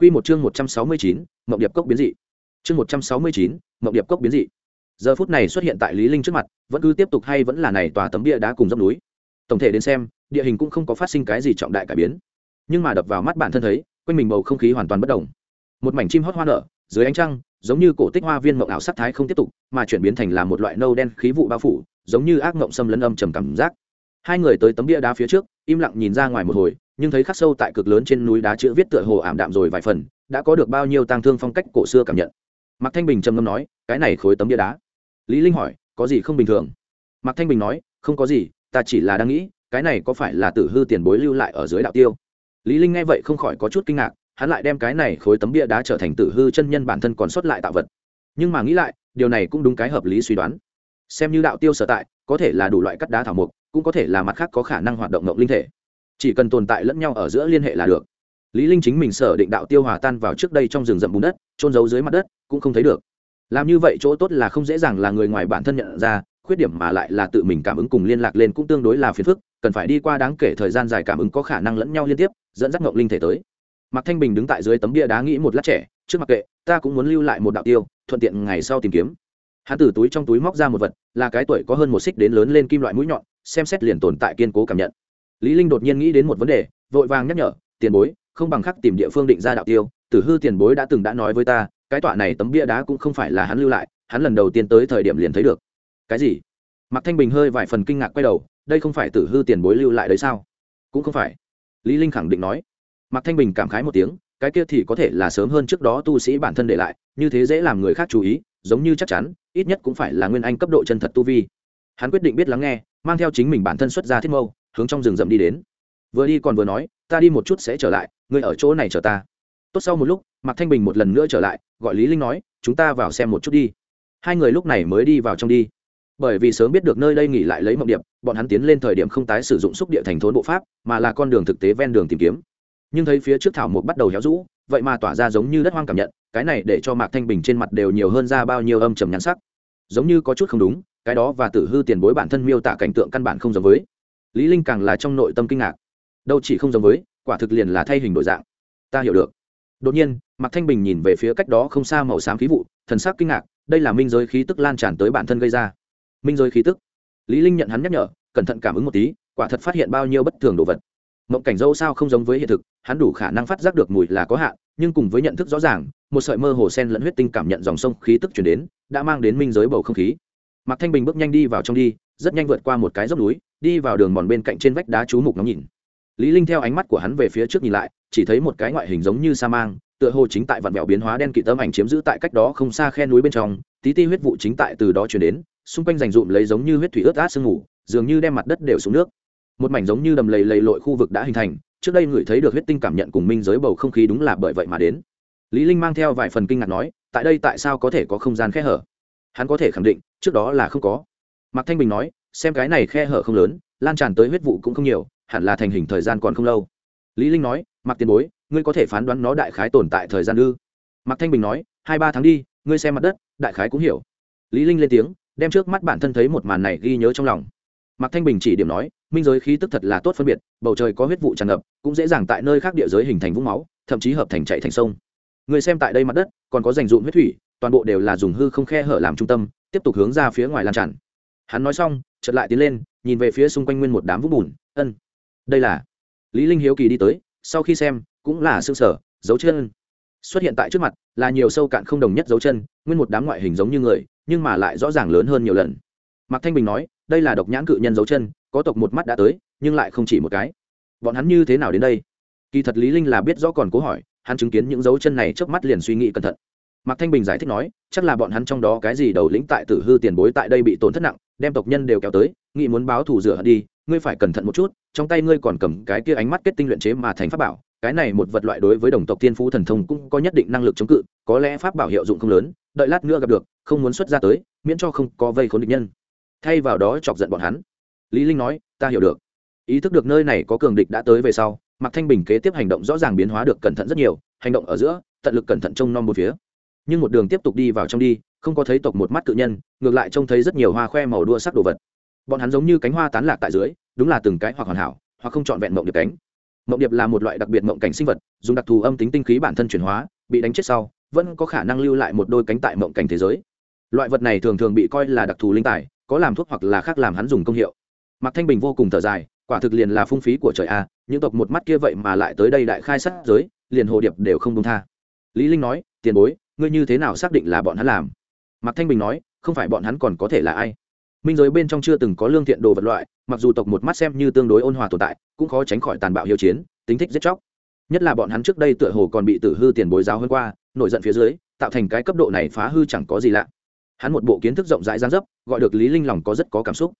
Quy một chương 169, Mộng Điệp Cốc biến dị. Chương 169, Mộng Điệp Cốc biến dị. Giờ phút này xuất hiện tại Lý Linh trước mặt, vẫn cứ tiếp tục hay vẫn là này tòa tấm bia đá cùng dốc núi. Tổng thể đến xem, địa hình cũng không có phát sinh cái gì trọng đại cải biến. Nhưng mà đập vào mắt bản thân thấy, quanh mình bầu không khí hoàn toàn bất động. Một mảnh chim hót hoa nở, dưới ánh trăng, giống như cổ tích hoa viên mộng ảo sắc thái không tiếp tục, mà chuyển biến thành là một loại nâu đen khí vụ bao phủ, giống như ác mộng xâm lấn âm trầm cảm giác. Hai người tới tấm bia đá phía trước, im lặng nhìn ra ngoài một hồi, nhưng thấy khắc sâu tại cực lớn trên núi đá chữ viết tựa hồ ảm đạm rồi vài phần, đã có được bao nhiêu tang thương phong cách cổ xưa cảm nhận. Mạc thanh bình trầm ngâm nói, cái này khối tấm bia đá. Lý linh hỏi, có gì không bình thường? Mạc thanh bình nói, không có gì, ta chỉ là đang nghĩ, cái này có phải là tử hư tiền bối lưu lại ở dưới đạo tiêu? Lý linh nghe vậy không khỏi có chút kinh ngạc, hắn lại đem cái này khối tấm bia đá trở thành tử hư chân nhân bản thân còn xuất lại tạo vật. Nhưng mà nghĩ lại, điều này cũng đúng cái hợp lý suy đoán. Xem như đạo tiêu sở tại, có thể là đủ loại cắt đá thảo mục cũng có thể là mặt khác có khả năng hoạt động ngộng linh thể chỉ cần tồn tại lẫn nhau ở giữa liên hệ là được. Lý linh chính mình sở định đạo tiêu hòa tan vào trước đây trong rừng rậm bùn đất trôn giấu dưới mặt đất, cũng không thấy được. Làm như vậy chỗ tốt là không dễ dàng là người ngoài bản thân nhận ra, khuyết điểm mà lại là tự mình cảm ứng cùng liên lạc lên cũng tương đối là phiền phức, cần phải đi qua đáng kể thời gian dài cảm ứng có khả năng lẫn nhau liên tiếp, dẫn dắt ngọc linh thể tới. Mạc thanh bình đứng tại dưới tấm bia đá nghĩ một lát trẻ, trước mặt kệ, ta cũng muốn lưu lại một đạo tiêu, thuận tiện ngày sau tìm kiếm. Hắn từ túi trong túi móc ra một vật, là cái tuổi có hơn một xích đến lớn lên kim loại mũi nhọn, xem xét liền tồn tại kiên cố cảm nhận lý linh đột nhiên nghĩ đến một vấn đề, vội vàng nhắc nhở, tiền bối, không bằng khắc tìm địa phương định ra đạo tiêu, tử hư tiền bối đã từng đã nói với ta, cái tọa này tấm bia đá cũng không phải là hắn lưu lại, hắn lần đầu tiên tới thời điểm liền thấy được. Cái gì? Mạc thanh bình hơi vài phần kinh ngạc quay đầu, đây không phải tử hư tiền bối lưu lại đấy sao? Cũng không phải. Lý linh khẳng định nói. Mạc thanh bình cảm khái một tiếng, cái kia thì có thể là sớm hơn trước đó tu sĩ bản thân để lại, như thế dễ làm người khác chú ý, giống như chắc chắn, ít nhất cũng phải là nguyên anh cấp độ chân thật tu vi. Hắn quyết định biết lắng nghe, mang theo chính mình bản thân xuất ra thiết mâu hướng trong rừng rậm đi đến. Vừa đi còn vừa nói, ta đi một chút sẽ trở lại, ngươi ở chỗ này chờ ta. Tốt sau một lúc, mạc thanh bình một lần nữa trở lại, gọi lý linh nói, chúng ta vào xem một chút đi. Hai người lúc này mới đi vào trong đi. Bởi vì sớm biết được nơi đây nghỉ lại lấy mộng điệp, bọn hắn tiến lên thời điểm không tái sử dụng xúc địa thành thốn bộ pháp, mà là con đường thực tế ven đường tìm kiếm. Nhưng thấy phía trước thảo mục bắt đầu héo rũ, vậy mà tỏa ra giống như đất hoang cảm nhận, cái này để cho mạc thanh bình trên mặt đều nhiều hơn ra bao nhiêu âm trầm nhắn sắc. Giống như có chút không đúng, cái đó và tử hư tiền bối bản thân miêu tả cảnh tượng căn bản không giống với lý linh càng là trong nội tâm kinh ngạc. Đâu chỉ không giống với, quả thực liền là thay hình đổi dạng. Ta hiểu được. Đột nhiên, mạc thanh bình nhìn về phía cách đó không xa màu xám khí vụ, thần sắc kinh ngạc, đây là minh giới khí tức lan tràn tới bản thân gây ra. Minh giới khí tức? Lý linh nhận hắn nhắc nhở, cẩn thận cảm ứng một tí, quả thật phát hiện bao nhiêu bất thường đồ vật. Mộng cảnh dâu sao không giống với hiện thực, hắn đủ khả năng phát giác được mùi là có hạn, nhưng cùng với nhận thức rõ ràng, một sợi mơ hồ sen lẫn huyết tinh cảm nhận dòng sông khí tức chuyển đến, đã mang đến minh giới bầu không khí. Mạc thanh bình bước nhanh đi vào trong đi rất nhanh vượt qua một cái dốc núi, đi vào đường mòn bên cạnh trên vách đá chú mục ngắm nhìn. Lý linh theo ánh mắt của hắn về phía trước nhìn lại, chỉ thấy một cái ngoại hình giống như sa mang, tựa hồ chính tại vạn vẹo biến hóa đen kỵ tâm ảnh chiếm giữ tại cách đó không xa khe núi bên trong, tí ti huyết vụ chính tại từ đó truyền đến, xung quanh rành rụm lấy giống như huyết thủy ướt át sương ngủ dường như đem mặt đất đều xuống nước. Một mảnh giống như đầm lầy lầy lội khu vực đã hình thành, trước đây người thấy được huyết tinh cảm nhận cùng minh giới bầu không khí đúng là bởi vậy mà đến. Lý linh mang theo vài phần kinh ngạc nói, tại đây tại sao có thể có không gian khe hở? Hắn có thể khẳng định, trước đó là không có mạc thanh bình nói, xem cái này khe hở không lớn, lan tràn tới huyết vụ cũng không nhiều, hẳn là thành hình thời gian còn không lâu. Lý linh nói, mạc tiền bối, ngươi có thể phán đoán nó đại khái tồn tại thời gian ư? Mạc thanh bình nói, hai ba tháng đi, ngươi xem mặt đất, đại khái cũng hiểu. Lý linh lên tiếng, đem trước mắt bản thân thấy một màn này ghi nhớ trong lòng. Mạc thanh bình chỉ điểm nói, minh giới khí tức thật là tốt phân biệt, bầu trời có huyết vụ tràn ngập, cũng dễ dàng tại nơi khác địa giới hình thành vũng máu, thậm chí hợp thành chảy thành sông. Người xem tại đây mặt đất, còn có dành dụm huyết thủy, toàn bộ đều là dùng hư không khe hở làm trung tâm, tiếp tục hướng ra phía ngoài lan tràn hắn nói xong, chợt lại tiến lên, nhìn về phía xung quanh nguyên một đám vũng bùn, ân, đây là. Lý linh hiếu kỳ đi tới, sau khi xem, cũng là xương sở dấu chân. Xuất hiện tại trước mặt, là nhiều sâu cạn không đồng nhất dấu chân, nguyên một đám ngoại hình giống như người, nhưng mà lại rõ ràng lớn hơn nhiều lần. Mạc thanh bình nói, đây là độc nhãn cự nhân dấu chân, có tộc một mắt đã tới, nhưng lại không chỉ một cái. Bọn hắn như thế nào đến đây? Kỳ thật lý linh là biết rõ còn cố hỏi, hắn chứng kiến những dấu chân này trước mắt liền suy nghĩ cẩn thận mạc thanh bình giải thích nói, chắc là bọn hắn trong đó cái gì đầu lĩnh tại tử hư tiền bối tại đây bị tổn thất nặng, đem tộc nhân đều kéo tới, nghĩ muốn báo thù rửa hận đi, ngươi phải cẩn thận một chút, trong tay ngươi còn cầm cái kia ánh mắt kết tinh luyện chế mà thành pháp bảo, cái này một vật loại đối với đồng tộc tiên phú thần thông cũng có nhất định năng lực chống cự, có lẽ pháp bảo hiệu dụng không lớn, đợi lát nữa gặp được, không muốn xuất ra tới, miễn cho không có vây khốn địch nhân. Thay vào đó chọc giận bọn hắn. Lý linh nói, ta hiểu được. Ý thức được nơi này có cường địch đã tới về sau, mạc thanh bình kế tiếp hành động rõ ràng biến hóa được cẩn thận rất nhiều, hành động ở giữa, tận lực cẩn thận trông nom một phía nhưng một đường tiếp tục đi vào trong đi, không có thấy tộc một mắt cự nhân, ngược lại trông thấy rất nhiều hoa khoe màu đua sắc đồ vật. Bọn hắn giống như cánh hoa tán lạc tại dưới, đúng là từng cái hoặc hoàn hảo, hoặc không trọn vẹn mộng điệp cánh. Mộng điệp là một loại đặc biệt mộng cảnh sinh vật, dùng đặc thù âm tính tinh khí bản thân chuyển hóa, bị đánh chết sau, vẫn có khả năng lưu lại một đôi cánh tại mộng cảnh thế giới. Loại vật này thường thường bị coi là đặc thù linh tài, có làm thuốc hoặc là khác làm hắn dùng công hiệu. Mạc thanh bình vô cùng thở dài, quả thực liền là phung phí của trời a, những tộc một mắt kia vậy mà lại tới đây đại khai sát giới, liền hồ điệp đều không đông tha. Lý linh nói, tiền bối ngươi như thế nào xác định là bọn hắn làm? Mạc thanh bình nói, không phải bọn hắn còn có thể là ai? Minh giới bên trong chưa từng có lương thiện đồ vật loại, mặc dù tộc một mắt xem như tương đối ôn hòa tồn tại, cũng khó tránh khỏi tàn bạo hiếu chiến, tính thích giết chóc. Nhất là bọn hắn trước đây tựa hồ còn bị tử hư tiền bối giáo hơn qua nổi giận phía dưới, tạo thành cái cấp độ này phá hư chẳng có gì lạ. Hắn một bộ kiến thức rộng rãi gián dấp, gọi được lý linh lòng có rất có cảm xúc.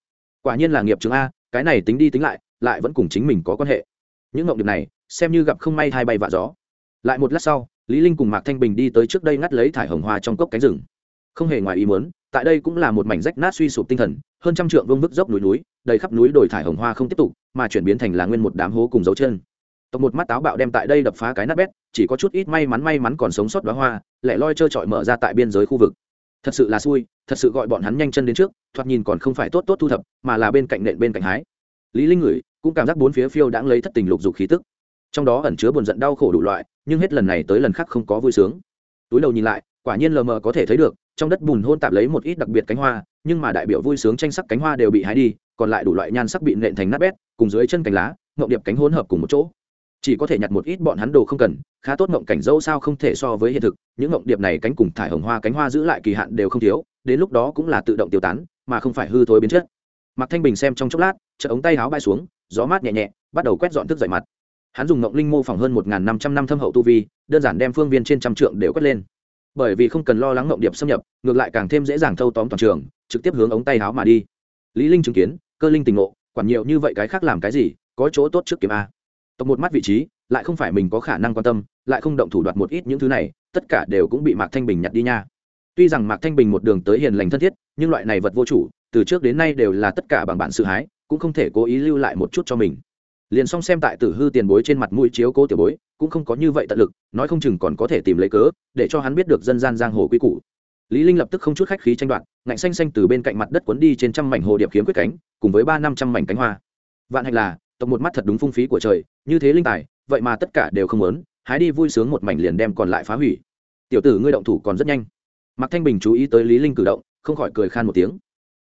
Quả nhiên là nghiệp chứng a, cái này tính đi tính lại lại vẫn cùng chính mình có quan hệ. Những ngộng điệp này, xem như gặp không may thay bay vạ gió. Lại một lát sau lý linh cùng mạc thanh bình đi tới trước đây ngắt lấy thải hồng hoa trong cốc cánh rừng. Không hề ngoài ý muốn, tại đây cũng là một mảnh rách nát suy sụp tinh thần, hơn trăm trượng vương vức dốc núi núi, đầy khắp núi đồi thải hồng hoa không tiếp tục, mà chuyển biến thành là nguyên một đám hố cùng dấu chân. Tộc một mắt táo bạo đem tại đây đập phá cái nát bét, chỉ có chút ít may mắn may mắn còn sống sót đóa hoa, lẻ loi trơ trọi mở ra tại biên giới khu vực. Thật sự là xui, thật sự gọi bọn hắn nhanh chân đến trước, thoạt nhìn còn không phải tốt tốt thu thập, mà là bên cạnh nện bên cạnh hái. Lý linh ngửi, cũng cảm giác bốn phía phiêu đãng lấy thất tình lục dục khí tức trong đó ẩn chứa buồn giận đau khổ đủ loại, nhưng hết lần này tới lần khác không có vui sướng. Túi đầu nhìn lại, quả nhiên lờ mờ có thể thấy được, trong đất bùn hôn tạp lấy một ít đặc biệt cánh hoa, nhưng mà đại biểu vui sướng tranh sắc cánh hoa đều bị hái đi, còn lại đủ loại nhan sắc bị nện thành nát bét, cùng dưới chân cánh lá, ngộng điệp cánh hỗn hợp cùng một chỗ. Chỉ có thể nhặt một ít bọn hắn đồ không cần, khá tốt ngộng cảnh dâu sao không thể so với hiện thực, những ngộng điệp này cánh cùng thải hồng hoa cánh hoa giữ lại kỳ hạn đều không thiếu, đến lúc đó cũng là tự động tiêu tán, mà không phải hư thối biến chất. Mặc thanh bình xem trong chốc lát chợ ống tay áo bay xuống, gió mát nhẹ nhẹ, bắt đầu quét dọn thức dậy mặt hắn dùng ngộng linh mô phỏng hơn một năm trăm năm thâm hậu tu vi, đơn giản đem phương viên trên trăm trượng đều cất lên. Bởi vì không cần lo lắng ngộng điệp xâm nhập, ngược lại càng thêm dễ dàng thâu tóm toàn trường, trực tiếp hướng ống tay háo mà đi. Lý linh chứng kiến, cơ linh tình ngộ, quản nhiều như vậy cái khác làm cái gì, có chỗ tốt trước kiếm a. Tộc một mắt vị trí, lại không phải mình có khả năng quan tâm, lại không động thủ đoạt một ít những thứ này, tất cả đều cũng bị mạc thanh bình nhặt đi nha. Tuy rằng mạc thanh bình một đường tới hiền lành thân thiết, nhưng loại này vật vô chủ, từ trước đến nay đều là tất cả bằng bản sự hái, cũng không thể cố ý lưu lại một chút cho mình liền xong xem tại tử hư tiền bối trên mặt mũi chiếu cố tiểu bối, cũng không có như vậy tận lực, nói không chừng còn có thể tìm lấy cớ, để cho hắn biết được dân gian giang hồ quy củ. Lý linh lập tức không chút khách khí tranh đoạt, ngạnh xanh xanh từ bên cạnh mặt đất cuốn đi trên trăm mảnh hồ điệp kiếm quyết cánh, cùng với ba năm trăm mảnh cánh hoa. Vạn hạnh là, tộc một mắt thật đúng phung phí của trời, như thế linh tài, vậy mà tất cả đều không muốn, hái đi vui sướng một mảnh liền đem còn lại phá hủy. Tiểu tử ngươi động thủ còn rất nhanh. Mạc thanh bình chú ý tới lý linh cử động, không khỏi cười khan một tiếng.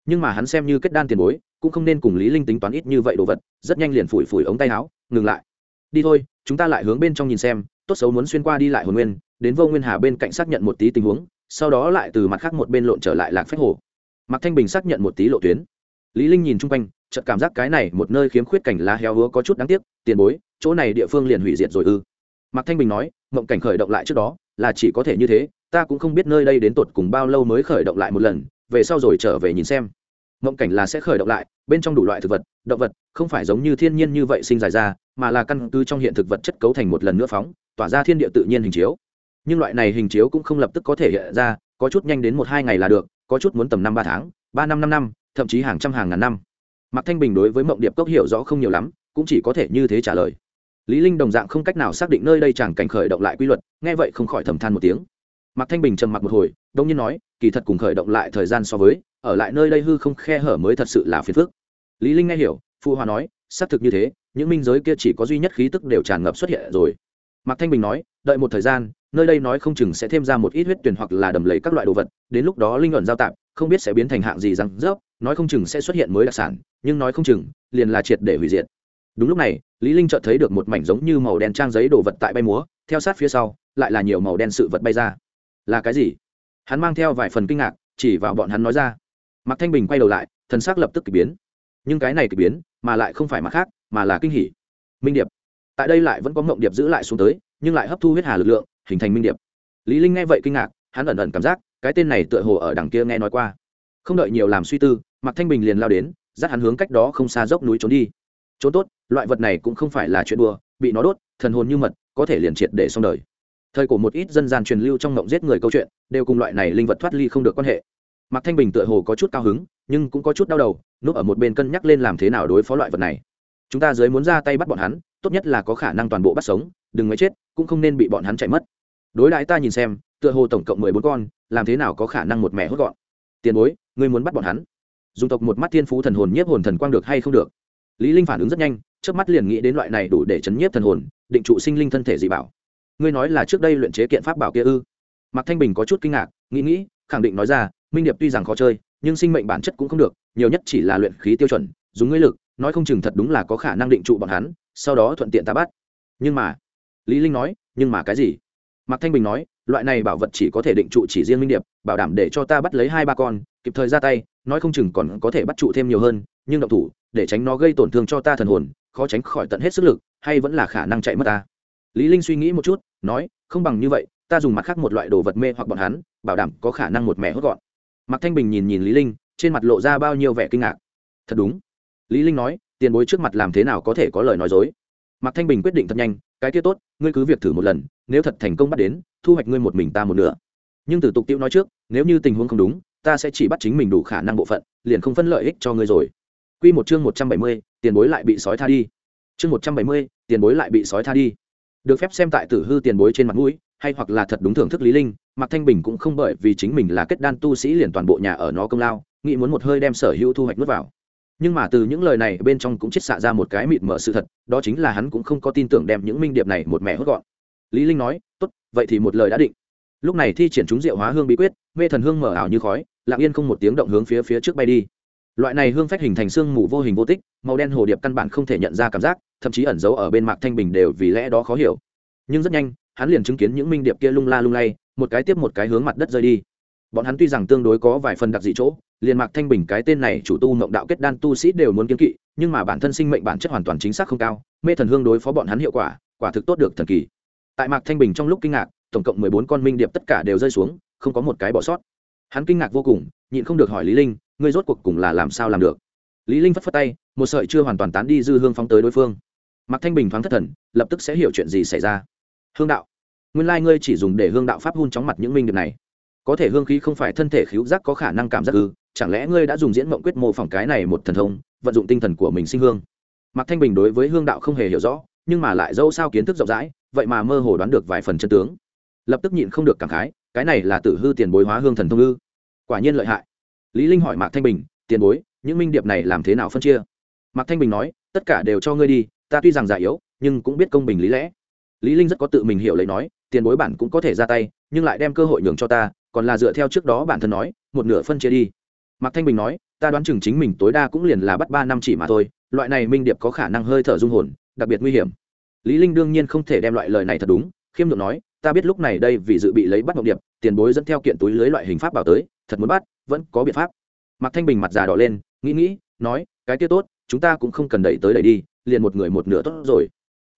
Nhưng mà hắn xem như kết đan tiền bối cũng không nên cùng lý linh tính toán ít như vậy đồ vật, rất nhanh liền phủi phủi ống tay áo, ngừng lại. Đi thôi, chúng ta lại hướng bên trong nhìn xem, tốt xấu muốn xuyên qua đi lại hồn nguyên, đến vô nguyên hà bên cạnh xác nhận một tí tình huống, sau đó lại từ mặt khác một bên lộn trở lại lạc phách hồ. Mạc thanh bình xác nhận một tí lộ tuyến. Lý linh nhìn chung quanh, chợt cảm giác cái này một nơi khiếm khuyết cảnh lá heo hứa có chút đáng tiếc, tiền bối, chỗ này địa phương liền hủy diệt rồi ư. Mạc thanh bình nói, mộng cảnh khởi động lại trước đó, là chỉ có thể như thế, ta cũng không biết nơi đây đến tột cùng bao lâu mới khởi động lại một lần, về sau rồi trở về nhìn xem mộng cảnh là sẽ khởi động lại, bên trong đủ loại thực vật, động vật, không phải giống như thiên nhiên như vậy sinh dài ra, mà là căn cứ trong hiện thực vật chất cấu thành một lần nữa phóng, tỏa ra thiên địa tự nhiên hình chiếu. Nhưng loại này hình chiếu cũng không lập tức có thể hiện ra, có chút nhanh đến một hai ngày là được, có chút muốn tầm năm ba tháng, ba năm năm năm, thậm chí hàng trăm hàng ngàn năm. Mạc thanh bình đối với mộng điệp cốc hiểu rõ không nhiều lắm, cũng chỉ có thể như thế trả lời. Lý linh đồng dạng không cách nào xác định nơi đây chẳng cảnh khởi động lại quy luật, nghe vậy không khỏi thầm than một tiếng. Mạc thanh bình trầm mặc một hồi, đông nhiên nói, kỳ thật cùng khởi động lại thời gian so với ở lại nơi đây hư không khe hở mới thật sự là phiền phức. Lý linh nghe hiểu, phụ hòa nói, xác thực như thế, những minh giới kia chỉ có duy nhất khí tức đều tràn ngập xuất hiện rồi. Mạc thanh bình nói, đợi một thời gian, nơi đây nói không chừng sẽ thêm ra một ít huyết tuyển hoặc là đầm lầy các loại đồ vật, đến lúc đó linh luận giao tạp, không biết sẽ biến thành hạng gì răng rớp, nói không chừng sẽ xuất hiện mới đặc sản, nhưng nói không chừng, liền là triệt để hủy diệt. Đúng lúc này, lý linh chợt thấy được một mảnh giống như màu đen trang giấy đồ vật tại bay múa, theo sát phía sau, lại là nhiều màu đen sự vật bay ra. Là cái gì? Hắn mang theo vài phần kinh ngạc, chỉ vào bọn hắn nói ra mạc thanh bình quay đầu lại, thần sắc lập tức kỳ biến. Nhưng cái này kỳ biến, mà lại không phải mặt khác, mà là kinh hỉ. Minh điệp. Tại đây lại vẫn có mộng điệp giữ lại xuống tới, nhưng lại hấp thu huyết hà lực lượng, hình thành minh điệp. Lý linh nghe vậy kinh ngạc, hắn ẩn ẩn cảm giác, cái tên này tựa hồ ở đằng kia nghe nói qua. Không đợi nhiều làm suy tư, mạc thanh bình liền lao đến, dắt hắn hướng cách đó không xa dốc núi trốn đi. Trốn tốt, loại vật này cũng không phải là chuyện đùa, bị nó đốt, thần hồn như mật, có thể liền triệt để xong đời. Thời cổ một ít dân gian truyền lưu trong ngộng giết người câu chuyện, đều cùng loại này linh vật thoát ly không được quan hệ mạc thanh bình tựa hồ có chút cao hứng, nhưng cũng có chút đau đầu, núp ở một bên cân nhắc lên làm thế nào đối phó loại vật này. Chúng ta dưới muốn ra tay bắt bọn hắn, tốt nhất là có khả năng toàn bộ bắt sống, đừng mới chết, cũng không nên bị bọn hắn chạy mất. Đối đãi ta nhìn xem, tựa hồ tổng cộng mười bốn con, làm thế nào có khả năng một mẹ hốt gọn? Tiền bối, ngươi muốn bắt bọn hắn? Dùng tộc một mắt thiên phú thần hồn nhiếp hồn thần quang được hay không được? Lý linh phản ứng rất nhanh trước mắt liền nghĩ đến loại này đủ để chấn nhiếp thần hồn, định trụ sinh linh thân thể dị bảo. Ngươi nói là trước đây luyện chế kiện pháp bảo kia ư? Mạc thanh bình có chút kinh ngạc, nghĩ nghĩ, khẳng định nói ra minh điệp tuy rằng khó chơi, nhưng sinh mệnh bản chất cũng không được, nhiều nhất chỉ là luyện khí tiêu chuẩn, dùng ngươi lực, nói không chừng thật đúng là có khả năng định trụ bọn hắn, sau đó thuận tiện ta bắt. Nhưng mà, lý linh nói, nhưng mà cái gì? Mạc thanh bình nói, loại này bảo vật chỉ có thể định trụ chỉ riêng minh điệp, bảo đảm để cho ta bắt lấy hai ba con, kịp thời ra tay, nói không chừng còn có thể bắt trụ thêm nhiều hơn, nhưng động thủ, để tránh nó gây tổn thương cho ta thần hồn, khó tránh khỏi tận hết sức lực, hay vẫn là khả năng chạy mất ta. Lý linh suy nghĩ một chút, nói, không bằng như vậy, ta dùng mặt khác một loại đồ vật mê hoặc bọn hắn, bảo đảm có khả năng một mẹ hốt gọn mạc thanh bình nhìn nhìn lý linh trên mặt lộ ra bao nhiêu vẻ kinh ngạc. Thật đúng. Lý linh nói tiền bối trước mặt làm thế nào có thể có lời nói dối? Mạc thanh bình quyết định thật nhanh cái kia tốt ngươi cứ việc thử một lần nếu thật thành công bắt đến thu hoạch ngươi một mình ta một nửa. Nhưng từ tục tiêu nói trước nếu như tình huống không đúng ta sẽ chỉ bắt chính mình đủ khả năng bộ phận liền không phân lợi ích cho ngươi rồi. Quy một chương 170, tiền bối lại bị sói tha đi. Chương 170, tiền bối lại bị sói tha đi. Được phép xem tại tử hư tiền bối trên mặt mũi, hay hoặc là thật đúng thưởng thức Lý Linh, Mạc Thanh Bình cũng không bởi vì chính mình là kết đan tu sĩ liền toàn bộ nhà ở nó công lao, nghĩ muốn một hơi đem sở hữu thu hoạch nuốt vào. Nhưng mà từ những lời này bên trong cũng chết xạ ra một cái mịt mở sự thật, đó chính là hắn cũng không có tin tưởng đem những minh điệp này một mẹ hốt gọn. Lý Linh nói, "Tốt, vậy thì một lời đã định." Lúc này thi triển chúng diệu hóa hương bí quyết, mê thần hương mở ảo như khói, lặng yên không một tiếng động hướng phía phía trước bay đi loại này hương phách hình thành xương mù vô hình vô tích màu đen hồ điệp căn bản không thể nhận ra cảm giác thậm chí ẩn giấu ở bên mạc thanh bình đều vì lẽ đó khó hiểu nhưng rất nhanh hắn liền chứng kiến những minh điệp kia lung la lung lay một cái tiếp một cái hướng mặt đất rơi đi. Bọn hắn tuy rằng tương đối có vài phần đặc dị chỗ, liền mạc thanh bình cái tên này chủ tu mộng đạo kết đan tu sĩ đều muốn kiên kỵ, nhưng mà bản thân sinh mệnh bản chất hoàn toàn chính xác không cao, mê thần hương đối phó bọn hắn hiệu quả quả thực tốt được thần kỳ. Tại mạc thanh bình trong lúc kinh ngạc, tổng cộng mười bốn con minh điệp tất cả đều rơi xuống, không có một cái bỏ sót. Hắn kinh ngạc vô cùng, nhịn không được hỏi lý linh, ngươi rốt cuộc cùng là làm sao làm được? Lý linh phất phất tay, một sợi chưa hoàn toàn tán đi dư hương phóng tới đối phương. Mạc thanh bình thoáng thất thần, lập tức sẽ hiểu chuyện gì xảy ra. Hương đạo nguyên lai ngươi chỉ dùng để hương đạo pháp hun chóng mặt những minh điệp này. Có thể hương khí không phải thân thể khiếu giác có khả năng cảm giác ư, chẳng lẽ ngươi đã dùng diễn mộng quyết mô phỏng cái này một thần thông, vận dụng tinh thần của mình sinh hương? Mạc thanh bình đối với hương đạo không hề hiểu rõ, nhưng mà lại dâu sao kiến thức rộng rãi, vậy mà mơ hồ đoán được vài phần chân tướng. Lập tức nhịn không được cảm khái, cái này là tử hư tiền bối hóa hương thần thông ư? Quả nhiên lợi hại. Lý linh hỏi mạc thanh bình, tiền bối, những minh điệp này làm thế nào phân chia? Mạc thanh bình nói, tất cả đều cho ngươi đi, ta tuy rằng già yếu, nhưng cũng biết công bình lý lẽ lý linh rất có tự mình hiểu lấy nói, tiền bối bản cũng có thể ra tay, nhưng lại đem cơ hội nhường cho ta, còn là dựa theo trước đó bản thân nói, một nửa phân chia đi. Mạc thanh bình nói, ta đoán chừng chính mình tối đa cũng liền là bắt ba năm chỉ mà thôi, loại này minh điệp có khả năng hơi thở dung hồn, đặc biệt nguy hiểm. Lý linh đương nhiên không thể đem loại lời này thật đúng, khiêm nhượng nói, ta biết lúc này đây vì dự bị lấy bắt ngọc điệp, tiền bối dẫn theo kiện túi lưới loại hình pháp bảo tới, thật muốn bắt, vẫn có biện pháp. Mạc thanh bình mặt già đỏ lên, nghĩ nghĩ, nói, cái kia tốt, chúng ta cũng không cần đẩy tới đẩy đi, liền một người một nửa tốt rồi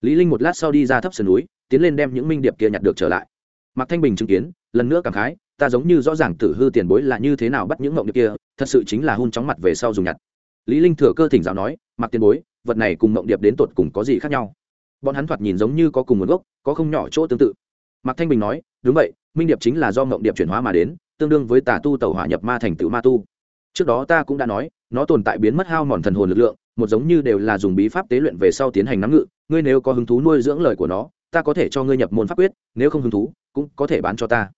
lý linh một lát sau đi ra thấp sườn núi, tiến lên đem những minh điệp kia nhặt được trở lại. Mạc thanh bình chứng kiến, lần nữa cảm khái, ta giống như rõ ràng tử hư tiền bối là như thế nào bắt những mộng điệp kia, thật sự chính là hun chóng mặt về sau dùng nhặt. Lý linh thừa cơ thỉnh giáo nói, mạc tiền bối, vật này cùng mộng điệp đến tột cùng có gì khác nhau? Bọn hắn thoạt nhìn giống như có cùng nguồn gốc, có không nhỏ chỗ tương tự. Mạc thanh bình nói, đúng vậy, minh điệp chính là do mộng điệp chuyển hóa mà đến, tương đương với tà tu tẩu hỏa nhập ma thành tựu ma tu. Trước đó ta cũng đã nói, nó tồn tại biến mất hao mòn thần hồn lực lượng một giống như đều là dùng bí pháp tế luyện về sau tiến hành nắm ngự, ngươi nếu có hứng thú nuôi dưỡng lời của nó, ta có thể cho ngươi nhập môn pháp quyết, nếu không hứng thú, cũng có thể bán cho ta.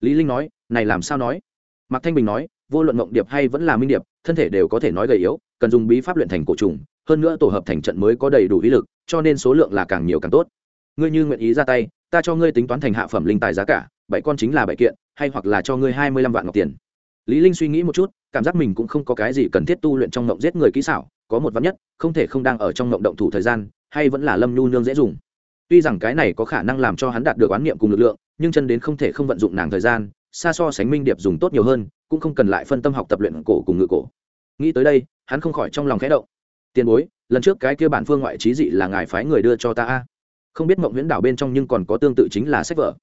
Lý linh nói, này làm sao nói? Mạc thanh bình nói, vô luận mộng điệp hay vẫn là minh điệp, thân thể đều có thể nói gầy yếu, cần dùng bí pháp luyện thành cổ trùng, hơn nữa tổ hợp thành trận mới có đầy đủ ý lực, cho nên số lượng là càng nhiều càng tốt. Ngươi như nguyện ý ra tay, ta cho ngươi tính toán thành hạ phẩm linh tài giá cả, bảy con chính là bảy kiện, hay hoặc là cho ngươi hai mươi lăm vạn ngọc tiền. Lý linh suy nghĩ một chút, cảm giác mình cũng không có cái gì cần thiết tu luyện trong mộng giết người kỹ xảo có một vắn nhất, không thể không đang ở trong ngộng động thủ thời gian, hay vẫn là lâm nhu nương dễ dùng. Tuy rằng cái này có khả năng làm cho hắn đạt được oán niệm cùng lực lượng, nhưng chân đến không thể không vận dụng nàng thời gian, xa so sánh minh điệp dùng tốt nhiều hơn, cũng không cần lại phân tâm học tập luyện cổ cùng ngự cổ. Nghĩ tới đây, hắn không khỏi trong lòng khẽ động. Tiền bối, lần trước cái kia bản phương ngoại trí dị là ngài phái người đưa cho ta a. Không biết mộng huyễn đảo bên trong nhưng còn có tương tự chính là sách vở.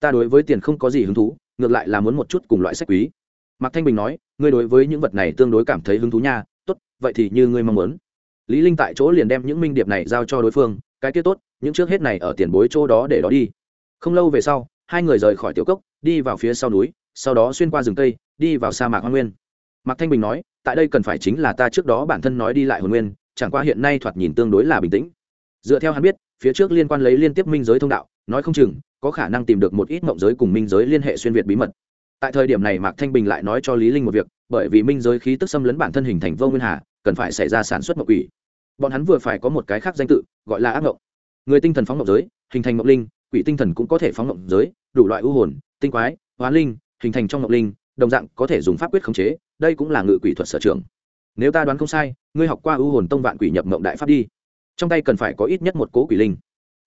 Ta đối với tiền không có gì hứng thú, ngược lại là muốn một chút cùng loại sách quý. Mạc thanh bình nói, ngươi đối với những vật này tương đối cảm thấy hứng thú nha tốt, vậy thì như ngươi mong muốn. Lý linh tại chỗ liền đem những minh điệp này giao cho đối phương, cái kia tốt, những trước hết này ở tiền bối chỗ đó để đó đi. Không lâu về sau, hai người rời khỏi tiểu cốc, đi vào phía sau núi, sau đó xuyên qua rừng cây, đi vào sa mạc hoa nguyên. Mạc thanh bình nói, tại đây cần phải chính là ta trước đó bản thân nói đi lại hồn nguyên, chẳng qua hiện nay thoạt nhìn tương đối là bình tĩnh. Dựa theo hắn biết, phía trước liên quan lấy liên tiếp minh giới thông đạo, nói không chừng, có khả năng tìm được một ít mộng giới cùng minh giới liên hệ xuyên việt bí mật tại thời điểm này mạc thanh bình lại nói cho lý linh một việc, bởi vì minh giới khí tức xâm lấn bản thân hình thành vô nguyên hà, cần phải xảy ra sản xuất mộng quỷ. Bọn hắn vừa phải có một cái khác danh tự, gọi là ác mộng người tinh thần phóng mộng giới, hình thành mộng linh, quỷ tinh thần cũng có thể phóng mộng giới, đủ loại u hồn, tinh quái, hóa linh, hình thành trong mộng linh, đồng dạng có thể dùng pháp quyết khống chế, đây cũng là ngự quỷ thuật sở trường. Nếu ta đoán không sai, ngươi học qua u hồn tông vạn quỷ nhập mộng đại pháp đi. Trong tay cần phải có ít nhất một cố quỷ linh.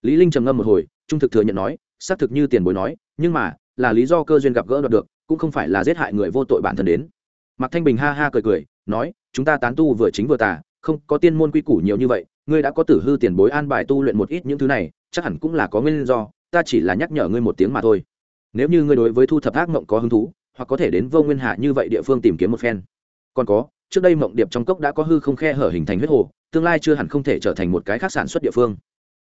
Lý linh trầm ngâm một hồi, trung thực thừa nhận nói, xác thực như tiền bối nói, nhưng mà, là lý do cơ duyên gặp gỡ đoạt được cũng không phải là giết hại người vô tội bản thân đến. Mạc thanh bình ha ha cười cười, nói, chúng ta tán tu vừa chính vừa tà, không có tiên môn quy củ nhiều như vậy, ngươi đã có tử hư tiền bối an bài tu luyện một ít những thứ này, chắc hẳn cũng là có nguyên do, ta chỉ là nhắc nhở ngươi một tiếng mà thôi. Nếu như ngươi đối với thu thập ác mộng có hứng thú, hoặc có thể đến vô nguyên hạ như vậy địa phương tìm kiếm một phen. Còn có, trước đây mộng điệp trong cốc đã có hư không khe hở hình thành huyết hồ, tương lai chưa hẳn không thể trở thành một cái khác sản xuất địa phương.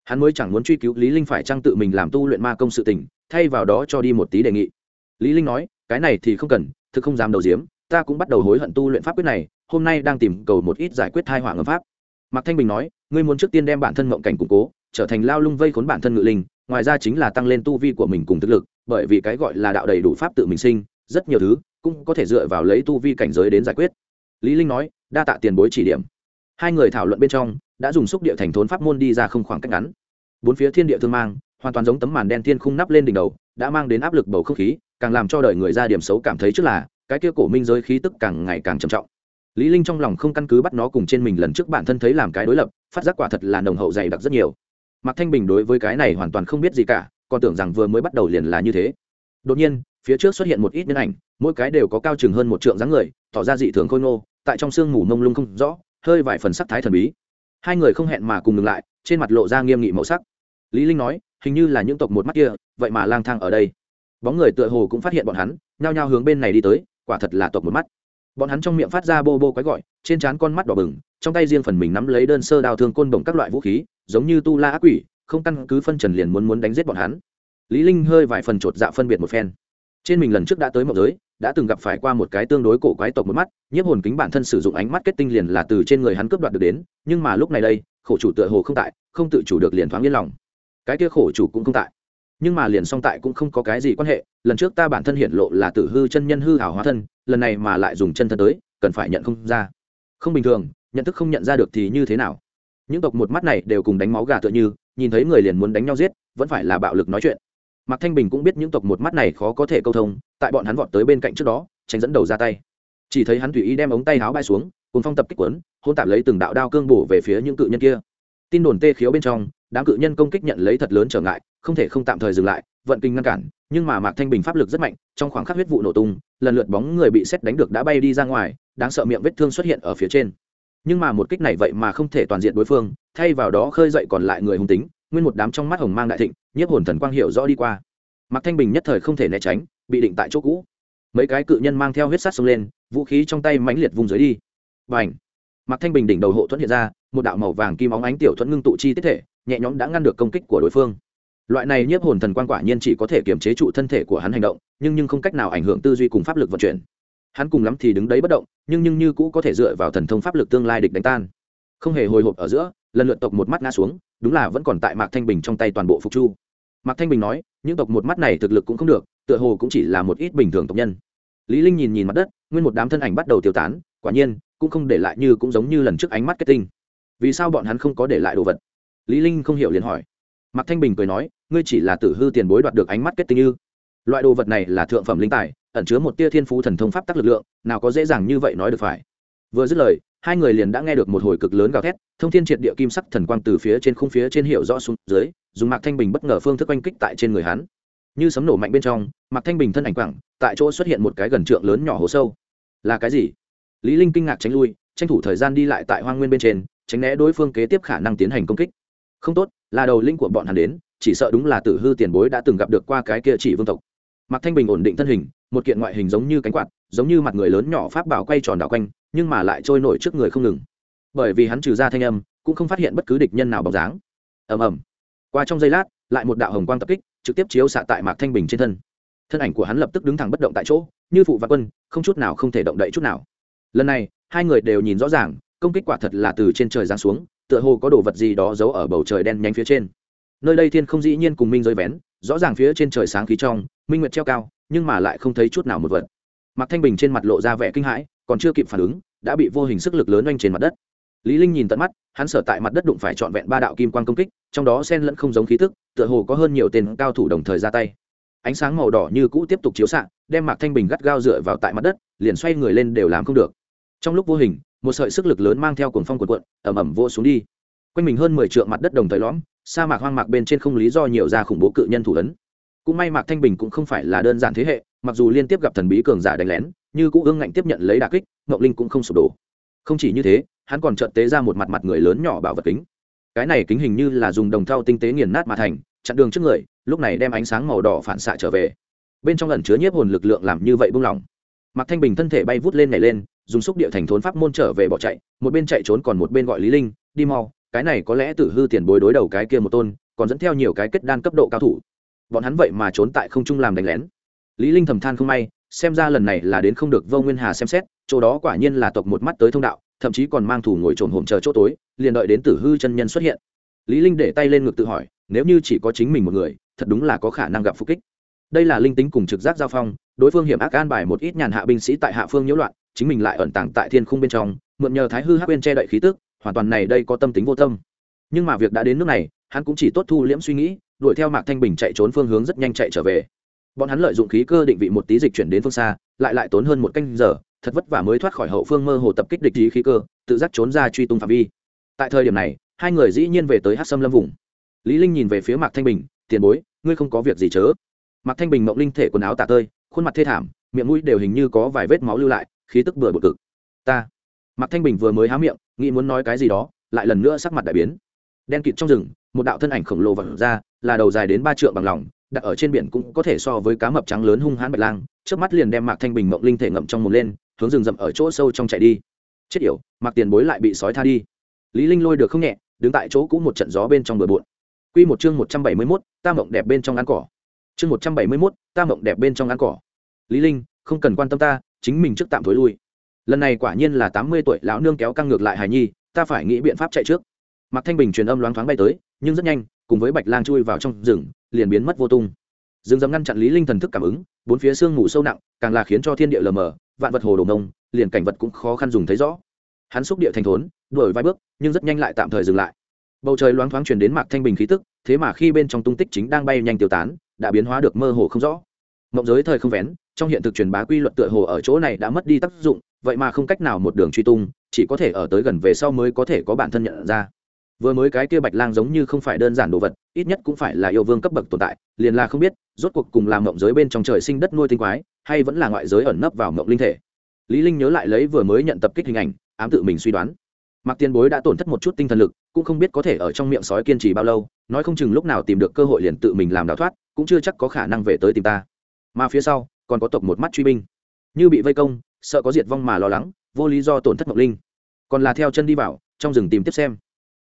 Hắn mới chẳng muốn truy cứu lý linh phải trang tự mình làm tu luyện ma công sự tình, thay vào đó cho đi một tí đề nghị. Lý linh nói cái này thì không cần, thực không dám đầu diếm ta cũng bắt đầu hối hận tu luyện pháp quyết này, hôm nay đang tìm cầu một ít giải quyết thai hỏa ngầm pháp. Mạc thanh bình nói, ngươi muốn trước tiên đem bản thân mộng cảnh củng cố, trở thành lao lung vây khốn bản thân ngự linh, ngoài ra chính là tăng lên tu vi của mình cùng thực lực, bởi vì cái gọi là đạo đầy đủ pháp tự mình sinh, rất nhiều thứ cũng có thể dựa vào lấy tu vi cảnh giới đến giải quyết. Lý linh nói, đa tạ tiền bối chỉ điểm. Hai người thảo luận bên trong, đã dùng xúc địa thành thốn pháp môn đi ra không khoảng cách ngắn. Bốn phía thiên địa thương mang, hoàn toàn giống tấm màn đen thiên khung nắp lên đỉnh đầu, đã mang đến áp lực bầu không khí càng làm cho đời người ra điểm xấu cảm thấy trước là, cái kia cổ minh giới khí tức càng ngày càng trầm trọng. Lý linh trong lòng không căn cứ bắt nó cùng trên mình lần trước bản thân thấy làm cái đối lập, phát giác quả thật là nồng hậu dày đặc rất nhiều. Mạc thanh bình đối với cái này hoàn toàn không biết gì cả, còn tưởng rằng vừa mới bắt đầu liền là như thế. Đột nhiên, phía trước xuất hiện một ít nhân ảnh, mỗi cái đều có cao chừng hơn một trượng dáng người, tỏ ra dị thường khôi ngô, tại trong sương mù mông lung không rõ, hơi vài phần sắc thái thần bí. Hai người không hẹn mà cùng ngừng lại, trên mặt lộ ra nghiêm nghị màu sắc. Lý linh nói, hình như là những tộc một mắt kia, vậy mà lang thang ở đây bóng người tựa hồ cũng phát hiện bọn hắn, nhao nhao hướng bên này đi tới, quả thật là tộc một mắt. Bọn hắn trong miệng phát ra bô bô quái gọi, trên trán con mắt đỏ bừng, trong tay riêng phần mình nắm lấy đơn sơ đào thương côn bổng các loại vũ khí, giống như tu la ác quỷ, không căn cứ phân trần liền muốn muốn đánh giết bọn hắn. Lý linh hơi vài phần chột dạ phân biệt một phen. Trên mình lần trước đã tới mộng giới, đã từng gặp phải qua một cái tương đối cổ quái tộc một mắt, nhiếp hồn kính bản thân sử dụng ánh mắt kết tinh liền là từ trên người hắn cướp đoạt được đến, nhưng mà lúc này đây, khổ chủ tựa hồ không tại, không tự chủ được liền thoáng yên lòng. Cái kia khổ chủ cũng không tại nhưng mà liền song tại cũng không có cái gì quan hệ, lần trước ta bản thân hiện lộ là tử hư chân nhân hư hảo hóa thân, lần này mà lại dùng chân thân tới, cần phải nhận không ra. Không bình thường, nhận thức không nhận ra được thì như thế nào? Những tộc một mắt này đều cùng đánh máu gà tựa như, nhìn thấy người liền muốn đánh nhau giết, vẫn phải là bạo lực nói chuyện. Mạc thanh bình cũng biết những tộc một mắt này khó có thể câu thông, tại bọn hắn vọt tới bên cạnh trước đó, tránh dẫn đầu ra tay. Chỉ thấy hắn tùy ý đem ống tay áo bay xuống cùng phong tập kích quấn hôn tạp lấy từng đạo đao cương bổ về phía những cự nhân kia. Tin đồn tê khiếu bên trong đám cự nhân công kích nhận lấy thật lớn trở ngại, không thể không tạm thời dừng lại, vận kinh ngăn cản, nhưng mà mạc thanh bình pháp lực rất mạnh, trong khoảng khắc huyết vụ nổ tung, lần lượt bóng người bị xét đánh được đã bay đi ra ngoài, đáng sợ miệng vết thương xuất hiện ở phía trên. Nhưng mà một kích này vậy mà không thể toàn diện đối phương, thay vào đó khơi dậy còn lại người hung tính, nguyên một đám trong mắt hồng mang đại thịnh, nhiếp hồn thần quang hiệu rõ đi qua. Mạc thanh bình nhất thời không thể né tránh, bị định tại chỗ cũ. Mấy cái cự nhân mang theo huyết sát xông lên, vũ khí trong tay mãnh liệt vùng dưới đi. Và ảnh mạc thanh bình đỉnh đầu hộ thuẫn hiện ra, một đạo màu vàng kim óng ánh tiểu thuẫn ngưng tụ chi tiết thể nhẹ nhõm đã ngăn được công kích của đối phương. Loại này nhiếp hồn thần quan quả nhiên chỉ có thể kiềm chế trụ thân thể của hắn hành động, nhưng nhưng không cách nào ảnh hưởng tư duy cùng pháp lực vận chuyển. Hắn cùng lắm thì đứng đấy bất động, nhưng nhưng như cũ có thể dựa vào thần thông pháp lực tương lai địch đánh tan. Không hề hồi hộp ở giữa, lần lượt tộc một mắt ngã xuống, đúng là vẫn còn tại mạc thanh bình trong tay toàn bộ phục chu. Mạc thanh bình nói, những tộc một mắt này thực lực cũng không được, tựa hồ cũng chỉ là một ít bình thường tộc nhân. Lý linh nhìn nhìn mặt đất, nguyên một đám thân ảnh bắt đầu tiêu tán, quả nhiên, cũng không để lại như cũng giống như lần trước ánh mắt kết tinh. Vì sao bọn hắn không có để lại đồ vật? Lý linh không hiểu liền hỏi. Mạc thanh bình cười nói, ngươi chỉ là tử hư tiền bối đoạt được ánh mắt kết tinh như loại đồ vật này là thượng phẩm linh tài, ẩn chứa một tia thiên phú thần thông pháp tắc lực lượng, nào có dễ dàng như vậy nói được phải. Vừa dứt lời, hai người liền đã nghe được một hồi cực lớn gào thét, thông thiên triệt địa kim sắc thần quang từ phía trên khung phía trên hiệu rõ xuống dưới, dùng mạc thanh bình bất ngờ phương thức oanh kích tại trên người hắn. Như sấm nổ mạnh bên trong, mạc thanh bình thân ảnh quẳng, tại chỗ xuất hiện một cái gần trượng lớn nhỏ hồ sâu. Là cái gì? Lý linh kinh ngạc tránh lui, tranh thủ thời gian đi lại tại hoang nguyên bên trên, tránh né đối phương kế tiếp khả năng tiến hành công kích không tốt, là đầu linh của bọn hắn đến, chỉ sợ đúng là tử hư tiền bối đã từng gặp được qua cái kia chỉ vương tộc. Mạc thanh bình ổn định thân hình, một kiện ngoại hình giống như cánh quạt, giống như mặt người lớn nhỏ pháp bảo quay tròn đảo quanh, nhưng mà lại trôi nổi trước người không ngừng. Bởi vì hắn trừ ra thanh âm, cũng không phát hiện bất cứ địch nhân nào bóng dáng. Ầm ầm. Qua trong giây lát, lại một đạo hồng quang tập kích, trực tiếp chiếu xạ tại mạc thanh bình trên thân. Thân ảnh của hắn lập tức đứng thẳng bất động tại chỗ, như phụ và quân, không chút nào không thể động đậy chút nào. Lần này, hai người đều nhìn rõ ràng, công kích quả thật là từ trên trời giáng xuống tựa hồ có đồ vật gì đó giấu ở bầu trời đen nhánh phía trên. Nơi đây thiên không dĩ nhiên cùng minh rơi vén, rõ ràng phía trên trời sáng khí trong, minh nguyệt treo cao, nhưng mà lại không thấy chút nào một vật. Mạc thanh bình trên mặt lộ ra vẻ kinh hãi, còn chưa kịp phản ứng, đã bị vô hình sức lực lớn oanh trên mặt đất. Lý linh nhìn tận mắt, hắn sở tại mặt đất đụng phải trọn vẹn ba đạo kim quang công kích, trong đó xen lẫn không giống khí tức, tựa hồ có hơn nhiều tên cao thủ đồng thời ra tay. Ánh sáng màu đỏ như cũ tiếp tục chiếu xạ, đem mạc thanh bình gắt gao dựa vào tại mặt đất, liền xoay người lên đều làm không được. Trong lúc vô hình một sợi sức lực lớn mang theo cuồng phong cuộn cuộn ẩm ẩm vô xuống đi. Quanh mình hơn mười trượng mặt đất đồng thời lõm, sa mạc hoang mạc bên trên không lý do nhiều ra khủng bố cự nhân thủ ấn. Cũng may mạc thanh bình cũng không phải là đơn giản thế hệ, mặc dù liên tiếp gặp thần bí cường giả đánh lén, như cũng ương ngạnh tiếp nhận lấy đà kích, ngọc linh cũng không sụp đổ. Không chỉ như thế, hắn còn trợn tế ra một mặt mặt người lớn nhỏ bảo vật kính. Cái này kính hình như là dùng đồng thau tinh tế nghiền nát mà thành, chặn đường trước người, lúc này đem ánh sáng màu đỏ phản xạ trở về. Bên trong lần chứa nhiếp hồn lực lượng làm như vậy buông lỏng mạc thanh bình thân thể bay vút lên nhảy lên dùng xúc địa thành thốn pháp môn trở về bỏ chạy, một bên chạy trốn còn một bên gọi lý linh, đi mau, cái này có lẽ tử hư tiền bối đối đầu cái kia một tôn, còn dẫn theo nhiều cái kết đan cấp độ cao thủ. Bọn hắn vậy mà trốn tại không trung làm đánh lén. Lý linh thầm than không may, xem ra lần này là đến không được vô nguyên hà xem xét, chỗ đó quả nhiên là tộc một mắt tới thông đạo, thậm chí còn mang thủ ngồi trồn hổm chờ chỗ tối, liền đợi đến tử hư chân nhân xuất hiện. Lý linh để tay lên ngực tự hỏi, nếu như chỉ có chính mình một người, thật đúng là có khả năng gặp phục kích. Đây là linh tính cùng trực giác giao phong, đối phương hiểm ác an bài một ít nhàn hạ binh sĩ tại hạ phương nhiễu loạn chính mình lại ẩn tàng tại thiên khung bên trong, mượn nhờ thái hư hắc bên che đậy khí tức, hoàn toàn này đây có tâm tính vô tâm. Nhưng mà việc đã đến nước này, hắn cũng chỉ tốt thu liễm suy nghĩ, đuổi theo mạc thanh bình chạy trốn phương hướng rất nhanh chạy trở về. Bọn hắn lợi dụng khí cơ định vị một tí dịch chuyển đến phương xa, lại lại tốn hơn một canh giờ, thật vất vả mới thoát khỏi hậu phương mơ hồ tập kích địch ý khí cơ, tự giác trốn ra truy tung phạm vi. Tại thời điểm này, hai người dĩ nhiên về tới hát sâm lâm vùng. Lý linh nhìn về phía mạc thanh bình, tiền bối, ngươi không có việc gì chớ? Mạc thanh bình mộng linh thể quần áo tả tơi, khuôn mặt thê thảm, miệng mũi đều hình như có vài vết máu lưu lại khí tức bừa bột cực. Ta. Mạc thanh bình vừa mới há miệng nghĩ muốn nói cái gì đó lại lần nữa sắc mặt đại biến. Đen kịt trong rừng một đạo thân ảnh khổng lồ vật ra là đầu dài đến ba trượng bằng lòng đặt ở trên biển cũng có thể so với cá mập trắng lớn hung hãn bạch lang trước mắt liền đem mạc thanh bình mộng linh thể ngậm trong một lên hướng rừng rậm ở chỗ sâu trong chạy đi. Chết yểu mạc tiền bối lại bị sói tha đi. Lý linh lôi được không nhẹ đứng tại chỗ cũ một trận gió bên trong bờ bộn. Quy một chương một trăm bảy mươi 171, ta mộng đẹp bên trong ăn cỏ. Chương một trăm bảy mươi 171, ta mộng đẹp bên trong ăn cỏ. Lý linh không cần quan tâm ta chính mình trước tạm thối lui. Lần này quả nhiên là tám mươi tuổi lão nương kéo căng ngược lại hài nhi, ta phải nghĩ biện pháp chạy trước. Mạc thanh bình truyền âm loáng thoáng bay tới, nhưng rất nhanh, cùng với bạch lang chui vào trong rừng, liền biến mất vô tung. Rừng rậm ngăn chặn lý linh thần thức cảm ứng, bốn phía sương mù sâu nặng, càng là khiến cho thiên địa lờ mờ, vạn vật hồ đồ nông liền cảnh vật cũng khó khăn dùng thấy rõ. Hắn xúc địa thành thốn, đuổi vài bước, nhưng rất nhanh lại tạm thời dừng lại. Bầu trời loáng thoáng truyền đến mạc thanh bình khí tức, thế mà khi bên trong tung tích chính đang bay nhanh tiêu tán, đã biến hóa được mơ hồ không rõ. Mộng giới thời không vén trong hiện thực truyền bá quy luật tựa hồ ở chỗ này đã mất đi tác dụng, vậy mà không cách nào một đường truy tung, chỉ có thể ở tới gần về sau mới có thể có bản thân nhận ra. Vừa mới cái kia bạch lang giống như không phải đơn giản đồ vật, ít nhất cũng phải là yêu vương cấp bậc tồn tại, liền là không biết, rốt cuộc cùng làm mộng giới bên trong trời sinh đất nuôi tinh quái, hay vẫn là ngoại giới ẩn nấp vào mộng linh thể. Lý linh nhớ lại lấy vừa mới nhận tập kích hình ảnh, ám tự mình suy đoán. Mặc tiền bối đã tổn thất một chút tinh thần lực, cũng không biết có thể ở trong miệng sói kiên trì bao lâu, nói không chừng lúc nào tìm được cơ hội liền tự mình làm đào thoát, cũng chưa chắc có khả năng về tới tìm ta. Mà phía sau còn có tộc một mắt truy binh. Như bị vây công, sợ có diệt vong mà lo lắng, vô lý do tổn thất mộng linh. Còn là theo chân đi vào, trong rừng tìm tiếp xem.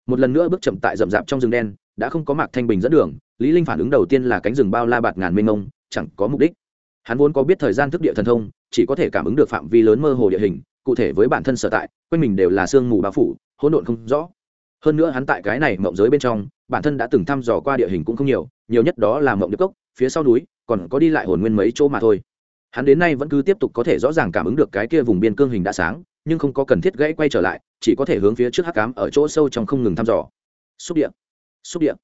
Một lần nữa bước chậm tại rậm rạp trong rừng đen, đã không có mạc thanh bình dẫn đường, lý linh phản ứng đầu tiên là cánh rừng bao la bạt ngàn mênh mông, chẳng có mục đích. Hắn vốn có biết thời gian thức địa thần thông, chỉ có thể cảm ứng được phạm vi lớn mơ hồ địa hình, cụ thể với bản thân sở tại, quanh mình đều là sương mù bao phủ, hỗn độn không rõ. Hơn nữa hắn tại cái này mộng giới bên trong, bản thân đã từng thăm dò qua địa hình cũng không nhiều nhiều nhất đó là mộng điệp cốc, phía sau núi, còn có đi lại hồn nguyên mấy chỗ mà thôi hắn đến nay vẫn cứ tiếp tục có thể rõ ràng cảm ứng được cái kia vùng biên cương hình đã sáng, nhưng không có cần thiết gãy quay trở lại, chỉ có thể hướng phía trước hắc cám ở chỗ sâu trong không ngừng thăm dò. Xúc địa xúc địa,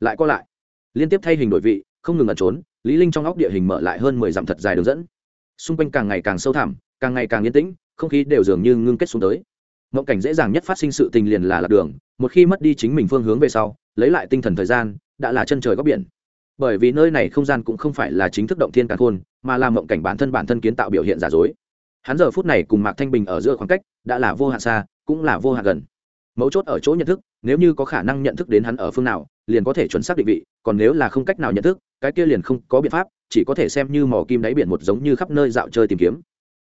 lại co lại. Liên tiếp thay hình đổi vị, không ngừng ẩn trốn, lý linh trong óc địa hình mở lại hơn mười dặm thật dài đường dẫn. Xung quanh càng ngày càng sâu thẳm, càng ngày càng yên tĩnh, không khí đều dường như ngưng kết xuống tới. Mộng cảnh dễ dàng nhất phát sinh sự tình liền là lạc đường, một khi mất đi chính mình phương hướng về sau, lấy lại tinh thần thời gian, đã là chân trời góc biển bởi vì nơi này không gian cũng không phải là chính thức động thiên càn khôn, mà là mộng cảnh bản thân bản thân kiến tạo biểu hiện giả dối. Hắn giờ phút này cùng mạc thanh bình ở giữa khoảng cách đã là vô hạn xa, cũng là vô hạn gần. Mấu chốt ở chỗ nhận thức, nếu như có khả năng nhận thức đến hắn ở phương nào, liền có thể chuẩn xác định vị, còn nếu là không cách nào nhận thức, cái kia liền không có biện pháp, chỉ có thể xem như mỏ kim đáy biển một giống như khắp nơi dạo chơi tìm kiếm.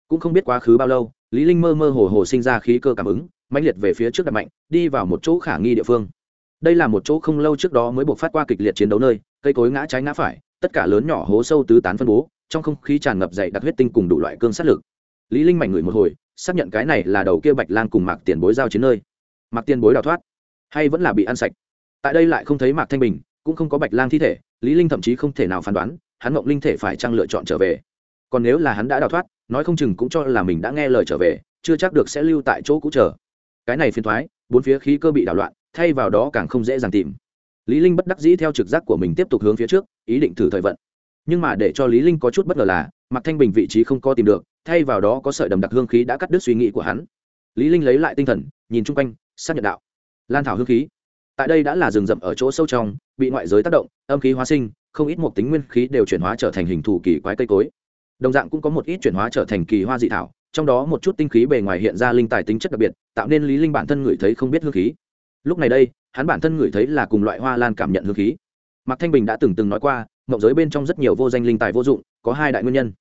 Cũng không biết quá khứ bao lâu, lý linh mơ mơ hồ hồ sinh ra khí cơ cảm ứng, mãnh liệt về phía trước đặt mạnh, đi vào một chỗ khả nghi địa phương. Đây là một chỗ không lâu trước đó mới buộc phát qua kịch liệt chiến đấu nơi cây cối ngã trái ngã phải, tất cả lớn nhỏ hố sâu tứ tán phân bố, trong không khí tràn ngập dày đặc huyết tinh cùng đủ loại cương sát lực. Lý linh mạnh ngửi một hồi, xác nhận cái này là đầu kia bạch lang cùng mạc tiền bối giao chiến nơi. Mạc tiền bối đào thoát, hay vẫn là bị ăn sạch? Tại đây lại không thấy mạc thanh bình, cũng không có bạch lang thi thể, lý linh thậm chí không thể nào phán đoán, hắn ngọc linh thể phải trang lựa chọn trở về. Còn nếu là hắn đã đào thoát, nói không chừng cũng cho là mình đã nghe lời trở về, chưa chắc được sẽ lưu tại chỗ cũ chờ. Cái này phiền thoái bốn phía khí cơ bị đảo loạn, thay vào đó càng không dễ dàng tìm lý linh bất đắc dĩ theo trực giác của mình tiếp tục hướng phía trước, ý định thử thời vận. Nhưng mà để cho lý linh có chút bất ngờ là mặc thanh bình vị trí không có tìm được, thay vào đó có sợi đầm đặc hương khí đã cắt đứt suy nghĩ của hắn. Lý linh lấy lại tinh thần, nhìn chung quanh, xác nhận đạo. Lan thảo hương khí. Tại đây đã là rừng rậm ở chỗ sâu trong, bị ngoại giới tác động, âm khí hóa sinh, không ít một tính nguyên khí đều chuyển hóa trở thành hình thù kỳ quái cây cối. Đồng dạng cũng có một ít chuyển hóa trở thành kỳ hoa dị thảo, trong đó một chút tinh khí bề ngoài hiện ra linh tài tính chất đặc biệt, tạo nên lý linh bản thân ngửi thấy không biết hương khí. Lúc này đây hắn bản thân ngửi thấy là cùng loại hoa lan cảm nhận hương khí. Mạc thanh bình đã từng từng nói qua, mộng giới bên trong rất nhiều vô danh linh tài vô dụng, có hai đại nguyên nhân.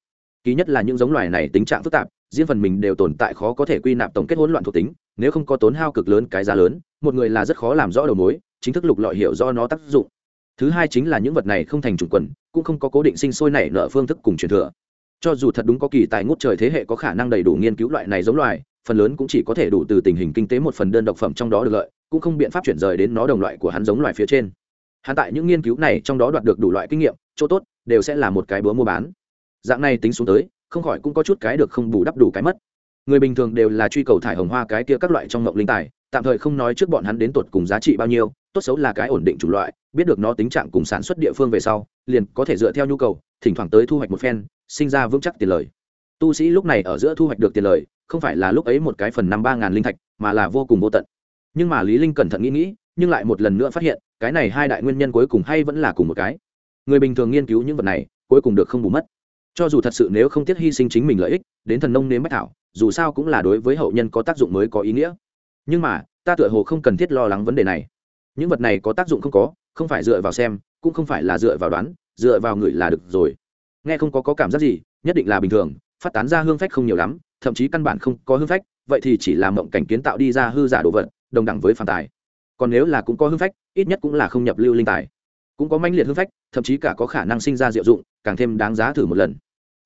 Ký nhất là những giống loài này tính trạng phức tạp, riêng phần mình đều tồn tại khó có thể quy nạp tổng kết hỗn loạn thuộc tính, nếu không có tốn hao cực lớn cái giá lớn, một người là rất khó làm rõ đầu mối, chính thức lục lọi hiểu do nó tác dụng. Thứ hai chính là những vật này không thành chủng quần, cũng không có cố định sinh sôi nảy nở phương thức cùng truyền thừa. Cho dù thật đúng có kỳ tài ngút trời thế hệ có khả năng đầy đủ nghiên cứu loại này giống loài, phần lớn cũng chỉ có thể đủ từ tình hình kinh tế một phần đơn độc phẩm trong đó được lợi cũng không biện pháp chuyển rời đến nó đồng loại của hắn giống loài phía trên. Hắn tại những nghiên cứu này trong đó đoạt được đủ loại kinh nghiệm, chỗ tốt đều sẽ là một cái búa mua bán. Dạng này tính xuống tới, không khỏi cũng có chút cái được không bù đắp đủ cái mất. Người bình thường đều là truy cầu thải hồng hoa cái kia các loại trong ngộng linh tài, tạm thời không nói trước bọn hắn đến tột cùng giá trị bao nhiêu, tốt xấu là cái ổn định chủng loại, biết được nó tính trạng cùng sản xuất địa phương về sau, liền có thể dựa theo nhu cầu, thỉnh thoảng tới thu hoạch một phen, sinh ra vững chắc tiền lời. Tu sĩ lúc này ở giữa thu hoạch được tiền lời, không phải là lúc ấy một cái phần năm ba ngàn linh thạch, mà là vô cùng vô tận nhưng mà lý linh cẩn thận nghĩ nghĩ nhưng lại một lần nữa phát hiện cái này hai đại nguyên nhân cuối cùng hay vẫn là cùng một cái. Người bình thường nghiên cứu những vật này cuối cùng được không bù mất. Cho dù thật sự nếu không tiếc hy sinh chính mình lợi ích đến thần nông nếm bách thảo dù sao cũng là đối với hậu nhân có tác dụng mới có ý nghĩa. Nhưng mà ta tựa hồ không cần thiết lo lắng vấn đề này. Những vật này có tác dụng không có không phải dựa vào xem cũng không phải là dựa vào đoán dựa vào người là được rồi. Nghe không có, có cảm giác gì nhất định là bình thường phát tán ra hương phách không nhiều lắm thậm chí căn bản không có hương phách vậy thì chỉ là mộng cảnh kiến tạo đi ra hư giả đồ vật đồng đẳng với phản tài. Còn nếu là cũng có hưng phách, ít nhất cũng là không nhập lưu linh tài. Cũng có manh liệt hưng phách, thậm chí cả có khả năng sinh ra diệu dụng, càng thêm đáng giá thử một lần.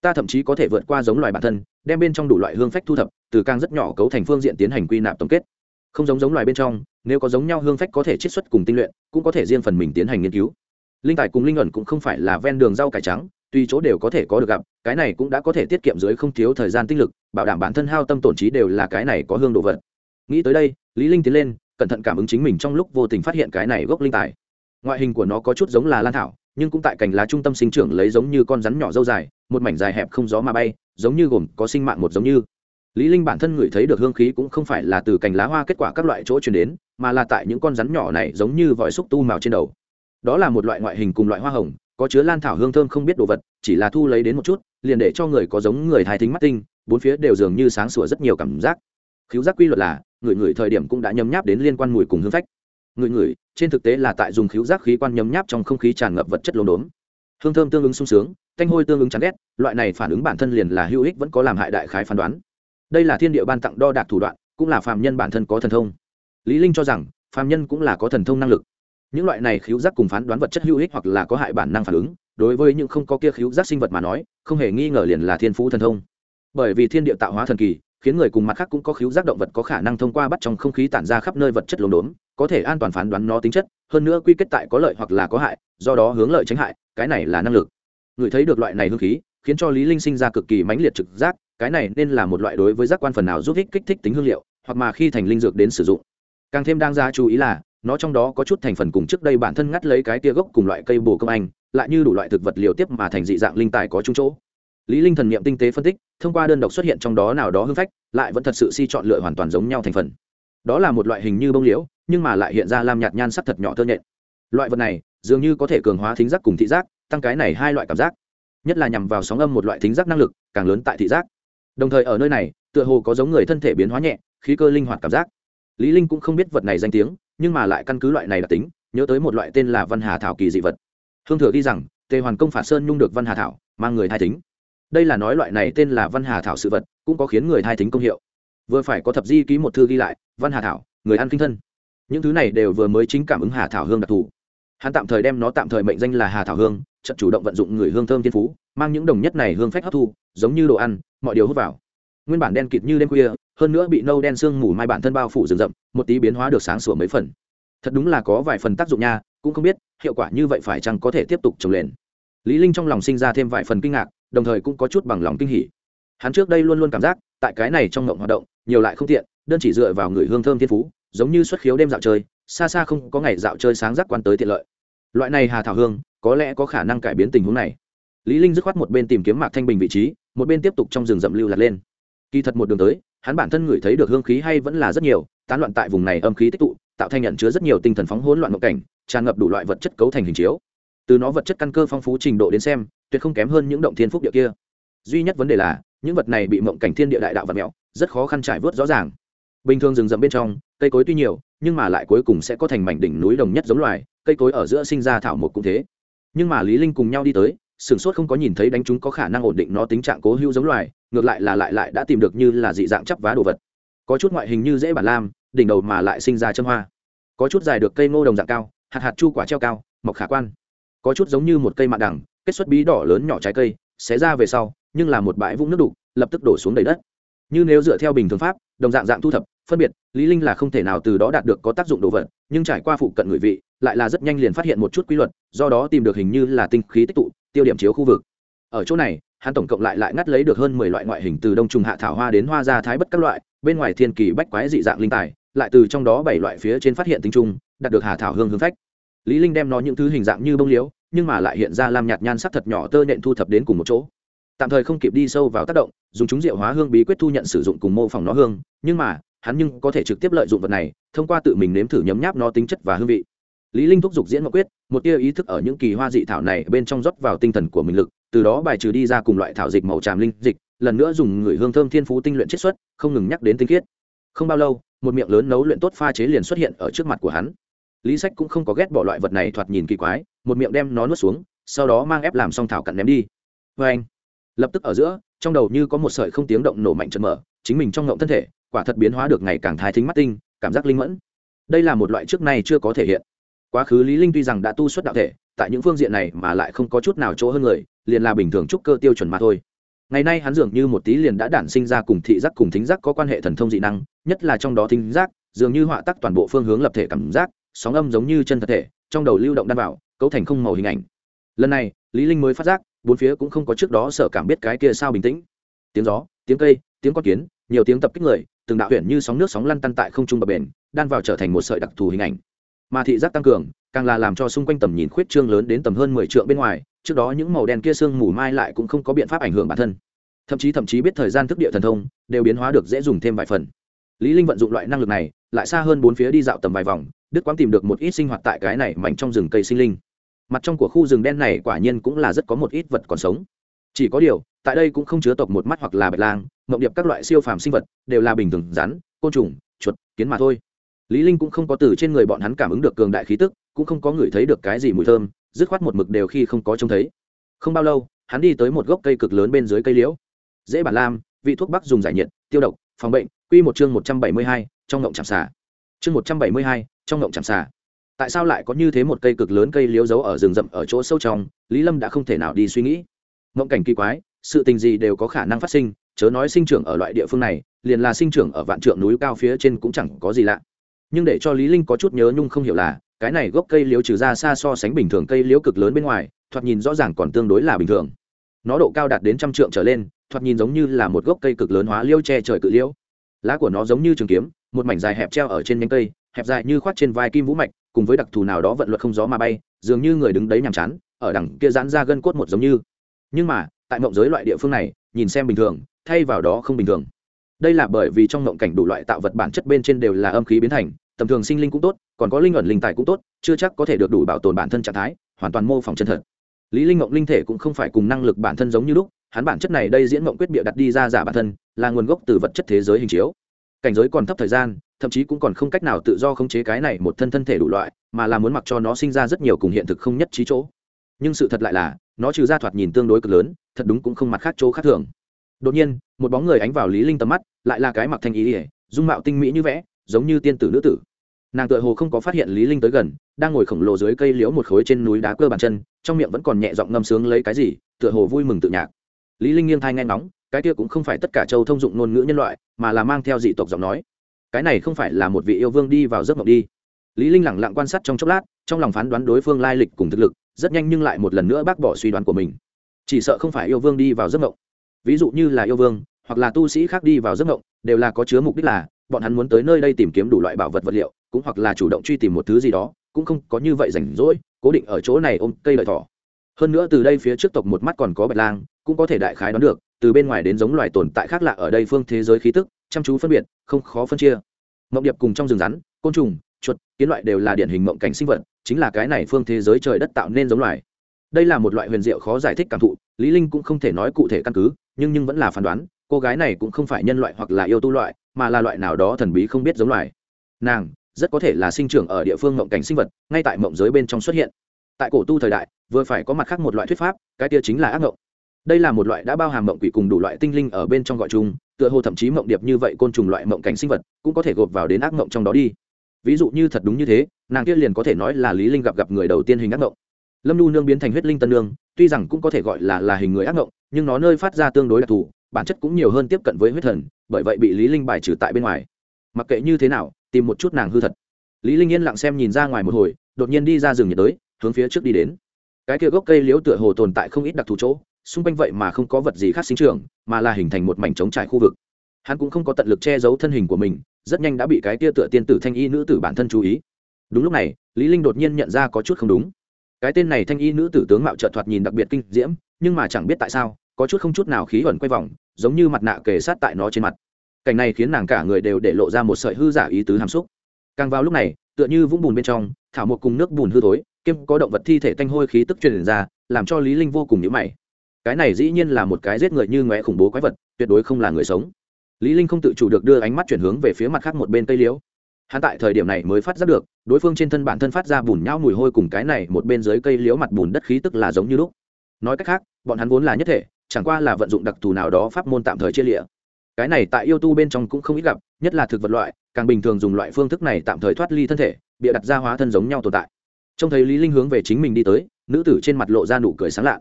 Ta thậm chí có thể vượt qua giống loài bản thân, đem bên trong đủ loại hương phách thu thập, từ càng rất nhỏ cấu thành phương diện tiến hành quy nạp tổng kết. Không giống giống loài bên trong, nếu có giống nhau hương phách có thể chiết xuất cùng tinh luyện, cũng có thể riêng phần mình tiến hành nghiên cứu. Linh tài cùng linh ẩn cũng không phải là ven đường rau cải trắng tuy chỗ đều có thể có được gặp, cái này cũng đã có thể tiết kiệm dưới không thiếu thời gian tinh lực, bảo đảm bản thân hao tâm tổn trí đều là cái này có hương đồ vật nghĩ tới đây, lý linh tiến lên, cẩn thận cảm ứng chính mình trong lúc vô tình phát hiện cái này gốc linh tài. Ngoại hình của nó có chút giống là lan thảo, nhưng cũng tại cành lá trung tâm sinh trưởng lấy giống như con rắn nhỏ dâu dài, một mảnh dài hẹp không gió mà bay, giống như gồm có sinh mạng một giống như. Lý linh bản thân ngửi thấy được hương khí cũng không phải là từ cành lá hoa kết quả các loại chỗ truyền đến, mà là tại những con rắn nhỏ này giống như vòi xúc tu màu trên đầu. Đó là một loại ngoại hình cùng loại hoa hồng, có chứa lan thảo hương thơm không biết đồ vật, chỉ là thu lấy đến một chút, liền để cho người có giống người thái thính mắt tinh, bốn phía đều dường như sáng sủa rất nhiều cảm giác. Khiếu giác quy luật là người người thời điểm cũng đã nhấm nháp đến liên quan mùi cùng hương phách. Người người, trên thực tế là tại dùng khiếu giác khí quan nhấm nháp trong không khí tràn ngập vật chất lốm đốm. Hương thơm tương ứng sung sướng, thanh hôi tương ứng chán ghét, loại này phản ứng bản thân liền là hữu ích vẫn có làm hại đại khái phán đoán. Đây là thiên địa ban tặng đo đạc thủ đoạn, cũng là phàm nhân bản thân có thần thông. Lý linh cho rằng, phàm nhân cũng là có thần thông năng lực. Những loại này khiếu giác cùng phán đoán vật chất hữu ích hoặc là có hại bản năng phản ứng, đối với những không có kia khiếu giác sinh vật mà nói, không hề nghi ngờ liền là thiên phú thần thông. Bởi vì thiên địa tạo hóa thần kỳ khiến người cùng mặt khác cũng có khiếu giác động vật có khả năng thông qua bắt trong không khí tản ra khắp nơi vật chất lốm đốm có thể an toàn phán đoán nó tính chất, hơn nữa quy kết tại có lợi hoặc là có hại, do đó hướng lợi tránh hại, cái này là năng lực. Người thấy được loại này hương khí, khiến cho lý linh sinh ra cực kỳ mãnh liệt trực giác, cái này nên là một loại đối với giác quan phần nào giúp ích kích thích tính hương liệu, hoặc mà khi thành linh dược đến sử dụng. Càng thêm đang ra chú ý là, nó trong đó có chút thành phần cùng trước đây bản thân ngắt lấy cái tia gốc cùng loại cây bồ công anh, lại như đủ loại thực vật liều tiếp mà thành dị dạng linh tài có chung chỗ lý linh thần niệm tinh tế phân tích, thông qua đơn độc xuất hiện trong đó nào đó hư phách, lại vẫn thật sự si chọn lựa hoàn toàn giống nhau thành phần. Đó là một loại hình như bông liễu, nhưng mà lại hiện ra lam nhạt nhan sắc thật nhỏ tơ nhện. Loại vật này, dường như có thể cường hóa thính giác cùng thị giác, tăng cái này hai loại cảm giác. Nhất là nhằm vào sóng âm một loại thính giác năng lực, càng lớn tại thị giác. Đồng thời ở nơi này, tựa hồ có giống người thân thể biến hóa nhẹ, khí cơ linh hoạt cảm giác. Lý linh cũng không biết vật này danh tiếng, nhưng mà lại căn cứ loại này là tính, nhớ tới một loại tên là văn hà thảo kỳ dị vật. Hương thừa ghi rằng, tề hoàn công phạt sơn nhung được văn hà thảo, mang người thai tính đây là nói loại này tên là văn hà thảo sự vật, cũng có khiến người thai thính công hiệu. Vừa phải có thập di ký một thư ghi lại, văn hà thảo, người ăn kinh thân. Những thứ này đều vừa mới chính cảm ứng hà thảo hương đặc thù. Hắn tạm thời đem nó tạm thời mệnh danh là hà thảo hương trận chủ động vận dụng người hương thơm thiên phú, mang những đồng nhất này hương phách hấp thu, giống như đồ ăn, mọi điều hút vào. Nguyên bản đen kịt như đêm khuya, hơn nữa bị nâu đen sương mù mai bản thân bao phủ rừng rậm, một tí biến hóa được sáng sủa mấy phần. Thật đúng là có vài phần tác dụng nha, cũng không biết, hiệu quả như vậy phải chăng có thể tiếp tục trồng lên. Lý linh trong lòng sinh ra thêm vài phần kinh ngạc đồng thời cũng có chút bằng lòng kinh hỉ. Hắn trước đây luôn luôn cảm giác, tại cái này trong ngộng hoạt động, nhiều lại không tiện, đơn chỉ dựa vào người hương thơm thiên phú, giống như xuất khiếu đêm dạo chơi, xa xa không có ngày dạo chơi sáng giác quan tới tiện lợi. Loại này hà thảo hương, có lẽ có khả năng cải biến tình huống này. Lý linh dứt khoát một bên tìm kiếm mạc thanh bình vị trí, một bên tiếp tục trong rừng rậm lưu lạc lên. Kỳ thật một đường tới, hắn bản thân ngửi thấy được hương khí hay vẫn là rất nhiều, tán loạn tại vùng này âm khí tích tụ, tạo thành nhận chứa rất nhiều tinh thần phóng hỗn loạn ngộ cảnh, tràn ngập đủ loại vật chất cấu thành hình chiếu. Từ nó vật chất căn cơ phong phú trình độ đến xem tuyệt không kém hơn những động thiên phúc địa kia. Duy nhất vấn đề là, những vật này bị mộng cảnh thiên địa đại đạo vặn mẹo rất khó khăn trải vớt rõ ràng. Bình thường rừng rậm bên trong, cây cối tuy nhiều, nhưng mà lại cuối cùng sẽ có thành mảnh đỉnh núi đồng nhất giống loài, cây cối ở giữa sinh ra thảo mộc cũng thế. Nhưng mà lý linh cùng nhau đi tới, sửng sốt không có nhìn thấy đánh chúng có khả năng ổn định nó tính trạng cố hữu giống loài, ngược lại là lại lại đã tìm được như là dị dạng chắp vá đồ vật. Có chút ngoại hình như dễ bản lam, đỉnh đầu mà lại sinh ra châm hoa. Có chút dài được cây ngô đồng dạng cao, hạt hạt chu quả treo cao, mọc khả quan. Có chút giống như một cây mạ đằng kết xuất bí đỏ lớn nhỏ trái cây, xé ra về sau, nhưng là một bãi vũng nước đục, lập tức đổ xuống đầy đất. Như nếu dựa theo bình thường pháp, đồng dạng dạng thu thập, phân biệt, lý linh là không thể nào từ đó đạt được có tác dụng đồ vật, nhưng trải qua phụ cận người vị, lại là rất nhanh liền phát hiện một chút quy luật, do đó tìm được hình như là tinh khí tích tụ, tiêu điểm chiếu khu vực. Ở chỗ này, hắn tổng cộng lại lại ngắt lấy được hơn mười loại ngoại hình từ đông trùng hạ thảo hoa đến hoa gia thái bất các loại, bên ngoài thiên kỳ bách quái dị dạng linh tài, lại từ trong đó bảy loại phía trên phát hiện tinh trùng, đạt được hà thảo hương hương phách. Lý linh đem nó những thứ hình dạng như bông liễu nhưng mà lại hiện ra lam nhạt nhan sắc thật nhỏ tơ nện thu thập đến cùng một chỗ. Tạm thời không kịp đi sâu vào tác động, dùng chúng diệu hóa hương bí quyết thu nhận sử dụng cùng mô phỏng nó hương, nhưng mà, hắn nhưng có thể trực tiếp lợi dụng vật này, thông qua tự mình nếm thử nhấm nháp nó tính chất và hương vị. Lý linh thúc giục diễn ngọc quyết, một tia ý thức ở những kỳ hoa dị thảo này bên trong rót vào tinh thần của mình lực, từ đó bài trừ đi ra cùng loại thảo dịch màu tràm linh dịch, lần nữa dùng người hương thơm thiên phú tinh luyện chiết xuất, không ngừng nhắc đến tinh khiết. Không bao lâu, một miệng lớn nấu luyện tốt pha chế liền xuất hiện ở trước mặt của hắn lý sách cũng không có ghét bỏ loại vật này, thoạt nhìn kỳ quái, một miệng đem nó nuốt xuống, sau đó mang ép làm xong thảo cặn ném đi. Vê anh, lập tức ở giữa, trong đầu như có một sợi không tiếng động nổ mạnh chật mở, chính mình trong ngộng thân thể, quả thật biến hóa được ngày càng thái thính mắt tinh, cảm giác linh mẫn. Đây là một loại trước nay chưa có thể hiện. Quá khứ lý linh tuy rằng đã tu xuất đạo thể, tại những phương diện này mà lại không có chút nào chỗ hơn người, liền là bình thường trúc cơ tiêu chuẩn mà thôi. Ngày nay hắn dường như một tí liền đã đản sinh ra cùng thị giác cùng thính giác có quan hệ thần thông dị năng, nhất là trong đó thính giác, dường như họa tắc toàn bộ phương hướng lập thể cảm giác sóng âm giống như chân thật thể, trong đầu lưu động đan vào, cấu thành không màu hình ảnh. Lần này, lý linh mới phát giác, bốn phía cũng không có trước đó sợ cảm biết cái kia sao bình tĩnh. Tiếng gió, tiếng cây, tiếng con kiến, nhiều tiếng tập kích người, từng đạo huyền như sóng nước sóng lăn tăn tại không trung bờ bền, đan vào trở thành một sợi đặc thù hình ảnh. Mà thị giác tăng cường, càng là làm cho xung quanh tầm nhìn khuyết trương lớn đến tầm hơn mười trượng bên ngoài, trước đó những màu đen kia sương mù mai lại cũng không có biện pháp ảnh hưởng bản thân. Thậm chí thậm chí biết thời gian thức địa thần thông, đều biến hóa được dễ dùng thêm vài phần. Lý linh vận dụng loại năng lực này, lại xa hơn bốn phía đi dạo tầm vài vòng đức quang tìm được một ít sinh hoạt tại cái này mảnh trong rừng cây sinh linh. Mặt trong của khu rừng đen này quả nhiên cũng là rất có một ít vật còn sống. Chỉ có điều tại đây cũng không chứa tộc một mắt hoặc là bạch lang mộng điệp các loại siêu phàm sinh vật đều là bình thường rắn côn trùng chuột kiến mà thôi. Lý linh cũng không có từ trên người bọn hắn cảm ứng được cường đại khí tức cũng không có người thấy được cái gì mùi thơm dứt khoát một mực đều khi không có trông thấy. Không bao lâu hắn đi tới một gốc cây cực lớn bên dưới cây liễu. Dễ bản lam vị thuốc bắc dùng giải nhiệt tiêu độc phòng bệnh quy một chương 172, trong ngộng chạm xà. Chương 172, trong ngộng chạm xà tại sao lại có như thế một cây cực lớn cây liễu giấu ở rừng rậm ở chỗ sâu trong? Lý lâm đã không thể nào đi suy nghĩ. Ngộng cảnh kỳ quái, sự tình gì đều có khả năng phát sinh, chớ nói sinh trưởng ở loại địa phương này, liền là sinh trưởng ở vạn trượng núi cao phía trên cũng chẳng có gì lạ. Nhưng để cho lý linh có chút nhớ nhung không hiểu là, cái này gốc cây liễu trừ ra xa so sánh bình thường cây liễu cực lớn bên ngoài, thoạt nhìn rõ ràng còn tương đối là bình thường. Nó độ cao đạt đến trăm trượng trở lên, thoạt nhìn giống như là một gốc cây cực lớn hóa liễu che trời cự liễu. Lá của nó giống như trường kiếm, một mảnh dài hẹp treo ở trên nhánh cây hẹp dài như khoát trên vai kim vũ mạch, cùng với đặc thù nào đó vận luật không gió mà bay, dường như người đứng đấy nhàm chán, ở đằng kia giãn ra gân cốt một giống như. Nhưng mà, tại mộng giới loại địa phương này, nhìn xem bình thường, thay vào đó không bình thường. Đây là bởi vì trong mộng cảnh đủ loại tạo vật bản chất bên trên đều là âm khí biến thành, tầm thường sinh linh cũng tốt, còn có linh ẩn linh tài cũng tốt, chưa chắc có thể được đủ bảo tồn bản thân trạng thái, hoàn toàn mô phỏng chân thật. Lý linh mộng linh thể cũng không phải cùng năng lực bản thân giống như lúc, hắn bản chất này đây diễn mộng quyết bịa đặt đi ra giả bản thân, là nguồn gốc từ vật chất thế giới hình chiếu cảnh giới còn thấp thời gian, thậm chí cũng còn không cách nào tự do khống chế cái này một thân thân thể đủ loại, mà là muốn mặc cho nó sinh ra rất nhiều cùng hiện thực không nhất trí chỗ. Nhưng sự thật lại là, nó trừ ra thoạt nhìn tương đối cực lớn, thật đúng cũng không mặt khác chỗ khác thường. Đột nhiên, một bóng người ánh vào lý linh tầm mắt, lại là cái mặc thanh ý ỉa dung mạo tinh mỹ như vẽ, giống như tiên tử nữ tử. Nàng tựa hồ không có phát hiện lý linh tới gần, đang ngồi khổng lồ dưới cây liễu một khối trên núi đá cơ bàn chân, trong miệng vẫn còn nhẹ giọng ngâm sướng lấy cái gì, tựa hồ vui mừng tự nhạc. Lý linh nghiêng thai nghe ngóng cái kia cũng không phải tất cả châu thông dụng ngôn ngữ nhân loại, mà là mang theo dị tộc giọng nói. Cái này không phải là một vị yêu vương đi vào giấc mộng đi. Lý linh lẳng lặng quan sát trong chốc lát, trong lòng phán đoán đối phương lai lịch cùng thực lực, rất nhanh nhưng lại một lần nữa bác bỏ suy đoán của mình. Chỉ sợ không phải yêu vương đi vào giấc mộng. Ví dụ như là yêu vương, hoặc là tu sĩ khác đi vào giấc mộng, đều là có chứa mục đích là, bọn hắn muốn tới nơi đây tìm kiếm đủ loại bảo vật vật liệu, cũng hoặc là chủ động truy tìm một thứ gì đó, cũng không có như vậy rảnh rỗi, cố định ở chỗ này ôm cây lợi thỏ. Hơn nữa từ đây phía trước tộc một mắt còn có bạch lang cũng có thể đại khái đoán được, từ bên ngoài đến giống loài tồn tại khác lạ ở đây phương thế giới khí tức, chăm chú phân biệt, không khó phân chia. Mộng điệp cùng trong rừng rắn, côn trùng, chuột, kiến loại đều là điển hình mộng cảnh sinh vật, chính là cái này phương thế giới trời đất tạo nên giống loài. Đây là một loại huyền diệu khó giải thích cảm thụ, lý linh cũng không thể nói cụ thể căn cứ, nhưng nhưng vẫn là phán đoán, cô gái này cũng không phải nhân loại hoặc là yêu tu loại, mà là loại nào đó thần bí không biết giống loài. Nàng, rất có thể là sinh trưởng ở địa phương mộng cảnh sinh vật, ngay tại mộng giới bên trong xuất hiện. Tại cổ tu thời đại, vừa phải có mặt khác một loại thuyết pháp, cái kia chính là ác mộng đây là một loại đã bao hàm mộng quỷ cùng đủ loại tinh linh ở bên trong gọi chung, tựa hồ thậm chí mộng điệp như vậy côn trùng loại mộng cảnh sinh vật cũng có thể gộp vào đến ác mộng trong đó đi. Ví dụ như thật đúng như thế, nàng kia liền có thể nói là lý linh gặp gặp người đầu tiên hình ác mộng. Lâm nu nương biến thành huyết linh tân nương, tuy rằng cũng có thể gọi là là hình người ác mộng, nhưng nó nơi phát ra tương đối đặc thù, bản chất cũng nhiều hơn tiếp cận với huyết thần, bởi vậy bị lý linh bài trừ tại bên ngoài. Mặc kệ như thế nào, tìm một chút nàng hư thật. Lý linh yên lặng xem nhìn ra ngoài một hồi, đột nhiên đi ra rừng nhiệt đới, hướng phía trước đi đến. Cái kia gốc cây liễu tựa hồ tồn tại không ít đặc thù chỗ xung quanh vậy mà không có vật gì khác sinh trưởng, mà là hình thành một mảnh trống trải khu vực. Hắn cũng không có tận lực che giấu thân hình của mình, rất nhanh đã bị cái kia tựa tiên tử thanh y nữ tử bản thân chú ý. Đúng lúc này, lý linh đột nhiên nhận ra có chút không đúng. Cái tên này thanh y nữ tử tướng mạo trợ thoạt nhìn đặc biệt kinh diễm, nhưng mà chẳng biết tại sao, có chút không chút nào khí ẩn quay vòng, giống như mặt nạ kề sát tại nó trên mặt. Cảnh này khiến nàng cả người đều để lộ ra một sợi hư giả ý tứ hàm xúc. Càng vào lúc này, tựa như vũng bùn bên trong, thảo một cùng nước bùn hư thối, kiêm có động vật thi thể tanh hôi khí tức truyền ra, làm cho lý linh vô cùng nhíu mày cái này dĩ nhiên là một cái giết người như ngoé khủng bố quái vật, tuyệt đối không là người sống. Lý linh không tự chủ được đưa ánh mắt chuyển hướng về phía mặt khác một bên cây liễu. Hắn tại thời điểm này mới phát giác được, đối phương trên thân bản thân phát ra bùn nhão mùi hôi cùng cái này một bên dưới cây liễu mặt bùn đất khí tức là giống như lúc. Nói cách khác, bọn hắn vốn là nhất thể, chẳng qua là vận dụng đặc thù nào đó pháp môn tạm thời chia lịa. Cái này tại yêu tu bên trong cũng không ít gặp, nhất là thực vật loại, càng bình thường dùng loại phương thức này tạm thời thoát ly thân thể, bịa đặt ra hóa thân giống nhau tồn tại. Trông thấy lý linh hướng về chính mình đi tới, nữ tử trên mặt lộ ra nụ cười sáng lạ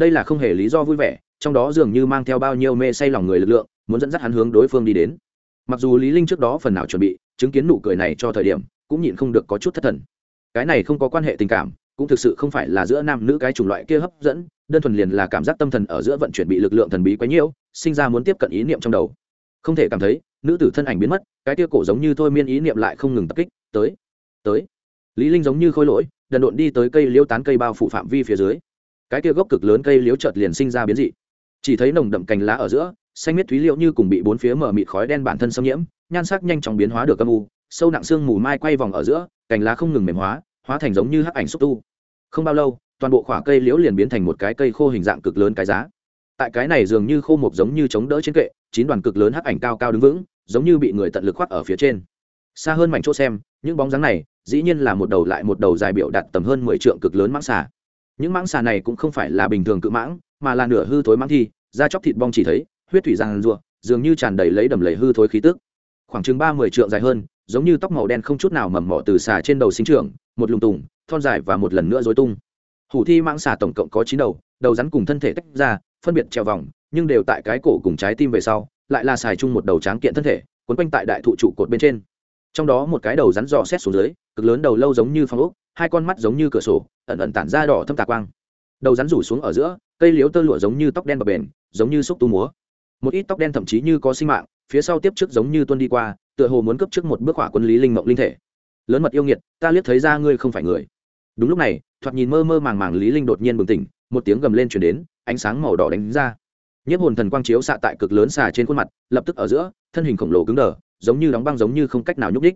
đây là không hề lý do vui vẻ, trong đó dường như mang theo bao nhiêu mê say lòng người lực lượng, muốn dẫn dắt hắn hướng đối phương đi đến. Mặc dù lý linh trước đó phần nào chuẩn bị, chứng kiến nụ cười này cho thời điểm, cũng nhịn không được có chút thất thần. Cái này không có quan hệ tình cảm, cũng thực sự không phải là giữa nam nữ cái chủng loại kia hấp dẫn, đơn thuần liền là cảm giác tâm thần ở giữa vận chuyển bị lực lượng thần bí quấy nhiễu sinh ra muốn tiếp cận ý niệm trong đầu. Không thể cảm thấy, nữ tử thân ảnh biến mất, cái kia cổ giống như thôi miên ý niệm lại không ngừng tập kích, tới tới. Lý linh giống như khôi lỗi, đần độn đi tới cây liễu tán cây bao phủ phạm vi phía dưới cái kia gốc cực lớn cây liễu chợt liền sinh ra biến dị. Chỉ thấy nồng đậm cành lá ở giữa, xanh miết thúy liễu như cùng bị bốn phía mở mịt khói đen bản thân xâm nhiễm, nhan sắc nhanh chóng biến hóa được âm u, sâu nặng xương mù mai quay vòng ở giữa, cành lá không ngừng mềm hóa hóa thành giống như hắc ảnh xúc tu. Không bao lâu, toàn bộ khỏa cây liễu liền biến thành một cái cây khô hình dạng cực lớn cái giá. Tại cái này dường như khô mục giống như chống đỡ trên kệ, chín đoàn cực lớn hắc ảnh cao cao đứng vững, giống như bị người tận lực khoác ở phía trên. Xa hơn mảnh chỗ xem, những bóng dáng này, dĩ nhiên là một đầu lại một đầu dài biểu đạt tầm hơn mười trượng cực lớn mãng xà những mãng xà này cũng không phải là bình thường cự mãng, mà là nửa hư thối mãng thi, da chóc thịt bong chỉ thấy, huyết thủy giang rùa dường như tràn đầy lấy đầm lầy hư thối khí tức. Khoảng chừng ba mươi trượng dài hơn, giống như tóc màu đen không chút nào mầm mỏ từ xà trên đầu sinh trưởng, một lùng tùng, thon dài và một lần nữa dối tung. Hủ thi mãng xà tổng cộng có chín đầu đầu rắn cùng thân thể tách ra, phân biệt treo vòng, nhưng đều tại cái cổ cùng trái tim về sau, lại là xài chung một đầu tráng kiện thân thể quấn quanh tại đại thụ trụ cột bên trên. Trong đó một cái đầu rắn dò xét xuống dưới, cực lớn đầu lâu giống như phong ốc hai con mắt giống như cửa sổ, ẩn ẩn tản ra đỏ thâm tà quang. Đầu rắn rủ xuống ở giữa, cây liếu tơ lụa giống như tóc đen bập bền, giống như xúc tu múa. Một ít tóc đen thậm chí như có sinh mạng, phía sau tiếp trước giống như tuân đi qua, tựa hồ muốn cấp trước một bước hỏa quân lý linh mộng linh thể. Lớn mật yêu nghiệt, ta liếc thấy ra ngươi không phải người. Đúng lúc này, thoạt nhìn mơ mơ màng màng lý linh đột nhiên bừng tỉnh, một tiếng gầm lên truyền đến, ánh sáng màu đỏ đánh ra. Nhiếp hồn thần quang chiếu xạ tại cực lớn xà trên khuôn mặt, lập tức ở giữa, thân hình khổng lồ cứng đờ, giống như đóng băng giống như không cách nào nhúc đích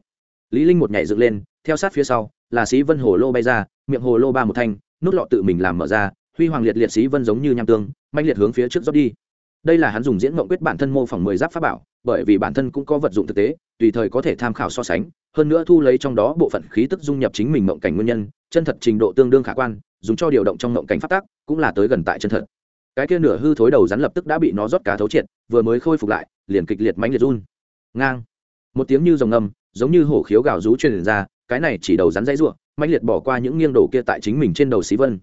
lý linh một nhảy dựng lên, theo sát phía sau, là sĩ vân hồ lô bay ra, miệng hồ lô ba một thanh, nút lọ tự mình làm mở ra, huy hoàng liệt liệt sĩ vân giống như nham tương manh liệt hướng phía trước rót đi. Đây là hắn dùng diễn mộng quyết bản thân mô phỏng mười giáp pháp bảo, bởi vì bản thân cũng có vật dụng thực tế, tùy thời có thể tham khảo so sánh, hơn nữa thu lấy trong đó bộ phận khí tức dung nhập chính mình mộng cảnh nguyên nhân, chân thật trình độ tương đương khả quan, dùng cho điều động trong mộng cảnh phát tác cũng là tới gần tại chân thật. Cái kia nửa hư thối đầu rắn lập tức đã bị nó rót cá thấu triệt, vừa mới khôi phục lại, liền kịch liệt mánh liệt run. Ngang. Một tiếng như rồng ngầm giống như hổ khiếu gào rú truyền ra, cái này chỉ đầu rắn dãy ruộng, mãnh liệt bỏ qua những nghiêng đổ kia tại chính mình trên đầu xí vân.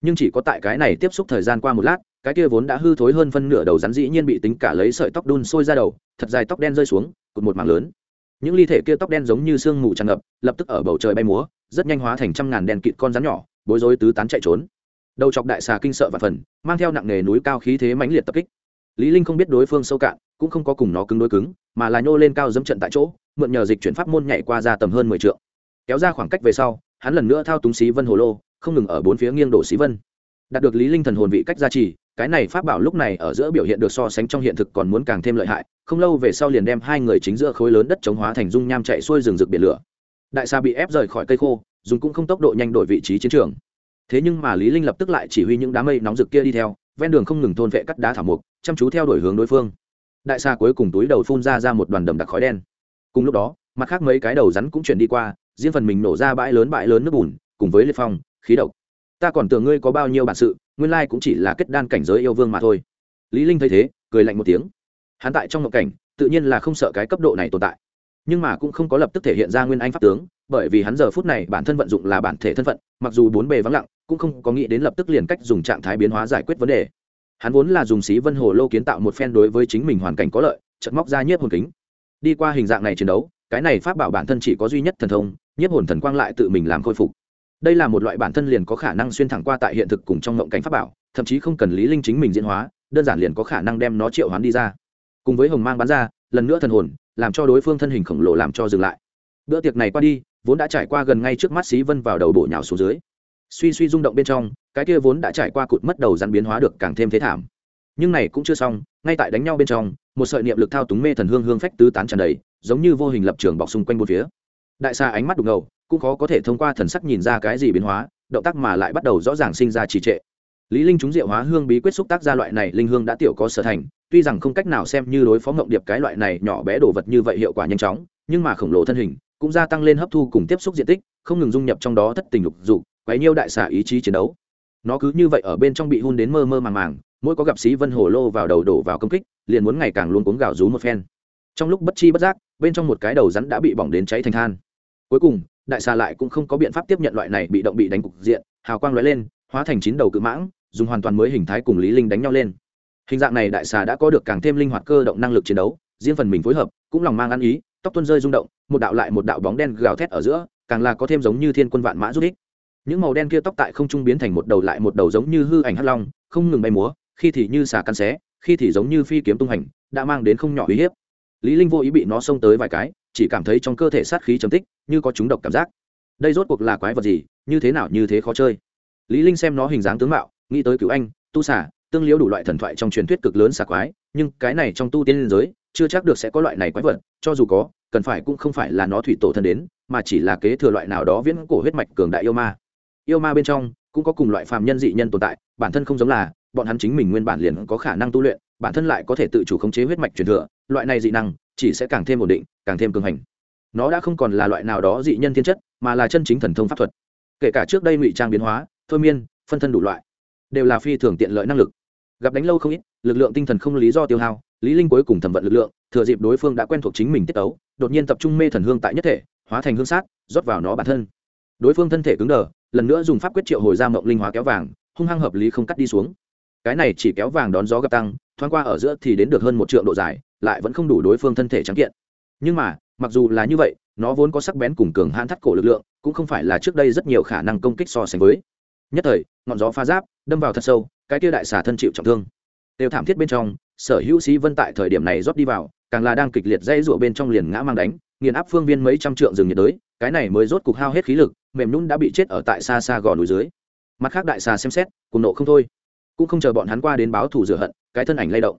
Nhưng chỉ có tại cái này tiếp xúc thời gian qua một lát, cái kia vốn đã hư thối hơn phân nửa đầu rắn dĩ nhiên bị tính cả lấy sợi tóc đun sôi ra đầu, thật dài tóc đen rơi xuống, cụt một mảng lớn. Những ly thể kia tóc đen giống như sương mù tràn ngập, lập tức ở bầu trời bay múa, rất nhanh hóa thành trăm ngàn đen kịt con rắn nhỏ, bối rối tứ tán chạy trốn. Đầu chọc đại xà kinh sợ và phần, mang theo nặng nề núi cao khí thế mãnh liệt tập kích. Lý linh không biết đối phương sâu cạn cũng không có cùng nó cứng đối cứng, mà là nhô lên cao dẫm trận tại chỗ, mượn nhờ dịch chuyển pháp môn nhảy qua ra tầm hơn mười t kéo ra khoảng cách về sau, hắn lần nữa thao túng xí vân hồ lô, không ngừng ở bốn phía nghiêng đổ xí vân. Đạt được lý linh thần hồn vị cách gia trì, cái này pháp bảo lúc này ở giữa biểu hiện được so sánh trong hiện thực còn muốn càng thêm lợi hại, không lâu về sau liền đem hai người chính giữa khối lớn đất chống hóa thành dung nham chạy xuôi rừng rực biển lửa. Đại xa bị ép rời khỏi cây khô, dùng cũng không tốc độ nhanh đổi vị trí chiến trường. Thế nhưng mà lý linh lập tức lại chỉ huy những đám mây nóng rực kia đi theo, ven đường không ngừng thôn vệ cắt đá thảo mục chăm chú theo đuổi hướng đối phương đại xà cuối cùng túi đầu phun ra ra một đoàn đầm đặc khói đen. Cùng lúc đó, mặt khác mấy cái đầu rắn cũng chuyển đi qua, riêng phần mình nổ ra bãi lớn bãi lớn nước bùn, cùng với liệt phong, khí độc. Ta còn tưởng ngươi có bao nhiêu bản sự, nguyên lai cũng chỉ là kết đan cảnh giới yêu vương mà thôi. Lý linh thấy thế, cười lạnh một tiếng. Hắn tại trong ngộ cảnh, tự nhiên là không sợ cái cấp độ này tồn tại. Nhưng mà cũng không có lập tức thể hiện ra nguyên anh pháp tướng, bởi vì hắn giờ phút này bản thân vận dụng là bản thể thân phận, mặc dù bốn bề vắng lặng, cũng không có nghĩ đến lập tức liền cách dùng trạng thái biến hóa giải quyết vấn đề hắn vốn là dùng xí vân hồ lô kiến tạo một phen đối với chính mình hoàn cảnh có lợi chật móc ra nhiếp hồn kính. Đi qua hình dạng này chiến đấu, cái này pháp bảo bản thân chỉ có duy nhất thần thông, nhiếp hồn thần quang lại tự mình làm khôi phục. Đây là một loại bản thân liền có khả năng xuyên thẳng qua tại hiện thực cùng trong mộng cảnh pháp bảo, thậm chí không cần lý linh chính mình diễn hóa, đơn giản liền có khả năng đem nó triệu hoán đi ra. Cùng với hồng mang bắn ra, lần nữa thần hồn, làm cho đối phương thân hình khổng lồ làm cho dừng lại. Bữa tiệc này qua đi, vốn đã trải qua gần ngay trước mắt xí vân vào đầu bổ nhào xuống dưới suy suy rung động bên trong, cái kia vốn đã trải qua cụt mất đầu rắn biến hóa được càng thêm thế thảm. Nhưng này cũng chưa xong, ngay tại đánh nhau bên trong, một sợi niệm lực thao túng mê thần hương hương phách tứ tán tràn đầy, giống như vô hình lập trường bọc xung quanh bốn phía. Đại xa ánh mắt đục ngầu, cũng khó có thể thông qua thần sắc nhìn ra cái gì biến hóa, động tác mà lại bắt đầu rõ ràng sinh ra trì trệ. Lý linh chúng diệu hóa hương bí quyết xúc tác ra loại này linh hương đã tiểu có sở thành, tuy rằng không cách nào xem như đối phó ngộng điệp cái loại này nhỏ bé đồ vật như vậy hiệu quả nhanh chóng, nhưng mà khổng lồ thân hình cũng gia tăng lên hấp thu cùng tiếp xúc diện tích, không ngừng dung nhập trong đó thất tình lục dục quấy nhiêu đại xà ý chí chiến đấu. Nó cứ như vậy ở bên trong bị hun đến mơ mơ màng màng, mỗi có gặp sĩ vân hồ lô vào đầu đổ vào công kích, liền muốn ngày càng luôn cuống gào rú một phen. Trong lúc bất chi bất giác, bên trong một cái đầu rắn đã bị bỏng đến cháy thành than. Cuối cùng, đại xà lại cũng không có biện pháp tiếp nhận loại này bị động bị đánh cục diện, hào quang lóe lên, hóa thành chín đầu cự mãng, dùng hoàn toàn mới hình thái cùng lý linh đánh nhau lên. Hình dạng này đại xà đã có được càng thêm linh hoạt cơ động năng lực chiến đấu, riêng phần mình phối hợp, cũng lòng mang ăn ý, tóc tuôn rơi rung động, một đạo lại một đạo bóng đen gào thét ở giữa, càng là có thêm giống như thiên quân vạn mã rút ích những màu đen kia tóc tại không trung biến thành một đầu lại một đầu giống như hư ảnh hắc long, không ngừng bay múa, khi thì như xà căn xé, khi thì giống như phi kiếm tung hành, đã mang đến không nhỏ uy hiếp. Lý linh vô ý bị nó xông tới vài cái, chỉ cảm thấy trong cơ thể sát khí chấm tích, như có chúng độc cảm giác. Đây rốt cuộc là quái vật gì, như thế nào như thế khó chơi. Lý linh xem nó hình dáng tướng mạo, nghĩ tới cứu anh, tu xả tương liễu đủ loại thần thoại trong truyền thuyết cực lớn xà quái, nhưng cái này trong tu tiên liên giới, chưa chắc được sẽ có loại này quái vật, cho dù có, cần phải cũng không phải là nó thủy tổ thân đến, mà chỉ là kế thừa loại nào đó viễn cổ huyết mạch cường đại yêu ma yêu ma bên trong cũng có cùng loại phàm nhân dị nhân tồn tại bản thân không giống là bọn hắn chính mình nguyên bản liền có khả năng tu luyện bản thân lại có thể tự chủ khống chế huyết mạch truyền thừa loại này dị năng chỉ sẽ càng thêm ổn định càng thêm cường hành. Nó đã không còn là loại nào đó dị nhân thiên chất mà là chân chính thần thông pháp thuật. Kể cả trước đây ngụy trang biến hóa thôi miên phân thân đủ loại đều là phi thường tiện lợi năng lực. Gặp đánh lâu không ít lực lượng tinh thần không lý do tiêu hao lý linh cuối cùng thẩm vận lực lượng thừa dịp đối phương đã quen thuộc chính mình tiết tấu, đột nhiên tập trung mê thần hương tại nhất thể hóa thành hương sát rót vào nó bản thân đối phương thân thể cứng đờ, lần nữa dùng pháp quyết triệu hồi ra mộng linh hóa kéo vàng, hung hăng hợp lý không cắt đi xuống. Cái này chỉ kéo vàng đón gió gặp tăng, thoáng qua ở giữa thì đến được hơn một trượng độ dài, lại vẫn không đủ đối phương thân thể trắng kiện. Nhưng mà, mặc dù là như vậy, nó vốn có sắc bén cùng cường hãn thắt cổ lực lượng, cũng không phải là trước đây rất nhiều khả năng công kích so sánh với. Nhất thời, ngọn gió pha giáp, đâm vào thật sâu, cái kia đại xà thân chịu trọng thương. Đều thảm thiết bên trong, sở hữu sĩ vân tại thời điểm này rót đi vào, càng là đang kịch liệt dây rụa bên trong liền ngã mang đánh, nghiền áp phương viên mấy trăm trượng rừng nhiệt đới, cái này mới rốt cục hao hết khí lực mềm nhún đã bị chết ở tại xa xa gò núi dưới. Mặt khác đại xà xem xét, cùng nộ không thôi. Cũng không chờ bọn hắn qua đến báo thù rửa hận, cái thân ảnh lay động.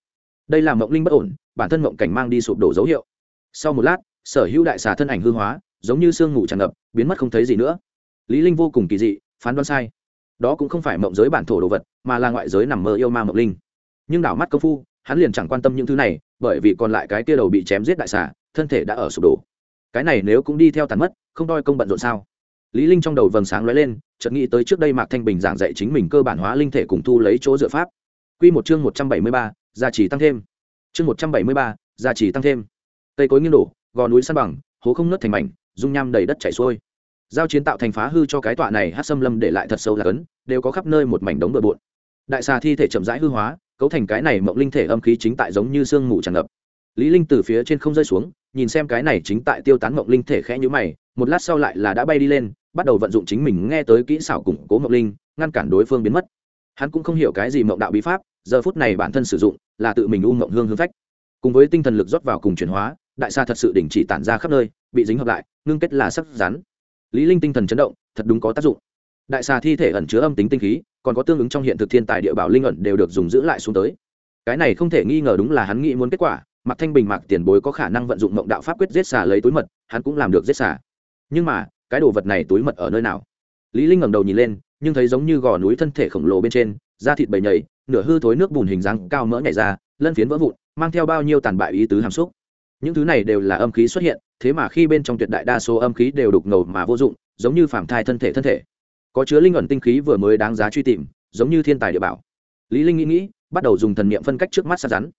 Đây là mộng linh bất ổn, bản thân mộng cảnh mang đi sụp đổ dấu hiệu. Sau một lát, sở hữu đại xà thân ảnh hư hóa, giống như sương ngủ tràn ngập, biến mất không thấy gì nữa. Lý linh vô cùng kỳ dị, phán đoán sai. Đó cũng không phải mộng giới bản thổ đồ vật, mà là ngoại giới nằm mơ yêu ma mộng linh. Nhưng đảo mắt công phu, hắn liền chẳng quan tâm những thứ này, bởi vì còn lại cái kia đầu bị chém giết đại xà, thân thể đã ở sụp đổ. Cái này nếu cũng đi theo tàn mất, không đôi công bận rộn sao? Lý linh trong đầu vầng sáng lóe lên chợt nghĩ tới trước đây mạc thanh bình giảng dạy chính mình cơ bản hóa linh thể cùng thu lấy chỗ dựa pháp. Quy một chương 173, gia trì tăng thêm. Chương 173, gia trì tăng thêm. Cây cối nghiêng đổ gò núi san bằng hố không nứt thành mảnh dung nham đầy đất chảy xuôi. Giao chiến tạo thành phá hư cho cái tọa này hát xâm lâm để lại thật sâu là cấn đều có khắp nơi một mảnh đống bừa bộn. Đại xà thi thể chậm rãi hư hóa cấu thành cái này mộng linh thể âm khí chính tại giống như sương mù tràn ngập. Lý linh từ phía trên không rơi xuống nhìn xem cái này chính tại tiêu tán mộng linh thể khẽ nhíu mày một lát sau lại là đã bay đi lên bắt đầu vận dụng chính mình nghe tới kỹ xảo củng cố mộng linh, ngăn cản đối phương biến mất. Hắn cũng không hiểu cái gì mộng đạo bí pháp, giờ phút này bản thân sử dụng là tự mình u mộng hương hương phách. Cùng với tinh thần lực rót vào cùng chuyển hóa, đại xa thật sự đình chỉ tản ra khắp nơi, bị dính hợp lại, ngưng kết là sắc rắn. Lý linh tinh thần chấn động, thật đúng có tác dụng. Đại xà thi thể ẩn chứa âm tính tinh khí, còn có tương ứng trong hiện thực thiên tài địa bảo linh ẩn đều được dùng giữ lại xuống tới. Cái này không thể nghi ngờ đúng là hắn nghĩ muốn kết quả mặc thanh bình mặc tiền bối có khả năng vận dụng mộng đạo pháp quyết giết xà lấy túi mật, hắn cũng làm được giết xà. Nhưng mà cái đồ vật này túi mật ở nơi nào? Lý linh ngẩng đầu nhìn lên, nhưng thấy giống như gò núi thân thể khổng lồ bên trên, da thịt bầy nhầy, nửa hư thối nước bùn hình dáng cao mỡ nhảy ra, lân phiến vỡ vụn, mang theo bao nhiêu tàn bại ý tứ hàm xúc. Những thứ này đều là âm khí xuất hiện, thế mà khi bên trong tuyệt đại đa số âm khí đều đục ngầu mà vô dụng, giống như phản thai thân thể thân thể. Có chứa linh ẩn tinh khí vừa mới đáng giá truy tìm, giống như thiên tài địa bảo. Lý linh nghĩ nghĩ, bắt đầu dùng thần niệm phân cách trước mắt sát rắn.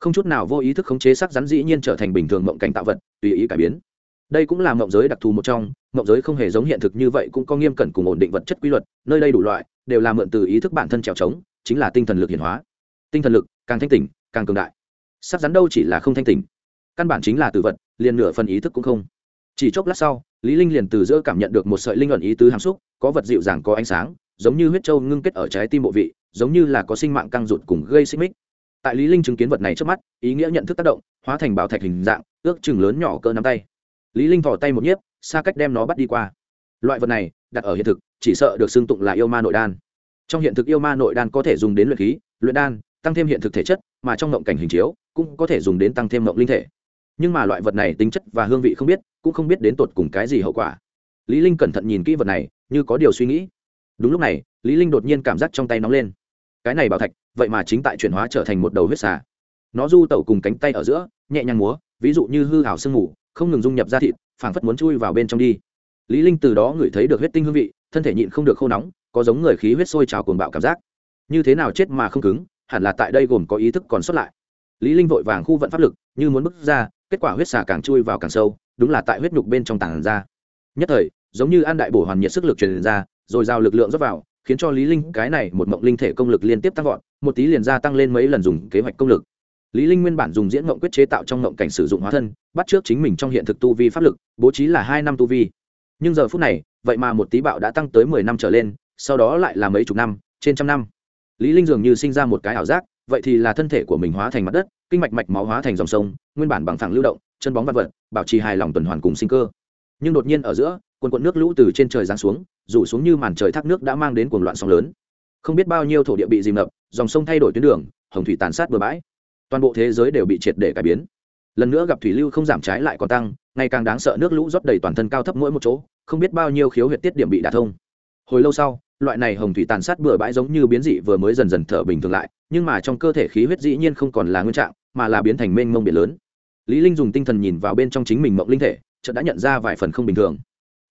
Không chút nào vô ý thức khống chế sắc rắn dĩ nhiên trở thành bình thường mộng cảnh tạo vật, tùy ý cải biến đây cũng là mộng giới đặc thù một trong, mộng giới không hề giống hiện thực như vậy cũng có nghiêm cẩn cùng ổn định vật chất quy luật, nơi đây đủ loại, đều là mượn từ ý thức bản thân trèo trống, chính là tinh thần lực hiển hóa. Tinh thần lực, càng thanh tỉnh, càng cường đại. Sắc rắn đâu chỉ là không thanh tỉnh. Căn bản chính là từ vật, liền nửa phần ý thức cũng không. Chỉ chốc lát sau, lý linh liền từ giữa cảm nhận được một sợi linh luận ý tứ hàm xúc, có vật dịu dàng, có ánh sáng, giống như huyết châu ngưng kết ở trái tim bộ vị, giống như là có sinh mạng căng rụt cùng gây xích mích. Tại lý linh chứng kiến vật này trước mắt, ý nghĩa nhận thức tác động, hóa thành bảo thạch hình dạng, ước chừng lớn nhỏ cỡ nắm tay lý linh thò tay một nhiếp, xa cách đem nó bắt đi qua. Loại vật này, đặt ở hiện thực, chỉ sợ được xưng tụng là yêu ma nội đan. Trong hiện thực yêu ma nội đan có thể dùng đến luyện khí, luyện đan, tăng thêm hiện thực thể chất, mà trong ngộng cảnh hình chiếu, cũng có thể dùng đến tăng thêm ngộng linh thể. Nhưng mà loại vật này tính chất và hương vị không biết, cũng không biết đến tột cùng cái gì hậu quả. Lý linh cẩn thận nhìn kỹ vật này, như có điều suy nghĩ. Đúng lúc này, lý linh đột nhiên cảm giác trong tay nóng lên. Cái này bảo thạch, vậy mà chính tại chuyển hóa trở thành một đầu huyết xà. Nó du tẩu cùng cánh tay ở giữa, nhẹ nhàng múa, ví dụ như hư ảo sương mù không ngừng dung nhập ra thịt, phảng phất muốn chui vào bên trong đi. Lý linh từ đó ngửi thấy được huyết tinh hương vị, thân thể nhịn không được khô nóng, có giống người khí huyết sôi trào cuồng bạo cảm giác. Như thế nào chết mà không cứng, hẳn là tại đây gồm có ý thức còn xuất lại. Lý linh vội vàng khu vận pháp lực, như muốn bước ra, kết quả huyết xà càng chui vào càng sâu, đúng là tại huyết nhục bên trong tảng ra. Nhất thời, giống như an đại bổ hoàn nhiệt sức lực truyền ra, rồi giao lực lượng rót vào, khiến cho lý linh cái này một mộng linh thể công lực liên tiếp tăng vọt, một tí liền gia tăng lên mấy lần dùng kế hoạch công lực lý linh nguyên bản dùng diễn ngộng quyết chế tạo trong ngộng cảnh sử dụng hóa thân, bắt trước chính mình trong hiện thực tu vi pháp lực, bố trí là hai năm tu vi. Nhưng giờ phút này, vậy mà một tí bạo đã tăng tới mười năm trở lên, sau đó lại là mấy chục năm, trên trăm năm. Lý linh dường như sinh ra một cái ảo giác, vậy thì là thân thể của mình hóa thành mặt đất, kinh mạch mạch máu hóa thành dòng sông, nguyên bản bằng phẳng lưu động, chân bóng vật vật, bảo trì hài lòng tuần hoàn cùng sinh cơ. Nhưng đột nhiên ở giữa, quần quận nước lũ từ trên trời giáng xuống, rủ xuống như màn trời thác nước đã mang đến cuồng loạn sóng lớn. Không biết bao nhiêu thổ địa bị dìm ngập, dòng sông thay đổi tuyến đường, hồng thủy tàn sát bừa bãi toàn bộ thế giới đều bị triệt để cải biến. Lần nữa gặp thủy lưu không giảm trái lại còn tăng, ngày càng đáng sợ nước lũ rót đầy toàn thân cao thấp mỗi một chỗ, không biết bao nhiêu khiếu huyệt tiết điểm bị đả thông. Hồi lâu sau, loại này hồng thủy tàn sát bừa bãi giống như biến dị vừa mới dần dần thở bình thường lại, nhưng mà trong cơ thể khí huyết dĩ nhiên không còn là nguyên trạng, mà là biến thành mênh mông biển lớn. Lý linh dùng tinh thần nhìn vào bên trong chính mình mộng linh thể, chợt đã nhận ra vài phần không bình thường.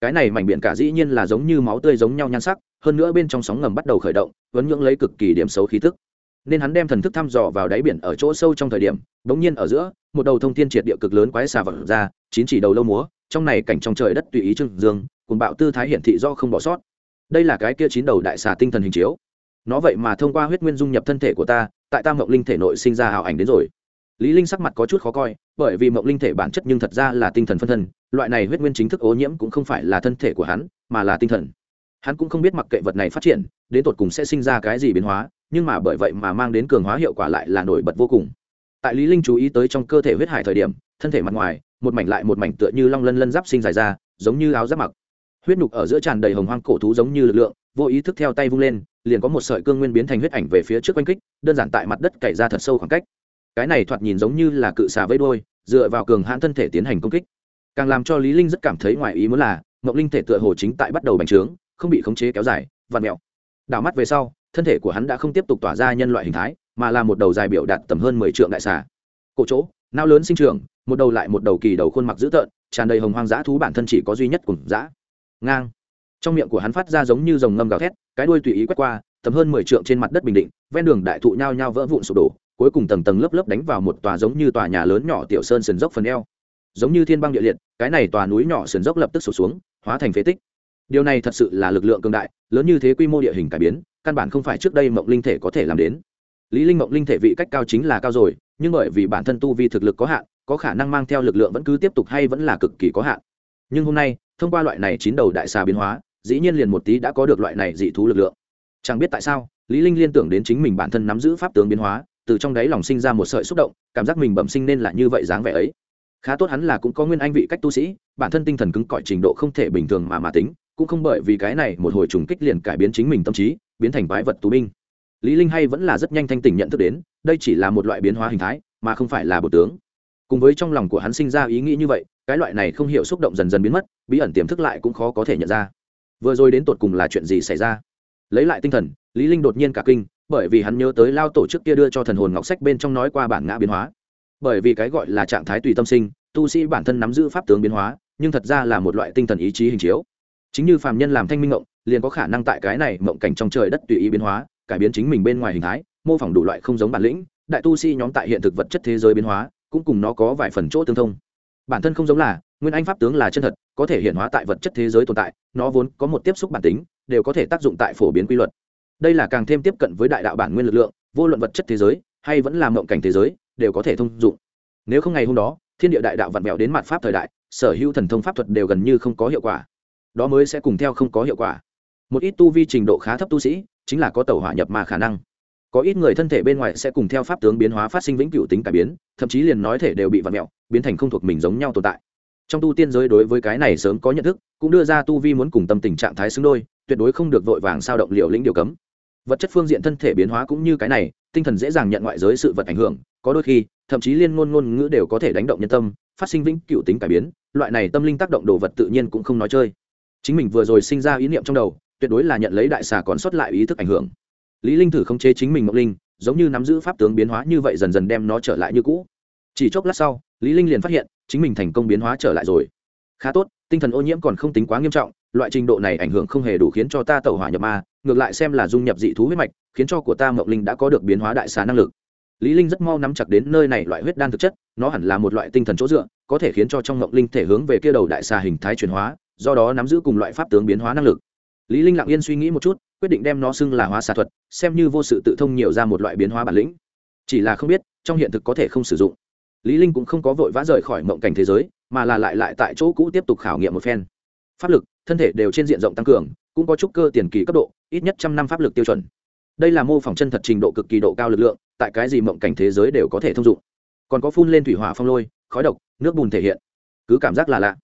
Cái này mảnh biển cả dĩ nhiên là giống như máu tươi giống nhau nhan sắc, hơn nữa bên trong sóng ngầm bắt đầu khởi động, vẫn nhưỡng lấy cực kỳ điểm xấu khí tức nên hắn đem thần thức thăm dò vào đáy biển ở chỗ sâu trong thời điểm, bỗng nhiên ở giữa, một đầu thông thiên triệt địa cực lớn quái xà vật ra, chín chỉ đầu lâu múa, trong này cảnh trong trời đất tùy ý trưng dương cùng bạo tư thái hiển thị do không bỏ sót. Đây là cái kia chín đầu đại xà tinh thần hình chiếu. Nó vậy mà thông qua huyết nguyên dung nhập thân thể của ta, tại ta mộng linh thể nội sinh ra hào ảnh đến rồi. Lý linh sắc mặt có chút khó coi, bởi vì mộng linh thể bản chất nhưng thật ra là tinh thần phân thân, loại này huyết nguyên chính thức ô nhiễm cũng không phải là thân thể của hắn, mà là tinh thần. Hắn cũng không biết mặc kệ vật này phát triển, đến tột cùng sẽ sinh ra cái gì biến hóa nhưng mà bởi vậy mà mang đến cường hóa hiệu quả lại là nổi bật vô cùng. Tại lý linh chú ý tới trong cơ thể huyết hải thời điểm, thân thể mặt ngoài, một mảnh lại một mảnh tựa như long lân lân giáp sinh dài ra, giống như áo giáp mặc. Huyết nhục ở giữa tràn đầy hồng hoang cổ thú giống như lực lượng, vô ý thức theo tay vung lên, liền có một sợi cương nguyên biến thành huyết ảnh về phía trước quanh kích, đơn giản tại mặt đất cày ra thật sâu khoảng cách. Cái này thoạt nhìn giống như là cự xà vây đôi dựa vào cường hãn thân thể tiến hành công kích. Càng làm cho lý linh rất cảm thấy ngoài ý muốn là, ngọc linh thể tựa hồ chính tại bắt đầu bành trướng, không bị khống chế kéo dài, vặn mèo. Đảo mắt về sau thân thể của hắn đã không tiếp tục tỏa ra nhân loại hình thái, mà là một đầu dài biểu đạt tầm hơn mười trượng đại xà. Cổ chỗ não lớn sinh trưởng, một đầu lại một đầu kỳ đầu khuôn mặt dữ tợn, tràn đầy hồng hoang dã thú bản thân chỉ có duy nhất cùng dã. Ngang. Trong miệng của hắn phát ra giống như dòng ngâm gào thét, cái đuôi tùy ý quét qua, tầm hơn mười trượng trên mặt đất bình định, ven đường đại thụ nhao nhao vỡ vụn sụp đổ, cuối cùng tầng tầng lớp lớp đánh vào một tòa giống như tòa nhà lớn nhỏ tiểu sơn sườn dốc phần eo. Giống như thiên băng địa liệt, cái này tòa núi nhỏ sườn dốc lập tức sụt xuống, hóa thành phế tích. Điều này thật sự là lực lượng cường đại, lớn như thế quy mô địa hình cải biến căn bản không phải trước đây mộng linh thể có thể làm đến. Lý linh mộng linh thể vị cách cao chính là cao rồi, nhưng bởi vì bản thân tu vi thực lực có hạn, có khả năng mang theo lực lượng vẫn cứ tiếp tục hay vẫn là cực kỳ có hạn. Nhưng hôm nay, thông qua loại này chín đầu đại xà biến hóa, dĩ nhiên liền một tí đã có được loại này dị thú lực lượng. Chẳng biết tại sao, lý linh liên tưởng đến chính mình bản thân nắm giữ pháp tướng biến hóa, từ trong đáy lòng sinh ra một sợi xúc động, cảm giác mình bẩm sinh nên là như vậy dáng vẻ ấy. Khá tốt hắn là cũng có nguyên anh vị cách tu sĩ, bản thân tinh thần cứng cỏi trình độ không thể bình thường mà mà tính, cũng không bởi vì cái này một hồi trùng kích liền cải biến chính mình tâm trí biến thành quái vật tù binh. Lý linh hay vẫn là rất nhanh thanh tỉnh nhận thức đến, đây chỉ là một loại biến hóa hình thái, mà không phải là bộ tướng. Cùng với trong lòng của hắn sinh ra ý nghĩ như vậy, cái loại này không hiểu xúc động dần dần biến mất, bí ẩn tiềm thức lại cũng khó có thể nhận ra. Vừa rồi đến tột cùng là chuyện gì xảy ra? Lấy lại tinh thần, lý linh đột nhiên cả kinh, bởi vì hắn nhớ tới lao tổ chức kia đưa cho thần hồn ngọc sách bên trong nói qua bản ngã biến hóa. Bởi vì cái gọi là trạng thái tùy tâm sinh, tu sĩ bản thân nắm giữ pháp tướng biến hóa, nhưng thật ra là một loại tinh thần ý chí hình chiếu. Chính như phàm nhân làm thanh minh ngộng liền có khả năng tại cái này mộng cảnh trong trời đất tùy ý biến hóa, cải biến chính mình bên ngoài hình thái, mô phỏng đủ loại không giống bản lĩnh, đại tu sĩ nhóm tại hiện thực vật chất thế giới biến hóa, cũng cùng nó có vài phần chỗ tương thông. Bản thân không giống là, nguyên anh pháp tướng là chân thật, có thể hiện hóa tại vật chất thế giới tồn tại, nó vốn có một tiếp xúc bản tính, đều có thể tác dụng tại phổ biến quy luật. Đây là càng thêm tiếp cận với đại đạo bản nguyên lực lượng, vô luận vật chất thế giới, hay vẫn là mộng cảnh thế giới, đều có thể thông dụng. Nếu không ngày hôm đó, thiên địa đại đạo vặn vẹo đến mặt pháp thời đại, sở hữu thần thông pháp thuật đều gần như không có hiệu quả. Đó mới sẽ cùng theo không có hiệu quả một ít tu vi trình độ khá thấp tu sĩ, chính là có tàu hỏa nhập mà khả năng. Có ít người thân thể bên ngoài sẽ cùng theo pháp tướng biến hóa phát sinh vĩnh cửu tính cải biến, thậm chí liền nói thể đều bị vặn mẹo biến thành không thuộc mình giống nhau tồn tại. Trong tu tiên giới đối với cái này sớm có nhận thức, cũng đưa ra tu vi muốn cùng tâm tình trạng thái xứng đôi, tuyệt đối không được vội vàng sao động liều lĩnh điều cấm. Vật chất phương diện thân thể biến hóa cũng như cái này, tinh thần dễ dàng nhận ngoại giới sự vật ảnh hưởng, có đôi khi, thậm chí liên ngôn ngôn ngữ đều có thể đánh động nhân tâm, phát sinh vĩnh cửu tính cải biến, loại này tâm linh tác động đồ vật tự nhiên cũng không nói chơi. Chính mình vừa rồi sinh ra ý niệm trong đầu tuyệt đối là nhận lấy đại xà còn sót lại ý thức ảnh hưởng. Lý linh thử không chế chính mình mộng linh, giống như nắm giữ pháp tướng biến hóa như vậy dần dần đem nó trở lại như cũ. Chỉ chốc lát sau, lý linh liền phát hiện, chính mình thành công biến hóa trở lại rồi. Khá tốt, tinh thần ô nhiễm còn không tính quá nghiêm trọng, loại trình độ này ảnh hưởng không hề đủ khiến cho ta tẩu hỏa nhập ma, ngược lại xem là dung nhập dị thú huyết mạch, khiến cho của ta mộng linh đã có được biến hóa đại xà năng lực. Lý linh rất mau nắm chặt đến nơi này loại huyết đan thực chất, nó hẳn là một loại tinh thần chỗ dựa, có thể khiến cho trong mộng linh thể hướng về kia đầu đại xà hình thái chuyển hóa, do đó nắm giữ cùng loại pháp tướng biến hóa năng lực lý linh lặng yên suy nghĩ một chút, quyết định đem nó xưng là hóa xà thuật, xem như vô sự tự thông nhiều ra một loại biến hóa bản lĩnh. Chỉ là không biết, trong hiện thực có thể không sử dụng. Lý linh cũng không có vội vã rời khỏi mộng cảnh thế giới, mà là lại lại tại chỗ cũ tiếp tục khảo nghiệm một phen. Pháp lực, thân thể đều trên diện rộng tăng cường, cũng có chút cơ tiền kỳ cấp độ, ít nhất trăm năm pháp lực tiêu chuẩn. Đây là mô phỏng chân thật trình độ cực kỳ độ cao lực lượng, tại cái gì mộng cảnh thế giới đều có thể thông dụng. Còn có phun lên thủy hỏa phong lôi, khói độc, nước bùn thể hiện. Cứ cảm giác là lạ.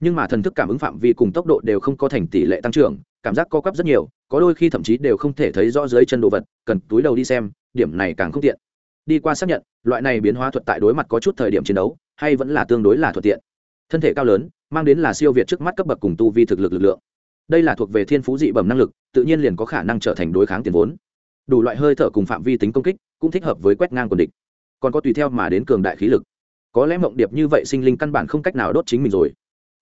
Nhưng mà thần thức cảm ứng phạm vi cùng tốc độ đều không có thành tỷ lệ tăng trưởng cảm giác co quắp rất nhiều, có đôi khi thậm chí đều không thể thấy rõ dưới chân đồ vật, cần túi đầu đi xem, điểm này càng không tiện. Đi qua xác nhận, loại này biến hóa thuật tại đối mặt có chút thời điểm chiến đấu, hay vẫn là tương đối là thuận tiện. Thân thể cao lớn, mang đến là siêu việt trước mắt cấp bậc cùng tu vi thực lực lực lượng. Đây là thuộc về thiên phú dị bẩm năng lực, tự nhiên liền có khả năng trở thành đối kháng tiền vốn. Đủ loại hơi thở cùng phạm vi tính công kích, cũng thích hợp với quét ngang quần địch. Còn có tùy theo mà đến cường đại khí lực. Có lẽ mộng điệp như vậy sinh linh căn bản không cách nào đốt chính mình rồi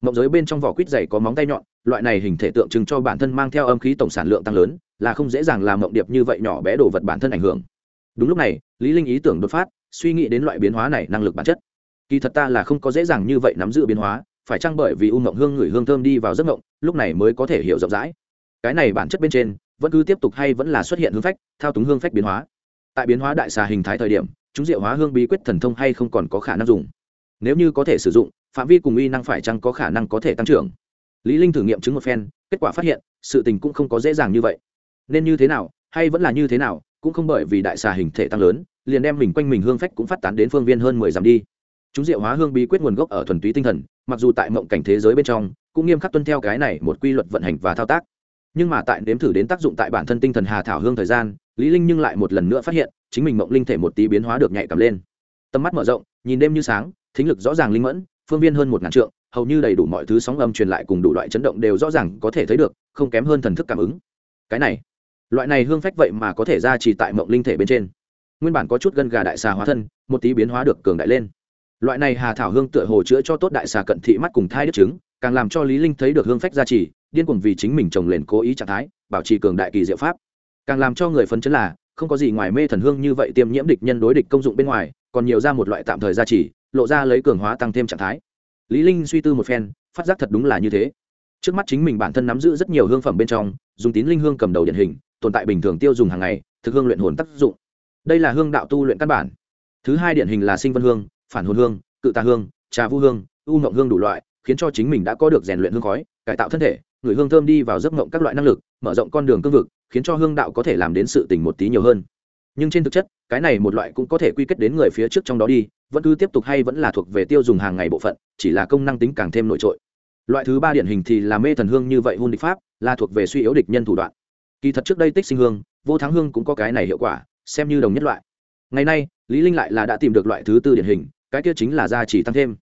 mộng giới bên trong vỏ quýt dày có móng tay nhọn, loại này hình thể tượng trưng cho bản thân mang theo âm khí tổng sản lượng tăng lớn, là không dễ dàng làm mộng điệp như vậy nhỏ bé đồ vật bản thân ảnh hưởng. Đúng lúc này, lý linh ý tưởng đột phát, suy nghĩ đến loại biến hóa này, năng lực bản chất. Kỳ thật ta là không có dễ dàng như vậy nắm giữ biến hóa, phải chăng bởi vì u mộng hương người hương thơm đi vào giấc mộng, lúc này mới có thể hiểu rộng rãi. Cái này bản chất bên trên, vẫn cứ tiếp tục hay vẫn là xuất hiện hương phách, thao túng hương phách biến hóa. Tại biến hóa đại xà hình thái thời điểm, chúng diệu hóa hương bí quyết thần thông hay không còn có khả năng dùng. Nếu như có thể sử dụng phạm vi cùng uy năng phải chăng có khả năng có thể tăng trưởng? Lý linh thử nghiệm chứng một phen, kết quả phát hiện, sự tình cũng không có dễ dàng như vậy. Nên như thế nào, hay vẫn là như thế nào, cũng không bởi vì đại xà hình thể tăng lớn, liền đem mình quanh mình hương phách cũng phát tán đến phương viên hơn mười dặm đi. Chúng diệu hóa hương bí quyết nguồn gốc ở thuần túy tinh thần, mặc dù tại mộng cảnh thế giới bên trong, cũng nghiêm khắc tuân theo cái này một quy luật vận hành và thao tác. Nhưng mà tại nếm thử đến tác dụng tại bản thân tinh thần hà thảo hương thời gian, lý linh nhưng lại một lần nữa phát hiện, chính mình mộng linh thể một tí biến hóa được nhạy cảm lên. Tầm mắt mở rộng, nhìn đêm như sáng, thính lực rõ ràng linh mẫn phương viên hơn một ngàn trượng, hầu như đầy đủ mọi thứ sóng âm truyền lại cùng đủ loại chấn động đều rõ ràng có thể thấy được, không kém hơn thần thức cảm ứng. Cái này, loại này hương phách vậy mà có thể ra chỉ tại mộng linh thể bên trên. Nguyên bản có chút gân gà đại xà hóa thân, một tí biến hóa được cường đại lên. Loại này hà thảo hương tựa hồ chữa cho tốt đại xà cận thị mắt cùng thai đứt trứng càng làm cho lý linh thấy được hương phách gia trì điên cuồng vì chính mình trồng lên cố ý trạng thái, bảo trì cường đại kỳ diệu pháp. Càng làm cho người phấn chấn là, không có gì ngoài mê thần hương như vậy tiêm nhiễm địch nhân đối địch công dụng bên ngoài, còn nhiều ra một loại tạm thời gia trì lộ ra lấy cường hóa tăng thêm trạng thái. Lý linh suy tư một phen, phát giác thật đúng là như thế. Trước mắt chính mình bản thân nắm giữ rất nhiều hương phẩm bên trong, dùng tín linh hương cầm đầu điển hình, tồn tại bình thường tiêu dùng hàng ngày, thực hương luyện hồn tác dụng. Đây là hương đạo tu luyện căn bản. Thứ hai điển hình là sinh vân hương, phản hồn hương, cự tà hương, trà vu hương, u ngộng hương đủ loại, khiến cho chính mình đã có được rèn luyện hương khói, cải tạo thân thể, người hương thơm đi vào giấc ngộng các loại năng lực, mở rộng con đường cương vực, khiến cho hương đạo có thể làm đến sự tình một tí nhiều hơn. Nhưng trên thực chất cái này một loại cũng có thể quy kết đến người phía trước trong đó đi, vẫn cứ tiếp tục hay vẫn là thuộc về tiêu dùng hàng ngày bộ phận, chỉ là công năng tính càng thêm nổi trội. Loại thứ ba điển hình thì là mê thần hương như vậy hôn địch pháp, là thuộc về suy yếu địch nhân thủ đoạn. Kỳ thật trước đây tích sinh hương, vô thắng hương cũng có cái này hiệu quả, xem như đồng nhất loại. Ngày nay, lý linh lại là đã tìm được loại thứ tư điển hình, cái kia chính là gia trì tăng thêm.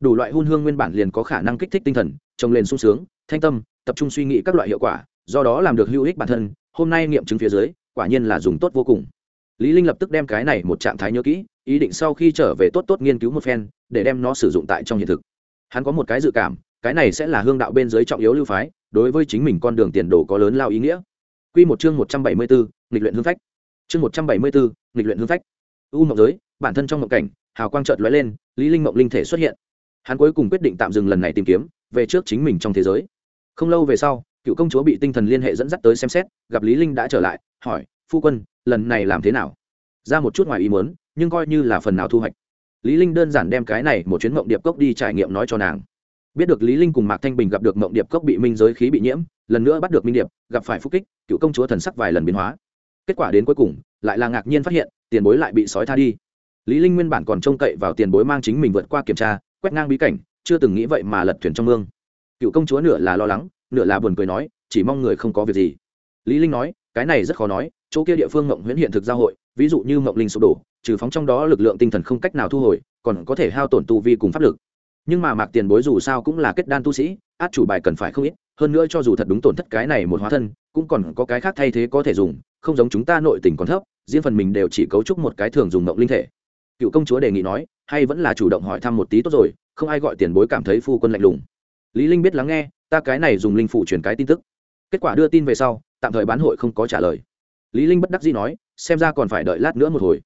Đủ loại hôn hương nguyên bản liền có khả năng kích thích tinh thần, trồng lên sung sướng, thanh tâm, tập trung suy nghĩ các loại hiệu quả, do đó làm được hữu ích bản thân, hôm nay nghiệm chứng phía dưới, quả nhiên là dùng tốt vô cùng lý linh lập tức đem cái này một trạng thái nhớ kỹ ý định sau khi trở về tốt tốt nghiên cứu một phen để đem nó sử dụng tại trong hiện thực. Hắn có một cái dự cảm cái này sẽ là hương đạo bên dưới trọng yếu lưu phái đối với chính mình con đường tiền đồ có lớn lao ý nghĩa. Quy một chương 174, nghịch luyện hương phách. Chương 174, nghịch luyện hương phách. U mộng giới bản thân trong mộng cảnh hào quang chợt lóe lên lý linh mộng linh thể xuất hiện. Hắn cuối cùng quyết định tạm dừng lần này tìm kiếm về trước chính mình trong thế giới. Không lâu về sau cựu công chúa bị tinh thần liên hệ dẫn dắt tới xem xét gặp lý linh đã trở lại hỏi phu quân, lần này làm thế nào? Ra một chút ngoài ý muốn, nhưng coi như là phần nào thu hoạch. Lý linh đơn giản đem cái này một chuyến mộng điệp cốc đi trải nghiệm nói cho nàng. Biết được lý linh cùng mạc thanh bình gặp được mộng điệp cốc bị minh giới khí bị nhiễm, lần nữa bắt được minh điệp, gặp phải phúc kích, cựu công chúa thần sắc vài lần biến hóa. Kết quả đến cuối cùng, lại là ngạc nhiên phát hiện, tiền bối lại bị sói tha đi. Lý linh nguyên bản còn trông cậy vào tiền bối mang chính mình vượt qua kiểm tra, quét ngang bí cảnh, chưa từng nghĩ vậy mà lật thuyền trong mương. Cựu công chúa nửa là lo lắng, nửa là buồn cười nói, chỉ mong người không có việc gì. Lý linh nói, cái này rất khó nói chỗ kia địa phương mộng huyễn hiện thực giao hội, ví dụ như mộng linh sụp đổ, trừ phóng trong đó lực lượng tinh thần không cách nào thu hồi, còn có thể hao tổn tu vi cùng pháp lực. Nhưng mà mạc tiền bối dù sao cũng là kết đan tu sĩ, át chủ bài cần phải không ít, hơn nữa cho dù thật đúng tổn thất cái này một hóa thân, cũng còn có cái khác thay thế có thể dùng, không giống chúng ta nội tình còn thấp, riêng phần mình đều chỉ cấu trúc một cái thường dùng mộng linh thể. Cựu công chúa đề nghị nói, hay vẫn là chủ động hỏi thăm một tí tốt rồi, không ai gọi tiền bối cảm thấy phu quân lạnh lùng. Lý linh biết lắng nghe, ta cái này dùng linh phụ truyền cái tin tức. Kết quả đưa tin về sau, tạm thời bán hội không có trả lời lý linh bất đắc dĩ nói, xem ra còn phải đợi lát nữa một hồi.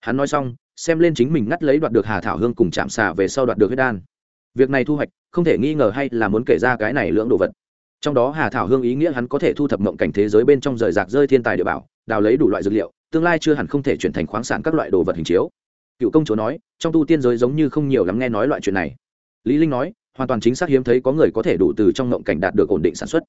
Hắn nói xong, xem lên chính mình ngắt lấy đoạt được hà thảo hương cùng chạm xà về sau đoạt được huyết đan. Việc này thu hoạch, không thể nghi ngờ hay là muốn kể ra cái này lưỡng đồ vật. Trong đó hà thảo hương ý nghĩa hắn có thể thu thập mộng cảnh thế giới bên trong rời rạc rơi thiên tài địa bảo, đào lấy đủ loại dược liệu, tương lai chưa hẳn không thể chuyển thành khoáng sản các loại đồ vật hình chiếu. Cựu công chúa nói, trong tu tiên giới giống như không nhiều lắm nghe nói loại chuyện này. Lý linh nói, hoàn toàn chính xác hiếm thấy có người có thể đủ từ trong mộng cảnh đạt được ổn định sản xuất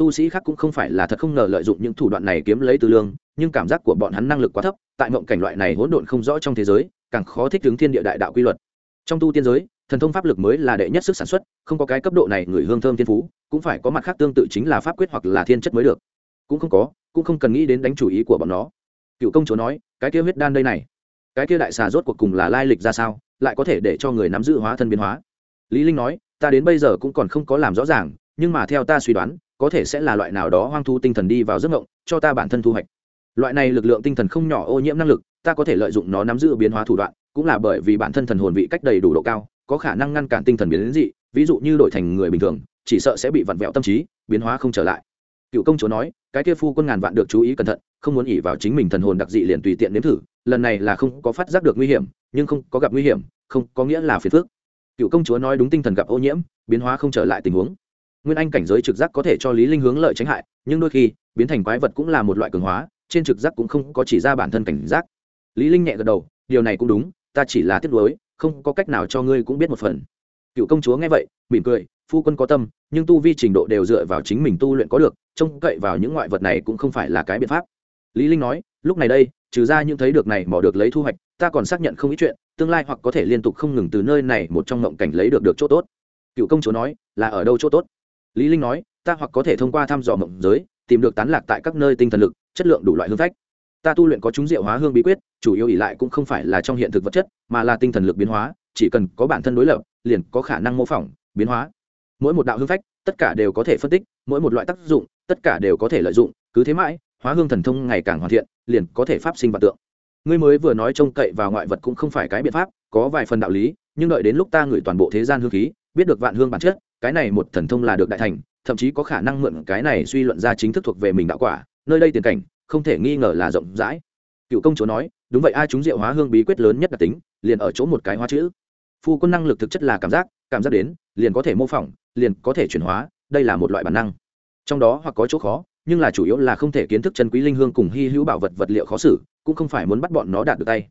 tu sĩ khác cũng không phải là thật không ngờ lợi dụng những thủ đoạn này kiếm lấy từ lương, nhưng cảm giác của bọn hắn năng lực quá thấp, tại mộng cảnh loại này hỗn độn không rõ trong thế giới, càng khó thích ứng thiên địa đại đạo quy luật. Trong tu tiên giới, thần thông pháp lực mới là đệ nhất sức sản xuất, không có cái cấp độ này người hương thơm thiên phú, cũng phải có mặt khác tương tự chính là pháp quyết hoặc là thiên chất mới được. Cũng không có, cũng không cần nghĩ đến đánh chủ ý của bọn nó. Cựu công chúa nói, cái kia huyết đan đây này, cái kia đại xà rốt cuộc cùng là lai lịch ra sao, lại có thể để cho người nắm giữ hóa thân biến hóa. Lý linh nói, ta đến bây giờ cũng còn không có làm rõ ràng nhưng mà theo ta suy đoán, có thể sẽ là loại nào đó hoang thu tinh thần đi vào giấc mộng, cho ta bản thân thu hoạch. Loại này lực lượng tinh thần không nhỏ ô nhiễm năng lực, ta có thể lợi dụng nó nắm giữ biến hóa thủ đoạn, cũng là bởi vì bản thân thần hồn vị cách đầy đủ độ cao, có khả năng ngăn cản tinh thần biến dị, ví dụ như đổi thành người bình thường, chỉ sợ sẽ bị vặn vẹo tâm trí, biến hóa không trở lại. Cựu công chúa nói, cái kia phu quân ngàn vạn được chú ý cẩn thận, không muốn ỉ vào chính mình thần hồn đặc dị liền tùy tiện nếm thử, lần này là không có phát giác được nguy hiểm, nhưng không có gặp nguy hiểm, không có nghĩa là phiền phước cựu công chúa nói đúng tinh thần gặp ô nhiễm, biến hóa không trở lại tình huống nguyên anh cảnh giới trực giác có thể cho lý linh hướng lợi tránh hại, nhưng đôi khi, biến thành quái vật cũng là một loại cường hóa, trên trực giác cũng không có chỉ ra bản thân cảnh giác. Lý linh nhẹ gật đầu, điều này cũng đúng, ta chỉ là tiếc nuối, không có cách nào cho ngươi cũng biết một phần. Cựu công chúa nghe vậy, mỉm cười, phu quân có tâm, nhưng tu vi trình độ đều dựa vào chính mình tu luyện có được, trông cậy vào những ngoại vật này cũng không phải là cái biện pháp. Lý linh nói, lúc này đây, trừ ra những thấy được này mò được lấy thu hoạch, ta còn xác nhận không ít chuyện, tương lai hoặc có thể liên tục không ngừng từ nơi này một trong mộng cảnh lấy được được chỗ tốt. Cựu công chúa nói, là ở đâu chỗ tốt? Lý linh nói, ta hoặc có thể thông qua thăm dò mộng giới, tìm được tán lạc tại các nơi tinh thần lực, chất lượng đủ loại hương phách. Ta tu luyện có chúng diệu hóa hương bí quyết, chủ yếu ỷ lại cũng không phải là trong hiện thực vật chất, mà là tinh thần lực biến hóa, chỉ cần có bản thân đối lập, liền có khả năng mô phỏng, biến hóa. Mỗi một đạo hương phách, tất cả đều có thể phân tích, mỗi một loại tác dụng, tất cả đều có thể lợi dụng, cứ thế mãi, hóa hương thần thông ngày càng hoàn thiện, liền có thể pháp sinh vật tượng. Ngươi mới vừa nói trông cậy vào ngoại vật cũng không phải cái biện pháp, có vài phần đạo lý, nhưng đợi đến lúc ta ngửi toàn bộ thế gian hương khí, biết được vạn hương bản chất cái này một thần thông là được đại thành, thậm chí có khả năng mượn cái này suy luận ra chính thức thuộc về mình đạo quả, nơi đây tiền cảnh, không thể nghi ngờ là rộng rãi. Cựu công chúa nói, đúng vậy, ai chúng diệu hóa hương bí quyết lớn nhất đặc tính, liền ở chỗ một cái hóa chữ. Phu quân năng lực thực chất là cảm giác cảm giác đến, liền có thể mô phỏng, liền có thể chuyển hóa, đây là một loại bản năng. Trong đó hoặc có chỗ khó, nhưng là chủ yếu là không thể kiến thức chân quý linh hương cùng hy hữu bảo vật vật liệu khó xử, cũng không phải muốn bắt bọn nó đạt được tay.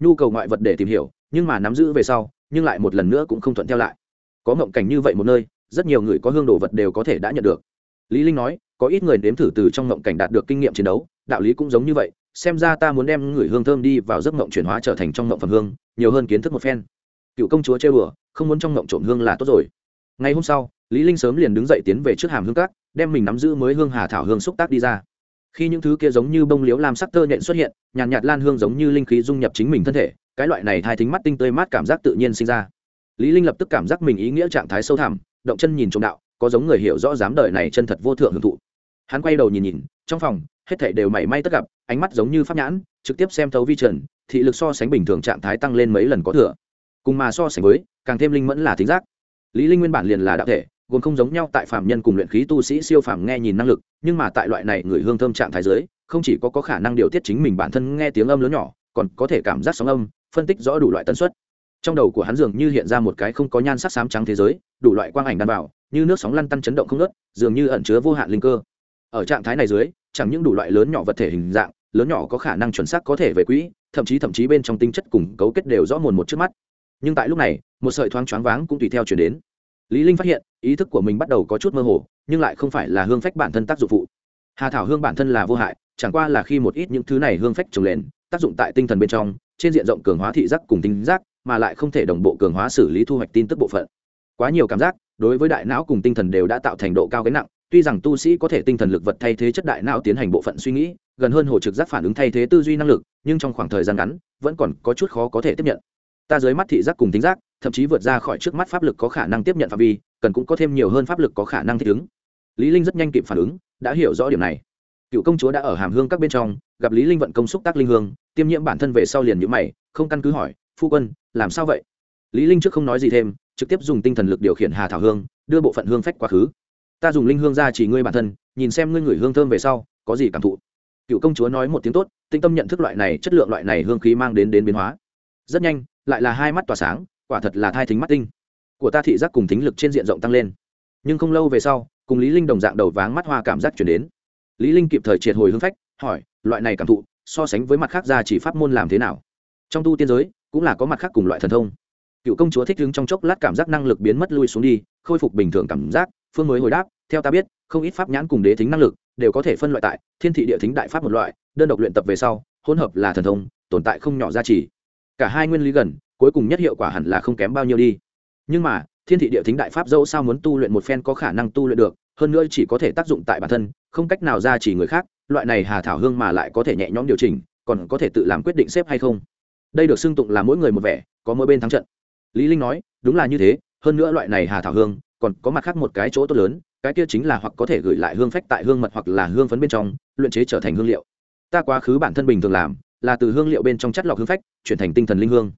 Nhu cầu ngoại vật để tìm hiểu, nhưng mà nắm giữ về sau, nhưng lại một lần nữa cũng không thuận theo lại có mộng cảnh như vậy một nơi rất nhiều người có hương đồ vật đều có thể đã nhận được. Lý linh nói có ít người nếm thử từ trong mộng cảnh đạt được kinh nghiệm chiến đấu đạo lý cũng giống như vậy xem ra ta muốn đem người hương thơm đi vào giấc mộng chuyển hóa trở thành trong mộng phẩm hương nhiều hơn kiến thức một phen. Cựu công chúa chơi bừa không muốn trong mộng trộm hương là tốt rồi. Ngày hôm sau lý linh sớm liền đứng dậy tiến về trước hàm hương cát, đem mình nắm giữ mới hương hà thảo hương xúc tác đi ra. Khi những thứ kia giống như bông liễu làm sắc tơ nhện xuất hiện nhàn nhạt, nhạt lan hương giống như linh khí dung nhập chính mình thân thể cái loại này thai thính mắt tinh tươi mát cảm giác tự nhiên sinh ra lý linh lập tức cảm giác mình ý nghĩa trạng thái sâu thẳm, động chân nhìn trộm đạo, có giống người hiểu rõ dám đời này chân thật vô thượng hưởng thụ. Hắn quay đầu nhìn nhìn, trong phòng, hết thảy đều mảy may tất gặp, ánh mắt giống như pháp nhãn, trực tiếp xem thấu vi trần, thị lực so sánh bình thường trạng thái tăng lên mấy lần có thừa. Cùng mà so sánh với, càng thêm linh mẫn là thính giác. Lý linh nguyên bản liền là đạo thể, gồm không giống nhau tại phạm nhân cùng luyện khí tu sĩ siêu phàm nghe nhìn năng lực, nhưng mà tại loại này người hương thơm trạng thái dưới, không chỉ có có khả năng điều tiết chính mình bản thân nghe tiếng âm lớn nhỏ, còn có thể cảm giác sóng âm, phân tích rõ đủ loại tần suất trong đầu của hắn dường như hiện ra một cái không có nhan sắc xám trắng thế giới, đủ loại quang ảnh đan vào, như nước sóng lăn tăn chấn động không ngớt, dường như ẩn chứa vô hạn linh cơ. Ở trạng thái này dưới, chẳng những đủ loại lớn nhỏ vật thể hình dạng, lớn nhỏ có khả năng chuẩn xác có thể về quỹ, thậm chí thậm chí bên trong tinh chất cùng cấu kết đều rõ mồn một trước mắt. Nhưng tại lúc này, một sợi thoáng choáng váng cũng tùy theo chuyển đến. Lý linh phát hiện, ý thức của mình bắt đầu có chút mơ hồ, nhưng lại không phải là hương phách bản thân tác dụng phụ. Hà thảo hương bản thân là vô hại, chẳng qua là khi một ít những thứ này hương phách trồng lên, tác dụng tại tinh thần bên trong, trên diện rộng cường hóa thị giác cùng tinh giác mà lại không thể đồng bộ cường hóa xử lý thu hoạch tin tức bộ phận. Quá nhiều cảm giác đối với đại não cùng tinh thần đều đã tạo thành độ cao gánh nặng, tuy rằng tu sĩ có thể tinh thần lực vật thay thế chất đại não tiến hành bộ phận suy nghĩ, gần hơn hồ trực giác phản ứng thay thế tư duy năng lực, nhưng trong khoảng thời gian ngắn, vẫn còn có chút khó có thể tiếp nhận. Ta dưới mắt thị giác cùng tính giác, thậm chí vượt ra khỏi trước mắt pháp lực có khả năng tiếp nhận phạm vi, cần cũng có thêm nhiều hơn pháp lực có khả năng thích ứng. Lý linh rất nhanh kịp phản ứng, đã hiểu rõ điểm này. Cựu công chúa đã ở hàm hương các bên trong, gặp lý linh vận công xúc tác linh hương, tiêm nhiễm bản thân về sau liền nhíu mày, không căn cứ hỏi phu quân, làm sao vậy? Lý linh trước không nói gì thêm, trực tiếp dùng tinh thần lực điều khiển hà thảo hương, đưa bộ phận hương phách quá khứ. Ta dùng linh hương ra chỉ ngươi bản thân, nhìn xem ngươi ngửi hương thơm về sau, có gì cảm thụ. Cựu công chúa nói một tiếng tốt, tinh tâm nhận thức loại này, chất lượng loại này hương khí mang đến đến biến hóa. Rất nhanh, lại là hai mắt tỏa sáng, quả thật là thai thính mắt tinh. Của ta thị giác cùng thính lực trên diện rộng tăng lên. Nhưng không lâu về sau, cùng lý linh đồng dạng đầu váng mắt hoa cảm giác chuyển đến. Lý linh kịp thời triệt hồi hương phách, hỏi, loại này cảm thụ, so sánh với mặt khác ra chỉ pháp môn làm thế nào? Trong tu tiên giới cũng là có mặt khác cùng loại thần thông. Cựu công chúa thích đứng trong chốc lát cảm giác năng lực biến mất lui xuống đi, khôi phục bình thường cảm giác, phương mới hồi đáp, theo ta biết, không ít pháp nhãn cùng đế thính năng lực đều có thể phân loại tại thiên thị địa thính đại pháp một loại, đơn độc luyện tập về sau, hỗn hợp là thần thông, tồn tại không nhỏ giá trị. Cả hai nguyên lý gần, cuối cùng nhất hiệu quả hẳn là không kém bao nhiêu đi. Nhưng mà, thiên thị địa thính đại pháp dẫu sao muốn tu luyện một phen có khả năng tu luyện được, hơn nữa chỉ có thể tác dụng tại bản thân, không cách nào ra chỉ người khác, loại này hà thảo hương mà lại có thể nhẹ nhõm điều chỉnh, còn có thể tự làm quyết định xếp hay không? Đây được xưng tụng là mỗi người một vẻ, có mỗi bên thắng trận. Lý linh nói, đúng là như thế, hơn nữa loại này hà thảo hương, còn có mặt khác một cái chỗ tốt lớn, cái kia chính là hoặc có thể gửi lại hương phách tại hương mật hoặc là hương phấn bên trong, luyện chế trở thành hương liệu. Ta quá khứ bản thân bình thường làm, là từ hương liệu bên trong chất lọc hương phách, chuyển thành tinh thần linh hương.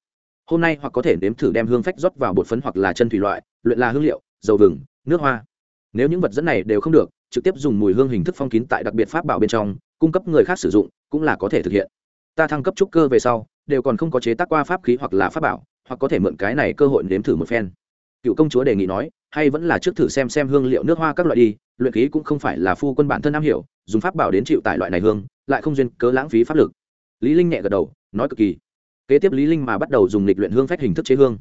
Hôm nay hoặc có thể nếm thử đem hương phách rót vào bột phấn hoặc là chân thủy loại, luyện là hương liệu, dầu vừng, nước hoa. Nếu những vật dẫn này đều không được, trực tiếp dùng mùi hương hình thức phong kín tại đặc biệt pháp bảo bên trong, cung cấp người khác sử dụng, cũng là có thể thực hiện. Ta thăng cấp trúc cơ về sau đều còn không có chế tác qua pháp khí hoặc là pháp bảo, hoặc có thể mượn cái này cơ hội nếm thử một phen. Cựu công chúa đề nghị nói, hay vẫn là trước thử xem xem hương liệu nước hoa các loại đi, luyện khí cũng không phải là phu quân bản thân am hiểu, dùng pháp bảo đến chịu tại loại này hương, lại không duyên cớ lãng phí pháp lực. Lý linh nhẹ gật đầu, nói cực kỳ. Kế tiếp lý linh mà bắt đầu dùng lịch luyện hương phách hình thức chế hương.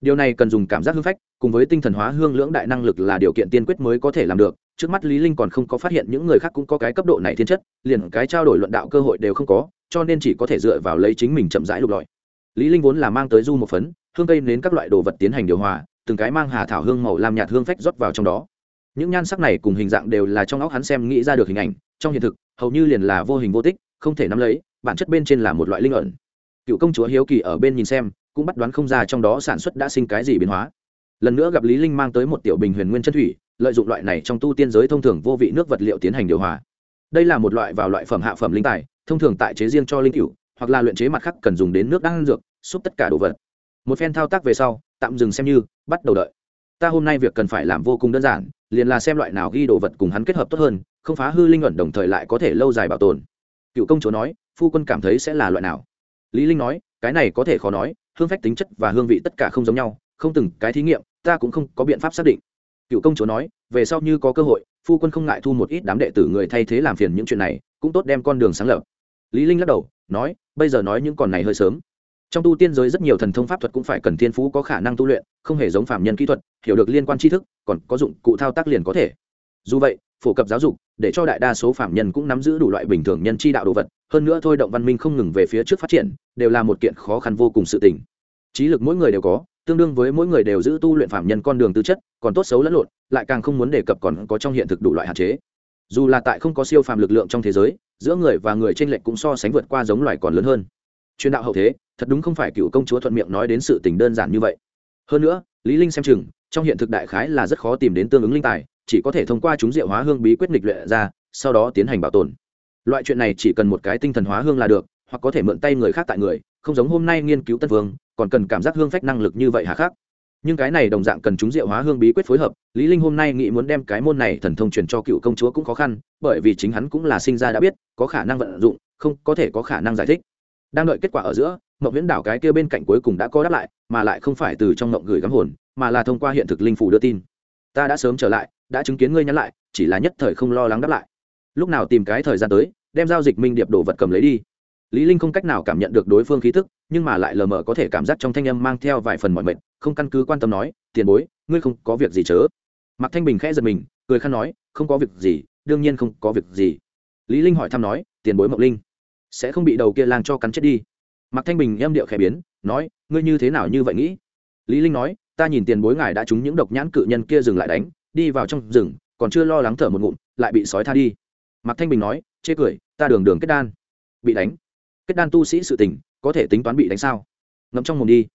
Điều này cần dùng cảm giác hương phách, cùng với tinh thần hóa hương lưỡng đại năng lực là điều kiện tiên quyết mới có thể làm được. Trước mắt lý linh còn không có phát hiện những người khác cũng có cái cấp độ này thiên chất, liền cái trao đổi luận đạo cơ hội đều không có cho nên chỉ có thể dựa vào lấy chính mình chậm rãi lục lọi. Lý linh vốn là mang tới du một phấn, hương cây đến các loại đồ vật tiến hành điều hòa, từng cái mang hà thảo hương màu làm nhạt hương phách rót vào trong đó. Những nhan sắc này cùng hình dạng đều là trong óc hắn xem nghĩ ra được hình ảnh, trong hiện thực, hầu như liền là vô hình vô tích, không thể nắm lấy, bản chất bên trên là một loại linh ẩn. Cựu công chúa hiếu kỳ ở bên nhìn xem, cũng bắt đoán không ra trong đó sản xuất đã sinh cái gì biến hóa. Lần nữa gặp lý linh mang tới một tiểu bình huyền nguyên chân thủy, lợi dụng loại này trong tu tiên giới thông thường vô vị nước vật liệu tiến hành điều hòa. Đây là một loại vào loại phẩm hạ phẩm linh tài thông thường tại chế riêng cho linh cựu hoặc là luyện chế mặt khác cần dùng đến nước đan dược, xúc tất cả đồ vật. Một phen thao tác về sau, tạm dừng xem như, bắt đầu đợi. Ta hôm nay việc cần phải làm vô cùng đơn giản, liền là xem loại nào ghi đồ vật cùng hắn kết hợp tốt hơn, không phá hư linh ẩn đồng thời lại có thể lâu dài bảo tồn. Cựu công chúa nói, phu quân cảm thấy sẽ là loại nào? Lý linh nói, cái này có thể khó nói, hương phách tính chất và hương vị tất cả không giống nhau, không từng cái thí nghiệm, ta cũng không có biện pháp xác định. Cựu công chúa nói, về sau như có cơ hội, phu quân không ngại thu một ít đám đệ tử người thay thế làm phiền những chuyện này, cũng tốt đem con đường sáng lập lý linh lắc đầu, nói, bây giờ nói những còn này hơi sớm. Trong tu tiên giới rất nhiều thần thông pháp thuật cũng phải cần thiên phú có khả năng tu luyện, không hề giống phạm nhân kỹ thuật, hiểu được liên quan tri thức, còn có dụng cụ thao tác liền có thể. Dù vậy, phổ cập giáo dục, để cho đại đa số phạm nhân cũng nắm giữ đủ loại bình thường nhân chi đạo đồ vật, hơn nữa thôi động văn minh không ngừng về phía trước phát triển, đều là một kiện khó khăn vô cùng sự tình. Trí lực mỗi người đều có, tương đương với mỗi người đều giữ tu luyện phạm nhân con đường tư chất, còn tốt xấu lẫn lộn, lại càng không muốn đề cập còn có trong hiện thực đủ loại hạn chế dù là tại không có siêu phàm lực lượng trong thế giới, giữa người và người trên lệnh cũng so sánh vượt qua giống loài còn lớn hơn. Truyền đạo hậu thế, thật đúng không phải cựu công chúa thuận miệng nói đến sự tình đơn giản như vậy. Hơn nữa, lý linh xem chừng, trong hiện thực đại khái là rất khó tìm đến tương ứng linh tài, chỉ có thể thông qua chúng diệu hóa hương bí quyết nghịch luyện ra, sau đó tiến hành bảo tồn. Loại chuyện này chỉ cần một cái tinh thần hóa hương là được, hoặc có thể mượn tay người khác tại người, không giống hôm nay nghiên cứu tân vương, còn cần cảm giác hương phách năng lực như vậy hà khác nhưng cái này đồng dạng cần chúng diệu hóa hương bí quyết phối hợp, lý linh hôm nay nghĩ muốn đem cái môn này thần thông truyền cho cựu công chúa cũng khó khăn, bởi vì chính hắn cũng là sinh ra đã biết, có khả năng vận dụng, không có thể có khả năng giải thích. Đang đợi kết quả ở giữa, mộng viễn đảo cái kia bên cạnh cuối cùng đã có đáp lại, mà lại không phải từ trong mộng gửi gắm hồn, mà là thông qua hiện thực linh phủ đưa tin. Ta đã sớm trở lại, đã chứng kiến ngươi nhắn lại, chỉ là nhất thời không lo lắng đáp lại. Lúc nào tìm cái thời gian tới, đem giao dịch minh điệp đồ vật cầm lấy đi lý linh không cách nào cảm nhận được đối phương khí tức, nhưng mà lại lờ mờ có thể cảm giác trong thanh âm mang theo vài phần mọi mệt, không căn cứ quan tâm nói, tiền bối, ngươi không có việc gì chớ? Mạc thanh bình khẽ giật mình, cười khăn nói, không có việc gì, đương nhiên không có việc gì. Lý linh hỏi thăm nói, tiền bối mộng linh, sẽ không bị đầu kia lang cho cắn chết đi? Mạc thanh bình âm điệu khẽ biến, nói, ngươi như thế nào như vậy nghĩ? Lý linh nói, ta nhìn tiền bối ngài đã trúng những độc nhãn cự nhân kia dừng lại đánh, đi vào trong rừng, còn chưa lo lắng thở một ngụm, lại bị sói tha đi. Mạc thanh bình nói, chê cười, ta đường đường kết đan. Bị đánh kết đan tu sĩ sự tình, có thể tính toán bị đánh sao? Ngẫm trong mồm đi.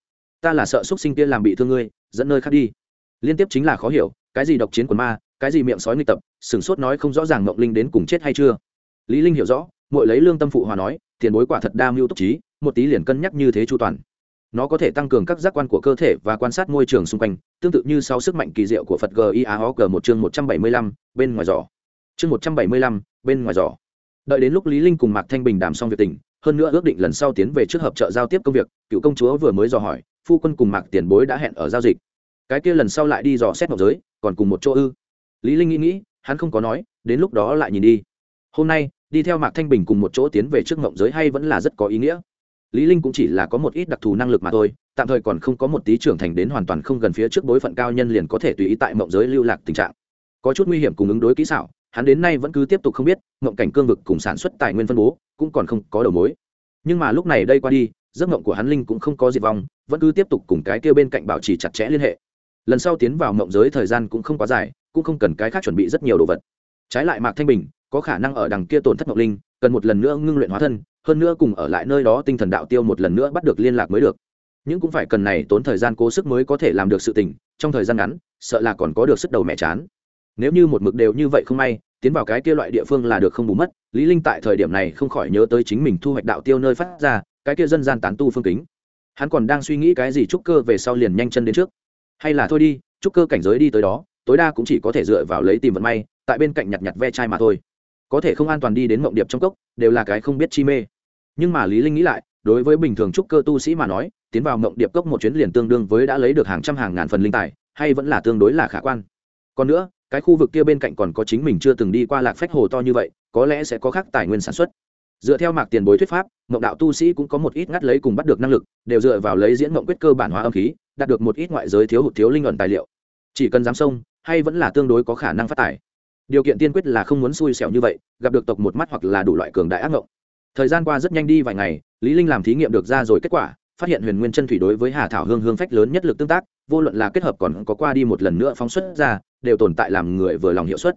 Ta là sợ xúc sinh kia làm bị thương ngươi, dẫn nơi khác đi. Liên tiếp chính là khó hiểu, cái gì độc chiến quần ma, cái gì miệng sói nghịch tập sửng sốt nói không rõ ràng mộng linh đến cùng chết hay chưa. Lý linh hiểu rõ, muội lấy lương tâm phụ hòa nói, tiền bối quả thật đa mưu túc trí, một tí liền cân nhắc như thế chu toàn. Nó có thể tăng cường các giác quan của cơ thể và quan sát môi trường xung quanh, tương tự như sáu sức mạnh kỳ diệu của phật g g một chương một trăm bảy mươi lăm, bên ngoài giỏ. Chương một trăm bảy mươi lăm, bên ngoài giỏ. Đợi đến lúc lý linh cùng mạc thanh bình đàm xong việc tình hơn nữa ước định lần sau tiến về trước hợp trợ giao tiếp công việc, cựu công chúa vừa mới dò hỏi, phu quân cùng mạc tiền bối đã hẹn ở giao dịch. Cái kia lần sau lại đi dò xét ngọc giới, còn cùng một chỗ ư? Lý linh nghĩ nghĩ, hắn không có nói, đến lúc đó lại nhìn đi. Hôm nay, đi theo mạc thanh bình cùng một chỗ tiến về trước ngọc giới hay vẫn là rất có ý nghĩa. Lý linh cũng chỉ là có một ít đặc thù năng lực mà thôi, tạm thời còn không có một tí trưởng thành đến hoàn toàn không gần phía trước bối phận cao nhân liền có thể tùy ý tại mộng giới lưu lạc tình trạng. Có chút nguy hiểm cùng ứng đối kỹ xảo, hắn đến nay vẫn cứ tiếp tục không biết, mộng cảnh cương vực cùng sản xuất tài nguyên phân bố cũng còn không có đầu mối. Nhưng mà lúc này đây qua đi, giấc mộng của hắn linh cũng không có diệt vong, vẫn cứ tiếp tục cùng cái kia bên cạnh bảo trì chặt chẽ liên hệ. Lần sau tiến vào mộng giới thời gian cũng không quá dài, cũng không cần cái khác chuẩn bị rất nhiều đồ vật. Trái lại mạc thanh bình, có khả năng ở đằng kia tổn thất mộng linh, cần một lần nữa ngưng luyện hóa thân, hơn nữa cùng ở lại nơi đó tinh thần đạo tiêu một lần nữa bắt được liên lạc mới được. Nhưng cũng phải cần này tốn thời gian cố sức mới có thể làm được sự tình, trong thời gian ngắn, sợ là còn có được sức đầu mẹ chán. Nếu như một mực đều như vậy không may, tiến vào cái kia loại địa phương là được không bù mất lý linh tại thời điểm này không khỏi nhớ tới chính mình thu hoạch đạo tiêu nơi phát ra, cái kia dân gian tán tu phương kính. Hắn còn đang suy nghĩ cái gì trúc cơ về sau liền nhanh chân đến trước. Hay là thôi đi, trúc cơ cảnh giới đi tới đó, tối đa cũng chỉ có thể dựa vào lấy tìm vận may, tại bên cạnh nhặt nhặt ve chai mà thôi. Có thể không an toàn đi đến mộng điệp trong cốc, đều là cái không biết chi mê. Nhưng mà lý linh nghĩ lại, đối với bình thường trúc cơ tu sĩ mà nói, tiến vào mộng điệp cốc một chuyến liền tương đương với đã lấy được hàng trăm hàng ngàn phần linh tài, hay vẫn là tương đối là khả quan. Còn nữa, cái khu vực kia bên cạnh còn có chính mình chưa từng đi qua lạc phách hồ to như vậy có lẽ sẽ có khác tài nguyên sản xuất. Dựa theo mạc tiền bối thuyết pháp, mộng đạo tu sĩ cũng có một ít ngắt lấy cùng bắt được năng lực, đều dựa vào lấy diễn mộng quyết cơ bản hóa âm khí, đạt được một ít ngoại giới thiếu hụt thiếu linh ẩn tài liệu. Chỉ cần dám sông hay vẫn là tương đối có khả năng phát tài. Điều kiện tiên quyết là không muốn xui xẻo như vậy, gặp được tộc một mắt hoặc là đủ loại cường đại ác mộng thời gian qua rất nhanh đi vài ngày, lý linh làm thí nghiệm được ra rồi kết quả, phát hiện huyền nguyên chân thủy đối với hà thảo hương hương phách lớn nhất lực tương tác, vô luận là kết hợp còn có qua đi một lần nữa phóng xuất ra, đều tồn tại làm người vừa lòng hiệu suất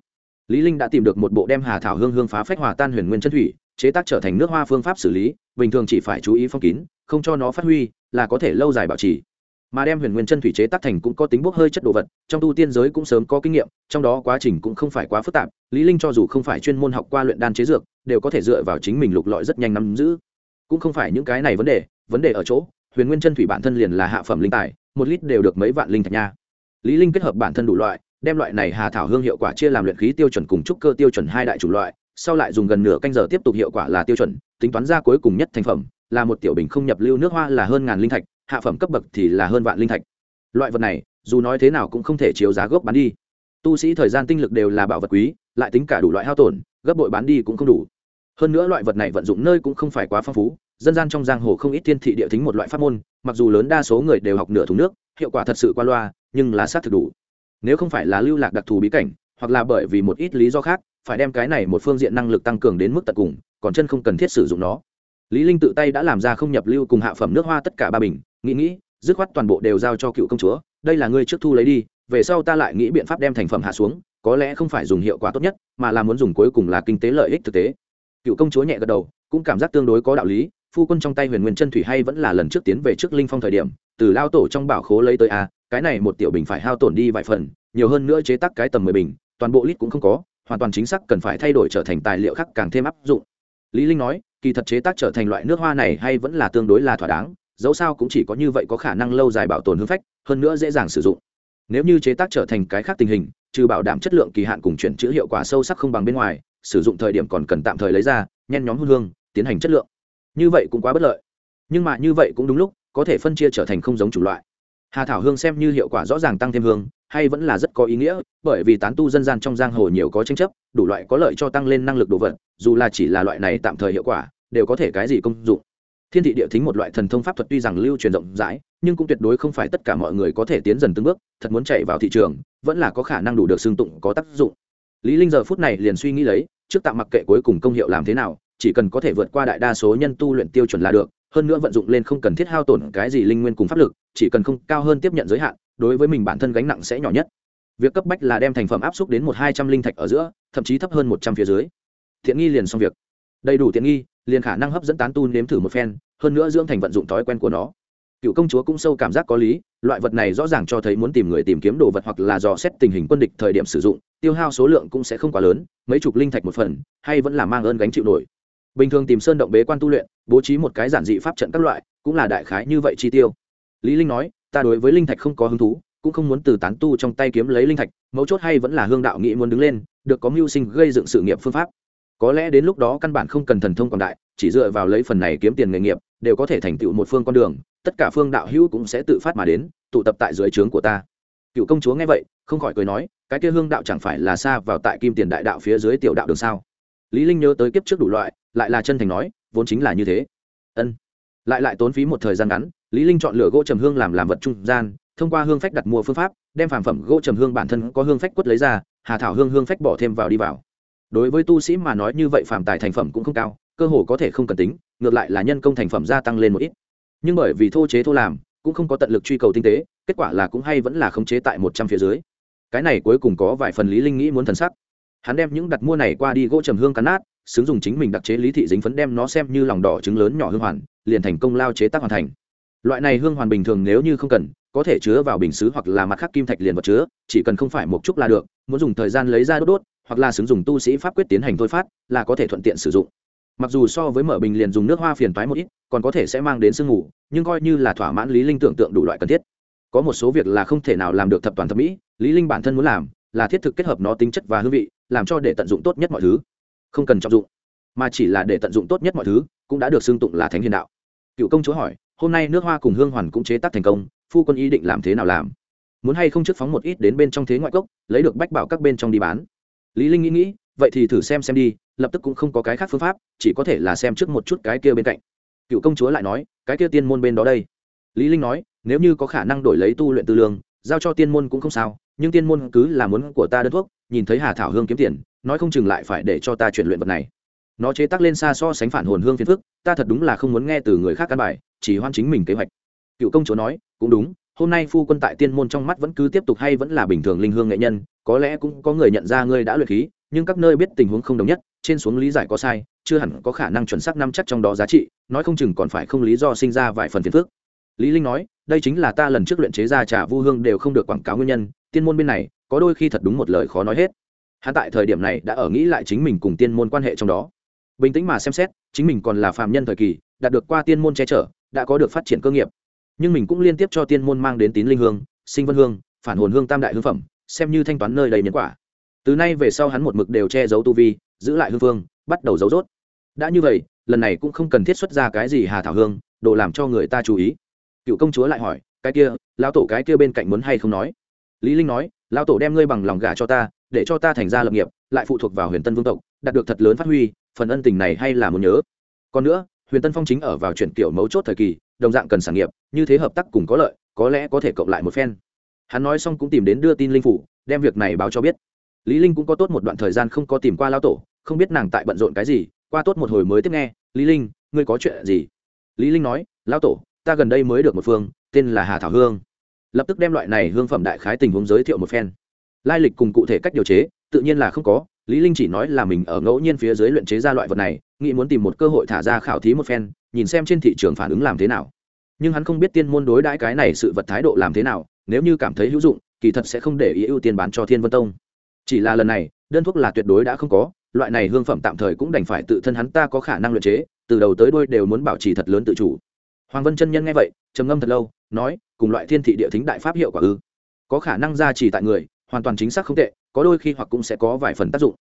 lý linh đã tìm được một bộ đem hà thảo hương hương phá phách hòa tan huyền nguyên chân thủy, chế tác trở thành nước hoa phương pháp xử lý, bình thường chỉ phải chú ý phong kín, không cho nó phát huy, là có thể lâu dài bảo trì. Mà đem huyền nguyên chân thủy chế tác thành cũng có tính bốc hơi chất đồ vật, trong tu tiên giới cũng sớm có kinh nghiệm, trong đó quá trình cũng không phải quá phức tạp, lý linh cho dù không phải chuyên môn học qua luyện đan chế dược, đều có thể dựa vào chính mình lục lọi rất nhanh nắm giữ. Cũng không phải những cái này vấn đề vấn đề ở chỗ, huyền nguyên chân thủy bản thân liền là hạ phẩm linh tài, một lít đều được mấy vạn linh thạch nha. Lý linh kết hợp bản thân đủ loại đem loại này hà thảo hương hiệu quả chia làm luyện khí tiêu chuẩn cùng trúc cơ tiêu chuẩn hai đại chủ loại, sau lại dùng gần nửa canh giờ tiếp tục hiệu quả là tiêu chuẩn, tính toán ra cuối cùng nhất thành phẩm, là một tiểu bình không nhập lưu nước hoa là hơn ngàn linh thạch, hạ phẩm cấp bậc thì là hơn vạn linh thạch. Loại vật này, dù nói thế nào cũng không thể chiếu giá gốc bán đi. Tu sĩ thời gian tinh lực đều là bảo vật quý, lại tính cả đủ loại hao tổn, gấp bội bán đi cũng không đủ. Hơn nữa loại vật này vận dụng nơi cũng không phải quá phong phú, dân gian trong giang hồ không ít thiên thị địa tính một loại pháp môn, mặc dù lớn đa số người đều học nửa thùng nước, hiệu quả thật sự qua loa, nhưng là sát thực đủ nếu không phải là lưu lạc đặc thù bí cảnh, hoặc là bởi vì một ít lý do khác, phải đem cái này một phương diện năng lực tăng cường đến mức tận cùng, còn chân không cần thiết sử dụng nó. Lý linh tự tay đã làm ra không nhập lưu cùng hạ phẩm nước hoa tất cả ba bình, nghĩ nghĩ, dứt khoát toàn bộ đều giao cho cựu công chúa, đây là ngươi trước thu lấy đi, về sau ta lại nghĩ biện pháp đem thành phẩm hạ xuống, có lẽ không phải dùng hiệu quả tốt nhất, mà là muốn dùng cuối cùng là kinh tế lợi ích thực tế. Cựu công chúa nhẹ gật đầu, cũng cảm giác tương đối có đạo lý, phu quân trong tay huyền nguyên chân thủy hay vẫn là lần trước tiến về trước linh phong thời điểm, từ lao tổ trong bảo khố lấy tới a cái này một tiểu bình phải hao tổn đi vài phần, nhiều hơn nữa chế tác cái tầm mười bình, toàn bộ lít cũng không có, hoàn toàn chính xác cần phải thay đổi trở thành tài liệu khác càng thêm áp dụng. Lý linh nói, kỳ thật chế tác trở thành loại nước hoa này hay vẫn là tương đối là thỏa đáng, dẫu sao cũng chỉ có như vậy có khả năng lâu dài bảo tồn hương phách, hơn nữa dễ dàng sử dụng. Nếu như chế tác trở thành cái khác tình hình, trừ bảo đảm chất lượng kỳ hạn cùng chuyển chữ hiệu quả sâu sắc không bằng bên ngoài, sử dụng thời điểm còn cần tạm thời lấy ra, nhen nhóm hương hương, tiến hành chất lượng. Như vậy cũng quá bất lợi. Nhưng mà như vậy cũng đúng lúc, có thể phân chia trở thành không giống chủng loại hà thảo hương xem như hiệu quả rõ ràng tăng thêm hương, hay vẫn là rất có ý nghĩa, bởi vì tán tu dân gian trong giang hồ nhiều có tranh chấp, đủ loại có lợi cho tăng lên năng lực đồ vật, dù là chỉ là loại này tạm thời hiệu quả, đều có thể cái gì công dụng. Thiên thị địa thính một loại thần thông pháp thuật tuy rằng lưu truyền rộng rãi, nhưng cũng tuyệt đối không phải tất cả mọi người có thể tiến dần từng bước, thật muốn chạy vào thị trường, vẫn là có khả năng đủ được xương tụng có tác dụng. Lý linh giờ phút này liền suy nghĩ lấy, trước tạm mặc kệ cuối cùng công hiệu làm thế nào, chỉ cần có thể vượt qua đại đa số nhân tu luyện tiêu chuẩn là được hơn nữa vận dụng lên không cần thiết hao tổn cái gì linh nguyên cùng pháp lực, chỉ cần không cao hơn tiếp nhận giới hạn, đối với mình bản thân gánh nặng sẽ nhỏ nhất. Việc cấp bách là đem thành phẩm áp xúc đến một hai trăm linh thạch ở giữa, thậm chí thấp hơn một trăm phía dưới. Thiện nghi liền xong việc. Đầy đủ tiện nghi, liền khả năng hấp dẫn tán tu nếm thử một phen, hơn nữa dưỡng thành vận dụng thói quen của nó. Cựu công chúa cũng sâu cảm giác có lý, loại vật này rõ ràng cho thấy muốn tìm người tìm kiếm đồ vật hoặc là dò xét tình hình quân địch thời điểm sử dụng, tiêu hao số lượng cũng sẽ không quá lớn, mấy chục linh thạch một phần, hay vẫn là mang ơn gánh chịu nổi bình thường tìm sơn động bế quan tu luyện, bố trí một cái giản dị pháp trận các loại, cũng là đại khái như vậy chi tiêu. Lý linh nói, ta đối với linh thạch không có hứng thú, cũng không muốn từ tán tu trong tay kiếm lấy linh thạch, mấu chốt hay vẫn là hương đạo nghị muốn đứng lên, được có mưu sinh gây dựng sự nghiệp phương pháp. Có lẽ đến lúc đó căn bản không cần thần thông quảng đại, chỉ dựa vào lấy phần này kiếm tiền nghề nghiệp, đều có thể thành tựu một phương con đường, tất cả phương đạo hữu cũng sẽ tự phát mà đến, tụ tập tại dưới trướng của ta. Cựu công chúa nghe vậy, không khỏi cười nói, cái kia hương đạo chẳng phải là xa vào tại kim tiền đại đạo phía dưới tiểu đạo đường sao? Lý linh nhớ tới kiếp trước đủ loại lại là chân thành nói, vốn chính là như thế. Ân. Lại lại tốn phí một thời gian ngắn, lý linh chọn lựa gỗ trầm hương làm làm vật trung gian, thông qua hương phách đặt mua phương pháp, đem phàm phẩm gỗ trầm hương bản thân có hương phách quất lấy ra, hà thảo hương hương phách bỏ thêm vào đi vào. Đối với tu sĩ mà nói như vậy phàm tài thành phẩm cũng không cao, cơ hồ có thể không cần tính, ngược lại là nhân công thành phẩm gia tăng lên một ít. Nhưng bởi vì thô chế thô làm, cũng không có tận lực truy cầu tinh tế, kết quả là cũng hay vẫn là khống chế tại một trăm phía dưới. Cái này cuối cùng có vài phần lý linh nghĩ muốn thần sắc. Hắn đem những đặt mua này qua đi gỗ trầm hương cắn nát xứng dùng chính mình đặc chế lý thị dính phấn đem nó xem như lòng đỏ trứng lớn nhỏ hương hoàn, liền thành công lao chế tác hoàn thành. Loại này hương hoàn bình thường nếu như không cần, có thể chứa vào bình xứ hoặc là mặt khác kim thạch liền vật chứa, chỉ cần không phải một chút là được, muốn dùng thời gian lấy ra đốt đốt, hoặc là xứng dùng tu sĩ pháp quyết tiến hành thôi phát, là có thể thuận tiện sử dụng. Mặc dù so với mở bình liền dùng nước hoa phiền toái một ít, còn có thể sẽ mang đến sương ngủ nhưng coi như là thỏa mãn lý linh tưởng tượng đủ loại cần thiết. Có một số việc là không thể nào làm được thập toàn thập mỹ, lý linh bản thân muốn làm, là thiết thực kết hợp nó tính chất và hương vị, làm cho để tận dụng tốt nhất mọi thứ không cần trọng dụng, mà chỉ là để tận dụng tốt nhất mọi thứ, cũng đã được xưng tụng là thánh hiền đạo. Cựu công chúa hỏi, hôm nay nước hoa cùng hương hoàn cũng chế tác thành công, phu quân ý định làm thế nào làm? Muốn hay không trước phóng một ít đến bên trong thế ngoại cốc, lấy được bách bảo các bên trong đi bán? Lý linh nghĩ nghĩ, vậy thì thử xem xem đi, lập tức cũng không có cái khác phương pháp, chỉ có thể là xem trước một chút cái kia bên cạnh. Cựu công chúa lại nói, cái kia tiên môn bên đó đây. Lý linh nói, nếu như có khả năng đổi lấy tu luyện tư lương, giao cho tiên môn cũng không sao nhưng tiên môn cứ là muốn của ta đơn thuốc, nhìn thấy hà thảo hương kiếm tiền, nói không chừng lại phải để cho ta chuyển luyện vật này. Nó chế tác lên xa so sánh phản hồn hương phiền phức, ta thật đúng là không muốn nghe từ người khác căn bài, chỉ hoan chính mình kế hoạch. Cựu công chúa nói, cũng đúng, hôm nay phu quân tại tiên môn trong mắt vẫn cứ tiếp tục hay vẫn là bình thường linh hương nghệ nhân, có lẽ cũng có người nhận ra ngươi đã luyện khí, nhưng các nơi biết tình huống không đồng nhất, trên xuống lý giải có sai, chưa hẳn có khả năng chuẩn xác năm chắc trong đó giá trị, nói không chừng còn phải không lý do sinh ra vài phần phiền phức. Lý linh nói, đây chính là ta lần trước luyện chế ra trà vu hương đều không được quảng cáo nguyên nhân tiên môn bên này, có đôi khi thật đúng một lời khó nói hết. Hắn tại thời điểm này đã ở nghĩ lại chính mình cùng tiên môn quan hệ trong đó. Bình tĩnh mà xem xét, chính mình còn là phàm nhân thời kỳ, đạt được qua tiên môn che chở, đã có được phát triển cơ nghiệp. Nhưng mình cũng liên tiếp cho tiên môn mang đến tín linh hương, sinh vân hương, phản hồn hương tam đại hương phẩm, xem như thanh toán nơi đầy nhân quả. Từ nay về sau hắn một mực đều che giấu tu vi, giữ lại hương phương, bắt đầu giấu rốt. Đã như vậy, lần này cũng không cần thiết xuất ra cái gì hà thảo hương, đồ làm cho người ta chú ý. Cựu công chúa lại hỏi, cái kia, lão tổ cái kia bên cạnh muốn hay không nói? Lý linh nói, lão tổ đem ngươi bằng lòng gả cho ta, để cho ta thành gia lập nghiệp, lại phụ thuộc vào huyền tân vương tộc, đạt được thật lớn phát huy, phần ân tình này hay là muốn nhớ. Còn nữa, huyền tân phong chính ở vào chuyển kiểu mấu chốt thời kỳ, đồng dạng cần sản nghiệp, như thế hợp tác cùng có lợi, có lẽ có thể cộng lại một phen. Hắn nói xong cũng tìm đến đưa tin linh phủ, đem việc này báo cho biết. Lý linh cũng có tốt một đoạn thời gian không có tìm qua lão tổ, không biết nàng tại bận rộn cái gì, qua tốt một hồi mới tiếp nghe, lý linh, ngươi có chuyện gì? Lý linh nói, lão tổ, ta gần đây mới được một phương, tên là hà thảo hương lập tức đem loại này hương phẩm đại khái tình huống giới thiệu một phen. Lai lịch cùng cụ thể cách điều chế, tự nhiên là không có. Lý linh chỉ nói là mình ở ngẫu nhiên phía dưới luyện chế ra loại vật này, nghĩ muốn tìm một cơ hội thả ra khảo thí một phen, nhìn xem trên thị trường phản ứng làm thế nào. Nhưng hắn không biết tiên môn đối đãi cái này sự vật thái độ làm thế nào, nếu như cảm thấy hữu dụng, kỳ thật sẽ không để ý ưu tiên bán cho thiên vân tông. Chỉ là lần này, đơn thuốc là tuyệt đối đã không có, loại này hương phẩm tạm thời cũng đành phải tự thân hắn ta có khả năng luyện chế, từ đầu tới đuôi đều muốn bảo trì thật lớn tự chủ. Hoàng vân chân nhân nghe vậy, trầm ngâm thật lâu, nói cùng loại thiên thị địa thính đại pháp hiệu quả ư. Có khả năng gia trì tại người, hoàn toàn chính xác không tệ, có đôi khi hoặc cũng sẽ có vài phần tác dụng.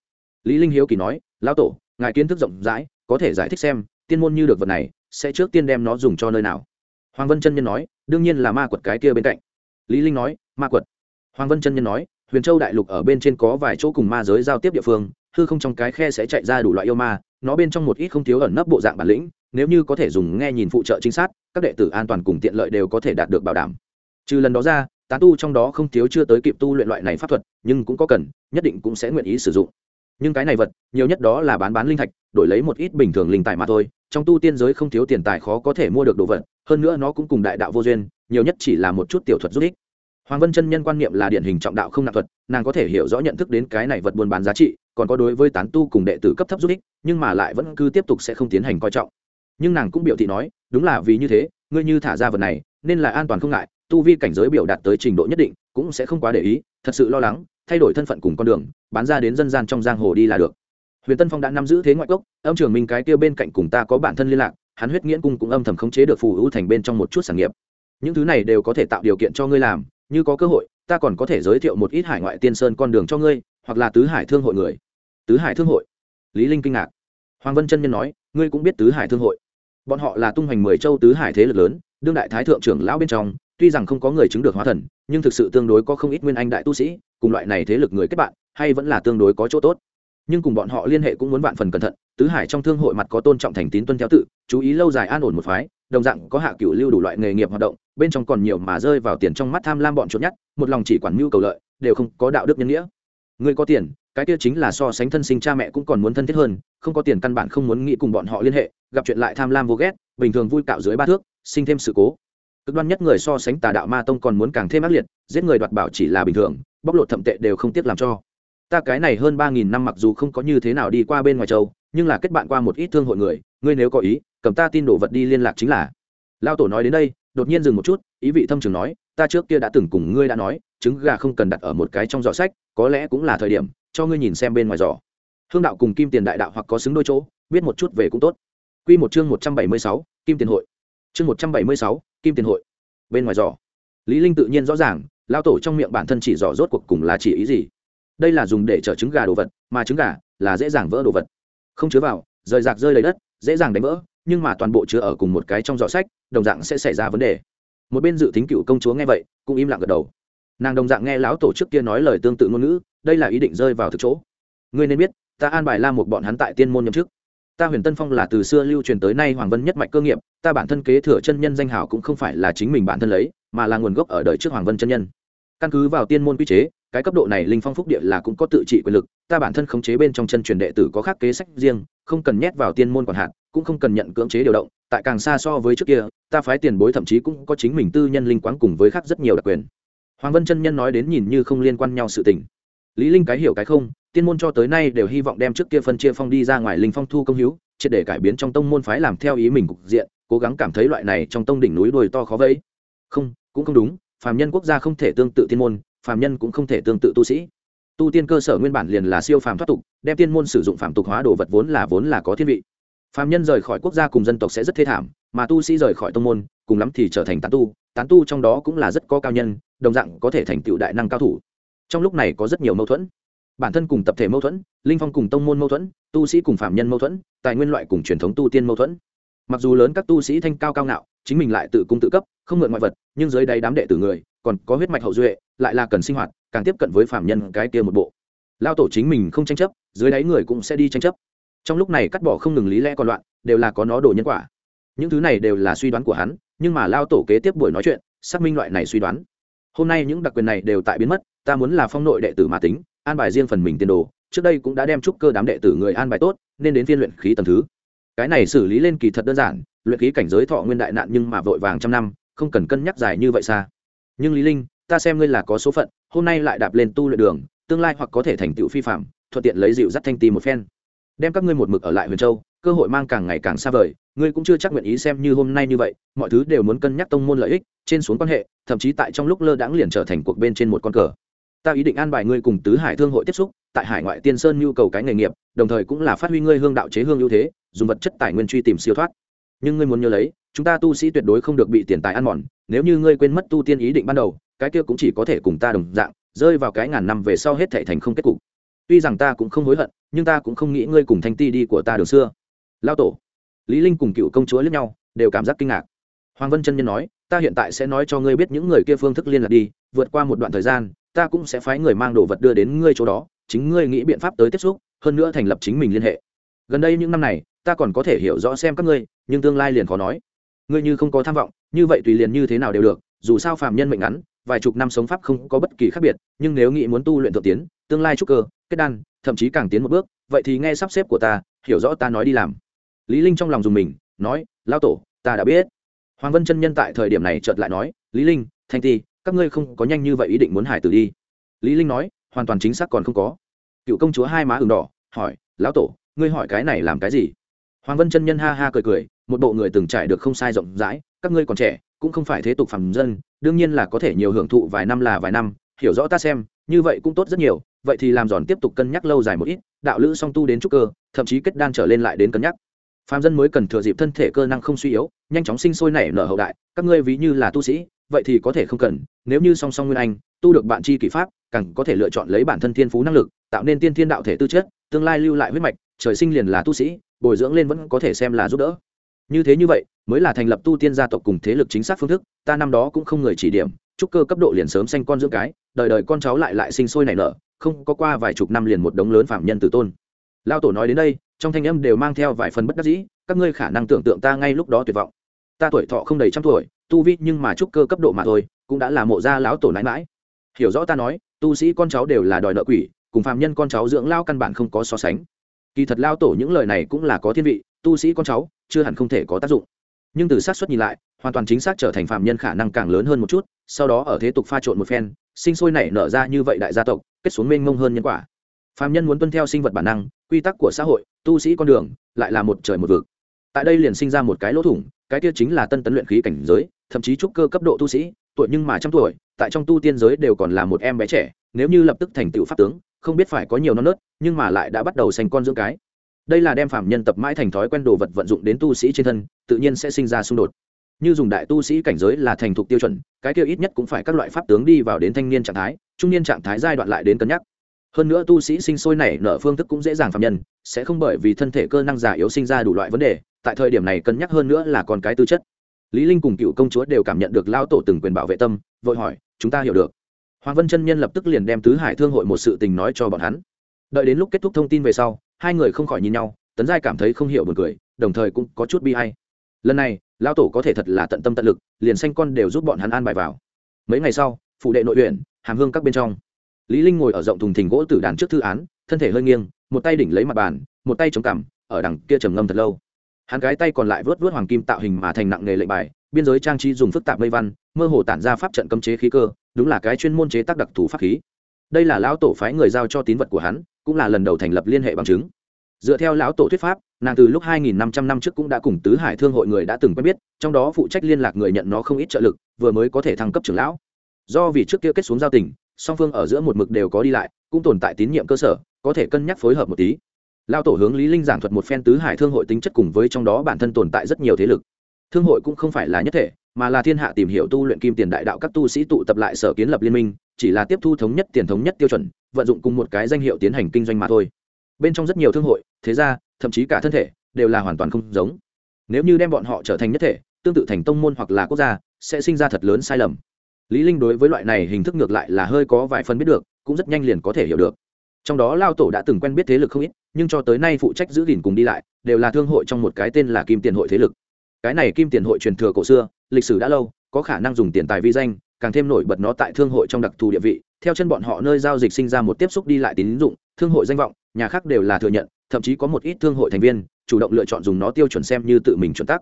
Lý linh hiếu kỳ nói, lão tổ, ngài kiến thức rộng rãi, có thể giải thích xem, tiên môn như được vật này, sẽ trước tiên đem nó dùng cho nơi nào? Hoàng vân chân nhân nói, đương nhiên là ma quật cái kia bên cạnh. Lý linh nói, ma quật. Hoàng vân chân nhân nói, huyền châu đại lục ở bên trên có vài chỗ cùng ma giới giao tiếp địa phương, hư không trong cái khe sẽ chạy ra đủ loại yêu ma, nó bên trong một ít không thiếu ẩn nấp bộ dạng bản lĩnh nếu như có thể dùng nghe nhìn phụ trợ chính xác các đệ tử an toàn cùng tiện lợi đều có thể đạt được bảo đảm. Trừ lần đó ra, tán tu trong đó không thiếu chưa tới kịp tu luyện loại này pháp thuật, nhưng cũng có cần, nhất định cũng sẽ nguyện ý sử dụng. Nhưng cái này vật, nhiều nhất đó là bán bán linh thạch, đổi lấy một ít bình thường linh tài mà thôi, trong tu tiên giới không thiếu tiền tài khó có thể mua được đồ vật, hơn nữa nó cũng cùng đại đạo vô duyên, nhiều nhất chỉ là một chút tiểu thuật giúp ích. Hoàng vân chân nhân quan niệm là điển hình trọng đạo không nạp thuật, nàng có thể hiểu rõ nhận thức đến cái này vật buôn bán giá trị, còn có đối với tán tu cùng đệ tử cấp thấp giúp ích, nhưng mà lại vẫn cứ tiếp tục sẽ không tiến hành coi trọng nhưng nàng cũng biểu thị nói, đúng là vì như thế, ngươi như thả ra vật này, nên là an toàn không ngại, tu vi cảnh giới biểu đạt tới trình độ nhất định, cũng sẽ không quá để ý, thật sự lo lắng, thay đổi thân phận cùng con đường, bán ra đến dân gian trong giang hồ đi là được. Huyền tân phong đã nắm giữ thế ngoại cốc, âm trường minh cái kia bên cạnh cùng ta có bản thân liên lạc, hắn huyết nghiễn cung cũng âm thầm khống chế được phù hữu thành bên trong một chút sản nghiệp. Những thứ này đều có thể tạo điều kiện cho ngươi làm, như có cơ hội, ta còn có thể giới thiệu một ít hải ngoại tiên sơn con đường cho ngươi, hoặc là tứ hải thương hội người. Tứ hải thương hội? Lý linh kinh ngạc. Hoàng vân chân nhân nói, ngươi cũng biết tứ hải thương hội bọn họ là tung hoành mười châu tứ hải thế lực lớn, đương đại thái thượng trưởng lão bên trong, tuy rằng không có người chứng được hóa thần, nhưng thực sự tương đối có không ít nguyên anh đại tu sĩ, cùng loại này thế lực người kết bạn, hay vẫn là tương đối có chỗ tốt. Nhưng cùng bọn họ liên hệ cũng muốn vạn phần cẩn thận, tứ hải trong thương hội mặt có tôn trọng thành tín tuân theo tự, chú ý lâu dài an ổn một phái, đồng dạng có hạ cửu lưu đủ loại nghề nghiệp hoạt động, bên trong còn nhiều mà rơi vào tiền trong mắt tham lam bọn chốt nhất một lòng chỉ quản mưu cầu lợi, đều không có đạo đức nhân nghĩa. Người có tiền, cái kia chính là so sánh thân sinh cha mẹ cũng còn muốn thân thiết hơn, không có tiền căn bản không muốn nghĩ cùng bọn họ liên hệ gặp chuyện lại tham lam vô ghét, bình thường vui cạo dưới ba thước, sinh thêm sự cố. Cực đoan nhất người so sánh tà đạo ma tông còn muốn càng thêm ác liệt, giết người đoạt bảo chỉ là bình thường, bóc lột thậm tệ đều không tiếc làm cho. Ta cái này hơn ba nghìn năm mặc dù không có như thế nào đi qua bên ngoài châu, nhưng là kết bạn qua một ít thương hội người, ngươi nếu có ý, cầm ta tin đồ vật đi liên lạc chính là. Lao tổ nói đến đây, đột nhiên dừng một chút, ý vị thâm trường nói, ta trước kia đã từng cùng ngươi đã nói, trứng gà không cần đặt ở một cái trong giỏ sách, có lẽ cũng là thời điểm, cho ngươi nhìn xem bên ngoài giỏ. Hương đạo cùng kim tiền đại đạo hoặc có xứng đôi chỗ, biết một chút về cũng tốt quy một chương một trăm bảy mươi sáu, kim tiền hội. Chương một trăm bảy mươi sáu, kim tiền hội. Bên ngoài giỏ, lý linh tự nhiên rõ ràng, lão tổ trong miệng bản thân chỉ rõ rốt cuộc cùng là chỉ ý gì. Đây là dùng để chở trứng gà đồ vật, mà trứng gà là dễ dàng vỡ đồ vật. Không chứa vào, rời rạc rơi lấy đất, dễ dàng đánh vỡ, nhưng mà toàn bộ chứa ở cùng một cái trong giỏ sách, đồng dạng sẽ xảy ra vấn đề. Một bên dự tính cựu công chúa nghe vậy, cũng im lặng gật đầu. Nàng đồng dạng nghe lão tổ trước kia nói lời tương tự ngôn ngữ, đây là ý định rơi vào thực chỗ. Ngươi nên biết, ta an bài la một bọn hắn tại tiên môn nhậm chức ta huyền tân phong là từ xưa lưu truyền tới nay hoàng vân nhất mạch cơ nghiệp, ta bản thân kế thừa chân nhân danh hào cũng không phải là chính mình bản thân lấy, mà là nguồn gốc ở đời trước hoàng vân chân nhân. Căn cứ vào tiên môn quy chế, cái cấp độ này linh phong phúc địa là cũng có tự trị quyền lực, ta bản thân khống chế bên trong chân truyền đệ tử có khác kế sách riêng, không cần nhét vào tiên môn còn hạn cũng không cần nhận cưỡng chế điều động, tại càng xa so với trước kia, ta phái tiền bối thậm chí cũng có chính mình tư nhân linh quán cùng với khác rất nhiều đặc quyền. Hoàng vân chân nhân nói đến nhìn như không liên quan nhau sự tình. Lý linh cái hiểu cái không tiên môn cho tới nay đều hy vọng đem trước kia phân chia phong đi ra ngoài linh phong thu công hiếu triệt để cải biến trong tông môn phái làm theo ý mình cục diện, cố gắng cảm thấy loại này trong tông đỉnh núi đồi to khó vẫy. Không, cũng không đúng, phàm nhân quốc gia không thể tương tự tiên môn, phàm nhân cũng không thể tương tự tu sĩ. Tu tiên cơ sở nguyên bản liền là siêu phàm thoát tục, đem tiên môn sử dụng phàm tục hóa đồ vật vốn là vốn là có thiên vị. Phàm nhân rời khỏi quốc gia cùng dân tộc sẽ rất thê thảm, mà tu sĩ rời khỏi tông môn, cùng lắm thì trở thành tán tu tán tu trong đó cũng là rất có cao nhân, đồng dạng có thể thành tựu đại năng cao thủ. Trong lúc này có rất nhiều mâu thuẫn bản thân cùng tập thể mâu thuẫn, linh phong cùng tông môn mâu thuẫn, tu sĩ cùng phạm nhân mâu thuẫn, tài nguyên loại cùng truyền thống tu tiên mâu thuẫn. Mặc dù lớn các tu sĩ thanh cao cao ngạo, chính mình lại tự cung tự cấp, không mượn ngoại vật, nhưng dưới đây đám đệ tử người, còn có huyết mạch hậu duệ, lại là cần sinh hoạt, càng tiếp cận với phạm nhân cái kia một bộ. Lao tổ chính mình không tranh chấp, dưới đáy người cũng sẽ đi tranh chấp. Trong lúc này cắt bỏ không ngừng lý lẽ còn loạn, đều là có nó đồ nhân quả. Những thứ này đều là suy đoán của hắn, nhưng mà lao tổ kế tiếp buổi nói chuyện, xác minh loại này suy đoán. Hôm nay những đặc quyền này đều tại biến mất, ta muốn là phong nội đệ tử mà tính an bài riêng phần mình tiền đồ, trước đây cũng đã đem trúc cơ đám đệ tử người an bài tốt, nên đến phiên luyện khí tầm thứ. Cái này xử lý lên kỳ thật đơn giản, luyện khí cảnh giới thọ nguyên đại nạn nhưng mà vội vàng trăm năm, không cần cân nhắc dài như vậy xa. Nhưng lý linh, ta xem ngươi là có số phận, hôm nay lại đạp lên tu luyện đường, tương lai hoặc có thể thành tựu phi phạm thuận tiện lấy dịu dắt thanh ti một phen. Đem các ngươi một mực ở lại huyền châu, cơ hội mang càng ngày càng xa vời, ngươi cũng chưa chắc nguyện ý xem như hôm nay như vậy, mọi thứ đều muốn cân nhắc tông môn lợi ích, trên xuống quan hệ, thậm chí tại trong lúc lơ đãng liền trở thành cuộc bên trên một con cờ ta ý định an bài ngươi cùng tứ hải thương hội tiếp xúc, tại hải ngoại tiên sơn nhu cầu cái nghề nghiệp, đồng thời cũng là phát huy ngươi hương đạo chế hương ưu thế, dùng vật chất tài nguyên truy tìm siêu thoát. Nhưng ngươi muốn nhớ lấy, chúng ta tu sĩ tuyệt đối không được bị tiền tài ăn mòn, nếu như ngươi quên mất tu tiên ý định ban đầu, cái kia cũng chỉ có thể cùng ta đồng dạng, rơi vào cái ngàn năm về sau hết thệ thành không kết cục. Tuy rằng ta cũng không hối hận, nhưng ta cũng không nghĩ ngươi cùng thanh ti đi của ta đường xưa. Lao tổ, lý linh cùng cựu công chúa lẫn nhau, đều cảm giác kinh ngạc. Hoàng vân chân nhân nói, ta hiện tại sẽ nói cho ngươi biết những người kia phương thức liên lạc đi, vượt qua một đoạn thời gian ta cũng sẽ phái người mang đồ vật đưa đến ngươi chỗ đó, chính ngươi nghĩ biện pháp tới tiếp xúc, hơn nữa thành lập chính mình liên hệ. Gần đây những năm này, ta còn có thể hiểu rõ xem các ngươi, nhưng tương lai liền khó nói. Ngươi như không có tham vọng, như vậy tùy liền như thế nào đều được, dù sao phàm nhân mệnh ngắn, vài chục năm sống pháp không có bất kỳ khác biệt, nhưng nếu nghĩ muốn tu luyện thượng tiến, tương lai trúc cơ, kết đan, thậm chí càng tiến một bước, vậy thì nghe sắp xếp của ta, hiểu rõ ta nói đi làm. Lý linh trong lòng dùng mình, nói lao tổ, ta đã biết. Hoàng vân chân nhân tại thời điểm này chợt lại nói, lý linh, thanh ti các ngươi không có nhanh như vậy ý định muốn hải tử đi. Lý linh nói, hoàn toàn chính xác còn không có. Cựu công chúa hai má ửng đỏ, hỏi, lão tổ, ngươi hỏi cái này làm cái gì? Hoàng vân chân nhân ha ha cười cười, một bộ người từng trải được không sai rộng rãi, các ngươi còn trẻ, cũng không phải thế tục phàm dân, đương nhiên là có thể nhiều hưởng thụ vài năm là vài năm, hiểu rõ ta xem, như vậy cũng tốt rất nhiều, vậy thì làm giòn tiếp tục cân nhắc lâu dài một ít, đạo lữ song tu đến trúc cơ, thậm chí kết đan trở lên lại đến cân nhắc. Phàm dân mới cần thừa dịp thân thể cơ năng không suy yếu, nhanh chóng sinh sôi nảy nở hậu đại, các ngươi ví như là tu sĩ vậy thì có thể không cần, nếu như song song nguyên anh, tu được bạn chi kỷ pháp, càng có thể lựa chọn lấy bản thân thiên phú năng lực, tạo nên tiên thiên đạo thể tư chất, tương lai lưu lại huyết mạch, trời sinh liền là tu sĩ, bồi dưỡng lên vẫn có thể xem là giúp đỡ. Như thế như vậy, mới là thành lập tu tiên gia tộc cùng thế lực chính xác phương thức, ta năm đó cũng không người chỉ điểm trúc cơ cấp độ liền sớm sanh con dưỡng cái, đời đời con cháu lại lại sinh sôi nảy nở, không có qua vài chục năm liền một đống lớn phạm nhân tử tôn. Lao tổ nói đến đây, trong thanh âm đều mang theo vài phần bất đắc dĩ, các ngươi khả năng tưởng tượng ta ngay lúc đó tuyệt vọng. Ta tuổi thọ không đầy trăm tuổi tu vi nhưng mà trúc cơ cấp độ mà thôi, cũng đã là mộ gia lão tổ nãi mãi. Hiểu rõ ta nói, tu sĩ con cháu đều là đòi nợ quỷ, cùng phạm nhân con cháu dưỡng lao căn bản không có so sánh. Kỳ thật lao tổ những lời này cũng là có thiên vị, tu sĩ con cháu, chưa hẳn không thể có tác dụng. Nhưng từ xác suất nhìn lại, hoàn toàn chính xác trở thành phạm nhân khả năng càng lớn hơn một chút, sau đó ở thế tục pha trộn một phen, sinh sôi nảy nở ra như vậy đại gia tộc, kết xuống mênh mông hơn nhân quả. Phạm nhân muốn tuân theo sinh vật bản năng, quy tắc của xã hội, tu sĩ con đường, lại là một trời một vực. Tại đây liền sinh ra một cái lỗ thủng, cái kia chính là tân tấn luyện khí cảnh giới thậm chí trúc cơ cấp độ tu sĩ, tuổi nhưng mà trăm tuổi, tại trong tu tiên giới đều còn là một em bé trẻ, nếu như lập tức thành tựu pháp tướng, không biết phải có nhiều non nớt, nhưng mà lại đã bắt đầu sành con dưỡng cái. Đây là đem phạm nhân tập mãi thành thói quen đồ vật vận dụng đến tu sĩ trên thân, tự nhiên sẽ sinh ra xung đột. Như dùng đại tu sĩ cảnh giới là thành thục tiêu chuẩn, cái kia ít nhất cũng phải các loại pháp tướng đi vào đến thanh niên trạng thái, trung niên trạng thái giai đoạn lại đến cân nhắc. Hơn nữa tu sĩ sinh sôi nảy nở phương thức cũng dễ dàng phạm nhân, sẽ không bởi vì thân thể cơ năng già yếu sinh ra đủ loại vấn đề, tại thời điểm này cân nhắc hơn nữa là còn cái tư chất lý linh cùng cựu công chúa đều cảm nhận được lao tổ từng quyền bảo vệ tâm, vội hỏi, chúng ta hiểu được. Hoàng vân chân nhân lập tức liền đem tứ hải thương hội một sự tình nói cho bọn hắn. Đợi đến lúc kết thúc thông tin về sau, hai người không khỏi nhìn nhau, tấn giai cảm thấy không hiểu buồn cười, đồng thời cũng có chút bi hay lần này, lão tổ có thể thật là tận tâm tận lực, liền xanh con đều giúp bọn hắn an bài vào. Mấy ngày sau phụ đệ nội huyện, hàm hương các bên trong. Lý linh ngồi ở rộng thùng thình gỗ tử đàn trước thư án, thân thể hơi nghiêng, một tay đỉnh lấy mặt bàn, một tay chống cằm, ở đằng kia trầm ngâm thật lâu hắn gái tay còn lại vớt vớt hoàng kim tạo hình mà thành nặng nghề lệnh bài, biên giới trang trí dùng phức tạp mây văn, mơ hồ tản ra pháp trận cấm chế khí cơ, đúng là cái chuyên môn chế tác đặc thù pháp khí. Đây là lão tổ phái người giao cho tín vật của hắn, cũng là lần đầu thành lập liên hệ bằng chứng. Dựa theo lão tổ thuyết pháp, nàng từ lúc 2.500 năm trước cũng đã cùng tứ hải thương hội người đã từng quen biết, trong đó phụ trách liên lạc người nhận nó không ít trợ lực, vừa mới có thể thăng cấp trưởng lão. Do vì trước kia kết xuống giao tình, song phương ở giữa một mực đều có đi lại, cũng tồn tại tín nhiệm cơ sở, có thể cân nhắc phối hợp một tí lao tổ hướng lý linh giảng thuật một phen tứ hải thương hội tính chất cùng với trong đó bản thân tồn tại rất nhiều thế lực. Thương hội cũng không phải là nhất thể, mà là thiên hạ tìm hiểu tu luyện kim tiền đại đạo các tu sĩ tụ tập lại sở kiến lập liên minh, chỉ là tiếp thu thống nhất tiền thống nhất tiêu chuẩn, vận dụng cùng một cái danh hiệu tiến hành kinh doanh mà thôi. Bên trong rất nhiều thương hội, thế ra thậm chí cả thân thể, đều là hoàn toàn không giống. Nếu như đem bọn họ trở thành nhất thể, tương tự thành tông môn hoặc là quốc gia, sẽ sinh ra thật lớn sai lầm. Lý linh đối với loại này hình thức ngược lại là hơi có vài phần biết được, cũng rất nhanh liền có thể hiểu được trong đó lao tổ đã từng quen biết thế lực không ít, nhưng cho tới nay phụ trách giữ gìn cùng đi lại, đều là thương hội trong một cái tên là kim tiền hội thế lực. Cái này kim tiền hội truyền thừa cổ xưa, lịch sử đã lâu, có khả năng dùng tiền tài vi danh, càng thêm nổi bật nó tại thương hội trong đặc thù địa vị. Theo chân bọn họ nơi giao dịch sinh ra một tiếp xúc đi lại tín dụng, thương hội danh vọng, nhà khác đều là thừa nhận, thậm chí có một ít thương hội thành viên, chủ động lựa chọn dùng nó tiêu chuẩn xem như tự mình chuẩn tắc.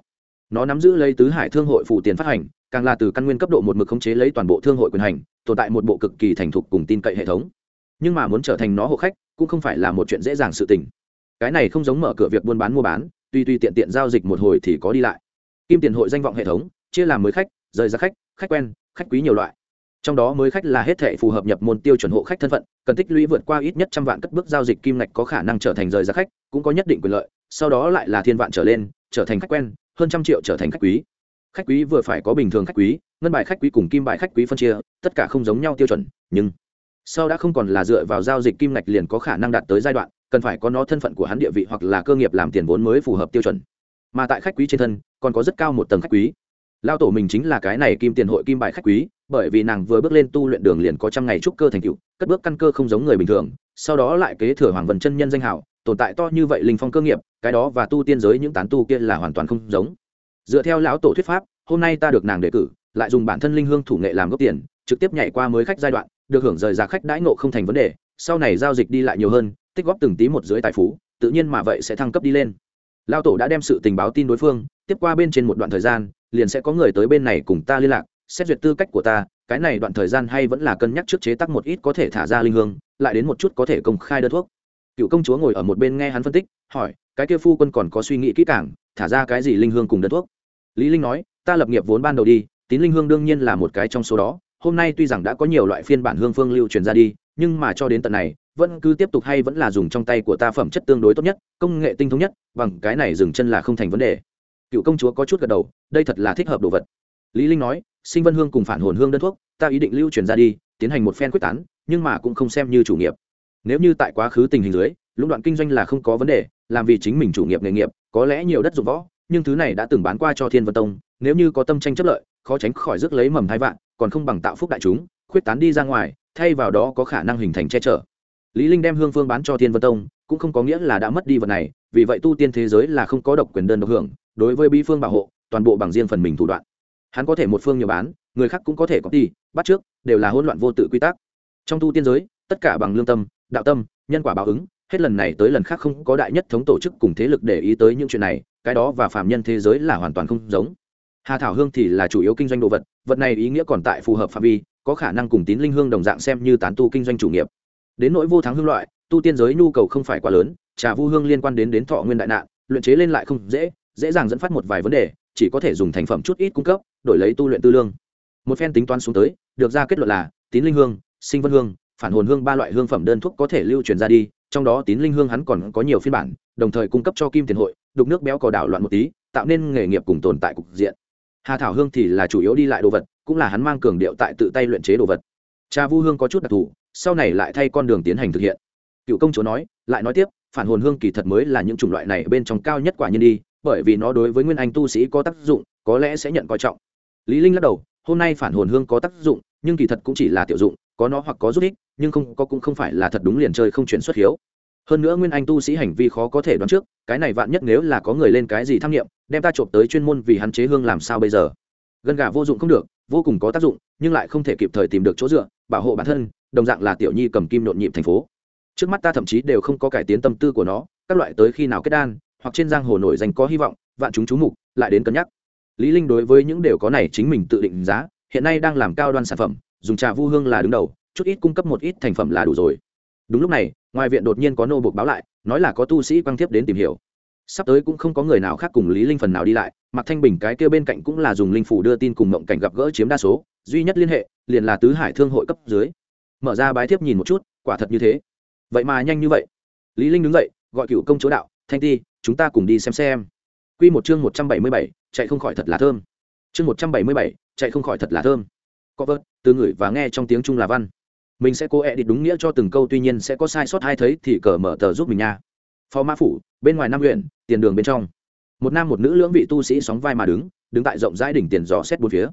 Nó nắm giữ lấy tứ hải thương hội phụ tiền phát hành, càng là từ căn nguyên cấp độ một mực khống chế lấy toàn bộ thương hội quyền hành, tồn tại một bộ cực kỳ thành thục cùng tin cậy hệ thống nhưng mà muốn trở thành nó hộ khách cũng không phải là một chuyện dễ dàng sự tình. Cái này không giống mở cửa việc buôn bán mua bán tuy tuy tiện tiện giao dịch một hồi thì có đi lại. Kim tiền hội danh vọng hệ thống, chia làm mới khách, rời ra khách khách quen, khách quý nhiều loại. Trong đó mới khách là hết thể phù hợp nhập môn tiêu chuẩn hộ khách thân phận, cần tích lũy vượt qua ít nhất trăm vạn cất bước giao dịch kim ngạch có khả năng trở thành rời ra khách, cũng có nhất định quyền lợi, sau đó lại là thiên vạn trở lên, trở thành khách quen, hơn trăm triệu trở thành khách quý. Khách quý vừa phải có bình thường khách quý, ngân bài khách quý cùng kim bài khách quý phân chia, tất cả không giống nhau tiêu chuẩn, nhưng sau đã không còn là dựa vào giao dịch kim ngạch liền có khả năng đạt tới giai đoạn, cần phải có nó thân phận của hắn địa vị hoặc là cơ nghiệp làm tiền vốn mới phù hợp tiêu chuẩn. Mà tại khách quý trên thân, còn có rất cao một tầng khách quý. Lao tổ mình chính là cái này kim tiền hội kim bài khách quý, bởi vì nàng vừa bước lên tu luyện đường liền có trăm ngày trúc cơ thành cựu cất bước căn cơ không giống người bình thường, sau đó lại kế thừa hoàng vần chân nhân danh hảo tồn tại to như vậy linh phong cơ nghiệp, cái đó và tu tiên giới những tán tu kia là hoàn toàn không giống. Dựa theo lão tổ thuyết pháp, hôm nay ta được nàng đề cử, lại dùng bản thân linh hương thủ nghệ làm gốc tiền, trực tiếp nhảy qua mới khách giai đoạn được hưởng rời giá khách đãi ngộ không thành vấn đề, sau này giao dịch đi lại nhiều hơn, tích góp từng tí một dưới tài phú, tự nhiên mà vậy sẽ thăng cấp đi lên. Lao tổ đã đem sự tình báo tin đối phương, tiếp qua bên trên một đoạn thời gian, liền sẽ có người tới bên này cùng ta liên lạc, xét duyệt tư cách của ta, cái này đoạn thời gian hay vẫn là cân nhắc trước chế tắc một ít có thể thả ra linh hương, lại đến một chút có thể công khai đơn thuốc. Cựu công chúa ngồi ở một bên nghe hắn phân tích, hỏi, cái kia phu quân còn có suy nghĩ kỹ càng, thả ra cái gì linh hương cùng đơn thuốc? Lý linh nói, ta lập nghiệp vốn ban đầu đi, tín linh hương đương nhiên là một cái trong số đó hôm nay tuy rằng đã có nhiều loại phiên bản hương phương lưu truyền ra đi, nhưng mà cho đến tận này, vẫn cứ tiếp tục hay vẫn là dùng trong tay của ta phẩm chất tương đối tốt nhất, công nghệ tinh thông nhất, bằng cái này dừng chân là không thành vấn đề. Cựu công chúa có chút gật đầu, đây thật là thích hợp đồ vật. Lý linh nói, sinh vân hương cùng phản hồn hương đơn thuốc, ta ý định lưu truyền ra đi, tiến hành một phen quyết tán, nhưng mà cũng không xem như chủ nghiệp. Nếu như tại quá khứ tình hình dưới, lũng đoạn kinh doanh là không có vấn đề, làm vì chính mình chủ nghiệp nghề nghiệp, có lẽ nhiều đất dụng võ, nhưng thứ này đã từng bán qua cho thiên vân tông, nếu như có tâm tranh chấp lợi, khó tránh khỏi rước lấy mầm thái vạn còn không bằng tạo phúc đại chúng, khuyết tán đi ra ngoài, thay vào đó có khả năng hình thành che chở. Lý linh đem hương phương bán cho thiên vân tông, cũng không có nghĩa là đã mất đi vật này, vì vậy tu tiên thế giới là không có độc quyền đơn độc hưởng, đối với bí phương bảo hộ, toàn bộ bằng riêng phần mình thủ đoạn. Hắn có thể một phương nhiều bán, người khác cũng có thể có đi bắt trước, đều là hỗn loạn vô tự quy tắc. Trong tu tiên giới, tất cả bằng lương tâm, đạo tâm, nhân quả báo ứng, hết lần này tới lần khác không có đại nhất thống tổ chức cùng thế lực để ý tới những chuyện này, cái đó và phạm nhân thế giới là hoàn toàn không giống hà thảo hương thì là chủ yếu kinh doanh đồ vật vật này ý nghĩa còn tại phù hợp phạm vi, có khả năng cùng tín linh hương đồng dạng xem như tán tu kinh doanh chủ nghiệp. Đến nỗi vô thắng hương loại, tu tiên giới nhu cầu không phải quá lớn, trà vu hương liên quan đến đến thọ nguyên đại nạn, luyện chế lên lại không dễ dễ dàng dẫn phát một vài vấn đề, chỉ có thể dùng thành phẩm chút ít cung cấp, đổi lấy tu luyện tư lương. Một phen tính toán xuống tới, được ra kết luận là, tín linh hương, sinh vân hương, phản hồn hương ba loại hương phẩm đơn thuốc có thể lưu truyền ra đi, trong đó tín linh hương hắn còn có nhiều phiên bản, đồng thời cung cấp cho kim tiền hội, đục nước béo cò đảo loạn một tí, tạo nên nghề nghiệp cùng tồn tại cục diện hà thảo hương thì là chủ yếu đi lại đồ vật, cũng là hắn mang cường điệu tại tự tay luyện chế đồ vật. Trà vu hương có chút đặc thù, sau này lại thay con đường tiến hành thực hiện. Cựu công chúa nói, lại nói tiếp, phản hồn hương kỳ thật mới là những chủng loại này bên trong cao nhất quả nhiên đi, bởi vì nó đối với nguyên anh tu sĩ có tác dụng, có lẽ sẽ nhận coi trọng. Lý linh lắc đầu, hôm nay phản hồn hương có tác dụng, nhưng kỳ thật cũng chỉ là tiểu dụng, có nó hoặc có rút ích, nhưng không, có cũng không phải là thật đúng liền chơi không chuyển xuất hiếu hơn nữa nguyên anh tu sĩ hành vi khó có thể đoán trước, cái này vạn nhất nếu là có người lên cái gì tham nghiệm đem ta trộm tới chuyên môn vì hắn chế hương làm sao bây giờ? Gân gà vô dụng không được, vô cùng có tác dụng, nhưng lại không thể kịp thời tìm được chỗ dựa, bảo hộ bản thân, đồng dạng là tiểu nhi cầm kim nhộn nhịp thành phố. Trước mắt ta thậm chí đều không có cải tiến tâm tư của nó, các loại tới khi nào kết đan, hoặc trên giang hồ nổi danh có hy vọng, vạn chúng chú mục, lại đến cân nhắc. Lý linh đối với những điều có này chính mình tự định giá, hiện nay đang làm cao đoan sản phẩm, dùng trà vu hương là đứng đầu, chút ít cung cấp một ít thành phẩm là đủ rồi đúng lúc này ngoài viện đột nhiên có nô buộc báo lại nói là có tu sĩ quang thiếp đến tìm hiểu. Sắp tới cũng không có người nào khác cùng lý linh phần nào đi lại mặc thanh bình cái kia bên cạnh cũng là dùng linh phủ đưa tin cùng mộng cảnh gặp gỡ chiếm đa số duy nhất liên hệ liền là tứ hải thương hội cấp dưới. Mở ra bái thiếp nhìn một chút quả thật như thế. Vậy mà nhanh như vậy. Lý linh đứng dậy gọi cựu công chúa đạo thanh ti chúng ta cùng đi xem xem. Quy một chương một trăm bảy mươi bảy, chạy không khỏi thật là thơm. Chương một trăm bảy mươi bảy, chạy không khỏi thật là thơm. Có vớt từ ngửi và nghe trong tiếng trung là văn mình sẽ cố ẹ đi đúng nghĩa cho từng câu, tuy nhiên sẽ có sai sót hay thấy thì cờ mở tờ giúp mình nha. Phó mã phủ, bên ngoài năm huyện tiền đường bên trong. Một nam một nữ lưỡng vị tu sĩ sóng vai mà đứng đứng tại rộng rãi đỉnh tiền dò xét bốn phía.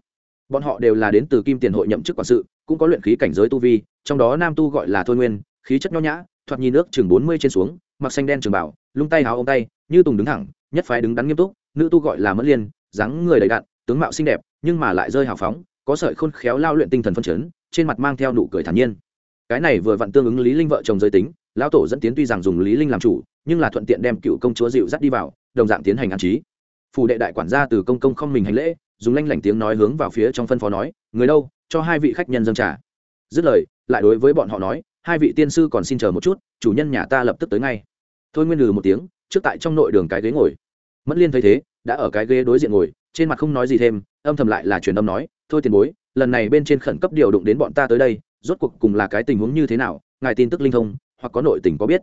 Bọn họ đều là đến từ kim tiền hội nhậm chức quản sự, cũng có luyện khí cảnh giới tu vi, trong đó nam tu gọi là thôi nguyên, khí chất nho nhã, thoạt nhìn nước chừng bốn mươi trên xuống, mặc xanh đen trường bảo lung tay háo ông tay, như tùng đứng thẳng, nhất phái đứng đắn nghiêm túc, nữ tu gọi là mẫn liên, dáng người đầy đặn, tướng mạo xinh đẹp, nhưng mà lại rơi hào phóng, có sợi khôn khéo lao luyện tinh thần phân chấn trên mặt mang theo nụ cười thản nhiên. Cái này vừa vặn tương ứng lý linh vợ chồng giới tính, lão tổ dẫn tiến tuy rằng dùng lý linh làm chủ, nhưng là thuận tiện đem cựu công chúa dịu dắt đi vào, đồng dạng tiến hành an trí. Phủ đệ đại quản gia từ công công không mình hành lễ, dùng lanh lảnh tiếng nói hướng vào phía trong phân phó nói, người đâu, cho hai vị khách nhân dâng trà. Dứt lời, lại đối với bọn họ nói, hai vị tiên sư còn xin chờ một chút, chủ nhân nhà ta lập tức tới ngay. Thôi nguyên lừ một tiếng, trước tại trong nội đường cái ghế ngồi. Mẫn liên thấy thế, đã ở cái ghế đối diện ngồi, trên mặt không nói gì thêm, âm thầm lại là truyền âm nói, thôi tiền bối lần này bên trên khẩn cấp điều động đến bọn ta tới đây, rốt cuộc cùng là cái tình huống như thế nào, ngài tin tức linh thông, hoặc có nội tình có biết.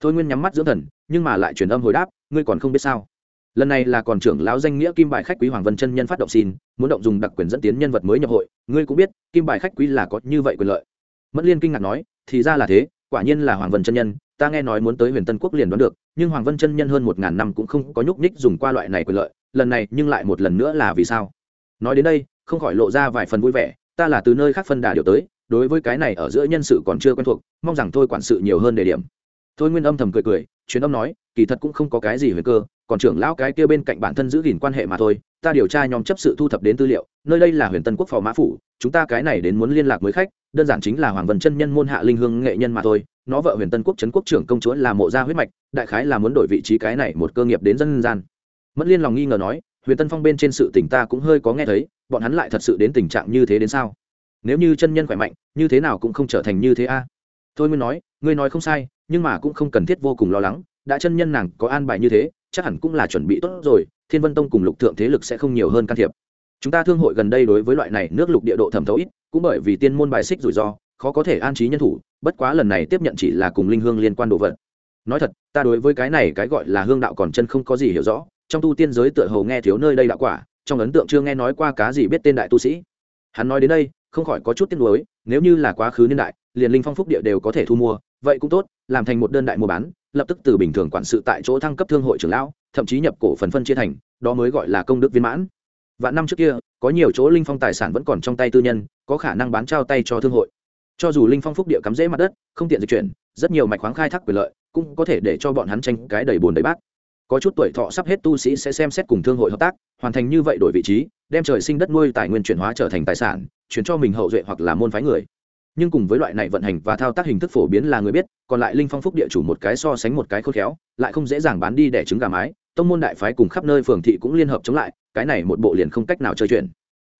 Thôi nguyên nhắm mắt dưỡng thần, nhưng mà lại truyền âm hồi đáp, ngươi còn không biết sao? Lần này là còn trưởng lão danh nghĩa kim bài khách quý hoàng vân chân nhân phát động xin, muốn động dùng đặc quyền dẫn tiến nhân vật mới nhập hội, ngươi cũng biết, kim bài khách quý là có như vậy quyền lợi. Mẫn liên kinh ngạc nói, thì ra là thế, quả nhiên là hoàng vân chân nhân, ta nghe nói muốn tới huyền tân quốc liền đoán được, nhưng hoàng vân chân nhân hơn một ngàn năm cũng không có nhúc nhích dùng qua loại này quyền lợi, lần này nhưng lại một lần nữa là vì sao? Nói đến đây không khỏi lộ ra vài phần vui vẻ, ta là từ nơi khác phân đà điều tới, đối với cái này ở giữa nhân sự còn chưa quen thuộc, mong rằng thôi quản sự nhiều hơn đề điểm. Thôi nguyên âm thầm cười cười chuyến âm nói, kỳ thật cũng không có cái gì huyền cơ, còn trưởng lão cái kia bên cạnh bản thân giữ gìn quan hệ mà thôi, ta điều tra nhóm chấp sự thu thập đến tư liệu, nơi đây là huyền tân quốc phò mã phủ, chúng ta cái này đến muốn liên lạc với khách, đơn giản chính là hoàng vân chân nhân môn hạ linh hương nghệ nhân mà thôi, nó vợ huyền tân quốc trấn quốc trưởng công chúa là mộ gia huyết mạch, đại khái là muốn đổi vị trí cái này một cơ nghiệp đến dân gian. Mẫn liên lòng nghi ngờ nói, huyền tân phong bên trên sự tỉnh ta cũng hơi có nghe thấy bọn hắn lại thật sự đến tình trạng như thế đến sao? Nếu như chân nhân khỏe mạnh, như thế nào cũng không trở thành như thế a. Thôi nguyên nói, ngươi nói không sai, nhưng mà cũng không cần thiết vô cùng lo lắng, đã chân nhân nàng có an bài như thế, chắc hẳn cũng là chuẩn bị tốt rồi, thiên vân tông cùng lục thượng thế lực sẽ không nhiều hơn can thiệp. Chúng ta thương hội gần đây đối với loại này nước lục địa độ thẩm thấu ít, cũng bởi vì tiên môn bài xích rủi ro, khó có thể an trí nhân thủ, bất quá lần này tiếp nhận chỉ là cùng linh hương liên quan đồ vật. Nói thật, ta đối với cái này cái gọi là hương đạo còn chân không có gì hiểu rõ, trong tu tiên giới tựa hồ nghe thiếu nơi đây đạo quả trong ấn tượng chưa nghe nói qua cá gì biết tên đại tu sĩ. Hắn nói đến đây, không khỏi có chút tiếc nuối, nếu như là quá khứ niên đại, liền linh phong phúc địa đều có thể thu mua, vậy cũng tốt, làm thành một đơn đại mua bán, lập tức từ bình thường quản sự tại chỗ thăng cấp thương hội trưởng lão, thậm chí nhập cổ phần phân chia thành, đó mới gọi là công đức viên mãn. Vạn năm trước kia, có nhiều chỗ linh phong tài sản vẫn còn trong tay tư nhân, có khả năng bán trao tay cho thương hội. Cho dù linh phong phúc địa cắm rễ mặt đất, không tiện dịch chuyển, rất nhiều mạch khoáng khai thác quyền lợi, cũng có thể để cho bọn hắn tranh cái đầy bùn đầy bát có chút tuổi thọ sắp hết tu sĩ sẽ xem xét cùng thương hội hợp tác, hoàn thành như vậy đổi vị trí, đem trời sinh đất nuôi tài nguyên chuyển hóa trở thành tài sản, chuyển cho mình hậu duệ hoặc là môn phái người. Nhưng cùng với loại này vận hành và thao tác hình thức phổ biến là người biết, còn lại linh phong phúc địa chủ một cái so sánh một cái khôn khéo, lại không dễ dàng bán đi để trứng gà mái, tông môn đại phái cùng khắp nơi phường thị cũng liên hợp chống lại, cái này một bộ liền không cách nào chơi chuyện.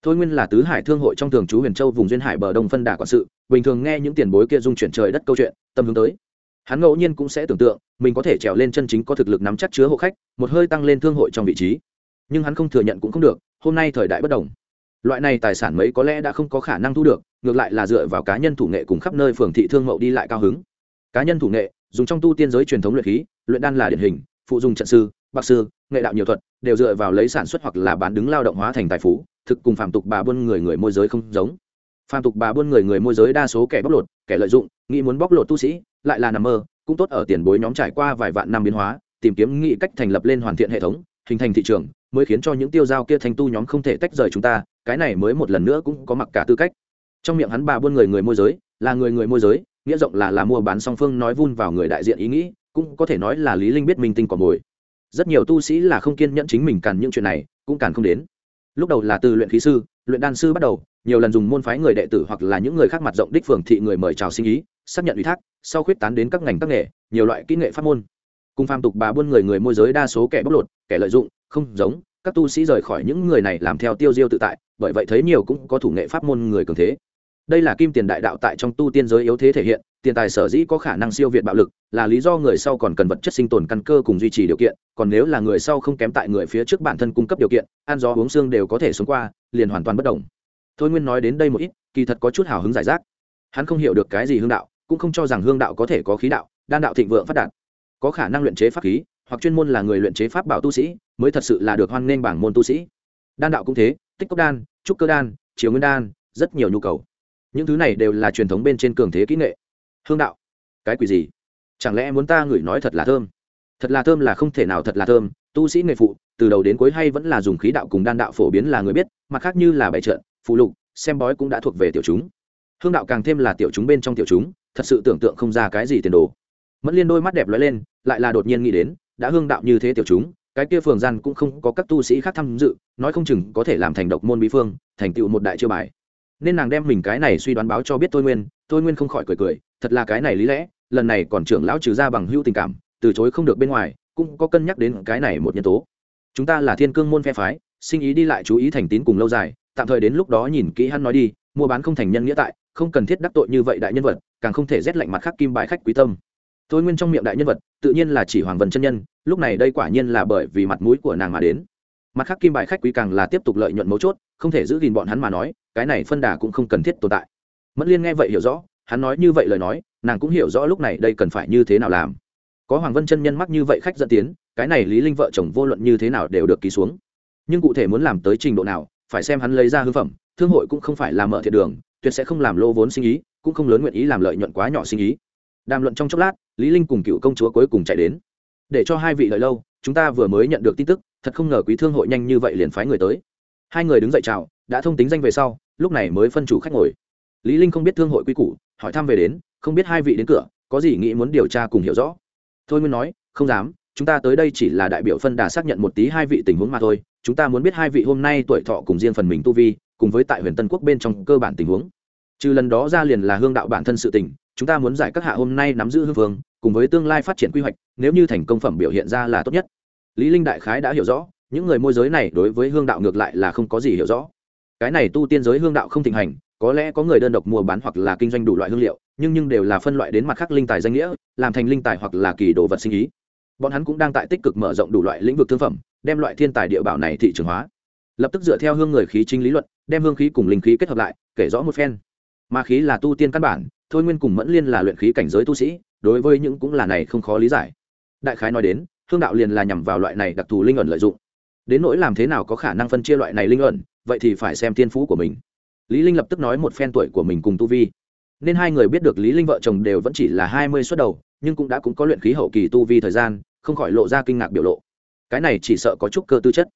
Thôi nguyên là tứ hải thương hội trong thường trú huyền châu vùng duyên hải bờ đông phân đà quản sự, bình thường nghe những tiền bối kia dung chuyển trời đất câu chuyện, tâm hướng tới hắn ngẫu nhiên cũng sẽ tưởng tượng, mình có thể trèo lên chân chính có thực lực nắm chắc chứa hộ khách, một hơi tăng lên thương hội trong vị trí. Nhưng hắn không thừa nhận cũng không được, hôm nay thời đại bất đồng. Loại này tài sản mấy có lẽ đã không có khả năng thu được, ngược lại là dựa vào cá nhân thủ nghệ cùng khắp nơi phường thị thương mậu đi lại cao hứng. Cá nhân thủ nghệ, dùng trong tu tiên giới truyền thống luyện khí, luyện đan là điển hình, phụ dùng trận sư, bác sư, nghệ đạo nhiều thuật, đều dựa vào lấy sản xuất hoặc là bán đứng lao động hóa thành tài phú, thực cùng phạm tục bà buôn người người môi giới không giống phàm tục bà buôn người người môi giới đa số kẻ bóc lột, kẻ lợi dụng, nghĩ muốn bóc lột tu sĩ, lại là nằm mơ, cũng tốt ở tiền bối nhóm trải qua vài vạn năm biến hóa, tìm kiếm nghĩ cách thành lập lên hoàn thiện hệ thống, hình thành thị trường, mới khiến cho những tiêu giao kia thành tu nhóm không thể tách rời chúng ta, cái này mới một lần nữa cũng có mặc cả tư cách. Trong miệng hắn bà buôn người người môi giới, là người người môi giới, nghĩa rộng là là mua bán song phương nói vun vào người đại diện ý nghĩ, cũng có thể nói là lý linh biết minh tinh quả mồi rất nhiều tu sĩ là không kiên nhẫn chính mình càn những chuyện này, cũng càn không đến. Lúc đầu là từ luyện khí sư, luyện đan sư bắt đầu nhiều lần dùng môn phái người đệ tử hoặc là những người khác mặt rộng đích phường thị người mời chào sinh ý, xác nhận ủy thác, sau khuyết tán đến các ngành các nghề, nhiều loại kỹ nghệ pháp môn. Cùng phàm tục bà buôn người người môi giới đa số kẻ bóc lột, kẻ lợi dụng, không giống, các tu sĩ rời khỏi những người này làm theo tiêu diêu tự tại, bởi vậy thấy nhiều cũng có thủ nghệ pháp môn người cường thế. Đây là kim tiền đại đạo tại trong tu tiên giới yếu thế thể hiện, tiền tài sở dĩ có khả năng siêu việt bạo lực, là lý do người sau còn cần vật chất sinh tồn căn cơ cùng duy trì điều kiện, còn nếu là người sau không kém tại người phía trước bản thân cung cấp điều kiện, ăn gió uống xương đều có thể sống qua, liền hoàn toàn bất đồng thôi nguyên nói đến đây một ít, kỳ thật có chút hào hứng giải rác. Hắn không hiểu được cái gì hương đạo, cũng không cho rằng hương đạo có thể có khí đạo, đan đạo thịnh vượng phát đạt. Có khả năng luyện chế pháp khí, hoặc chuyên môn là người luyện chế pháp bảo tu sĩ, mới thật sự là được hoan nghênh bảng môn tu sĩ. Đan đạo cũng thế, tích cốc đan, trúc cơ đan chiều nguyên đan, rất nhiều nhu cầu. Những thứ này đều là truyền thống bên trên cường thế kỹ nghệ. Hương đạo? Cái quỷ gì? Chẳng lẽ muốn ta ngửi nói thật là thơm? Thật là thơm là không thể nào thật là thơm, tu sĩ nghề phụ, từ đầu đến cuối hay vẫn là dùng khí đạo cùng đan đạo phổ biến là người biết, mặt khác như là bày trợn phụ lục, xem bói cũng đã thuộc về tiểu chúng. Hương đạo càng thêm là tiểu chúng bên trong tiểu chúng, thật sự tưởng tượng không ra cái gì tiền đồ. Mẫn liên đôi mắt đẹp lóe lên, lại là đột nhiên nghĩ đến, đã hương đạo như thế tiểu chúng, cái kia phường gian cũng không có các tu sĩ khác tham dự, nói không chừng có thể làm thành độc môn bí phương, thành tựu một đại chiêu bài. Nên nàng đem mình cái này suy đoán báo cho biết tôi nguyên tôi nguyên không khỏi cười cười, thật là cái này lý lẽ, lần này còn trưởng lão trừ ra bằng hữu tình cảm, từ chối không được bên ngoài, cũng có cân nhắc đến cái này một nhân tố. Chúng ta là thiên cương môn phe phái, sinh ý đi lại chú ý thành tín cùng lâu dài tạm thời đến lúc đó nhìn kỹ hắn nói đi, mua bán không thành nhân nghĩa tại, không cần thiết đắc tội như vậy đại nhân vật, càng không thể rét lạnh mặt khác kim bài khách quý tâm. Thôi nguyên trong miệng đại nhân vật, tự nhiên là chỉ hoàng vân chân nhân, lúc này đây quả nhiên là bởi vì mặt mũi của nàng mà đến. Mặt khác kim bài khách quý càng là tiếp tục lợi nhuận mấu chốt, không thể giữ gìn bọn hắn mà nói, cái này phân đà cũng không cần thiết tồn tại. Mẫn liên nghe vậy hiểu rõ, hắn nói như vậy lời nói, nàng cũng hiểu rõ lúc này đây cần phải như thế nào làm. Có hoàng vân chân nhân mắc như vậy khách dẫn tiến, cái này lý linh vợ chồng vô luận như thế nào đều được ký xuống. Nhưng cụ thể muốn làm tới trình độ nào phải xem hắn lấy ra hư phẩm, thương hội cũng không phải là mở thiệt đường, tuyệt sẽ không làm lô vốn sinh ý, cũng không lớn nguyện ý làm lợi nhuận quá nhỏ sinh ý. Đàm luận trong chốc lát, lý linh cùng cựu công chúa cuối cùng chạy đến. Để cho hai vị lợi lâu, chúng ta vừa mới nhận được tin tức, thật không ngờ quý thương hội nhanh như vậy liền phái người tới. Hai người đứng dậy chào, đã thông tính danh về sau, lúc này mới phân chủ khách ngồi. Lý linh không biết thương hội quý củ, hỏi thăm về đến, không biết hai vị đến cửa, có gì nghĩ muốn điều tra cùng hiểu rõ. Thôi nguyên nói, không dám chúng ta tới đây chỉ là đại biểu phân đà xác nhận một tí hai vị tình huống mà thôi, chúng ta muốn biết hai vị hôm nay tuổi thọ cùng riêng phần mình tu vi, cùng với tại huyền tân quốc bên trong cơ bản tình huống. Trừ lần đó ra liền là hương đạo bản thân sự tình, chúng ta muốn giải các hạ hôm nay nắm giữ hương phương cùng với tương lai phát triển quy hoạch, nếu như thành công phẩm biểu hiện ra là tốt nhất. Lý linh đại khái đã hiểu rõ, những người môi giới này đối với hương đạo ngược lại là không có gì hiểu rõ. Cái này tu tiên giới hương đạo không thịnh hành, có lẽ có người đơn độc mua bán hoặc là kinh doanh đủ loại hương liệu, nhưng nhưng đều là phân loại đến mặt khác linh tài danh nghĩa, làm thành linh tài hoặc là kỳ đồ vật sinh ý bọn hắn cũng đang tại tích cực mở rộng đủ loại lĩnh vực thương phẩm, đem loại thiên tài địa bảo này thị trường hóa. Lập tức dựa theo hương người khí chính lý luận, đem hương khí cùng linh khí kết hợp lại, kể rõ một phen. Ma khí là tu tiên căn bản, thôi nguyên cùng mẫn liên là luyện khí cảnh giới tu sĩ, đối với những cũng là này không khó lý giải. Đại khái nói đến, hương đạo liền là nhằm vào loại này đặc thù linh ẩn lợi dụng. Đến nỗi làm thế nào có khả năng phân chia loại này linh ẩn, vậy thì phải xem tiên phú của mình. Lý linh lập tức nói một phen tuổi của mình cùng tu vi nên hai người biết được lý linh vợ chồng đều vẫn chỉ là hai mươi xuất đầu, nhưng cũng đã cũng có luyện khí hậu kỳ tu vi thời gian, không khỏi lộ ra kinh ngạc biểu lộ. Cái này chỉ sợ có chút cơ tư chất.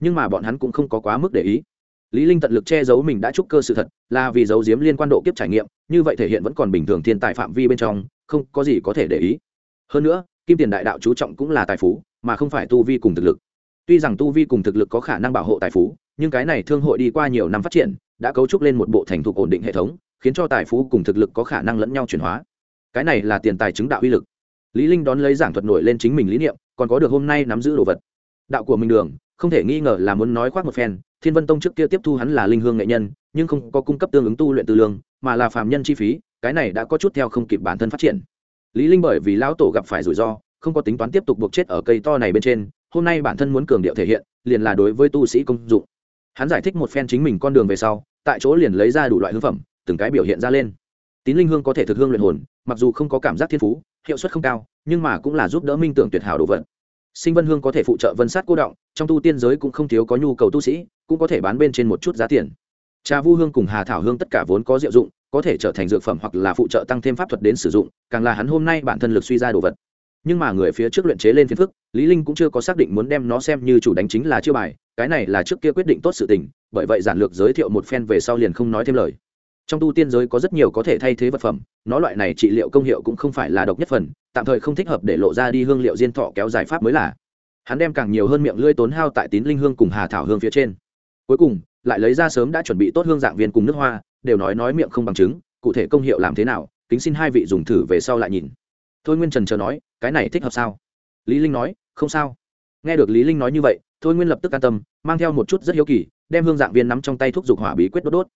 Nhưng mà bọn hắn cũng không có quá mức để ý. Lý linh tận lực che giấu mình đã trúc cơ sự thật, là vì giấu giếm liên quan độ kiếp trải nghiệm, như vậy thể hiện vẫn còn bình thường thiên tài phạm vi bên trong, không có gì có thể để ý. Hơn nữa, kim tiền đại đạo chú trọng cũng là tài phú, mà không phải tu vi cùng thực lực. Tuy rằng tu vi cùng thực lực có khả năng bảo hộ tài phú, nhưng cái này thương hội đi qua nhiều năm phát triển, đã cấu trúc lên một bộ thành thục ổn định hệ thống khiến cho tài phú cùng thực lực có khả năng lẫn nhau chuyển hóa. Cái này là tiền tài chứng đạo uy lực. Lý linh đón lấy giảng thuật nổi lên chính mình lý niệm, còn có được hôm nay nắm giữ đồ vật. Đạo của mình đường, không thể nghi ngờ là muốn nói khoác một phen, thiên vân tông trước kia tiếp thu hắn là linh hương nghệ nhân, nhưng không có cung cấp tương ứng tu luyện tư lương, mà là phàm nhân chi phí, cái này đã có chút theo không kịp bản thân phát triển. Lý linh bởi vì lão tổ gặp phải rủi ro, không có tính toán tiếp tục buộc chết ở cây to này bên trên, hôm nay bản thân muốn cường điệu thể hiện, liền là đối với tu sĩ công dụng. Hắn giải thích một phen chính mình con đường về sau, tại chỗ liền lấy ra đủ loại hương phẩm từng cái biểu hiện ra lên. Tín linh hương có thể thực hương luyện hồn, mặc dù không có cảm giác thiên phú, hiệu suất không cao, nhưng mà cũng là giúp đỡ minh tưởng tuyệt hảo đồ vật. Sinh vân hương có thể phụ trợ vân sát cô động, trong tu tiên giới cũng không thiếu có nhu cầu tu sĩ, cũng có thể bán bên trên một chút giá tiền. Trà vu hương cùng hà thảo hương tất cả vốn có diệu dụng, có thể trở thành dược phẩm hoặc là phụ trợ tăng thêm pháp thuật đến sử dụng, càng là hắn hôm nay bản thân lực suy ra đồ vật. Nhưng mà người phía trước luyện chế lên phiền phức, lý linh cũng chưa có xác định muốn đem nó xem như chủ đánh chính là chưa bài, cái này là trước kia quyết định tốt sự tình, bởi vậy giản lược giới thiệu một phen về sau liền không nói thêm lời trong tu tiên giới có rất nhiều có thể thay thế vật phẩm, nó loại này trị liệu công hiệu cũng không phải là độc nhất phần, tạm thời không thích hợp để lộ ra đi hương liệu diên thọ kéo giải pháp mới là. Hắn đem càng nhiều hơn miệng lưỡi tốn hao tại tín linh hương cùng hà thảo hương phía trên. Cuối cùng, lại lấy ra sớm đã chuẩn bị tốt hương dạng viên cùng nước hoa, đều nói nói miệng không bằng chứng cụ thể công hiệu làm thế nào, kính xin hai vị dùng thử về sau lại nhìn. Thôi nguyên trần chờ nói, cái này thích hợp sao? Lý linh nói, không sao. Nghe được lý linh nói như vậy, thôi nguyên lập tức an tâm, mang theo một chút rất hiếu kỳ, đem hương dạng viên nắm trong tay thuốc dục hỏa bí quyết đốt đốt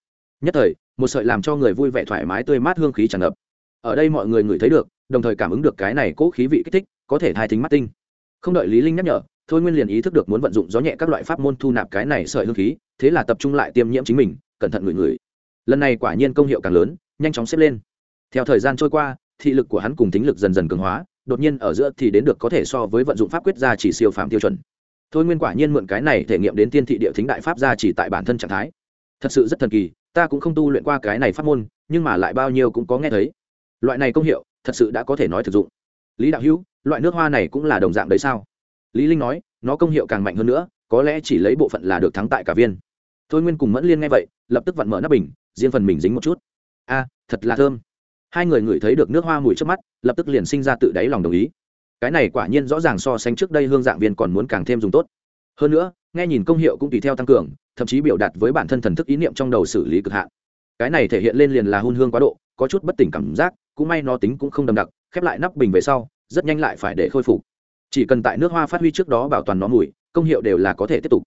nhất thời, một sợi làm cho người vui vẻ thoải mái tươi mát hương khí tràn ngập. Ở đây mọi người ngửi thấy được, đồng thời cảm ứng được cái này cố khí vị kích thích, có thể thai thính mắt tinh. Không đợi lý linh nhắc nhở, thôi nguyên liền ý thức được muốn vận dụng gió nhẹ các loại pháp môn thu nạp cái này sợi hương khí, thế là tập trung lại tiêm nhiễm chính mình, cẩn thận ngửi ngửi. Lần này quả nhiên công hiệu càng lớn, nhanh chóng xếp lên. Theo thời gian trôi qua, thị lực của hắn cùng tính lực dần dần cường hóa, đột nhiên ở giữa thì đến được có thể so với vận dụng pháp quyết ra chỉ siêu phạm tiêu chuẩn. Thôi nguyên quả nhiên mượn cái này thể nghiệm đến tiên thị địa thính đại pháp ra chỉ tại bản thân trạng thái. Thật sự rất thần kỳ ta cũng không tu luyện qua cái này pháp môn, nhưng mà lại bao nhiêu cũng có nghe thấy. Loại này công hiệu, thật sự đã có thể nói thực dụng. Lý đạo hữu, loại nước hoa này cũng là đồng dạng đấy sao? Lý linh nói, nó công hiệu càng mạnh hơn nữa, có lẽ chỉ lấy bộ phận là được thắng tại cả viên. Thôi nguyên cùng mẫn liên nghe vậy, lập tức vặn mở nắp bình, riêng phần mình dính một chút. A, thật là thơm. Hai người ngửi thấy được nước hoa mùi trước mắt, lập tức liền sinh ra tự đáy lòng đồng ý. Cái này quả nhiên rõ ràng so sánh trước đây hương dạng viên còn muốn càng thêm dùng tốt. Hơn nữa, nghe nhìn công hiệu cũng tùy theo tăng cường thậm chí biểu đạt với bản thân thần thức ý niệm trong đầu xử lý cực hạn. Cái này thể hiện lên liền là hun hương quá độ, có chút bất tỉnh cảm giác, cũng may nó tính cũng không đậm đặc, khép lại nắp bình về sau, rất nhanh lại phải để khôi phục. Chỉ cần tại nước hoa phát huy trước đó bảo toàn nó mùi, công hiệu đều là có thể tiếp tục.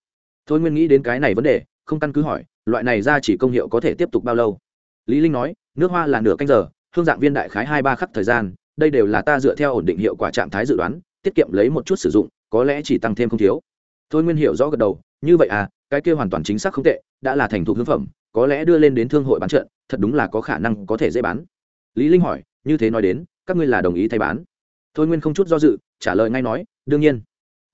Thôi nguyên nghĩ đến cái này vấn đề, không căn cứ hỏi, loại này ra chỉ công hiệu có thể tiếp tục bao lâu? Lý linh nói, nước hoa là nửa canh giờ, hương dạng viên đại khái hai ba khắc thời gian, đây đều là ta dựa theo ổn định hiệu quả trạng thái dự đoán, tiết kiệm lấy một chút sử dụng, có lẽ chỉ tăng thêm không thiếu. Thôi nguyên hiểu rõ gật đầu, như vậy à cái kia hoàn toàn chính xác không tệ đã là thành thục hương phẩm có lẽ đưa lên đến thương hội bán trận thật đúng là có khả năng có thể dễ bán. Lý linh hỏi như thế nói đến các ngươi là đồng ý thay bán. Thôi nguyên không chút do dự trả lời ngay nói đương nhiên.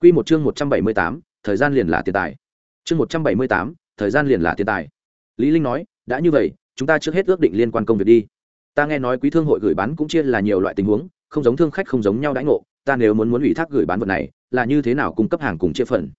Quy một chương một trăm bảy mươi tám, thời gian liền là tiền tài. Chương một trăm bảy mươi tám, thời gian liền là tiền tài. Lý linh nói đã như vậy chúng ta trước hết ước định liên quan công việc đi. Ta nghe nói quý thương hội gửi bán cũng chia là nhiều loại tình huống không giống thương khách không giống nhau đãi ngộ ta nếu muốn muốn ủy thác gửi bán vật này là như thế nào cung cấp hàng cùng chia phần?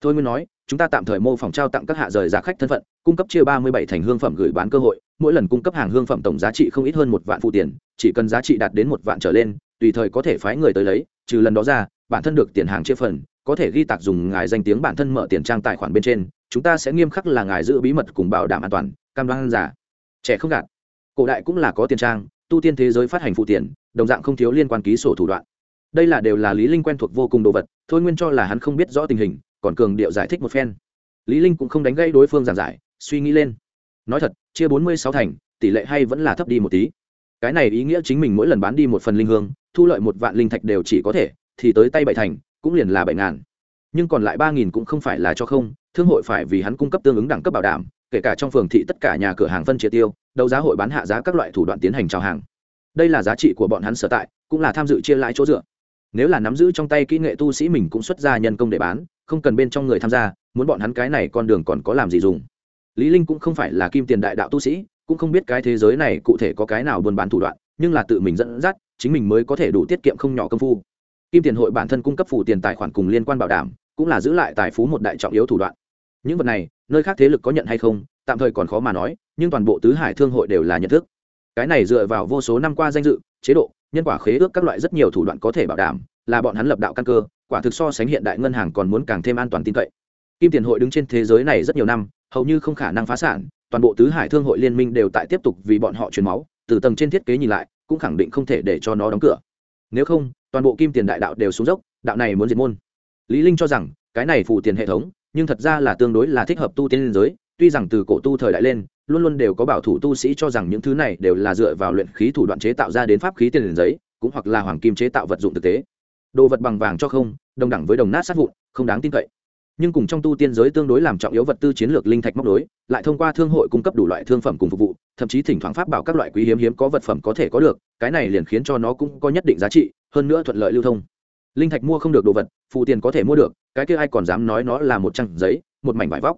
Thôi nguyên nói, chúng ta tạm thời mô phỏng trao tặng các hạ rời giá khách thân phận, cung cấp chia ba mươi bảy thành hương phẩm gửi bán cơ hội, mỗi lần cung cấp hàng hương phẩm tổng giá trị không ít hơn một vạn phụ tiền, chỉ cần giá trị đạt đến một vạn trở lên, tùy thời có thể phái người tới lấy, trừ lần đó ra, bản thân được tiền hàng chia phần, có thể ghi tạc dùng ngài danh tiếng bản thân mở tiền trang tài khoản bên trên, chúng ta sẽ nghiêm khắc là ngài giữ bí mật cùng bảo đảm an toàn, cam đoan giả. Trẻ không gạt. Cổ đại cũng là có tiền trang, tu tiên thế giới phát hành phụ tiền, đồng dạng không thiếu liên quan ký sổ thủ đoạn. Đây là đều là lý linh quen thuộc vô cùng đồ vật, thôi nguyên cho là hắn không biết rõ tình hình còn cường điệu giải thích một phen. Lý linh cũng không đánh gây đối phương giảng giải, suy nghĩ lên. Nói thật, chia bốn mươi sáu thành, tỷ lệ hay vẫn là thấp đi một tí. Cái này ý nghĩa chính mình mỗi lần bán đi một phần linh hương, thu lợi một vạn linh thạch đều chỉ có thể, thì tới tay bảy thành, cũng liền là bảy ngàn. Nhưng còn lại ba nghìn cũng không phải là cho không, thương hội phải vì hắn cung cấp tương ứng đẳng cấp bảo đảm, kể cả trong phường thị tất cả nhà cửa hàng phân chia tiêu, đấu giá hội bán hạ giá các loại thủ đoạn tiến hành chào hàng. Đây là giá trị của bọn hắn sở tại, cũng là tham dự chia lãi chỗ dựa. Nếu là nắm giữ trong tay kỹ nghệ tu sĩ mình cũng xuất ra nhân công để bán không cần bên trong người tham gia, muốn bọn hắn cái này con đường còn có làm gì dùng. Lý linh cũng không phải là kim tiền đại đạo tu sĩ, cũng không biết cái thế giới này cụ thể có cái nào buôn bán thủ đoạn, nhưng là tự mình dẫn dắt, chính mình mới có thể đủ tiết kiệm không nhỏ công phu. Kim tiền hội bản thân cung cấp phủ tiền tài khoản cùng liên quan bảo đảm, cũng là giữ lại tài phú một đại trọng yếu thủ đoạn. Những vật này, nơi khác thế lực có nhận hay không, tạm thời còn khó mà nói, nhưng toàn bộ tứ hải thương hội đều là nhận thức. Cái này dựa vào vô số năm qua danh dự, chế độ, nhân quả khế ước các loại rất nhiều thủ đoạn có thể bảo đảm, là bọn hắn lập đạo căn cơ quả thực so sánh hiện đại ngân hàng còn muốn càng thêm an toàn tin cậy. Kim tiền hội đứng trên thế giới này rất nhiều năm, hầu như không khả năng phá sản, toàn bộ tứ hải thương hội liên minh đều tại tiếp tục vì bọn họ truyền máu, từ tầng trên thiết kế nhìn lại, cũng khẳng định không thể để cho nó đóng cửa. Nếu không, toàn bộ kim tiền đại đạo đều xuống dốc, đạo này muốn diệt môn. Lý linh cho rằng, cái này phù tiền hệ thống, nhưng thật ra là tương đối là thích hợp tu tiên liên giới, tuy rằng từ cổ tu thời đại lên, luôn luôn đều có bảo thủ tu sĩ cho rằng những thứ này đều là dựa vào luyện khí thủ đoạn chế tạo ra đến pháp khí tiền liền giấy cũng hoặc là hoàng kim chế tạo vật dụng thực tế đồ vật bằng vàng cho không, đồng đẳng với đồng nát sát vụn, không đáng tin cậy. Nhưng cùng trong tu tiên giới tương đối làm trọng yếu vật tư chiến lược linh thạch móc đối lại thông qua thương hội cung cấp đủ loại thương phẩm cùng phục vụ, thậm chí thỉnh thoảng pháp bảo các loại quý hiếm hiếm có vật phẩm có thể có được, cái này liền khiến cho nó cũng có nhất định giá trị, hơn nữa thuận lợi lưu thông. Linh thạch mua không được đồ vật phụ tiền có thể mua được, cái kia ai còn dám nói nó là một trang giấy, một mảnh vải vóc.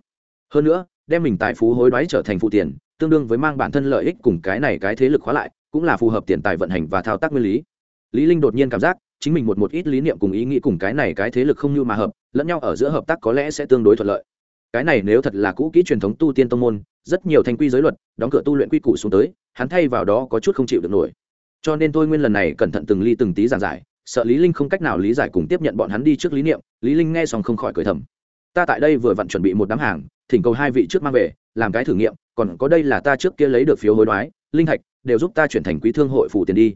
Hơn nữa, đem mình tài phú hối đoái trở thành phụ tiền, tương đương với mang bản thân lợi ích cùng cái này cái thế lực khóa lại, cũng là phù hợp tiền tài vận hành và thao tác nguyên lý. Lý linh đột nhiên cảm giác chính mình một một ít lý niệm cùng ý nghĩ cùng cái này cái thế lực không như mà hợp, lẫn nhau ở giữa hợp tác có lẽ sẽ tương đối thuận lợi. Cái này nếu thật là cũ kỹ truyền thống tu tiên tông môn, rất nhiều thanh quy giới luật, đóng cửa tu luyện quy củ xuống tới, hắn thay vào đó có chút không chịu được nổi. Cho nên tôi nguyên lần này cẩn thận từng ly từng tí giảng giải, sợ lý linh không cách nào lý giải cùng tiếp nhận bọn hắn đi trước lý niệm, lý linh nghe xong không khỏi cười thầm. Ta tại đây vừa vặn chuẩn bị một đám hàng, thỉnh cầu hai vị trước mang về, làm cái thử nghiệm, còn có đây là ta trước kia lấy được phiếu hối đoái, linh thạch, đều giúp ta chuyển thành quý thương hội phủ tiền đi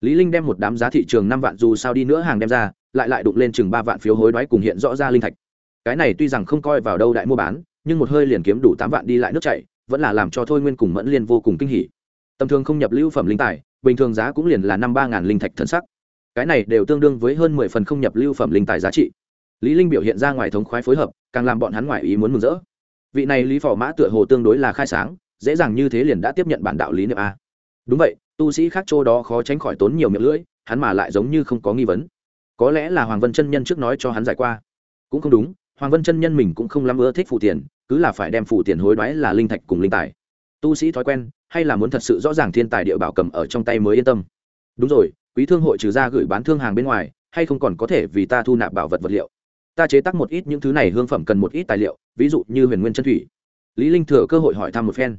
lý linh đem một đám giá thị trường năm vạn dù sao đi nữa hàng đem ra, lại lại đụng lên chừng ba vạn phiếu hối đoái cùng hiện rõ ra linh thạch. Cái này tuy rằng không coi vào đâu đại mua bán, nhưng một hơi liền kiếm đủ tám vạn đi lại nước chảy, vẫn là làm cho thôi nguyên cùng mẫn liên vô cùng kinh hỉ. Tầm thường không nhập lưu phẩm linh tài, bình thường giá cũng liền là năm ba ngàn linh thạch thân sắc. Cái này đều tương đương với hơn mười phần không nhập lưu phẩm linh tài giá trị. Lý linh biểu hiện ra ngoài thống khoái phối hợp, càng làm bọn hắn ngoài ý muốn mừng rỡ. Vị này lý phò mã tựa hồ tương đối là khai sáng, dễ dàng như thế liền đã tiếp nhận bản đạo lý niệm a. Đúng vậy tu sĩ khác chỗ đó khó tránh khỏi tốn nhiều miệng lưỡi, hắn mà lại giống như không có nghi vấn. Có lẽ là hoàng vân chân nhân trước nói cho hắn giải qua. Cũng không đúng, hoàng vân chân nhân mình cũng không lắm ưa thích phụ tiền, cứ là phải đem phụ tiền hối đoái là linh thạch cùng linh tài. Tu sĩ thói quen, hay là muốn thật sự rõ ràng thiên tài địa bảo cầm ở trong tay mới yên tâm. Đúng rồi, quý thương hội trừ ra gửi bán thương hàng bên ngoài, hay không còn có thể vì ta thu nạp bảo vật vật liệu. Ta chế tác một ít những thứ này hương phẩm cần một ít tài liệu, ví dụ như huyền nguyên chân thủy. Lý linh thừa cơ hội hỏi thăm một phen.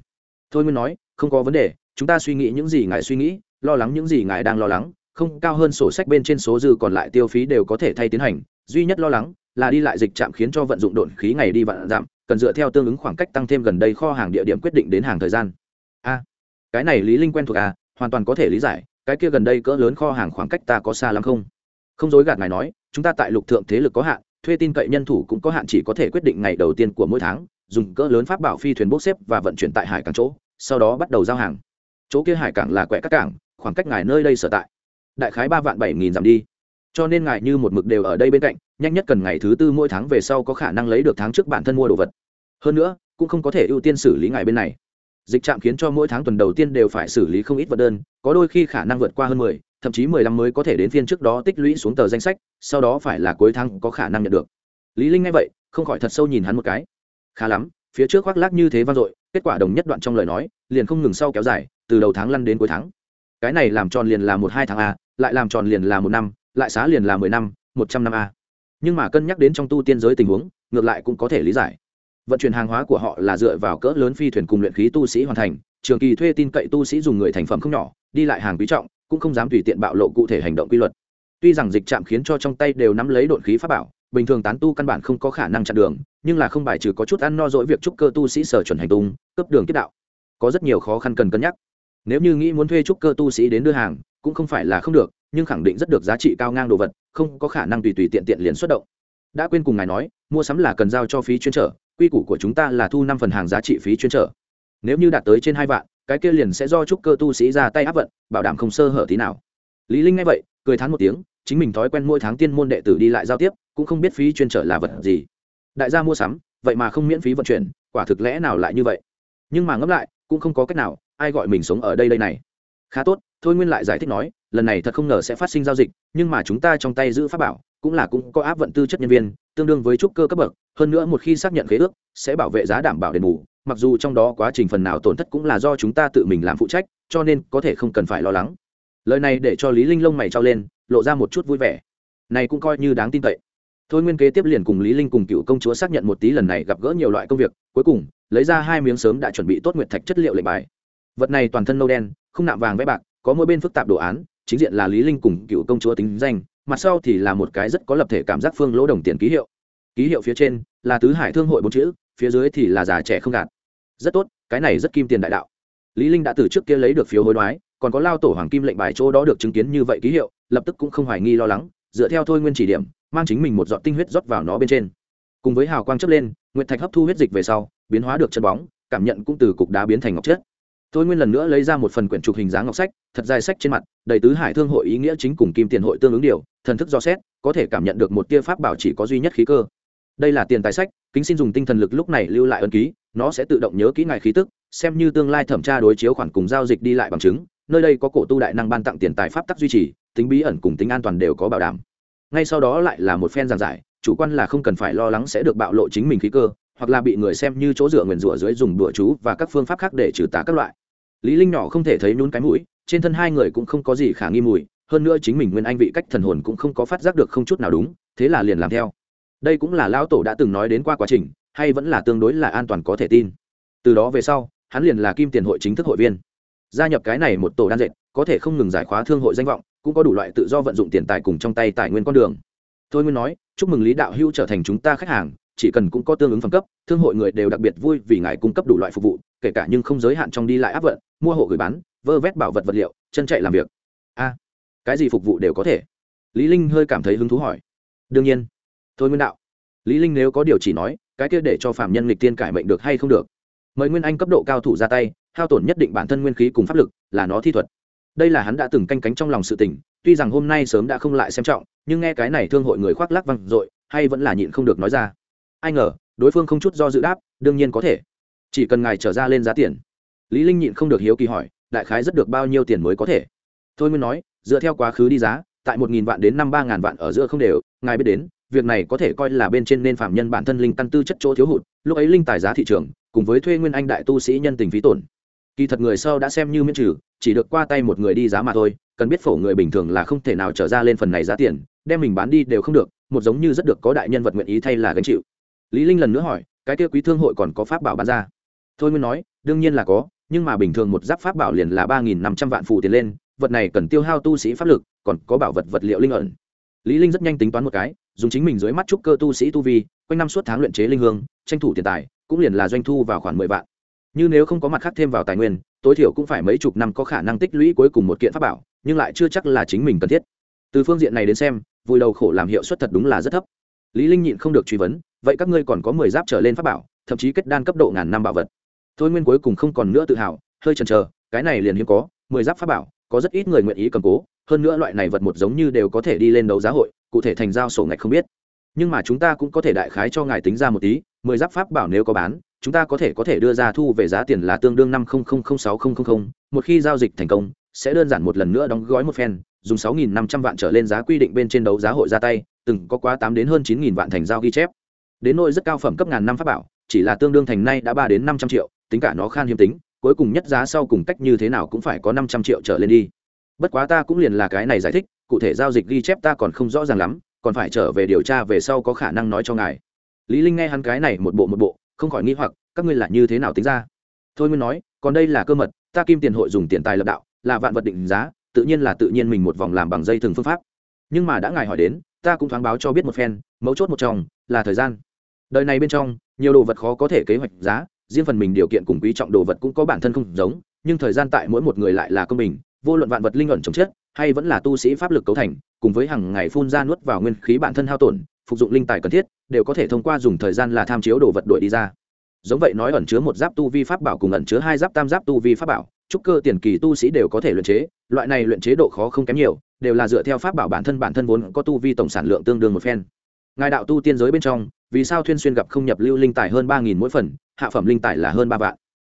Thôi nguyên nói, không có vấn đề chúng ta suy nghĩ những gì ngài suy nghĩ, lo lắng những gì ngài đang lo lắng, không cao hơn sổ sách bên trên số dư còn lại tiêu phí đều có thể thay tiến hành. Duy nhất lo lắng là đi lại dịch chạm khiến cho vận dụng độn khí ngày đi vạn giảm cần dựa theo tương ứng khoảng cách tăng thêm gần đây kho hàng địa điểm quyết định đến hàng thời gian. A, cái này lý linh quen thuộc à hoàn toàn có thể lý giải, cái kia gần đây cỡ lớn kho hàng khoảng cách ta có xa lắm không? Không dối gạt ngài nói, chúng ta tại lục thượng thế lực có hạn, thuê tin cậy nhân thủ cũng có hạn chỉ có thể quyết định ngày đầu tiên của mỗi tháng, dùng cỡ lớn pháp bảo phi thuyền bốc xếp và vận chuyển tại hải cảng chỗ, sau đó bắt đầu giao hàng chỗ kia hải cảng là quẹ các cảng, khoảng cách ngài nơi đây sở tại. Đại khái ba vạn bảy nghìn dặm đi. Cho nên ngài như một mực đều ở đây bên cạnh, nhanh nhất cần ngày thứ tư mỗi tháng về sau có khả năng lấy được tháng trước bản thân mua đồ vật. Hơn nữa, cũng không có thể ưu tiên xử lý ngài bên này. Dịch trạm khiến cho mỗi tháng tuần đầu tiên đều phải xử lý không ít vật đơn, có đôi khi khả năng vượt qua hơn mười, thậm chí mười lăm mới có thể đến phiên trước đó tích lũy xuống tờ danh sách, sau đó phải là cuối tháng có khả năng nhận được. Lý linh nghe vậy, không khỏi thật sâu nhìn hắn một cái. Khá lắm phía trước khoác lác như thế vang dội, kết quả đồng nhất đoạn trong lời nói, liền không ngừng sau kéo dài, từ đầu tháng lăn đến cuối tháng. Cái này làm tròn liền là một hai tháng a, lại làm tròn liền là một năm, lại xá liền là mười năm, một trăm năm a. Nhưng mà cân nhắc đến trong tu tiên giới tình huống, ngược lại cũng có thể lý giải. Vận chuyển hàng hóa của họ là dựa vào cỡ lớn phi thuyền cùng luyện khí tu sĩ hoàn thành, trường kỳ thuê tin cậy tu sĩ dùng người thành phẩm không nhỏ, đi lại hàng quý trọng, cũng không dám tùy tiện bạo lộ cụ thể hành động quy luật. Tuy rằng dịch chạm khiến cho trong tay đều nắm lấy đột khí pháp bảo bình thường tán tu căn bản không có khả năng chặn đường, nhưng là không bài trừ có chút ăn no dỗi việc trúc cơ tu sĩ sở chuẩn hành tung cấp đường kết đạo. Có rất nhiều khó khăn cần cân nhắc. Nếu như nghĩ muốn thuê trúc cơ tu sĩ đến đưa hàng, cũng không phải là không được, nhưng khẳng định rất được giá trị cao ngang đồ vật, không có khả năng tùy tùy tiện tiện liền xuất động. Đã quên cùng ngài nói, mua sắm là cần giao cho phí chuyên trở, quy củ của chúng ta là thu năm phần hàng giá trị phí chuyên trở. Nếu như đạt tới trên hai vạn, cái kia liền sẽ do trúc cơ tu sĩ ra tay áp vận, bảo đảm không sơ hở tí nào. Lý linh nghe vậy, cười thán một tiếng, chính mình thói quen mỗi tháng tiên môn đệ tử đi lại giao tiếp cũng không biết phí chuyên trở là vật gì. Đại gia mua sắm, vậy mà không miễn phí vận chuyển, quả thực lẽ nào lại như vậy? Nhưng mà ngẫm lại, cũng không có cách nào, ai gọi mình sống ở đây đây này? Khá tốt, thôi nguyên lại giải thích nói, lần này thật không ngờ sẽ phát sinh giao dịch, nhưng mà chúng ta trong tay giữ pháp bảo, cũng là cũng có áp vận tư chất nhân viên, tương đương với trúc cơ cấp bậc, hơn nữa một khi xác nhận khế ước, sẽ bảo vệ giá đảm bảo đền bù, mặc dù trong đó quá trình phần nào tổn thất cũng là do chúng ta tự mình làm phụ trách, cho nên có thể không cần phải lo lắng. Lời này để cho lý linh lông mày trao lên, lộ ra một chút vui vẻ. Này cũng coi như đáng tin cậy thôi nguyên kế tiếp liền cùng lý linh cùng cựu công chúa xác nhận một tí lần này gặp gỡ nhiều loại công việc, cuối cùng, lấy ra hai miếng sớm đã chuẩn bị tốt nguyệt thạch chất liệu lệnh bài. Vật này toàn thân nâu đen, không nạm vàng vẽ bạc, có mỗi bên phức tạp đồ án, chính diện là lý linh cùng cựu công chúa tính danh, mặt sau thì là một cái rất có lập thể cảm giác phương lỗ đồng tiền ký hiệu. Ký hiệu phía trên là tứ hải thương hội bốn chữ, phía dưới thì là già trẻ không gạt. Rất tốt, cái này rất kim tiền đại đạo. Lý linh đã từ trước kia lấy được phiếu hối đoái, còn có lao tổ hoàng kim lệnh bài chỗ đó được chứng kiến như vậy ký hiệu, lập tức cũng không hoài nghi lo lắng dựa theo thôi nguyên chỉ điểm, mang chính mình một giọt tinh huyết rót vào nó bên trên. Cùng với hào quang chớp lên, nguyệt thạch hấp thu huyết dịch về sau, biến hóa được chân bóng, cảm nhận cũng từ cục đá biến thành ngọc chất. Thôi nguyên lần nữa lấy ra một phần quyển trục hình dáng ngọc sách, thật dài sách trên mặt, đầy tứ hải thương hội ý nghĩa chính cùng kim tiền hội tương ứng điều, thần thức do xét, có thể cảm nhận được một tia pháp bảo chỉ có duy nhất khí cơ. Đây là tiền tài sách, kính xin dùng tinh thần lực lúc này lưu lại ân ký, nó sẽ tự động nhớ kỹ ngài khí tức, xem như tương lai thẩm tra đối chiếu khoản cùng giao dịch đi lại bằng chứng, nơi đây có cổ tu đại năng ban tặng tiền tài pháp tắc duy trì tính bí ẩn cùng tính an toàn đều có bảo đảm. Ngay sau đó lại là một phen giảng giải, chủ quan là không cần phải lo lắng sẽ được bạo lộ chính mình khí cơ, hoặc là bị người xem như chỗ dựa nguyền rủa dưới dùng đùa chú và các phương pháp khác để trừ tà các loại. Lý linh nhỏ không thể thấy nhún cái mũi, trên thân hai người cũng không có gì khả nghi mùi, hơn nữa chính mình nguyên anh vị cách thần hồn cũng không có phát giác được không chút nào đúng, thế là liền làm theo. Đây cũng là lão tổ đã từng nói đến qua quá trình, hay vẫn là tương đối là an toàn có thể tin. Từ đó về sau, hắn liền là kim tiền hội chính thức hội viên. Gia nhập cái này một tổ đan dệt, có thể không ngừng giải khóa thương hội danh vọng cũng có đủ loại tự do vận dụng tiền tài cùng trong tay tài nguyên con đường. Thôi nguyên nói, chúc mừng lý đạo hữu trở thành chúng ta khách hàng, chỉ cần cũng có tương ứng phẩm cấp, thương hội người đều đặc biệt vui vì ngài cung cấp đủ loại phục vụ, kể cả nhưng không giới hạn trong đi lại áp vận, mua hộ gửi bán, vơ vét bảo vật vật liệu, chân chạy làm việc. A, cái gì phục vụ đều có thể. Lý linh hơi cảm thấy hứng thú hỏi. Đương nhiên. Thôi nguyên đạo. Lý linh nếu có điều chỉ nói, cái kia để cho phạm nhân lịch tiên cải mệnh được hay không được? Mời nguyên anh cấp độ cao thủ ra tay, hao tổn nhất định bản thân nguyên khí cùng pháp lực, là nó thi thuật đây là hắn đã từng canh cánh trong lòng sự tình, tuy rằng hôm nay sớm đã không lại xem trọng, nhưng nghe cái này thương hội người khoác lác văng dội, hay vẫn là nhịn không được nói ra. Ai ngờ, đối phương không chút do dự đáp, đương nhiên có thể. Chỉ cần ngài trở ra lên giá tiền. Lý linh nhịn không được hiếu kỳ hỏi, đại khái rất được bao nhiêu tiền mới có thể? Thôi nguyên nói, dựa theo quá khứ đi giá, tại một nghìn vạn đến năm ba ngàn vạn ở giữa không đều, ngài biết đến, việc này có thể coi là bên trên nên phạm nhân bản thân linh căn tư chất chỗ thiếu hụt, lúc ấy linh tài giá thị trường, cùng với thuê nguyên anh đại tu sĩ nhân tình phí tổn kỳ thật người sau đã xem như miễn trừ, chỉ được qua tay một người đi giá mà thôi, cần biết phổ người bình thường là không thể nào trở ra lên phần này giá tiền, đem mình bán đi đều không được, một giống như rất được có đại nhân vật nguyện ý thay là gánh chịu. Lý linh lần nữa hỏi, cái kia quý thương hội còn có pháp bảo bán ra? Thôi nguyên nói, đương nhiên là có, nhưng mà bình thường một giáp pháp bảo liền là ba nghìn năm trăm vạn phụ tiền lên, vật này cần tiêu hao tu sĩ pháp lực, còn có bảo vật vật liệu linh ẩn. Lý linh rất nhanh tính toán một cái, dùng chính mình dưới mắt trúc cơ tu sĩ tu vi, quanh năm suốt tháng luyện chế linh hương, tranh thủ tiền tài, cũng liền là doanh thu vào khoảng mười vạn như nếu không có mặt khác thêm vào tài nguyên, tối thiểu cũng phải mấy chục năm có khả năng tích lũy cuối cùng một kiện pháp bảo, nhưng lại chưa chắc là chính mình cần thiết. Từ phương diện này đến xem vui đầu khổ làm hiệu suất thật đúng là rất thấp. Lý linh nhịn không được truy vấn, vậy các ngươi còn có mười giáp trở lên pháp bảo, thậm chí kết đan cấp độ ngàn năm bảo vật. Thôi nguyên cuối cùng không còn nữa tự hào, hơi chần chờ, cái này liền hiếm có, mười giáp pháp bảo, có rất ít người nguyện ý cầm cố, hơn nữa loại này vật một giống như đều có thể đi lên đấu giá hội, cụ thể thành giao sổ ngạch không biết. Nhưng mà chúng ta cũng có thể đại khái cho ngài tính ra một tí, mười giáp pháp bảo nếu có bán chúng ta có thể có thể đưa ra thu về giá tiền là tương đương năm sáu một khi giao dịch thành công, sẽ đơn giản một lần nữa đóng gói một phen, dùng sáu nghìn năm trăm vạn trở lên giá quy định bên trên đấu giá hội ra tay, từng có quá tám đến hơn chín nghìn vạn thành giao ghi chép. Đến nỗi rất cao phẩm cấp ngàn năm pháp bảo, chỉ là tương đương thành nay đã ba đến năm trăm triệu, tính cả nó khan hiếm tính, cuối cùng nhất giá sau cùng cách như thế nào cũng phải có năm trăm triệu trở lên đi. Bất quá ta cũng liền là cái này giải thích, cụ thể giao dịch ghi chép ta còn không rõ ràng lắm, còn phải trở về điều tra về sau có khả năng nói cho ngài. Lý linh nghe hắn cái này một bộ một bộ không khỏi nghi hoặc, các ngươi là như thế nào tính ra? Thôi nguyên nói, còn đây là cơ mật, ta kim tiền hội dùng tiền tài lập đạo, là vạn vật định giá, tự nhiên là tự nhiên mình một vòng làm bằng dây thường phương pháp. Nhưng mà đã ngài hỏi đến, ta cũng thoáng báo cho biết một phen, mấu chốt một trong, là thời gian. Đời này bên trong, nhiều đồ vật khó có thể kế hoạch giá, riêng phần mình điều kiện cùng quý trọng đồ vật cũng có bản thân không giống, nhưng thời gian tại mỗi một người lại là công bình, vô luận vạn vật linh ẩn chống chết, hay vẫn là tu sĩ pháp lực cấu thành, cùng với hàng ngày phun ra nuốt vào nguyên khí bản thân hao tổn phục dụng linh tài cần thiết, đều có thể thông qua dùng thời gian là tham chiếu đồ vật đổi đi ra. Giống vậy nói ẩn chứa một giáp tu vi pháp bảo cùng ẩn chứa hai giáp tam giáp tu vi pháp bảo trúc cơ tiền kỳ tu sĩ đều có thể luyện chế, loại này luyện chế độ khó không kém nhiều, đều là dựa theo pháp bảo bản thân bản thân vốn có tu vi tổng sản lượng tương đương một phen. Ngài đạo tu tiên giới bên trong, vì sao thuyên xuyên gặp không nhập lưu linh tài hơn ba nghìn mỗi phần, hạ phẩm linh tài là hơn ba vạn?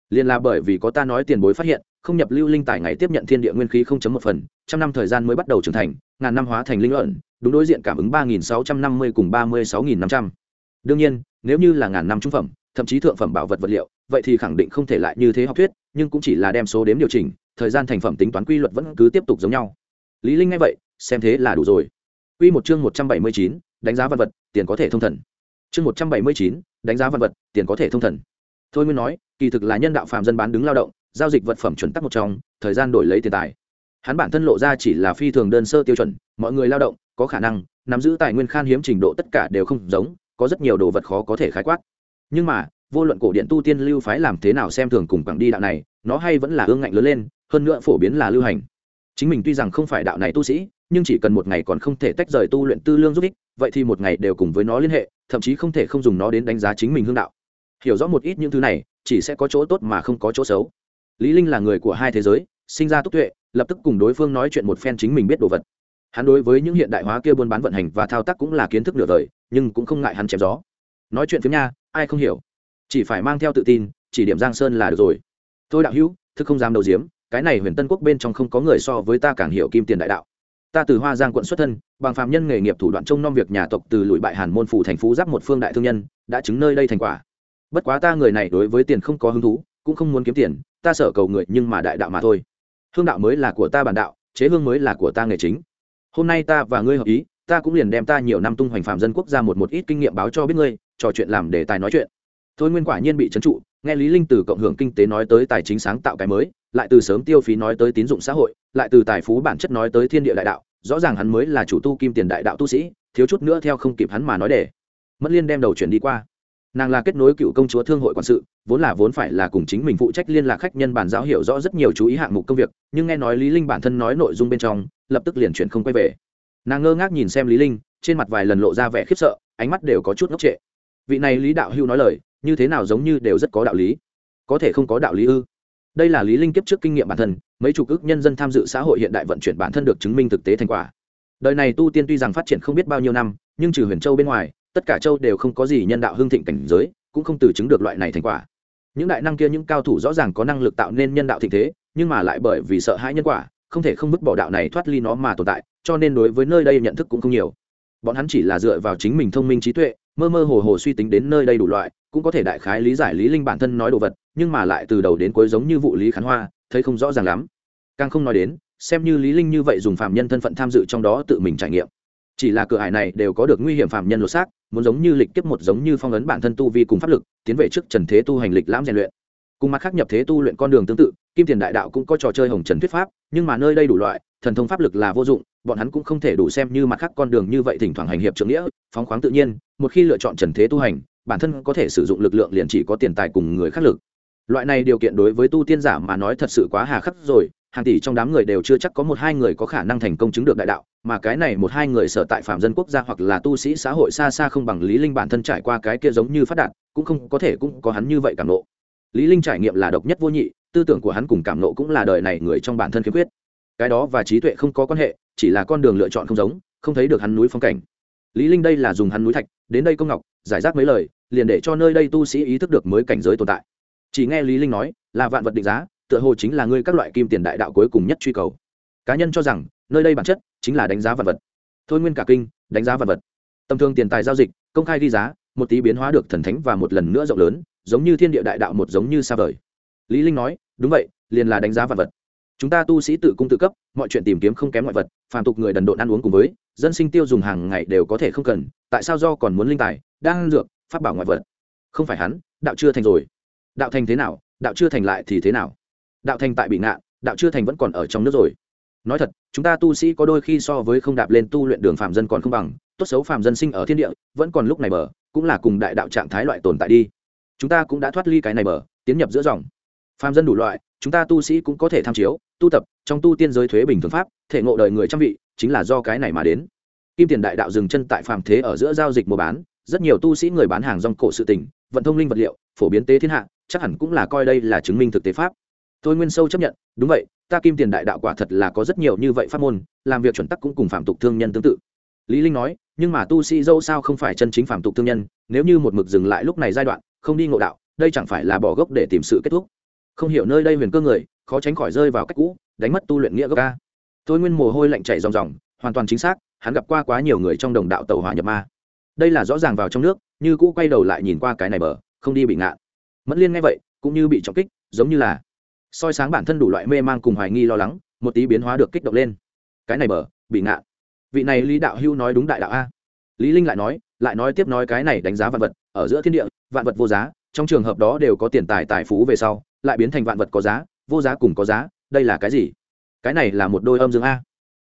Liền là bởi vì có ta nói tiền bối phát hiện, không nhập lưu linh tài ngày tiếp nhận thiên địa nguyên khí không chấm một phần, trăm năm thời gian mới bắt đầu trưởng thành, ngàn năm hóa thành linh luận đúng đối diện cảm ứng ba nghìn sáu trăm năm mươi cùng ba mươi sáu nghìn năm trăm. Đương nhiên, nếu như là ngàn năm trung phẩm, thậm chí thượng phẩm bảo vật vật liệu, vậy thì khẳng định không thể lại như thế học thuyết, nhưng cũng chỉ là đem số đếm điều chỉnh, thời gian thành phẩm tính toán quy luật vẫn cứ tiếp tục giống nhau. Lý linh nghe vậy, xem thế là đủ rồi. Quy một chương một trăm bảy mươi chín, đánh giá văn vật, tiền có thể thông thần. Chương một trăm bảy mươi chín, đánh giá văn vật, tiền có thể thông thần. Thôi nguyên nói, kỳ thực là nhân đạo phàm dân bán đứng lao động, giao dịch vật phẩm chuẩn tắc một trong, thời gian đổi lấy tiền tài. Hắn bản thân lộ ra chỉ là phi thường đơn sơ tiêu chuẩn, mọi người lao động có khả năng, nắm giữ tài nguyên khan hiếm trình độ tất cả đều không giống, có rất nhiều đồ vật khó có thể khái quát. Nhưng mà, vô luận cổ điện tu tiên lưu phái làm thế nào xem thường cùng quảng đi đạo này, nó hay vẫn là ương ngạnh lớn lên, hơn nữa phổ biến là lưu hành. Chính mình tuy rằng không phải đạo này tu sĩ, nhưng chỉ cần một ngày còn không thể tách rời tu luyện tư lương giúp ích, vậy thì một ngày đều cùng với nó liên hệ, thậm chí không thể không dùng nó đến đánh giá chính mình hương đạo. Hiểu rõ một ít những thứ này, chỉ sẽ có chỗ tốt mà không có chỗ xấu. Lý linh là người của hai thế giới, sinh ra túc tuệ, lập tức cùng đối phương nói chuyện một phen chính mình biết đồ vật hắn đối với những hiện đại hóa kia buôn bán vận hành và thao tác cũng là kiến thức nửa đời, nhưng cũng không ngại hắn chém gió. Nói chuyện phiếm nha, ai không hiểu? Chỉ phải mang theo tự tin, chỉ điểm giang sơn là được rồi. Thôi đạo hữu thức không dám đầu diếm cái này huyền tân quốc bên trong không có người so với ta càng hiểu kim tiền đại đạo. Ta từ hoa giang quận xuất thân, bằng phạm nhân nghề nghiệp thủ đoạn trông nom việc nhà tộc từ lụi bại hàn môn phủ thành phú giáp một phương đại thương nhân, đã chứng nơi đây thành quả. Bất quá ta người này đối với tiền không có hứng thú, cũng không muốn kiếm tiền, ta sợ cầu người nhưng mà đại đạo mà thôi. Hương đạo mới là của ta bản đạo, chế hương mới là của ta nghề chính hôm nay ta và ngươi hợp ý, ta cũng liền đem ta nhiều năm tung hoành phạm dân quốc gia một một ít kinh nghiệm báo cho biết ngươi, trò chuyện làm để tài nói chuyện. Thôi nguyên quả nhiên bị trấn trụ, nghe lý linh từ cộng hưởng kinh tế nói tới tài chính sáng tạo cái mới, lại từ sớm tiêu phí nói tới tín dụng xã hội, lại từ tài phú bản chất nói tới thiên địa đại đạo, rõ ràng hắn mới là chủ tu kim tiền đại đạo tu sĩ, thiếu chút nữa theo không kịp hắn mà nói để mất liên đem đầu chuyển đi qua nàng là kết nối cựu công chúa thương hội quản sự, vốn là vốn phải là cùng chính mình phụ trách liên lạc khách nhân bản giáo hiểu rõ rất nhiều chú ý hạng mục công việc, nhưng nghe nói lý linh bản thân nói nội dung bên trong, lập tức liền chuyển không quay về. Nàng ngơ ngác nhìn xem lý linh, trên mặt vài lần lộ ra vẻ khiếp sợ, ánh mắt đều có chút ngốc trệ. Vị này lý đạo hưu nói lời, như thế nào giống như đều rất có đạo lý. Có thể không có đạo lý ư? Đây là lý linh kiếp trước kinh nghiệm bản thân, mấy chục ước nhân dân tham dự xã hội hiện đại vận chuyển bản thân được chứng minh thực tế thành quả. Đời này tu tiên tuy rằng phát triển không biết bao nhiêu năm, nhưng trừ huyền châu bên ngoài tất cả châu đều không có gì nhân đạo hưng thịnh cảnh giới, cũng không từ chứng được loại này thành quả. Những đại năng kia, những cao thủ rõ ràng có năng lực tạo nên nhân đạo thịnh thế, nhưng mà lại bởi vì sợ hãi nhân quả, không thể không vứt bỏ đạo này thoát ly nó mà tồn tại, cho nên đối với nơi đây nhận thức cũng không nhiều. Bọn hắn chỉ là dựa vào chính mình thông minh trí tuệ, mơ mơ hồ hồ suy tính đến nơi đây đủ loại, cũng có thể đại khái lý giải lý linh bản thân nói đồ vật, nhưng mà lại từ đầu đến cuối giống như vụ lý khán hoa, thấy không rõ ràng lắm. Càng không nói đến, xem như lý linh như vậy dùng phạm nhân thân phận tham dự trong đó tự mình trải nghiệm chỉ là cửa hải này đều có được nguy hiểm phạm nhân lột xác, muốn giống như lịch kiếp một giống như phong ấn bản thân tu vi cùng pháp lực, tiến về trước trần thế tu hành lịch lãm rèn luyện. Cùng mặt khác nhập thế tu luyện con đường tương tự, kim tiền đại đạo cũng có trò chơi hồng trần thuyết pháp, nhưng mà nơi đây đủ loại, thần thông pháp lực là vô dụng, bọn hắn cũng không thể đủ xem như mặt khác con đường như vậy thỉnh thoảng hành hiệp trưởng nghĩa, phóng khoáng tự nhiên, một khi lựa chọn trần thế tu hành, bản thân có thể sử dụng lực lượng liền chỉ có tiền tài cùng người khác lực. Loại này điều kiện đối với tu tiên giả mà nói thật sự quá hà khắc rồi hàng tỷ trong đám người đều chưa chắc có một hai người có khả năng thành công chứng được đại đạo, mà cái này một hai người sở tại phạm dân quốc gia hoặc là tu sĩ xã hội xa xa không bằng lý linh bản thân trải qua cái kia giống như phát đạt, cũng không có thể cũng có hắn như vậy cảm nộ. Lý linh trải nghiệm là độc nhất vô nhị, tư tưởng của hắn cùng cảm nộ cũng là đời này người trong bản thân khiếm khuyết. Cái đó và trí tuệ không có quan hệ, chỉ là con đường lựa chọn không giống, không thấy được hắn núi phong cảnh. Lý linh đây là dùng hắn núi thạch, đến đây công ngọc, giải rác mấy lời, liền để cho nơi đây tu sĩ ý thức được mới cảnh giới tồn tại. Chỉ nghe lý linh nói, là vạn vật định giá tựa hồ chính là ngươi các loại kim tiền đại đạo cuối cùng nhất truy cầu. Cá nhân cho rằng, nơi đây bản chất chính là đánh giá vật vật. Thôi nguyên cả kinh, đánh giá vật vật. Tầm thường tiền tài giao dịch, công khai đi giá, một tí biến hóa được thần thánh và một lần nữa rộng lớn, giống như thiên địa đại đạo một giống như xa vời. Lý linh nói, đúng vậy, liền là đánh giá vật vật. Chúng ta tu sĩ tự cung tự cấp, mọi chuyện tìm kiếm không kém ngoại vật, phàm tục người đần độn ăn uống cùng với, dân sinh tiêu dùng hàng ngày đều có thể không cần, tại sao do còn muốn linh tài đang dược, pháp bảo ngoại vật? Không phải hắn, đạo chưa thành rồi. Đạo thành thế nào, đạo chưa thành lại thì thế nào? Đạo thành tại bị ngạn, đạo chưa thành vẫn còn ở trong nước rồi. Nói thật, chúng ta tu sĩ có đôi khi so với không đạp lên tu luyện đường phạm dân còn không bằng, tốt xấu phạm dân sinh ở thiên địa, vẫn còn lúc này bờ, cũng là cùng đại đạo trạng thái loại tồn tại đi. Chúng ta cũng đã thoát ly cái này bờ, tiến nhập giữa dòng. Phạm dân đủ loại, chúng ta tu sĩ cũng có thể tham chiếu, tu tập, trong tu tiên giới thuế bình thường pháp, thể ngộ đời người trăm vị, chính là do cái này mà đến. Kim tiền đại đạo dừng chân tại phàm thế ở giữa giao dịch mua bán, rất nhiều tu sĩ người bán hàng rong cổ sự tình, vận thông linh vật liệu, phổ biến tế thiên hạ, chắc hẳn cũng là coi đây là chứng minh thực tế pháp tôi nguyên sâu chấp nhận, đúng vậy, ta kim tiền đại đạo quả thật là có rất nhiều như vậy pháp môn, làm việc chuẩn tắc cũng cùng phạm tục thương nhân tương tự. Lý linh nói, nhưng mà tu sĩ dâu sao không phải chân chính phạm tục thương nhân, nếu như một mực dừng lại lúc này giai đoạn, không đi ngộ đạo, đây chẳng phải là bỏ gốc để tìm sự kết thúc. Không hiểu nơi đây huyền cơ người, khó tránh khỏi rơi vào cách cũ, đánh mất tu luyện nghĩa gốc ca. Tôi nguyên mồ hôi lạnh chảy ròng ròng, hoàn toàn chính xác, hắn gặp qua quá nhiều người trong đồng đạo tàu hỏa nhập ma. Đây là rõ ràng vào trong nước, như cũ quay đầu lại nhìn qua cái này bờ, không đi bị ngạn mẫn liên nghe vậy, cũng như bị trọng kích, giống như là soi sáng bản thân đủ loại mê mang cùng hoài nghi lo lắng, một tí biến hóa được kích động lên. Cái này bở, bị ngạ. vị này lý đạo hưu nói đúng đại đạo a. Lý linh lại nói lại nói tiếp nói cái này đánh giá vạn vật, ở giữa thiên địa, vạn vật vô giá, trong trường hợp đó đều có tiền tài tài phú về sau, lại biến thành vạn vật có giá, vô giá cùng có giá, đây là cái gì? Cái này là một đôi âm dương a.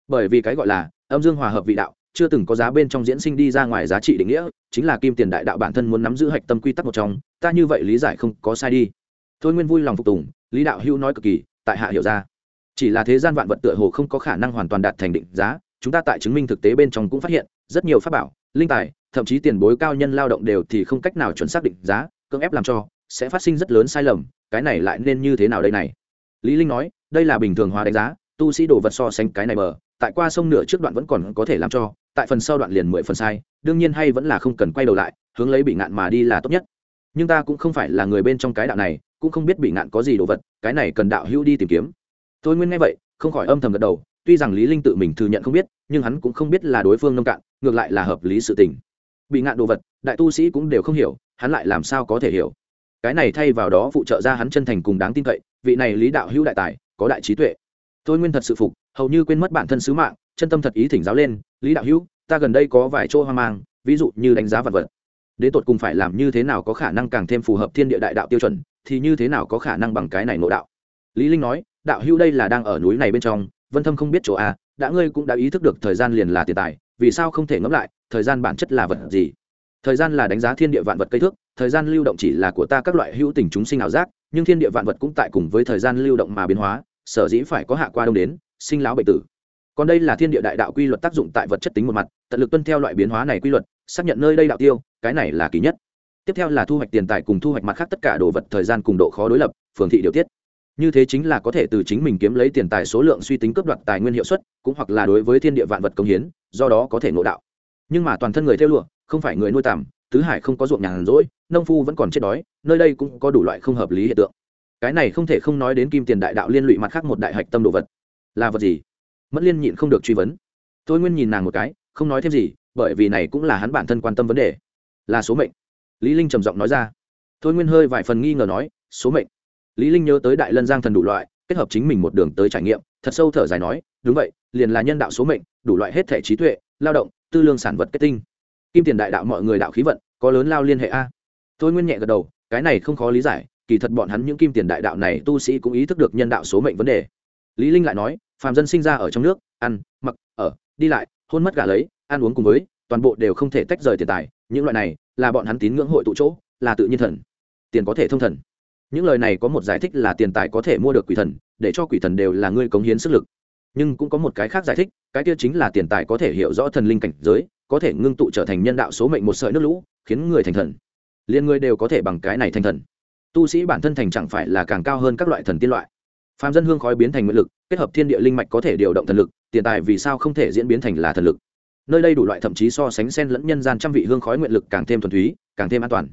Bởi vì cái gọi là âm dương hòa hợp vị đạo, chưa từng có giá bên trong diễn sinh đi ra ngoài giá trị định nghĩa, chính là kim tiền đại đạo bản thân muốn nắm giữ hạch tâm quy tắc một trong, ta như vậy lý giải không có sai đi. Thôi nguyên vui lòng phục tùng lý đạo hữu nói cực kỳ, tại hạ hiểu ra. Chỉ là thế gian vạn vật tựa hồ không có khả năng hoàn toàn đạt thành định giá, chúng ta tại chứng minh thực tế bên trong cũng phát hiện, rất nhiều pháp bảo, linh tài, thậm chí tiền bối cao nhân lao động đều thì không cách nào chuẩn xác định giá, cưỡng ép làm cho, sẽ phát sinh rất lớn sai lầm, cái này lại nên như thế nào đây này? Lý linh nói, đây là bình thường hóa đánh giá, tu sĩ đồ vật so sánh cái này bờ, tại qua sông nửa trước đoạn vẫn còn có thể làm cho, tại phần sau đoạn liền mười phần sai, đương nhiên hay vẫn là không cần quay đầu lại, hướng lấy bị ngạn mà đi là tốt nhất. Nhưng ta cũng không phải là người bên trong cái đạo này cũng không biết bị ngạn có gì đồ vật, cái này cần đạo hữu đi tìm kiếm. Tôi nguyên nghe vậy, không khỏi âm thầm gật đầu, tuy rằng lý linh tự mình thừa nhận không biết, nhưng hắn cũng không biết là đối phương nông cạn, ngược lại là hợp lý sự tình. Bị ngạn đồ vật, đại tu sĩ cũng đều không hiểu, hắn lại làm sao có thể hiểu. Cái này thay vào đó phụ trợ ra hắn chân thành cùng đáng tin cậy, vị này lý đạo hữu đại tài, có đại trí tuệ. Tôi nguyên thật sự phục, hầu như quên mất bản thân sứ mạng, chân tâm thật ý thỉnh giáo lên, lý đạo hữu, ta gần đây có vài chỗ hoang mang, ví dụ như đánh giá vật vật. Đến tột cùng phải làm như thế nào có khả năng càng thêm phù hợp thiên địa đại đạo tiêu chuẩn thì như thế nào có khả năng bằng cái này nội đạo? Lý linh nói, đạo hữu đây là đang ở núi này bên trong, vân thâm không biết chỗ a đã ngươi cũng đã ý thức được thời gian liền là tiền tài, vì sao không thể ngẫm lại, thời gian bản chất là vật gì? Thời gian là đánh giá thiên địa vạn vật cây thước, thời gian lưu động chỉ là của ta các loại hữu tình chúng sinh ảo giác, nhưng thiên địa vạn vật cũng tại cùng với thời gian lưu động mà biến hóa, sở dĩ phải có hạ qua đông đến, sinh lão bệnh tử. Còn đây là thiên địa đại đạo quy luật tác dụng tại vật chất tính một mặt, tận lực tuân theo loại biến hóa này quy luật, xác nhận nơi đây đạo tiêu, cái này là kỳ nhất tiếp theo là thu hoạch tiền tài cùng thu hoạch mặt khác tất cả đồ vật thời gian cùng độ khó đối lập, phường thị điều tiết. Như thế chính là có thể từ chính mình kiếm lấy tiền tài số lượng suy tính cấp đoạt tài nguyên hiệu suất, cũng hoặc là đối với thiên địa vạn vật công hiến, do đó có thể ngộ đạo. Nhưng mà toàn thân người theo lụa, không phải người nuôi tàm tứ hải không có ruộng nhàn rỗi, nông phu vẫn còn chết đói, nơi đây cũng có đủ loại không hợp lý hiện tượng. Cái này không thể không nói đến kim tiền đại đạo liên lụy mặt khác một đại hạch tâm đồ vật. Là vật gì? Mất liên nhịn không được truy vấn. Tôi nguyên nhìn nàng một cái, không nói thêm gì, bởi vì này cũng là hắn bản thân quan tâm vấn đề. Là số mệnh lý linh trầm giọng nói ra. Thôi nguyên hơi vài phần nghi ngờ nói, số mệnh. Lý linh nhớ tới đại lân giang thần đủ loại, kết hợp chính mình một đường tới trải nghiệm, thật sâu thở dài nói, đúng vậy, liền là nhân đạo số mệnh, đủ loại hết thể trí tuệ, lao động, tư lương sản vật kết tinh. Kim tiền đại đạo mọi người đạo khí vận, có lớn lao liên hệ a. Thôi nguyên nhẹ gật đầu, cái này không khó lý giải, kỳ thật bọn hắn những kim tiền đại đạo này tu sĩ cũng ý thức được nhân đạo số mệnh vấn đề. Lý linh lại nói, phàm dân sinh ra ở trong nước, ăn, mặc, ở, đi lại, hôn mất gả lấy, ăn uống cùng với toàn bộ đều không thể tách rời tiền tài, những loại này là bọn hắn tín ngưỡng hội tụ chỗ, là tự nhiên thần. Tiền có thể thông thần. Những lời này có một giải thích là tiền tài có thể mua được quỷ thần, để cho quỷ thần đều là ngươi cống hiến sức lực. Nhưng cũng có một cái khác giải thích, cái kia chính là tiền tài có thể hiểu rõ thần linh cảnh giới, có thể ngưng tụ trở thành nhân đạo số mệnh một sợi nước lũ, khiến người thành thần. Liên người đều có thể bằng cái này thành thần. Tu sĩ bản thân thành chẳng phải là càng cao hơn các loại thần tiên loại. Phạm dân hương khói biến thành nguyện lực, kết hợp thiên địa linh mạch có thể điều động thần lực, tiền tài vì sao không thể diễn biến thành là thần lực? Nơi đây đủ loại thậm chí so sánh sen lẫn nhân gian trăm vị hương khói nguyện lực càng thêm thuần túy, càng thêm an toàn.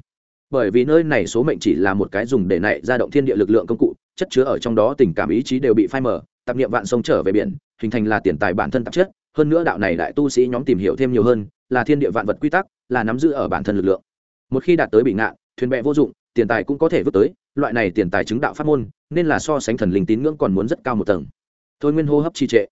Bởi vì nơi này số mệnh chỉ là một cái dùng để nảy ra động thiên địa lực lượng công cụ, chất chứa ở trong đó tình cảm ý chí đều bị phai mờ, tạp niệm vạn sông trở về biển, hình thành là tiền tài bản thân tạp chất, hơn nữa đạo này đại tu sĩ nhóm tìm hiểu thêm nhiều hơn, là thiên địa vạn vật quy tắc, là nắm giữ ở bản thân lực lượng. Một khi đạt tới bị ngạn thuyền bè vô dụng, tiền tài cũng có thể vứt tới, loại này tiền tài chứng đạo pháp môn, nên là so sánh thần linh tín ngưỡng còn muốn rất cao một tầng. Thôi nguyên hô hấp trì trệ,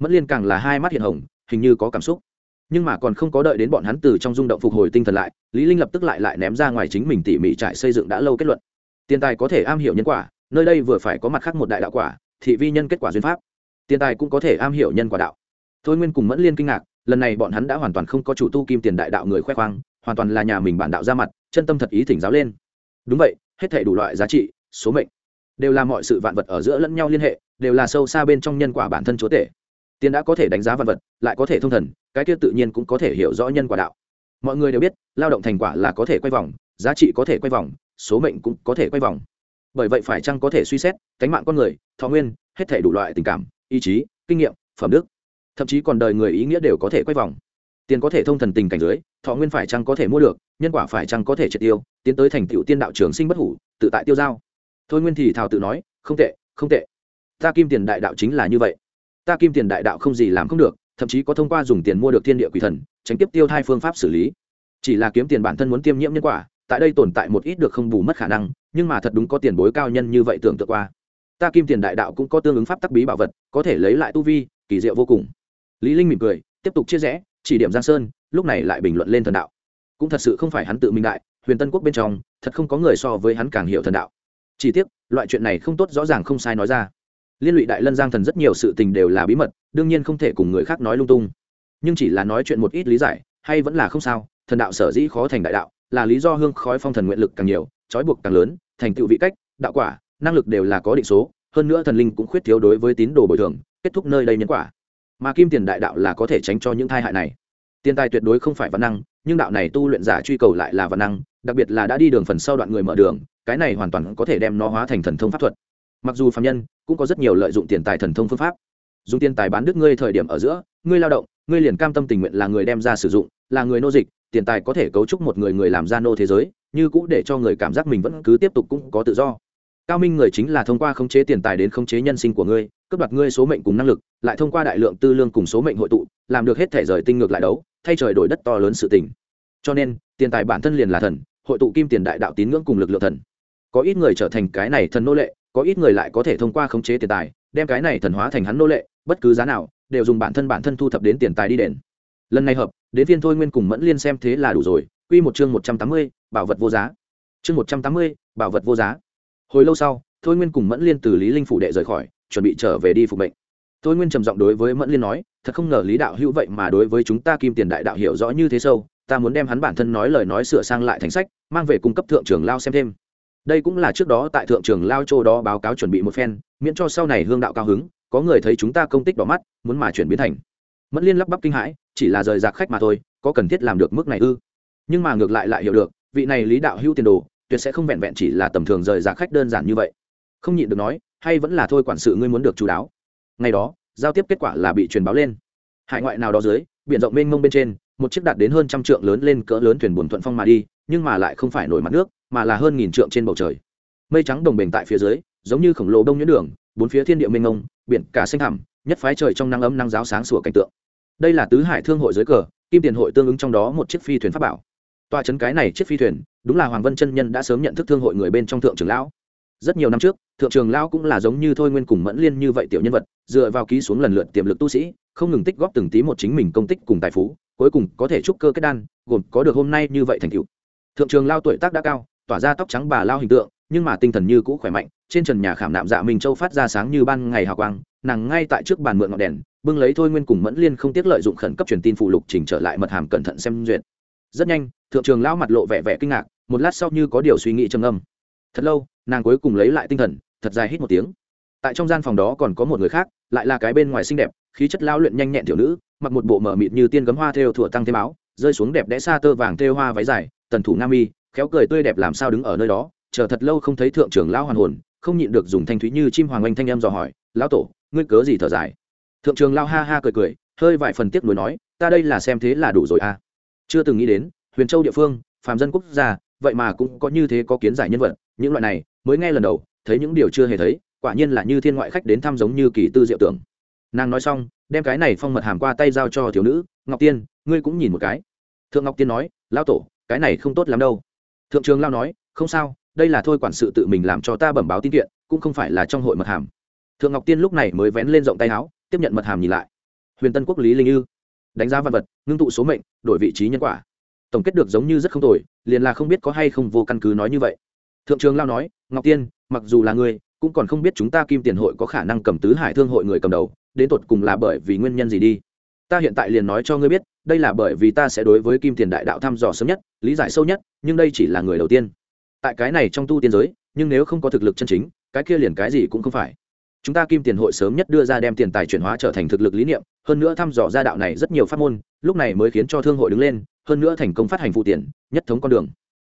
mất liên càng là hai mắt hiện hồng, hình như có cảm xúc nhưng mà còn không có đợi đến bọn hắn từ trong rung động phục hồi tinh thần lại, lý linh lập tức lại lại ném ra ngoài chính mình tỉ mỉ trải xây dựng đã lâu kết luận. Tiền tài có thể am hiểu nhân quả, nơi đây vừa phải có mặt khác một đại đạo quả, thị vi nhân kết quả duyên pháp. Tiền tài cũng có thể am hiểu nhân quả đạo. Thôi nguyên cùng mẫn liên kinh ngạc, lần này bọn hắn đã hoàn toàn không có chủ tu kim tiền đại đạo người khoe khoang, hoàn toàn là nhà mình bản đạo ra mặt, chân tâm thật ý thỉnh giáo lên. Đúng vậy, hết thể đủ loại giá trị, số mệnh, đều là mọi sự vạn vật ở giữa lẫn nhau liên hệ, đều là sâu xa bên trong nhân quả bản thân chúa tể tiền đã có thể đánh giá văn vật lại có thể thông thần cái kia tự nhiên cũng có thể hiểu rõ nhân quả đạo mọi người đều biết lao động thành quả là có thể quay vòng giá trị có thể quay vòng số mệnh cũng có thể quay vòng bởi vậy phải chăng có thể suy xét cánh mạng con người thọ nguyên hết thể đủ loại tình cảm ý chí kinh nghiệm phẩm đức thậm chí còn đời người ý nghĩa đều có thể quay vòng tiền có thể thông thần tình cảnh dưới thọ nguyên phải chăng có thể mua được nhân quả phải chăng có thể triệt tiêu tiến tới thành tựu tiên đạo trường sinh bất hủ tự tại tiêu giao thôi nguyên thì thào tự nói không tệ không tệ ta kim tiền đại đạo chính là như vậy ta kim tiền đại đạo không gì làm không được, thậm chí có thông qua dùng tiền mua được thiên địa quỷ thần, tránh tiếp tiêu hai phương pháp xử lý. Chỉ là kiếm tiền bản thân muốn tiêm nhiễm nhân quả, tại đây tồn tại một ít được không bù mất khả năng, nhưng mà thật đúng có tiền bối cao nhân như vậy tưởng tượng qua. Ta kim tiền đại đạo cũng có tương ứng pháp tắc bí bảo vật, có thể lấy lại tu vi, kỳ diệu vô cùng. Lý linh mỉm cười, tiếp tục chia rẽ, chỉ điểm giang sơn, lúc này lại bình luận lên thần đạo. Cũng thật sự không phải hắn tự minh đại, huyền tân quốc bên trong, thật không có người so với hắn càng hiểu thần đạo. Chỉ tiếc, loại chuyện này không tốt rõ ràng không sai nói ra liên lụy đại lân giang thần rất nhiều sự tình đều là bí mật, đương nhiên không thể cùng người khác nói lung tung. Nhưng chỉ là nói chuyện một ít lý giải, hay vẫn là không sao, thần đạo sở dĩ khó thành đại đạo, là lý do hương khói phong thần nguyện lực càng nhiều, trói buộc càng lớn, thành tựu vị cách, đạo quả, năng lực đều là có định số, hơn nữa thần linh cũng khuyết thiếu đối với tín đồ bồi thường, kết thúc nơi đây nhân quả. Mà kim tiền đại đạo là có thể tránh cho những tai hại này. Tiền tài tuyệt đối không phải văn năng, nhưng đạo này tu luyện giả truy cầu lại là văn năng, đặc biệt là đã đi đường phần sau đoạn người mở đường, cái này hoàn toàn có thể đem nó hóa thành thần thông pháp thuật mặc dù phạm nhân cũng có rất nhiều lợi dụng tiền tài thần thông phương pháp. Dùng tiền tài bán đứt ngươi thời điểm ở giữa, ngươi lao động, ngươi liền cam tâm tình nguyện là người đem ra sử dụng, là người nô dịch, tiền tài có thể cấu trúc một người người làm ra nô thế giới, như cũ để cho người cảm giác mình vẫn cứ tiếp tục cũng có tự do. Cao minh người chính là thông qua khống chế tiền tài đến khống chế nhân sinh của ngươi, cướp đoạt ngươi số mệnh cùng năng lực, lại thông qua đại lượng tư lương cùng số mệnh hội tụ, làm được hết thể rời tinh ngược lại đấu, thay trời đổi đất to lớn sự tình. Cho nên, tiền tài bản thân liền là thần, hội tụ kim tiền đại đạo tín ngưỡng cùng lực lượng thần. Có ít người trở thành cái này thần nô lệ có ít người lại có thể thông qua khống chế tiền tài, đem cái này thần hóa thành hắn nô lệ, bất cứ giá nào, đều dùng bản thân bản thân thu thập đến tiền tài đi đền. Lần này hợp, đến viên thôi nguyên cùng mẫn liên xem thế là đủ rồi. Quy một chương một trăm tám mươi, bảo vật vô giá. Chương một trăm tám mươi, bảo vật vô giá. Hồi lâu sau, thôi nguyên cùng mẫn liên từ lý linh phủ đệ rời khỏi, chuẩn bị trở về đi phục mệnh. Thôi nguyên trầm giọng đối với mẫn liên nói, thật không ngờ lý đạo hữu vậy mà đối với chúng ta kim tiền đại đạo hiểu rõ như thế sâu, ta muốn đem hắn bản thân nói lời nói sửa sang lại thành sách, mang về cung cấp thượng trưởng lao xem thêm đây cũng là trước đó tại thượng trưởng lao châu đó báo cáo chuẩn bị một phen, miễn cho sau này hương đạo cao hứng, có người thấy chúng ta công tích đỏ mắt, muốn mà chuyển biến thành. Mẫn liên lắp bắp kinh hãi, chỉ là rời rạc khách mà thôi, có cần thiết làm được mức này ư? Nhưng mà ngược lại lại hiểu được, vị này lý đạo hữu tiền đồ, tuyệt sẽ không vẹn vẹn chỉ là tầm thường rời rạc khách đơn giản như vậy. Không nhịn được nói, hay vẫn là thôi quản sự ngươi muốn được chú đáo. Ngày đó, giao tiếp kết quả là bị truyền báo lên. Hải ngoại nào đó dưới, biển rộng mênh mông bên trên, một chiếc đạt đến hơn trăm trượng lớn lên cỡ lớn thuyền buồn thuận phong mà đi nhưng mà lại không phải nổi mặt nước, mà là hơn nghìn trượng trên bầu trời. Mây trắng đồng bền tại phía dưới, giống như khổng lồ đông nhuyễn đường, bốn phía thiên địa mênh mông, biển cả xanh thẳm, nhất phái trời trong nắng ấm nắng giáo sáng sủa cảnh tượng. Đây là tứ hải thương hội dưới cờ, kim tiền hội tương ứng trong đó một chiếc phi thuyền pháp bảo. Toa chấn cái này chiếc phi thuyền, đúng là hoàng vân chân nhân đã sớm nhận thức thương hội người bên trong thượng trưởng lão. Rất nhiều năm trước, thượng trường lão cũng là giống như thôi nguyên cùng mẫn liên như vậy tiểu nhân vật, dựa vào ký xuống lần lượt tiềm lực tu sĩ, không ngừng tích góp từng tí một chính mình công tích cùng tài phú, cuối cùng có thể trúc cơ kết đan, gồm có được hôm nay như vậy thành tựu thượng trường lao tuổi tác đã cao, tỏa ra tóc trắng bà lao hình tượng, nhưng mà tinh thần như cũ khỏe mạnh, trên trần nhà khảm nạm dạ minh châu phát ra sáng như ban ngày hào quang, nàng ngay tại trước bàn mượn ngọn đèn, bưng lấy thôi nguyên cùng mẫn liên không tiếc lợi dụng khẩn cấp truyền tin phụ lục chỉnh trở lại mật hàm cẩn thận xem duyệt. Rất nhanh, thượng trường lão mặt lộ vẻ vẻ kinh ngạc, một lát sau như có điều suy nghĩ trầm âm thật lâu, nàng cuối cùng lấy lại tinh thần, thật dài hít một tiếng. Tại trong gian phòng đó còn có một người khác, lại là cái bên ngoài xinh đẹp, khí chất lao luyện nhanh nhẹn tiểu nữ, mặc một bộ mở mịt như tiên gấm hoa theo thủa tăng thêm áo, rơi xuống đẹp đẽ xa tơ vàng thêu hoa váy dài tần thủ nam mi, khéo cười tươi đẹp làm sao đứng ở nơi đó, chờ thật lâu không thấy thượng trưởng lão hoàn hồn, không nhịn được dùng thanh thúy như chim hoàng oanh thanh em dò hỏi, lão tổ, ngươi cớ gì thở dài? Thượng trường lao ha ha cười cười, hơi vài phần tiếc nuối nói, ta đây là xem thế là đủ rồi à. Chưa từng nghĩ đến, huyền châu địa phương, phàm dân quốc gia, vậy mà cũng có như thế có kiến giải nhân vật, những loại này, mới nghe lần đầu, thấy những điều chưa hề thấy, quả nhiên là như thiên ngoại khách đến thăm giống như kỳ tư diệu tưởng. Nàng nói xong, đem cái này phong mật hàm qua tay giao cho thiếu nữ, ngọc tiên, ngươi cũng nhìn một cái. Thượng ngọc tiên nói, Lão tổ cái này không tốt lắm đâu. Thượng trường lao nói, không sao, đây là thôi quản sự tự mình làm cho ta bẩm báo tin kiện, cũng không phải là trong hội mật hàm. Thượng ngọc tiên lúc này mới vén lên rộng tay áo, tiếp nhận mật hàm nhìn lại. Huyền tân quốc lý linh ư đánh giá văn vật, ngưng tụ số mệnh, đổi vị trí nhân quả. Tổng kết được giống như rất không tồi, liền là không biết có hay không vô căn cứ nói như vậy. Thượng trường lao nói, ngọc tiên, mặc dù là người cũng còn không biết chúng ta kim tiền hội có khả năng cầm tứ hải thương hội người cầm đầu, đến tột cùng là bởi vì nguyên nhân gì đi? Ta hiện tại liền nói cho ngươi biết, đây là bởi vì ta sẽ đối với kim tiền đại đạo thăm dò sớm nhất, lý giải sâu nhất, nhưng đây chỉ là người đầu tiên. Tại cái này trong tu tiên giới, nhưng nếu không có thực lực chân chính, cái kia liền cái gì cũng không phải. Chúng ta kim tiền hội sớm nhất đưa ra đem tiền tài chuyển hóa trở thành thực lực lý niệm, hơn nữa thăm dò ra đạo này rất nhiều pháp môn, lúc này mới khiến cho thương hội đứng lên, hơn nữa thành công phát hành phụ tiền, nhất thống con đường.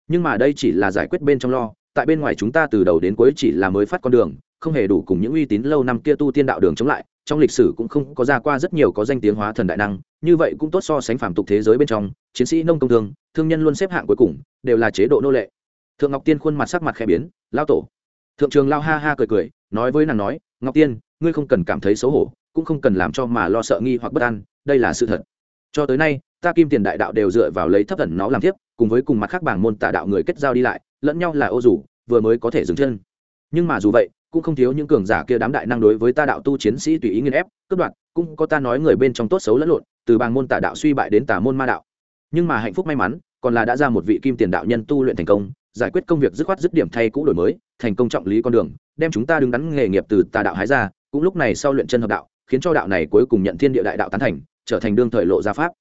Nhưng mà đây chỉ là giải quyết bên trong lo, tại bên ngoài chúng ta từ đầu đến cuối chỉ là mới phát con đường, không hề đủ cùng những uy tín lâu năm kia tu tiên đạo đường chống lại trong lịch sử cũng không có ra qua rất nhiều có danh tiếng hóa thần đại năng, như vậy cũng tốt so sánh phàm tục thế giới bên trong, chiến sĩ nông công thương thương nhân luôn xếp hạng cuối cùng, đều là chế độ nô lệ. Thượng ngọc tiên khuôn mặt sắc mặt khẽ biến lao tổ. Thượng trường lao ha ha cười cười, nói với nàng nói, ngọc tiên, ngươi không cần cảm thấy xấu hổ, cũng không cần làm cho mà lo sợ nghi hoặc bất an, đây là sự thật. Cho tới nay, ta kim tiền đại đạo đều dựa vào lấy thấp thần nó làm tiếp cùng với cùng mặt khác bảng môn tà đạo người kết giao đi lại, lẫn nhau là ô rủ vừa mới có thể dừng chân. Nhưng mà dù vậy cũng không thiếu những cường giả kia đám đại năng đối với ta đạo tu chiến sĩ tùy ý nghiên ép, cướp đoạt, cũng có ta nói người bên trong tốt xấu lẫn lộn, từ bang môn tà đạo suy bại đến tà môn ma đạo. Nhưng mà hạnh phúc may mắn, còn là đã ra một vị kim tiền đạo nhân tu luyện thành công, giải quyết công việc dứt khoát dứt điểm thay cũ đổi mới, thành công trọng lý con đường, đem chúng ta đứng đắn nghề nghiệp từ tà đạo hái ra, cũng lúc này sau luyện chân hợp đạo, khiến cho đạo này cuối cùng nhận thiên địa đại đạo tán thành, trở thành đương thời lộ gia pháp.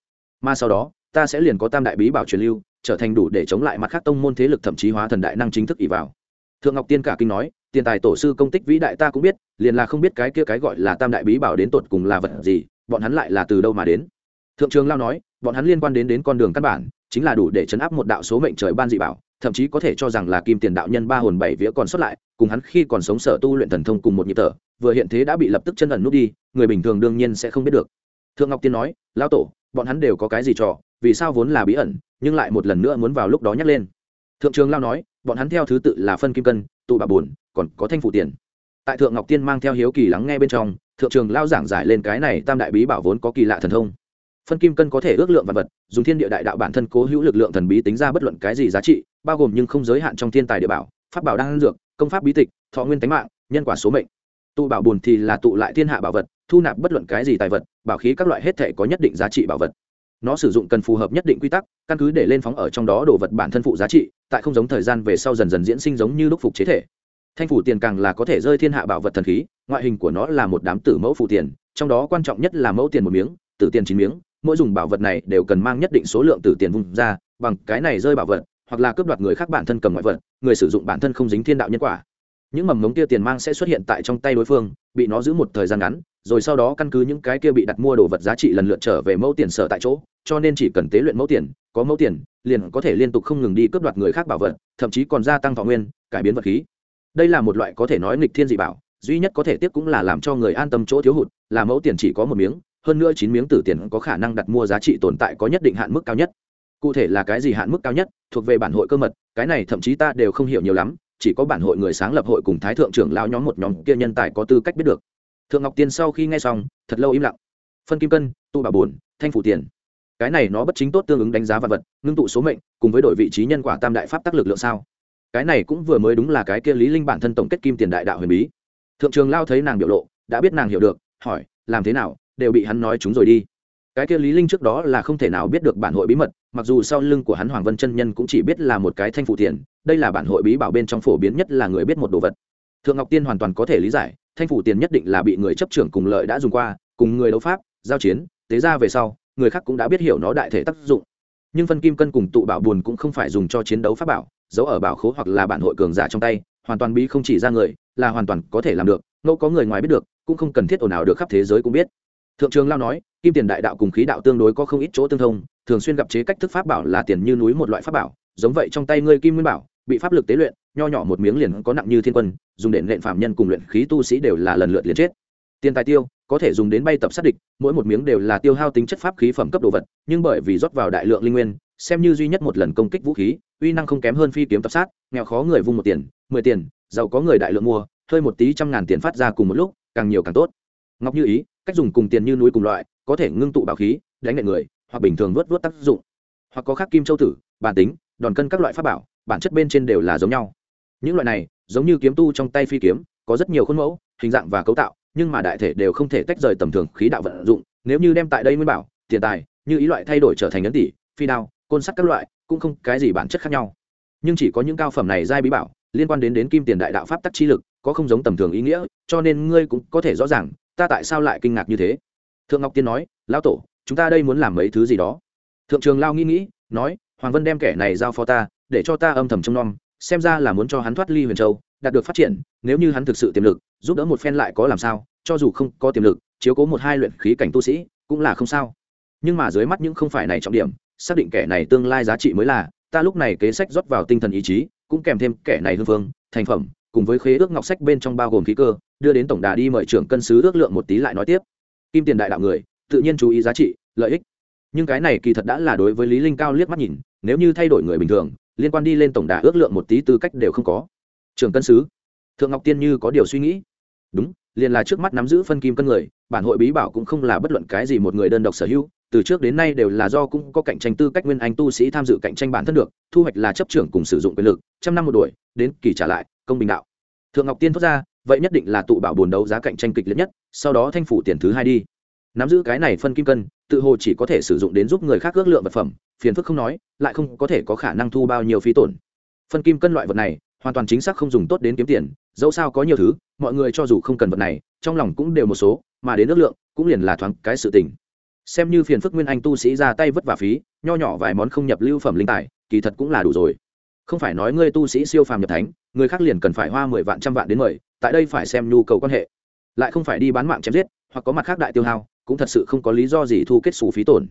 Mà sau đó, ta sẽ liền có tam đại bí bảo truyền lưu, trở thành đủ để chống lại mặt khác tông môn thế lực thậm chí hóa thần đại năng chính thức ỷ vào thượng ngọc tiên cả kinh nói tiền tài tổ sư công tích vĩ đại ta cũng biết liền là không biết cái kia cái gọi là tam đại bí bảo đến tột cùng là vật gì bọn hắn lại là từ đâu mà đến? Thượng trường lao nói bọn hắn liên quan đến đến con đường căn bản chính là đủ để chấn áp một đạo số mệnh trời ban dị bảo thậm chí có thể cho rằng là kim tiền đạo nhân ba hồn bảy vía còn xuất lại cùng hắn khi còn sống sở tu luyện thần thông cùng một nhịp tở, vừa hiện thế đã bị lập tức chân ẩn nút đi người bình thường đương nhiên sẽ không biết được. Thượng ngọc tiên nói lao tổ bọn hắn đều có cái gì trò vì sao vốn là bí ẩn nhưng lại một lần nữa muốn vào lúc đó nhắc lên? Thượng trường lao nói, bọn hắn theo thứ tự là phân kim cân, tụ bà buồn còn có thanh phụ tiền. Tại thượng ngọc tiên mang theo hiếu kỳ lắng nghe bên trong, thượng trường lao giảng giải lên cái này tam đại bí bảo vốn có kỳ lạ thần thông. Phân kim cân có thể ước lượng vật vật, dùng thiên địa đại đạo bản thân cố hữu lực lượng thần bí tính ra bất luận cái gì giá trị, bao gồm nhưng không giới hạn trong thiên tài địa bảo, pháp bảo đang dược, công pháp bí tịch, thọ nguyên tánh mạng, nhân quả số mệnh. Tụ bảo bùn thì là tụ lại thiên hạ bảo vật, thu nạp bất luận cái gì tài vật, bảo khí các loại hết thể có nhất định giá trị bảo vật nó sử dụng cần phù hợp nhất định quy tắc, căn cứ để lên phóng ở trong đó đồ vật bản thân phụ giá trị, tại không giống thời gian về sau dần dần diễn sinh giống như lúc phục chế thể. Thanh phủ tiền càng là có thể rơi thiên hạ bảo vật thần khí, ngoại hình của nó là một đám tử mẫu phụ tiền, trong đó quan trọng nhất là mẫu tiền một miếng, tử tiền chín miếng, mỗi dùng bảo vật này đều cần mang nhất định số lượng tử tiền vung ra, bằng cái này rơi bảo vật, hoặc là cướp đoạt người khác bản thân cầm ngoại vật, người sử dụng bản thân không dính thiên đạo nhân quả. Những mầm ngống kia tiền mang sẽ xuất hiện tại trong tay đối phương, bị nó giữ một thời gian ngắn rồi sau đó căn cứ những cái kia bị đặt mua đồ vật giá trị lần lượt trở về mẫu tiền sở tại chỗ, cho nên chỉ cần tế luyện mẫu tiền, có mẫu tiền, liền có thể liên tục không ngừng đi cướp đoạt người khác bảo vật, thậm chí còn gia tăng thọ nguyên, cải biến vật khí. Đây là một loại có thể nói nghịch thiên dị bảo, duy nhất có thể tiếp cũng là làm cho người an tâm chỗ thiếu hụt, là mẫu tiền chỉ có một miếng, hơn nữa chín miếng tử tiền có khả năng đặt mua giá trị tồn tại có nhất định hạn mức cao nhất. Cụ thể là cái gì hạn mức cao nhất, thuộc về bản hội cơ mật, cái này thậm chí ta đều không hiểu nhiều lắm, chỉ có bản hội người sáng lập hội cùng thái thượng trưởng lão nhóm một nhóm kia nhân tài có tư cách biết được thượng ngọc tiên sau khi nghe xong, thật lâu im lặng. Phân kim cân, tụ bà buồn thanh phủ tiền. Cái này nó bất chính tốt tương ứng đánh giá vật vật, ngưng tụ số mệnh, cùng với đổi vị trí nhân quả tam đại pháp tác lực lượng sao? Cái này cũng vừa mới đúng là cái kia lý linh bản thân tổng kết kim tiền đại đạo huyền bí. Thượng trường lao thấy nàng biểu lộ, đã biết nàng hiểu được, hỏi, làm thế nào, đều bị hắn nói chúng rồi đi. Cái kia lý linh trước đó là không thể nào biết được bản hội bí mật, mặc dù sau lưng của hắn hoàng vân chân nhân cũng chỉ biết là một cái thanh phụ tiền, đây là bản hội bí bảo bên trong phổ biến nhất là người biết một đồ vật. Thượng ngọc tiên hoàn toàn có thể lý giải thanh phủ tiền nhất định là bị người chấp trưởng cùng lợi đã dùng qua, cùng người đấu pháp, giao chiến, tế ra về sau, người khác cũng đã biết hiểu nó đại thể tác dụng. Nhưng phân kim cân cùng tụ bảo buồn cũng không phải dùng cho chiến đấu pháp bảo, giấu ở bảo khố hoặc là bản hội cường giả trong tay, hoàn toàn bí không chỉ ra người, là hoàn toàn có thể làm được, ngẫu có người ngoài biết được, cũng không cần thiết ồn ào được khắp thế giới cũng biết. Thượng trường lao nói, kim tiền đại đạo cùng khí đạo tương đối có không ít chỗ tương thông, thường xuyên gặp chế cách thức pháp bảo là tiền như núi một loại pháp bảo, giống vậy trong tay ngươi kim nguyên bảo, bị pháp lực tế luyện nho nhỏ một miếng liền có nặng như thiên quân, dùng để nện phạm nhân cùng luyện khí tu sĩ đều là lần lượt liền chết. Tiền tài tiêu, có thể dùng đến bay tập sát địch, mỗi một miếng đều là tiêu hao tính chất pháp khí phẩm cấp đồ vật, nhưng bởi vì rót vào đại lượng linh nguyên, xem như duy nhất một lần công kích vũ khí, uy năng không kém hơn phi kiếm tập sát, nghèo khó người vung một tiền, mười tiền, giàu có người đại lượng mua hơi một tí trăm ngàn tiền phát ra cùng một lúc, càng nhiều càng tốt. Ngọc như ý, cách dùng cùng tiền như núi cùng loại, có thể ngưng tụ bảo khí, đánh nệ người, hoặc bình thường vớt vớt tác dụng. Hoặc có khác kim châu tử, bản tính, đòn cân các loại pháp bảo, bản chất bên trên đều là giống nhau những loại này, giống như kiếm tu trong tay phi kiếm, có rất nhiều khuôn mẫu, hình dạng và cấu tạo, nhưng mà đại thể đều không thể tách rời tầm thường khí đạo vận dụng. Nếu như đem tại đây nguyên bảo, tiền tài, như ý loại thay đổi trở thành ấn tỷ, phi đao, côn sắt các loại, cũng không cái gì bản chất khác nhau. Nhưng chỉ có những cao phẩm này giai bí bảo, liên quan đến đến kim tiền đại đạo pháp tắc chi lực, có không giống tầm thường ý nghĩa, cho nên ngươi cũng có thể rõ ràng, ta tại sao lại kinh ngạc như thế? Thượng ngọc tiên nói, lão tổ, chúng ta đây muốn làm mấy thứ gì đó? Thượng trường lao nghĩ nghĩ, nói, hoàng vân đem kẻ này giao phó ta, để cho ta âm thầm trông nom xem ra là muốn cho hắn thoát ly huyền châu, đạt được phát triển, nếu như hắn thực sự tiềm lực, giúp đỡ một phen lại có làm sao, cho dù không có tiềm lực, chiếu cố một hai luyện khí cảnh tu sĩ, cũng là không sao. Nhưng mà dưới mắt những không phải này trọng điểm, xác định kẻ này tương lai giá trị mới là, ta lúc này kế sách rót vào tinh thần ý chí, cũng kèm thêm kẻ này hương phương, thành phẩm, cùng với khế ước ngọc sách bên trong bao gồm khí cơ, đưa đến tổng đà đi mời trưởng cân sứ ước lượng một tí lại nói tiếp. Kim tiền đại đạo người, tự nhiên chú ý giá trị, lợi ích. Nhưng cái này kỳ thật đã là đối với lý linh cao liếc mắt nhìn, nếu như thay đổi người bình thường liên quan đi lên tổng đà ước lượng một tí tư cách đều không có. Trường cân sứ, thượng ngọc tiên như có điều suy nghĩ. Đúng, liền là trước mắt nắm giữ phân kim cân người, bản hội bí bảo cũng không là bất luận cái gì một người đơn độc sở hữu, từ trước đến nay đều là do cũng có cạnh tranh tư cách nguyên anh tu sĩ tham dự cạnh tranh bản thân được, thu hoạch là chấp trưởng cùng sử dụng quyền lực, trăm năm một đuổi, đến kỳ trả lại, công bình đạo. Thượng ngọc tiên thoát ra, vậy nhất định là tụ bảo buồn đấu giá cạnh tranh kịch liệt nhất, sau đó thanh phủ tiền thứ hai đi. Nắm giữ cái này phân kim cân, tự hồ chỉ có thể sử dụng đến giúp người khác ước lượng vật phẩm phiền phức không nói, lại không có thể có khả năng thu bao nhiêu phí tổn. Phân kim cân loại vật này, hoàn toàn chính xác không dùng tốt đến kiếm tiền, dẫu sao có nhiều thứ, mọi người cho dù không cần vật này, trong lòng cũng đều một số, mà đến ước lượng, cũng liền là thoáng cái sự tình. Xem như phiền phức nguyên anh tu sĩ ra tay vất vả phí, nho nhỏ vài món không nhập lưu phẩm linh tài, kỳ thật cũng là đủ rồi. Không phải nói ngươi tu sĩ siêu phàm nhập thánh, người khác liền cần phải hoa mười vạn trăm vạn đến mười tại đây phải xem nhu cầu quan hệ. Lại không phải đi bán mạng chém giết, hoặc có mặt khác đại tiêu hao, cũng thật sự không có lý do gì thu kết xù phí tổn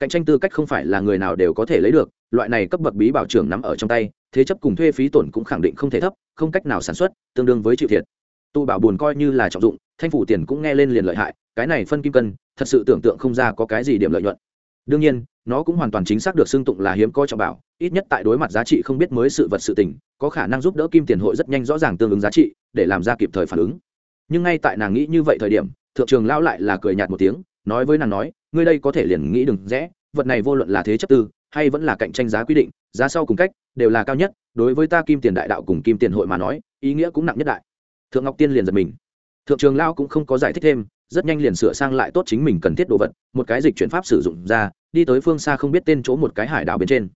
cạnh tranh tư cách không phải là người nào đều có thể lấy được, loại này cấp bậc bí bảo trưởng nắm ở trong tay, thế chấp cùng thuê phí tổn cũng khẳng định không thể thấp, không cách nào sản xuất, tương đương với chịu thiệt. Tu bảo buồn coi như là trọng dụng, thanh phủ tiền cũng nghe lên liền lợi hại, cái này phân kim cân, thật sự tưởng tượng không ra có cái gì điểm lợi nhuận. Đương nhiên, nó cũng hoàn toàn chính xác được xưng tụng là hiếm coi trọng bảo, ít nhất tại đối mặt giá trị không biết mới sự vật sự tình, có khả năng giúp đỡ kim tiền hội rất nhanh rõ ràng tương ứng giá trị, để làm ra kịp thời phản ứng. Nhưng ngay tại nàng nghĩ như vậy thời điểm, thượng trường lao lại là cười nhạt một tiếng, nói với nàng nói ngươi đây có thể liền nghĩ đừng rẽ, vật này vô luận là thế chấp tư, hay vẫn là cạnh tranh giá quy định, giá sau cùng cách, đều là cao nhất, đối với ta kim tiền đại đạo cùng kim tiền hội mà nói, ý nghĩa cũng nặng nhất đại. Thượng ngọc tiên liền giật mình. Thượng trường lao cũng không có giải thích thêm, rất nhanh liền sửa sang lại tốt chính mình cần thiết đồ vật, một cái dịch chuyển pháp sử dụng ra, đi tới phương xa không biết tên chỗ một cái hải đảo bên trên.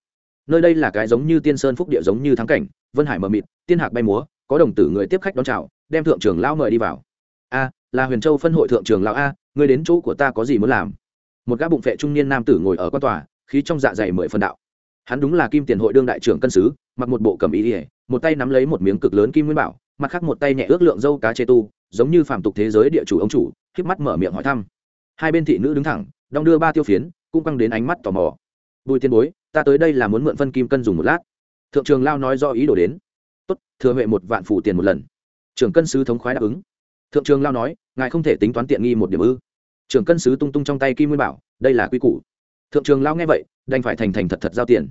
Nơi đây là cái giống như tiên sơn phúc địa giống như thắng cảnh, vân hải mờ mịt, tiên hạc bay múa, có đồng tử người tiếp khách đón chào, đem thượng trường lao mời đi vào. A, là huyền châu phân hội thượng trường lao a người đến chỗ của ta có gì muốn làm? Một gã bụng phệ trung niên nam tử ngồi ở quan tòa, khí trong dạ dày mười phần đạo. Hắn đúng là kim tiền hội đương đại trưởng cân sứ, mặc một bộ cầm ý ỉa một tay nắm lấy một miếng cực lớn kim nguyên bảo, mặt khác một tay nhẹ ước lượng dâu cá chê tu, giống như phàm tục thế giới địa chủ ông chủ khiếp mắt mở miệng hỏi thăm. Hai bên thị nữ đứng thẳng, đong đưa ba tiêu phiến, cũng căng đến ánh mắt tò mò. Bùi tiên bối, ta tới đây là muốn mượn phân kim cân dùng một lát. Thượng trường lao nói do ý đồ đến. Tốt, thừa huệ một vạn phủ tiền một lần. Trưởng cân sứ thống khoái đáp ứng. Thượng trường lao nói, ngài không thể tính toán tiện nghi một điểm ư trưởng cân sứ tung tung trong tay kim nguyên bảo, đây là quy củ. Thượng trường lao nghe vậy, đành phải thành thành thật thật giao tiền.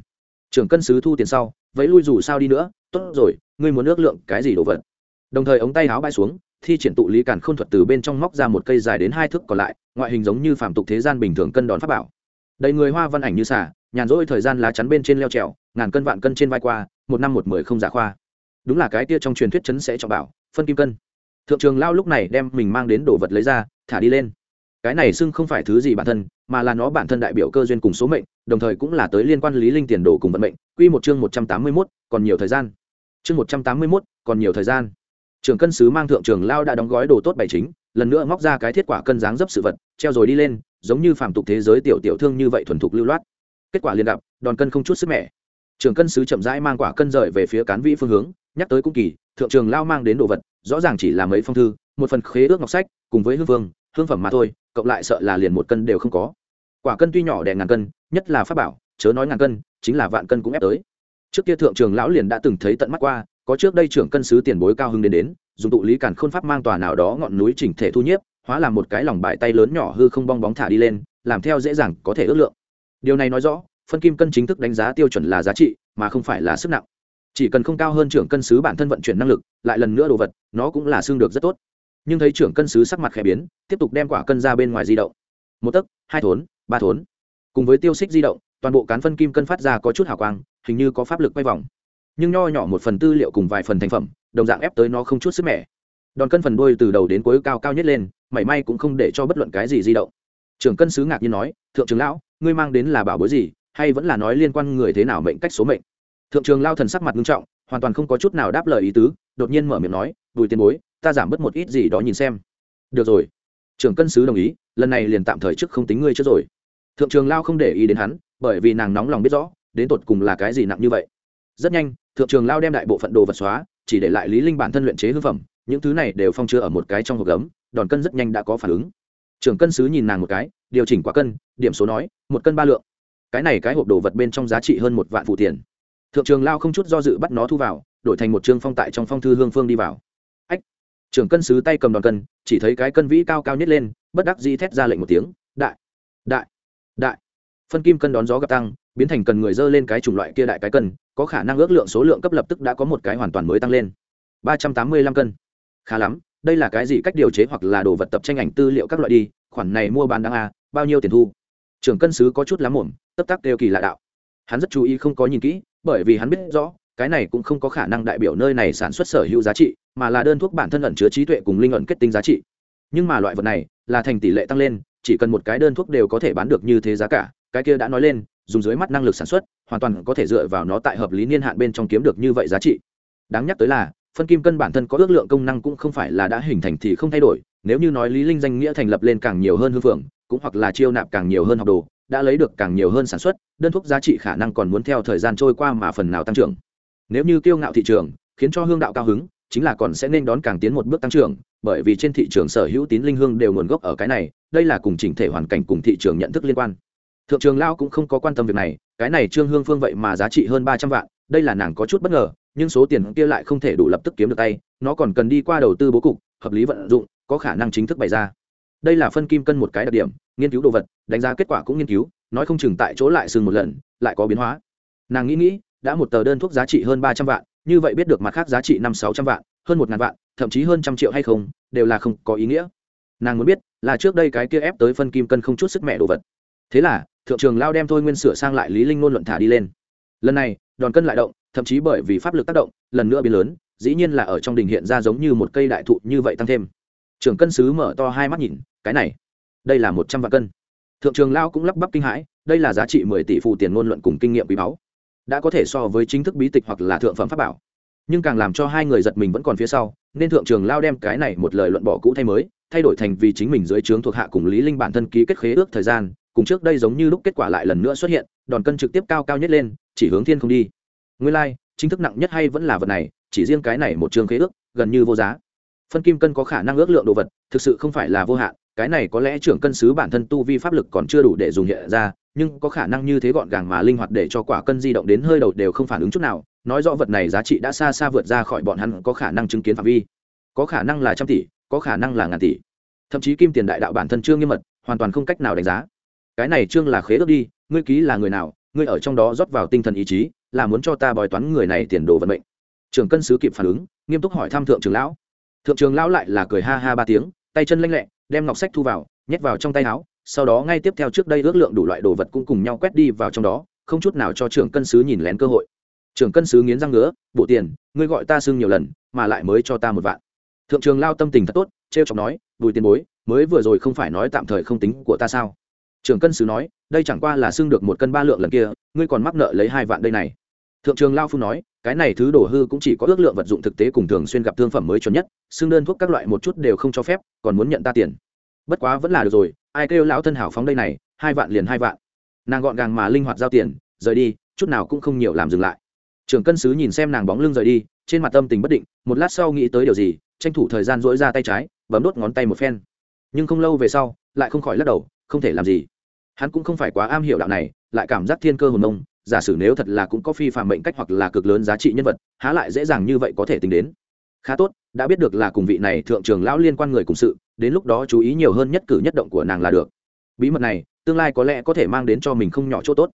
Trưởng cân sứ thu tiền sau, vẫy lui dù sao đi nữa, tốt rồi, ngươi muốn ước lượng cái gì đồ vật? Đồng thời ống tay áo bay xuống, thi triển tụ lý càn khôn thuật từ bên trong móc ra một cây dài đến hai thước còn lại, ngoại hình giống như phàm tục thế gian bình thường cân đòn pháp bảo. Đầy người hoa văn ảnh như xả nhàn rỗi thời gian lá chắn bên trên leo trèo, ngàn cân vạn cân trên vai qua, một năm một mười không giả khoa. Đúng là cái tia trong truyền thuyết chấn sẽ cho bảo, phân kim cân. Thượng trường lao lúc này đem mình mang đến đồ vật lấy ra, thả đi lên cái này xưng không phải thứ gì bản thân mà là nó bản thân đại biểu cơ duyên cùng số mệnh đồng thời cũng là tới liên quan lý linh tiền đồ cùng vận mệnh. Quy một chương một trăm tám mươi 181, còn nhiều thời gian. Chương một trăm tám mươi 181, còn nhiều thời gian. Trường cân sứ mang thượng trường lao đã đóng gói đồ tốt bảy chính lần nữa móc ra cái thiết quả cân dáng dấp sự vật treo rồi đi lên giống như phàm tục thế giới tiểu tiểu thương như vậy thuần thục lưu loát. Kết quả liên gặp đòn cân không chút sức mẻ. Trường cân sứ chậm rãi mang quả cân rời về phía cán vĩ phương hướng nhắc tới cũng kỳ thượng trường lao mang đến đồ vật rõ ràng chỉ là mấy phong thư một phần khế ước ngọc sách cùng với hương vương hương phẩm mà thôi cộng lại sợ là liền một cân đều không có. Quả cân tuy nhỏ đè ngàn cân, nhất là pháp bảo, chớ nói ngàn cân, chính là vạn cân cũng ép tới. Trước kia thượng trường lão liền đã từng thấy tận mắt qua, có trước đây trưởng cân sứ tiền bối cao hưng đến đến, dùng tụ lý cản khôn pháp mang tòa nào đó ngọn núi chỉnh thể thu nhiếp, hóa làm một cái lòng bài tay lớn nhỏ hư không bong bóng thả đi lên, làm theo dễ dàng có thể ước lượng. Điều này nói rõ, phân kim cân chính thức đánh giá tiêu chuẩn là giá trị, mà không phải là sức nặng. Chỉ cần không cao hơn trưởng cân sứ bản thân vận chuyển năng lực, lại lần nữa đồ vật, nó cũng là xương được rất tốt nhưng thấy trưởng cân sứ sắc mặt khẽ biến, tiếp tục đem quả cân ra bên ngoài di động. Một tấc, hai thốn, ba thốn. Cùng với tiêu xích di động, toàn bộ cán phân kim cân phát ra có chút hào quang, hình như có pháp lực quay vòng. Nhưng nho nhỏ một phần tư liệu cùng vài phần thành phẩm, đồng dạng ép tới nó không chút sức mẻ. Đòn cân phần đuôi từ đầu đến cuối cao cao nhất lên, mảy may cũng không để cho bất luận cái gì di động. Trưởng cân sứ ngạc nhiên nói, thượng trưởng lão, ngươi mang đến là bảo bối gì, hay vẫn là nói liên quan người thế nào mệnh cách số mệnh? Thượng trường lao thần sắc mặt nghiêm trọng, hoàn toàn không có chút nào đáp lời ý tứ, đột nhiên mở miệng nói, bùi tiền bối ta giảm bớt một ít gì đó nhìn xem. Được rồi. Trưởng cân sứ đồng ý, lần này liền tạm thời trước không tính ngươi trước rồi. Thượng trường lao không để ý đến hắn, bởi vì nàng nóng lòng biết rõ, đến tột cùng là cái gì nặng như vậy. Rất nhanh, thượng trường lao đem đại bộ phận đồ vật xóa, chỉ để lại lý linh bản thân luyện chế hư phẩm, những thứ này đều phong chứa ở một cái trong hộp gấm, đòn cân rất nhanh đã có phản ứng. Trưởng cân sứ nhìn nàng một cái, điều chỉnh quá cân, điểm số nói, một cân ba lượng. Cái này cái hộp đồ vật bên trong giá trị hơn một vạn phụ tiền. Thượng trường lao không chút do dự bắt nó thu vào, đổi thành một trương phong tại trong phong thư hương phương đi vào trưởng cân sứ tay cầm đòn cân, chỉ thấy cái cân vĩ cao cao nhất lên, bất đắc dĩ thét ra lệnh một tiếng, đại đại đại. Phân kim cân đón gió gặp tăng, biến thành cần người dơ lên cái chủng loại kia đại cái cân, có khả năng ước lượng số lượng cấp lập tức đã có một cái hoàn toàn mới tăng lên. Ba trăm tám mươi lăm cân. Khá lắm, đây là cái gì cách điều chế hoặc là đồ vật tập tranh ảnh tư liệu các loại đi, khoản này mua bán đáng a bao nhiêu tiền thu? Trưởng cân sứ có chút lắm ổn tấp tắc đều kỳ lạ đạo. Hắn rất chú ý không có nhìn kỹ, bởi vì hắn biết rõ cái này cũng không có khả năng đại biểu nơi này sản xuất sở hữu giá trị, mà là đơn thuốc bản thân ẩn chứa trí tuệ cùng linh ẩn kết tinh giá trị. Nhưng mà loại vật này, là thành tỷ lệ tăng lên, chỉ cần một cái đơn thuốc đều có thể bán được như thế giá cả, cái kia đã nói lên, dùng dưới mắt năng lực sản xuất, hoàn toàn có thể dựa vào nó tại hợp lý niên hạn bên trong kiếm được như vậy giá trị. Đáng nhắc tới là, phân kim cân bản thân có ước lượng công năng cũng không phải là đã hình thành thì không thay đổi, nếu như nói lý linh danh nghĩa thành lập lên càng nhiều hơn hư phượng, cũng hoặc là chiêu nạp càng nhiều hơn học đồ, đã lấy được càng nhiều hơn sản xuất, đơn thuốc giá trị khả năng còn muốn theo thời gian trôi qua mà phần nào tăng trưởng nếu như kiêu ngạo thị trường khiến cho hương đạo cao hứng, chính là còn sẽ nên đón càng tiến một bước tăng trưởng, bởi vì trên thị trường sở hữu tín linh hương đều nguồn gốc ở cái này, đây là cùng chỉnh thể hoàn cảnh cùng thị trường nhận thức liên quan. Thượng trường lao cũng không có quan tâm việc này, cái này trương hương phương vậy mà giá trị hơn ba trăm vạn, đây là nàng có chút bất ngờ, nhưng số tiền kia lại không thể đủ lập tức kiếm được tay, nó còn cần đi qua đầu tư bố cục, hợp lý vận dụng, có khả năng chính thức bày ra. Đây là phân kim cân một cái đặc điểm, nghiên cứu đồ vật, đánh giá kết quả cũng nghiên cứu, nói không chừng tại chỗ lại sừng một lần, lại có biến hóa. Nàng nghĩ nghĩ đã một tờ đơn thuốc giá trị hơn ba trăm vạn, như vậy biết được mặt khác giá trị năm sáu trăm vạn, hơn một ngàn vạn, thậm chí hơn trăm triệu hay không, đều là không có ý nghĩa. Nàng muốn biết là trước đây cái kia ép tới phân kim cân không chút sức mẹ đồ vật. Thế là, thượng trường lao đem thôi nguyên sửa sang lại lý linh ngôn luận thả đi lên. Lần này, đòn cân lại động, thậm chí bởi vì pháp lực tác động, lần nữa biến lớn, dĩ nhiên là ở trong đình hiện ra giống như một cây đại thụ như vậy tăng thêm. Trưởng cân sứ mở to hai mắt nhìn, cái này, đây là một trăm vạn cân. Thượng trường lao cũng lắp bắp kinh hãi, đây là giá trị mười tỷ phù tiền ngôn luận cùng kinh nghiệm quý báu đã có thể so với chính thức bí tịch hoặc là thượng phẩm pháp bảo. Nhưng càng làm cho hai người giật mình vẫn còn phía sau nên thượng trường lao đem cái này một lời luận bỏ cũ thay mới thay đổi thành vì chính mình dưới trướng thuộc hạ cùng lý linh bản thân ký kết khế ước thời gian cùng trước đây giống như lúc kết quả lại lần nữa xuất hiện đòn cân trực tiếp cao cao nhất lên chỉ hướng thiên không đi. Nguyên lai like, chính thức nặng nhất hay vẫn là vật này chỉ riêng cái này một trường khế ước gần như vô giá. Phân kim cân có khả năng ước lượng đồ vật thực sự không phải là vô hạn cái này có lẽ trưởng cân sứ bản thân tu vi pháp lực còn chưa đủ để dùng hiện ra, nhưng có khả năng như thế gọn gàng mà linh hoạt để cho quả cân di động đến hơi đầu đều không phản ứng chút nào. Nói rõ vật này giá trị đã xa xa vượt ra khỏi bọn hắn có khả năng chứng kiến phạm vi. Có khả năng là trăm tỷ, có khả năng là ngàn tỷ. Thậm chí kim tiền đại đạo bản thân trương nghiêm mật, hoàn toàn không cách nào đánh giá. Cái này trương là khế ước đi, ngươi ký là người nào, ngươi ở trong đó rót vào tinh thần ý chí, là muốn cho ta bói toán người này tiền đồ vận mệnh. Trưởng cân sứ kịp phản ứng, nghiêm túc hỏi thăm thượng trường lão. Thượng trường lão lại là cười ha ha ba tiếng, tay chân lanh lẹ đem ngọc sách thu vào, nhét vào trong tay áo, sau đó ngay tiếp theo trước đây ước lượng đủ loại đồ vật cũng cùng nhau quét đi vào trong đó, không chút nào cho trưởng cân sứ nhìn lén cơ hội. Trưởng cân sứ nghiến răng ngứa, bộ tiền, ngươi gọi ta xưng nhiều lần, mà lại mới cho ta một vạn. Thượng trường lao tâm tình thật tốt t r e o chọc nói, bùi tiền bối, mới vừa rồi không phải nói tạm thời không tính của ta sao? Trưởng cân sứ nói, đây chẳng qua là xưng được một cân ba lượng lần kia, ngươi còn mắc nợ lấy hai vạn đây này. Thượng trường lao phu nói cái này thứ đổ hư cũng chỉ có ước lượng vật dụng thực tế cùng thường xuyên gặp thương phẩm mới chuẩn nhất xương đơn thuốc các loại một chút đều không cho phép, còn muốn nhận ta tiền. Bất quá vẫn là được rồi, ai kêu lão thân hảo phóng đây này, hai vạn liền hai vạn. Nàng gọn gàng mà linh hoạt giao tiền, rời đi, chút nào cũng không nhiều làm dừng lại. Trưởng cân sứ nhìn xem nàng bóng lưng rời đi, trên mặt tâm tình bất định, một lát sau nghĩ tới điều gì, tranh thủ thời gian dỗi ra tay trái, bấm đốt ngón tay một phen. Nhưng không lâu về sau, lại không khỏi lắc đầu, không thể làm gì. Hắn cũng không phải quá am hiểu đạo này, lại cảm giác thiên cơ hồn nông giả sử nếu thật là cũng có phi phạm mệnh cách hoặc là cực lớn giá trị nhân vật, há lại dễ dàng như vậy có thể tính đến. Khá tốt, đã biết được là cùng vị này thượng trường lão liên quan người cùng sự, đến lúc đó chú ý nhiều hơn nhất cử nhất động của nàng là được. Bí mật này, tương lai có lẽ có thể mang đến cho mình không nhỏ chỗ tốt.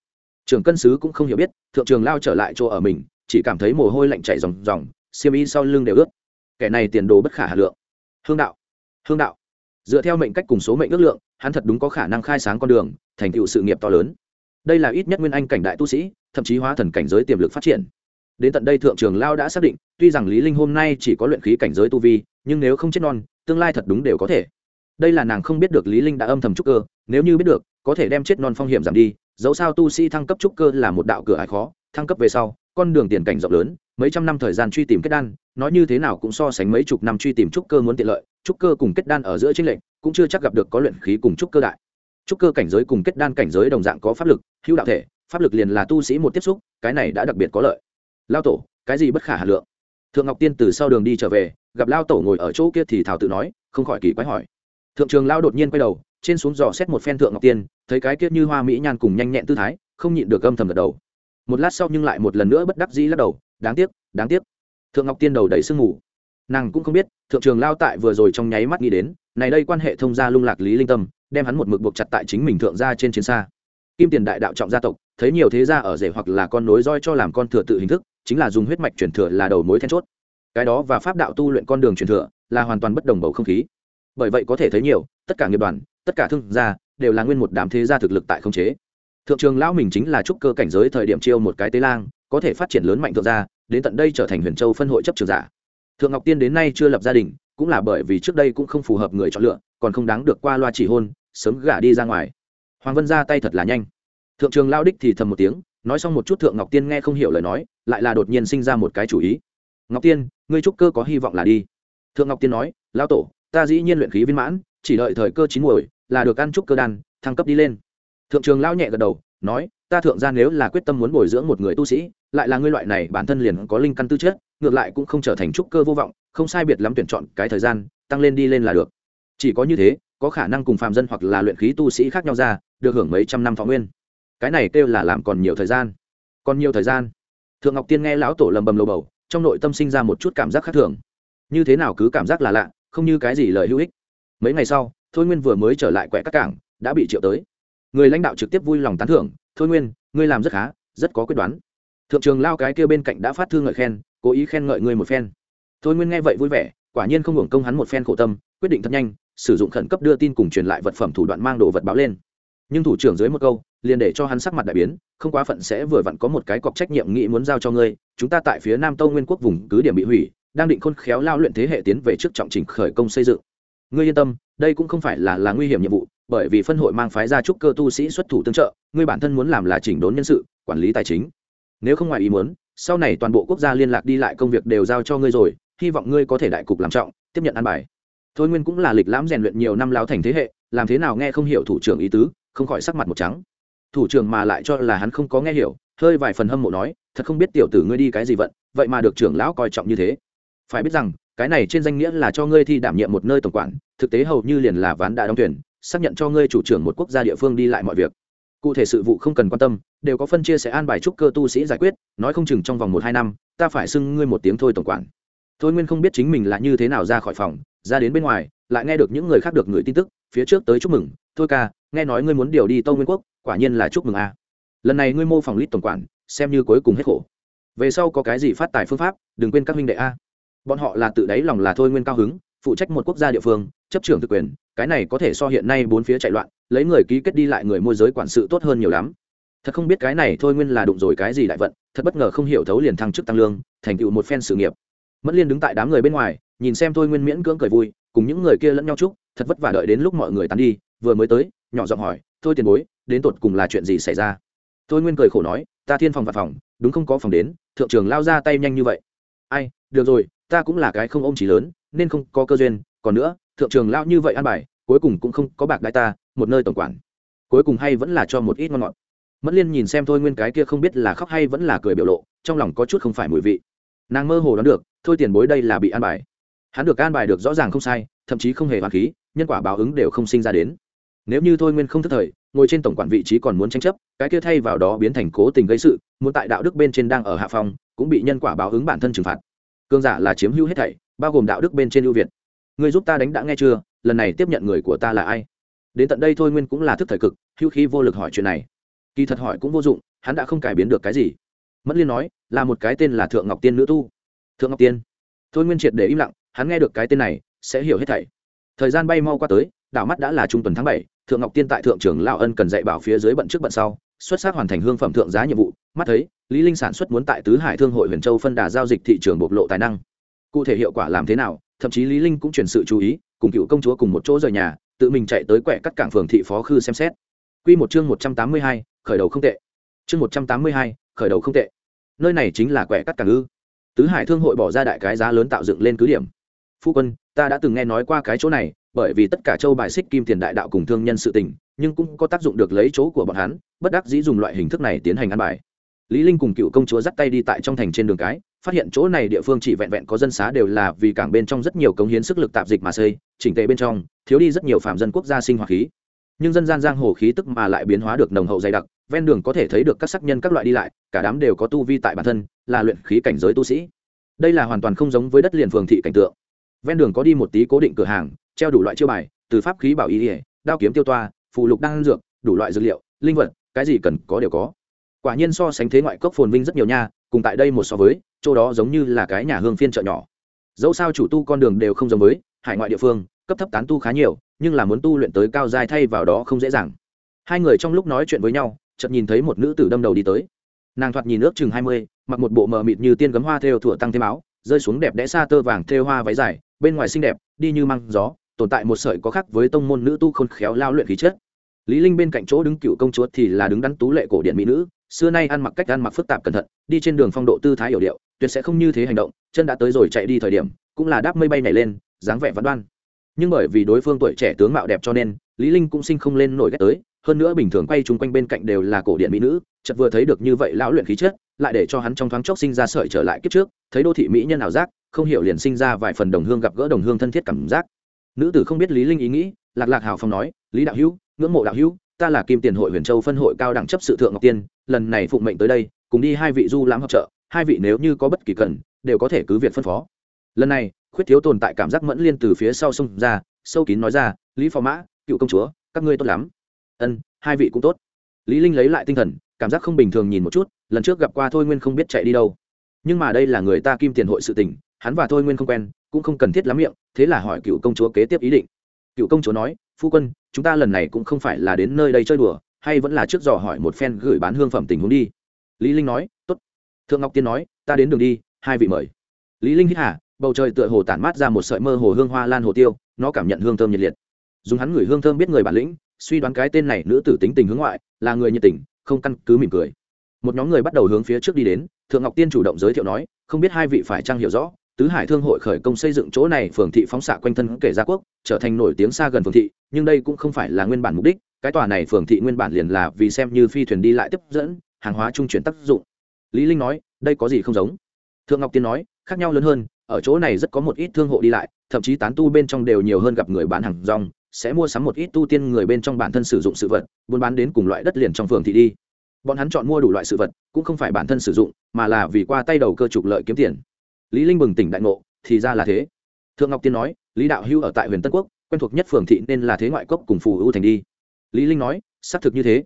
Trưởng cân sứ cũng không hiểu biết, thượng trường lao trở lại chỗ ở mình, chỉ cảm thấy mồ hôi lạnh chảy ròng ròng, xiêm y sau lưng đều ướt. Kẻ này tiền đồ bất khả hà lượng. Hương đạo hương đạo. Dựa theo mệnh cách cùng số mệnh ước lượng, hắn thật đúng có khả năng khai sáng con đường, thành tựu sự nghiệp to lớn đây là ít nhất nguyên anh cảnh đại tu sĩ, thậm chí hóa thần cảnh giới tiềm lực phát triển. Đến tận đây thượng trường lao đã xác định, tuy rằng lý linh hôm nay chỉ có luyện khí cảnh giới tu vi, nhưng nếu không chết non, tương lai thật đúng đều có thể. Đây là nàng không biết được lý linh đã âm thầm trúc cơ, nếu như biết được, có thể đem chết non phong hiểm giảm đi, dẫu sao tu sĩ thăng cấp trúc cơ là một đạo cửa ải khó, thăng cấp về sau, con đường tiền cảnh rộng lớn, mấy trăm năm thời gian truy tìm kết đan, nói như thế nào cũng so sánh mấy chục năm truy tìm trúc cơ muốn tiện lợi, trúc cơ cùng kết đan ở giữa chính lệnh cũng chưa chắc gặp được có luyện khí cùng trúc cơ đại trúc cơ cảnh giới cùng kết đan cảnh giới đồng dạng có pháp lực, hữu đạo thể, pháp lực liền là tu sĩ một tiếp xúc, cái này đã đặc biệt có lợi. Lao tổ, cái gì bất khả hà lượng? Thượng ngọc tiên từ sau đường đi trở về, gặp lao tổ ngồi ở chỗ kia thì thảo tự nói, không khỏi kỳ quái hỏi. Thượng trường lao đột nhiên quay đầu, trên xuống dò xét một phen thượng ngọc tiên, thấy cái kia như hoa mỹ nhan cùng nhanh nhẹn tư thái, không nhịn được âm thầm gật đầu. Một lát sau nhưng lại một lần nữa bất đắc dĩ lắc đầu, đáng tiếc đáng tiếc. Thượng ngọc tiên đầu đầy sương ngủ. nàng cũng không biết, thượng trường lao tại vừa rồi trong nháy mắt nghĩ đến, này đây quan hệ thông gia lung lạc lý linh tâm đem hắn một mực buộc chặt tại chính mình thượng gia trên chiến xa. Kim tiền đại đạo trọng gia tộc, thấy nhiều thế gia ở rể hoặc là con nối roi cho làm con thừa tự hình thức, chính là dùng huyết mạch truyền thừa là đầu mối then chốt. Cái đó và pháp đạo tu luyện con đường truyền thừa là hoàn toàn bất đồng bầu không khí. Bởi vậy có thể thấy nhiều, tất cả nghiệp đoàn, tất cả thương gia đều là nguyên một đám thế gia thực lực tại không chế. Thượng trường lão mình chính là trúc cơ cảnh giới thời điểm chiêu một cái tế lang, có thể phát triển lớn mạnh thượng gia, đến tận đây trở thành huyền châu phân hội chấp trường giả. Thượng ngọc tiên đến nay chưa lập gia đình, cũng là bởi vì trước đây cũng không phù hợp người chọn lựa, còn không đáng được qua loa chỉ hôn sớm gả đi ra ngoài. Hoàng vân ra tay thật là nhanh. Thượng trường lao đích thì thầm một tiếng, nói xong một chút thượng ngọc tiên nghe không hiểu lời nói, lại là đột nhiên sinh ra một cái chủ ý. Ngọc tiên, ngươi trúc cơ có hy vọng là đi. Thượng ngọc tiên nói, lao tổ, ta dĩ nhiên luyện khí viên mãn, chỉ đợi thời cơ chín muồi là được ăn trúc cơ đan, thăng cấp đi lên. Thượng trường lao nhẹ gật đầu, nói, ta thượng gia nếu là quyết tâm muốn bồi dưỡng một người tu sĩ, lại là ngươi loại này bản thân liền có linh căn tư chất, ngược lại cũng không trở thành trúc cơ vô vọng, không sai biệt lắm tuyển chọn cái thời gian, tăng lên đi lên là được. Chỉ có như thế có khả năng cùng phàm dân hoặc là luyện khí tu sĩ khác nhau ra, được hưởng mấy trăm năm thọ nguyên. Cái này kêu là làm còn nhiều thời gian. Còn nhiều thời gian. Thượng ngọc tiên nghe lão tổ lầm bầm lầu bầu, trong nội tâm sinh ra một chút cảm giác khác thường. Như thế nào cứ cảm giác là lạ, không như cái gì lời hữu ích. Mấy ngày sau, thôi nguyên vừa mới trở lại quẹ các cảng, đã bị triệu tới. Người lãnh đạo trực tiếp vui lòng tán thưởng, thôi nguyên, ngươi làm rất khá, rất có quyết đoán. Thượng trường lao cái kia bên cạnh đã phát thư ngợi khen, cố ý khen ngợi ngươi một phen. Thôi nguyên nghe vậy vui vẻ, quả nhiên không hưởng công hắn một phen khổ tâm, quyết định thật nhanh sử dụng khẩn cấp đưa tin cùng truyền lại vật phẩm thủ đoạn mang đồ vật báo lên. Nhưng thủ trưởng dưới một câu, liền để cho hắn sắc mặt đại biến, không quá phận sẽ vừa vặn có một cái cọc trách nhiệm nghĩ muốn giao cho ngươi, chúng ta tại phía nam tâu nguyên quốc vùng cứ điểm bị hủy, đang định khôn khéo lao luyện thế hệ tiến về trước trọng trình khởi công xây dựng. Ngươi yên tâm, đây cũng không phải là là nguy hiểm nhiệm vụ, bởi vì phân hội mang phái ra trúc cơ tu sĩ xuất thủ tương trợ, ngươi bản thân muốn làm là chỉnh đốn nhân sự, quản lý tài chính. Nếu không ngoài ý muốn, sau này toàn bộ quốc gia liên lạc đi lại công việc đều giao cho ngươi rồi, hy vọng ngươi có thể đại cục làm trọng, tiếp nhận an bài thôi nguyên cũng là lịch lãm rèn luyện nhiều năm lao thành thế hệ, làm thế nào nghe không hiểu thủ trưởng ý tứ, không khỏi sắc mặt một trắng. Thủ trưởng mà lại cho là hắn không có nghe hiểu, hơi vài phần hâm mộ nói, thật không biết tiểu tử ngươi đi cái gì vận, vậy mà được trưởng lão coi trọng như thế. Phải biết rằng, cái này trên danh nghĩa là cho ngươi thi đảm nhiệm một nơi tổng quản, thực tế hầu như liền là ván đã đóng thuyền, xác nhận cho ngươi chủ trưởng một quốc gia địa phương đi lại mọi việc. Cụ thể sự vụ không cần quan tâm, đều có phân chia sẽ an bài trúc cơ tu sĩ giải quyết, nói không chừng trong vòng một hai năm, ta phải xưng ngươi một tiếng thôi tổng quản. Thôi nguyên không biết chính mình là như thế nào ra khỏi phòng ra đến bên ngoài, lại nghe được những người khác được người tin tức, phía trước tới chúc mừng, thôi ca, nghe nói ngươi muốn điều đi tâu nguyên quốc, quả nhiên là chúc mừng a. Lần này ngươi mô phòng lít tổng quản, xem như cuối cùng hết khổ. Về sau có cái gì phát tài phương pháp, đừng quên các huynh đệ a. Bọn họ là tự đáy lòng là thôi nguyên cao hứng, phụ trách một quốc gia địa phương, chấp trưởng thực quyền, cái này có thể so hiện nay bốn phía chạy loạn, lấy người ký kết đi lại người môi giới quản sự tốt hơn nhiều lắm. Thật không biết cái này thôi nguyên là đụng rồi cái gì đại vận, thật bất ngờ không hiểu thấu liền thăng chức tăng lương, thành tựu một phen sự nghiệp. Mất liên đứng tại đám người bên ngoài nhìn xem thôi nguyên miễn cưỡng cười vui, cùng những người kia lẫn nhau chúc, thật vất vả đợi đến lúc mọi người tán đi, vừa mới tới, nhỏ giọng hỏi, thôi tiền bối, đến tột cùng là chuyện gì xảy ra? Thôi nguyên cười khổ nói, ta thiên phòng và phòng, đúng không có phòng đến, thượng trường lao ra tay nhanh như vậy. Ai, được rồi, ta cũng là cái không ôm chỉ lớn, nên không có cơ duyên, còn nữa, thượng trường lao như vậy ăn bài, cuối cùng cũng không có bạc đại ta, một nơi tổng quản. Cuối cùng hay vẫn là cho một ít ngon ngọt. Mất liên nhìn xem thôi nguyên cái kia không biết là khóc hay vẫn là cười biểu lộ, trong lòng có chút không phải mùi vị. Nàng mơ hồ đoán được, thôi tiền bối đây là bị ăn bài hắn được an bài được rõ ràng không sai, thậm chí không hề hoàn khí, nhân quả báo ứng đều không sinh ra đến. Nếu như thôi nguyên không thức thời, ngồi trên tổng quản vị trí còn muốn tranh chấp, cái kia thay vào đó biến thành cố tình gây sự, muốn tại đạo đức bên trên đang ở hạ phòng cũng bị nhân quả báo ứng bản thân trừng phạt. Cương giả là chiếm hữu hết thảy, bao gồm đạo đức bên trên ưu việt. Người giúp ta đánh đã nghe chưa? Lần này tiếp nhận người của ta là ai? Đến tận đây thôi nguyên cũng là thức thời cực, hữu khí vô lực hỏi chuyện này. Kỳ thật hỏi cũng vô dụng, hắn đã không cải biến được cái gì. Mẫn liên nói, là một cái tên là thượng ngọc tiên nữ tu. Thượng ngọc tiên. Thôi nguyên triệt để im lặng hắn nghe được cái tên này sẽ hiểu hết thảy. Thời gian bay mau qua tới đảo mắt đã là trung tuần tháng bảy thượng ngọc tiên tại thượng trưởng lao ân cần dạy bảo phía dưới bận trước bận sau xuất sắc hoàn thành hương phẩm thượng giá nhiệm vụ mắt thấy lý linh sản xuất muốn tại tứ hải thương hội huyền châu phân đà giao dịch thị trường bộc lộ tài năng. Cụ thể hiệu quả làm thế nào thậm chí lý linh cũng chuyển sự chú ý cùng cựu công chúa cùng một chỗ rời nhà tự mình chạy tới quẻ cắt cảng phường thị phó khư xem xét. Quy một chương một trăm tám mươi hai, khởi đầu không tệ. Chương một trăm tám mươi hai, khởi đầu không tệ. Nơi này chính là quẻ cắt cảng ư? Tứ hải thương hội bỏ ra đại cái giá lớn tạo dựng lên cứ điểm phu quân, ta đã từng nghe nói qua cái chỗ này, bởi vì tất cả châu bài xích kim tiền đại đạo cùng thương nhân sự tình, nhưng cũng có tác dụng được lấy chỗ của bọn hắn, bất đắc dĩ dùng loại hình thức này tiến hành ăn bài. Lý linh cùng cựu công chúa dắt tay đi tại trong thành trên đường cái, phát hiện chỗ này địa phương chỉ vẹn vẹn có dân xá đều là vì cảng bên trong rất nhiều cống hiến sức lực tạp dịch mà xây, chỉnh tề bên trong, thiếu đi rất nhiều phạm dân quốc gia sinh hoạt khí. Nhưng dân gian giang hồ khí tức mà lại biến hóa được nồng hậu dày đặc, ven đường có thể thấy được các sắc nhân các loại đi lại, cả đám đều có tu vi tại bản thân, là luyện khí cảnh giới tu sĩ. Đây là hoàn toàn không giống với đất liền phường thị cảnh tượng ven đường có đi một tí cố định cửa hàng, treo đủ loại chiêu bài, từ pháp khí bảo y ỉa đao kiếm tiêu toa phụ lục đan dược, đủ loại dược liệu, linh vật, cái gì cần có đều có. Quả nhiên so sánh thế ngoại cốc phồn vinh rất nhiều nha, cùng tại đây một so với, chỗ đó giống như là cái nhà hương phiên chợ nhỏ. Dẫu sao chủ tu con đường đều không giống với hải ngoại địa phương, cấp thấp tán tu khá nhiều, nhưng là muốn tu luyện tới cao dài thay vào đó không dễ dàng. Hai người trong lúc nói chuyện với nhau, chợt nhìn thấy một nữ tử đâm đầu đi tới. Nàng thoạt nhìn ước chừng hai mươi, mặc một bộ mờ mịt như tiên gấm hoa theo thủa tăng thêm áo, rơi xuống đẹp đẽ xa tơ vàng thêu hoa váy dài bên ngoài xinh đẹp, đi như măng gió, tồn tại một sợi có khác với tông môn nữ tu khôn khéo lao luyện khí chất. Lý linh bên cạnh chỗ đứng cựu công chúa thì là đứng đắn tú lệ cổ điển mỹ nữ, xưa nay ăn mặc cách ăn mặc phức tạp cẩn thận, đi trên đường phong độ tư thái hiểu điệu, tuyệt sẽ không như thế hành động, chân đã tới rồi chạy đi thời điểm, cũng là đáp mây bay nhảy lên, dáng vẻ văn đoan. Nhưng bởi vì đối phương tuổi trẻ tướng mạo đẹp cho nên, lý linh cũng sinh không lên nổi ghét tới, hơn nữa bình thường quay chung quanh bên cạnh đều là cổ điển mỹ nữ, chợt vừa thấy được như vậy lão luyện khí chất, lại để cho hắn trong thoáng chốc sinh ra sợi trở lại kiếp trước, thấy đô thị mỹ nhân ảo giác không hiểu liền sinh ra vài phần đồng hương gặp gỡ đồng hương thân thiết cảm giác. Nữ tử không biết lý linh ý nghĩ, lạc lạc hào phong nói, lý đạo hữu, ngưỡng mộ đạo hữu, ta là kim tiền hội huyền châu phân hội cao đẳng chấp sự thượng ngọc tiên, lần này phụng mệnh tới đây, cùng đi hai vị du lãm hợp trợ, hai vị nếu như có bất kỳ cần, đều có thể cứ việc phân phó. Lần này, khuyết thiếu tồn tại cảm giác mẫn liên từ phía sau xông ra, sâu kín nói ra, lý phò mã, cựu công chúa, các ngươi tốt lắm. Ân, hai vị cũng tốt. Lý linh lấy lại tinh thần, cảm giác không bình thường nhìn một chút, lần trước gặp qua thôi, nguyên không biết chạy đi đâu. Nhưng mà đây là người ta kim tiền hội sự tình hắn và thôi nguyên không quen, cũng không cần thiết lắm miệng, thế là hỏi cựu công chúa kế tiếp ý định. Cựu công chúa nói, phu quân, chúng ta lần này cũng không phải là đến nơi đây chơi đùa, hay vẫn là trước dò hỏi một phen gửi bán hương phẩm tình huống đi. Lý linh nói, tốt. Thượng ngọc tiên nói, ta đến đường đi, hai vị mời. Lý linh hít hà, bầu trời tựa hồ tản mát ra một sợi mơ hồ hương hoa lan hồ tiêu, nó cảm nhận hương thơm nhiệt liệt. Dùng hắn ngửi hương thơm biết người bản lĩnh, suy đoán cái tên này nữ tử tính tình hướng ngoại, là người nhiệt tình, không căn cứ mỉm cười. Một nhóm người bắt đầu hướng phía trước đi đến, thượng ngọc tiên chủ động giới thiệu nói, không biết hai vị phải trang hiểu rõ tứ hải thương hội khởi công xây dựng chỗ này, phường thị phóng xạ quanh thân kể gia quốc, trở thành nổi tiếng xa gần phường thị, nhưng đây cũng không phải là nguyên bản mục đích, cái tòa này phường thị nguyên bản liền là vì xem như phi thuyền đi lại tiếp dẫn, hàng hóa trung chuyển tác dụng. Lý linh nói, đây có gì không giống? Thượng ngọc tiên nói, khác nhau lớn hơn, ở chỗ này rất có một ít thương hộ đi lại, thậm chí tán tu bên trong đều nhiều hơn gặp người bán hàng rong, sẽ mua sắm một ít tu tiên người bên trong bản thân sử dụng sự vật, buôn bán đến cùng loại đất liền trong phường thị đi. Bọn hắn chọn mua đủ loại sự vật, cũng không phải bản thân sử dụng, mà là vì qua tay đầu cơ trục lợi kiếm tiền lý linh bừng tỉnh đại ngộ, thì ra là thế. Thượng ngọc tiên nói, lý đạo hưu ở tại huyền tân quốc, quen thuộc nhất phường thị nên là thế ngoại cốc cùng phù ưu thành đi. Lý linh nói, xác thực như thế.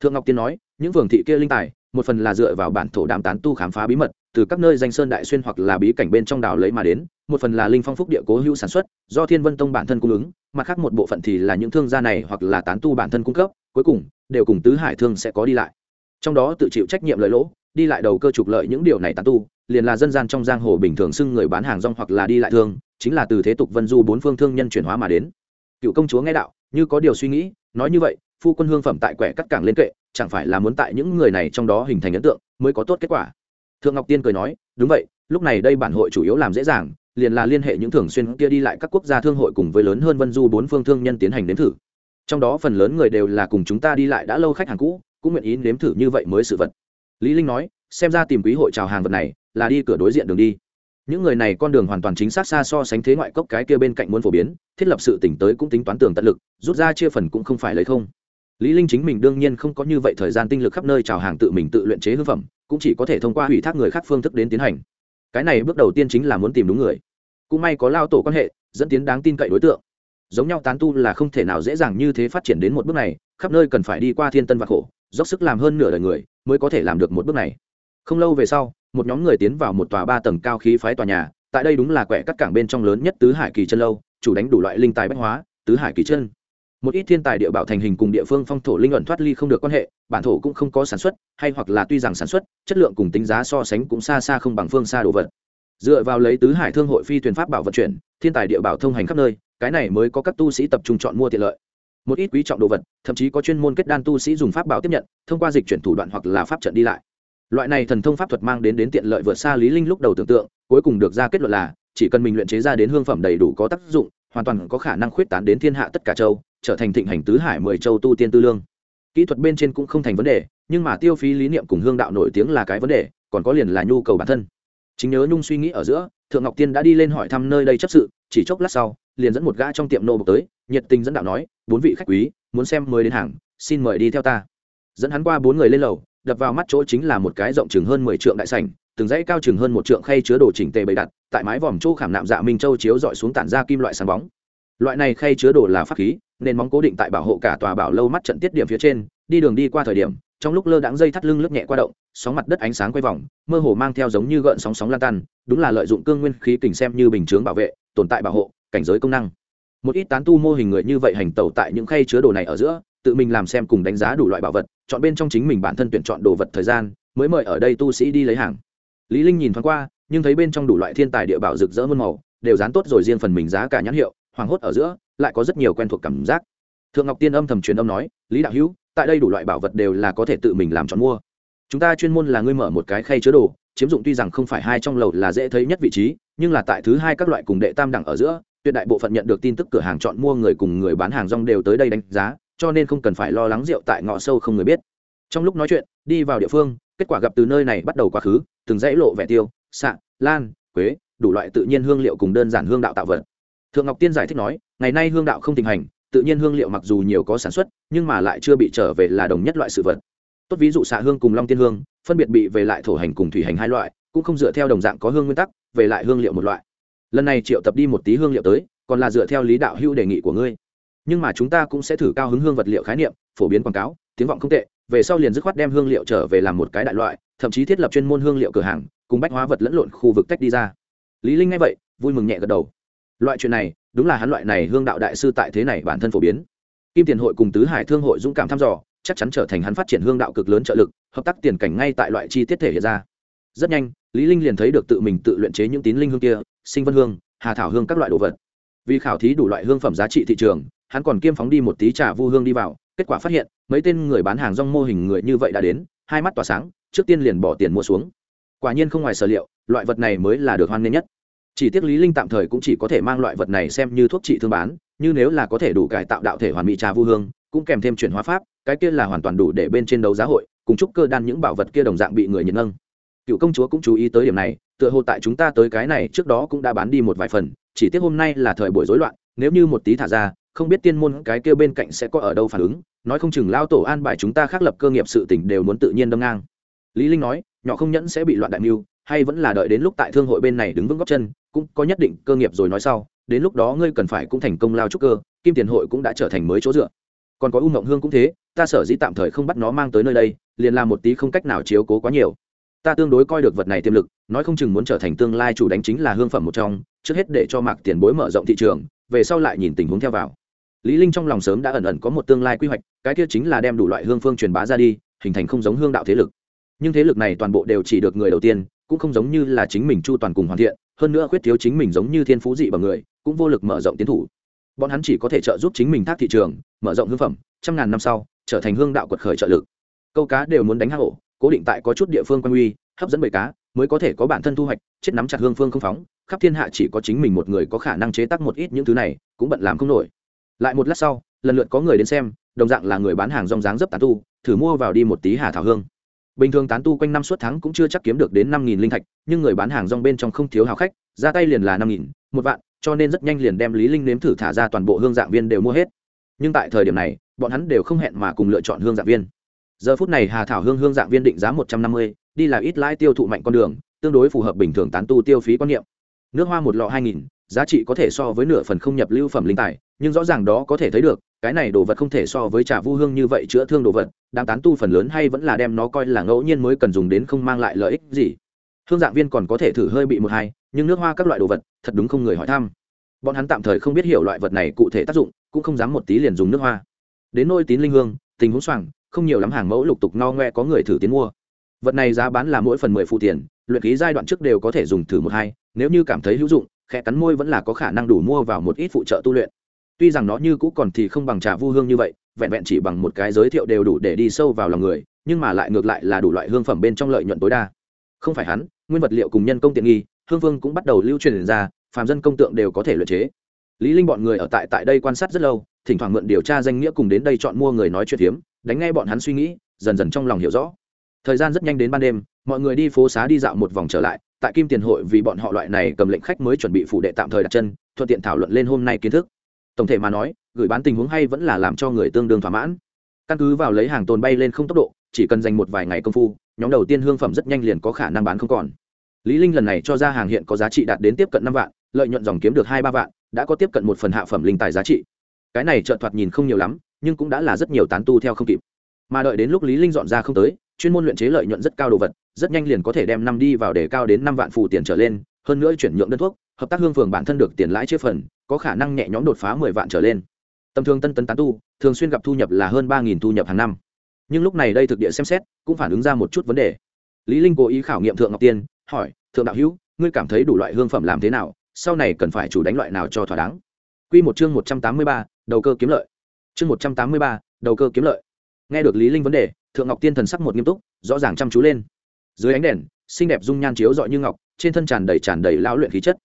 Thượng ngọc tiên nói, những phường thị kia linh tài, một phần là dựa vào bản thổ đàm tán tu khám phá bí mật, từ các nơi danh sơn đại xuyên hoặc là bí cảnh bên trong đảo lấy mà đến, một phần là linh phong phúc địa cố hữu sản xuất, do thiên vân tông bản thân cung ứng, mặt khác một bộ phận thì là những thương gia này hoặc là tán tu bản thân cung cấp, cuối cùng, đều cùng tứ hải thương sẽ có đi lại. Trong đó tự chịu trách nhiệm lợi lỗ, đi lại đầu cơ trục lợi những điều này tán tu liền là dân gian trong giang hồ bình thường xưng người bán hàng rong hoặc là đi lại thương, chính là từ thế tục vân du bốn phương thương nhân chuyển hóa mà đến. Cựu công chúa nghe đạo, như có điều suy nghĩ, nói như vậy, phu quân hương phẩm tại quẻ cắt cảng lên kệ, chẳng phải là muốn tại những người này trong đó hình thành ấn tượng mới có tốt kết quả. Thượng ngọc tiên cười nói, đúng vậy, lúc này đây bản hội chủ yếu làm dễ dàng, liền là liên hệ những thường xuyên kia đi lại các quốc gia thương hội cùng với lớn hơn vân du bốn phương thương nhân tiến hành đến thử. Trong đó phần lớn người đều là cùng chúng ta đi lại đã lâu khách hàng cũ, cũng nguyện ý nếm thử như vậy mới sự vật. Lý linh nói, xem ra tìm quý hội chào hàng vật này là đi cửa đối diện đường đi. Những người này con đường hoàn toàn chính xác xa so sánh thế ngoại cốc cái kia bên cạnh muốn phổ biến, thiết lập sự tỉnh tới cũng tính toán tường tận lực, rút ra chia phần cũng không phải lấy không. Lý linh chính mình đương nhiên không có như vậy thời gian tinh lực khắp nơi chào hàng tự mình tự luyện chế hư phẩm, cũng chỉ có thể thông qua hủy thác người khác phương thức đến tiến hành. Cái này bước đầu tiên chính là muốn tìm đúng người. Cũng may có lao tổ quan hệ, dẫn tiến đáng tin cậy đối tượng. Giống nhau tán tu là không thể nào dễ dàng như thế phát triển đến một bước này, khắp nơi cần phải đi qua thiên tân và khổ, dốc sức làm hơn nửa đời người, mới có thể làm được một bước này không lâu về sau, một nhóm người tiến vào một tòa ba tầng cao khí phái tòa nhà, tại đây đúng là quẻ cắt cảng bên trong lớn nhất tứ hải kỳ chân lâu, chủ đánh đủ loại linh tài bách hóa, tứ hải kỳ chân. Một ít thiên tài địa bảo thành hình cùng địa phương phong thổ linh luận thoát ly không được quan hệ, bản thổ cũng không có sản xuất, hay hoặc là tuy rằng sản xuất, chất lượng cùng tính giá so sánh cũng xa xa không bằng phương xa đồ vật. Dựa vào lấy tứ hải thương hội phi thuyền pháp bảo vận chuyển, thiên tài địa bảo thông hành khắp nơi, cái này mới có các tu sĩ tập trung chọn mua tiện lợi. Một ít quý trọng đồ vật, thậm chí có chuyên môn kết đan tu sĩ dùng pháp bảo tiếp nhận, thông qua dịch chuyển thủ đoạn hoặc là pháp trận đi lại loại này thần thông pháp thuật mang đến đến tiện lợi vượt xa lý linh lúc đầu tưởng tượng, cuối cùng được ra kết luận là, chỉ cần mình luyện chế ra đến hương phẩm đầy đủ có tác dụng, hoàn toàn có khả năng khuyết tán đến thiên hạ tất cả châu, trở thành thịnh hành tứ hải mười châu tu tiên tư lương. Kỹ thuật bên trên cũng không thành vấn đề, nhưng mà tiêu phí lý niệm cùng hương đạo nổi tiếng là cái vấn đề, còn có liền là nhu cầu bản thân. Chính nhớ nhung suy nghĩ ở giữa, thượng ngọc tiên đã đi lên hỏi thăm nơi đây chấp sự, chỉ chốc lát sau, liền dẫn một gã trong tiệm nô bộc tới, nhiệt tình dẫn đạo nói, bốn vị khách quý, muốn xem mời đến hàng, xin mời đi theo ta. Dẫn hắn qua bốn người lên lầu đập vào mắt chỗ chính là một cái rộng chừng hơn mười trượng đại sảnh, từng dãy cao chừng hơn một trượng khay chứa đồ chỉnh tề bày đặt, tại mái vòm chỗ khảm nạm dạ minh châu chiếu dọi xuống tản ra kim loại sáng bóng. Loại này khay chứa đồ là pháp khí nên móng cố định tại bảo hộ cả tòa bảo lâu mắt trận tiết điểm phía trên, đi đường đi qua thời điểm, trong lúc lơ đãng dây thắt lưng lướt nhẹ qua động, sóng mặt đất ánh sáng quay vòng, mơ hồ mang theo giống như gợn sóng sóng lan tan, đúng là lợi dụng cương nguyên khí kình xem như bình chướng bảo vệ, tồn tại bảo hộ, cảnh giới công năng. Một ít tán tu mô hình người như vậy hành tẩu tại những khay chứa đồ này ở giữa tự mình làm xem cùng đánh giá đủ loại bảo vật, chọn bên trong chính mình bản thân tuyển chọn đồ vật thời gian, mới mời ở đây tu sĩ đi lấy hàng. Lý linh nhìn thoáng qua, nhưng thấy bên trong đủ loại thiên tài địa bảo rực rỡ muôn màu, đều dán tốt rồi riêng phần mình giá cả nhãn hiệu hoàng hốt ở giữa, lại có rất nhiều quen thuộc cảm giác. Thượng ngọc tiên âm thầm truyền âm nói, lý đạo hữu, tại đây đủ loại bảo vật đều là có thể tự mình làm chọn mua. Chúng ta chuyên môn là ngươi mở một cái khay chứa đồ, chiếm dụng tuy rằng không phải hai trong lầu là dễ thấy nhất vị trí, nhưng là tại thứ hai các loại cùng đệ tam đẳng ở giữa, tuyệt đại bộ phận nhận được tin tức cửa hàng chọn mua người cùng người bán hàng rong đều tới đây đánh giá cho nên không cần phải lo lắng rượu tại ngõ sâu không người biết. Trong lúc nói chuyện, đi vào địa phương, kết quả gặp từ nơi này bắt đầu quá khứ, từng dãy lộ vẻ tiêu, xạ, lan, quế, đủ loại tự nhiên hương liệu cùng đơn giản hương đạo tạo vật. Thượng ngọc tiên giải thích nói, ngày nay hương đạo không tình hành, tự nhiên hương liệu mặc dù nhiều có sản xuất, nhưng mà lại chưa bị trở về là đồng nhất loại sự vật. Tốt ví dụ xạ hương cùng long tiên hương, phân biệt bị về lại thổ hành cùng thủy hành hai loại, cũng không dựa theo đồng dạng có hương nguyên tắc, về lại hương liệu một loại. Lần này triệu tập đi một tí hương liệu tới, còn là dựa theo lý đạo hữu đề nghị của ngươi nhưng mà chúng ta cũng sẽ thử cao hứng hương vật liệu khái niệm, phổ biến quảng cáo, tiếng vọng không tệ, về sau liền dứt khoát đem hương liệu trở về làm một cái đại loại, thậm chí thiết lập chuyên môn hương liệu cửa hàng, cùng bách hóa vật lẫn lộn khu vực tách đi ra. Lý linh nghe vậy, vui mừng nhẹ gật đầu. Loại chuyện này, đúng là hắn loại này hương đạo đại sư tại thế này bản thân phổ biến. Kim tiền hội cùng tứ hải thương hội dũng cảm thăm dò, chắc chắn trở thành hắn phát triển hương đạo cực lớn trợ lực, hợp tác tiền cảnh ngay tại loại chi tiết thể hiện ra. Rất nhanh, lý linh liền thấy được tự mình tự luyện chế những tín linh hương kia, sinh vân hương, hà thảo hương các loại đồ vật. Vì khảo thí đủ loại hương phẩm giá trị thị trường hắn còn kiêm phóng đi một tí trà vu hương đi vào, kết quả phát hiện, mấy tên người bán hàng rong mô hình người như vậy đã đến, hai mắt tỏa sáng, trước tiên liền bỏ tiền mua xuống. Quả nhiên không ngoài sở liệu, loại vật này mới là được hoan nghênh nhất. Chỉ tiếc lý linh tạm thời cũng chỉ có thể mang loại vật này xem như thuốc trị thương bán, như nếu là có thể đủ cải tạo đạo thể hoàn mỹ trà vu hương, cũng kèm thêm chuyển hóa pháp, cái kia là hoàn toàn đủ để bên trên đấu giá hội, cùng chúc cơ đan những bảo vật kia đồng dạng bị người nhận nâng. Cựu công chúa cũng chú ý tới điểm này, tựa hồ tại chúng ta tới cái này trước đó cũng đã bán đi một vài phần, chỉ tiếc hôm nay là thời buổi rối loạn, nếu như một tí thả ra không biết tiên môn cái kia bên cạnh sẽ có ở đâu phản ứng, nói không chừng lao tổ an bài chúng ta khác lập cơ nghiệp sự tỉnh đều muốn tự nhiên đâm ngang. Lý linh nói, nhỏ không nhẫn sẽ bị loạn đại mưu, hay vẫn là đợi đến lúc tại thương hội bên này đứng vững góc chân, cũng có nhất định cơ nghiệp rồi nói sau, đến lúc đó ngươi cần phải cũng thành công lao trúc cơ, kim tiền hội cũng đã trở thành mới chỗ dựa. Còn có u ngộng hương cũng thế, ta sở dĩ tạm thời không bắt nó mang tới nơi đây, liền làm một tí không cách nào chiếu cố quá nhiều. Ta tương đối coi được vật này tiềm lực, nói không chừng muốn trở thành tương lai chủ đánh chính là hương phẩm một trong, trước hết để cho mạc tiền bối mở rộng thị trường, về sau lại nhìn tình huống theo vào lý linh trong lòng sớm đã ẩn ẩn có một tương lai quy hoạch, cái kia chính là đem đủ loại hương phương truyền bá ra đi, hình thành không giống hương đạo thế lực. Nhưng thế lực này toàn bộ đều chỉ được người đầu tiên, cũng không giống như là chính mình chu toàn cùng hoàn thiện, hơn nữa khuyết thiếu chính mình giống như thiên phú dị bằng người, cũng vô lực mở rộng tiến thủ. Bọn hắn chỉ có thể trợ giúp chính mình thác thị trường, mở rộng hương phẩm, trăm ngàn năm sau, trở thành hương đạo quật khởi trợ lực. Câu cá đều muốn đánh hang ổ cố định tại có chút địa phương quan uy, hấp dẫn bầy cá, mới có thể có bản thân thu hoạch, chết nắm chặt hương phương không phóng, khắp thiên hạ chỉ có chính mình một người có khả năng chế tác một ít những thứ này, cũng bận làm không nổi lại một lát sau, lần lượt có người đến xem, đồng dạng là người bán hàng rong dáng dấp tán tu, thử mua vào đi một tí hà thảo hương. Bình thường tán tu quanh năm suốt tháng cũng chưa chắc kiếm được đến năm nghìn linh thạch, nhưng người bán hàng rong bên trong không thiếu hào khách, ra tay liền là năm nghìn, một vạn, cho nên rất nhanh liền đem lý linh nếm thử thả ra toàn bộ hương dạng viên đều mua hết. Nhưng tại thời điểm này, bọn hắn đều không hẹn mà cùng lựa chọn hương dạng viên. Giờ phút này hà thảo hương hương dạng viên định giá một trăm năm mươi, đi là ít lãi tiêu thụ mạnh con đường, tương đối phù hợp bình thường tán tu tiêu phí quan niệm. Nước hoa một lọ hai nghìn giá trị có thể so với nửa phần không nhập lưu phẩm linh tài, nhưng rõ ràng đó có thể thấy được, cái này đồ vật không thể so với trà vu hương như vậy chữa thương đồ vật đang tán tu phần lớn hay vẫn là đem nó coi là ngẫu nhiên mới cần dùng đến không mang lại lợi ích gì. Hương dạng viên còn có thể thử hơi bị một hai, nhưng nước hoa các loại đồ vật, thật đúng không người hỏi thăm. Bọn hắn tạm thời không biết hiểu loại vật này cụ thể tác dụng, cũng không dám một tí liền dùng nước hoa. Đến nôi tín linh hương, tình huống soảng, không nhiều lắm hàng mẫu lục tục no ngoe có người thử tiến mua. Vật này giá bán là mỗi phần mười phụ tiền, luyện ký giai đoạn trước đều có thể dùng thử một hai, nếu như cảm thấy hữu dụng khẽ cắn môi vẫn là có khả năng đủ mua vào một ít phụ trợ tu luyện. Tuy rằng nó như cũ còn thì không bằng trà vu hương như vậy, vẹn vẹn chỉ bằng một cái giới thiệu đều đủ để đi sâu vào lòng người, nhưng mà lại ngược lại là đủ loại hương phẩm bên trong lợi nhuận tối đa. Không phải hắn, nguyên vật liệu cùng nhân công tiện nghi, hương vương cũng bắt đầu lưu truyền ra, phàm dân công tượng đều có thể luyện chế. Lý linh bọn người ở tại tại đây quan sát rất lâu, thỉnh thoảng mượn điều tra danh nghĩa cùng đến đây chọn mua người nói chuyện hiếm đánh ngay bọn hắn suy nghĩ, dần dần trong lòng hiểu rõ. Thời gian rất nhanh đến ban đêm, mọi người đi phố xá đi dạo một vòng trở lại tại kim tiền hội vì bọn họ loại này cầm lệnh khách mới chuẩn bị phủ đệ tạm thời đặt chân, thuận tiện thảo luận lên hôm nay kiến thức. Tổng thể mà nói, gửi bán tình huống hay vẫn là làm cho người tương đương thỏa mãn. Căn cứ vào lấy hàng tồn bay lên không tốc độ, chỉ cần dành một vài ngày công phu, nhóm đầu tiên hương phẩm rất nhanh liền có khả năng bán không còn. Lý linh lần này cho ra hàng hiện có giá trị đạt đến tiếp cận năm vạn, lợi nhuận dòng kiếm được hai ba vạn, đã có tiếp cận một phần hạ phẩm linh tài giá trị. Cái này trợ thoạt nhìn không nhiều lắm, nhưng cũng đã là rất nhiều tán tu theo không kịp. Mà đợi đến lúc lý linh dọn ra không tới chuyên môn luyện chế lợi nhuận rất cao đồ vật rất nhanh liền có thể đem năm đi vào để cao đến năm vạn phù tiền trở lên hơn nữa chuyển nhượng đơn thuốc hợp tác hương phường bản thân được tiền lãi chia phần có khả năng nhẹ nhõm đột phá mười vạn trở lên. Tầm thường tân tấn tán tu thường xuyên gặp thu nhập là hơn ba nghìn thu nhập hàng năm. Nhưng lúc này đây thực địa xem xét cũng phản ứng ra một chút vấn đề. Lý linh cố ý khảo nghiệm thượng ngọc tiên hỏi thượng đạo hữu ngươi cảm thấy đủ loại hương phẩm làm thế nào? Sau này cần phải chủ đánh loại nào cho thỏa đáng? Quy một chương một trăm tám mươi ba, đầu cơ kiếm lợi. Chương một trăm tám mươi ba, đầu cơ kiếm lợi. Nghe được lý linh vấn đề thượng ngọc tiên thần sắc một nghiêm túc, rõ ràng chăm chú lên. Dưới ánh đèn, xinh đẹp dung nhan chiếu rọi như ngọc, trên thân tràn đầy tràn đầy lao luyện khí chất.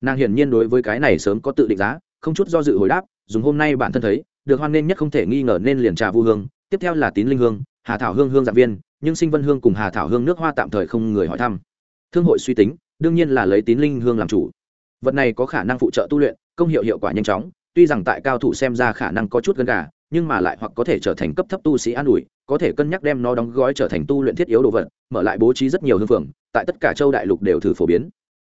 Nàng hiển nhiên đối với cái này sớm có tự định giá, không chút do dự hồi đáp, dùng hôm nay bản thân thấy, được hoan nên nhất không thể nghi ngờ nên liền trà vu hương, tiếp theo là tín linh hương, hà thảo hương hương dạng viên, nhưng sinh vân hương cùng hà thảo hương nước hoa tạm thời không người hỏi thăm. Thương hội suy tính, đương nhiên là lấy tín linh hương làm chủ. Vật này có khả năng phụ trợ tu luyện, công hiệu hiệu quả nhanh chóng, tuy rằng tại cao thủ xem ra khả năng có chút gần gà nhưng mà lại hoặc có thể trở thành cấp thấp tu sĩ an ủi, có thể cân nhắc đem nó đóng gói trở thành tu luyện thiết yếu đồ vật, mở lại bố trí rất nhiều hương phường, tại tất cả châu đại lục đều thử phổ biến.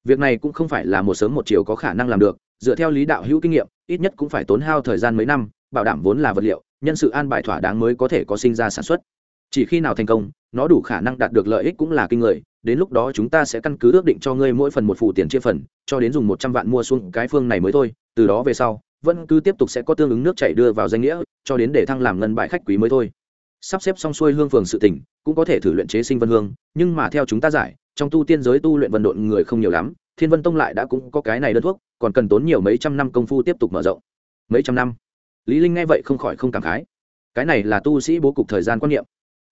Việc này cũng không phải là một sớm một chiều có khả năng làm được, dựa theo lý đạo hữu kinh nghiệm, ít nhất cũng phải tốn hao thời gian mấy năm, bảo đảm vốn là vật liệu, nhân sự an bài thỏa đáng mới có thể có sinh ra sản xuất. Chỉ khi nào thành công, nó đủ khả năng đạt được lợi ích cũng là kinh người, đến lúc đó chúng ta sẽ căn cứ ước định cho ngươi mỗi phần một phụ tiền chia phần, cho đến dùng một trăm vạn mua xuống cái phương này mới thôi, từ đó về sau vẫn cứ tiếp tục sẽ có tương ứng nước chảy đưa vào danh nghĩa, cho đến để thăng làm ngân bại khách quý mới thôi. Sắp xếp xong xuôi hương phường sự tỉnh cũng có thể thử luyện chế sinh vân hương, nhưng mà theo chúng ta giải, trong tu tiên giới tu luyện vận độn người không nhiều lắm, thiên vân tông lại đã cũng có cái này đơn thuốc, còn cần tốn nhiều mấy trăm năm công phu tiếp tục mở rộng. Mấy trăm năm? Lý linh nghe vậy không khỏi không cảm khái. Cái này là tu sĩ bố cục thời gian quan niệm.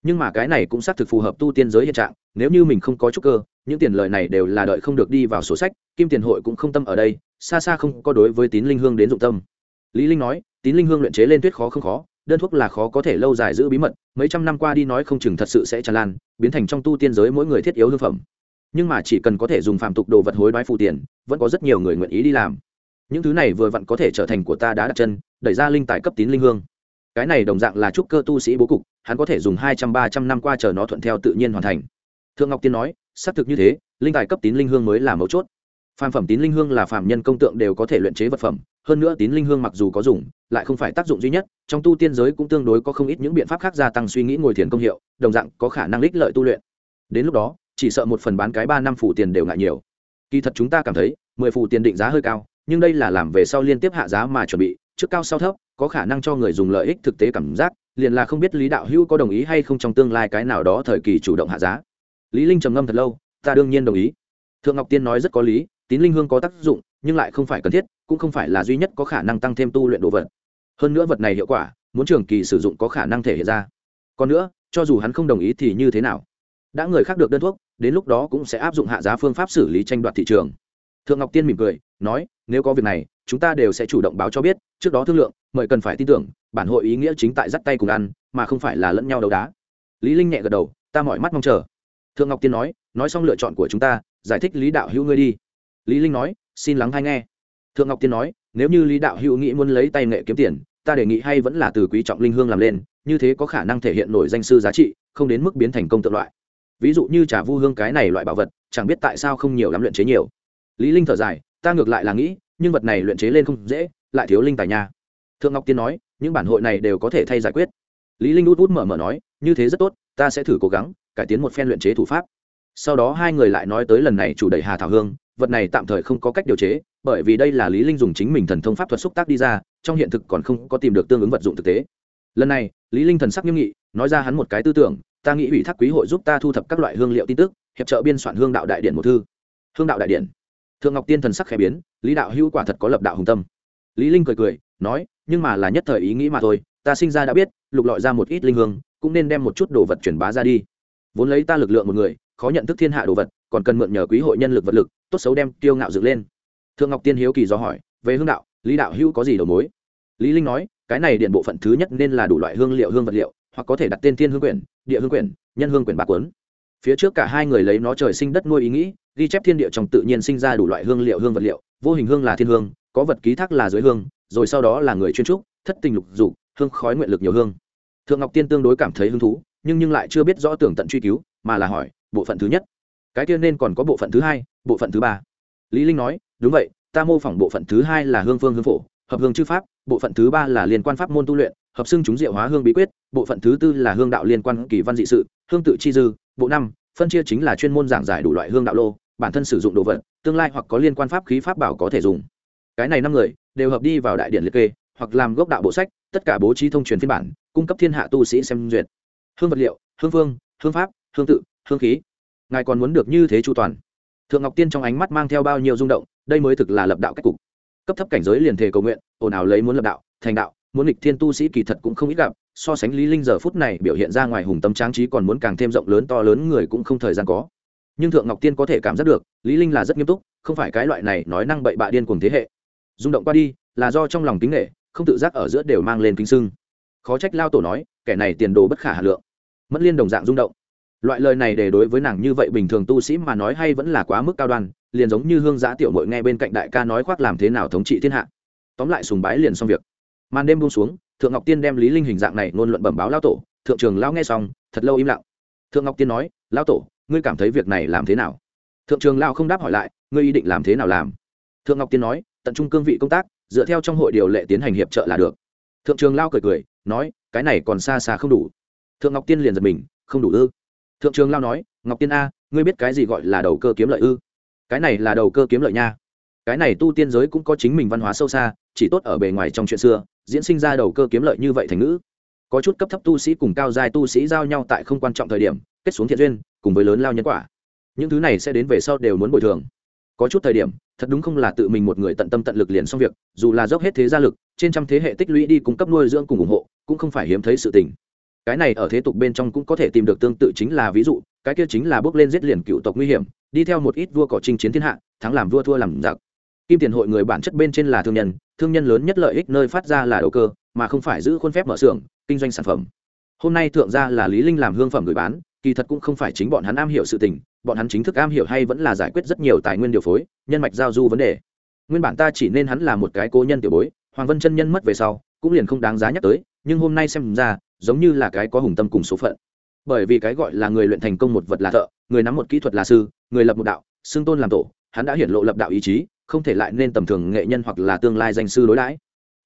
Nhưng mà cái này cũng xác thực phù hợp tu tiên giới hiện trạng, nếu như mình không có chút cơ, những tiền lợi này đều là đợi không được đi vào sổ sách, kim tiền hội cũng không tâm ở đây xa xa không có đối với tín linh hương đến dụng tâm. Lý linh nói, tín linh hương luyện chế lên tuyết khó không khó, đơn thuốc là khó có thể lâu dài giữ bí mật, mấy trăm năm qua đi nói không chừng thật sự sẽ tràn lan, biến thành trong tu tiên giới mỗi người thiết yếu hương phẩm. Nhưng mà chỉ cần có thể dùng phạm tục đồ vật hối đoái phụ tiền, vẫn có rất nhiều người nguyện ý đi làm. Những thứ này vừa vặn có thể trở thành của ta đã đặt chân, đẩy ra linh tài cấp tín linh hương. Cái này đồng dạng là trúc cơ tu sĩ bố cục, hắn có thể dùng hai trăm, ba trăm năm qua chờ nó thuận theo tự nhiên hoàn thành. Thượng ngọc tiên nói, xác thực như thế, linh tài cấp tín linh hương mới là mấu chốt phàm phẩm tín linh hương là phàm nhân công tượng đều có thể luyện chế vật phẩm, hơn nữa tín linh hương mặc dù có dùng, lại không phải tác dụng duy nhất, trong tu tiên giới cũng tương đối có không ít những biện pháp khác gia tăng suy nghĩ ngồi thiền công hiệu, đồng dạng có khả năng ích lợi tu luyện. Đến lúc đó, chỉ sợ một phần bán cái ba năm phủ tiền đều ngại nhiều. Kỳ thật chúng ta cảm thấy, mười phủ tiền định giá hơi cao, nhưng đây là làm về sau liên tiếp hạ giá mà chuẩn bị, trước cao sau thấp, có khả năng cho người dùng lợi ích thực tế cảm giác, liền là không biết lý đạo hữu có đồng ý hay không trong tương lai cái nào đó thời kỳ chủ động hạ giá. Lý linh trầm ngâm thật lâu, ta đương nhiên đồng ý. Thượng ngọc tiên nói rất có lý tín linh hương có tác dụng, nhưng lại không phải cần thiết, cũng không phải là duy nhất có khả năng tăng thêm tu luyện đồ vật. Hơn nữa vật này hiệu quả, muốn trường kỳ sử dụng có khả năng thể hiện ra. Còn nữa, cho dù hắn không đồng ý thì như thế nào? Đã người khác được đơn thuốc, đến lúc đó cũng sẽ áp dụng hạ giá phương pháp xử lý tranh đoạt thị trường. Thượng ngọc tiên mỉm cười, nói, nếu có việc này, chúng ta đều sẽ chủ động báo cho biết, trước đó thương lượng, mời cần phải tin tưởng, bản hội ý nghĩa chính tại dắt tay cùng ăn, mà không phải là lẫn nhau đấu đá. Lý linh nhẹ gật đầu, ta mỏi mắt mong chờ. Thượng ngọc tiên nói nói xong lựa chọn của chúng ta, giải thích lý đạo hữu ngươi đi lý linh nói, xin lắng hay nghe. Thượng ngọc tiên nói, nếu như lý đạo hữu nghĩ muốn lấy tay nghệ kiếm tiền, ta đề nghị hay vẫn là từ quý trọng linh hương làm lên, như thế có khả năng thể hiện nổi danh sư giá trị, không đến mức biến thành công tự loại. Ví dụ như trà vu hương cái này loại bảo vật, chẳng biết tại sao không nhiều lắm luyện chế nhiều. Lý linh thở dài, ta ngược lại là nghĩ, nhưng vật này luyện chế lên không dễ, lại thiếu linh tài nha. Thượng ngọc tiên nói, những bản hội này đều có thể thay giải quyết. Lý linh út út mở mở nói, như thế rất tốt, ta sẽ thử cố gắng, cải tiến một phen luyện chế thủ pháp. Sau đó hai người lại nói tới lần này chủ đẩy hà thảo hương vật này tạm thời không có cách điều chế, bởi vì đây là lý linh dùng chính mình thần thông pháp thuật xúc tác đi ra, trong hiện thực còn không có tìm được tương ứng vật dụng thực tế. Lần này, lý linh thần sắc nghiêm nghị, nói ra hắn một cái tư tưởng, ta nghĩ ủy thác quý hội giúp ta thu thập các loại hương liệu tin tức, hiệp trợ biên soạn hương đạo đại điện một thư. Hương đạo đại điện. Thượng ngọc tiên thần sắc khẽ biến, lý đạo hữu quả thật có lập đạo hùng tâm. Lý linh cười cười, nói, nhưng mà là nhất thời ý nghĩ mà thôi, ta sinh ra đã biết, lục lọi ra một ít linh hương, cũng nên đem một chút đồ vật truyền bá ra đi. Vốn lấy ta lực lượng một người khó nhận thức thiên hạ đồ vật, còn cần mượn nhờ quý hội nhân lực vật lực, tốt xấu đem tiêu ngạo dựng lên. Thượng ngọc tiên hiếu kỳ do hỏi, về hương đạo, lý đạo hữu có gì đầu mối? Lý linh nói, cái này điện bộ phận thứ nhất nên là đủ loại hương liệu, hương vật liệu, hoặc có thể đặt tên thiên hương quyển, địa hương quyển, nhân hương quyển bạc cuốn. Phía trước cả hai người lấy nó trời sinh đất nuôi ý nghĩ, ghi chép thiên địa trong tự nhiên sinh ra đủ loại hương liệu, hương vật liệu, vô hình hương là thiên hương, có vật ký thác là dưới hương, rồi sau đó là người chuyên trúc, thất tình lục dục, hương khói nguyện lực nhiều hương. Thượng ngọc tiên tương đối cảm thấy hứng thú, nhưng nhưng lại chưa biết rõ tưởng tận truy cứu, mà là hỏi bộ phận thứ nhất. Cái kia nên còn có bộ phận thứ hai, bộ phận thứ ba. Lý linh nói, đúng vậy, ta mô phỏng bộ phận thứ hai là hương phương hương phổ, hợp hương chư pháp, bộ phận thứ ba là liên quan pháp môn tu luyện, hợp xưng chúng diệu hóa hương bí quyết, bộ phận thứ tư là hương đạo liên quan kỳ văn dị sự, hương tự chi dư, bộ năm, phân chia chính là chuyên môn giảng giải đủ loại hương đạo lô, bản thân sử dụng đồ vật, tương lai hoặc có liên quan pháp khí pháp bảo có thể dùng. Cái này năm người đều hợp đi vào đại điện liệt kê, hoặc làm gốc đạo bộ sách, tất cả bố trí thông truyền phiên bản, cung cấp thiên hạ tu sĩ xem duyệt. Hương vật liệu, hương phương, hương pháp, hương tự hương khí. Ngài còn muốn được như thế chu toàn. Thượng ngọc tiên trong ánh mắt mang theo bao nhiêu rung động, đây mới thực là lập đạo cách cục. Cấp thấp cảnh giới liền thể cầu nguyện, ồn ào lấy muốn lập đạo, thành đạo, muốn lịch thiên tu sĩ kỳ thật cũng không ít gặp, so sánh lý linh giờ phút này biểu hiện ra ngoài hùng tâm tráng trí còn muốn càng thêm rộng lớn to lớn người cũng không thời gian có. Nhưng thượng ngọc tiên có thể cảm giác được, lý linh là rất nghiêm túc, không phải cái loại này nói năng bậy bạ điên cuồng thế hệ. Rung động qua đi, là do trong lòng kính nghệ không tự giác ở giữa đều mang lên kính sưng. Khó trách lao tổ nói, kẻ này tiền đồ bất khả hà lượng. Mất liên đồng dạng rung động loại lời này để đối với nàng như vậy bình thường tu sĩ mà nói hay vẫn là quá mức cao đoan, liền giống như hương giã tiểu mội nghe bên cạnh đại ca nói khoác làm thế nào thống trị thiên hạ. Tóm lại sùng bái liền xong việc. Màn đêm buông xuống, thượng ngọc tiên đem lý linh hình dạng này ngôn luận bẩm báo lao tổ, thượng trường lao nghe xong, thật lâu im lặng. Thượng ngọc tiên nói lao tổ, ngươi cảm thấy việc này làm thế nào? Thượng trường lao không đáp hỏi lại, ngươi ý định làm thế nào làm? Thượng ngọc tiên nói, tận trung cương vị công tác, dựa theo trong hội điều lệ tiến hành hiệp trợ là được. Thượng trường lao cười cười, nói, cái này còn xa xa không đủ. Thượng ngọc tiên liền giật mình, không đủ ư? Thượng trường lao nói, ngọc tiên a, ngươi biết cái gì gọi là đầu cơ kiếm lợi ư? Cái này là đầu cơ kiếm lợi nha. Cái này tu tiên giới cũng có chính mình văn hóa sâu xa, chỉ tốt ở bề ngoài trong chuyện xưa, diễn sinh ra đầu cơ kiếm lợi như vậy thành ngữ. Có chút cấp thấp tu sĩ cùng cao giai tu sĩ giao nhau tại không quan trọng thời điểm, kết xuống thiện duyên, cùng với lớn lao nhân quả. Những thứ này sẽ đến về sau đều muốn bồi thường. Có chút thời điểm, thật đúng không là tự mình một người tận tâm tận lực liền xong việc, dù là dốc hết thế gia lực, trên trăm thế hệ tích lũy đi cung cấp nuôi dưỡng cùng ủng hộ, cũng không phải hiếm thấy sự tình cái này ở thế tục bên trong cũng có thể tìm được tương tự chính là ví dụ, cái kia chính là bước lên giết liền cựu tộc nguy hiểm, đi theo một ít vua cỏ chinh chiến thiên hạ, thắng làm vua thua làm giặc. Kim tiền hội người bản chất bên trên là thương nhân thương nhân lớn nhất lợi ích nơi phát ra là đầu cơ, mà không phải giữ khuôn phép mở xưởng, kinh doanh sản phẩm. Hôm nay thượng gia là lý linh làm hương phẩm người bán, kỳ thật cũng không phải chính bọn hắn am hiểu sự tình, bọn hắn chính thức am hiểu hay vẫn là giải quyết rất nhiều tài nguyên điều phối, nhân mạch giao du vấn đề. Nguyên bản ta chỉ nên hắn là một cái cố nhân tiểu bối, hoàng vân chân nhân mất về sau, cũng liền không đáng giá nhắc tới, nhưng hôm nay xem ra giống như là cái có hùng tâm cùng số phận. Bởi vì cái gọi là người luyện thành công một vật là thợ, người nắm một kỹ thuật là sư, người lập một đạo, xưng tôn làm tổ, hắn đã hiển lộ lập đạo ý chí, không thể lại nên tầm thường nghệ nhân hoặc là tương lai danh sư đối đãi.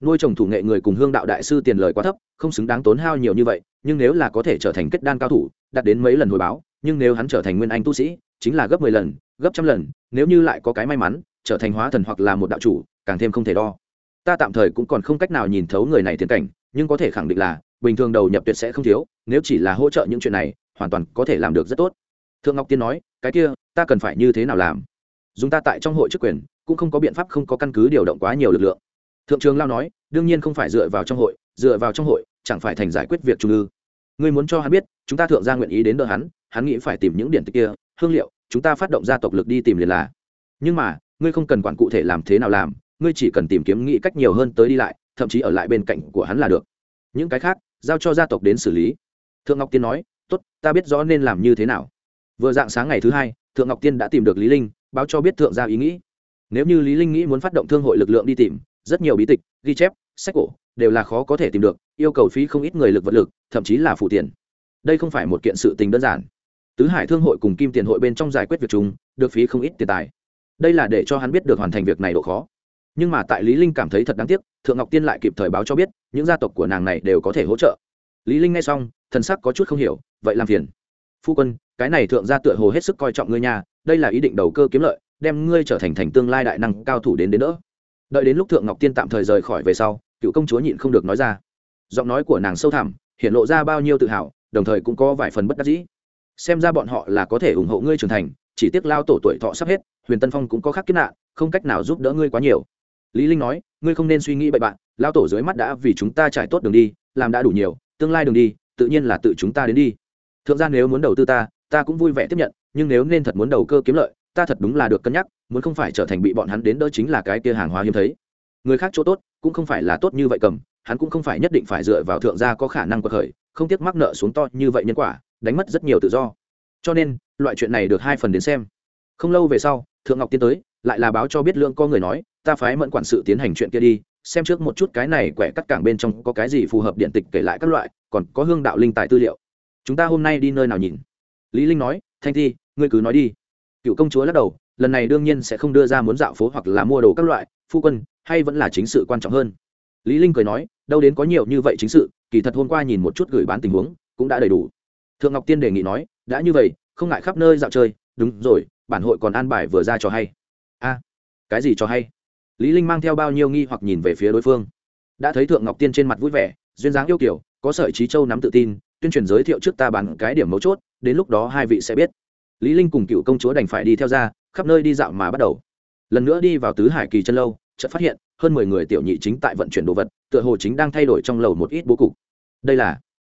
Nuôi trồng thủ nghệ người cùng hương đạo đại sư tiền lời quá thấp, không xứng đáng tốn hao nhiều như vậy, nhưng nếu là có thể trở thành kết đan cao thủ, đạt đến mấy lần hồi báo, nhưng nếu hắn trở thành nguyên anh tu sĩ, chính là gấp mười lần, gấp trăm lần, nếu như lại có cái may mắn, trở thành hóa thần hoặc là một đạo chủ, càng thêm không thể đo. Ta tạm thời cũng còn không cách nào nhìn thấu người này tiến cảnh, nhưng có thể khẳng định là bình thường đầu nhập tuyệt sẽ không thiếu, nếu chỉ là hỗ trợ những chuyện này, hoàn toàn có thể làm được rất tốt. Thượng ngọc tiên nói, cái kia, ta cần phải như thế nào làm? Dùng ta tại trong hội chức quyền, cũng không có biện pháp không có căn cứ điều động quá nhiều lực lượng. Thượng trường lao nói, đương nhiên không phải dựa vào trong hội, dựa vào trong hội, chẳng phải thành giải quyết việc trung ư? Ngươi muốn cho hắn biết, chúng ta thượng gia nguyện ý đến đỡ hắn hắn nghĩ phải tìm những điển tích kia, hương liệu, chúng ta phát động gia tộc lực đi tìm liền là. Nhưng mà, ngươi không cần quản cụ thể làm thế nào làm, ngươi chỉ cần tìm kiếm nghĩ cách nhiều hơn tới đi lại, thậm chí ở lại bên cạnh của hắn là được. Những cái khác giao cho gia tộc đến xử lý. Thượng ngọc tiên nói, tốt, ta biết rõ nên làm như thế nào. Vừa dạng sáng ngày thứ hai, thượng ngọc tiên đã tìm được lý linh, báo cho biết thượng gia ý nghĩ. Nếu như lý linh nghĩ muốn phát động thương hội lực lượng đi tìm, rất nhiều bí tịch, ghi chép, sách cổ đều là khó có thể tìm được, yêu cầu phí không ít người lực vật lực, thậm chí là phụ tiền. Đây không phải một kiện sự tình đơn giản. Tứ hải thương hội cùng kim tiền hội bên trong giải quyết việc chúng được phí không ít tiền tài. Đây là để cho hắn biết được hoàn thành việc này độ khó nhưng mà tại lý linh cảm thấy thật đáng tiếc, thượng ngọc tiên lại kịp thời báo cho biết, những gia tộc của nàng này đều có thể hỗ trợ. Lý linh nghe xong, thần sắc có chút không hiểu, vậy làm phiền. Phu quân, cái này thượng gia tựa hồ hết sức coi trọng ngươi nhà đây là ý định đầu cơ kiếm lợi, đem ngươi trở thành thành tương lai đại năng cao thủ đến đến nữa đợi đến lúc thượng ngọc tiên tạm thời rời khỏi về sau, cựu công chúa nhịn không được nói ra. Giọng nói của nàng sâu thẳm, hiện lộ ra bao nhiêu tự hào, đồng thời cũng có vài phần bất đắc dĩ. Xem ra bọn họ là có thể ủng hộ ngươi trưởng thành, chỉ tiếc lao tổ tuổi thọ sắp hết, huyền tân phong cũng có khắc kiếp nạn, không cách nào giúp đỡ ngươi quá nhiều lý linh nói, ngươi không nên suy nghĩ bậy bạn lao tổ dưới mắt đã vì chúng ta trải tốt đường đi, làm đã đủ nhiều, tương lai đường đi, tự nhiên là tự chúng ta đến đi. Thượng gia nếu muốn đầu tư ta ta cũng vui vẻ tiếp nhận, nhưng nếu nên thật muốn đầu cơ kiếm lợi, ta thật đúng là được cân nhắc, muốn không phải trở thành bị bọn hắn đến đỡ chính là cái kia hàng hóa hiếm thấy. Người khác chỗ tốt, cũng không phải là tốt như vậy cầm, hắn cũng không phải nhất định phải dựa vào thượng gia có khả năng quật khởi, không tiếc mắc nợ xuống to như vậy nhân quả, đánh mất rất nhiều tự do. Cho nên, loại chuyện này được hai phần đến xem. Không lâu về sau, thượng ngọc tiến tới lại là báo cho biết lượng có người nói, ta phái mẫn quản sự tiến hành chuyện kia đi, xem trước một chút cái này quẻ cắt cảng bên trong có cái gì phù hợp điện tịch kể lại các loại, còn có hương đạo linh tài tư liệu. Chúng ta hôm nay đi nơi nào nhìn? Lý linh nói, thanh thi, ngươi cứ nói đi. Cựu công chúa lắc đầu, lần này đương nhiên sẽ không đưa ra muốn dạo phố hoặc là mua đồ các loại, phu quân, hay vẫn là chính sự quan trọng hơn. Lý linh cười nói, đâu đến có nhiều như vậy chính sự, kỳ thật hôm qua nhìn một chút gửi bán tình huống, cũng đã đầy đủ. Thượng ngọc tiên đề nghị nói, đã như vậy, không ngại khắp nơi dạo chơi, đúng rồi, bản hội còn an bài vừa ra cho hay cái gì cho hay? Lý linh mang theo bao nhiêu nghi hoặc nhìn về phía đối phương. Đã thấy thượng ngọc tiên trên mặt vui vẻ, duyên dáng yêu kiểu có sợi trí châu nắm tự tin, tuyên truyền giới thiệu trước ta bàn cái điểm mấu chốt, đến lúc đó hai vị sẽ biết. Lý linh cùng cựu công chúa đành phải đi theo ra, khắp nơi đi dạo mà bắt đầu. Lần nữa đi vào tứ hải kỳ chân lâu, chợt phát hiện, hơn mười người tiểu nhị chính tại vận chuyển đồ vật, tựa hồ chính đang thay đổi trong lầu một ít bố cục. Đây là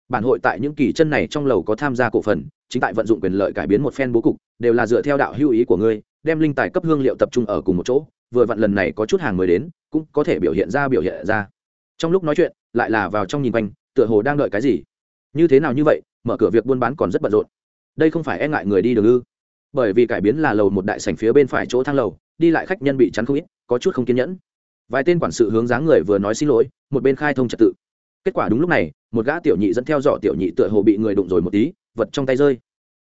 bản hội tại những kỳ chân này trong lầu có tham gia cổ phần, chính tại vận dụng quyền lợi cải biến một phen bố cục, đều là dựa theo đạo hưu ý của ngươi đem linh tài cấp hương liệu tập trung ở cùng một chỗ, vừa vặn lần này có chút hàng mới đến, cũng có thể biểu hiện ra biểu hiện ra. Trong lúc nói chuyện, lại là vào trong nhìn quanh, tựa hồ đang đợi cái gì. Như thế nào như vậy, mở cửa việc buôn bán còn rất bận rộn. Đây không phải e ngại người đi đường ư? Bởi vì cải biến là lầu một đại sảnh phía bên phải chỗ thang lầu, đi lại khách nhân bị chắn không ít, có chút không kiên nhẫn. Vài tên quản sự hướng dáng người vừa nói xin lỗi, một bên khai thông trật tự. Kết quả đúng lúc này, một gã tiểu nhị dẫn theo dõi tiểu nhị tựa hồ bị người đụng rồi một tí, vật trong tay rơi.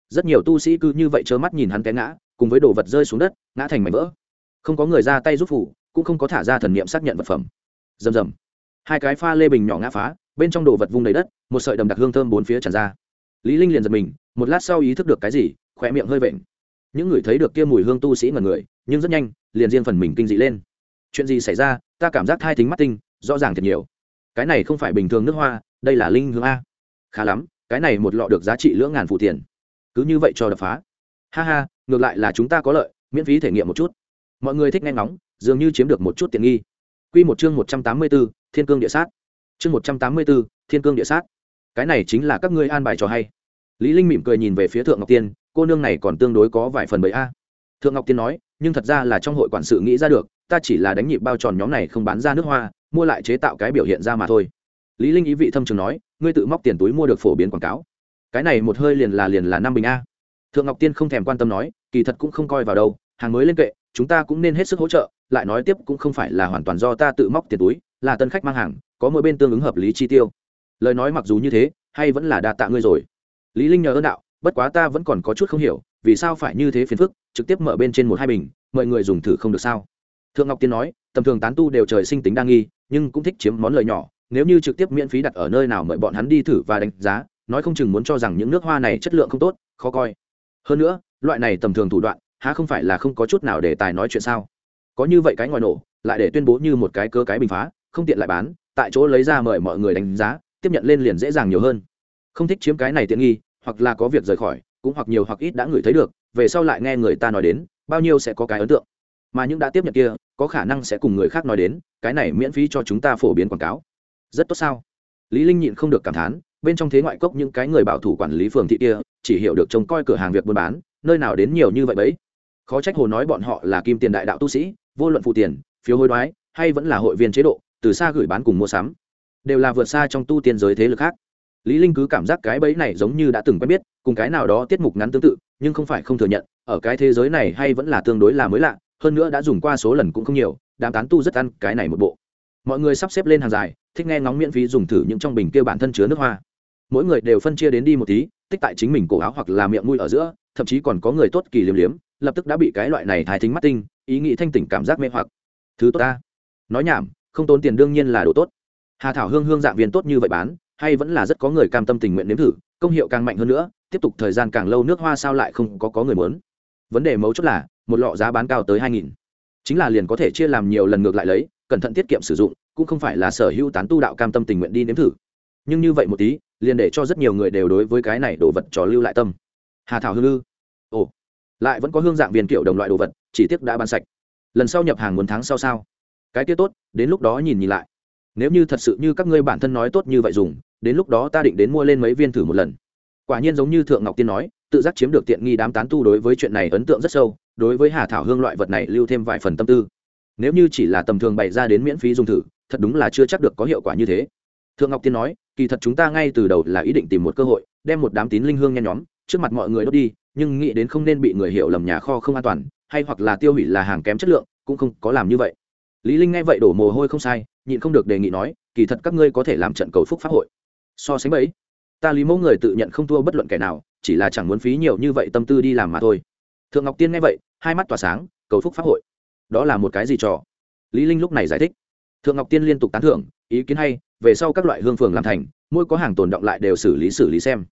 Rất nhiều tu sĩ cứ như vậy trơ mắt nhìn hắn té ngã cùng với đồ vật rơi xuống đất, ngã thành mảnh vỡ. Không có người ra tay giúp phủ, cũng không có thả ra thần niệm xác nhận vật phẩm. Rầm rầm. Hai cái pha lê bình nhỏ ngã phá, bên trong đồ vật vung đầy đất, một sợi đầm đặc hương thơm bốn phía tràn ra. Lý linh liền giật mình, một lát sau ý thức được cái gì khỏe miệng hơi vện. Những người thấy được kia mùi hương tu sĩ ngần người, nhưng rất nhanh, liền riêng phần mình kinh dị lên. Chuyện gì xảy ra, ta cảm giác thai thính mắt tinh, rõ ràng thật nhiều. Cái này không phải bình thường nước hoa, đây là linh hương a. Khá lắm, cái này một lọ được giá trị lưỡng ngàn phụ tiền. Cứ như vậy cho đập phá ha ha ngược lại là chúng ta có lợi miễn phí thể nghiệm một chút mọi người thích nghe ngóng dường như chiếm được một chút tiện nghi Quy một chương một trăm tám mươi 184, Thiên Cương Địa Sát. Chương một trăm tám mươi 184, Thiên Cương Địa Sát. Cái này chính là các ngươi an bài cho hay. Lý Linh mỉm cười nhìn về phía Thượng Ngọc Tiên, cô nương này còn tương đối có vài phần bấy a. Thượng Ngọc Tiên nói, nhưng thật ra là trong hội quản sự nghĩ ra được, ta chỉ là đánh nhịp bao tròn nhóm này không bán ra nước hoa, mua lại chế tạo cái biểu hiện ra mà thôi. Lý Linh ý vị thâm trường nói, ngươi tự móc tiền túi mua được phổ biến quảng cáo. Cái này một hơi liền là liền là năm bình a. Thượng Ngọc Tiên không thèm quan tâm nói, kỳ thật cũng không coi vào đâu, hàng mới lên kệ, chúng ta cũng nên hết sức hỗ trợ lại nói tiếp cũng không phải là hoàn toàn do ta tự móc tiền túi là tân khách mang hàng có mỗi bên tương ứng hợp lý chi tiêu. Lời nói mặc dù như thế hay vẫn là đa tạ ngươi rồi. Lý linh nhờ ơn đạo bất quá ta vẫn còn có chút không hiểu vì sao phải như thế phiền phức trực tiếp mở bên trên một hai bình mọi người dùng thử không được sao? Thượng ngọc tiên nói tầm thường tán tu đều trời sinh tính đa nghi nhưng cũng thích chiếm món lời nhỏ nếu như trực tiếp miễn phí đặt ở nơi nào mời bọn hắn đi thử và đánh giá nói không chừng muốn cho rằng những nước hoa này chất lượng không tốt khó coi hơn nữa, loại này tầm thường thủ đoạn, há không phải là không có chút nào để tài nói chuyện sao? Có như vậy cái ngoài nổ, lại để tuyên bố như một cái cơ cái bình phá, không tiện lại bán, tại chỗ lấy ra mời mọi người đánh giá, tiếp nhận lên liền dễ dàng nhiều hơn. Không thích chiếm cái này tiện nghi, hoặc là có việc rời khỏi, cũng hoặc nhiều hoặc ít đã ngửi thấy được, về sau lại nghe người ta nói đến, bao nhiêu sẽ có cái ấn tượng. Mà những đã tiếp nhận kia, có khả năng sẽ cùng người khác nói đến, cái này miễn phí cho chúng ta phổ biến quảng cáo. Rất tốt sao? Lý linh nhịn không được cảm thán bên trong thế ngoại cốc những cái người bảo thủ quản lý phường thị kia, chỉ hiểu được trông coi cửa hàng việc buôn bán, nơi nào đến nhiều như vậy bấy. Khó trách hồ nói bọn họ là kim tiền đại đạo tu sĩ, vô luận phụ tiền, phiếu hối đoái, hay vẫn là hội viên chế độ, từ xa gửi bán cùng mua sắm, đều là vượt xa trong tu tiên giới thế lực khác. Lý linh cứ cảm giác cái bẫy này giống như đã từng quen biết, cùng cái nào đó tiết mục ngắn tương tự, nhưng không phải không thừa nhận, ở cái thế giới này hay vẫn là tương đối là mới lạ, hơn nữa đã dùng qua số lần cũng không nhiều, đám tán tu rất ăn cái này một bộ. Mọi người sắp xếp lên hàng dài, thích nghe ngóng miễn phí dùng thử những trong bình kia bản thân chứa nước hoa mỗi người đều phân chia đến đi một tí, tích tại chính mình cổ áo hoặc là miệng mũi ở giữa, thậm chí còn có người tốt kỳ liếm liếm, lập tức đã bị cái loại này thái thính mắt tinh, ý nghĩ thanh tỉnh cảm giác mê hoặc. Thứ tốt ta. Nói nhảm, không tốn tiền đương nhiên là đồ tốt. Hà thảo hương hương dạng viên tốt như vậy bán, hay vẫn là rất có người cam tâm tình nguyện nếm thử, công hiệu càng mạnh hơn nữa, tiếp tục thời gian càng lâu nước hoa sao lại không có có người muốn. Vấn đề mấu chốt là, một lọ giá bán cao tới hai nghìn. Chính là liền có thể chia làm nhiều lần ngược lại lấy, cẩn thận tiết kiệm sử dụng, cũng không phải là sở hữu tán tu đạo cam tâm tình nguyện đi nếm thử. Nhưng như vậy một tí liền để cho rất nhiều người đều đối với cái này đồ vật trò lưu lại tâm. Hà thảo hương lư. Ồ, lại vẫn có hương dạng viên kiểu đồng loại đồ vật, chỉ tiếc đã bán sạch. Lần sau nhập hàng muốn tháng sau sao? Cái kia tốt, đến lúc đó nhìn nhìn lại. Nếu như thật sự như các ngươi bản thân nói tốt như vậy dùng, đến lúc đó ta định đến mua lên mấy viên thử một lần. Quả nhiên giống như thượng ngọc tiên nói, tự giác chiếm được tiện nghi đám tán tu đối với chuyện này ấn tượng rất sâu, đối với hà thảo hương loại vật này lưu thêm vài phần tâm tư. Nếu như chỉ là tầm thường bày ra đến miễn phí dùng thử, thật đúng là chưa chắc được có hiệu quả như thế. Thượng ngọc tiên nói kỳ thật chúng ta ngay từ đầu là ý định tìm một cơ hội, đem một đám tín linh hương nhen nhóm, trước mặt mọi người đốt đi, nhưng nghĩ đến không nên bị người hiểu lầm nhà kho không an toàn, hay hoặc là tiêu hủy là hàng kém chất lượng, cũng không có làm như vậy. Lý linh nghe vậy đổ mồ hôi không sai, nhịn không được đề nghị nói, kỳ thật các ngươi có thể làm trận cầu phúc pháp hội. So sánh bấy ta lý mẫu người tự nhận không thua bất luận kẻ nào, chỉ là chẳng muốn phí nhiều như vậy tâm tư đi làm mà thôi. Thượng ngọc tiên nghe vậy, hai mắt tỏa sáng, cầu phúc pháp hội. Đó là một cái gì trò? Lý linh lúc này giải thích. Thượng ngọc tiên liên tục tán thưởng, ý kiến hay về sau các loại hương phường làm thành, mỗi có hàng tồn động lại đều xử lý xử lý xem.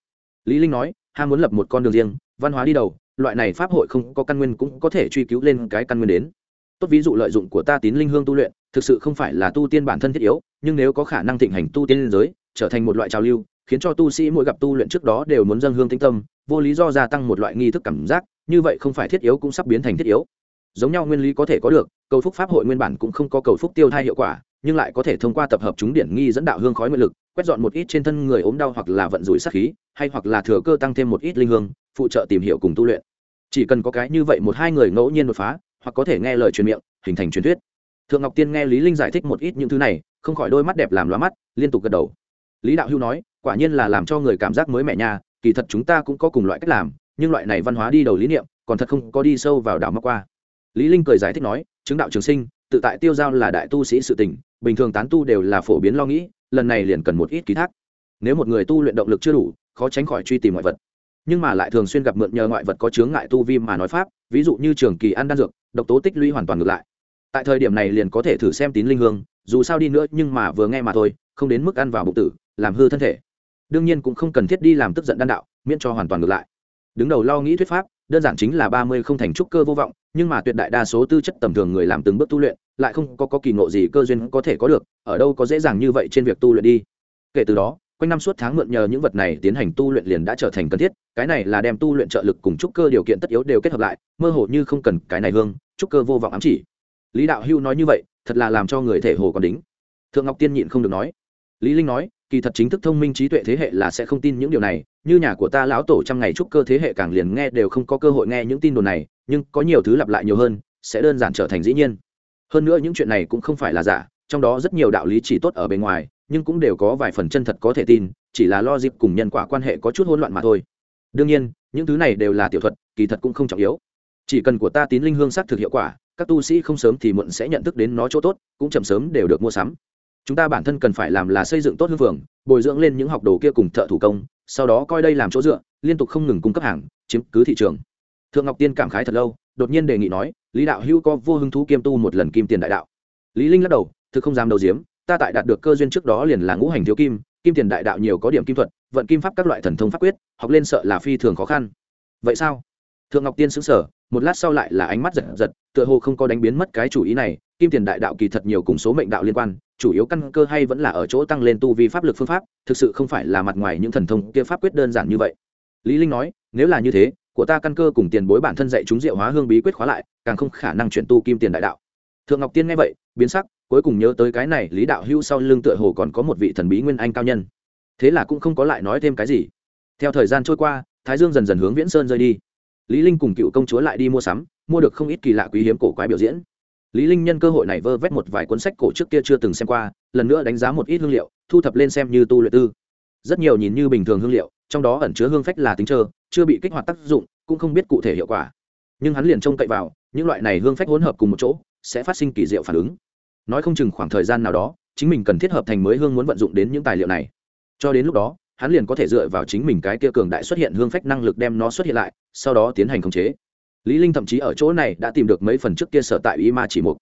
Lý linh nói ham muốn lập một con đường riêng, văn hóa đi đầu, loại này pháp hội không có căn nguyên cũng có thể truy cứu lên cái căn nguyên đến. Tốt ví dụ lợi dụng của ta tín linh hương tu luyện, thực sự không phải là tu tiên bản thân thiết yếu, nhưng nếu có khả năng thịnh hành tu tiên liên giới, trở thành một loại trào lưu, khiến cho tu sĩ mỗi gặp tu luyện trước đó đều muốn dâng hương tĩnh tâm, vô lý do gia tăng một loại nghi thức cảm giác, như vậy không phải thiết yếu cũng sắp biến thành thiết yếu. Giống nhau nguyên lý có thể có được, cầu phúc pháp hội nguyên bản cũng không có cầu phúc tiêu thai hiệu quả nhưng lại có thể thông qua tập hợp chúng điển nghi dẫn đạo hương khói nguyện lực, quét dọn một ít trên thân người ốm đau hoặc là vận rủi sát khí, hay hoặc là thừa cơ tăng thêm một ít linh hương, phụ trợ tìm hiểu cùng tu luyện. Chỉ cần có cái như vậy một hai người ngẫu nhiên đột phá, hoặc có thể nghe lời truyền miệng, hình thành truyền thuyết. Thượng ngọc tiên nghe lý linh giải thích một ít những thứ này, không khỏi đôi mắt đẹp làm loa mắt, liên tục gật đầu. Lý đạo hưu nói, quả nhiên là làm cho người cảm giác mới mẻ nhà kỳ thật chúng ta cũng có cùng loại cách làm, nhưng loại này văn hóa đi đầu lý niệm, còn thật không có đi sâu vào đảo mắc qua. Lý linh cười giải thích nói, chứng đạo trường sinh, tự tại tiêu giao là đại tu sĩ sự tình bình thường tán tu đều là phổ biến lo nghĩ, lần này liền cần một ít ký thác. Nếu một người tu luyện động lực chưa đủ, khó tránh khỏi truy tìm ngoại vật. Nhưng mà lại thường xuyên gặp mượn nhờ ngoại vật có chướng ngại tu vi mà nói pháp, ví dụ như trường kỳ ăn đan dược, độc tố tích lũy hoàn toàn ngược lại. Tại thời điểm này liền có thể thử xem tín linh hương, dù sao đi nữa nhưng mà vừa nghe mà thôi, không đến mức ăn vào bụng tử, làm hư thân thể. Đương nhiên cũng không cần thiết đi làm tức giận đan đạo, miễn cho hoàn toàn ngược lại. Đứng đầu lo nghĩ thuyết pháp đơn giản chính là ba mươi không thành trúc cơ vô vọng nhưng mà tuyệt đại đa số tư chất tầm thường người làm từng bước tu luyện lại không có, có kỳ ngộ gì cơ duyên có thể có được ở đâu có dễ dàng như vậy trên việc tu luyện đi. Kể từ đó quanh năm suốt tháng mượn nhờ những vật này tiến hành tu luyện liền đã trở thành cần thiết cái này là đem tu luyện trợ lực cùng trúc cơ điều kiện tất yếu đều kết hợp lại mơ hồ như không cần cái này hương trúc cơ vô vọng ám chỉ. Lý đạo hưu nói như vậy thật là làm cho người thể hồ còn đính. Thượng ngọc tiên nhịn không được nói. Lý linh nói kỳ thật chính thức thông minh trí tuệ thế hệ là sẽ không tin những điều này, như nhà của ta lão tổ trăm ngày chúc cơ thế hệ càng liền nghe đều không có cơ hội nghe những tin đồn này, nhưng có nhiều thứ lặp lại nhiều hơn, sẽ đơn giản trở thành dĩ nhiên. Hơn nữa những chuyện này cũng không phải là giả, trong đó rất nhiều đạo lý chỉ tốt ở bên ngoài, nhưng cũng đều có vài phần chân thật có thể tin, chỉ là lo dịp cùng nhân quả quan hệ có chút hỗn loạn mà thôi. Đương nhiên, những thứ này đều là tiểu thuật, kỳ thật cũng không trọng yếu. Chỉ cần của ta tín linh hương sắc thực hiệu quả, các tu sĩ không sớm thì muộn sẽ nhận thức đến nó chỗ tốt, cũng chậm sớm đều được mua sắm chúng ta bản thân cần phải làm là xây dựng tốt hương phường, bồi dưỡng lên những học đồ kia cùng thợ thủ công, sau đó coi đây làm chỗ dựa, liên tục không ngừng cung cấp hàng, chiếm cứ thị trường. Thượng ngọc tiên cảm khái thật lâu, đột nhiên đề nghị nói, lý đạo hữu có vô hứng thú kiêm tu một lần kim tiền đại đạo? Lý linh lắc đầu, thực không dám đầu diếm ta tại đạt được cơ duyên trước đó liền là ngũ hành thiếu kim kim tiền đại đạo nhiều có điểm kim thuật, vận kim pháp các loại thần thông pháp quyết, học lên sợ là phi thường khó khăn. Vậy sao? Thượng ngọc tiên xứng sở một lát sau lại là ánh mắt giật giật, tựa hồ không có đánh biến mất cái chủ ý này kim tiền đại đạo kỳ thật nhiều cùng số mệnh đạo liên quan, chủ yếu căn cơ hay vẫn là ở chỗ tăng lên tu vi pháp lực phương pháp, thực sự không phải là mặt ngoài những thần thông kia pháp quyết đơn giản như vậy. Lý linh nói, nếu là như thế, của ta căn cơ cùng tiền bối bản thân dạy chúng diệu hóa hương bí quyết khóa lại, càng không khả năng chuyển tu kim tiền đại đạo. Thượng ngọc tiên nghe vậy, biến sắc, cuối cùng nhớ tới cái này, lý đạo hưu sau lưng tựa hồ còn có một vị thần bí nguyên anh cao nhân. Thế là cũng không có lại nói thêm cái gì. Theo thời gian trôi qua, thái dương dần dần hướng viễn sơn rơi đi. Lý linh cùng cựu công chúa lại đi mua sắm, mua được không ít kỳ lạ quý hiếm cổ quái biểu diễn lý linh nhân cơ hội này vơ vét một vài cuốn sách cổ trước kia chưa từng xem qua, lần nữa đánh giá một ít hương liệu, thu thập lên xem như tu luyện tư. Rất nhiều nhìn như bình thường hương liệu, trong đó ẩn chứa hương phách là tính trơ, chưa bị kích hoạt tác dụng, cũng không biết cụ thể hiệu quả. Nhưng hắn liền trông cậy vào, những loại này hương phách hỗn hợp cùng một chỗ, sẽ phát sinh kỳ diệu phản ứng. Nói không chừng khoảng thời gian nào đó, chính mình cần thiết hợp thành mới hương muốn vận dụng đến những tài liệu này. Cho đến lúc đó, hắn liền có thể dựa vào chính mình cái kia cường đại xuất hiện hương phách năng lực đem nó xuất hiện lại, sau đó tiến hành khống chế lý linh thậm chí ở chỗ này đã tìm được mấy phần trước kia sở tại ý ma chỉ mục.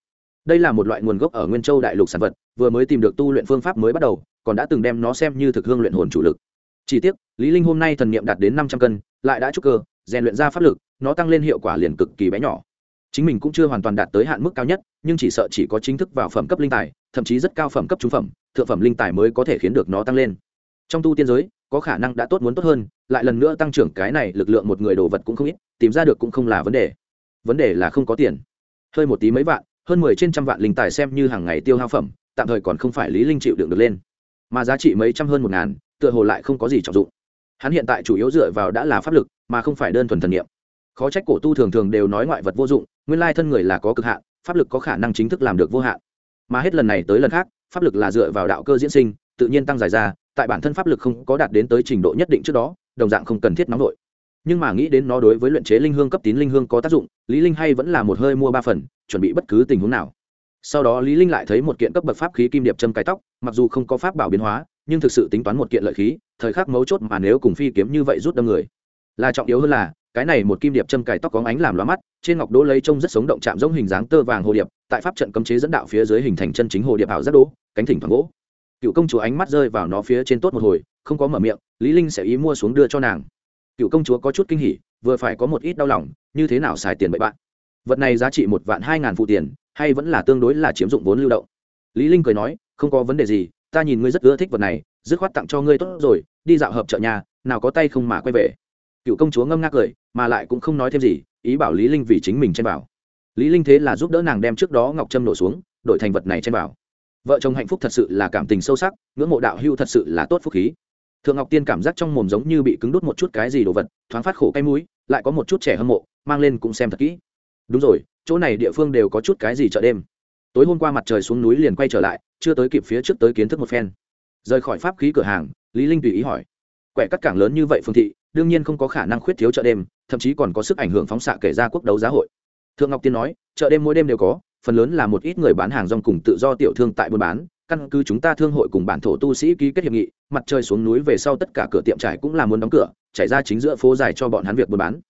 Đây là một loại nguồn gốc ở nguyên châu đại lục sản vật, vừa mới tìm được tu luyện phương pháp mới bắt đầu, còn đã từng đem nó xem như thực hương luyện hồn chủ lực. Chỉ tiếc, lý linh hôm nay thần niệm đạt đến năm trăm cân, lại đã trúc cơ, rèn luyện ra pháp lực, nó tăng lên hiệu quả liền cực kỳ bé nhỏ. Chính mình cũng chưa hoàn toàn đạt tới hạn mức cao nhất, nhưng chỉ sợ chỉ có chính thức vào phẩm cấp linh tài, thậm chí rất cao phẩm cấp trung phẩm, thượng phẩm linh tài mới có thể khiến được nó tăng lên. Trong tu tiên giới có khả năng đã tốt muốn tốt hơn, lại lần nữa tăng trưởng cái này lực lượng một người đồ vật cũng không ít, tìm ra được cũng không là vấn đề. Vấn đề là không có tiền. Hơi một tí mấy vạn, hơn mười trên trăm vạn linh tài xem như hàng ngày tiêu hao phẩm, tạm thời còn không phải lý linh chịu đựng được lên. Mà giá trị mấy trăm hơn một ngàn, tựa hồ lại không có gì trọng dụng. Hắn hiện tại chủ yếu dựa vào đã là pháp lực, mà không phải đơn thuần thần niệm. Khó trách cổ tu thường thường đều nói ngoại vật vô dụng, nguyên lai thân người là có cực hạn, pháp lực có khả năng chính thức làm được vô hạn. Mà hết lần này tới lần khác, pháp lực là dựa vào đạo cơ diễn sinh tự nhiên tăng dài ra, tại bản thân pháp lực không có đạt đến tới trình độ nhất định trước đó, đồng dạng không cần thiết nóng vội nhưng mà nghĩ đến nó đối với luyện chế linh hương cấp tín linh hương có tác dụng, lý linh hay vẫn là một hơi mua ba phần, chuẩn bị bất cứ tình huống nào. Sau đó lý linh lại thấy một kiện cấp bậc pháp khí kim điệp châm cái tóc, mặc dù không có pháp bảo biến hóa, nhưng thực sự tính toán một kiện lợi khí, thời khắc mấu chốt mà nếu cùng phi kiếm như vậy rút đâm người. Là trọng yếu hơn là, cái này một kim điệp châm cài tóc có ánh làm loa mắt, trên ngọc đỗ lấy trông rất sống động chạm giống hình dáng tơ vàng hồ điệp, tại pháp trận cấm chế dẫn đạo phía dưới hình thành chân chính hồ điệp ảo rất đỗ, cánh thỉnh thoảng gỗ cựu công chúa ánh mắt rơi vào nó phía trên tốt một hồi, không có mở miệng, lý linh sẽ ý mua xuống đưa cho nàng. Cựu công chúa có chút kinh hỉ, vừa phải có một ít đau lòng, như thế nào xài tiền bậy bạn? Vật này giá trị một vạn hai ngàn phụ tiền, hay vẫn là tương đối là chiếm dụng vốn lưu động? Lý linh cười nói, không có vấn đề gì, ta nhìn ngươi rất ưa thích vật này, dứt khoát tặng cho ngươi tốt rồi, đi dạo hợp chợ nhà, nào có tay không mà quay về. Cựu công chúa ngâm ngác cười, mà lại cũng không nói thêm gì, ý bảo lý linh vì chính mình trên bảo lý linh thế là giúp đỡ nàng đem trước đó ngọc trâm nổ xuống, đổi thành vật này trên bảo vợ chồng hạnh phúc thật sự là cảm tình sâu sắc, ngưỡng mộ đạo hưu thật sự là tốt phúc khí. Thượng ngọc tiên cảm giác trong mồm giống như bị cứng đút một chút cái gì đồ vật, thoáng phát khổ cái mũi, lại có một chút trẻ hâm mộ, mang lên cũng xem thật kỹ. Đúng rồi, chỗ này địa phương đều có chút cái gì chợ đêm. Tối hôm qua mặt trời xuống núi liền quay trở lại, chưa tới kịp phía trước tới kiến thức một phen. Rời khỏi pháp khí cửa hàng, lý linh tùy ý hỏi. Quẻ cắt cảng lớn như vậy phương thị, đương nhiên không có khả năng khuyết thiếu chợ đêm, thậm chí còn có sức ảnh hưởng phóng xạ kể ra quốc đấu giá hội. Thượng ngọc tiên nói, chợ đêm mỗi đêm đều có phần lớn là một ít người bán hàng rong cùng tự do tiểu thương tại buôn bán. Căn cứ chúng ta thương hội cùng bản thổ tu sĩ ký kết hiệp nghị, mặt trời xuống núi về sau tất cả cửa tiệm trải cũng là muốn đóng cửa chạy ra chính giữa phố dài cho bọn hắn việc buôn bán.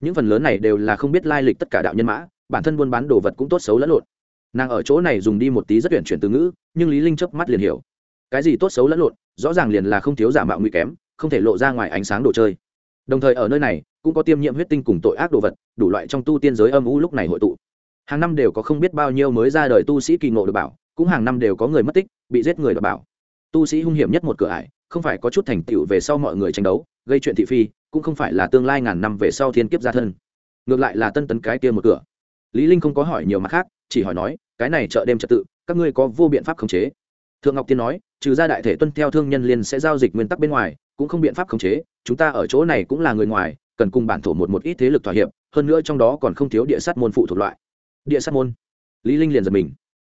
Những phần lớn này đều là không biết lai lịch tất cả đạo nhân mã, bản thân buôn bán đồ vật cũng tốt xấu lẫn lộn. Nàng ở chỗ này dùng đi một tí rất tuyển chuyển từ ngữ, nhưng lý linh chớp mắt liền hiểu. Cái gì tốt xấu lẫn lộn, rõ ràng liền là không thiếu giả mạo nguy kém, không thể lộ ra ngoài ánh sáng đồ chơi. Đồng thời ở nơi này, cũng có tiêm nhiễm huyết tinh cùng tội ác đồ vật, đủ loại trong tu tiên giới âm u lúc này hội tụ hàng năm đều có không biết bao nhiêu mới ra đời tu sĩ kỳ ngộ được bảo, cũng hàng năm đều có người mất tích, bị giết người được bảo. Tu sĩ hung hiểm nhất một cửa ải, không phải có chút thành tựu về sau mọi người tranh đấu, gây chuyện thị phi, cũng không phải là tương lai ngàn năm về sau thiên kiếp gia thân. Ngược lại là tân tấn cái kia một cửa. Lý linh không có hỏi nhiều mặt khác, chỉ hỏi nói, cái này chợ đêm trật tự, các ngươi có vô biện pháp khống chế? Thượng ngọc tiên nói, trừ ra đại thể tuân theo thương nhân liên sẽ giao dịch nguyên tắc bên ngoài, cũng không biện pháp khống chế, chúng ta ở chỗ này cũng là người ngoài, cần cùng bản thổ một một ít thế lực thỏa hiệp, hơn nữa trong đó còn không thiếu địa sát môn phụ thuộc loại địa sát môn. Lý linh liền giật mình.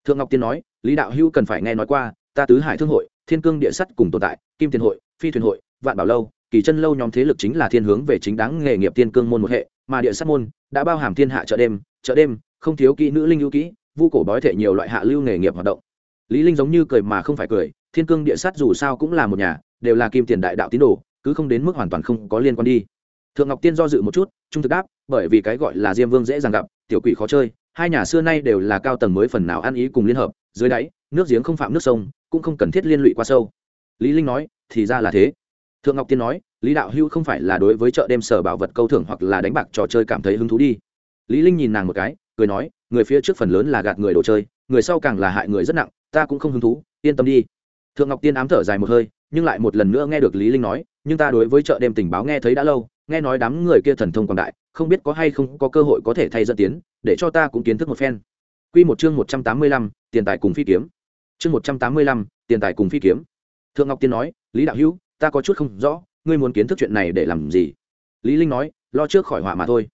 Thượng ngọc tiên nói, lý đạo hữu cần phải nghe nói qua, ta tứ hải thương hội, thiên cương địa sắt cùng tồn tại, kim tiền hội, phi thuyền hội, vạn bảo lâu, kỳ chân lâu nhóm thế lực chính là thiên hướng về chính đáng nghề nghiệp tiên cương môn một hệ, mà địa sát môn đã bao hàm thiên hạ chợ đêm chợ đêm, không thiếu kỹ nữ linh lưu kỹ, vu cổ bói thể nhiều loại hạ lưu nghề nghiệp hoạt động. Lý linh giống như cười mà không phải cười, thiên cương địa sát dù sao cũng là một nhà, đều là kim tiền đại đạo tín đồ, cứ không đến mức hoàn toàn không có liên quan đi. Thượng ngọc tiên do dự một chút, trung thực đáp, bởi vì cái gọi là diêm vương dễ dàng gặp, tiểu quỷ khó chơi hai nhà xưa nay đều là cao tầng mới phần nào ăn ý cùng liên hợp, dưới đáy, nước giếng không phạm nước sông, cũng không cần thiết liên lụy qua sâu. Lý linh nói, thì ra là thế. Thượng ngọc tiên nói, lý đạo hưu không phải là đối với chợ đêm sở bảo vật câu thưởng hoặc là đánh bạc trò chơi cảm thấy hứng thú đi. Lý linh nhìn nàng một cái, cười nói, người phía trước phần lớn là gạt người đồ chơi, người sau càng là hại người rất nặng, ta cũng không hứng thú, yên tâm đi. Thượng ngọc tiên ám thở dài một hơi, nhưng lại một lần nữa nghe được lý linh nói, nhưng ta đối với chợ đêm tình báo nghe thấy đã lâu nghe nói đám người kia thần thông quảng đại không biết có hay không có cơ hội có thể thay dẫn tiến để cho ta cũng kiến thức một phen. Quy một chương một trăm tám mươi lăm, tiền tài cùng phi kiếm. Chương một trăm tám mươi lăm, tiền tài cùng phi kiếm. Thượng ngọc tiên nói lý đạo hữu ta có chút không rõ ngươi muốn kiến thức chuyện này để làm gì? Lý linh nói lo trước khỏi họa mà thôi.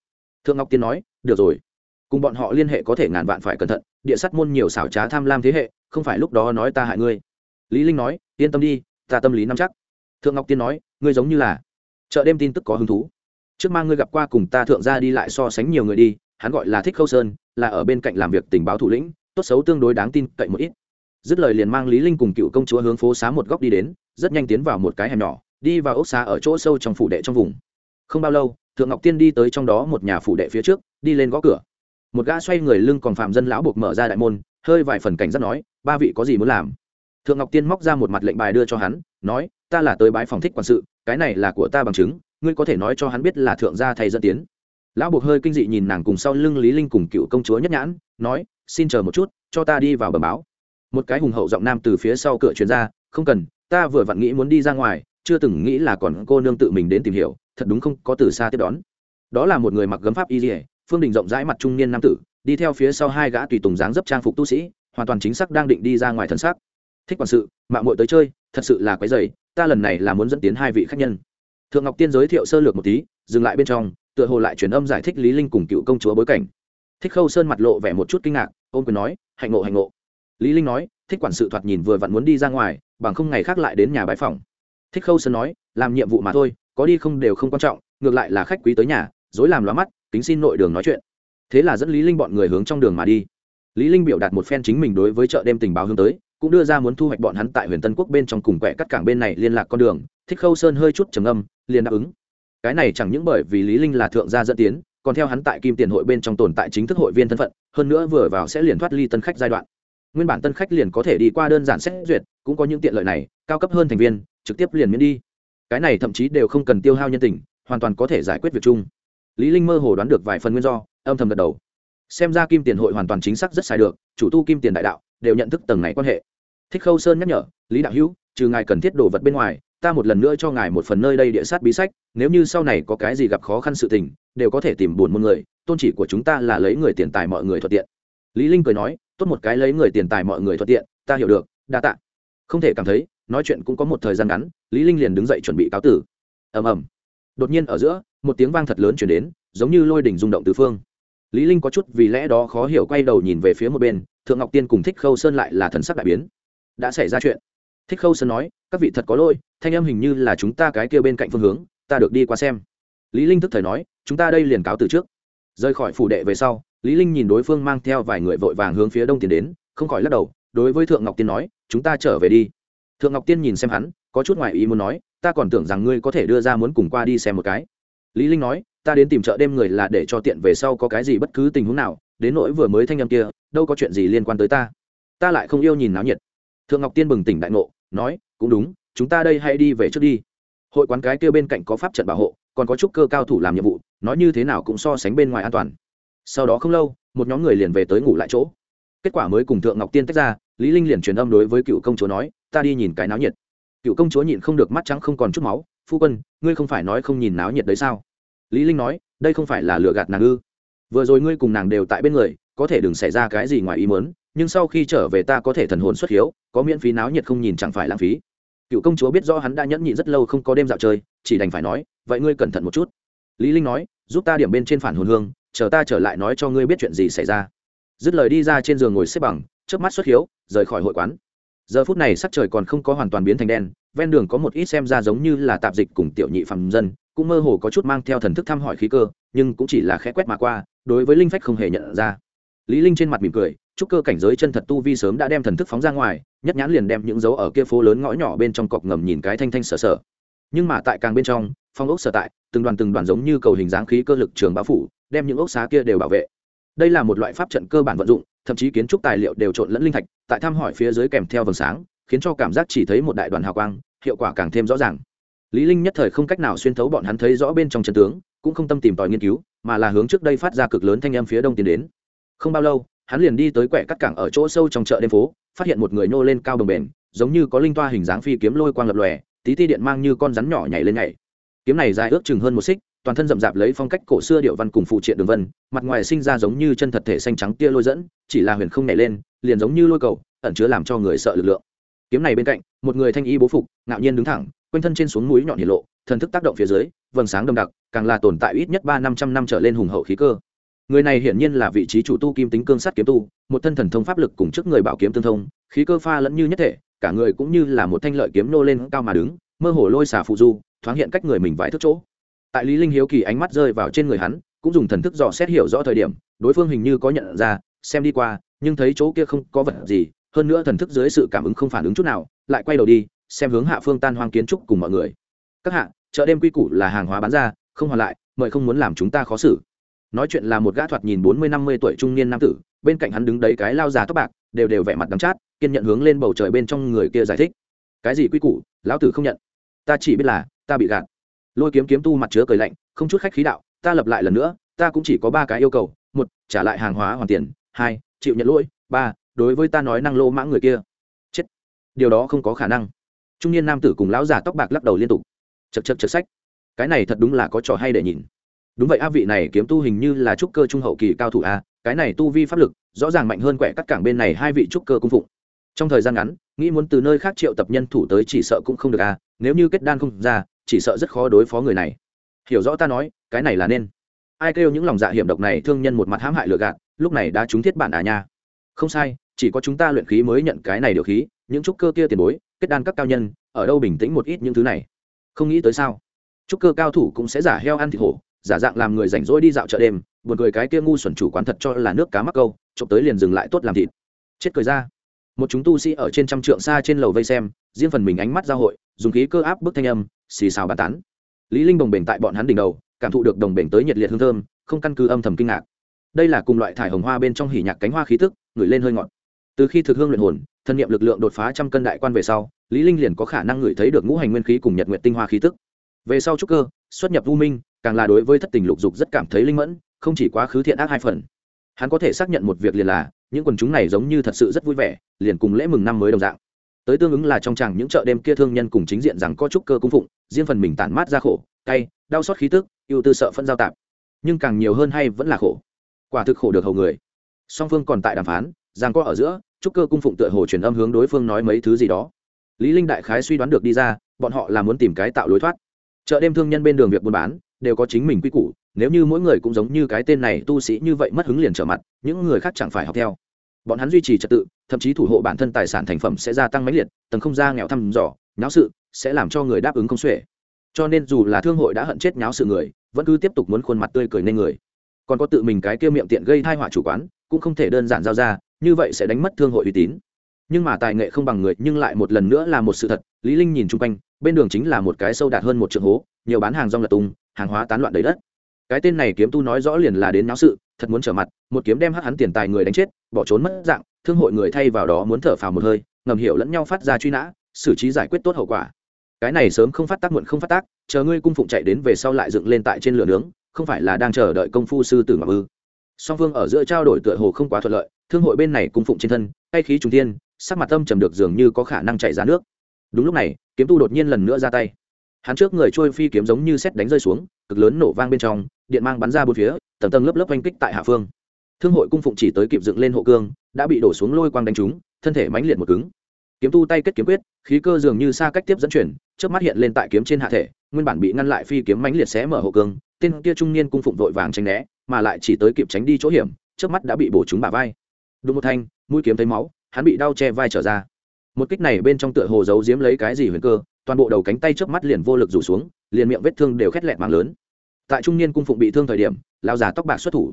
Thượng ngọc tiên nói được rồi. Cùng bọn họ liên hệ có thể ngàn vạn phải cẩn thận địa sát môn nhiều xảo trá tham lam thế hệ không phải lúc đó nói ta hại ngươi. Lý linh nói yên tâm đi ta tâm lý nắm chắc. Thượng ngọc tiên nói ngươi giống như là chợ đêm tin tức có hứng thú. Trước mang ngươi gặp qua cùng ta thượng gia đi lại so sánh nhiều người đi, hắn gọi là thích khâu sơn, là ở bên cạnh làm việc tình báo thủ lĩnh, tốt xấu tương đối đáng tin cậy một ít. Dứt lời liền mang lý linh cùng cựu công chúa hướng phố xá một góc đi đến, rất nhanh tiến vào một cái hẻm nhỏ, đi vào ốc xá ở chỗ sâu trong phủ đệ trong vùng. Không bao lâu, thượng ngọc tiên đi tới trong đó một nhà phủ đệ phía trước, đi lên gõ cửa. Một gã xoay người lưng còn phạm dân lão buộc mở ra đại môn, hơi vài phần cảnh rất nói, ba vị có gì muốn làm? Thượng ngọc tiên móc ra một mặt lệnh bài đưa cho hắn, nói, ta là tới bái phòng thích quản sự cái này là của ta bằng chứng, ngươi có thể nói cho hắn biết là thượng gia thầy dẫn tiến. Lão buộc hơi kinh dị nhìn nàng cùng sau lưng lý linh cùng cựu công chúa nhất nhãn, nói, xin chờ một chút, cho ta đi vào bờ báo. Một cái hùng hậu giọng nam từ phía sau cửa truyền ra, không cần, ta vừa vặn nghĩ muốn đi ra ngoài, chưa từng nghĩ là còn cô nương tự mình đến tìm hiểu, thật đúng không, có từ xa tiếp đón. Đó là một người mặc gấm pháp y dỉa phương đình rộng rãi mặt trung niên nam tử, đi theo phía sau hai gã tùy tùng dáng dấp trang phục tu sĩ, hoàn toàn chính xác đang định đi ra ngoài thân xác thích quản sự mạng muội tới chơi, thật sự là quái dày ta lần này là muốn dẫn tiến hai vị khách nhân. Thượng ngọc tiên giới thiệu sơ lược một tí, dừng lại bên trong, tựa hồ lại truyền âm giải thích lý linh cùng cựu công chúa bối cảnh. Thích khâu sơn mặt lộ vẻ một chút kinh ngạc ôm quyền nói, hạnh ngộ hạnh ngộ. Lý linh nói, thích quản sự thoạt nhìn vừa vặn muốn đi ra ngoài, bằng không ngày khác lại đến nhà bái phòng thích khâu sơn nói, làm nhiệm vụ mà thôi, có đi không đều không quan trọng, ngược lại là khách quý tới nhà dối làm loa mắt tính xin nội đường nói chuyện. Thế là dẫn lý linh bọn người hướng trong đường mà đi. Lý linh biểu đạt một phen chính mình đối với chợ đêm tình báo hướng tới cũng đưa ra muốn thu hoạch bọn hắn tại huyền tân quốc bên trong cùng quẹ cắt cảng bên này liên lạc con đường, thích khâu sơn hơi chút trầm âm liền đáp ứng. Cái này chẳng những bởi vì lý linh là thượng gia dẫn tiến, còn theo hắn tại kim tiền hội bên trong tồn tại chính thức hội viên thân phận, hơn nữa vừa vào sẽ liền thoát ly tân khách giai đoạn. Nguyên bản tân khách liền có thể đi qua đơn giản xét duyệt, cũng có những tiện lợi này, cao cấp hơn thành viên, trực tiếp liền miễn đi. Cái này thậm chí đều không cần tiêu hao nhân tình, hoàn toàn có thể giải quyết việc chung. Lý linh mơ hồ đoán được vài phần nguyên do, âm thầm gật đầu. Xem ra kim tiền hội hoàn toàn chính xác rất sai được, chủ tu kim tiền đại đạo đều nhận thức tầng này quan hệ. Thích khâu sơn nhắc nhở, lý đạo hữu, trừ ngài cần thiết đồ vật bên ngoài, ta một lần nữa cho ngài một phần nơi đây địa sát bí sách, nếu như sau này có cái gì gặp khó khăn sự tình, đều có thể tìm buồn một người, tôn chỉ của chúng ta là lấy người tiền tài mọi người thuận tiện. Lý linh cười nói, tốt một cái lấy người tiền tài mọi người thuận tiện, ta hiểu được, đa tạ. Không thể cảm thấy, nói chuyện cũng có một thời gian ngắn, lý linh liền đứng dậy chuẩn bị cáo tử. Ầm ầm. Đột nhiên ở giữa, một tiếng vang thật lớn truyền đến, giống như lôi đỉnh rung động tứ phương lý linh có chút vì lẽ đó khó hiểu quay đầu nhìn về phía một bên, thượng ngọc tiên cùng thích khâu sơn lại là thần sắc đại biến. Đã xảy ra chuyện. Thích khâu sơn nói, các vị thật có lỗi, thanh âm hình như là chúng ta cái kia bên cạnh phương hướng, ta được đi qua xem. Lý linh tức thời nói, chúng ta đây liền cáo từ trước. Rời khỏi phủ đệ về sau, lý linh nhìn đối phương mang theo vài người vội vàng hướng phía đông tiến đến, không khỏi lắc đầu, đối với thượng ngọc tiên nói, chúng ta trở về đi. Thượng ngọc tiên nhìn xem hắn, có chút ngoài ý muốn nói, ta còn tưởng rằng ngươi có thể đưa ra muốn cùng qua đi xem một cái. Lý linh nói ta đến tìm chợ đêm người là để cho tiện về sau có cái gì bất cứ tình huống nào, đến nỗi vừa mới thanh âm kia, đâu có chuyện gì liên quan tới ta. Ta lại không yêu nhìn náo nhiệt. Thượng ngọc tiên bừng tỉnh đại ngộ, nói, cũng đúng, chúng ta đây hãy đi về trước đi. Hội quán cái kia bên cạnh có pháp trận bảo hộ, còn có chút cơ cao thủ làm nhiệm vụ, nói như thế nào cũng so sánh bên ngoài an toàn. Sau đó không lâu, một nhóm người liền về tới ngủ lại chỗ. Kết quả mới cùng thượng ngọc tiên tách ra, lý linh liền truyền âm đối với cựu công chúa nói, ta đi nhìn cái náo nhiệt. Cựu công chúa nhịn không được mắt trắng không còn chút máu, phu quân, ngươi không phải nói không nhìn náo nhiệt đấy sao? Lý linh nói, đây không phải là lừa gạt nàng ư? Vừa rồi ngươi cùng nàng đều tại bên người, có thể đừng xảy ra cái gì ngoài ý muốn, nhưng sau khi trở về ta có thể thần hồn xuất hiếu, có miễn phí náo nhiệt không nhìn chẳng phải lãng phí. Cựu công chúa biết rõ hắn đã nhẫn nhịn rất lâu không có đêm dạo chơi, chỉ đành phải nói, vậy ngươi cẩn thận một chút. Lý linh nói, giúp ta điểm bên trên phản hồn hương, chờ ta trở lại nói cho ngươi biết chuyện gì xảy ra. Dứt lời đi ra trên giường ngồi xếp bằng, chớp mắt xuất hiếu, rời khỏi hội quán. Giờ phút này sắc trời còn không có hoàn toàn biến thành đen, ven đường có một ít xem ra giống như là tạp dịch cùng tiểu nhị phàm dân cũng mơ hồ có chút mang theo thần thức thăm hỏi khí cơ, nhưng cũng chỉ là khẽ quét mà qua, đối với linh phách không hề nhận ra. Lý linh trên mặt mỉm cười, chúc cơ cảnh giới chân thật tu vi sớm đã đem thần thức phóng ra ngoài, nhất nhãn liền đem những dấu ở kia phố lớn ngõ nhỏ bên trong cọc ngầm nhìn cái thanh thanh sở sở. Nhưng mà tại càng bên trong, phong ốc sở tại, từng đoàn từng đoàn giống như cầu hình dáng khí cơ lực trường bao phủ, đem những ốc xá kia đều bảo vệ. Đây là một loại pháp trận cơ bản vận dụng, thậm chí kiến trúc tài liệu đều trộn lẫn linh thạch, tại thăm hỏi phía dưới kèm theo vầng sáng, khiến cho cảm giác chỉ thấy một đại đoàn hào quang, hiệu quả càng thêm rõ ràng lý linh nhất thời không cách nào xuyên thấu bọn hắn thấy rõ bên trong trận tướng, cũng không tâm tìm tòi nghiên cứu, mà là hướng trước đây phát ra cực lớn thanh âm phía đông tiến đến. Không bao lâu, hắn liền đi tới quẻ cắt cảng ở chỗ sâu trong chợ đêm phố, phát hiện một người nô lên cao đồng bền, giống như có linh toa hình dáng phi kiếm lôi quang lập lòe, tí ti điện mang như con rắn nhỏ nhảy lên nhảy. Kiếm này dài ước chừng hơn một xích, toàn thân rậm rạp lấy phong cách cổ xưa điệu văn cùng phụ triện đường vân, mặt ngoài sinh ra giống như chân thật thể xanh trắng tia lôi dẫn, chỉ là huyền không nhảy lên, liền giống như lôi cầu, ẩn chứa làm cho người sợ lực lượng. Kiếm này bên cạnh, một người thanh y bố phục, ngạo nhiên đứng thẳng quanh thân trên xuống núi nhọn hiển lộ, thần thức tác động phía dưới, vầng sáng đậm đặc, càng là tồn tại ít nhất ba năm trăm năm trở lên hùng hậu khí cơ. Người này hiển nhiên là vị trí chủ tu kim tính cương sắt kiếm tu, một thân thần thông pháp lực cùng trước người bảo kiếm tương thông, khí cơ pha lẫn như nhất thể, cả người cũng như là một thanh lợi kiếm nô lên cao mà đứng, mơ hồ lôi xả phụ du, thoáng hiện cách người mình vài thước chỗ. Tại lý linh hiếu kỳ ánh mắt rơi vào trên người hắn, cũng dùng thần thức dò xét hiểu rõ thời điểm, đối phương hình như có nhận ra, xem đi qua, nhưng thấy chỗ kia không có vật gì, hơn nữa thần thức dưới sự cảm ứng không phản ứng chút nào, lại quay đầu đi xem hướng hạ phương tan hoang kiến trúc cùng mọi người. Các hạ, chợ đêm quy củ là hàng hóa bán ra, không hoàn lại, mời không muốn làm chúng ta khó xử. Nói chuyện là một gã thoạt nhìn bốn mươi năm mươi tuổi trung niên nam tử, bên cạnh hắn đứng đấy cái lao già tóc bạc, đều đều vẻ mặt đắng chát, kiên nhận hướng lên bầu trời bên trong người kia giải thích. Cái gì quy củ, lão tử không nhận. Ta chỉ biết là, ta bị gạt. Lôi kiếm kiếm tu mặt chứa cười lạnh, không chút khách khí đạo, ta lập lại lần nữa, ta cũng chỉ có ba cái yêu cầu, một, trả lại hàng hóa hoàn tiền, hai, chịu nhận lỗi, ba, đối với ta nói năng lô mãng người kia. Chết. Điều đó không có khả năng trung niên nam tử cùng lão già tóc bạc lắc đầu liên tục. Chật chật chật sách. Cái này thật đúng là có trò hay để nhìn. Đúng vậy a, vị này kiếm tu hình như là trúc cơ trung hậu kỳ cao thủ a, cái này tu vi pháp lực, rõ ràng mạnh hơn quẻ cắt cảng bên này hai vị trúc cơ cung phụng. Trong thời gian ngắn, nghĩ muốn từ nơi khác triệu tập nhân thủ tới chỉ sợ cũng không được a, nếu như kết đan không ra, chỉ sợ rất khó đối phó người này. Hiểu rõ ta nói, cái này là nên. Ai kêu những lòng dạ hiểm độc này thương nhân một mặt hãm hại lừa gạt, lúc này đã trúng thiết bản à nha không sai, chỉ có chúng ta luyện khí mới nhận cái này điều khí, những trúc cơ kia tiền bối, kết đan các cao nhân, ở đâu bình tĩnh một ít những thứ này. Không nghĩ tới sao? Trúc cơ cao thủ cũng sẽ giả heo ăn thịt hổ, giả dạng làm người rảnh rỗi đi dạo chợ đêm, buồn cười cái kia ngu xuẩn chủ quán thật cho là nước cá mắc câu trộm tới liền dừng lại tốt làm thịt. Chết cười ra. Một chúng tu sĩ ở trên trăm trượng xa trên lầu vây xem, riêng phần mình ánh mắt giao hội, dùng khí cơ áp bức thanh âm, xì xào bàn tán. Lý linh đồng bền tại bọn hắn đỉnh đầu, cảm thụ được đồng bền tới nhiệt liệt hương thơm, không căn cứ âm thầm kinh ngạc. Đây là cùng loại thải hồng hoa bên trong hỉ nhạc cánh hoa khí tức ngửi lên hơi ngọt. Từ khi thực hương luyện hồn, thân niệm lực lượng đột phá trăm cân đại quan về sau, lý linh liền có khả năng ngửi thấy được ngũ hành nguyên khí cùng nhật nguyệt tinh hoa khí tức. Về sau trúc cơ, xuất nhập u minh, càng là đối với thất tình lục dục rất cảm thấy linh mẫn, không chỉ quá khứ thiện ác hai phần. Hắn có thể xác nhận một việc liền là, những quần chúng này giống như thật sự rất vui vẻ, liền cùng lễ mừng năm mới đồng dạng. Tới tương ứng là trong chàng những chợ đêm kia thương nhân cùng chính diện rằng có trúc cơ cung phụng, riêng phần mình tản mát ra khổ, cay, đau xót khí tức, ưu tư sợ phân giao tạp. Nhưng càng nhiều hơn hay vẫn là khổ. Quả thực khổ được hầu người song phương còn tại đàm phán, Giang có ở giữa, trúc cơ cung phụng tựa hồ truyền âm hướng đối phương nói mấy thứ gì đó. Lý linh đại khái suy đoán được đi ra, bọn họ là muốn tìm cái tạo lối thoát. Chợ đêm thương nhân bên đường việc buôn bán, đều có chính mình quy củ, nếu như mỗi người cũng giống như cái tên này tu sĩ như vậy mất hứng liền trở mặt, những người khác chẳng phải học theo. Bọn hắn duy trì trật tự, thậm chí thủ hộ bản thân tài sản thành phẩm sẽ gia tăng mấy liệt, tầng không ra nghèo thăm dò, nháo sự, sẽ làm cho người đáp ứng không xuể. Cho nên dù là thương hội đã hận chết nháo sự người, vẫn cứ tiếp tục muốn khuôn mặt tươi cười nên người còn có tự mình cái kia miệng tiện gây thai họa chủ quán, cũng không thể đơn giản giao ra, như vậy sẽ đánh mất thương hội uy tín. Nhưng mà tài nghệ không bằng người, nhưng lại một lần nữa là một sự thật. Lý linh nhìn chung quanh, bên đường chính là một cái sâu đạt hơn một trượng hố, nhiều bán hàng rong lật tung, hàng hóa tán loạn đầy đất. Cái tên này kiếm tu nói rõ liền là đến náo sự, thật muốn trở mặt, một kiếm đem hắc hắn tiền tài người đánh chết, bỏ trốn mất dạng, thương hội người thay vào đó muốn thở phào một hơi, ngầm hiểu lẫn nhau phát ra truy nã, xử trí giải quyết tốt hậu quả. Cái này sớm không phát tác muộn không phát tác, chờ ngươi cung phụng chạy đến về sau lại dựng lên tại trên lửa nướng không phải là đang chờ đợi công phu sư tử mà ư. Song phương ở giữa trao đổi tựa hồ không quá thuận lợi, thương hội bên này cung phụng trên thân hay khí trung tiên sắc mặt tâm trầm được dường như có khả năng chạy ra nước. Đúng lúc này, kiếm tu đột nhiên lần nữa ra tay. Hắn trước người trôi phi kiếm giống như xét đánh rơi xuống, cực lớn nổ vang bên trong, điện mang bắn ra bốn phía, tầng tầng lớp lớp oanh kích tại hạ phương. Thương hội cung phụng chỉ tới kịp dựng lên hộ cương, đã bị đổ xuống lôi quang đánh trúng, thân thể mãnh liệt một cứng. Kiếm tu tay kết kiếm quyết, khí cơ dường như xa cách tiếp dẫn chuyển trước mắt hiện lên tại kiếm trên hạ thể, nguyên bản bị ngăn lại phi kiếm mãnh liệt xé mở hộ cương tên kia trung niên cung phụng vội vàng tránh né, mà lại chỉ tới kịp tránh đi chỗ hiểm, trước mắt đã bị bổ trúng bả vai. Đúng một thanh, mũi kiếm thấy máu, hắn bị đau che vai trở ra. Một kích này bên trong tựa hồ giấu giếm lấy cái gì huyền cơ, toàn bộ đầu cánh tay trước mắt liền vô lực rủ xuống, liền miệng vết thương đều khét lẹt mạng lớn. Tại trung niên cung phụng bị thương thời điểm, lão già tóc bạc xuất thủ.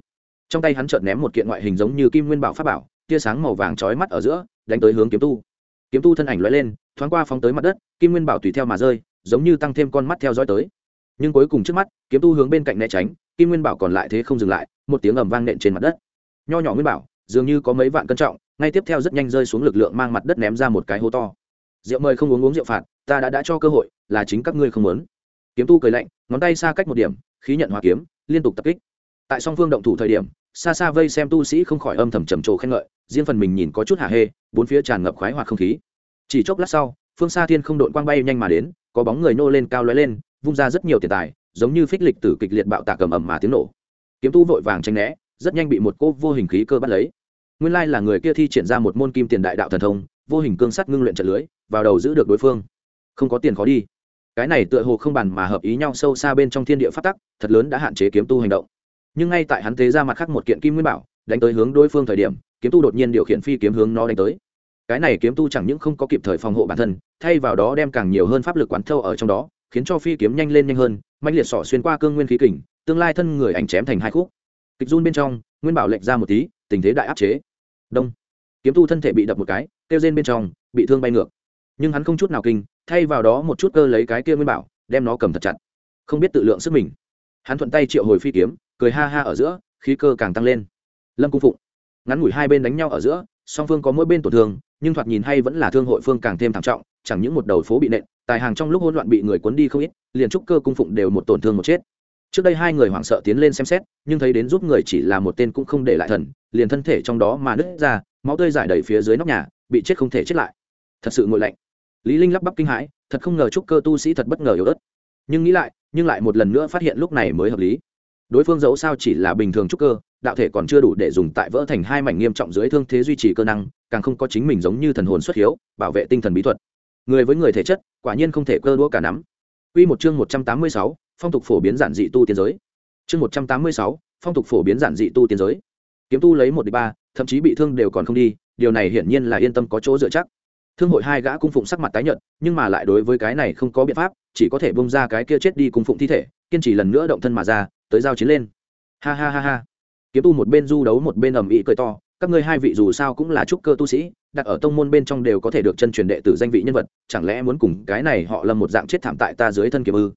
Trong tay hắn chợt ném một kiện ngoại hình giống như kim nguyên bảo pháp bảo, tia sáng màu vàng chói mắt ở giữa, đánh tới hướng kiếm tu. Kiếm tu thân ảnh lóe lên, thoáng qua phóng tới mặt đất, kim nguyên bảo tùy theo mà rơi, giống như tăng thêm con mắt theo dõi tới nhưng cuối cùng trước mắt, kiếm tu hướng bên cạnh né tránh, kim nguyên bảo còn lại thế không dừng lại, một tiếng ầm vang nện trên mặt đất. Nho nhỏ nguyên bảo, dường như có mấy vạn cân trọng, ngay tiếp theo rất nhanh rơi xuống lực lượng mang mặt đất ném ra một cái hố to. Rượu mời không uống uống rượu phạt, ta đã đã cho cơ hội, là chính các ngươi không muốn. Kiếm tu cười lạnh, ngón tay xa cách một điểm, khí nhận hòa kiếm, liên tục tập kích. Tại song phương động thủ thời điểm, xa xa vây xem tu sĩ không khỏi âm thầm trầm trồ khen ngợi, riêng phần mình nhìn có chút hả hê, bốn phía tràn ngập khoái hoạt không khí. Chỉ chốc lát sau, phương xa thiên không đội quang bay nhanh mà đến, có bóng người nô lên cao lóe lên vung ra rất nhiều tiền tài, giống như phích lịch tử kịch liệt bạo tạc cầm ầm mà tiếng nổ. Kiếm tu vội vàng tranh né, rất nhanh bị một cô vô hình khí cơ bắt lấy. Nguyên lai là người kia thi triển ra một môn kim tiền đại đạo thần thông, vô hình cương sắt ngưng luyện trận lưới, vào đầu giữ được đối phương. Không có tiền khó đi. Cái này tựa hồ không bàn mà hợp ý nhau sâu xa bên trong thiên địa phát tắc, thật lớn đã hạn chế kiếm tu hành động. Nhưng ngay tại hắn tế ra mặt khác một kiện kim nguyên bảo, đánh tới hướng đối phương thời điểm, kiếm tu đột nhiên điều khiển phi kiếm hướng nó đánh tới. Cái này kiếm tu chẳng những không có kịp thời phòng hộ bản thân, thay vào đó đem càng nhiều hơn pháp lực quán thâu ở trong đó khiến cho phi kiếm nhanh lên nhanh hơn mạnh liệt sỏ xuyên qua cương nguyên khí kình, tương lai thân người ảnh chém thành hai khúc. Kịch run bên trong, nguyên bảo lệch ra một tí, tình thế đại áp chế. Đông. Kiếm tu thân thể bị đập một cái, kêu rên bên trong, bị thương bay ngược. Nhưng hắn không chút nào kinh, thay vào đó một chút cơ lấy cái kia nguyên bảo, đem nó cầm thật chặt. Không biết tự lượng sức mình. Hắn thuận tay triệu hồi phi kiếm, cười ha ha ở giữa, khí cơ càng tăng lên. Lâm cung phụng. Ngắn ngủi hai bên đánh nhau ở giữa, song phương có mỗi bên tổn thương, nhưng thoạt nhìn hay vẫn là thương hội phương càng thêm thảm trọng, chẳng những một đầu phố bị nện tài hàng trong lúc hỗn loạn bị người cuốn đi không ít, liền trúc cơ cung phụng đều một tổn thương một chết. Trước đây hai người hoảng sợ tiến lên xem xét, nhưng thấy đến giúp người chỉ là một tên cũng không để lại thần, liền thân thể trong đó mà nứt ra, máu tươi giải đầy phía dưới nóc nhà, bị chết không thể chết lại. Thật sự ngội lạnh. Lý linh lắp bắp kinh hãi, thật không ngờ trúc cơ tu sĩ thật bất ngờ yếu ớt. Nhưng nghĩ lại, nhưng lại một lần nữa phát hiện lúc này mới hợp lý. Đối phương dẫu sao chỉ là bình thường trúc cơ, đạo thể còn chưa đủ để dùng tại vỡ thành hai mảnh nghiêm trọng dưới thương thế duy trì cơ năng, càng không có chính mình giống như thần hồn xuất hiếu, bảo vệ tinh thần bí thuật người với người thể chất quả nhiên không thể cơ đũa cả nắm Quy một chương 186, phong tục phổ biến giản dị tu tiên giới. Chương 186, phong tục phổ biến giản dị tu tiên giới. Kiếm tu lấy một đi ba, thậm chí bị thương đều còn không đi, điều này hiển nhiên là yên tâm có chỗ dựa chắc. Thương hội hai gã cung phụng sắc mặt tái nhợt, nhưng mà lại đối với cái này không có biện pháp, chỉ có thể bung ra cái kia chết đi cung phụng thi thể, kiên trì lần nữa động thân mà ra, tới giao chiến lên. Ha ha ha ha. Kiếm tu một bên du đấu một bên ầm ĩ cười to, các ngươi hai vị dù sao cũng là trúc cơ tu sĩ, đặt ở tông môn bên trong đều có thể được chân truyền đệ tử danh vị nhân vật, chẳng lẽ muốn cùng cái này họ lâm một dạng chết thảm tại ta dưới thân kiếm ư?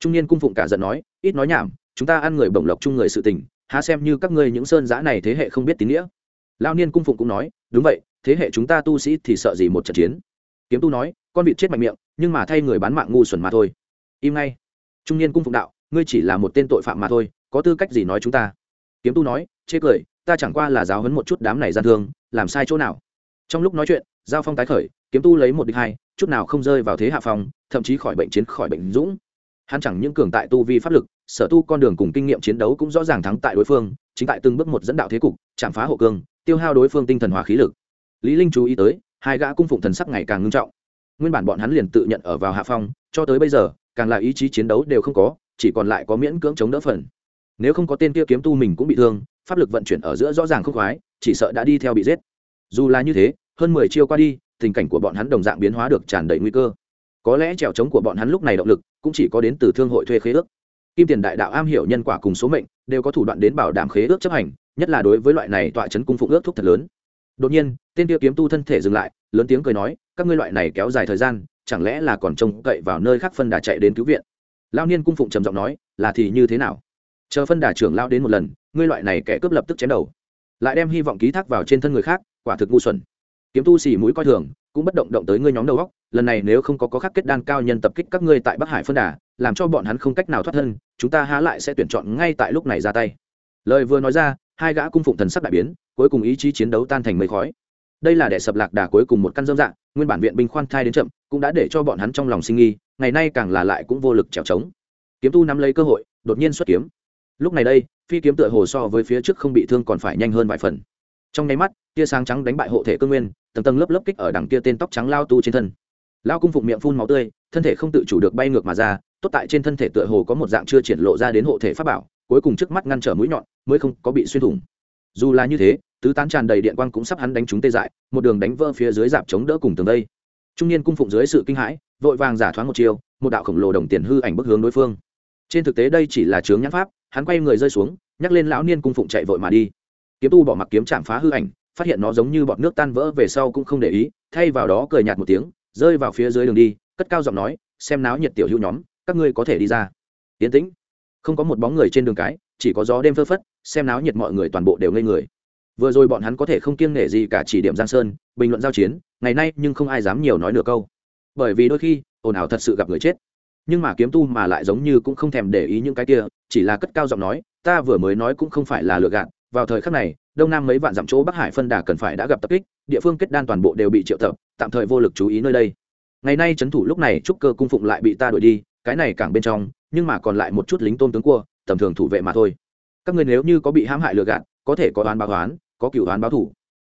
Trung niên cung phụng cả giận nói, ít nói nhảm, chúng ta ăn người bổng lộc chung người sự tình, há xem như các ngươi những sơn giã này thế hệ không biết tín nghĩa. Lao niên cung phụng cũng nói, đúng vậy, thế hệ chúng ta tu sĩ thì sợ gì một trận chiến. Kiếm tu nói, con vịt chết mạnh miệng, nhưng mà thay người bán mạng ngu xuẩn mà thôi. Im ngay. Trung niên cung phụng đạo, ngươi chỉ là một tên tội phạm mà thôi, có tư cách gì nói chúng ta? Kiếm tu nói, chê cười ta chẳng qua là giáo huấn một chút đám này gian thương, làm sai chỗ nào? Trong lúc nói chuyện, giao phong tái khởi, kiếm tu lấy một địch hai, chút nào không rơi vào thế hạ phong, thậm chí khỏi bệnh chiến, khỏi bệnh dũng. Hắn chẳng những cường tại tu vi pháp lực, sở tu con đường cùng kinh nghiệm chiến đấu cũng rõ ràng thắng tại đối phương, chính tại từng bước một dẫn đạo thế cục, chạm phá hộ cương, tiêu hao đối phương tinh thần hòa khí lực. Lý linh chú ý tới, hai gã cung phụng thần sắc ngày càng ngưng trọng. Nguyên bản bọn hắn liền tự nhận ở vào hạ phong, cho tới bây giờ, càng là ý chí chiến đấu đều không có, chỉ còn lại có miễn cưỡng chống đỡ phần. Nếu không có tên kia kiếm tu mình cũng bị thương pháp lực vận chuyển ở giữa rõ ràng không khoái, chỉ sợ đã đi theo bị giết. Dù là như thế, hơn mười chiêu qua đi, tình cảnh của bọn hắn đồng dạng biến hóa được tràn đầy nguy cơ. Có lẽ trèo trống của bọn hắn lúc này động lực cũng chỉ có đến từ thương hội thuê khế ước. Kim tiền đại đạo am hiểu nhân quả cùng số mệnh, đều có thủ đoạn đến bảo đảm khế ước chấp hành, nhất là đối với loại này tọa chấn cung phụng ước thúc thật lớn. Đột nhiên, tên kia kiếm tu thân thể dừng lại, lớn tiếng cười nói, các ngươi loại này kéo dài thời gian, chẳng lẽ là còn trông cậy vào nơi khác phân đà chạy đến cứu viện? Lao niên cung phụng trầm giọng nói, là thì như thế nào? Chờ phân đà trưởng lao đến một lần ngươi loại này kẻ cướp lập tức chém đầu. Lại đem hy vọng ký thác vào trên thân người khác, quả thực ngu xuẩn. Kiếm tu xì mũi coi thường, cũng bất động động tới ngươi nhóm đầu góc lần này nếu không có có khắc kết đan cao nhân tập kích các ngươi tại bắc hải phân đà, làm cho bọn hắn không cách nào thoát thân, chúng ta há lại sẽ tuyển chọn ngay tại lúc này ra tay. Lời vừa nói ra, hai gã cung phụng thần sắc đại biến, cuối cùng ý chí chiến đấu tan thành mây khói. Đây là để sập lạc đà cuối cùng một căn dâm dạng, nguyên bản viện binh khoan thai đến chậm, cũng đã để cho bọn hắn trong lòng sinh nghi, ngày nay càng là lại cũng vô lực trèo trống. Kiếm tu nắm lấy cơ hội, đột nhiên xuất kiếm lúc này đây, phi kiếm tựa hồ so với phía trước không bị thương còn phải nhanh hơn vài phần. Trong nháy mắt, tia sáng trắng đánh bại hộ thể cơ nguyên, tầng tầng lớp lớp kích ở đằng kia tên tóc trắng lao tu trên thân. Lao cung phụng miệng phun máu tươi, thân thể không tự chủ được bay ngược mà ra, tốt tại trên thân thể tựa hồ có một dạng chưa triển lộ ra đến hộ thể pháp bảo, cuối cùng trước mắt ngăn trở mũi nhọn, mới không có bị xuyên thủng. Dù là như thế, tứ tán tràn đầy điện quang cũng sắp hắn đánh chúng tê dại, một đường đánh vỡ phía dưới dạp chống đỡ cùng tường đây trung niên cung phụng dưới sự kinh hãi, vội vàng giả thoáng một chiều một đạo khổng lồ đồng tiền hư ảnh bức hướng đối phương. Trên thực tế đây chỉ là chướng nhãn pháp hắn quay người rơi xuống, nhắc lên lão niên cung phụng chạy vội mà đi. Kiếm tu bỏ mặc kiếm chạm phá hư ảnh, phát hiện nó giống như bọt nước tan vỡ về sau cũng không để ý, thay vào đó cười nhạt một tiếng, rơi vào phía dưới đường đi, cất cao giọng nói, xem náo nhiệt tiểu hữu nhóm, các ngươi có thể đi ra. Yến tĩnh. Không có một bóng người trên đường cái, chỉ có gió đêm phơ phất, xem náo nhiệt mọi người toàn bộ đều ngây người. Vừa rồi bọn hắn có thể không kiêng nể gì cả chỉ điểm giang sơn, bình luận giao chiến, ngày nay nhưng không ai dám nhiều nói nửa câu. Bởi vì đôi khi, ồn ào thật sự gặp người chết nhưng mà kiếm tu mà lại giống như cũng không thèm để ý những cái kia, chỉ là cất cao giọng nói, ta vừa mới nói cũng không phải là lừa gạt, vào thời khắc này, đông nam mấy vạn dặm chỗ bắc hải phân đà cần phải đã gặp tập kích, địa phương kết đan toàn bộ đều bị triệu tập, tạm thời vô lực chú ý nơi đây. Ngày nay trấn thủ lúc này trúc cơ cung phụng lại bị ta đuổi đi, cái này càng bên trong, nhưng mà còn lại một chút lính tôn tướng cua, tầm thường thủ vệ mà thôi. Các người nếu như có bị hãm hại lừa gạt, có thể có đoán báo toán có cựu đoán báo thủ.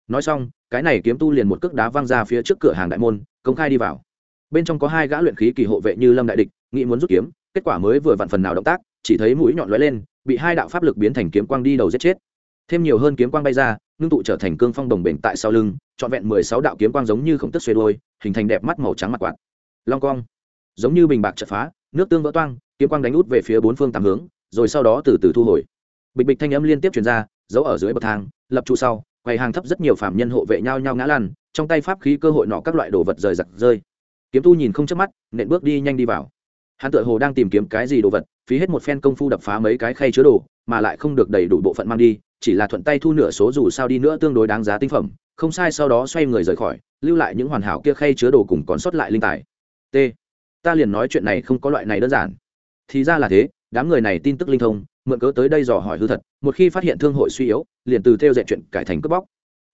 Nói xong, cái này kiếm tu liền một cước đá văng ra phía trước cửa hàng đại môn, công khai đi vào. Bên trong có hai gã luyện khí kỳ hộ vệ như lâm đại địch nghĩ muốn rút kiếm, kết quả mới vừa vặn phần nào động tác, chỉ thấy mũi nhọn lóe lên, bị hai đạo pháp lực biến thành kiếm quang đi đầu giết chết. Thêm nhiều hơn kiếm quang bay ra, ngưng tụ trở thành cương phong đồng bền tại sau lưng, trọn vẹn mười sáu đạo kiếm quang giống như khổng tức xuê đôi, hình thành đẹp mắt màu trắng mặt quạt. Long cong, giống như bình bạc chật phá, nước tương vỡ toang, kiếm quang đánh út về phía bốn phương tám hướng, rồi sau đó từ từ thu hồi. Bịch bịch thanh âm liên tiếp chuyển ra, giấu ở dưới bậc thang, lập trụ sau, quầy hàng thấp rất nhiều phạm nhân hộ vệ nhau nhau ngã lăn, trong tay pháp khí cơ hội nọ các loại đồ vật rời giặc rơi. Kiếm tu nhìn không chớp mắt, nện bước đi nhanh đi vào hắn tự hồ đang tìm kiếm cái gì đồ vật, phí hết một phen công phu đập phá mấy cái khay chứa đồ, mà lại không được đầy đủ bộ phận mang đi, chỉ là thuận tay thu nửa số dù sao đi nữa tương đối đáng giá tinh phẩm. Không sai, sau đó xoay người rời khỏi, lưu lại những hoàn hảo kia khay chứa đồ cùng còn sót lại linh tài. T. Ta liền nói chuyện này không có loại này đơn giản. Thì ra là thế, đám người này tin tức linh thông, mượn cớ tới đây dò hỏi hư thật, một khi phát hiện thương hội suy yếu, liền từ theo dạy chuyện cải thành cướp bóc.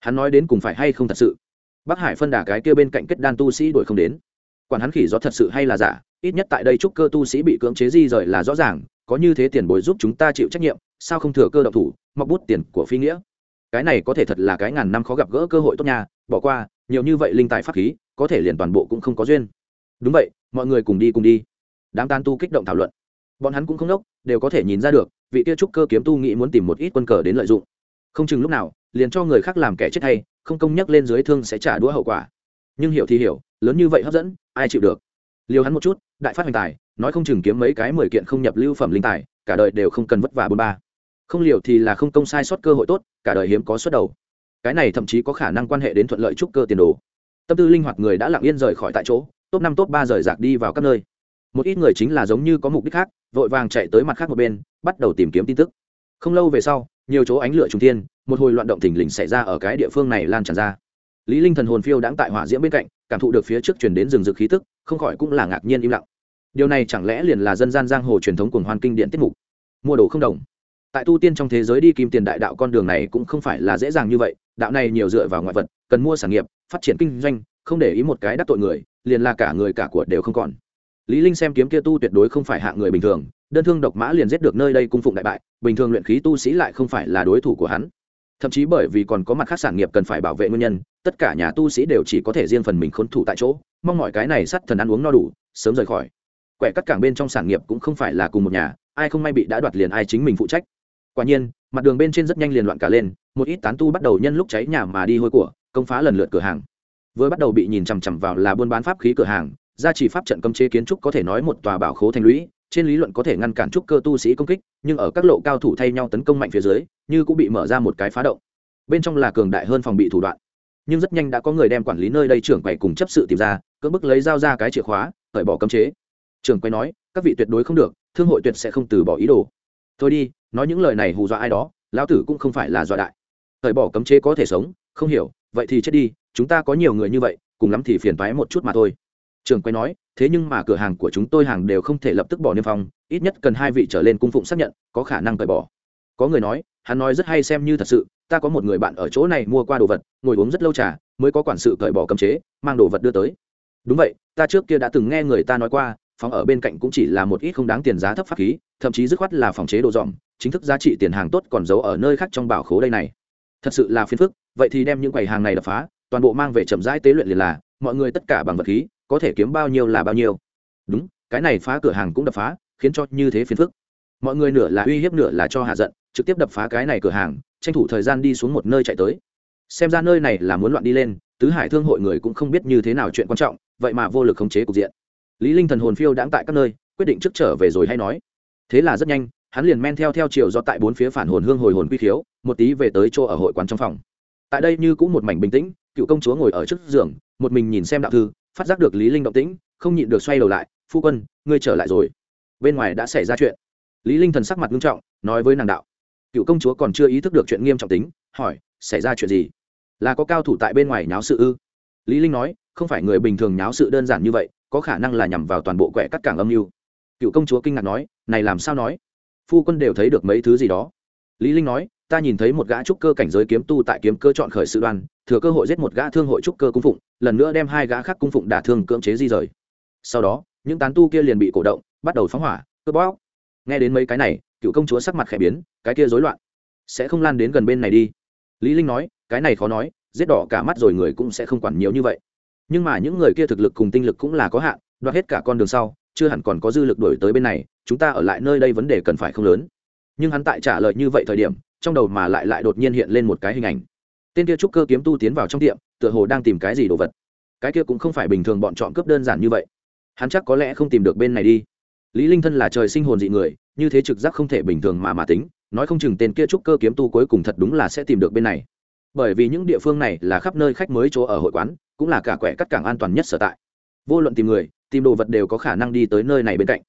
Hắn nói đến cùng phải hay không thật sự? Bắc hải phân đà cái kia bên cạnh kết đan tu sĩ đuổi không đến quản hắn khỉ gió thật sự hay là giả, ít nhất tại đây trúc cơ tu sĩ bị cưỡng chế di rời là rõ ràng, có như thế tiền bồi giúp chúng ta chịu trách nhiệm, sao không thừa cơ độc thủ, mọc bút tiền của phi nghĩa. Cái này có thể thật là cái ngàn năm khó gặp gỡ cơ hội tốt nha, bỏ qua, nhiều như vậy linh tài pháp khí, có thể liền toàn bộ cũng không có duyên. Đúng vậy, mọi người cùng đi cùng đi. Đám tan tu kích động thảo luận. Bọn hắn cũng không đốc đều có thể nhìn ra được, vị kia trúc cơ kiếm tu nghĩ muốn tìm một ít quân cờ đến lợi dụng. Không chừng lúc nào, liền cho người khác làm kẻ chết hay, không công nhắc lên dưới thương sẽ trả đũa hậu quả. Nhưng hiểu thì hiểu, lớn như vậy hấp dẫn ai chịu được? Liều hắn một chút, đại phát hoành tài, nói không chừng kiếm mấy cái mười kiện không nhập lưu phẩm linh tài, cả đời đều không cần vất vả bôn ba. Không liều thì là không công sai sót cơ hội tốt, cả đời hiếm có xuất đầu. Cái này thậm chí có khả năng quan hệ đến thuận lợi trúc cơ tiền đồ. Tâm tư linh hoạt người đã lặng yên rời khỏi tại chỗ, top năm, top ba rời rạc đi vào các nơi. Một ít người chính là giống như có mục đích khác, vội vàng chạy tới mặt khác một bên, bắt đầu tìm kiếm tin tức. Không lâu về sau, nhiều chỗ ánh lửa trung thiên, một hồi loạn động thình lình xảy ra ở cái địa phương này lan tràn ra lý linh thần hồn phiêu đãng tại hỏa diễm bên cạnh, cảm thụ được phía trước truyền đến rừng rực khí tức, không khỏi cũng là ngạc nhiên im lặng. Điều này chẳng lẽ liền là dân gian giang hồ truyền thống cuồng hoan kinh điển tiết mục? Mua đồ không đồng. Tại tu tiên trong thế giới đi kim tiền đại đạo con đường này cũng không phải là dễ dàng như vậy, đạo này nhiều dựa vào ngoại vật, cần mua sản nghiệp, phát triển kinh doanh, không để ý một cái đắc tội người, liền là cả người cả của đều không còn. Lý linh xem kiếm kia tu tuyệt đối không phải hạng người bình thường, đơn thương độc mã liền giết được nơi đây cung phụng đại bại, bình thường luyện khí tu sĩ lại không phải là đối thủ của hắn thậm chí bởi vì còn có mặt khác sản nghiệp cần phải bảo vệ nguyên nhân, tất cả nhà tu sĩ đều chỉ có thể riêng phần mình khốn thủ tại chỗ, mong mọi cái này sắt thần ăn uống no đủ, sớm rời khỏi. Quẻ cắt cảng bên trong sản nghiệp cũng không phải là cùng một nhà, ai không may bị đã đoạt liền ai chính mình phụ trách. Quả nhiên, mặt đường bên trên rất nhanh liền loạn cả lên, một ít tán tu bắt đầu nhân lúc cháy nhà mà đi hôi của, công phá lần lượt cửa hàng. Vừa bắt đầu bị nhìn chằm chằm vào là buôn bán pháp khí cửa hàng, gia trì pháp trận cấm chế kiến trúc có thể nói một tòa bảo khố thành lũy trên lý luận có thể ngăn cản trúc cơ tu sĩ công kích, nhưng ở các lộ cao thủ thay nhau tấn công mạnh phía dưới, như cũng bị mở ra một cái phá động. Bên trong là cường đại hơn phòng bị thủ đoạn. Nhưng rất nhanh đã có người đem quản lý nơi đây trưởng quầy cùng chấp sự tìm ra, cưỡng bức lấy dao ra cái chìa khóa, cởi bỏ cấm chế. Trưởng quầy nói, các vị tuyệt đối không được, thương hội tuyệt sẽ không từ bỏ ý đồ. Thôi đi, nói những lời này hù dọa ai đó, lão tử cũng không phải là dọa đại. Cởi bỏ cấm chế có thể sống, không hiểu, vậy thì chết đi, chúng ta có nhiều người như vậy, cùng lắm thì phiền toái một chút mà thôi trường quay nói, thế nhưng mà cửa hàng của chúng tôi hàng đều không thể lập tức bỏ niêm phong, ít nhất cần hai vị trở lên cung phụng xác nhận, có khả năng cởi bỏ. Có người nói, hắn nói rất hay xem như thật sự, ta có một người bạn ở chỗ này mua qua đồ vật, ngồi uống rất lâu trà, mới có quản sự cởi bỏ cấm chế, mang đồ vật đưa tới. Đúng vậy, ta trước kia đã từng nghe người ta nói qua, phòng ở bên cạnh cũng chỉ là một ít không đáng tiền giá thấp pháp khí, thậm chí dứt khoát là phòng chế đồ dòm chính thức giá trị tiền hàng tốt còn giấu ở nơi khác trong bảo khố đây này. Thật sự là phiền phức, vậy thì đem những quầy hàng này đập phá, toàn bộ mang về chậm rãi tế luyện liền là, mọi người tất cả bằng vật khí có thể kiếm bao nhiêu là bao nhiêu. Đúng, cái này phá cửa hàng cũng đập phá, khiến cho như thế phiền phức. Mọi người nửa là uy hiếp nửa là cho hạ giận, trực tiếp đập phá cái này cửa hàng, tranh thủ thời gian đi xuống một nơi chạy tới. Xem ra nơi này là muốn loạn đi lên, tứ hải thương hội người cũng không biết như thế nào chuyện quan trọng, vậy mà vô lực khống chế cục diện. Lý linh thần hồn phiêu đãng tại các nơi, quyết định trước trở về rồi hay nói. Thế là rất nhanh, hắn liền men theo theo chiều do tại bốn phía phản hồn hương hồi hồn quy khiếu, một tí về tới chỗ ở hội quán trong phòng. Tại đây như cũng một mảnh bình tĩnh, cựu công chúa ngồi ở trước giường, một mình nhìn xem đạo thư phát giác được lý linh động tĩnh, không nhịn được xoay đầu lại, phu quân, ngươi trở lại rồi. Bên ngoài đã xảy ra chuyện. Lý linh thần sắc mặt nghiêm trọng, nói với nàng đạo. Cựu công chúa còn chưa ý thức được chuyện nghiêm trọng tính, hỏi, xảy ra chuyện gì? Là có cao thủ tại bên ngoài nháo sự ư? Lý linh nói, không phải người bình thường nháo sự đơn giản như vậy, có khả năng là nhằm vào toàn bộ quẻ cắt cảng âm mưu. Cựu công chúa kinh ngạc nói, này làm sao nói? Phu quân đều thấy được mấy thứ gì đó. Lý linh nói ta nhìn thấy một gã trúc cơ cảnh giới kiếm tu tại kiếm cơ chọn khởi sự đoan, thừa cơ hội giết một gã thương hội trúc cơ cung phụng, lần nữa đem hai gã khác cung phụng đả thương cưỡng chế di rời. Sau đó, những tán tu kia liền bị cổ động, bắt đầu phóng hỏa, cướp bóc. Nghe đến mấy cái này, cựu công chúa sắc mặt khẽ biến, cái kia rối loạn sẽ không lan đến gần bên này đi. Lý linh nói, cái này khó nói, giết đỏ cả mắt rồi người cũng sẽ không quản nhiều như vậy. Nhưng mà những người kia thực lực cùng tinh lực cũng là có hạn, đoạt hết cả con đường sau, chưa hẳn còn có dư lực đổi tới bên này, chúng ta ở lại nơi đây vấn đề cần phải không lớn. Nhưng hắn tại trả lời như vậy thời điểm trong đầu mà lại lại đột nhiên hiện lên một cái hình ảnh. Tên kia trúc cơ kiếm tu tiến vào trong tiệm, tựa hồ đang tìm cái gì đồ vật. Cái kia cũng không phải bình thường bọn chọn cướp đơn giản như vậy. Hắn chắc có lẽ không tìm được bên này đi. Lý linh thân là trời sinh hồn dị người, như thế trực giác không thể bình thường mà mà tính, nói không chừng tên kia trúc cơ kiếm tu cuối cùng thật đúng là sẽ tìm được bên này. Bởi vì những địa phương này là khắp nơi khách mới chỗ ở hội quán, cũng là cả quẻ cắt cảng an toàn nhất sở tại. Vô luận tìm người, tìm đồ vật đều có khả năng đi tới nơi này bên cạnh.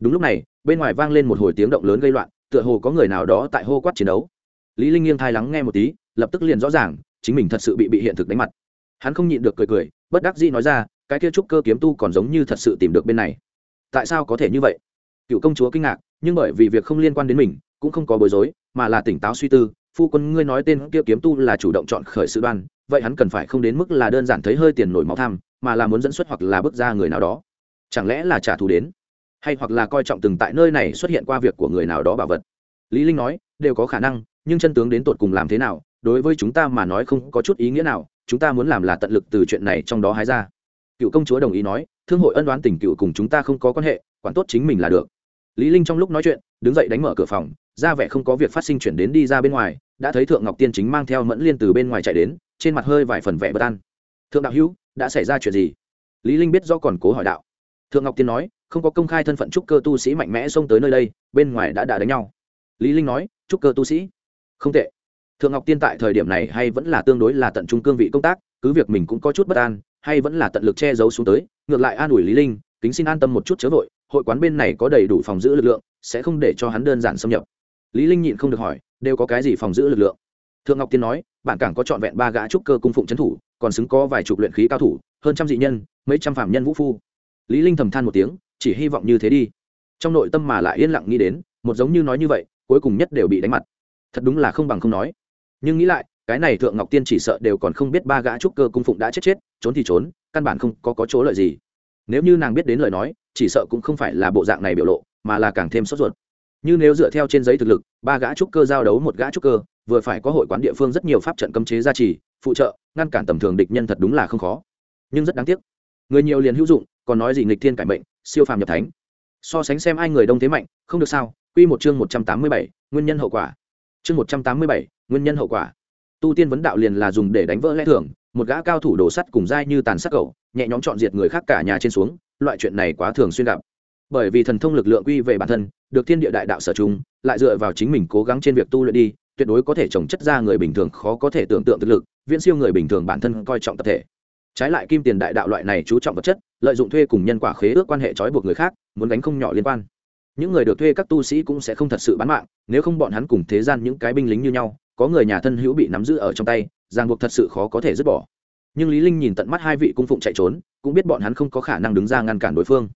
Đúng lúc này, bên ngoài vang lên một hồi tiếng động lớn gây loạn, tựa hồ có người nào đó tại hô quát chiến đấu lý linh nghiêng thai lắng nghe một tí, lập tức liền rõ ràng, chính mình thật sự bị bị hiện thực đánh mặt. Hắn không nhịn được cười cười, bất đắc dĩ nói ra, cái kia trúc cơ kiếm tu còn giống như thật sự tìm được bên này. Tại sao có thể như vậy? Cựu công chúa kinh ngạc, nhưng bởi vì việc không liên quan đến mình, cũng không có bối rối, mà là tỉnh táo suy tư, phu quân, ngươi nói tên kia kiếm tu là chủ động chọn khởi sự đoan, vậy hắn cần phải không đến mức là đơn giản thấy hơi tiền nổi máu tham, mà là muốn dẫn xuất hoặc là bước ra người nào đó? Chẳng lẽ là trả thù đến? Hay hoặc là coi trọng từng tại nơi này xuất hiện qua việc của người nào đó bảo vật? Lý linh nói, đều có khả năng nhưng chân tướng đến tột cùng làm thế nào, đối với chúng ta mà nói không có chút ý nghĩa nào, chúng ta muốn làm là tận lực từ chuyện này trong đó hái ra. Cựu công chúa đồng ý nói, thương hội ân đoán tình cựu cùng chúng ta không có quan hệ, quản tốt chính mình là được. Lý linh trong lúc nói chuyện, đứng dậy đánh mở cửa phòng, ra vẻ không có việc phát sinh chuyển đến đi ra bên ngoài, đã thấy thượng ngọc tiên chính mang theo mẫn liên từ bên ngoài chạy đến, trên mặt hơi vài phần vẻ bất an. Thượng đạo hữu, đã xảy ra chuyện gì? Lý linh biết do còn cố hỏi đạo. Thượng ngọc tiên nói, không có công khai thân phận trúc cơ tu sĩ mạnh mẽ xông tới nơi đây, bên ngoài đã đã đánh nhau. Lý linh nói, trúc cơ tu sĩ? Không tệ. Thượng ngọc tiên tại thời điểm này hay vẫn là tương đối là tận trung cương vị công tác, cứ việc mình cũng có chút bất an, hay vẫn là tận lực che giấu xuống tới, ngược lại an ủi lý linh, kính xin an tâm một chút chớ vội, hội quán bên này có đầy đủ phòng giữ lực lượng, sẽ không để cho hắn đơn giản xâm nhập. Lý linh nhịn không được hỏi, đều có cái gì phòng giữ lực lượng? Thượng ngọc tiên nói bản cảng có trọn vẹn ba gã trúc cơ cung phụng trấn thủ, còn xứng có vài chục luyện khí cao thủ, hơn trăm dị nhân, mấy trăm phạm nhân vũ phu. Lý linh thầm than một tiếng, chỉ hy vọng như thế đi. Trong nội tâm mà lại yên lặng nghĩ đến, một giống như nói như vậy, cuối cùng nhất đều bị đánh mặt thật đúng là không bằng không nói. Nhưng nghĩ lại, cái này thượng ngọc tiên chỉ sợ đều còn không biết ba gã trúc cơ cung phụng đã chết chết, trốn thì trốn, căn bản không có có chỗ lợi gì. Nếu như nàng biết đến lời nói, chỉ sợ cũng không phải là bộ dạng này biểu lộ, mà là càng thêm sốt ruột. Như nếu dựa theo trên giấy thực lực, ba gã trúc cơ giao đấu một gã trúc cơ, vừa phải có hội quán địa phương rất nhiều pháp trận cấm chế gia trì, phụ trợ, ngăn cản tầm thường địch nhân thật đúng là không khó. Nhưng rất đáng tiếc, người nhiều liền hữu dụng, còn nói gì nghịch thiên cải mệnh, siêu phàm nhập thánh. So sánh xem ai người đông thế mạnh, không được sao. Quy một chương một trăm tám mươi bảy, nguyên nhân hậu quả chương một trăm tám mươi bảy, nguyên nhân hậu quả. Tu tiên vấn đạo liền là dùng để đánh vỡ lẽ thường, một gã cao thủ đồ sắt cùng dai như tàn sắc cậu, nhẹ nhõm chọn diệt người khác cả nhà trên xuống, loại chuyện này quá thường xuyên gặp. Bởi vì thần thông lực lượng quy về bản thân, được thiên địa đại đạo sở chung lại dựa vào chính mình cố gắng trên việc tu luyện đi, tuyệt đối có thể trồng chất ra người bình thường khó có thể tưởng tượng thực lực, viễn siêu người bình thường bản thân coi trọng tập thể. Trái lại kim tiền đại đạo loại này chú trọng vật chất, lợi dụng thuê cùng nhân quả khế ước quan hệ trói buộc người khác, muốn đánh không nhỏ liên quan những người được thuê các tu sĩ cũng sẽ không thật sự bán mạng, nếu không bọn hắn cùng thế gian những cái binh lính như nhau, có người nhà thân hữu bị nắm giữ ở trong tay, ràng buộc thật sự khó có thể dứt bỏ. Nhưng lý linh nhìn tận mắt hai vị cung phụng chạy trốn, cũng biết bọn hắn không có khả năng đứng ra ngăn cản đối phương.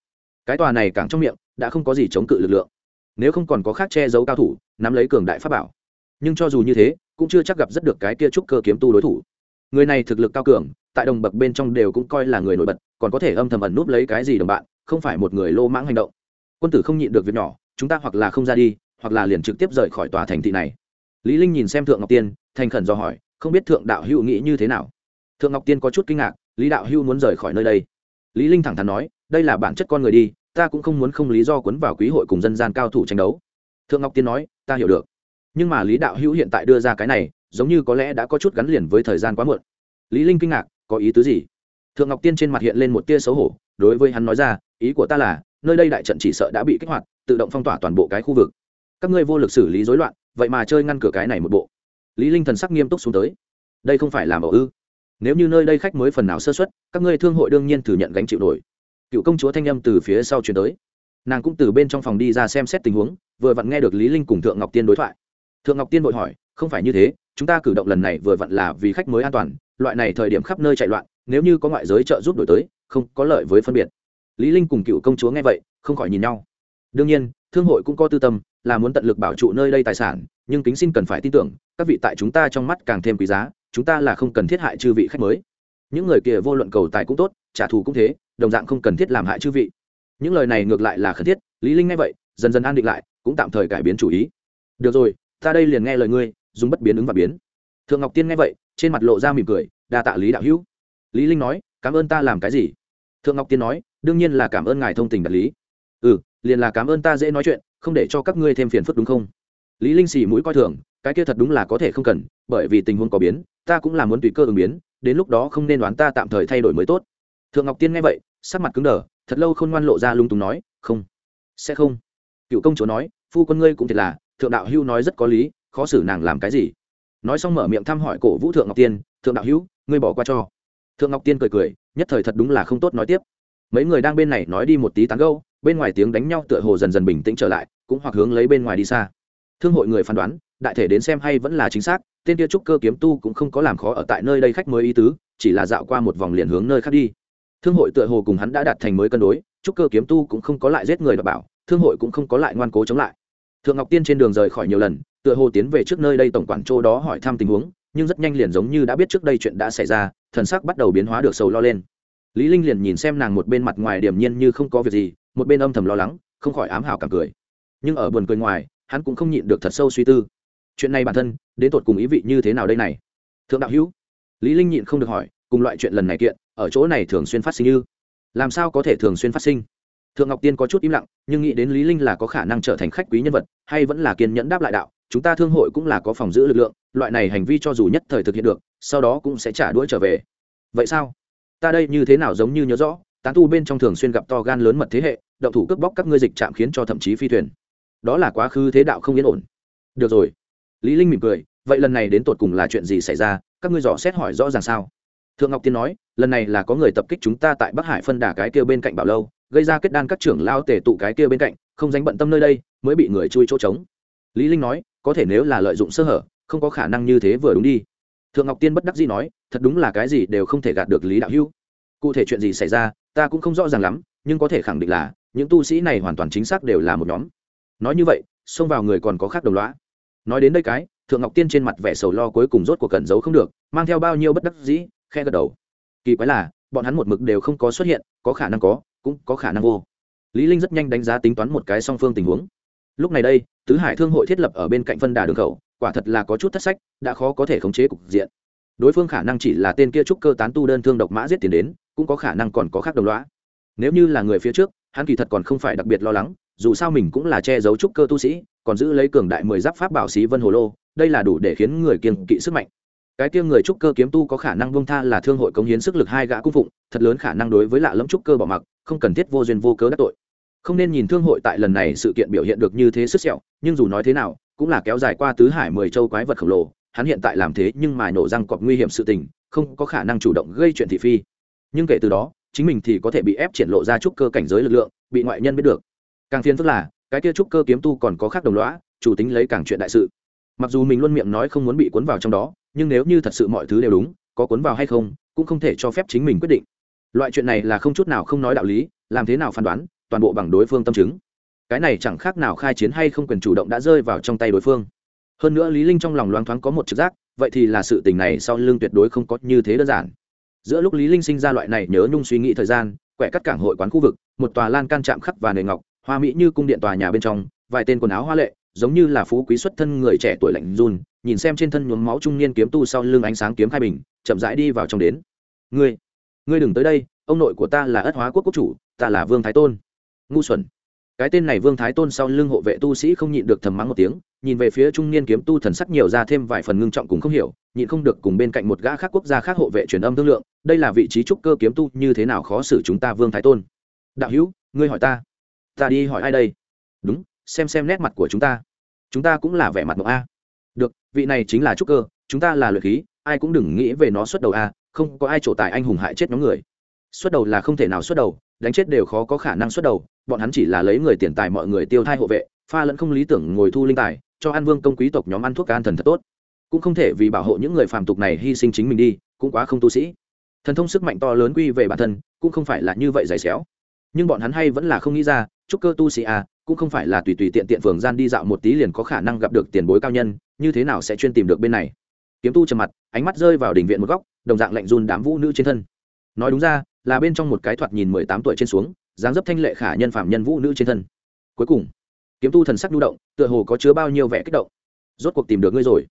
Cái tòa này càng trong miệng, đã không có gì chống cự lực lượng. Nếu không còn có khác che giấu cao thủ, nắm lấy cường đại pháp bảo. Nhưng cho dù như thế, cũng chưa chắc gặp rất được cái kia trúc cơ kiếm tu đối thủ. Người này thực lực cao cường, tại đồng bậc bên trong đều cũng coi là người nổi bật, còn có thể âm thầm ẩn núp lấy cái gì đồng bạn, không phải một người lô mãng hành động quân tử không nhịn được việc nhỏ, chúng ta hoặc là không ra đi, hoặc là liền trực tiếp rời khỏi tòa thành thị này. Lý linh nhìn xem thượng ngọc tiên, thành khẩn do hỏi, không biết thượng đạo hữu nghĩ như thế nào? Thượng ngọc tiên có chút kinh ngạc, lý đạo hữu muốn rời khỏi nơi đây. Lý linh thẳng thắn nói, đây là bản chất con người đi, ta cũng không muốn không lý do cuốn vào quý hội cùng dân gian cao thủ tranh đấu. Thượng ngọc tiên nói, ta hiểu được. Nhưng mà lý đạo hữu hiện tại đưa ra cái này, giống như có lẽ đã có chút gắn liền với thời gian quá muộn. Lý linh kinh ngạc, có ý tứ gì? Thượng ngọc tiên trên mặt hiện lên một tia xấu hổ, đối với hắn nói ra, ý của ta là nơi đây đại trận chỉ sợ đã bị kích hoạt, tự động phong tỏa toàn bộ cái khu vực. Các ngươi vô lực xử lý rối loạn, vậy mà chơi ngăn cửa cái này một bộ. Lý linh thần sắc nghiêm túc xuống tới. Đây không phải làm ẩu ư? Nếu như nơi đây khách mới phần nào sơ suất, các ngươi thương hội đương nhiên thừa nhận gánh chịu nổi. Cựu công chúa thanh âm từ phía sau truyền tới. Nàng cũng từ bên trong phòng đi ra xem xét tình huống, vừa vặn nghe được lý linh cùng thượng ngọc tiên đối thoại. Thượng ngọc tiên vội hỏi, không phải như thế, chúng ta cử động lần này vừa vặn là vì khách mới an toàn, loại này thời điểm khắp nơi chạy loạn, nếu như có ngoại giới trợ giúp đổi tới, không có lợi với phân biệt lý linh cùng cựu công chúa nghe vậy, không khỏi nhìn nhau. Đương nhiên, thương hội cũng có tư tâm, là muốn tận lực bảo trụ nơi đây tài sản, nhưng kính xin cần phải tin tưởng, các vị tại chúng ta trong mắt càng thêm quý giá, chúng ta là không cần thiết hại chư vị khách mới. Những người kia vô luận cầu tài cũng tốt, trả thù cũng thế, đồng dạng không cần thiết làm hại chư vị. Những lời này ngược lại là khẩn thiết, lý linh nghe vậy, dần dần an định lại, cũng tạm thời cải biến chủ ý. Được rồi, ta đây liền nghe lời ngươi, dùng bất biến ứng và biến. Thượng ngọc tiên nghe vậy, trên mặt lộ ra mỉm cười, đa tạ lý đạo hữu. Lý linh nói, cảm ơn ta làm cái gì? Thượng ngọc tiên nói, đương nhiên là cảm ơn ngài thông tình đạt lý. Ừ liền là cảm ơn ta dễ nói chuyện, không để cho các ngươi thêm phiền phức đúng không? Lý linh xì mũi coi thường, cái kia thật đúng là có thể không cần, bởi vì tình huống có biến, ta cũng là muốn tùy cơ ứng biến, đến lúc đó không nên đoán ta tạm thời thay đổi mới tốt. Thượng ngọc tiên nghe vậy, sắc mặt cứng đờ, thật lâu không ngoan lộ ra lung tung nói, không, sẽ không. Cựu công chúa nói, phu quân ngươi cũng thiệt là, thượng đạo hưu nói rất có lý, khó xử nàng làm cái gì? Nói xong mở miệng thăm hỏi cổ vũ thượng ngọc tiên, thượng đạo hữu, ngươi bỏ qua cho. Thượng ngọc tiên cười cười nhất thời thật đúng là không tốt nói tiếp. Mấy người đang bên này nói đi một tí tán gâu bên ngoài tiếng đánh nhau tựa hồ dần dần bình tĩnh trở lại, cũng hoặc hướng lấy bên ngoài đi xa. Thương hội người phán đoán, đại thể đến xem hay vẫn là chính xác, tên kia trúc cơ kiếm tu cũng không có làm khó ở tại nơi đây khách mới ý tứ, chỉ là dạo qua một vòng liền hướng nơi khác đi. Thương hội tựa hồ cùng hắn đã đạt thành mới cân đối, trúc cơ kiếm tu cũng không có lại giết người đảm bảo, thương hội cũng không có lại ngoan cố chống lại. Thượng ngọc tiên trên đường rời khỏi nhiều lần, tựa hồ tiến về trước nơi đây tổng quản châu đó hỏi thăm tình huống, nhưng rất nhanh liền giống như đã biết trước đây chuyện đã xảy ra thần sắc bắt đầu biến hóa được sầu lo lên. Lý linh liền nhìn xem nàng một bên mặt ngoài điềm nhiên như không có việc gì, một bên âm thầm lo lắng, không khỏi ám hảo cảm cười. Nhưng ở buồn cười ngoài, hắn cũng không nhịn được thật sâu suy tư. Chuyện này bản thân, đến tột cùng ý vị như thế nào đây này? Thượng đạo hữu, lý linh nhịn không được hỏi, cùng loại chuyện lần này kiện, ở chỗ này thường xuyên phát sinh như? Làm sao có thể thường xuyên phát sinh? Thượng ngọc tiên có chút im lặng, nhưng nghĩ đến lý linh là có khả năng trở thành khách quý nhân vật, hay vẫn là kiên nhẫn đáp lại đạo, chúng ta thương hội cũng là có phòng giữ lực lượng, loại này hành vi cho dù nhất thời thực hiện được sau đó cũng sẽ trả đuổi trở về. Vậy sao? Ta đây như thế nào giống như nhớ rõ, tán tu bên trong thường xuyên gặp to gan lớn mật thế hệ, động thủ cướp bóc các ngươi dịch chạm khiến cho thậm chí phi thuyền. Đó là quá khứ thế đạo không yên ổn. Được rồi. Lý linh mỉm cười, vậy lần này đến tột cùng là chuyện gì xảy ra? Các ngươi dò xét hỏi rõ ràng sao? Thượng ngọc tiên nói, lần này là có người tập kích chúng ta tại bắc hải phân đà cái kia bên cạnh bảo lâu, gây ra kết đan các trưởng lao tề tụ cái kia bên cạnh, không dánh bận tâm nơi đây, mới bị người chui chỗ trống. Lý linh nói, có thể nếu là lợi dụng sơ hở, không có khả năng như thế vừa đúng đi thượng ngọc tiên bất đắc dĩ nói, thật đúng là cái gì đều không thể gạt được lý đạo hữu cụ thể chuyện gì xảy ra, ta cũng không rõ ràng lắm, nhưng có thể khẳng định là, những tu sĩ này hoàn toàn chính xác đều là một nhóm. Nói như vậy, xông vào người còn có khác đồng loã nói đến đây cái, thượng ngọc tiên trên mặt vẻ sầu lo cuối cùng rốt cuộc cẩn giấu không được, mang theo bao nhiêu bất đắc dĩ khe gật đầu. Kỳ quái là, bọn hắn một mực đều không có xuất hiện, có khả năng có, cũng có khả năng vô. Lý linh rất nhanh đánh giá tính toán một cái song phương tình huống. Lúc này đây, tứ hải thương hội thiết lập ở bên cạnh phân đà đường khẩu quả thật là có chút thất sách, đã khó có thể khống chế cục diện. Đối phương khả năng chỉ là tên kia trúc cơ tán tu đơn thương độc mã giết tiền đến, cũng có khả năng còn có khác đồng loá nếu như là người phía trước, hắn kỳ thật còn không phải đặc biệt lo lắng, dù sao mình cũng là che giấu trúc cơ tu sĩ, còn giữ lấy cường đại mười giáp pháp bảo sĩ vân hồ lô, đây là đủ để khiến người kiên kỵ sức mạnh. Cái kia người trúc cơ kiếm tu có khả năng bông tha là thương hội cống hiến sức lực hai gã cung phụng, thật lớn khả năng đối với lạ lẫm trúc cơ bỏ mặc, không cần thiết vô duyên vô cớ đắc tội. Không nên nhìn thương hội tại lần này sự kiện biểu hiện được như thế sức sẹo, nhưng dù nói thế nào cũng là kéo dài qua tứ hải mười châu quái vật khổng lồ, hắn hiện tại làm thế nhưng mà nổ răng cọp nguy hiểm sự tình, không có khả năng chủ động gây chuyện thị phi. Nhưng kể từ đó, chính mình thì có thể bị ép triển lộ ra trúc cơ cảnh giới lực lượng, bị ngoại nhân biết được. Càng phiền phức là, cái kia trúc cơ kiếm tu còn có khác đồng lõa, chủ tính lấy càng chuyện đại sự. Mặc dù mình luôn miệng nói không muốn bị cuốn vào trong đó, nhưng nếu như thật sự mọi thứ đều đúng, có cuốn vào hay không, cũng không thể cho phép chính mình quyết định. Loại chuyện này là không chút nào không nói đạo lý, làm thế nào phán đoán, toàn bộ bằng đối phương tâm chứng cái này chẳng khác nào khai chiến hay không quyền chủ động đã rơi vào trong tay đối phương. Hơn nữa lý linh trong lòng loáng thoáng có một trực giác, vậy thì là sự tình này sau lưng tuyệt đối không có như thế đơn giản. Giữa lúc lý linh sinh ra loại này nhớ nhung suy nghĩ thời gian, quẻ cắt cảng hội quán khu vực, một tòa lan can chạm khắc và nền ngọc, hoa mỹ như cung điện tòa nhà bên trong, vài tên quần áo hoa lệ, giống như là phú quý xuất thân người trẻ tuổi lạnh run, nhìn xem trên thân nhuốm máu trung niên kiếm tu sau lưng ánh sáng kiếm khai bình, chậm rãi đi vào trong đến. Ngươi ngươi đừng tới đây, ông nội của ta là ất hóa quốc quốc chủ, ta là vương thái tôn. Ngu xuẩn cái tên này vương thái tôn sau lưng hộ vệ tu sĩ không nhịn được thầm mắng một tiếng, nhìn về phía trung niên kiếm tu thần sắc nhiều ra thêm vài phần ngưng trọng cùng không hiểu, nhịn không được cùng bên cạnh một gã khác quốc gia khác hộ vệ truyền âm thương lượng, đây là vị trí trúc cơ kiếm tu như thế nào khó xử chúng ta vương thái tôn. Đạo hữu, ngươi hỏi ta. Ta đi hỏi ai đây? Đúng, xem xem nét mặt của chúng ta. Chúng ta cũng là vẻ mặt mộng a. Được, vị này chính là trúc cơ, chúng ta là luyện khí, ai cũng đừng nghĩ về nó xuất đầu a, không có ai trổ tài anh hùng hại chết nhóm người. Xuất đầu là không thể nào xuất đầu, đánh chết đều khó có khả năng xuất đầu bọn hắn chỉ là lấy người tiền tài mọi người tiêu thai hộ vệ, pha lẫn không lý tưởng ngồi thu linh tài, cho an vương công quý tộc nhóm ăn thuốc an thần thật tốt. Cũng không thể vì bảo hộ những người phàm tục này hy sinh chính mình đi, cũng quá không tu sĩ. Thần thông sức mạnh to lớn quy về bản thân, cũng không phải là như vậy dày xéo. Nhưng bọn hắn hay vẫn là không nghĩ ra, chúc cơ tu sĩ à cũng không phải là tùy tùy tiện tiện phường gian đi dạo một tí liền có khả năng gặp được tiền bối cao nhân, như thế nào sẽ chuyên tìm được bên này? Kiếm tu trầm mặt, ánh mắt rơi vào đỉnh viện một góc, đồng dạng lạnh run đám vũ nữ trên thân. Nói đúng ra, là bên trong một cái thoạt nhìn mười tám tuổi trên xuống dáng dấp thanh lệ khả nhân phạm nhân vũ nữ trên thân. Cuối cùng, kiếm tu thần sắc nhu động, tựa hồ có chứa bao nhiêu vẻ kích động. Rốt cuộc tìm được ngươi rồi.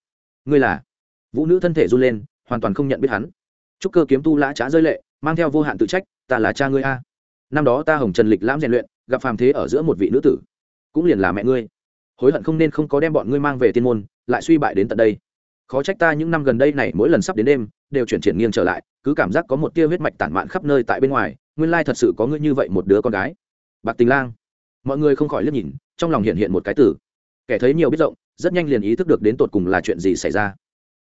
Ngươi là? Vũ nữ thân thể run lên, hoàn toàn không nhận biết hắn. Chúc cơ kiếm tu lã trá rơi lệ, mang theo vô hạn tự trách, ta là cha ngươi a. Năm đó ta hồng trần lịch lãm rèn luyện, gặp phàm thế ở giữa một vị nữ tử. Cũng liền là mẹ ngươi. Hối hận không nên không có đem bọn ngươi mang về tiên môn, lại suy bại đến tận đây. Khó trách ta những năm gần đây này mỗi lần sắp đến đêm, đều chuyển chuyển nghiêng trở lại, cứ cảm giác có một tia huyết mạch tản mạn khắp nơi tại bên ngoài nguyên lai thật sự có ngươi như vậy một đứa con gái. Bạc tình lang. Mọi người không khỏi liếc nhìn, trong lòng hiện hiện một cái tử. kẻ thấy nhiều biết rộng, rất nhanh liền ý thức được đến tột cùng là chuyện gì xảy ra.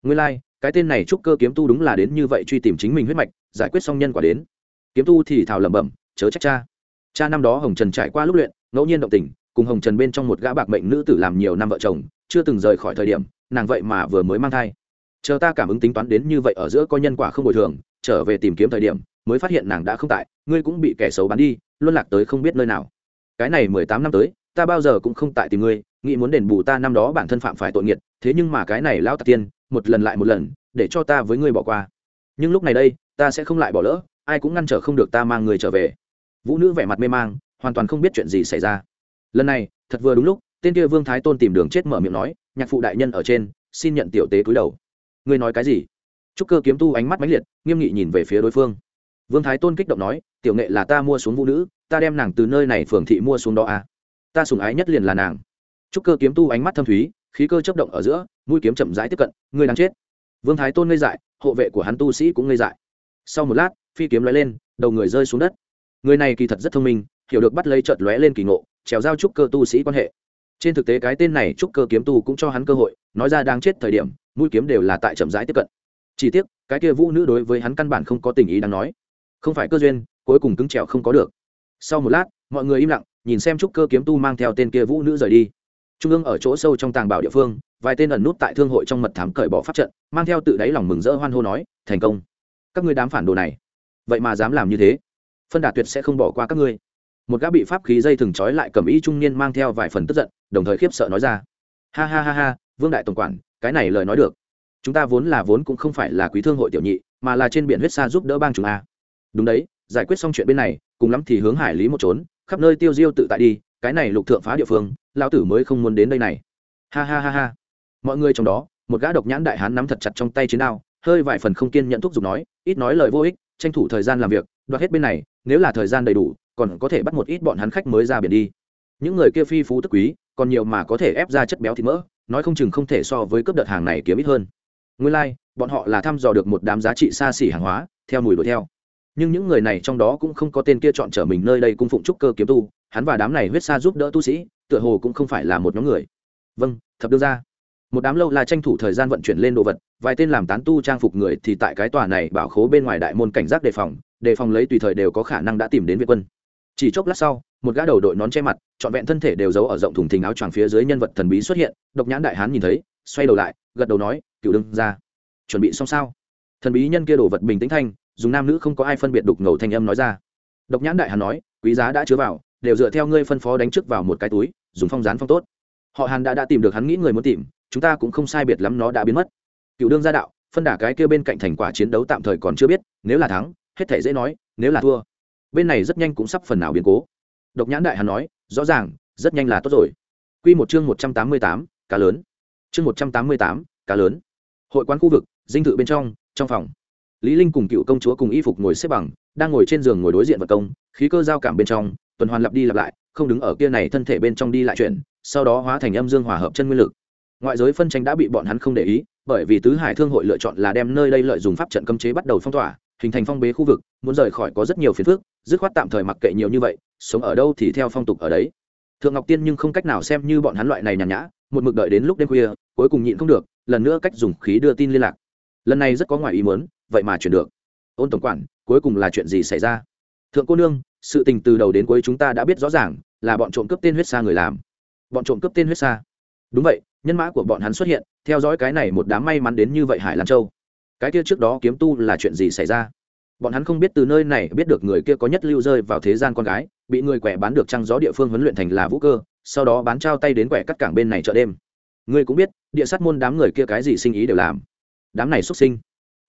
Nguyên lai, cái tên này trúc cơ kiếm tu đúng là đến như vậy truy tìm chính mình huyết mạch, giải quyết xong nhân quả đến. Kiếm tu thì thào lẩm bẩm, chớ trách cha. Cha năm đó hồng trần trải qua lúc luyện, ngẫu nhiên động tình, cùng hồng trần bên trong một gã bạc mệnh nữ tử làm nhiều năm vợ chồng, chưa từng rời khỏi thời điểm, nàng vậy mà vừa mới mang thai. Chờ ta cảm ứng tính toán đến như vậy ở giữa coi nhân quả không bồi thường, trở về tìm kiếm thời điểm mới phát hiện nàng đã không tại, ngươi cũng bị kẻ xấu bắn đi, luân lạc tới không biết nơi nào. Cái này mười tám năm tới, ta bao giờ cũng không tại tìm ngươi, nghĩ muốn đền bù ta năm đó bản thân phạm phải tội nghiệt, thế nhưng mà cái này lão tạc tiên, một lần lại một lần, để cho ta với ngươi bỏ qua. Nhưng lúc này đây, ta sẽ không lại bỏ lỡ, ai cũng ngăn trở không được ta mang người trở về. Vũ nữ vẻ mặt mê mang, hoàn toàn không biết chuyện gì xảy ra. Lần này, thật vừa đúng lúc, tên kia vương thái tôn tìm đường chết mở miệng nói, nhạc phụ đại nhân ở trên, xin nhận tiểu tế cúi đầu. Ngươi nói cái gì? Trúc cơ kiếm tu ánh mắt mãnh liệt, nghiêm nghị nhìn về phía đối phương vương thái tôn kích động nói, tiểu nghệ là ta mua xuống vũ nữ, ta đem nàng từ nơi này phường thị mua xuống đó à. ta sùng ái nhất liền là nàng. Trúc cơ kiếm tu ánh mắt thâm thúy, khí cơ chấp động ở giữa, mũi kiếm chậm rãi tiếp cận, ngươi đang chết. Vương thái tôn ngây dại, hộ vệ của hắn tu sĩ cũng ngây dại. Sau một lát, phi kiếm lóe lên, đầu người rơi xuống đất. Người này kỳ thật rất thông minh, hiểu được bắt lấy chợt lóe lên kỳ ngộ, trèo giao trúc cơ tu sĩ quan hệ. Trên thực tế cái tên này trúc cơ kiếm tu cũng cho hắn cơ hội, nói ra đang chết thời điểm, mũi kiếm đều là tại chậm rãi tiếp cận. Chỉ tiếc, cái kia vũ nữ đối với hắn căn bản không có tình ý đáng nói không phải cơ duyên, cuối cùng cứng trèo không có được. Sau một lát, mọi người im lặng, nhìn xem trúc cơ kiếm tu mang theo tên kia vũ nữ rời đi. Trung ương ở chỗ sâu trong tàng bảo địa phương, vài tên ẩn nút tại thương hội trong mật thám cởi bỏ pháp trận, mang theo tự đáy lòng mừng rỡ hoan hô nói, thành công. Các ngươi đám phản đồ này, vậy mà dám làm như thế. Phân đà tuyệt sẽ không bỏ qua các ngươi. Một gã bị pháp khí dây thừng trói lại cầm ý trung niên mang theo vài phần tức giận, đồng thời khiếp sợ nói ra, ha ha ha ha, vương đại tổng quản, cái này lời nói được. Chúng ta vốn là vốn cũng không phải là quý thương hội tiểu nhị, mà là trên biển huyết xa giúp đỡ bang chúng a đúng đấy giải quyết xong chuyện bên này cùng lắm thì hướng hải lý một trốn khắp nơi tiêu diêu tự tại đi cái này lục thượng phá địa phương lao tử mới không muốn đến đây này. Ha ha ha ha. Mọi người trong đó một gã độc nhãn đại hán nắm thật chặt trong tay chiến đao hơi vài phần không kiên nhận thúc giục nói ít nói lời vô ích tranh thủ thời gian làm việc đoạt hết bên này nếu là thời gian đầy đủ còn có thể bắt một ít bọn hắn khách mới ra biển đi. Những người kia phi phú tức quý còn nhiều mà có thể ép ra chất béo thịt mỡ nói không chừng không thể so với cấp đợt hàng này kiếm ít hơn. Nguyên lai、like, bọn họ là thăm dò được một đám giá trị xa xỉ hàng hóa theo mùi đuổi theo nhưng những người này trong đó cũng không có tên kia chọn trở mình nơi đây cung phụng trúc cơ kiếm tu, hắn và đám này huyết xa giúp đỡ tu sĩ, tựa hồ cũng không phải là một nhóm người. Vâng thập đưa ra một đám lâu là tranh thủ thời gian vận chuyển lên đồ vật, vài tên làm tán tu trang phục người thì tại cái tòa này bảo khố bên ngoài đại môn cảnh giác đề phòng đề phòng lấy tùy thời đều có khả năng đã tìm đến việt quân. Chỉ chốc lát sau, một gã đầu đội nón che mặt, trọn vẹn thân thể đều giấu ở rộng thùng thình áo choàng phía dưới nhân vật thần bí xuất hiện, độc nhãn đại hán nhìn thấy, xoay đầu lại, gật đầu nói, cựu đương ra chuẩn bị xong sao? Thần bí nhân kia đổ vật bình tĩnh thanh dùng nam nữ không có ai phân biệt đục ngầu thanh âm nói ra. Độc nhãn đại hàn nói, quý giá đã chứa vào, đều dựa theo ngươi phân phó đánh trước vào một cái túi, dùng phong rán phong tốt. Họ hàn đã đã tìm được hắn nghĩ người muốn tìm, chúng ta cũng không sai biệt lắm nó đã biến mất. Cựu đương gia đạo, phân đả cái kia bên cạnh thành quả chiến đấu tạm thời còn chưa biết, nếu là thắng, hết thể dễ nói, nếu là thua, bên này rất nhanh cũng sắp phần nào biến cố. Độc nhãn đại hàn nói, rõ ràng, rất nhanh là tốt rồi. Q một chương một trăm tám mươi tám, cá lớn. Chương một trăm tám mươi tám, cá lớn. Hội quán khu vực, dinh thự bên trong trong phòng lý linh cùng cựu công chúa cùng y phục ngồi xếp bằng, đang ngồi trên giường ngồi đối diện vật công, khí cơ giao cảm bên trong, tuần hoàn lặp đi lặp lại, không đứng ở kia này thân thể bên trong đi lại chuyển sau đó hóa thành âm dương hòa hợp chân nguyên lực. Ngoại giới phân tranh đã bị bọn hắn không để ý, bởi vì tứ hải thương hội lựa chọn là đem nơi đây lợi dụng pháp trận cấm chế bắt đầu phong tỏa, hình thành phong bế khu vực, muốn rời khỏi có rất nhiều phiền phức, dứt khoát tạm thời mặc kệ nhiều như vậy, sống ở đâu thì theo phong tục ở đấy. Thượng ngọc tiên nhưng không cách nào xem như bọn hắn loại này nhàn nhã, một mực đợi đến lúc đêm khuya, cuối cùng nhịn không được, lần nữa cách dùng khí đưa tin liên lạc. Lần này rất có ngoài ý muốn vậy mà chuyển được. Ôn tổng quản, cuối cùng là chuyện gì xảy ra? Thượng cô nương, sự tình từ đầu đến cuối chúng ta đã biết rõ ràng, là bọn trộm cướp tên huyết sa người làm. Bọn trộm cướp tên huyết sa. Đúng vậy, nhân mã của bọn hắn xuất hiện, theo dõi cái này một đám may mắn đến như vậy hải lan châu. Cái kia trước đó kiếm tu là chuyện gì xảy ra? Bọn hắn không biết từ nơi này biết được người kia có nhất lưu rơi vào thế gian con gái, bị người quẻ bán được trăng gió địa phương huấn luyện thành là vũ cơ, sau đó bán trao tay đến quẻ cắt cảng bên này chợ đêm. Ngươi cũng biết, địa sát môn đám người kia cái gì sinh ý đều làm. Đám này xuất sinh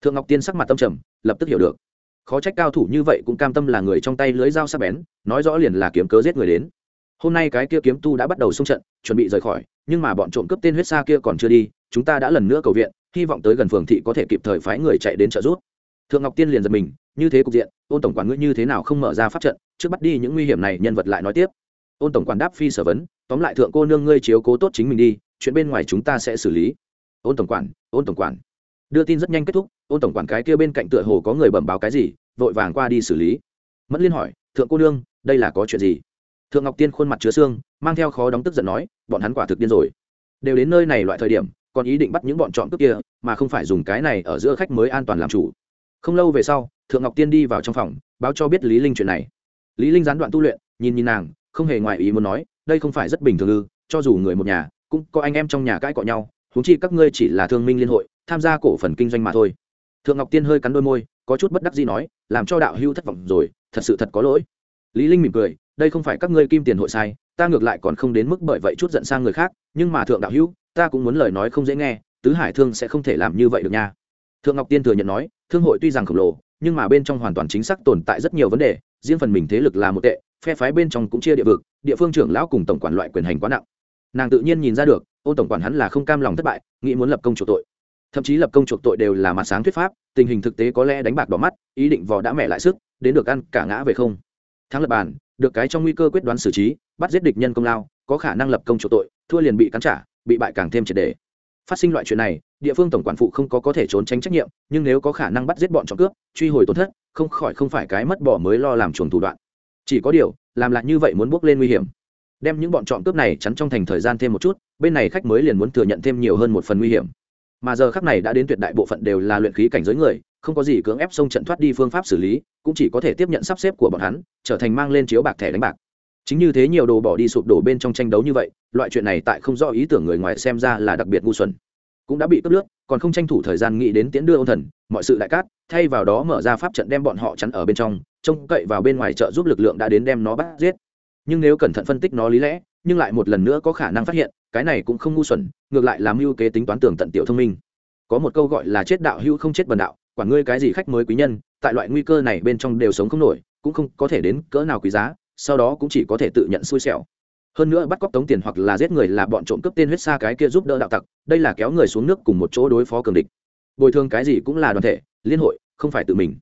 thượng ngọc tiên sắc mặt tâm trầm, lập tức hiểu được. Khó trách cao thủ như vậy cũng cam tâm là người trong tay lưới dao sắc bén, nói rõ liền là kiếm cớ giết người đến. Hôm nay cái kia kiếm tu đã bắt đầu xung trận, chuẩn bị rời khỏi, nhưng mà bọn trộm cướp tên huyết xa kia còn chưa đi, chúng ta đã lần nữa cầu viện, hy vọng tới gần phường thị có thể kịp thời phái người chạy đến trợ giúp. Thượng ngọc tiên liền giật mình, như thế cục diện, ôn tổng quản ngươi như thế nào không mở ra pháp trận, trước bắt đi những nguy hiểm này, nhân vật lại nói tiếp. Ôn tổng quản đáp phi sở vấn, tóm lại thượng cô nương ngươi chiếu cố tốt chính mình đi, chuyện bên ngoài chúng ta sẽ xử lý. Ôn tổng quản, ôn tổng quản đưa tin rất nhanh kết thúc, ôn tổng quản cái kia bên cạnh tựa hồ có người bẩm báo cái gì, vội vàng qua đi xử lý. Mẫn liên hỏi, thượng cô nương, đây là có chuyện gì? Thượng ngọc tiên khuôn mặt chứa xương mang theo khó đóng tức giận nói, bọn hắn quả thực điên rồi. Đều đến nơi này loại thời điểm, còn ý định bắt những bọn trọn cướp kia, mà không phải dùng cái này ở giữa khách mới an toàn làm chủ. Không lâu về sau, thượng ngọc tiên đi vào trong phòng, báo cho biết lý linh chuyện này. Lý linh gián đoạn tu luyện, nhìn nhìn nàng, không hề ngoại ý muốn nói, đây không phải rất bình thường ư, cho dù người một nhà, cũng có anh em trong nhà cãi cọ nhau húng chi các ngươi chỉ là thương minh liên hội, tham gia cổ phần kinh doanh mà thôi. Thượng ngọc tiên hơi cắn đôi môi, có chút bất đắc dĩ nói, làm cho đạo hưu thất vọng rồi, thật sự thật có lỗi. Lý linh mỉm cười, đây không phải các ngươi kim tiền hội sai, ta ngược lại còn không đến mức bởi vậy chút giận sang người khác, nhưng mà thượng đạo hưu ta cũng muốn lời nói không dễ nghe, tứ hải thương sẽ không thể làm như vậy được nha. Thượng ngọc tiên thừa nhận nói, thương hội tuy rằng khổng lồ, nhưng mà bên trong hoàn toàn chính xác tồn tại rất nhiều vấn đề, riêng phần mình thế lực là một tệ, phe phái bên trong cũng chia địa vực, địa phương trưởng lão cùng tổng quản loại quyền hành quá nặng. Nàng tự nhiên nhìn ra được ôn tổng quản hắn là không cam lòng thất bại, nghĩ muốn lập công chuộc tội. Thậm chí lập công chuộc tội đều là mặt sáng thuyết pháp, tình hình thực tế có lẽ đánh bạc đỏ mắt, ý định vò đã mẹ lại sức, đến được ăn cả ngã về không. Thắng lập bàn, được cái trong nguy cơ quyết đoán xử trí, bắt giết địch nhân công lao, có khả năng lập công chuộc tội, thua liền bị cắn trả, bị bại càng thêm triệt đề phát sinh loại chuyện này, địa phương tổng quản phụ không có có thể trốn tránh trách nhiệm, nhưng nếu có khả năng bắt giết bọn trộm cướp, truy hồi tổn thất, không khỏi không phải cái mất bỏ mới lo làm chuồng thủ đoạn. Chỉ có điều, làm lại như vậy muốn bước lên nguy hiểm đem những bọn trộm cướp này chắn trong thành thời gian thêm một chút, bên này khách mới liền muốn thừa nhận thêm nhiều hơn một phần nguy hiểm. Mà giờ khắc này đã đến tuyệt đại bộ phận đều là luyện khí cảnh giới người, không có gì cưỡng ép xông trận thoát đi phương pháp xử lý, cũng chỉ có thể tiếp nhận sắp xếp của bọn hắn, trở thành mang lên chiếu bạc thẻ đánh bạc. Chính như thế nhiều đồ bỏ đi sụp đổ bên trong tranh đấu như vậy, loại chuyện này tại không rõ ý tưởng người ngoài xem ra là đặc biệt ngu xuẩn. Cũng đã bị cướp lướt, còn không tranh thủ thời gian nghĩ đến tiễn đưa ôn thần, mọi sự đại cát, thay vào đó mở ra pháp trận đem bọn họ chắn ở bên trong, trông cậy vào bên ngoài chợ giúp lực lượng đã đến đem nó bắt giết nhưng nếu cẩn thận phân tích nó lý lẽ, nhưng lại một lần nữa có khả năng phát hiện, cái này cũng không ngu xuẩn, ngược lại làm mưu kế tính toán tưởng tận tiểu thông minh. Có một câu gọi là chết đạo hữu không chết bần đạo, quản ngươi cái gì khách mới quý nhân, tại loại nguy cơ này bên trong đều sống không nổi, cũng không có thể đến cỡ nào quý giá, sau đó cũng chỉ có thể tự nhận xui xẻo. Hơn nữa bắt cóc tống tiền hoặc là giết người là bọn trộm cướp tên huyết xa cái kia giúp đỡ đạo tặc, đây là kéo người xuống nước cùng một chỗ đối phó cường địch. Bồi thường cái gì cũng là đoàn thể, liên hội, không phải tự mình.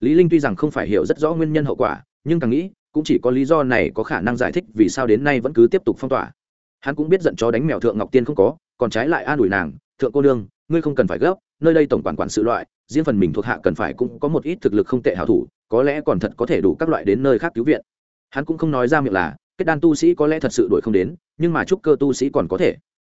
Lý linh tuy rằng không phải hiểu rất rõ nguyên nhân hậu quả, nhưng càng nghĩ cũng chỉ có lý do này có khả năng giải thích vì sao đến nay vẫn cứ tiếp tục phong tỏa. Hắn cũng biết giận chó đánh mèo thượng ngọc tiên không có còn trái lại an ủi nàng thượng cô lương, ngươi không cần phải gấp nơi đây tổng quản quản sự loại riêng phần mình thuộc hạ cần phải cũng có một ít thực lực không tệ hảo thủ có lẽ còn thật có thể đủ các loại đến nơi khác cứu viện. Hắn cũng không nói ra miệng là kết đan tu sĩ có lẽ thật sự đuổi không đến nhưng mà trúc cơ tu sĩ còn có thể.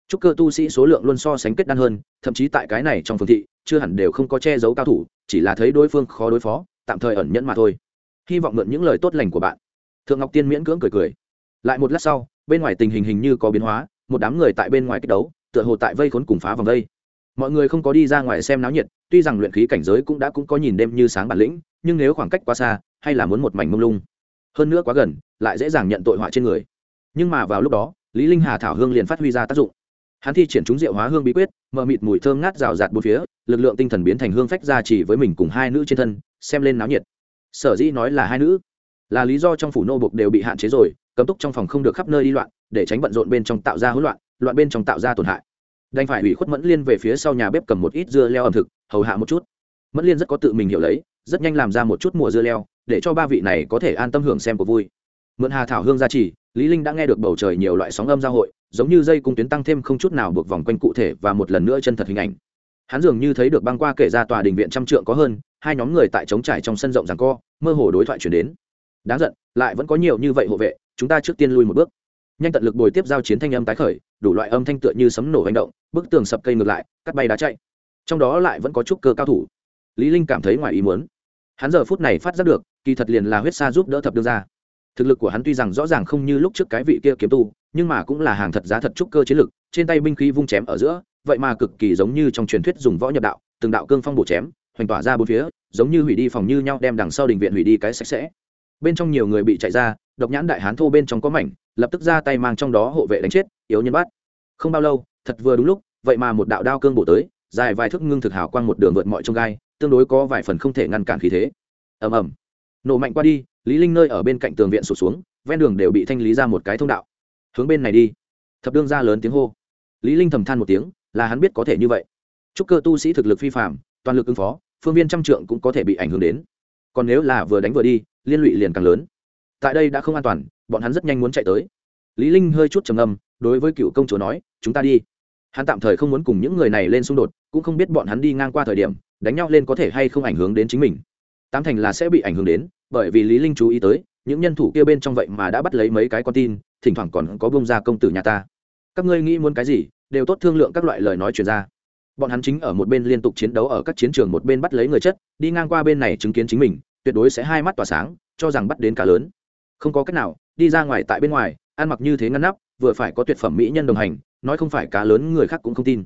Trúc cơ tu sĩ số lượng luôn so sánh kết đan hơn thậm chí tại cái này trong phương thị chưa hẳn đều không có che giấu cao thủ chỉ là thấy đối phương khó đối phó tạm thời ẩn nhẫn mà thôi. Hy vọng mượn những lời tốt lành của bạn thượng ngọc tiên miễn cưỡng cười cười. Lại một lát sau, bên ngoài tình hình hình như có biến hóa, một đám người tại bên ngoài kích đấu, tựa hồ tại vây khốn cùng phá vòng vây. Mọi người không có đi ra ngoài xem náo nhiệt, tuy rằng luyện khí cảnh giới cũng đã cũng có nhìn đêm như sáng bản lĩnh, nhưng nếu khoảng cách quá xa, hay là muốn một mảnh mông lung. Hơn nữa quá gần, lại dễ dàng nhận tội họa trên người. Nhưng mà vào lúc đó, lý linh hà thảo hương liền phát huy ra tác dụng. Hắn thi triển chúng diệu hóa hương bí quyết mở mịt mùi thơm ngát rào rạt bốn phía, lực lượng tinh thần biến thành hương phách ra chỉ với mình cùng hai nữ trên thân, xem lên náo nhiệt. Sở dĩ nói là hai nữ là lý do trong phủ nô buộc đều bị hạn chế rồi, cấm túc trong phòng không được khắp nơi đi loạn, để tránh bận rộn bên trong tạo ra hỗn loạn loạn bên trong tạo ra tổn hại. Đành phải ủy khuất mẫn liên về phía sau nhà bếp cầm một ít dưa leo ẩm thực, hầu hạ một chút. Mẫn liên rất có tự mình hiểu lấy, rất nhanh làm ra một chút mùa dưa leo, để cho ba vị này có thể an tâm hưởng xem cuộc vui. Mượn hà thảo hương gia trì, lý linh đã nghe được bầu trời nhiều loại sóng âm giao hội, giống như dây cung tuyến tăng thêm không chút nào buộc vòng quanh cụ thể và một lần nữa chân thật hình ảnh. Hắn dường như thấy được băng qua kể ra tòa đình viện trăm trượng có hơn, hai nhóm người tại trống trải trong sân rộng rằng co, mơ hồ đối thoại chuyển đến đáng giận, lại vẫn có nhiều như vậy hộ vệ, chúng ta trước tiên lui một bước. Nhanh tận lực bồi tiếp giao chiến thanh âm tái khởi, đủ loại âm thanh tựa như sấm nổ hành động, bức tường sập cây ngược lại, cắt bay đá chạy. Trong đó lại vẫn có chút cơ cao thủ. Lý linh cảm thấy ngoài ý muốn. Hắn giờ phút này phát giác được, kỳ thật liền là huyết sa giúp đỡ thập đương ra thực lực của hắn tuy rằng rõ ràng không như lúc trước cái vị kia kiếm tu, nhưng mà cũng là hàng thật giá thật trúc cơ chiến lực, trên tay binh khí vung chém ở giữa, vậy mà cực kỳ giống như trong truyền thuyết dùng võ nhập đạo, từng đạo cương phong bổ chém, hoành tỏa ra bốn phía, giống như hủy đi phòng như nhau đem đằng sau đình viện hủy đi cái sạch sẽ bên trong nhiều người bị chạy ra, độc nhãn đại hán thô bên trong có mảnh, lập tức ra tay mang trong đó hộ vệ đánh chết, yếu nhân bắt. Không bao lâu, thật vừa đúng lúc, vậy mà một đạo đao cương bổ tới, dài vài thước ngưng thực hào quang một đường vượt mọi trông gai, tương đối có vài phần không thể ngăn cản khí thế. Ầm ầm. Nổ mạnh qua đi, lý linh nơi ở bên cạnh tường viện sụt xuống, ven đường đều bị thanh lý ra một cái thông đạo. Hướng bên này đi. Thập đương ra lớn tiếng hô. Lý linh thầm than một tiếng, là hắn biết có thể như vậy. Chúc cơ tu sĩ thực lực phi phàm, toàn lực ứng phó, phương viên trăm trượng cũng có thể bị ảnh hưởng đến còn nếu là vừa đánh vừa đi, liên lụy liền càng lớn. Tại đây đã không an toàn, bọn hắn rất nhanh muốn chạy tới. Lý linh hơi chút trầm ngâm, đối với cựu công chúa nói, chúng ta đi. Hắn tạm thời không muốn cùng những người này lên xung đột, cũng không biết bọn hắn đi ngang qua thời điểm, đánh nhau lên có thể hay không ảnh hưởng đến chính mình. Tám thành là sẽ bị ảnh hưởng đến, bởi vì lý linh chú ý tới, những nhân thủ kia bên trong vậy mà đã bắt lấy mấy cái con tin, thỉnh thoảng còn có bông ra công tử nhà ta. Các ngươi nghĩ muốn cái gì, đều tốt thương lượng các loại lời nói truyền ra bọn hắn chính ở một bên liên tục chiến đấu ở các chiến trường một bên bắt lấy người chất, đi ngang qua bên này chứng kiến chính mình, tuyệt đối sẽ hai mắt tỏa sáng, cho rằng bắt đến cá lớn. Không có cách nào, đi ra ngoài tại bên ngoài, ăn mặc như thế ngăn nắp, vừa phải có tuyệt phẩm mỹ nhân đồng hành, nói không phải cá lớn người khác cũng không tin.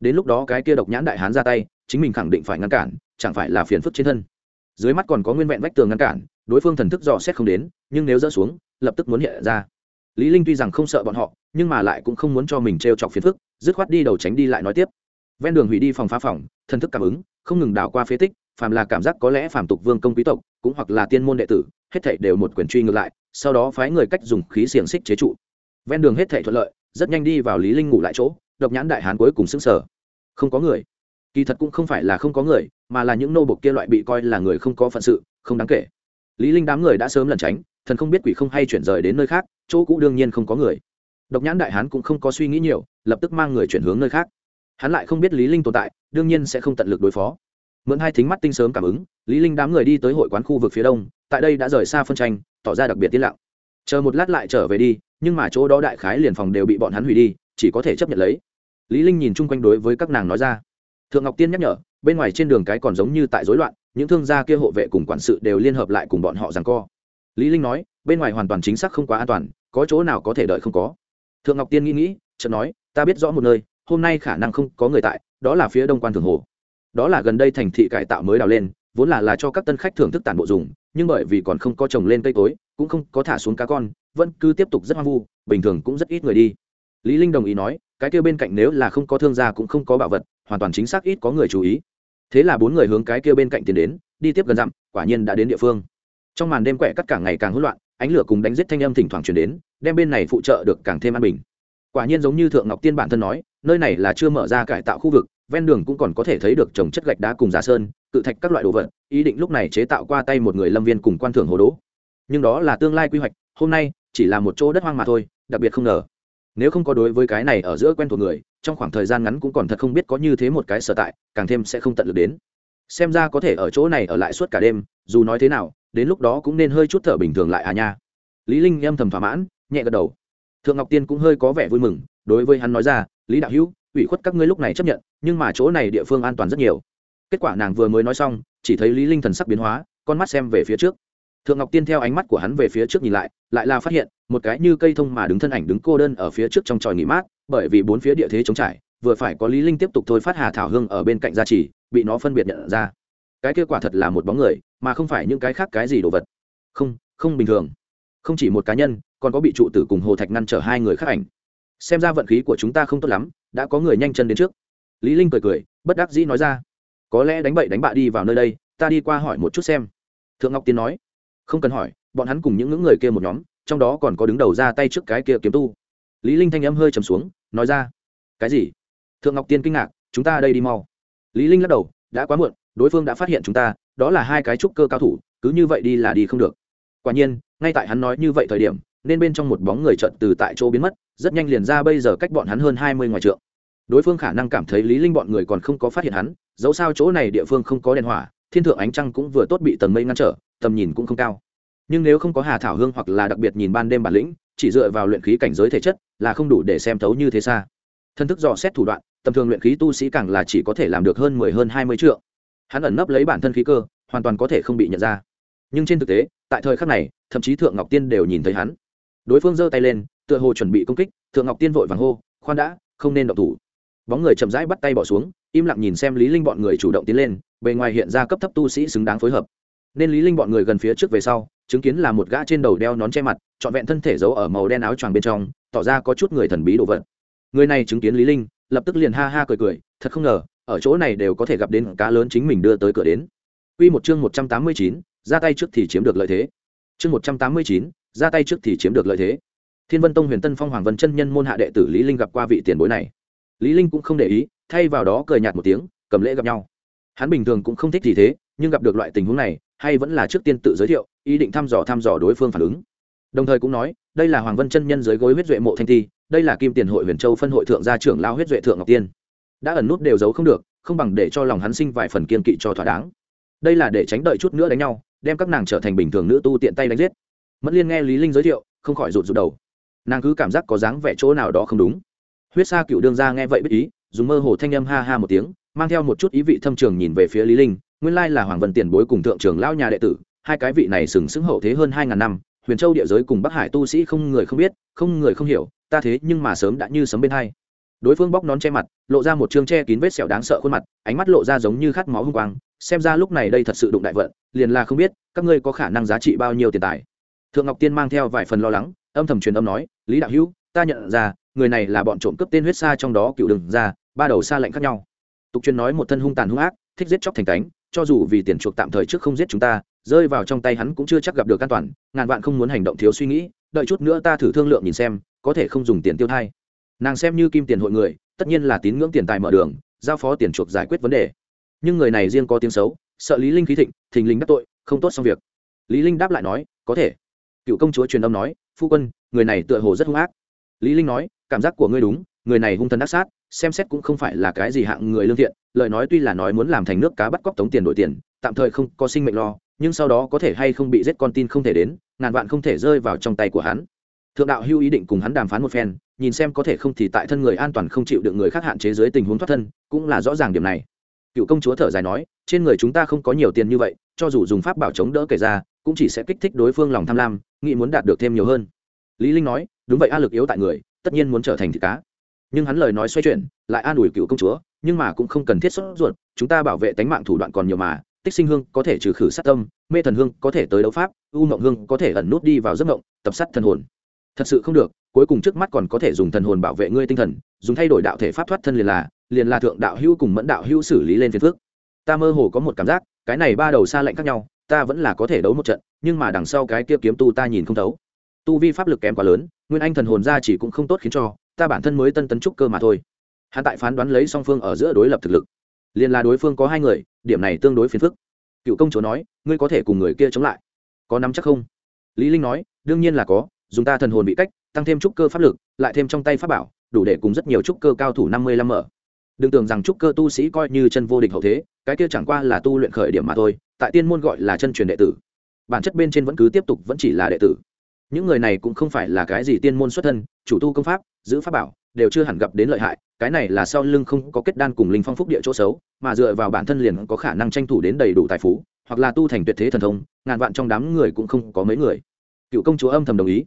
Đến lúc đó cái kia độc nhãn đại hán ra tay, chính mình khẳng định phải ngăn cản, chẳng phải là phiền phức trên thân. Dưới mắt còn có nguyên vẹn vách tường ngăn cản, đối phương thần thức dò xét không đến, nhưng nếu dỡ xuống, lập tức muốn hiện ra. Lý linh tuy rằng không sợ bọn họ, nhưng mà lại cũng không muốn cho mình treo chọc phiền phức, dứt khoát đi đầu tránh đi lại nói tiếp ven đường hủy đi phòng phá phòng, thần thức cảm ứng, không ngừng đảo qua phế tích, phàm là cảm giác có lẽ phàm tục vương công quý tộc, cũng hoặc là tiên môn đệ tử, hết thảy đều một quyền truy ngược lại, sau đó phái người cách dùng khí xiềng xích chế trụ. Ven đường hết thảy thuận lợi, rất nhanh đi vào lý linh ngủ lại chỗ, độc nhãn đại hán cuối cùng sững sờ. Không có người. Kỳ thật cũng không phải là không có người, mà là những nô bộc kia loại bị coi là người không có phận sự, không đáng kể. Lý linh đám người đã sớm lẩn tránh, thần không biết quỷ không hay chuyển rời đến nơi khác, chỗ cũ đương nhiên không có người. Độc nhãn đại hán cũng không có suy nghĩ nhiều, lập tức mang người chuyển hướng nơi khác hắn lại không biết lý linh tồn tại, đương nhiên sẽ không tận lực đối phó. Mượn hai thính mắt tinh sớm cảm ứng, lý linh đám người đi tới hội quán khu vực phía đông, tại đây đã rời xa phân tranh, tỏ ra đặc biệt tiết lặng. Chờ một lát lại trở về đi, nhưng mà chỗ đó đại khái liền phòng đều bị bọn hắn hủy đi, chỉ có thể chấp nhận lấy. Lý linh nhìn chung quanh đối với các nàng nói ra. Thượng ngọc tiên nhắc nhở, bên ngoài trên đường cái còn giống như tại rối loạn, những thương gia kia hộ vệ cùng quản sự đều liên hợp lại cùng bọn họ giằng co. Lý linh nói, bên ngoài hoàn toàn chính xác không quá an toàn, có chỗ nào có thể đợi không có. Thượng ngọc tiên nghĩ nghĩ, chợt nói, ta biết rõ một nơi hôm nay khả năng không có người tại, đó là phía đông quan thường hồ. Đó là gần đây thành thị cải tạo mới đào lên, vốn là là cho các tân khách thưởng thức tản bộ dùng, nhưng bởi vì còn không có trồng lên cây cối, cũng không có thả xuống cá con, vẫn cứ tiếp tục rất hoang vu, bình thường cũng rất ít người đi. Lý linh đồng ý nói, cái kia bên cạnh nếu là không có thương gia cũng không có bảo vật, hoàn toàn chính xác ít có người chú ý. Thế là bốn người hướng cái kia bên cạnh tiến đến, đi tiếp gần dặm, quả nhiên đã đến địa phương. Trong màn đêm quẹ cắt càng ngày càng hỗn loạn, ánh lửa cùng đánh giết thanh âm thỉnh thoảng truyền đến, đem bên này phụ trợ được càng thêm an bình. Quả nhiên giống như thượng ngọc tiên bản thân nói nơi này là chưa mở ra cải tạo khu vực, ven đường cũng còn có thể thấy được trồng chất gạch đá cùng giá sơn, cự thạch các loại đồ vật, ý định lúc này chế tạo qua tay một người lâm viên cùng quan thưởng hồ đố. Nhưng đó là tương lai quy hoạch, hôm nay, chỉ là một chỗ đất hoang mà thôi, đặc biệt không ngờ. Nếu không có đối với cái này ở giữa quen thuộc người, trong khoảng thời gian ngắn cũng còn thật không biết có như thế một cái sở tại, càng thêm sẽ không tận lực đến. Xem ra có thể ở chỗ này ở lại suốt cả đêm, dù nói thế nào, đến lúc đó cũng nên hơi chút thở bình thường lại à nha. Lý linh âm thầm thỏa mãn, nhẹ gật đầu. Thượng ngọc tiên cũng hơi có vẻ vui mừng, đối với hắn nói ra lý đạo hữu, ủy khuất các ngươi lúc này chấp nhận, nhưng mà chỗ này địa phương an toàn rất nhiều. Kết quả nàng vừa mới nói xong, chỉ thấy lý linh thần sắc biến hóa, con mắt xem về phía trước. Thượng ngọc tiên theo ánh mắt của hắn về phía trước nhìn lại lại là phát hiện, một cái như cây thông mà đứng thân ảnh đứng cô đơn ở phía trước trong tròi nghỉ mát, bởi vì bốn phía địa thế chống trải, vừa phải có lý linh tiếp tục thôi phát hà thảo hương ở bên cạnh gia trì, bị nó phân biệt nhận ra. Cái kia quả thật là một bóng người, mà không phải những cái khác cái gì đồ vật. Không không bình thường. Không chỉ một cá nhân, còn có bị trụ tử cùng hồ thạch ngăn trở hai người khác ảnh xem ra vận khí của chúng ta không tốt lắm, đã có người nhanh chân đến trước. Lý linh cười cười, bất đắc dĩ nói ra, có lẽ đánh bậy đánh bạ đi vào nơi đây, ta đi qua hỏi một chút xem. Thượng ngọc tiên nói, không cần hỏi, bọn hắn cùng những ngưỡng người kia một nhóm, trong đó còn có đứng đầu ra tay trước cái kia kiếm tu. Lý linh thanh âm hơi trầm xuống, nói ra, cái gì? Thượng ngọc tiên kinh ngạc, chúng ta đây đi mau. Lý linh lắc đầu, đã quá muộn, đối phương đã phát hiện chúng ta, đó là hai cái trúc cơ cao thủ, cứ như vậy đi là đi không được. Quả nhiên ngay tại hắn nói như vậy thời điểm, nên bên trong một bóng người trận từ tại chỗ biến mất, rất nhanh liền ra bây giờ cách bọn hắn hơn hai mươi ngoài trượng. Đối phương khả năng cảm thấy lý linh bọn người còn không có phát hiện hắn, dẫu sao chỗ này địa phương không có đèn hỏa, thiên thượng ánh trăng cũng vừa tốt bị tầng mây ngăn trở, tầm nhìn cũng không cao. Nhưng nếu không có hà thảo hương hoặc là đặc biệt nhìn ban đêm bản lĩnh, chỉ dựa vào luyện khí cảnh giới thể chất là không đủ để xem thấu như thế xa. Thân thức dò xét thủ đoạn, tầm thường luyện khí tu sĩ càng là chỉ có thể làm được hơn mười, hơn hai mươi triệu hắn ẩn nấp lấy bản thân khí cơ, hoàn toàn có thể không bị nhận ra. Nhưng trên thực tế, tại thời khắc này thậm chí thượng ngọc tiên đều nhìn thấy hắn đối phương giơ tay lên tựa hồ chuẩn bị công kích thượng ngọc tiên vội vàng hô khoan đã không nên động thủ bóng người chậm rãi bắt tay bỏ xuống im lặng nhìn xem lý linh bọn người chủ động tiến lên bề ngoài hiện ra cấp thấp tu sĩ xứng đáng phối hợp nên lý linh bọn người gần phía trước về sau chứng kiến là một gã trên đầu đeo nón che mặt trọn vẹn thân thể giấu ở màu đen áo choàng bên trong tỏ ra có chút người thần bí đồ vật người này chứng kiến lý linh lập tức liền ha ha cười cười thật không ngờ ở chỗ này đều có thể gặp đến cá lớn chính mình đưa tới cửa đến Quy một chương 189, ra tay trước thì chiếm được lợi thế. Chương 189, ra tay trước thì chiếm được lợi thế. Thiên Vân Tông Huyền Tân Phong Hoàng Vân chân nhân môn hạ đệ tử Lý Linh gặp qua vị tiền bối này. Lý Linh cũng không để ý, thay vào đó cười nhạt một tiếng, cầm lễ gặp nhau. Hắn bình thường cũng không thích gì thế, nhưng gặp được loại tình huống này, hay vẫn là trước tiên tự giới thiệu, ý định thăm dò thăm dò đối phương phản ứng. đồng thời cũng nói đây là hoàng vân chân nhân dưới gối huyết duệ mộ thanh thi đây là kim tiền hội huyền châu phân hội thượng gia trưởng lao huyết duệ thượng ngọc tiên đã ẩn nút đều giấu không được không bằng để cho lòng hắn sinh vài phần kiên kỵ cho thỏa đáng đây là để tránh đợi chút nữa đánh nhau đem các nàng trở thành bình thường nữ tu tiện tay đánh giết. Mất liên nghe lý linh giới thiệu, không khỏi rụt rụt đầu. Nàng cứ cảm giác có dáng vẻ chỗ nào đó không đúng. Huyết sa cựu đương ra nghe vậy biết ý, dùng mơ hồ thanh âm ha ha một tiếng, mang theo một chút ý vị thâm trường nhìn về phía lý linh, nguyên lai là hoàng vân tiền bối cùng thượng trưởng lão nhà đệ tử, hai cái vị này sừng sững hậu thế hơn hai ngàn năm, huyền châu địa giới cùng bắc hải tu sĩ không người không biết, không người không hiểu, ta thế nhưng mà sớm đã như sấm bên hai. Đối phương bóc nón che mặt, lộ ra một chương che kín vết sẹo đáng sợ khuôn mặt, ánh mắt lộ ra giống như khát máu hung quang xem ra lúc này đây thật sự đụng đại vận, liền là không biết, các ngươi có khả năng giá trị bao nhiêu tiền tài. Thượng ngọc tiên mang theo vài phần lo lắng, âm thầm truyền âm nói, lý đạo hữu, ta nhận ra, người này là bọn trộm cướp tên huyết xa trong đó cựu đừng ra, ba đầu xa lệnh khác nhau. Tục truyền nói một thân hung tàn hung ác, thích giết chóc thành cánh, cho dù vì tiền chuộc tạm thời trước không giết chúng ta, rơi vào trong tay hắn cũng chưa chắc gặp được an toàn, ngàn vạn không muốn hành động thiếu suy nghĩ, đợi chút nữa ta thử thương lượng nhìn xem, có thể không dùng tiền tiêu thai. Nàng xem như kim tiền hội người, tất nhiên là tín ngưỡng tiền tài mở đường, giao phó tiền chuộc giải quyết vấn đề nhưng người này riêng có tiếng xấu, sợ lý linh khí thịnh, thình linh đắc tội, không tốt xong việc. Lý linh đáp lại nói, có thể. Cựu công chúa truyền âm nói, phu quân, người này tựa hồ rất hung ác. Lý linh nói, cảm giác của ngươi đúng, người này hung thần ác sát, xem xét cũng không phải là cái gì hạng người lương thiện, lời nói tuy là nói muốn làm thành nước cá bắt cóc tống tiền đổi tiền, tạm thời không có sinh mệnh lo, nhưng sau đó có thể hay không bị giết con tin không thể đến, ngàn vạn không thể rơi vào trong tay của hắn. Thượng đạo hưu ý định cùng hắn đàm phán một phen, nhìn xem có thể không thì tại thân người an toàn không chịu được người khác hạn chế dưới tình huống thoát thân, cũng là rõ ràng điểm này cựu công chúa thở dài nói, trên người chúng ta không có nhiều tiền như vậy, cho dù dùng pháp bảo chống đỡ kể ra, cũng chỉ sẽ kích thích đối phương lòng tham lam, nghĩ muốn đạt được thêm nhiều hơn. Lý linh nói, đúng vậy, a lực yếu tại người, tất nhiên muốn trở thành thịt cá. Nhưng hắn lời nói xoay chuyển, lại an ủi cựu công chúa, nhưng mà cũng không cần thiết sốt ruột, chúng ta bảo vệ tánh mạng thủ đoạn còn nhiều mà, tích sinh hương có thể trừ khử sát tâm, mê thần hương có thể tới đấu pháp, u mộng hương có thể ẩn nút đi vào giấc mộng, tập sát thần hồn. Thật sự không được, cuối cùng trước mắt còn có thể dùng thần hồn bảo vệ ngươi tinh thần, dùng thay đổi đạo thể pháp thoát thân liền là liền là thượng đạo hữu cùng mẫn đạo hữu xử lý lên phiền phước ta mơ hồ có một cảm giác, cái này ba đầu xa lạnh khác nhau, ta vẫn là có thể đấu một trận, nhưng mà đằng sau cái kia kiếm tu ta nhìn không thấu. Tu vi pháp lực kém quá lớn, nguyên anh thần hồn ra chỉ cũng không tốt khiến cho, ta bản thân mới tân tấn trúc cơ mà thôi. Hắn tại phán đoán lấy song phương ở giữa đối lập thực lực. Liền là đối phương có hai người, điểm này tương đối phiền phức. Cựu công chúa nói, ngươi có thể cùng người kia chống lại. Có nắm chắc không? Lý linh nói, đương nhiên là có, dùng ta thần hồn bị cách, tăng thêm trúc cơ pháp lực, lại thêm trong tay pháp bảo, đủ để cùng rất nhiều trúc cơ cao thủ năm mươi lăm mở đừng tưởng rằng trúc cơ tu sĩ coi như chân vô địch hậu thế, cái kia chẳng qua là tu luyện khởi điểm mà thôi, tại tiên môn gọi là chân truyền đệ tử. Bản chất bên trên vẫn cứ tiếp tục vẫn chỉ là đệ tử. Những người này cũng không phải là cái gì tiên môn xuất thân, chủ tu công pháp, giữ pháp bảo, đều chưa hẳn gặp đến lợi hại, cái này là sau lưng không có kết đan cùng linh phong phúc địa chỗ xấu, mà dựa vào bản thân liền có khả năng tranh thủ đến đầy đủ tài phú, hoặc là tu thành tuyệt thế thần thông, ngàn vạn trong đám người cũng không có mấy người. Cựu công chúa âm thầm đồng ý.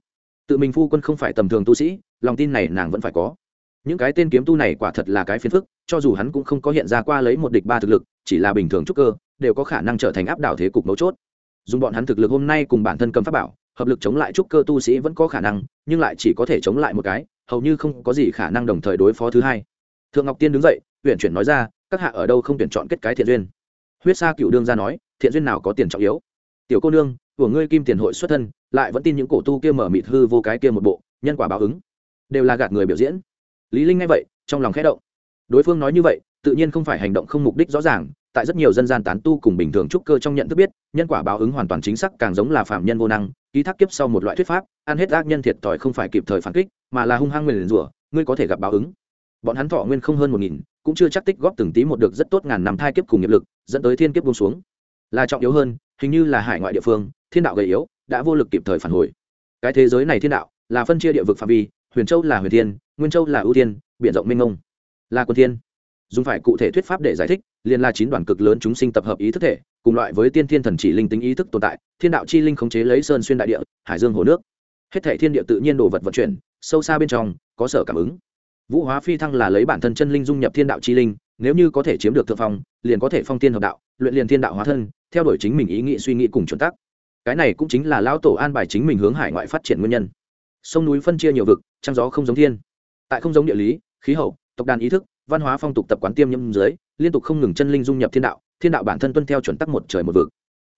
Tự mình phu quân không phải tầm thường tu sĩ, lòng tin này nàng vẫn phải có những cái tên kiếm tu này quả thật là cái phiền phức, cho dù hắn cũng không có hiện ra qua lấy một địch ba thực lực, chỉ là bình thường trúc cơ, đều có khả năng trở thành áp đảo thế cục mấu chốt. Dùng bọn hắn thực lực hôm nay cùng bản thân cầm pháp bảo, hợp lực chống lại trúc cơ tu sĩ vẫn có khả năng, nhưng lại chỉ có thể chống lại một cái, hầu như không có gì khả năng đồng thời đối phó thứ hai. Thượng ngọc tiên đứng dậy huyện chuyển nói ra, các hạ ở đâu không tuyển chọn kết cái thiện duyên? Huyết sa cựu đương ra nói, thiện duyên nào có tiền trọng yếu? Tiểu cô nương, của ngươi kim tiền hội xuất thân, lại vẫn tin những cổ tu kia mở mịt hư vô cái kia một bộ, nhân quả báo ứng. Đều là gạt người biểu diễn lý linh nghe vậy, trong lòng khẽ động. Đối phương nói như vậy, tự nhiên không phải hành động không mục đích rõ ràng, tại rất nhiều dân gian tán tu cùng bình thường trúc cơ trong nhận thức biết, nhân quả báo ứng hoàn toàn chính xác càng giống là phạm nhân vô năng, ký thác kiếp sau một loại thuyết pháp, ăn hết ác nhân thiệt thòi không phải kịp thời phản kích, mà là hung hăng nguyền rủa, ngươi có thể gặp báo ứng. Bọn hắn thọ nguyên không hơn một nghìn, cũng chưa chắc tích góp từng tí một được rất tốt ngàn năm thai kiếp cùng nghiệp lực, dẫn tới thiên kiếp buông xuống. Là trọng yếu hơn, hình như là hải ngoại địa phương, thiên đạo gầy yếu, đã vô lực kịp thời phản hồi. Cái thế giới này thiên đạo, là phân chia địa vực phạm vi, huyền châu là huyền thiên nguyên châu là ưu tiên, biển rộng minh ngông là quân thiên. Dùng phải cụ thể thuyết pháp để giải thích, liền là chín đoàn cực lớn chúng sinh tập hợp ý thức thể, cùng loại với tiên thiên thần chỉ linh tính ý thức tồn tại, thiên đạo chi linh khống chế lấy sơn xuyên đại địa, hải dương hồ nước. Hết thể thiên địa tự nhiên đồ vật vận chuyển, sâu xa bên trong, có sở cảm ứng. Vũ hóa phi thăng là lấy bản thân chân linh dung nhập thiên đạo chi linh, nếu như có thể chiếm được thượng phong, liền có thể phong tiên hợp đạo, luyện liền thiên đạo hóa thân, theo đuổi chính mình ý nghĩ suy nghĩ cùng chuẩn tắc. Cái này cũng chính là lao tổ an bài chính mình hướng hải ngoại phát triển nguyên nhân. Sông núi phân chia nhiều vực, trăng gió không giống thiên tại không giống địa lý, khí hậu, tộc đàn ý thức, văn hóa phong tục tập quán tiêm nhâm dưới, liên tục không ngừng chân linh dung nhập thiên đạo thiên đạo bản thân tuân theo chuẩn tắc một trời một vực.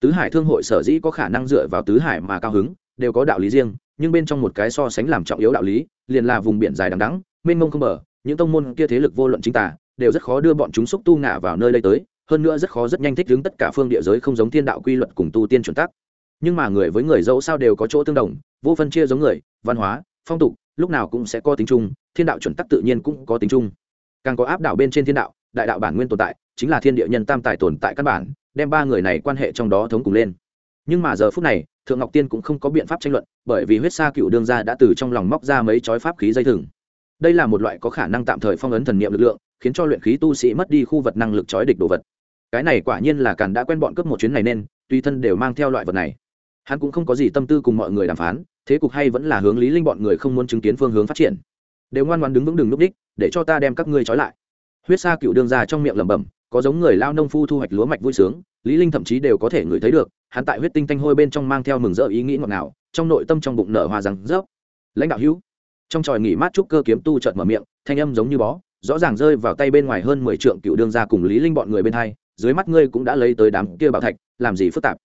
Tứ hải thương hội sở dĩ có khả năng dựa vào tứ hải mà cao hứng, đều có đạo lý riêng, nhưng bên trong một cái so sánh làm trọng yếu đạo lý, liền là vùng biển dài đằng đắng mênh mông không bờ, những tông môn kia thế lực vô luận chính tả đều rất khó đưa bọn chúng xúc tu ngả vào nơi đây tới, hơn nữa rất khó rất nhanh thích đứng tất cả phương địa giới không giống thiên đạo quy luật cùng tu tiên chuẩn tắc. Nhưng mà người với người dẫu sao đều có chỗ tương đồng, vô phân chia giống người, văn hóa, phong tục, lúc nào cũng sẽ có tính chung thiên đạo chuẩn tắc tự nhiên cũng có tính chung. Càng có áp đảo bên trên thiên đạo, đại đạo bản nguyên tồn tại, chính là thiên địa nhân tam tài tồn tại căn bản, đem ba người này quan hệ trong đó thống cùng lên. Nhưng mà giờ phút này, thượng ngọc tiên cũng không có biện pháp tranh luận, bởi vì huyết sa cựu đương gia đã từ trong lòng móc ra mấy chói pháp khí dây thừng. Đây là một loại có khả năng tạm thời phong ấn thần niệm lực lượng, khiến cho luyện khí tu sĩ mất đi khu vật năng lực chói địch đồ vật. Cái này quả nhiên là càn đã quen bọn cướp một chuyến này nên, tùy thân đều mang theo loại vật này. Hắn cũng không có gì tâm tư cùng mọi người đàm phán, thế cục hay vẫn là hướng lý linh bọn người không muốn chứng kiến phương hướng phát triển đều ngoan ngoãn đứng vững đừng núp đích, để cho ta đem các ngươi trói lại. Huyết sa cựu đương ra trong miệng lẩm bẩm, có giống người lao nông phu thu hoạch lúa mạch vui sướng, lý linh thậm chí đều có thể ngửi thấy được, hắn tại huyết tinh thanh hôi bên trong mang theo mừng rỡ ý nghĩ ngọt ngào, trong nội tâm trong bụng nở hoa rằng rớp. Lãnh đạo hữu, trong tròi nghỉ mát trúc cơ kiếm tu chợt mở miệng, thanh âm giống như bó, rõ ràng rơi vào tay bên ngoài hơn mười trượng cựu đương gia cùng lý linh bọn người bên hai, dưới mắt ngươi cũng đã lấy tới đám kia bảo thạch, làm gì phức tạp?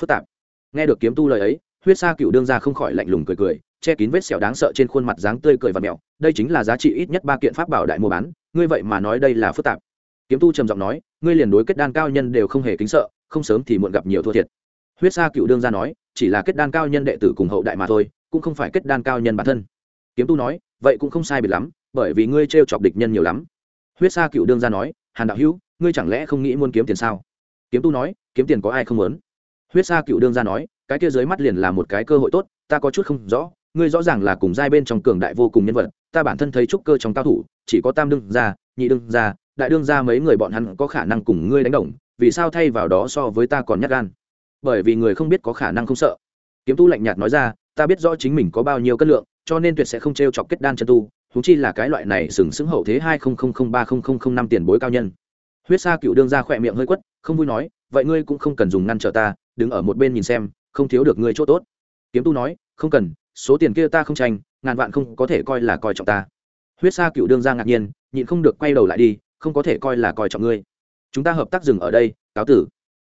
Phức tạp. Nghe được kiếm tu lời ấy, huyết sa cựu đương gia không khỏi lạnh lùng cười cười che kín vết sẹo đáng sợ trên khuôn mặt dáng tươi cười và mèo đây chính là giá trị ít nhất ba kiện pháp bảo đại mua bán, ngươi vậy mà nói đây là phức tạp. Kiếm tu trầm giọng nói, ngươi liền đối kết đan cao nhân đều không hề kính sợ, không sớm thì muộn gặp nhiều thua thiệt. Huyết sa cựu đương gia nói, chỉ là kết đan cao nhân đệ tử cùng hậu đại mà thôi, cũng không phải kết đan cao nhân bản thân. Kiếm tu nói, vậy cũng không sai biệt lắm, bởi vì ngươi t chọc địch nhân nhiều lắm. Huyết sa cựu đương gia nói, hàn đạo hữu, ngươi chẳng lẽ không nghĩ muốn kiếm tiền sao? Kiếm tu nói, kiếm tiền có ai không muốn? Huyết sa cựu đương gia nói, cái kia dưới mắt liền là một cái cơ hội tốt, ta có chút không rõ ngươi rõ ràng là cùng giai bên trong cường đại vô cùng nhân vật, ta bản thân thấy trúc cơ trong cao thủ, chỉ có tam đương gia, nhị đương gia, đại đương gia mấy người bọn hắn có khả năng cùng ngươi đánh đồng, vì sao thay vào đó so với ta còn nhát gan? Bởi vì người không biết có khả năng không sợ. Kiếm tu lạnh nhạt nói ra, ta biết rõ chính mình có bao nhiêu cân lượng, cho nên tuyệt sẽ không t r e o chọc kết đan chân tu húng chi là cái loại này sừng sững hậu thế hai ba năm tiền bối cao nhân. Huyết sa cựu đương ra khỏe miệng hơi quất, không vui nói, vậy ngươi cũng không cần dùng ngăn trở ta, đứng ở một bên nhìn xem, không thiếu được ngươi chỗ tốt. Kiếm tu nói, không cần số tiền kia ta không tranh, ngàn vạn không có thể coi là coi trọng ta. Huyết sa cựu đương ra ngạc nhiên, nhịn không được quay đầu lại đi, không có thể coi là coi trọng ngươi. Chúng ta hợp tác dừng ở đây, cáo tử.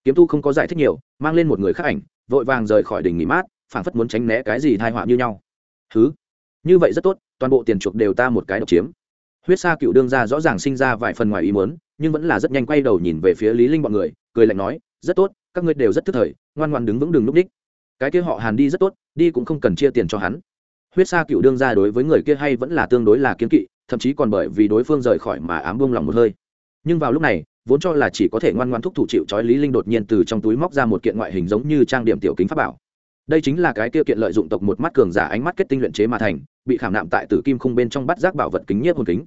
Kiếm tu không có giải thích nhiều, mang lên một người khác ảnh, vội vàng rời khỏi đỉnh nghỉ mát, phảng phất muốn tránh né cái gì thai họa như nhau. Thứ như vậy rất tốt, toàn bộ tiền chuộc đều ta một cái độc chiếm. Huyết sa cựu đương ra rõ ràng sinh ra vài phần ngoài ý muốn, nhưng vẫn là rất nhanh quay đầu nhìn về phía lý linh bọn người, cười lạnh nói, rất tốt, các ngươi đều rất thức thời, ngoan ngoan đứng vững đường lúc đích cái kia họ hàn đi rất tốt, đi cũng không cần chia tiền cho hắn. Huyết sa cựu đương ra đối với người kia hay vẫn là tương đối là kiếm kỵ, thậm chí còn bởi vì đối phương rời khỏi mà ám bông lòng một hơi. Nhưng vào lúc này, vốn cho là chỉ có thể ngoan ngoan thúc thủ chịu trói lý linh đột nhiên từ trong túi móc ra một kiện ngoại hình giống như trang điểm tiểu kính pháp bảo. Đây chính là cái tiêu kiện lợi dụng tộc một mắt cường giả ánh mắt kết tinh luyện chế mà thành, bị khảm nạm tại tử kim khung bên trong bắt giác bảo vật kính nhiếp hồn kính.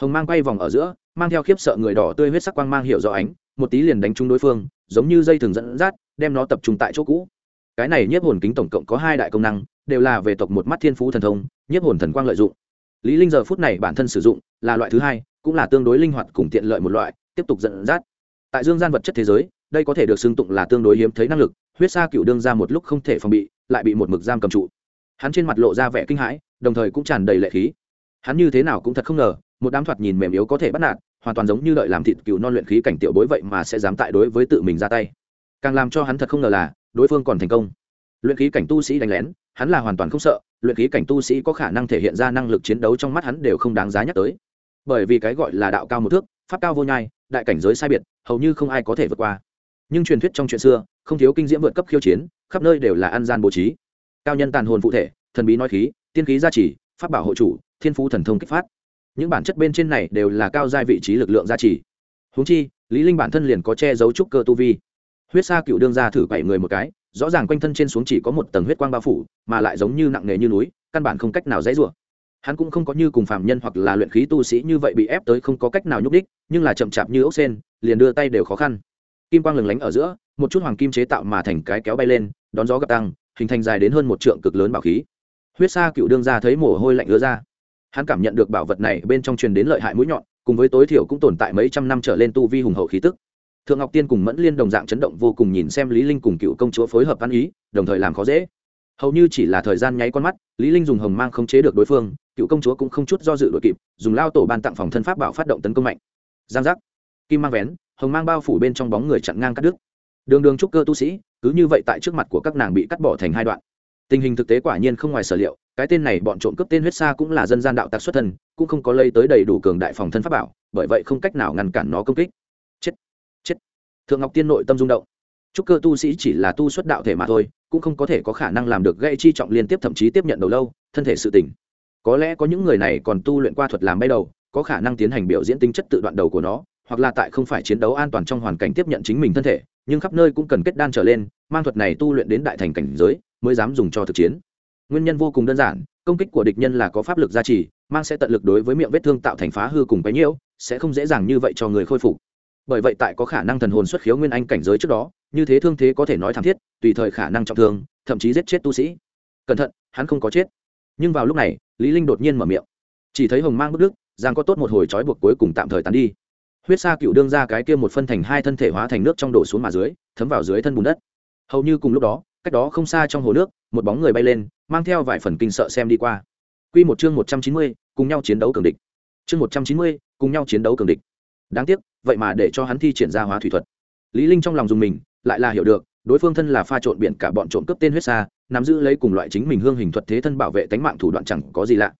Hồng mang quay vòng ở giữa, mang theo khiếp sợ người đỏ tươi huyết sắc quang mang hiệu rõ ánh, một tí liền đánh trúng đối phương, giống như dây thường dẫn dắt, đem nó tập trung tại chỗ cũ cái này nhiếp hồn kính tổng cộng có hai đại công năng, đều là về tộc một mắt thiên phú thần thông, nhiếp hồn thần quang lợi dụng. Lý linh giờ phút này bản thân sử dụng là loại thứ hai, cũng là tương đối linh hoạt cùng tiện lợi một loại, tiếp tục dẫn dắt. Tại dương gian vật chất thế giới, đây có thể được xưng tụng là tương đối hiếm thấy năng lực, huyết sa cựu đương ra một lúc không thể phòng bị, lại bị một mực giam cầm trụ. Hắn trên mặt lộ ra vẻ kinh hãi, đồng thời cũng tràn đầy lệ khí. Hắn như thế nào cũng thật không ngờ, một đám thoạt nhìn mềm yếu có thể bắt nạt, hoàn toàn giống như đợi làm thịt cựu non luyện khí cảnh tiểu bối vậy mà sẽ dám tại đối với tự mình ra tay. Càng làm cho hắn thật không ngờ là đối phương còn thành công. Luyện khí cảnh tu sĩ đánh lén, hắn là hoàn toàn không sợ, luyện khí cảnh tu sĩ có khả năng thể hiện ra năng lực chiến đấu trong mắt hắn đều không đáng giá nhắc tới. Bởi vì cái gọi là đạo cao một thước, pháp cao vô nhai, đại cảnh giới sai biệt, hầu như không ai có thể vượt qua. Nhưng truyền thuyết trong chuyện xưa, không thiếu kinh diễm vượt cấp khiêu chiến, khắp nơi đều là an gian bố trí. Cao nhân tàn hồn phụ thể, thần bí nói khí, tiên khí gia trì, pháp bảo hộ chủ, thiên phú thần thông kích phát. Những bản chất bên trên này đều là cao giai vị trí lực lượng gia trì. Húng chi, lý linh bản thân liền có che giấu trúc cơ tu vi huyết sa cựu đương ra thử bảy người một cái, rõ ràng quanh thân trên xuống chỉ có một tầng huyết quang bao phủ, mà lại giống như nặng nề như núi, căn bản không cách nào dãy rủa. Hắn cũng không có như cùng phạm nhân hoặc là luyện khí tu sĩ như vậy bị ép tới không có cách nào nhúc đích nhưng là chậm chạp như ốc sen, liền đưa tay đều khó khăn. Kim quang lừng lánh ở giữa, một chút hoàng kim chế tạo mà thành cái kéo bay lên, đón gió gặp tăng, hình thành dài đến hơn một trượng cực lớn bảo khí. Huyết sa cựu đương ra thấy mồ hôi lạnh ứa ra. Hắn cảm nhận được bảo vật này bên trong truyền đến lợi hại mũi nhọn, cùng với tối thiểu cũng tồn tại mấy trăm năm trở lên tu vi hùng hậu khí tức thượng ngọc tiên cùng mẫn liên đồng dạng chấn động vô cùng nhìn xem lý linh cùng cựu công chúa phối hợp ăn ý, đồng thời làm khó dễ. Hầu như chỉ là thời gian nháy con mắt, lý linh dùng hồng mang không chế được đối phương, cựu công chúa cũng không chút do dự đội kịp, dùng lao tổ ban tặng phòng thân pháp bảo phát động tấn công mạnh. Giang giác. Kim mang vén, hồng mang bao phủ bên trong bóng người chặn ngang cắt đứt. Đường đường trúc cơ tu sĩ, cứ như vậy tại trước mặt của các nàng bị cắt bỏ thành hai đoạn. Tình hình thực tế quả nhiên không ngoài sở liệu, cái tên này bọn trộm cướp tên huyết sa cũng là dân gian đạo tặc xuất thân, cũng không có lây tới đầy đủ cường đại phòng thân pháp bảo, bởi vậy không cách nào ngăn cản nó công kích thượng ngọc tiên nội tâm rung động. Trúc cơ tu sĩ chỉ là tu xuất đạo thể mà thôi cũng không có thể có khả năng làm được gây chi trọng liên tiếp thậm chí tiếp nhận đầu lâu thân thể sự tỉnh. Có lẽ có những người này còn tu luyện qua thuật làm bay đầu có khả năng tiến hành biểu diễn tính chất tự đoạn đầu của nó hoặc là tại không phải chiến đấu an toàn trong hoàn cảnh tiếp nhận chính mình thân thể nhưng khắp nơi cũng cần kết đan trở lên mang thuật này tu luyện đến đại thành cảnh giới mới dám dùng cho thực chiến. Nguyên nhân vô cùng đơn giản công kích của địch nhân là có pháp lực gia trì mang sẽ tận lực đối với miệng vết thương tạo thành phá hư cùng cái nhiễu, sẽ không dễ dàng như vậy cho người khôi phục bởi vậy tại có khả năng thần hồn xuất khiếu nguyên anh cảnh giới trước đó như thế thương thế có thể nói thảm thiết tùy thời khả năng trọng thương thậm chí giết chết tu sĩ. Cẩn thận hắn không có chết. Nhưng vào lúc này lý linh đột nhiên mở miệng. Chỉ thấy hồng mang bức đức giang có tốt một hồi trói buộc cuối cùng tạm thời tán đi. Huyết sa cựu đương ra cái kia một phân thành hai thân thể hóa thành nước trong đổ xuống mà dưới thấm vào dưới thân bùn đất. Hầu như cùng lúc đó cách đó không xa trong hồ nước một bóng người bay lên mang theo vài phần kinh sợ xem đi qua. Quy một chương một trăm chín mươi, cùng nhau chiến đấu cường địch. Chương một trăm chín mươi, cùng nhau chiến đấu cường địch. Đáng tiếc vậy mà để cho hắn thi triển ra hóa thủy thuật. Lý linh trong lòng dùng mình, lại là hiểu được, đối phương thân là pha trộn biển cả bọn trộm cướp tên huyết sa, nắm giữ lấy cùng loại chính mình hương hình thuật thế thân bảo vệ tánh mạng thủ đoạn chẳng có gì lạ.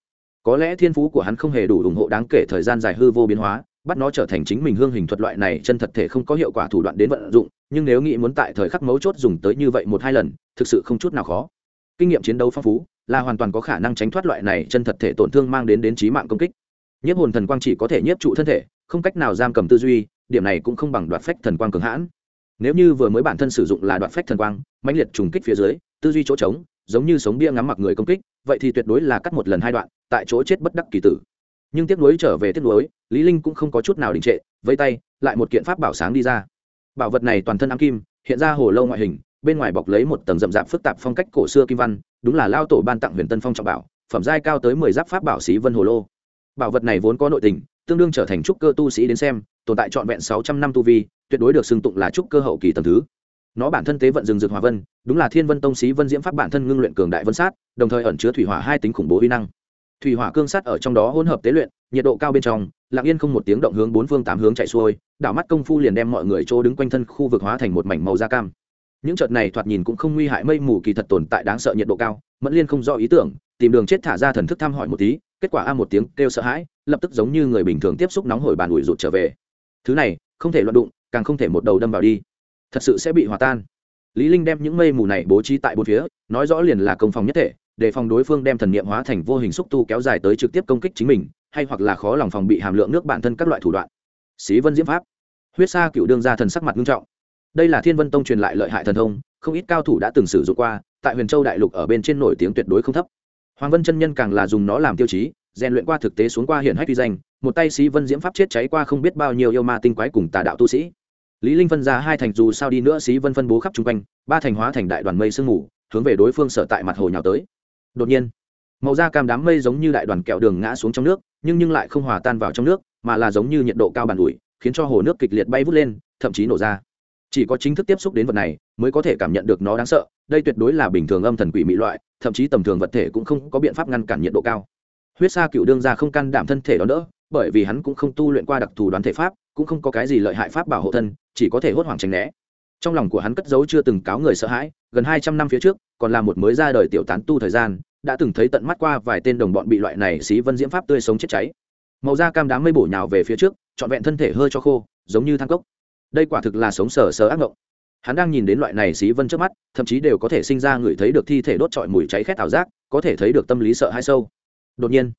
Có lẽ thiên phú của hắn không hề đủ ủng hộ đáng kể thời gian dài hư vô biến hóa, bắt nó trở thành chính mình hương hình thuật loại này chân thật thể không có hiệu quả thủ đoạn đến vận dụng, nhưng nếu nghĩ muốn tại thời khắc mấu chốt dùng tới như vậy một hai lần, thực sự không chút nào khó. Kinh nghiệm chiến đấu phong phú, là hoàn toàn có khả năng tránh thoát loại này chân thật thể tổn thương mang đến đến trí mạng công kích. Nhiếp hồn thần quang chỉ có thể nhiếp trụ thân thể không cách nào giam cầm tư duy, điểm này cũng không bằng đoạt phách thần quang cường hãn. Nếu như vừa mới bản thân sử dụng là đoạt phách thần quang, mãnh liệt trùng kích phía dưới, tư duy chỗ trống, giống như sống bia ngắm mặc người công kích, vậy thì tuyệt đối là cắt một lần hai đoạn, tại chỗ chết bất đắc kỳ tử. Nhưng tiếp nối trở về tiếp nối lý linh cũng không có chút nào đình trệ, vây tay, lại một kiện pháp bảo sáng đi ra. Bảo vật này toàn thân ám kim, hiện ra hồ lâu ngoại hình, bên ngoài bọc lấy một tầng rậm rạp phức tạp phong cách cổ xưa kim văn, đúng là lao tổ ban tặng huyền tân phong trọng bảo, phẩm giai cao tới mười giáp pháp bảo sĩ vân hồ lô. Bảo vật này vốn có nội tình tương đương trở thành trúc cơ tu sĩ đến xem, tồn tại trọn vẹn sáu trăm năm tu vi, tuyệt đối được xưng tụng là trúc cơ hậu kỳ tầm thứ. Nó bản thân tế vận rừng rực hòa vân, đúng là thiên vân tông sĩ vân diễm pháp bản thân ngưng luyện cường đại vân sát, đồng thời ẩn chứa thủy hỏa hai tính khủng bố uy năng. Thủy hỏa cương sát ở trong đó hỗn hợp tế luyện, nhiệt độ cao bên trong, lặng yên không một tiếng động hướng bốn phương tám hướng chạy xuôi, đảo mắt công phu liền đem mọi người chỗ đứng quanh thân khu vực hóa thành một mảnh màu da cam. Những chợt này thoạt nhìn cũng không nguy hại mây mù kỳ thật tồn tại đáng sợ nhiệt độ cao, mẫn liên không rõ ý tưởng tìm đường chết thả ra thần thức thăm hỏi một tí, kết quả a một tiếng kêu sợ hãi, lập tức giống như người bình thường tiếp xúc nóng hổi bàn ủi rụt trở về. Thứ này, không thể loạn đụng, càng không thể một đầu đâm vào đi. Thật sự sẽ bị hòa tan. Lý linh đem những mây mù này bố trí tại bốn phía, nói rõ liền là công phòng nhất thể, để phòng đối phương đem thần niệm hóa thành vô hình xúc tu kéo dài tới trực tiếp công kích chính mình, hay hoặc là khó lòng phòng bị hàm lượng nước bản thân các loại thủ đoạn. Xí vân diễm pháp. Huyết sa cựu đương ra thần sắc mặt nghiêm trọng. Đây là thiên vân tông truyền lại lợi hại thần thông, không ít cao thủ đã từng sử dụng qua, tại huyền châu đại lục ở bên trên nổi tiếng tuyệt đối không thấp hoàng vân chân nhân càng là dùng nó làm tiêu chí, rèn luyện qua thực tế xuống qua hiển hách uy danh, một tay xí vân diễm pháp chết cháy qua không biết bao nhiêu yêu ma tinh quái cùng tà đạo tu sĩ. Lý linh phân ra hai thành dù sao đi nữa xí vân phân bố khắp chung quanh, ba thành hóa thành đại đoàn mây sương mù, hướng về đối phương sở tại mặt hồ nhào tới. Đột nhiên, màu da cam đám mây giống như đại đoàn kẹo đường ngã xuống trong nước, nhưng nhưng lại không hòa tan vào trong nước, mà là giống như nhiệt độ cao bàn ủi, khiến cho hồ nước kịch liệt bay vút lên, thậm chí nổ ra chỉ có chính thức tiếp xúc đến vật này, mới có thể cảm nhận được nó đáng sợ, đây tuyệt đối là bình thường âm thần quỷ mị loại, thậm chí tầm thường vật thể cũng không có biện pháp ngăn cản nhiệt độ cao. Huyết sa cựu đương ra không can đảm thân thể đó đỡ, bởi vì hắn cũng không tu luyện qua đặc thù đoán thể pháp, cũng không có cái gì lợi hại pháp bảo hộ thân, chỉ có thể hốt hoảng tránh né. Trong lòng của hắn cất giấu chưa từng cáo người sợ hãi, gần hai trăm năm phía trước, còn là một mới ra đời tiểu tán tu thời gian, đã từng thấy tận mắt qua vài tên đồng bọn bị loại này xí vân diễm pháp tươi sống chết cháy. Màu da cam đám mây bổ nhào về phía trước, trọn vẹn thân thể hơi cho khô, giống như thang cốc đây quả thực là sống sờ sờ ác mộng hắn đang nhìn đến loại này xí vân trước mắt, thậm chí đều có thể sinh ra người thấy được thi thể đốt trọi mùi cháy khét ảo giác, có thể thấy được tâm lý sợ hãi sâu. Đột nhiên,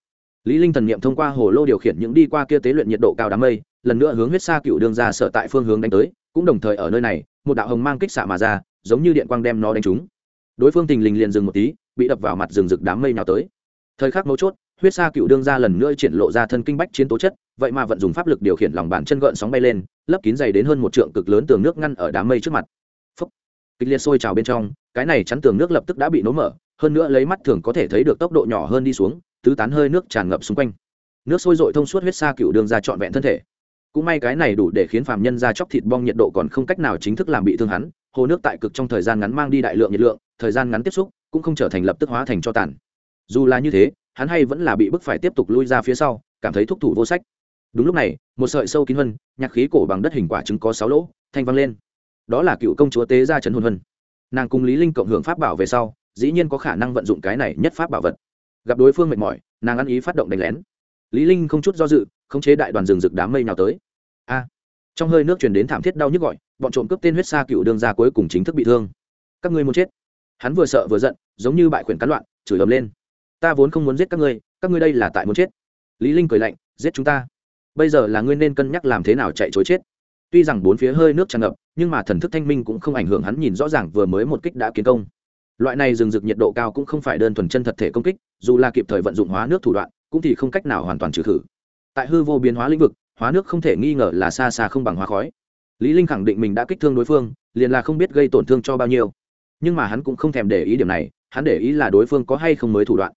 lý linh thần niệm thông qua hồ lô điều khiển những đi qua kia tế luyện nhiệt độ cao đám mây, lần nữa hướng huyết sa cựu đường ra sợ tại phương hướng đánh tới, cũng đồng thời ở nơi này, một đạo hồng mang kích xạ mà ra, giống như điện quang đem nó đánh trúng. Đối phương tình lình liền dừng một tí, bị đập vào mặt rừng rực đám mây nào tới. Thời khắc mấu chốt, huyết sa cựu đương ra lần nữa triển lộ ra thân kinh bách chiến tố chất vậy mà vận dùng pháp lực điều khiển lòng bàn chân gợn sóng bay lên, lấp kín dày đến hơn một trượng cực lớn tường nước ngăn ở đám mây trước mặt. Phấp kịch liệt sôi trào bên trong, cái này chắn tường nước lập tức đã bị nổ mở, hơn nữa lấy mắt thường có thể thấy được tốc độ nhỏ hơn đi xuống, tứ tán hơi nước tràn ngập xung quanh. Nước sôi dội thông suốt huyết xa cựu đường ra trọn vẹn thân thể. Cũng may cái này đủ để khiến phàm nhân ra chóc thịt bong nhiệt độ còn không cách nào chính thức làm bị thương hắn, hồ nước tại cực trong thời gian ngắn mang đi đại lượng nhiệt lượng, thời gian ngắn tiếp xúc cũng không trở thành lập tức hóa thành cho tàn. Dù là như thế, hắn hay vẫn là bị bức phải tiếp tục lui ra phía sau, cảm thấy thúc thủ vô sách đúng lúc này, một sợi sâu kín vân nhạc khí cổ bằng đất hình quả trứng có sáu lỗ, thanh văng lên. Đó là cựu công chúa tế gia trấn hồn huân. Nàng cùng lý linh cộng hưởng pháp bảo về sau, dĩ nhiên có khả năng vận dụng cái này nhất pháp bảo vật. Gặp đối phương mệt mỏi, nàng ăn ý phát động đánh lén. Lý linh không chút do dự, khống chế đại đoàn rừng rực đám mây nào tới. A! Trong hơi nước truyền đến thảm thiết đau nhức gọi, bọn trộm cướp tên huyết sa cựu đường ra cuối cùng chính thức bị thương. Các ngươi muốn chết. Hắn vừa sợ vừa giận, giống như bại khuyển cán loạn, chửi ầm lên. Ta vốn không muốn giết các ngươi các ngươi đây là tại muốn chết. Lý linh cười lạnh, giết chúng ta bây giờ là ngươi nên cân nhắc làm thế nào chạy trốn chết. Tuy rằng bốn phía hơi nước tràn ngập, nhưng mà thần thức thanh minh cũng không ảnh hưởng hắn nhìn rõ ràng vừa mới một kích đã kiến công. Loại này rừng rực nhiệt độ cao cũng không phải đơn thuần chân thật thể công kích, dù là kịp thời vận dụng hóa nước thủ đoạn, cũng thì không cách nào hoàn toàn trừ khử. Tại hư vô biến hóa lĩnh vực, hóa nước không thể nghi ngờ là xa xa không bằng hóa khói. Lý linh khẳng định mình đã kích thương đối phương, liền là không biết gây tổn thương cho bao nhiêu. Nhưng mà hắn cũng không thèm để ý điểm này, hắn để ý là đối phương có hay không mới thủ đoạn.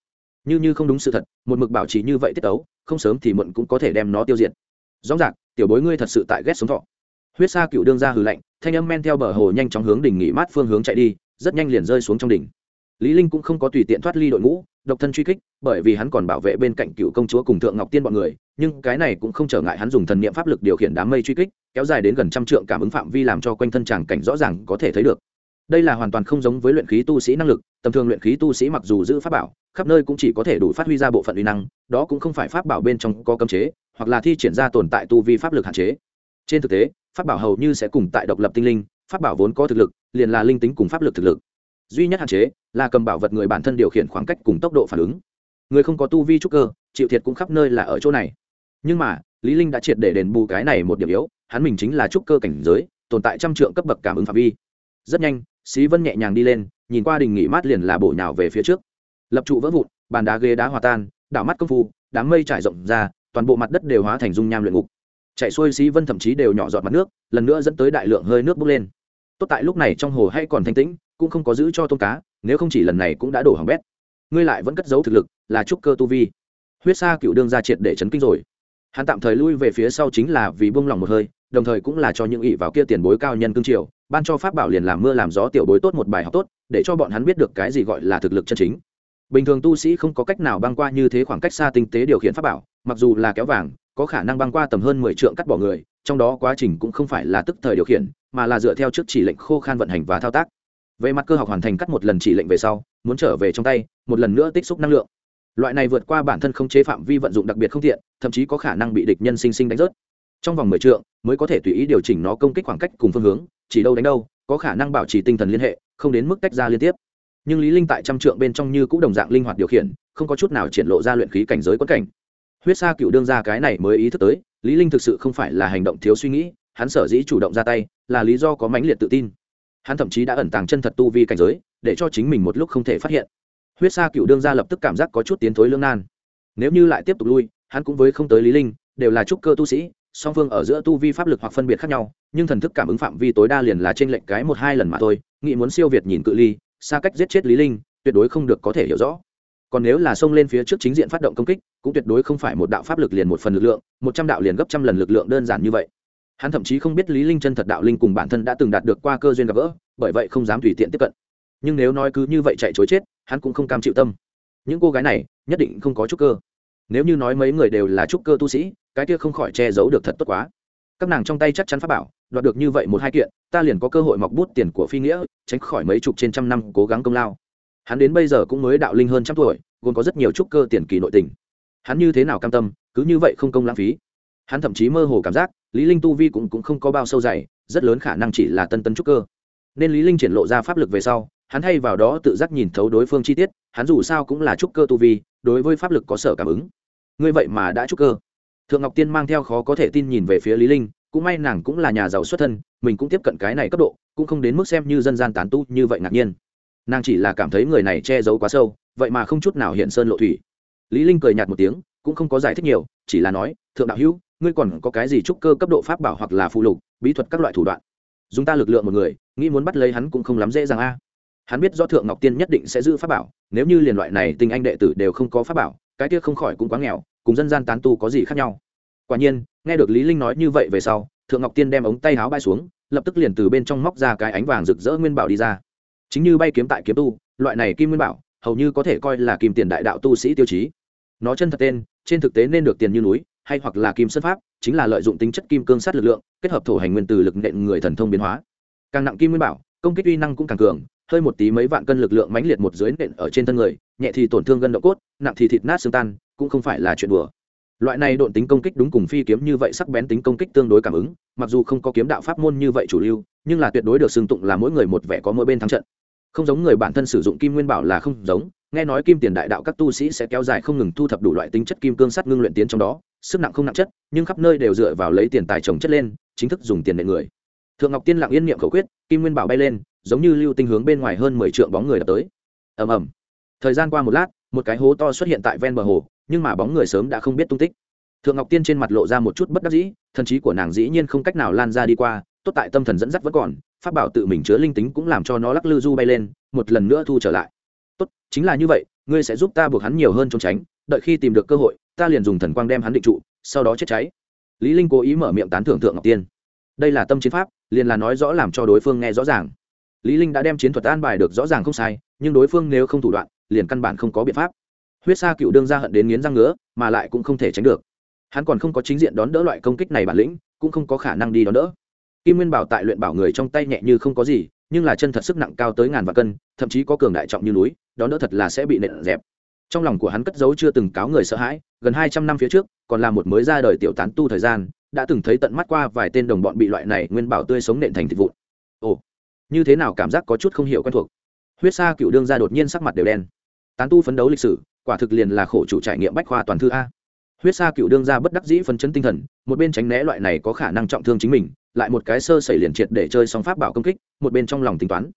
Như như không đúng sự thật, một mực bảo trì như vậy tiết tấu không sớm thì muộn cũng có thể đem nó tiêu diệt. Rõ ràng, tiểu bối ngươi thật sự tại ghét sống thọ. Huyết sa cựu đương ra hừ lạnh, thanh âm men theo bờ hồ nhanh chóng hướng đỉnh nghỉ mát phương hướng chạy đi, rất nhanh liền rơi xuống trong đỉnh. Lý linh cũng không có tùy tiện thoát ly đội ngũ, độc thân truy kích, bởi vì hắn còn bảo vệ bên cạnh cựu công chúa cùng thượng ngọc tiên bọn người, nhưng cái này cũng không trở ngại hắn dùng thần niệm pháp lực điều khiển đám mây truy kích, kéo dài đến gần trăm trượng cảm ứng phạm vi làm cho quanh thân chàng cảnh rõ ràng có thể thấy được đây là hoàn toàn không giống với luyện khí tu sĩ năng lực, tầm thường luyện khí tu sĩ mặc dù giữ pháp bảo, khắp nơi cũng chỉ có thể đủ phát huy ra bộ phận uy năng, đó cũng không phải pháp bảo bên trong có cấm chế, hoặc là thi triển ra tồn tại tu vi pháp lực hạn chế. Trên thực tế, pháp bảo hầu như sẽ cùng tại độc lập tinh linh, pháp bảo vốn có thực lực, liền là linh tính cùng pháp lực thực lực. Duy nhất hạn chế là cầm bảo vật người bản thân điều khiển khoảng cách cùng tốc độ phản ứng. Người không có tu vi trúc cơ, chịu thiệt cũng khắp nơi là ở chỗ này. Nhưng mà, lý linh đã triệt để đền bù cái này một điểm yếu, hắn mình chính là trúc cơ cảnh giới, tồn tại trăm trượng cấp bậc cảm ứng phạm vi rất nhanh, xí vân nhẹ nhàng đi lên, nhìn qua đình nghỉ mát liền là bổ nhào về phía trước. Lập trụ vỡ vụn, bàn đá ghế đá hòa tan, đảo mắt công phu, đám mây trải rộng ra, toàn bộ mặt đất đều hóa thành dung nham luyện ngục. Chạy xuôi xí vân thậm chí đều nhỏ giọt mặt nước, lần nữa dẫn tới đại lượng hơi nước bốc lên. Tốt tại lúc này trong hồ hay còn thanh tĩnh, cũng không có giữ cho tôm cá, nếu không chỉ lần này cũng đã đổ hỏng bét. Ngươi lại vẫn cất giấu thực lực, là trúc cơ tu vi. Huyết sa cựu đương ra triệt để chấn kinh rồi hắn tạm thời lui về phía sau chính là vì buông lòng một hơi, đồng thời cũng là cho những ỷ vào kia tiền bối cao nhân cương triều, ban cho pháp bảo liền làm mưa làm gió tiểu bối tốt một bài học tốt, để cho bọn hắn biết được cái gì gọi là thực lực chân chính. Bình thường tu sĩ không có cách nào băng qua như thế khoảng cách xa tinh tế điều khiển pháp bảo, mặc dù là kéo vàng, có khả năng băng qua tầm hơn mười trượng cắt bỏ người, trong đó quá trình cũng không phải là tức thời điều khiển, mà là dựa theo trước chỉ lệnh khô khan vận hành và thao tác. Về mặt cơ học hoàn thành cắt một lần chỉ lệnh về sau, muốn trở về trong tay, một lần nữa tích xúc năng lượng loại này vượt qua bản thân không chế phạm vi vận dụng đặc biệt không tiện, thậm chí có khả năng bị địch nhân sinh sinh đánh rớt. Trong vòng mười trượng, mới có thể tùy ý điều chỉnh nó công kích khoảng cách cùng phương hướng, chỉ đâu đánh đâu, có khả năng bảo trì tinh thần liên hệ, không đến mức tách ra liên tiếp. Nhưng lý linh tại trăm trượng bên trong như cũng đồng dạng linh hoạt điều khiển, không có chút nào triển lộ ra luyện khí cảnh giới quất cảnh. Huyết sa cựu đương ra cái này mới ý thức tới, lý linh thực sự không phải là hành động thiếu suy nghĩ, hắn sở dĩ chủ động ra tay, là lý do có mãnh liệt tự tin. Hắn thậm chí đã ẩn tàng chân thật tu vi cảnh giới, để cho chính mình một lúc không thể phát hiện huyết sa cựu đương ra lập tức cảm giác có chút tiến thối lương nan. Nếu như lại tiếp tục lui, hắn cũng với không tới lý linh, đều là trúc cơ tu sĩ, song phương ở giữa tu vi pháp lực hoặc phân biệt khác nhau, nhưng thần thức cảm ứng phạm vi tối đa liền là trên lệnh cái một hai lần mà thôi, nghĩ muốn siêu việt nhìn cự ly, xa cách giết chết lý linh, tuyệt đối không được có thể hiểu rõ. Còn nếu là xông lên phía trước chính diện phát động công kích, cũng tuyệt đối không phải một đạo pháp lực liền một phần lực lượng, một trăm đạo liền gấp trăm lần lực lượng đơn giản như vậy. Hắn thậm chí không biết lý linh chân thật đạo linh cùng bản thân đã từng đạt được qua cơ duyên gặp gỡ, bởi vậy không dám tùy tiện tiếp cận nhưng nếu nói cứ như vậy chạy chối chết hắn cũng không cam chịu tâm. Những cô gái này nhất định không có chút cơ. Nếu như nói mấy người đều là trúc cơ tu sĩ cái kia không khỏi che giấu được thật tốt quá. Các nàng trong tay chắc chắn pháp bảo đoạt được như vậy một hai kiện ta liền có cơ hội mọc bút tiền của phi nghĩa tránh khỏi mấy chục trên trăm năm cố gắng công lao. Hắn đến bây giờ cũng mới đạo linh hơn trăm tuổi gồm có rất nhiều trúc cơ tiền kỳ nội tình. Hắn như thế nào cam tâm cứ như vậy không công lãng phí. Hắn thậm chí mơ hồ cảm giác lý linh tu vi cũng, cũng không có bao sâu dày rất lớn khả năng chỉ là tân tân trúc cơ. Nên lý linh triển lộ ra pháp lực về sau hắn thay vào đó tự giác nhìn thấu đối phương chi tiết, hắn dù sao cũng là trúc cơ tu vi, đối với pháp lực có sở cảm ứng. Ngươi vậy mà đã trúc cơ. Thượng ngọc tiên mang theo khó có thể tin nhìn về phía lý linh, cũng may nàng cũng là nhà giàu xuất thân, mình cũng tiếp cận cái này cấp độ, cũng không đến mức xem như dân gian tán tu như vậy ngạc nhiên. Nàng chỉ là cảm thấy người này che giấu quá sâu, vậy mà không chút nào hiện sơn lộ thủy. Lý linh cười nhạt một tiếng, cũng không có giải thích nhiều, chỉ là nói, thượng đạo hữu, ngươi còn có cái gì trúc cơ cấp độ pháp bảo hoặc là phụ lục, bí thuật các loại thủ đoạn? Dùng ta lực lượng một người, nghĩ muốn bắt lấy hắn cũng không lắm dễ dàng a hắn biết do thượng ngọc tiên nhất định sẽ giữ pháp bảo, nếu như liền loại này tình anh đệ tử đều không có pháp bảo, cái kia không khỏi cũng quá nghèo, cùng dân gian tán tu có gì khác nhau. Quả nhiên, nghe được lý linh nói như vậy về sau, thượng ngọc tiên đem ống tay áo bay xuống, lập tức liền từ bên trong móc ra cái ánh vàng rực rỡ nguyên bảo đi ra. Chính như bay kiếm tại kiếm tu, loại này kim nguyên bảo, hầu như có thể coi là kim tiền đại đạo tu sĩ tiêu chí. Nó chân thật tên, trên thực tế nên được tiền như núi, hay hoặc là kim sơn pháp, chính là lợi dụng tính chất kim cương sát lực lượng, kết hợp thổ hành nguyên từ lực nện người thần thông biến hóa. Càng nặng kim nguyên bảo, công kích uy năng cũng càng cường hơi một tí mấy vạn cân lực lượng mãnh liệt một dưới nện ở trên thân người, nhẹ thì tổn thương gân động cốt, nặng thì thịt nát xương tan, cũng không phải là chuyện đùa. Loại này độn tính công kích đúng cùng phi kiếm như vậy sắc bén tính công kích tương đối cảm ứng, mặc dù không có kiếm đạo pháp môn như vậy chủ lưu, nhưng là tuyệt đối được xưng tụng là mỗi người một vẻ có mỗi bên thắng trận. Không giống người bản thân sử dụng kim nguyên bảo là không giống, nghe nói kim tiền đại đạo các tu sĩ sẽ kéo dài không ngừng thu thập đủ loại tính chất kim cương sắt ngưng luyện tiến trong đó, sức nặng không nặng chất, nhưng khắp nơi đều dựa vào lấy tiền tài trồng chất lên, chính thức dùng tiền nệ người. Thượng ngọc tiên lặng yên niệm khẩu quyết, kim nguyên bảo bay lên giống như lưu tinh hướng bên ngoài hơn mười trượng bóng người đập tới. Ầm ầm. Thời gian qua một lát, một cái hố to xuất hiện tại ven bờ hồ, nhưng mà bóng người sớm đã không biết tung tích. Thượng ngọc tiên trên mặt lộ ra một chút bất đắc dĩ, thần trí của nàng dĩ nhiên không cách nào lan ra đi qua, tốt tại tâm thần dẫn dắt vẫn còn phát bảo tự mình chứa linh tính cũng làm cho nó lắc lư du bay lên, một lần nữa thu trở lại. Tốt, chính là như vậy, ngươi sẽ giúp ta buộc hắn nhiều hơn trốn tránh, đợi khi tìm được cơ hội, ta liền dùng thần quang đem hắn định trụ, sau đó chết cháy. Lý linh cố ý mở miệng tán thưởng thượng ngọc tiên. Đây là tâm chiến pháp, liền là nói rõ làm cho đối phương nghe rõ ràng lý linh đã đem chiến thuật an bài được rõ ràng không sai, nhưng đối phương nếu không thủ đoạn, liền căn bản không có biện pháp. Huyết sa cựu đương ra hận đến nghiến răng ngứa, mà lại cũng không thể tránh được. Hắn còn không có chính diện đón đỡ loại công kích này bản lĩnh, cũng không có khả năng đi đón đỡ. Kim nguyên bảo tại luyện bảo người trong tay nhẹ như không có gì, nhưng là chân thật sức nặng cao tới ngàn vạn cân, thậm chí có cường đại trọng như núi, đón đỡ thật là sẽ bị nện dẹp. Trong lòng của hắn cất giấu chưa từng cáo người sợ hãi, gần hai trăm năm phía trước, còn là một mới ra đời tiểu tán tu thời gian, đã từng thấy tận mắt qua vài tên đồng bọn bị loại này nguyên bảo tươi sống nện thành thịt vụn. Ồ như thế nào cảm giác có chút không hiểu quen thuộc. Huyết sa cựu đương ra đột nhiên sắc mặt đều đen. Tán tu phấn đấu lịch sử, quả thực liền là khổ chủ trải nghiệm bách khoa toàn thư a. Huyết sa cựu đương ra bất đắc dĩ phấn chấn tinh thần, một bên tránh né loại này có khả năng trọng thương chính mình, lại một cái sơ xảy liền triệt để chơi song pháp bảo công kích, một bên trong lòng tính toán.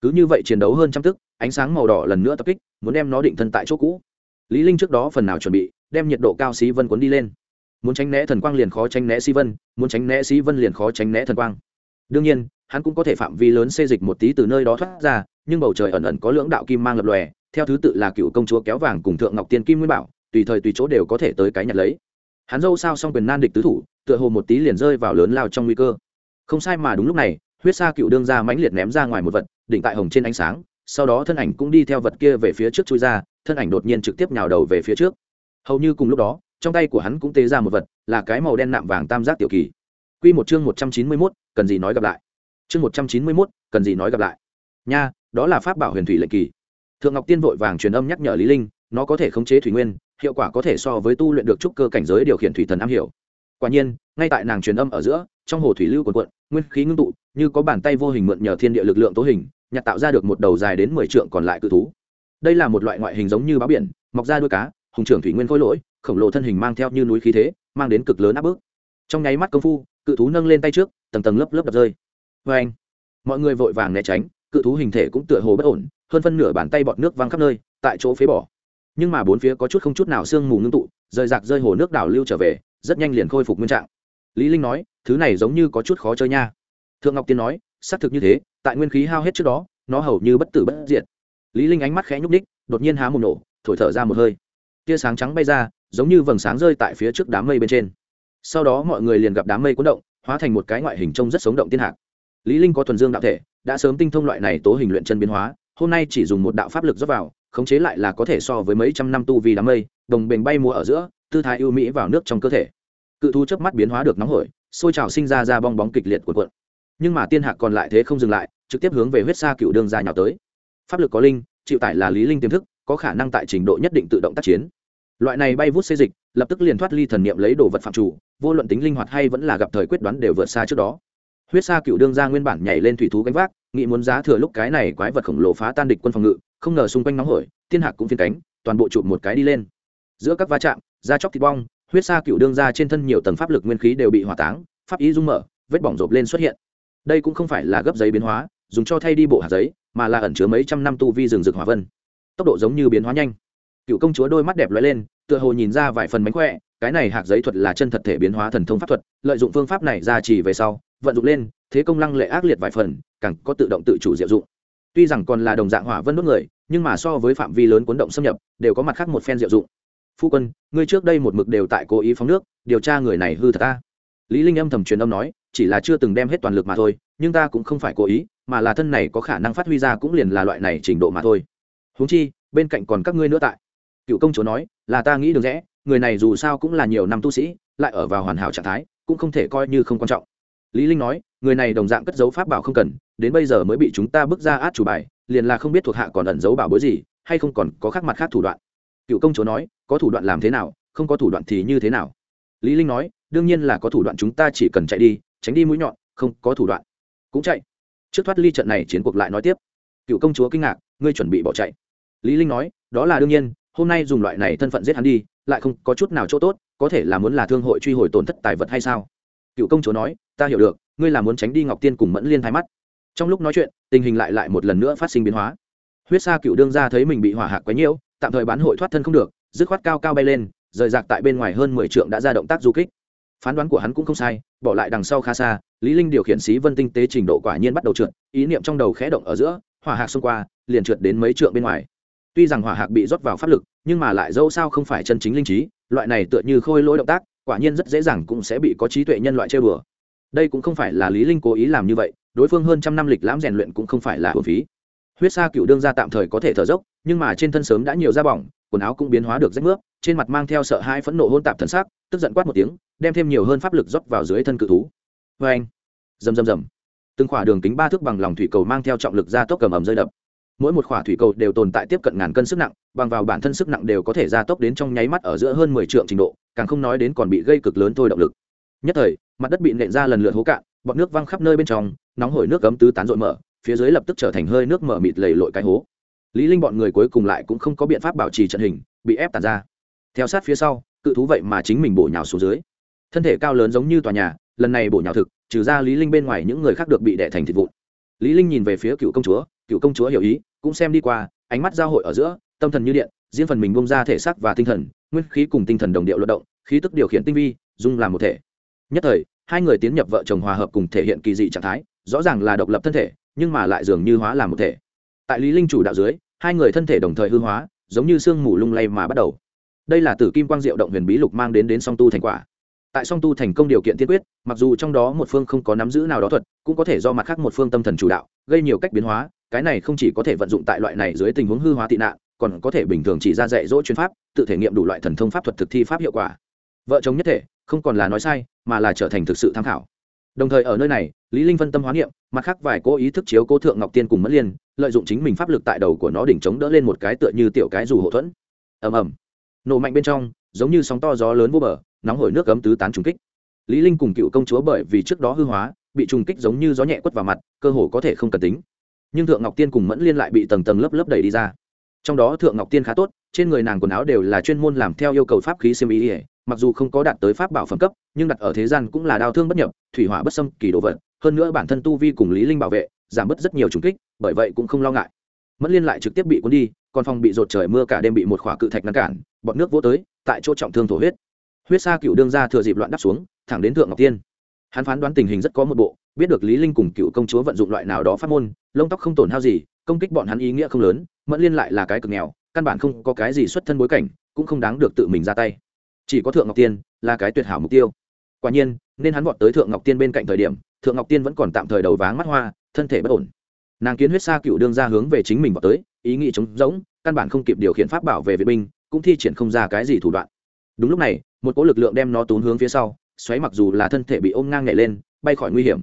Cứ như vậy chiến đấu hơn trăm tức, ánh sáng màu đỏ lần nữa tập kích, muốn đem nó định thân tại chỗ cũ. Lý linh trước đó phần nào chuẩn bị, đem nhiệt độ cao xí vân cuốn đi lên. Muốn tránh né thần quang liền khó tránh né xí vân, muốn tránh né xí vân liền khó tránh né thần quang đương nhiên, hắn cũng có thể phạm vi lớn xê dịch một tí từ nơi đó thoát ra, nhưng bầu trời ẩn ẩn có lưỡng đạo kim mang lập lòe, theo thứ tự là cựu công chúa kéo vàng cùng thượng ngọc tiên kim nguyên bảo, tùy thời tùy chỗ đều có thể tới cái nhặt lấy. Hắn dâu sao xong quyền nan địch tứ thủ, tựa hồ một tí liền rơi vào lớn lao trong nguy cơ. Không sai mà đúng lúc này, huyết sa cựu đương ra mãnh liệt ném ra ngoài một vật, đỉnh tại hồng trên ánh sáng, sau đó thân ảnh cũng đi theo vật kia về phía trước chui ra, thân ảnh đột nhiên trực tiếp nhào đầu về phía trước. Hầu như cùng lúc đó, trong tay của hắn cũng tế ra một vật, là cái màu đen nạm vàng tam giác tiểu kỳ. Quy một chương một trăm chín mươi mốt cần gì nói gặp lại. Chương một trăm chín mươi mốt cần gì nói gặp lại. Nha đó là pháp bảo huyền thủy lệnh kỳ. Thượng ngọc tiên vội vàng truyền âm nhắc nhở lý linh nó có thể khống chế thủy nguyên hiệu quả có thể so với tu luyện được trúc cơ cảnh giới điều khiển thủy thần am hiểu. Quả nhiên ngay tại nàng truyền âm ở giữa trong hồ thủy lưu cuộn cuộn, nguyên khí ngưng tụ như có bàn tay vô hình mượn nhờ thiên địa lực lượng tố hình nhặt tạo ra được một đầu dài đến mười trượng còn lại cự thú. Đây là một loại ngoại hình giống như báo biển mọc ra đuôi cá hùng trưởng thủy nguyên khối lỗi khổng lồ thân hình mang theo như núi khí thế mang đến cực lớn áp bức. Trong nháy mắt công phu cự thú nâng lên tay trước, tầng tầng lớp lớp đập rơi. Vê anh, mọi người vội vàng né tránh, cự thú hình thể cũng tựa hồ bất ổn, hơn phân nửa bàn tay bọt nước văng khắp nơi, tại chỗ phế bỏ. Nhưng mà bốn phía có chút không chút nào sương mù ngưng tụ, rời rạc rơi hồ nước đảo lưu trở về, rất nhanh liền khôi phục nguyên trạng. Lý linh nói, thứ này giống như có chút khó chơi nha. Thượng ngọc tiên nói, xác thực như thế, tại nguyên khí hao hết trước đó, nó hầu như bất tử bất diệt. Lý linh ánh mắt khẽ nhúc đích đột nhiên há một nổ, thổi thở ra một hơi. Tia sáng trắng bay ra, giống như vầng sáng rơi tại phía trước đám mây bên trên sau đó mọi người liền gặp đám mây cuốn động, hóa thành một cái ngoại hình trông rất sống động tiên hạc. Lý linh có thuần dương đạo thể, đã sớm tinh thông loại này tố hình luyện chân biến hóa, hôm nay chỉ dùng một đạo pháp lực dốc vào, khống chế lại là có thể so với mấy trăm năm tu vì đám mây, đồng bền bay mùa ở giữa, tư thái ưu mỹ vào nước trong cơ thể. Cự thú chớp mắt biến hóa được nóng hổi, sôi trào sinh ra ra bong bóng kịch liệt của cuộn. Nhưng mà tiên hạc còn lại thế không dừng lại, trực tiếp hướng về huyết sa cựu đường ra nhào tới. Pháp lực có linh, chịu tải là lý linh tiềm thức, có khả năng tại trình độ nhất định tự động tác chiến. Loại này bay vút xê dịch lập tức liền thoát ly thần niệm lấy đồ vật phạm chủ, vô luận tính linh hoạt hay vẫn là gặp thời quyết đoán đều vượt xa trước đó. Huyết sa cựu đương ra nguyên bản nhảy lên thủy thú cánh vác, nghĩ muốn giá thừa lúc cái này quái vật khổng lồ phá tan địch quân phòng ngự, không ngờ xung quanh nóng hổi tiên hạc cũng phiên cánh, toàn bộ chụp một cái đi lên. Giữa các va chạm, da chóc thịt bong, huyết sa cựu đương ra trên thân nhiều tầng pháp lực nguyên khí đều bị hỏa táng, pháp ý rung mở, vết bỏng rộp lên xuất hiện. Đây cũng không phải là gấp giấy biến hóa, dùng cho thay đi bộ hạt giấy, mà là ẩn chứa mấy trăm năm tu vi rừng rực hỏa vân. Tốc độ giống như biến hóa nhanh. Cựu công chúa đôi mắt đẹp lóe lên tựa hồ nhìn ra vài phần mánh khỏe, cái này hạt giấy thuật là chân thật thể biến hóa thần thông pháp thuật, lợi dụng phương pháp này ra chỉ về sau, vận dụng lên, thế công lăng lệ ác liệt vài phần, càng có tự động tự chủ diệu dụng. Tuy rằng còn là đồng dạng hỏa vân đốt người, nhưng mà so với phạm vi lớn cuốn động xâm nhập, đều có mặt khác một phen diệu dụng. Phu quân, ngươi trước đây một mực đều tại cố ý phóng nước, điều tra người này hư thật ta. Lý linh âm thầm truyền âm nói, chỉ là chưa từng đem hết toàn lực mà thôi, nhưng ta cũng không phải cố ý, mà là thân này có khả năng phát huy ra cũng liền là loại này trình độ mà thôi. Huống chi, bên cạnh còn các ngươi nữa tại cựu công chúa nói, là ta nghĩ được rẽ, người này dù sao cũng là nhiều năm tu sĩ, lại ở vào hoàn hảo trạng thái, cũng không thể coi như không quan trọng. Lý linh nói, người này đồng dạng cất giấu pháp bảo không cần, đến bây giờ mới bị chúng ta bước ra át chủ bài, liền là không biết thuộc hạ còn ẩn giấu bảo bối gì, hay không còn có khác mặt khác thủ đoạn. Cựu công chúa nói, có thủ đoạn làm thế nào, không có thủ đoạn thì như thế nào? Lý linh nói, đương nhiên là có thủ đoạn chúng ta chỉ cần chạy đi, tránh đi mũi nhọn, không có thủ đoạn. Cũng chạy. Trước thoát ly trận này chiến cuộc lại nói tiếp. Cựu công chúa kinh ngạc, ngươi chuẩn bị bỏ chạy? Lý linh nói, đó là đương nhiên hôm nay dùng loại này thân phận giết hắn đi, lại không có chút nào chỗ tốt, có thể là muốn là thương hội truy hồi tổn thất tài vật hay sao? Cựu công chúa nói, ta hiểu được, ngươi là muốn tránh đi ngọc tiên cùng mẫn liên thái mắt. Trong lúc nói chuyện, tình hình lại lại một lần nữa phát sinh biến hóa. Huyết sa cựu đương ra thấy mình bị hỏa hạc quấy nhiễu, tạm thời bán hội thoát thân không được, dứt khoát cao cao bay lên, rời rạc tại bên ngoài hơn mười trượng đã ra động tác du kích. Phán đoán của hắn cũng không sai, bỏ lại đằng sau khá xa, lý linh điều khiển xí vân tinh tế trình độ quả nhiên bắt đầu trượt, ý niệm trong đầu khẽ động ở giữa, hỏa hạc xông qua, liền trượt đến mấy trượng bên ngoài tuy rằng hỏa hạc bị rót vào pháp lực, nhưng mà lại dẫu sao không phải chân chính linh trí, loại này tựa như khôi lỗi động tác, quả nhiên rất dễ dàng cũng sẽ bị có trí tuệ nhân loại chơi bừa đây cũng không phải là lý linh cố ý làm như vậy, đối phương hơn trăm năm lịch lãm rèn luyện cũng không phải là hưởng phí. Huyết sa cựu đương ra tạm thời có thể thở dốc, nhưng mà trên thân sớm đã nhiều da bỏng, quần áo cũng biến hóa được rách nước trên mặt mang theo sợ hãi phẫn nộ hôn tạp thần sắc, tức giận quát một tiếng, đem thêm nhiều hơn pháp lực rót vào dưới thân cự thú. Vê anh rầm rầm rầm. Từng khỏa đường kính ba thước bằng lòng thủy cầu mang theo trọng lực ra tốc cầm ầm rơi đập mỗi một khỏa thủy cầu đều tồn tại tiếp cận ngàn cân sức nặng, bằng vào bản thân sức nặng đều có thể gia tốc đến trong nháy mắt ở giữa hơn mười triệu trình độ, càng không nói đến còn bị gây cực lớn thôi động lực. Nhất thời, mặt đất bị nện ra lần lượt hố cạn, bọt nước văng khắp nơi bên trong, nóng hổi nước cấm tứ tán rội mở, phía dưới lập tức trở thành hơi nước mở mịt lầy lội cái hố. Lý linh bọn người cuối cùng lại cũng không có biện pháp bảo trì trận hình, bị ép tàn ra. Theo sát phía sau, cự thú vậy mà chính mình bổ nhào xuống dưới. Thân thể cao lớn giống như tòa nhà, lần này bổ nhào thực, trừ ra lý linh bên ngoài những người khác được bị đè thành thịt vụn. Lý linh nhìn về phía cựu công chúa cựu công chúa hiểu ý, cũng xem đi qua, ánh mắt giao hội ở giữa, tâm thần như điện, riêng phần mình bung ra thể xác và tinh thần, nguyên khí cùng tinh thần đồng điệu luận động, khí tức điều khiển tinh vi, dung làm một thể. Nhất thời, hai người tiến nhập vợ chồng hòa hợp cùng thể hiện kỳ dị trạng thái, rõ ràng là độc lập thân thể, nhưng mà lại dường như hóa làm một thể. Tại lý linh chủ đạo dưới, hai người thân thể đồng thời hư hóa, giống như sương mù lung lay mà bắt đầu. Đây là tử kim quang diệu động huyền bí lục mang đến đến song tu thành quả. Tại song tu thành công điều kiện tiên quyết, mặc dù trong đó một phương không có nắm giữ nào đó thuật, cũng có thể do mặt khác một phương tâm thần chủ đạo, gây nhiều cách biến hóa cái này không chỉ có thể vận dụng tại loại này dưới tình huống hư hóa tị nạn, còn có thể bình thường chỉ ra dạy dỗ chuyên pháp, tự thể nghiệm đủ loại thần thông pháp thuật thực thi pháp hiệu quả. Vợ chồng nhất thể, không còn là nói sai, mà là trở thành thực sự tham khảo. Đồng thời ở nơi này, lý linh phân tâm hóa niệm, mặt khác vài cố ý thức chiếu cố thượng ngọc tiên cùng mất liên, lợi dụng chính mình pháp lực tại đầu của nó đỉnh chống đỡ lên một cái tựa như tiểu cái dù hộ thuẫn. Ầm ầm. Nổ mạnh bên trong, giống như sóng to gió lớn vô bờ, nóng hổi nước cấm tứ tán trùng kích. Lý linh cùng cựu công chúa bởi vì trước đó hư hóa, bị trùng kích giống như gió nhẹ quất vào mặt, cơ hồ có thể không cần tính nhưng thượng ngọc tiên cùng mẫn liên lại bị tầng tầng lớp lớp đẩy đi ra trong đó thượng ngọc tiên khá tốt trên người nàng quần áo đều là chuyên môn làm theo yêu cầu pháp khí xiêm ý ỉa mặc dù không có đạt tới pháp bảo phẩm cấp nhưng đặt ở thế gian cũng là đau thương bất nhập thủy hỏa bất xâm kỳ đồ vật hơn nữa bản thân tu vi cùng lý linh bảo vệ giảm bớt rất nhiều trùng kích bởi vậy cũng không lo ngại mẫn liên lại trực tiếp bị cuốn đi còn phòng bị rột trời mưa cả đêm bị một khỏa cự thạch ngăn cản bọt nước vỗ tới tại chỗ trọng thương thổ huyết huyết sa cựu đương ra thừa dịp loạn đắp xuống thẳng đến thượng ngọc tiên hắn phán đoán tình hình rất có một bộ, biết được lý linh cùng cựu công chúa vận dụng loại nào đó pháp môn, lông tóc không tổn hao gì, công kích bọn hắn ý nghĩa không lớn, mẫn liên lại là cái cực nghèo, căn bản không có cái gì xuất thân bối cảnh, cũng không đáng được tự mình ra tay. Chỉ có thượng ngọc tiên là cái tuyệt hảo mục tiêu. Quả nhiên, nên hắn vọt tới thượng ngọc tiên bên cạnh thời điểm, thượng ngọc tiên vẫn còn tạm thời đầu váng mắt hoa, thân thể bất ổn. Nàng kiến huyết xa cựu đương ra hướng về chính mình vọt tới, ý nghĩ chống giống căn bản không kịp điều khiển pháp bảo về vệ binh, cũng thi triển không ra cái gì thủ đoạn. Đúng lúc này, một cỗ lực lượng đem nó tốn hướng phía sau xoáy mặc dù là thân thể bị ôm ngang nhảy lên, bay khỏi nguy hiểm.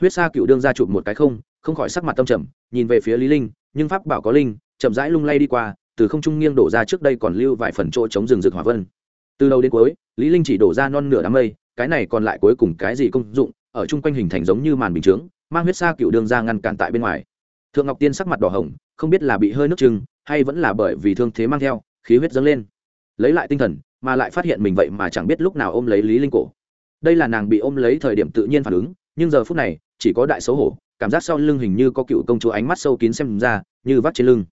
Huyết sa cựu đương ra chụp một cái không không khỏi sắc mặt tâm trầm, nhìn về phía lý linh, nhưng pháp bảo có linh, chậm rãi lung lay đi qua, từ không trung nghiêng đổ ra trước đây còn lưu vài phần chỗ chống rừng rực hỏa vân. Từ đầu đến cuối, lý linh chỉ đổ ra non nửa đám mây, cái này còn lại cuối cùng cái gì công dụng, ở chung quanh hình thành giống như màn bình chướng, mang huyết sa cựu đương ra ngăn cản tại bên ngoài. Thượng ngọc tiên sắc mặt đỏ hồng, không biết là bị hơi nước trừng hay vẫn là bởi vì thương thế mang theo, khí huyết dâng lên. Lấy lại tinh thần, mà lại phát hiện mình vậy mà chẳng biết lúc nào ôm lấy lý linh cổ đây là nàng bị ôm lấy thời điểm tự nhiên phản ứng, nhưng giờ phút này, chỉ có đại xấu hổ, cảm giác sau lưng hình như có cựu công chúa ánh mắt sâu kín xem ra, như vắt trên lưng.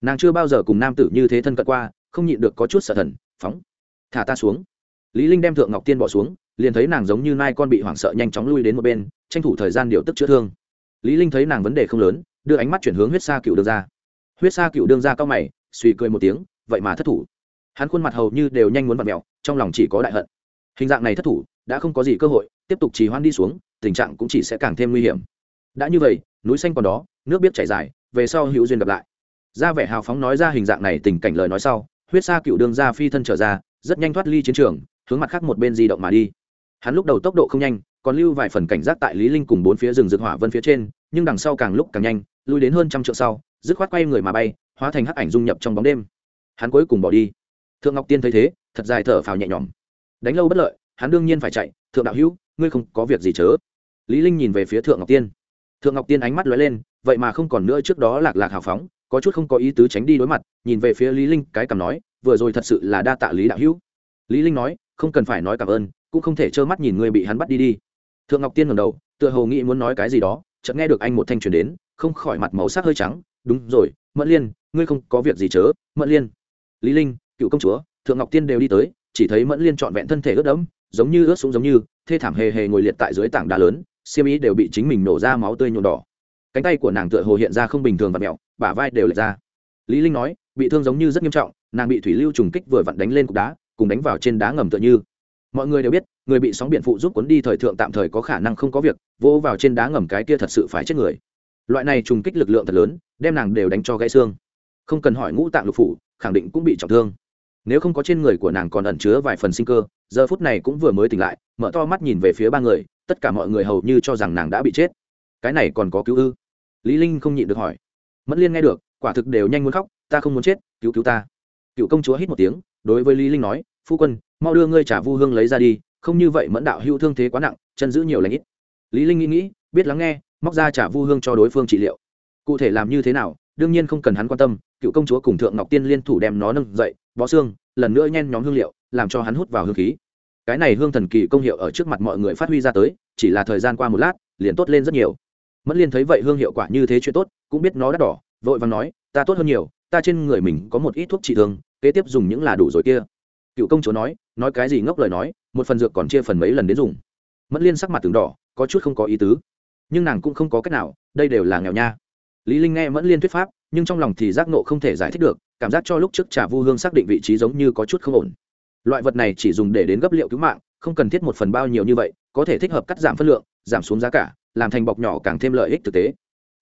Nàng chưa bao giờ cùng nam tử như thế thân cận qua, không nhịn được có chút sợ thần, phóng. Thả ta xuống. Lý linh đem thượng ngọc tiên bỏ xuống, liền thấy nàng giống như nai con bị hoảng sợ nhanh chóng lui đến một bên, tranh thủ thời gian điều tức chữa thương. Lý linh thấy nàng vấn đề không lớn, đưa ánh mắt chuyển hướng huyết sa cựu đương ra huyết sa cựu đương ra cao mày, suy cười một tiếng, vậy mà thất thủ. Hắn khuôn mặt hầu như đều nhanh muốn vặn mèo, trong lòng chỉ có đại hận. Hình dạng này thất thủ đã không có gì cơ hội, tiếp tục trì hoãn đi xuống, tình trạng cũng chỉ sẽ càng thêm nguy hiểm. Đã như vậy, núi xanh còn đó, nước biết chảy dài, về sau hữu duyên gặp lại. Ra vẻ hào phóng nói ra hình dạng này tình cảnh lời nói sau, huyết sa cựu đương ra phi thân trở ra, rất nhanh thoát ly chiến trường, hướng mặt khác một bên di động mà đi. Hắn lúc đầu tốc độ không nhanh, còn lưu vài phần cảnh giác tại lý linh cùng bốn phía rừng rực hỏa vân phía trên, nhưng đằng sau càng lúc càng nhanh, lui đến hơn trăm trượng sau, dứt khoát quay người mà bay, hóa thành hắc ảnh dung nhập trong bóng đêm. Hắn cuối cùng bỏ đi. Thượng ngọc tiên thấy thế, thật dài thở phào nhẹ nhõm. Đánh lâu bất lợi hắn đương nhiên phải chạy, thượng đạo hữu, ngươi không có việc gì chớ. Lý linh nhìn về phía thượng ngọc tiên. Thượng ngọc tiên ánh mắt lóe lên, vậy mà không còn nữa trước đó lạc lạc hào phóng, có chút không có ý tứ tránh đi đối mặt, nhìn về phía lý linh, cái cầm nói, vừa rồi thật sự là đa tạ lý đạo hữu. Lý linh nói, không cần phải nói cảm ơn, cũng không thể trơ mắt nhìn người bị hắn bắt đi đi. Thượng ngọc tiên ngẩng đầu, tựa hồ nghĩ muốn nói cái gì đó, chợt nghe được anh một thanh truyền đến, không khỏi mặt màu sắc hơi trắng, đúng rồi, mẫn liên, ngươi không có việc gì chớ, mẫn liên. Lý linh, cựu công chúa, thượng ngọc tiên đều đi tới, chỉ thấy mẫn liên trọn vẹn thân thể ướt đẫm giống như ướt xuống giống như, thê thảm hề hề ngồi liệt tại dưới tảng đá lớn, xiêm ý đều bị chính mình nổ ra máu tươi nhuộm đỏ. Cánh tay của nàng tựa hồ hiện ra không bình thường và mẹo, bả vai đều lệch ra. Lý linh nói, bị thương giống như rất nghiêm trọng, nàng bị thủy lưu trùng kích vừa vặn đánh lên cục đá, cùng đánh vào trên đá ngầm tựa như. Mọi người đều biết, người bị sóng biển phụ giúp cuốn đi thời thượng tạm thời có khả năng không có việc, vỗ vào trên đá ngầm cái kia thật sự phải chết người. Loại này trùng kích lực lượng thật lớn, đem nàng đều đánh cho gãy xương. Không cần hỏi ngũ tạng lục phủ, khẳng định cũng bị trọng thương nếu không có trên người của nàng còn ẩn chứa vài phần sinh cơ, giờ phút này cũng vừa mới tỉnh lại, mở to mắt nhìn về phía ba người, tất cả mọi người hầu như cho rằng nàng đã bị chết. Cái này còn có cứu ư? Lý linh không nhịn được hỏi. Mẫn liên nghe được, quả thực đều nhanh muốn khóc, ta không muốn chết, cứu cứu ta. Cựu công chúa hít một tiếng, đối với lý linh nói, phu quân, mau đưa ngươi trả vu hương lấy ra đi, không như vậy mẫn đạo hưu thương thế quá nặng, chân giữ nhiều lãnh ít. Lý linh nghĩ nghĩ, biết lắng nghe, móc ra trả vu hương cho đối phương trị liệu. Cụ thể làm như thế nào, đương nhiên không cần hắn quan tâm, cựu công chúa cùng thượng ngọc tiên liên thủ đem nó nâng dậy bó xương, lần nữa nhen nhóm hương liệu, làm cho hắn hút vào hương khí. Cái này hương thần kỳ công hiệu ở trước mặt mọi người phát huy ra tới, chỉ là thời gian qua một lát, liền tốt lên rất nhiều. Mẫn liên thấy vậy hương hiệu quả như thế chuyện tốt, cũng biết nó đắt đỏ, vội vàng nói, ta tốt hơn nhiều, ta trên người mình có một ít thuốc trị thương, kế tiếp dùng những là đủ rồi kia. Cựu công chúa nói nói cái gì ngốc lời nói, một phần dược còn chia phần mấy lần đến dùng. Mẫn liên sắc mặt từng đỏ, có chút không có ý tứ. Nhưng nàng cũng không có cách nào, đây đều là nghèo nha. Lý linh nghe mẫn liên thuyết pháp, nhưng trong lòng thì giác nộ không thể giải thích được cảm giác cho lúc trước trà vu hương xác định vị trí giống như có chút không ổn. Loại vật này chỉ dùng để đến gấp liệu cứu mạng, không cần thiết một phần bao nhiêu như vậy, có thể thích hợp cắt giảm phân lượng, giảm xuống giá cả, làm thành bọc nhỏ càng thêm lợi ích thực tế.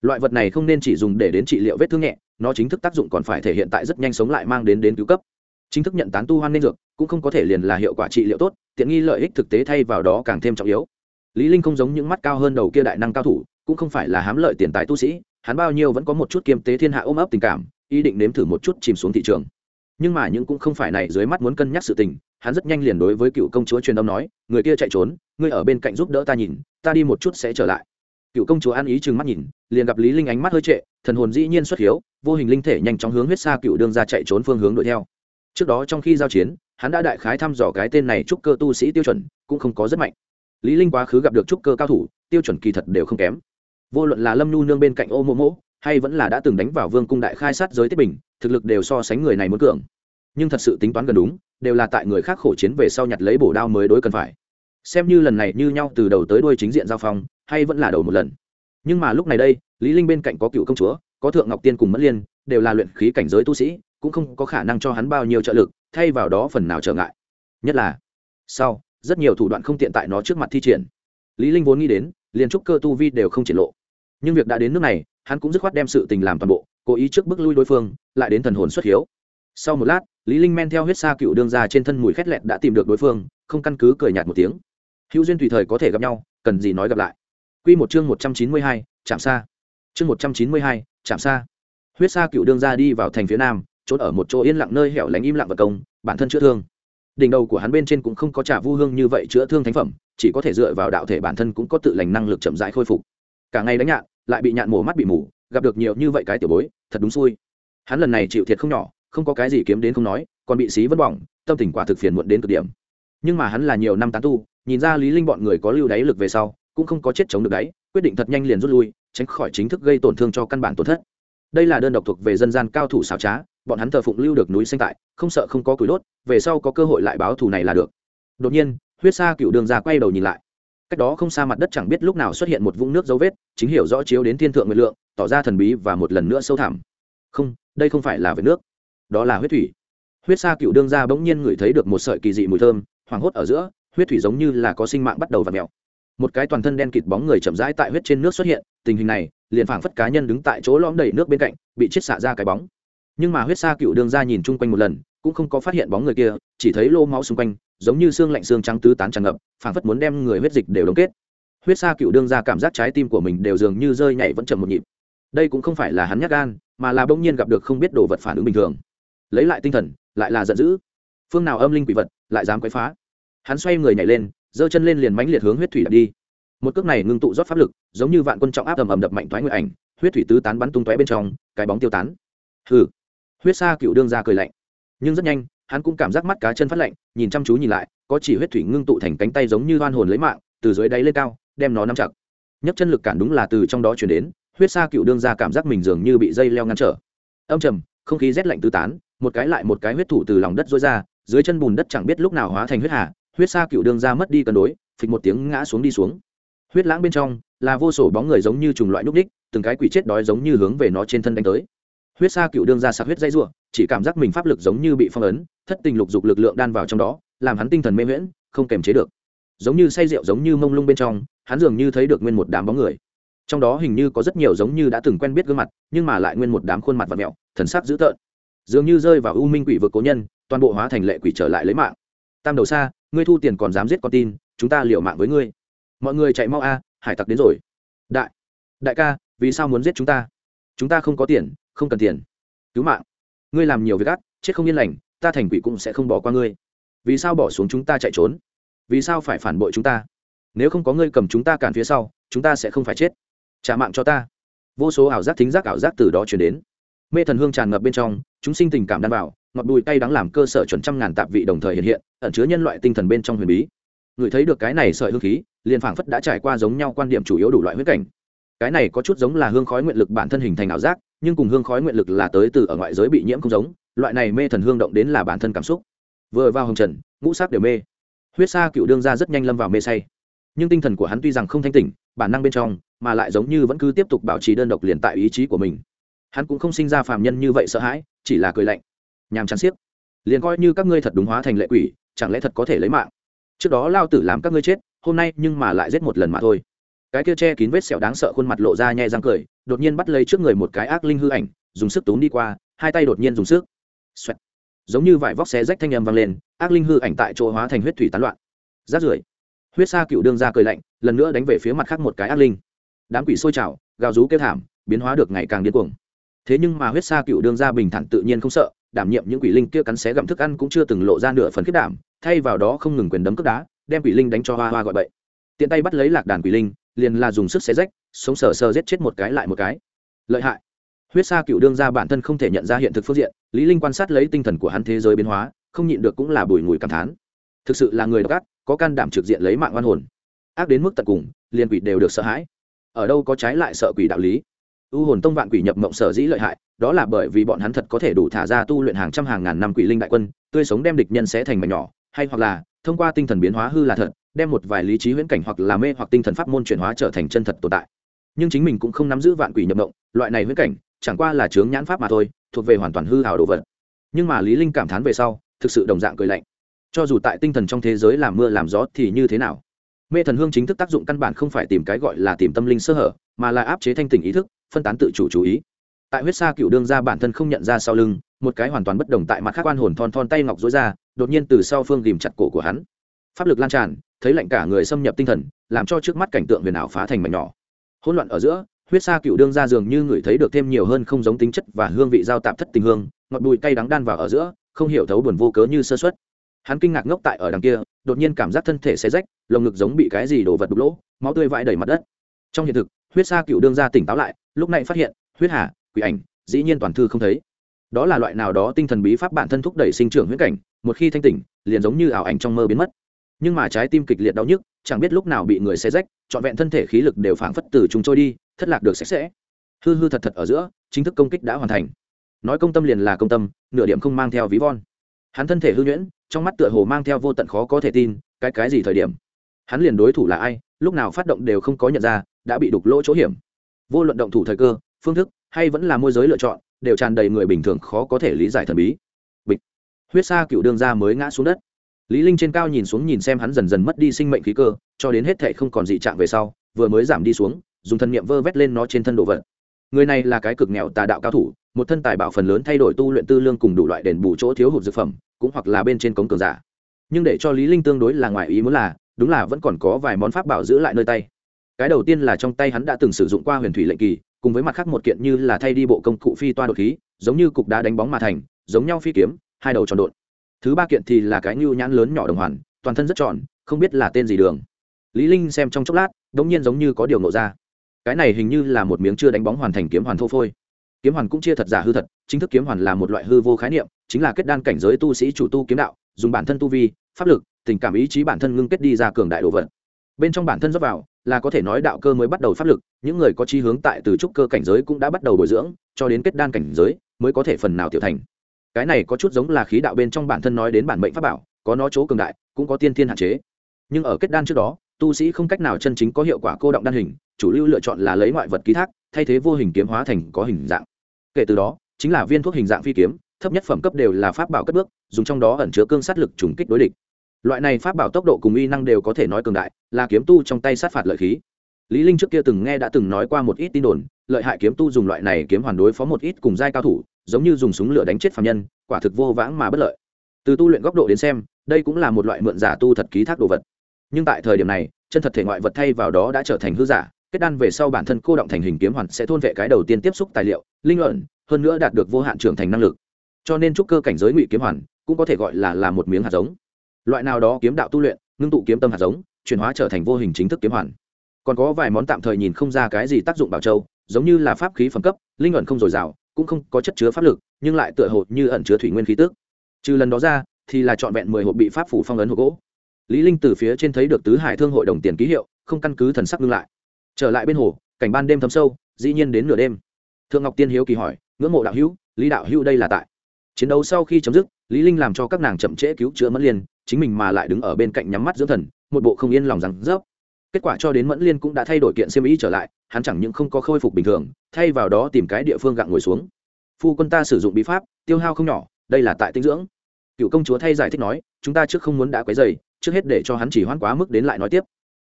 Loại vật này không nên chỉ dùng để đến trị liệu vết thương nhẹ, nó chính thức tác dụng còn phải thể hiện tại rất nhanh sống lại mang đến đến cứu cấp. Chính thức nhận tán tu hoan nên dược, cũng không có thể liền là hiệu quả trị liệu tốt, tiện nghi lợi ích thực tế thay vào đó càng thêm trọng yếu. Lý linh không giống những mắt cao hơn đầu kia đại năng cao thủ, cũng không phải là hám lợi tiền tài tu sĩ, hắn bao nhiêu vẫn có một chút kiêm tế thiên hạ ôm ấp tình cảm ý định nếm thử một chút chìm xuống thị trường. Nhưng mà những cũng không phải này, dưới mắt muốn cân nhắc sự tình, hắn rất nhanh liền đối với cựu công chúa truyền âm nói, người kia chạy trốn, ngươi ở bên cạnh giúp đỡ ta nhìn, ta đi một chút sẽ trở lại. Cựu công chúa ăn ý chừng mắt nhìn, liền gặp lý linh ánh mắt hơi trệ, thần hồn dĩ nhiên xuất hiếu, vô hình linh thể nhanh chóng hướng huyết xa cựu đương ra chạy trốn phương hướng đuổi theo. Trước đó trong khi giao chiến, hắn đã đại khái thăm dò cái tên này trúc cơ tu sĩ tiêu chuẩn, cũng không có rất mạnh. Lý linh quá khứ gặp được trúc cơ cao thủ, tiêu chuẩn kỳ thật đều không kém. Vô luận là lâm nhu nương bên cạnh ô mô mỗ hay vẫn là đã từng đánh vào vương cung đại khai sát giới tiết bình, thực lực đều so sánh người này muốn cường. Nhưng thật sự tính toán gần đúng, đều là tại người khác khổ chiến về sau nhặt lấy bổ đao mới đối cần phải. Xem như lần này như nhau từ đầu tới đuôi chính diện giao phong, hay vẫn là đầu một lần. Nhưng mà lúc này đây, lý linh bên cạnh có cựu công chúa, có thượng ngọc tiên cùng mất liên, đều là luyện khí cảnh giới tu sĩ, cũng không có khả năng cho hắn bao nhiêu trợ lực, thay vào đó phần nào trở ngại. Nhất là, sau, rất nhiều thủ đoạn không tiện tại nó trước mặt thi triển. Lý linh vốn nghĩ đến, liền trúc cơ tu vi đều không triển lộ. Nhưng việc đã đến nước này hắn cũng dứt khoát đem sự tình làm toàn bộ cố ý trước bước lui đối phương lại đến thần hồn xuất hiếu. Sau một lát lý linh men theo huyết sa cựu đương ra trên thân mùi khét lẹt đã tìm được đối phương không căn cứ cười nhạt một tiếng. Hữu duyên tùy thời có thể gặp nhau cần gì nói gặp lại. Quy một chương 192, chạm xa. Chương 192, chạm xa. Huyết sa cựu đương ra đi vào thành phía nam trốn ở một chỗ yên lặng nơi hẻo lánh im lặng vật công bản thân chữa thương. Đỉnh đầu của hắn bên trên cũng không có trả vu hương như vậy chữa thương thánh phẩm chỉ có thể dựa vào đạo thể bản thân cũng có tự lành năng lực chậm rãi khôi phục. Cả ngày đánh nhạn lại bị nhạn mổ mắt bị mù, gặp được nhiều như vậy cái tiểu bối, thật đúng xui. Hắn lần này chịu thiệt không nhỏ, không có cái gì kiếm đến không nói, còn bị xí vân bỏng, tâm tình quả thực phiền muộn đến cực điểm. Nhưng mà hắn là nhiều năm tán tu, nhìn ra lý linh bọn người có lưu đáy lực về sau, cũng không có chết chống được đáy, quyết định thật nhanh liền rút lui, tránh khỏi chính thức gây tổn thương cho căn bản tổn thất. Đây là đơn độc thuộc về dân gian cao thủ xảo trá, bọn hắn thờ phụng lưu được núi xanh tại, không sợ không có củi đốt, về sau có cơ hội lại báo thù này là được. Đột nhiên, huyết sa cựu đường ra quay đầu nhìn lại cách đó không xa mặt đất chẳng biết lúc nào xuất hiện một vũng nước dấu vết, chính hiểu rõ chiếu đến thiên thượng nguyên lượng, tỏ ra thần bí và một lần nữa sâu thẳm. Không, đây không phải là vệt nước, đó là huyết thủy. Huyết sa cựu đương ra bỗng nhiên ngửi thấy được một sợi kỳ dị mùi thơm, hoảng hốt ở giữa, huyết thủy giống như là có sinh mạng bắt đầu và mèo. Một cái toàn thân đen kịt bóng người chậm rãi tại huyết trên nước xuất hiện, tình hình này, liền phảng phất cá nhân đứng tại chỗ lõm đầy nước bên cạnh, bị chết xạ ra cái bóng. Nhưng mà huyết sa cựu đương ra nhìn chung quanh một lần, cũng không có phát hiện bóng người kia, chỉ thấy lô máu xung quanh giống như xương lạnh xương trắng tứ tán tràn ngập, phảng phất muốn đem người huyết dịch đều đóng kết. Huyết sa cựu đương ra cảm giác trái tim của mình đều dường như rơi nhảy vẫn chậm một nhịp. Đây cũng không phải là hắn nhắc gan, mà là bỗng nhiên gặp được không biết đồ vật phản ứng bình thường. Lấy lại tinh thần, lại là giận dữ. Phương nào âm linh quỷ vật, lại dám quấy phá. Hắn xoay người nhảy lên, giơ chân lên liền mãnh liệt hướng huyết thủy đập đi. Một cước này ngưng tụ rót pháp lực, giống như vạn quân trọng áp ầm ầm đập mạnh thoái nguyện ảnh, huyết thủy tứ tán bắn tung tóe bên trong, cái bóng tiêu tán. Hừ. Huyết sa cựu đương ra cười lạnh, nhưng rất nhanh hắn cũng cảm giác mắt cá chân phát lạnh, nhìn chăm chú nhìn lại, có chỉ huyết thủy ngưng tụ thành cánh tay giống như hoan hồn lấy mạng, từ dưới đáy lên cao, đem nó nắm chặt. Nhấc chân lực cản đúng là từ trong đó chuyển đến, huyết sa cựu đương ra cảm giác mình dường như bị dây leo ngăn trở. Âm trầm, không khí rét lạnh tứ tán, một cái lại một cái huyết thủ từ lòng đất rối ra, dưới chân bùn đất chẳng biết lúc nào hóa thành huyết hà, huyết sa cựu đương ra mất đi cân đối, phịch một tiếng ngã xuống đi xuống. Huyết lãng bên trong là vô sổ bóng người giống như trùng loại nhúc đích, từng cái quỷ chết đói giống như hướng về nó trên thân đánh tới. Huyết sa cựu đương ra sạc huyết dây r chỉ cảm giác mình pháp lực giống như bị phong ấn thất tình lục dục lực lượng đan vào trong đó, làm hắn tinh thần mê miễn không kềm chế được. Giống như say rượu giống như mông lung bên trong, hắn dường như thấy được nguyên một đám bóng người. Trong đó hình như có rất nhiều giống như đã từng quen biết gương mặt, nhưng mà lại nguyên một đám khuôn mặt và mẹo thần sắc dữ tợn. Dường như rơi vào u minh quỷ vực cố nhân, toàn bộ hóa thành lệ quỷ trở lại lấy mạng. Tam đầu xa, ngươi thu tiền còn dám giết con tin, chúng ta liều mạng với ngươi. Mọi người chạy mau a, hải tặc đến rồi. Đại đại ca, vì sao muốn giết chúng ta? Chúng ta không có tiền, không cần tiền. Cứu mạng. Ngươi làm nhiều việc ác, chết không yên lành ta thành quỷ cũng sẽ không bỏ qua ngươi. Vì sao bỏ xuống chúng ta chạy trốn? Vì sao phải phản bội chúng ta? Nếu không có ngươi cầm chúng ta cản phía sau, chúng ta sẽ không phải chết. Trả mạng cho ta. Vô số ảo giác thính giác ảo giác từ đó chuyển đến. Mê thần hương tràn ngập bên trong, chúng sinh tình cảm đan vào, ngọt bùi tay đắng làm cơ sở chuẩn trăm ngàn tạp vị đồng thời hiện hiện, ẩn chứa nhân loại tinh thần bên trong huyền bí. Người thấy được cái này sợi hương khí, liền phảng phất đã trải qua giống nhau quan điểm chủ yếu đủ loại huyết cảnh. Cái này có chút giống là hương khói nguyện lực bản thân hình thành ảo giác, nhưng cùng hương khói nguyện lực là tới từ ở ngoại giới bị nhiễm không giống loại này mê thần hương động đến là bản thân cảm xúc. Vừa vào hồng trần, ngũ sắc đều mê. Huyết sa cựu đương ra rất nhanh lâm vào mê say. Nhưng tinh thần của hắn tuy rằng không thanh tỉnh, bản năng bên trong, mà lại giống như vẫn cứ tiếp tục bảo trì đơn độc liền tại ý chí của mình. Hắn cũng không sinh ra phàm nhân như vậy sợ hãi, chỉ là cười lạnh. Nhàm chán xiếc. Liền coi như các ngươi thật đúng hóa thành lệ quỷ, chẳng lẽ thật có thể lấy mạng? Trước đó lao tử làm các ngươi chết, hôm nay nhưng mà lại giết một lần mà thôi. Cái kia che kín vết sẹo đáng sợ khuôn mặt lộ ra nhẹ răng cười, đột nhiên bắt lấy trước người một cái ác linh hư ảnh, dùng sức túm đi qua, hai tay đột nhiên dùng sức. Xoẹt. giống như vải vóc xé rách thanh âm vang lên, ác linh hư ảnh tại chỗ hóa thành huyết thủy tán loạn. Rát rưởi. Huyết sa cựu đương ra cười lạnh, lần nữa đánh về phía mặt khác một cái ác linh. Đám quỷ sôi trào, gào rú kêu thảm, biến hóa được ngày càng điên cuồng. Thế nhưng mà huyết sa cựu đương ra bình thản tự nhiên không sợ, đảm nhiệm những quỷ linh kia cắn xé gặm thức ăn cũng chưa từng lộ ra nửa phần khiết đảm, thay vào đó không ngừng quyền đấm cướp đá, đem quỷ linh đánh cho hoa hoa gọi bậy. Tiện tay bắt lấy lạc đàn quỷ linh, liền là dùng sức xé rách, sống sờ sờ giết chết một cái lại một cái. Lợi hại huyết sa cựu đương ra bản thân không thể nhận ra hiện thực phương diện, lý linh quan sát lấy tinh thần của hắn thế giới biến hóa, không nhịn được cũng là bùi ngùi cảm thán. Thực sự là người độc ác, có can đảm trực diện lấy mạng oan hồn. Ác đến mức tận cùng, liền quỷ đều được sợ hãi. Ở đâu có trái lại sợ quỷ đạo lý? U hồn tông vạn quỷ nhập mộng sở dĩ lợi hại, đó là bởi vì bọn hắn thật có thể đủ thả ra tu luyện hàng trăm hàng ngàn năm quỷ linh đại quân, tươi sống đem địch nhân sẽ thành mảnh nhỏ, hay hoặc là, thông qua tinh thần biến hóa hư là thật, đem một vài lý trí huyễn cảnh hoặc là mê hoặc tinh thần pháp môn chuyển hóa trở thành chân thật tồn tại. Nhưng chính mình cũng không nắm giữ vạn quỷ nhập mộng, loại này huyễn cảnh chẳng qua là chướng nhãn pháp mà thôi, thuộc về hoàn toàn hư hào đồ vật. Nhưng mà lý linh cảm thán về sau, thực sự đồng dạng cười lạnh. Cho dù tại tinh thần trong thế giới làm mưa làm gió thì như thế nào? Mê thần hương chính thức tác dụng căn bản không phải tìm cái gọi là tìm tâm linh sơ hở, mà là áp chế thanh tỉnh ý thức, phân tán tự chủ chú ý. Tại huyết sa cựu đương ra bản thân không nhận ra sau lưng, một cái hoàn toàn bất đồng tại mặt khác quan hồn thon thon tay ngọc dối ra, đột nhiên từ sau phương ghìm chặt cổ của hắn. Pháp lực lan tràn, thấy lạnh cả người xâm nhập tinh thần, làm cho trước mắt cảnh tượng huyền ảo phá thành mảnh nhỏ. Hỗn loạn ở giữa huyết sa cựu đương ra dường như người thấy được thêm nhiều hơn không giống tính chất và hương vị giao tạp thất tình hương, ngọt bùi cay đắng đan vào ở giữa, không hiểu thấu buồn vô cớ như sơ xuất hắn kinh ngạc ngốc tại ở đằng kia, đột nhiên cảm giác thân thể xe rách, lồng ngực giống bị cái gì đổ vật đục lỗ, máu tươi vãi đầy mặt đất. Trong hiện thực, huyết sa cựu đương ra tỉnh táo lại, lúc này phát hiện, huyết hà, quỷ ảnh, dĩ nhiên toàn thư không thấy. Đó là loại nào đó tinh thần bí pháp bản thân thúc đẩy sinh trưởng huyết cảnh, một khi thanh tỉnh, liền giống như ảo ảnh trong mơ biến mất nhưng mà trái tim kịch liệt đau nhức, chẳng biết lúc nào bị người xe rách, trọn vẹn thân thể khí lực đều phảng phất từ chúng trôi đi, thất lạc được sạch sẽ. Hư hư thật thật ở giữa, chính thức công kích đã hoàn thành. Nói công tâm liền là công tâm, nửa điểm không mang theo ví von. Hắn thân thể hư nhuyễn, trong mắt tựa hồ mang theo vô tận khó có thể tin, cái cái gì thời điểm? Hắn liền đối thủ là ai, lúc nào phát động đều không có nhận ra, đã bị đục lỗ chỗ hiểm. Vô luận động thủ thời cơ, phương thức, hay vẫn là môi giới lựa chọn, đều tràn đầy người bình thường khó có thể lý giải thần bí. Bịch. Huyết sa cựu đương ra mới ngã xuống đất lý linh trên cao nhìn xuống nhìn xem hắn dần dần mất đi sinh mệnh khí cơ, cho đến hết thệ không còn dị trạng về sau, vừa mới giảm đi xuống, dùng thân niệm vơ vét lên nó trên thân đồ vật. Người này là cái cực nghèo tà đạo cao thủ, một thân tài bảo phần lớn thay đổi tu luyện tư lương cùng đủ loại đền bù chỗ thiếu hụt dược phẩm, cũng hoặc là bên trên cống cường giả. Nhưng để cho lý linh tương đối là ngoài ý muốn là, đúng là vẫn còn có vài món pháp bảo giữ lại nơi tay. Cái đầu tiên là trong tay hắn đã từng sử dụng qua huyền thủy lệnh kỳ, cùng với mặt khác một kiện như là thay đi bộ công cụ phi toa đột khí, giống như cục đá đánh bóng mà thành, giống nhau phi kiếm, hai đầu tròn đột thứ ba kiện thì là cái nhu nhãn lớn nhỏ đồng hoàn, toàn thân rất tròn, không biết là tên gì đường. Lý linh xem trong chốc lát, đống nhiên giống như có điều nộ ra. Cái này hình như là một miếng chưa đánh bóng hoàn thành kiếm hoàn thô phôi. Kiếm hoàn cũng chia thật giả hư thật, chính thức kiếm hoàn là một loại hư vô khái niệm, chính là kết đan cảnh giới tu sĩ chủ tu kiếm đạo, dùng bản thân tu vi, pháp lực, tình cảm ý chí bản thân ngưng kết đi ra cường đại đồ vật. Bên trong bản thân dốc vào, là có thể nói đạo cơ mới bắt đầu pháp lực, những người có chi hướng tại từ trúc cơ cảnh giới cũng đã bắt đầu bồi dưỡng, cho đến kết đan cảnh giới, mới có thể phần nào tiểu thành cái này có chút giống là khí đạo bên trong bản thân nói đến bản mệnh pháp bảo, có nó chỗ cường đại, cũng có tiên thiên hạn chế. Nhưng ở kết đan trước đó, tu sĩ không cách nào chân chính có hiệu quả cô động đan hình, chủ lưu lựa chọn là lấy ngoại vật ký thác, thay thế vô hình kiếm hóa thành có hình dạng. Kể từ đó, chính là viên thuốc hình dạng phi kiếm, thấp nhất phẩm cấp đều là pháp bảo cất bước, dùng trong đó ẩn chứa cương sát lực trùng kích đối địch. Loại này pháp bảo tốc độ cùng uy năng đều có thể nói cường đại, là kiếm tu trong tay sát phạt lợi khí. Lý linh trước kia từng nghe đã từng nói qua một ít tin đồn, lợi hại kiếm tu dùng loại này kiếm hoàn đối phó một ít cùng giai cao thủ giống như dùng súng lửa đánh chết phàm nhân, quả thực vô vãng mà bất lợi. Từ tu luyện góc độ đến xem, đây cũng là một loại mượn giả tu thật ký thác đồ vật. Nhưng tại thời điểm này, chân thật thể ngoại vật thay vào đó đã trở thành hư giả, kết đan về sau bản thân cô động thành hình kiếm hoàn sẽ thôn vệ cái đầu tiên tiếp xúc tài liệu, linh luận, hơn nữa đạt được vô hạn trưởng thành năng lực. Cho nên trúc cơ cảnh giới ngụy kiếm hoàn cũng có thể gọi là là một miếng hạt giống. Loại nào đó kiếm đạo tu luyện, ngưng tụ kiếm tâm hạt giống, chuyển hóa trở thành vô hình chính thức kiếm hoàn. Còn có vài món tạm thời nhìn không ra cái gì tác dụng bảo châu, giống như là pháp khí phẩm cấp, linh luận không dồi dào cũng không có chất chứa pháp lực, nhưng lại tựa hồ như ẩn chứa thủy nguyên khí tức. Trừ lần đó ra, thì là trọn vẹn mười hộp bị pháp phủ phong ấn hộp gỗ. Lý linh từ phía trên thấy được tứ hải thương hội đồng tiền ký hiệu, không căn cứ thần sắc ngưng lại. Trở lại bên hồ, cảnh ban đêm thấm sâu, dĩ nhiên đến nửa đêm. Thượng ngọc tiên hiếu kỳ hỏi, ngưỡng mộ đạo hữu, lý đạo hữu đây là tại? Chiến đấu sau khi chấm dứt, lý linh làm cho các nàng chậm trễ cứu chữa mẫn liên, chính mình mà lại đứng ở bên cạnh nhắm mắt dưỡng thần, một bộ không yên lòng rằng, dốc. Kết quả cho đến mẫn liên cũng đã thay đổi kiện xiêm ý trở lại hắn chẳng những không có khôi phục bình thường, thay vào đó tìm cái địa phương gặng ngồi xuống. Phu quân ta sử dụng bí pháp, tiêu hao không nhỏ, đây là tại tinh dưỡng. Cựu công chúa thay giải thích nói, chúng ta trước không muốn đã quấy dày trước hết để cho hắn chỉ hoãn quá mức đến lại nói tiếp.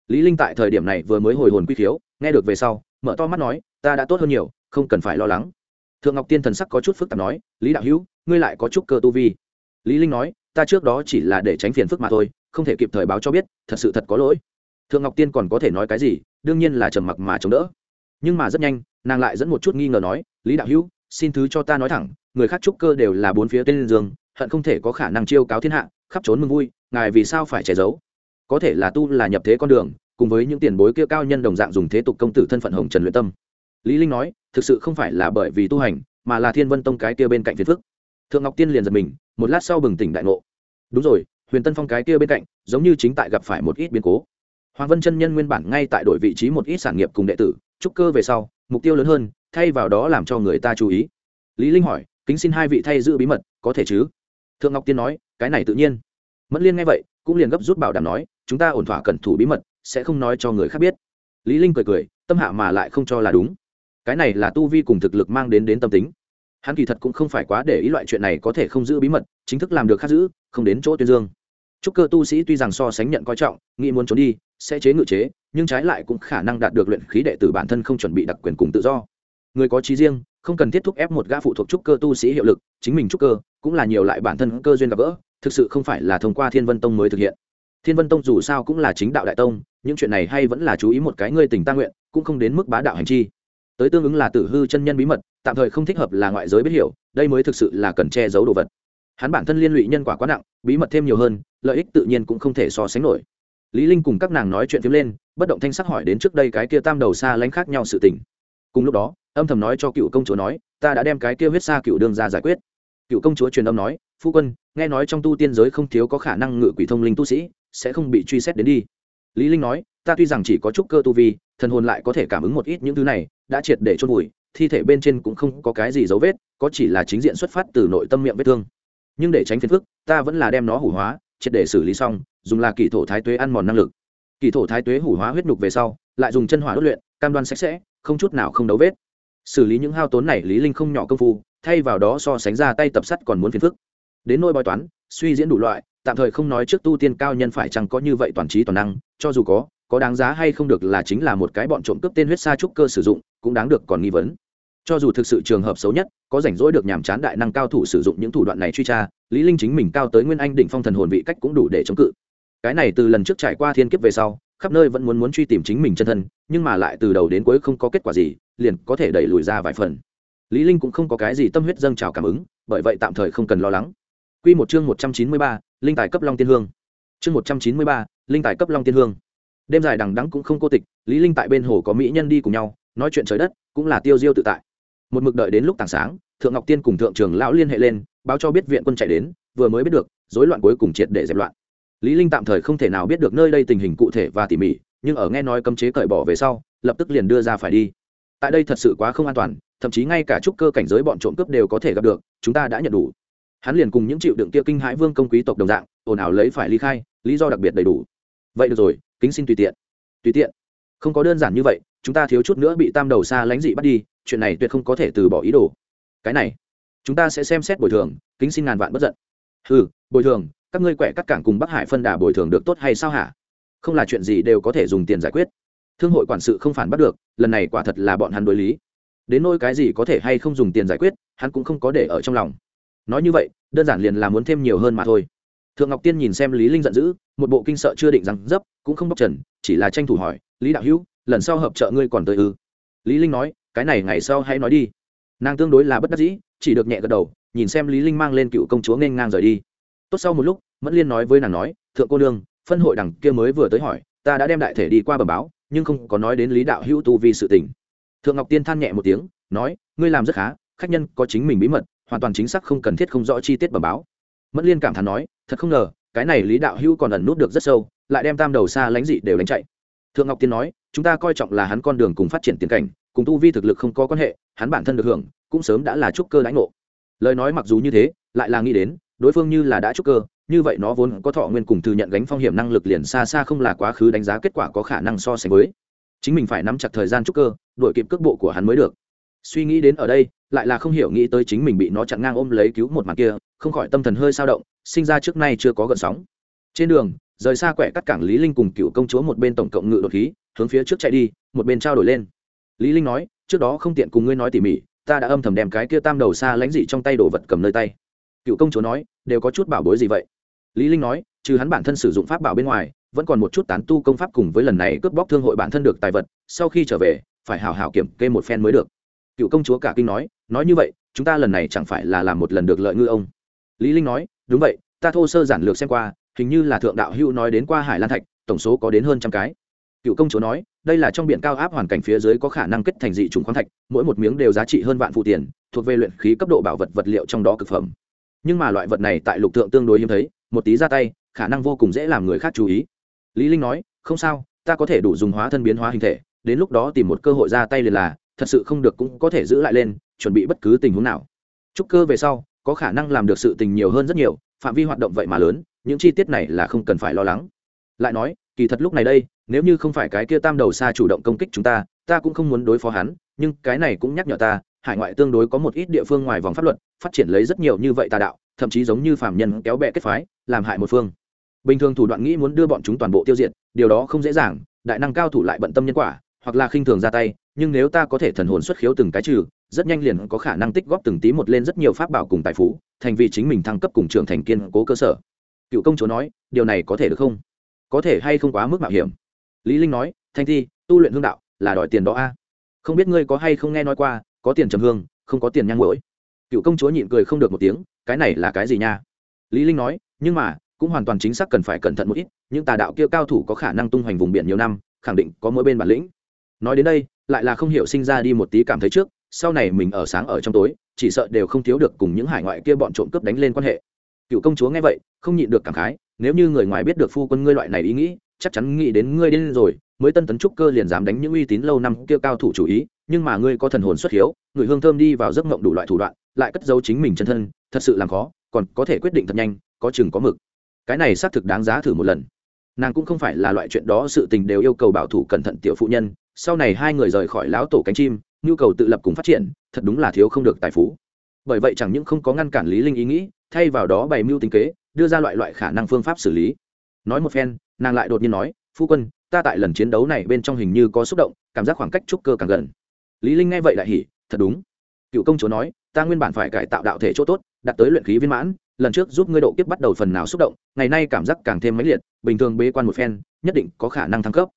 Lý linh tại thời điểm này vừa mới hồi hồn quy thiếu nghe được về sau, mở to mắt nói, ta đã tốt hơn nhiều, không cần phải lo lắng. Thượng ngọc tiên thần sắc có chút phức tạp nói, lý đạo hữu, ngươi lại có chút cơ tu vi. Lý linh nói, ta trước đó chỉ là để tránh phiền phức mà thôi, không thể kịp thời báo cho biết, thật sự thật có lỗi. Thượng ngọc tiên còn có thể nói cái gì, đương nhiên là trầm mặc mà chống đỡ nhưng mà rất nhanh, nàng lại dẫn một chút nghi ngờ nói, lý đạo hữu, xin thứ cho ta nói thẳng, người khác trúc cơ đều là bốn phía tên dương, hận không thể có khả năng chiêu cáo thiên hạ, khắp trốn mừng vui, ngài vì sao phải che giấu? Có thể là tu là nhập thế con đường, cùng với những tiền bối kia cao nhân đồng dạng dùng thế tục công tử thân phận hồng trần luyện tâm. Lý linh nói, thực sự không phải là bởi vì tu hành, mà là thiên vân tông cái kia bên cạnh phiền phức. Thượng ngọc tiên liền giật mình, một lát sau bừng tỉnh đại ngộ. Đúng rồi, huyền tân phong cái kia bên cạnh, giống như chính tại gặp phải một ít biến cố. Hoàng vân chân nhân nguyên bản ngay tại đổi vị trí một ít sản nghiệp cùng đệ tử trúc cơ về sau, mục tiêu lớn hơn, thay vào đó làm cho người ta chú ý. Lý linh hỏi, kính xin hai vị thay giữ bí mật, có thể chứ? Thượng ngọc tiên nói, cái này tự nhiên. Mẫn liên nghe vậy, cũng liền gấp rút bảo đảm nói, chúng ta ổn thỏa cẩn thủ bí mật, sẽ không nói cho người khác biết. Lý linh cười cười, tâm hạ mà lại không cho là đúng. Cái này là tu vi cùng thực lực mang đến đến tâm tính. Hắn kỳ thật cũng không phải quá để ý loại chuyện này có thể không giữ bí mật, chính thức làm được khác giữ, không đến chỗ tuyên dương. Chúc cơ tu sĩ tuy rằng so sánh nhận coi trọng, nghĩ muốn trốn đi, sẽ chế ngự chế nhưng trái lại cũng khả năng đạt được luyện khí đệ tử bản thân không chuẩn bị đặc quyền cùng tự do. Người có trí riêng, không cần thiết thúc ép một gã phụ thuộc trúc cơ tu sĩ hiệu lực, chính mình trúc cơ cũng là nhiều lại bản thân cơ duyên gặp gỡ, thực sự không phải là thông qua thiên vân tông mới thực hiện. Thiên vân tông dù sao cũng là chính đạo đại tông, những chuyện này hay vẫn là chú ý một cái ngươi tình ta nguyện, cũng không đến mức bá đạo hành chi. Tới tương ứng là tử hư chân nhân bí mật, tạm thời không thích hợp là ngoại giới biết hiểu, đây mới thực sự là cần che giấu đồ vật. Hắn bản thân liên lụy nhân quả quá nặng, bí mật thêm nhiều hơn, lợi ích tự nhiên cũng không thể so sánh nổi lý linh cùng các nàng nói chuyện phiếm lên, bất động thanh sắc hỏi đến trước đây cái kia tam đầu xa lánh khác nhau sự tình. Cùng lúc đó, âm thầm nói cho cựu công chúa nói, ta đã đem cái kia huyết xa cựu đương ra giải quyết. Cựu công chúa truyền âm nói, phu quân, nghe nói trong tu tiên giới không thiếu có khả năng ngự quỷ thông linh tu sĩ, sẽ không bị truy xét đến đi. Lý linh nói, ta tuy rằng chỉ có chút cơ tu vi, thần hồn lại có thể cảm ứng một ít những thứ này, đã triệt để chôn vùi, thi thể bên trên cũng không có cái gì dấu vết, có chỉ là chính diện xuất phát từ nội tâm miệng vết thương. Nhưng để tránh phiền phức, ta vẫn là đem nó hủ hóa, triệt để xử lý xong dùng là kỳ thổ thái tuế ăn mòn năng lực. Kỳ thổ thái tuế hủ hóa huyết nhục về sau, lại dùng chân hỏa đốt luyện, cam đoan sạch sẽ, không chút nào không đấu vết. Xử lý những hao tốn này, lý linh không nhỏ công phu, thay vào đó so sánh ra tay tập sắt còn muốn phiền phức. Đến nỗi bói toán, suy diễn đủ loại, tạm thời không nói trước tu tiên cao nhân phải chăng có như vậy toàn trí toàn năng, cho dù có có đáng giá hay không được là chính là một cái bọn trộm cướp tên huyết sa trúc cơ sử dụng, cũng đáng được còn nghi vấn. Cho dù thực sự trường hợp xấu nhất, có rảnh rỗi được nhàm chán đại năng cao thủ sử dụng những thủ đoạn này truy tra, lý linh chính mình cao tới nguyên anh đỉnh phong thần hồn vị cách cũng đủ để chống cự cái này từ lần trước trải qua thiên kiếp về sau khắp nơi vẫn muốn muốn truy tìm chính mình chân thân nhưng mà lại từ đầu đến cuối không có kết quả gì liền có thể đẩy lùi ra vài phần. Lý linh cũng không có cái gì tâm huyết dâng trào cảm ứng bởi vậy tạm thời không cần lo lắng. Quy một chương 193, linh tài cấp long tiên hương. Chương 193, linh tài cấp long tiên hương. Đêm dài đằng đẵng cũng không cô tịch lý linh tại bên hồ có mỹ nhân đi cùng nhau nói chuyện trời đất cũng là tiêu diêu tự tại. Một mực đợi đến lúc tảng sáng thượng ngọc tiên cùng thượng trường lão liên hệ lên báo cho biết viện quân chạy đến vừa mới biết được rối loạn cuối cùng triệt để dẹp loạn lý linh tạm thời không thể nào biết được nơi đây tình hình cụ thể và tỉ mỉ, nhưng ở nghe nói cấm chế cởi bỏ về sau, lập tức liền đưa ra phải đi. Tại đây thật sự quá không an toàn, thậm chí ngay cả trúc cơ cảnh giới bọn trộm cướp đều có thể gặp được, chúng ta đã nhận đủ. Hắn liền cùng những chịu đựng kia kinh hãi vương công quý tộc đồng dạng, ồn ào lấy phải ly khai, lý do đặc biệt đầy đủ. Vậy được rồi, kính xin tùy tiện. Tùy tiện? Không có đơn giản như vậy, chúng ta thiếu chút nữa bị tam đầu xa lánh dị bắt đi, chuyện này tuyệt không có thể từ bỏ ý đồ. Cái này, chúng ta sẽ xem xét bồi thường, kính xin ngàn vạn bất giận. Ừ bồi thường các ngươi quẻ cắt cảng cùng bắc hải phân đà bồi thường được tốt hay sao hả? Không là chuyện gì đều có thể dùng tiền giải quyết. Thương hội quản sự không phản bắt được, lần này quả thật là bọn hắn đối lý. Đến nỗi cái gì có thể hay không dùng tiền giải quyết, hắn cũng không có để ở trong lòng. Nói như vậy, đơn giản liền là muốn thêm nhiều hơn mà thôi. Thượng ngọc tiên nhìn xem lý linh giận dữ, một bộ kinh sợ chưa định rằng dấp, cũng không bóc trần, chỉ là tranh thủ hỏi, lý đạo hữu, lần sau hợp trợ ngươi còn tới ư? Lý linh nói, cái này ngày sau hãy nói đi. Nàng tương đối là bất đắc dĩ, chỉ được nhẹ gật đầu, nhìn xem lý linh mang lên cựu công chúa nên ngang rời đi tốt sau một lúc, mẫn liên nói với nàng nói, thượng cô nương, phân hội đằng kia mới vừa tới hỏi, ta đã đem đại thể đi qua bờ báo, nhưng không có nói đến lý đạo hữu tu vì sự tình. Thượng ngọc tiên than nhẹ một tiếng, nói, ngươi làm rất khá, khách nhân có chính mình bí mật, hoàn toàn chính xác không cần thiết không rõ chi tiết bờ báo. Mẫn liên cảm thán nói, thật không ngờ, cái này lý đạo hữu còn ẩn nút được rất sâu, lại đem tam đầu xa lánh dị đều đánh chạy. Thượng ngọc tiên nói, chúng ta coi trọng là hắn con đường cùng phát triển tiền cảnh, cùng tu vi thực lực không có quan hệ, hắn bản thân được hưởng, cũng sớm đã là trúc cơ đánh ngộ. Lời nói mặc dù như thế, lại là nghĩ đến đối phương như là đã trúc cơ, như vậy nó vốn có thọ nguyên cùng thừa nhận gánh phong hiểm năng lực liền xa xa không là quá khứ đánh giá kết quả có khả năng so sánh với. Chính mình phải nắm chặt thời gian trúc cơ, đuổi kịp cước bộ của hắn mới được. Suy nghĩ đến ở đây, lại là không hiểu nghĩ tới chính mình bị nó chặn ngang ôm lấy cứu một mặt kia, không khỏi tâm thần hơi sao động, sinh ra trước nay chưa có gợn sóng. Trên đường, rời xa quẹ cắt cảng lý linh cùng cựu công chúa một bên tổng cộng ngự đột khí, hướng phía trước chạy đi, một bên trao đổi lên. Lý linh nói, trước đó không tiện cùng ngươi nói tỉ mỉ, ta đã âm thầm đem cái kia tam đầu xa lãnh dị trong tay đồ vật cầm nơi tay cựu công chúa nói, đều có chút bảo bối gì vậy? Lý linh nói, trừ hắn bản thân sử dụng pháp bảo bên ngoài, vẫn còn một chút tán tu công pháp cùng với lần này cướp bóc thương hội bản thân được tài vật, sau khi trở về, phải hảo hảo kiểm kê một phen mới được. Cựu công chúa cả kinh nói nói như vậy, chúng ta lần này chẳng phải là làm một lần được lợi ngư ông? Lý linh nói, đúng vậy, ta thô sơ giản lược xem qua, hình như là thượng đạo hữu nói đến qua hải lan thạch, tổng số có đến hơn trăm cái. Cựu công chúa nói, đây là trong biển cao áp hoàn cảnh phía dưới có khả năng kết thành dị trùng khoáng thạch, mỗi một miếng đều giá trị hơn vạn phụ tiền, thuộc về luyện khí cấp độ bảo vật vật liệu trong đó cực phẩm nhưng mà loại vật này tại lục thượng tương đối hiếm thấy, một tí ra tay, khả năng vô cùng dễ làm người khác chú ý. Lý linh nói, không sao, ta có thể đủ dùng hóa thân biến hóa hình thể, đến lúc đó tìm một cơ hội ra tay liền là, thật sự không được cũng có thể giữ lại lên, chuẩn bị bất cứ tình huống nào. Trúc cơ về sau, có khả năng làm được sự tình nhiều hơn rất nhiều, phạm vi hoạt động vậy mà lớn, những chi tiết này là không cần phải lo lắng. Lại nói, kỳ thật lúc này đây, nếu như không phải cái kia tam đầu xa chủ động công kích chúng ta ta cũng không muốn đối phó hắn, nhưng cái này cũng nhắc nhở ta hải ngoại tương đối có một ít địa phương ngoài vòng pháp luật, phát triển lấy rất nhiều như vậy tà đạo, thậm chí giống như phạm nhân kéo bè kết phái, làm hại một phương. Bình thường thủ đoạn nghĩ muốn đưa bọn chúng toàn bộ tiêu diệt, điều đó không dễ dàng, đại năng cao thủ lại bận tâm nhân quả, hoặc là khinh thường ra tay, nhưng nếu ta có thể thần hồn xuất khiếu từng cái trừ, rất nhanh liền có khả năng tích góp từng tí một lên rất nhiều pháp bảo cùng tài phú, thành vì chính mình thăng cấp cùng trưởng thành kiên cố cơ sở. Cựu công chúa nói, điều này có thể được không? Có thể hay không quá mức mạo hiểm? Lý linh nói, thanh thi, tu luyện hương đạo là đòi tiền đó a. Không biết ngươi có hay không nghe nói qua có tiền trầm hương, không có tiền nhang mũi cựu công chúa nhịn cười không được một tiếng, cái này là cái gì nha? Lý linh nói, nhưng mà, cũng hoàn toàn chính xác cần phải cẩn thận một ít, những tà đạo kia cao thủ có khả năng tung hoành vùng biển nhiều năm, khẳng định có mỗi bên bản lĩnh. Nói đến đây, lại là không hiểu sinh ra đi một tí cảm thấy trước, sau này mình ở sáng ở trong tối, chỉ sợ đều không thiếu được cùng những hải ngoại kia bọn trộm cướp đánh lên quan hệ. Cựu công chúa nghe vậy, không nhịn được cảm khái, nếu như người ngoài biết được phu quân ngươi loại này ý nghĩ, chắc chắn nghĩ đến ngươi đến rồi, mới tân tấn trúc cơ liền dám đánh những uy tín lâu năm kia cao thủ chủ ý nhưng mà ngươi có thần hồn xuất hiếu, người hương thơm đi vào giấc mộng đủ loại thủ đoạn, lại cất giấu chính mình chân thân, thật sự làm khó, còn có thể quyết định thật nhanh, có chừng có mực. Cái này xác thực đáng giá thử một lần. Nàng cũng không phải là loại chuyện đó, sự tình đều yêu cầu bảo thủ cẩn thận tiểu phụ nhân, sau này hai người rời khỏi lão tổ cánh chim, nhu cầu tự lập cùng phát triển, thật đúng là thiếu không được tài phú. Bởi vậy chẳng những không có ngăn cản lý linh ý nghĩ, thay vào đó bày mưu tính kế, đưa ra loại loại khả năng phương pháp xử lý. Nói một phen, nàng lại đột nhiên nói, phu quân, ta tại lần chiến đấu này bên trong hình như có xúc động, cảm giác khoảng cách trúc cơ càng gần lý linh nghe vậy lại hỉ, thật đúng. Cựu công chúa nói, ta nguyên bản phải cải tạo đạo thể chỗ tốt, đạt tới luyện khí viên mãn, lần trước giúp ngươi độ kiếp bắt đầu phần nào xúc động, ngày nay cảm giác càng thêm mãnh liệt, bình thường bế quan một phen, nhất định có khả năng thăng cấp.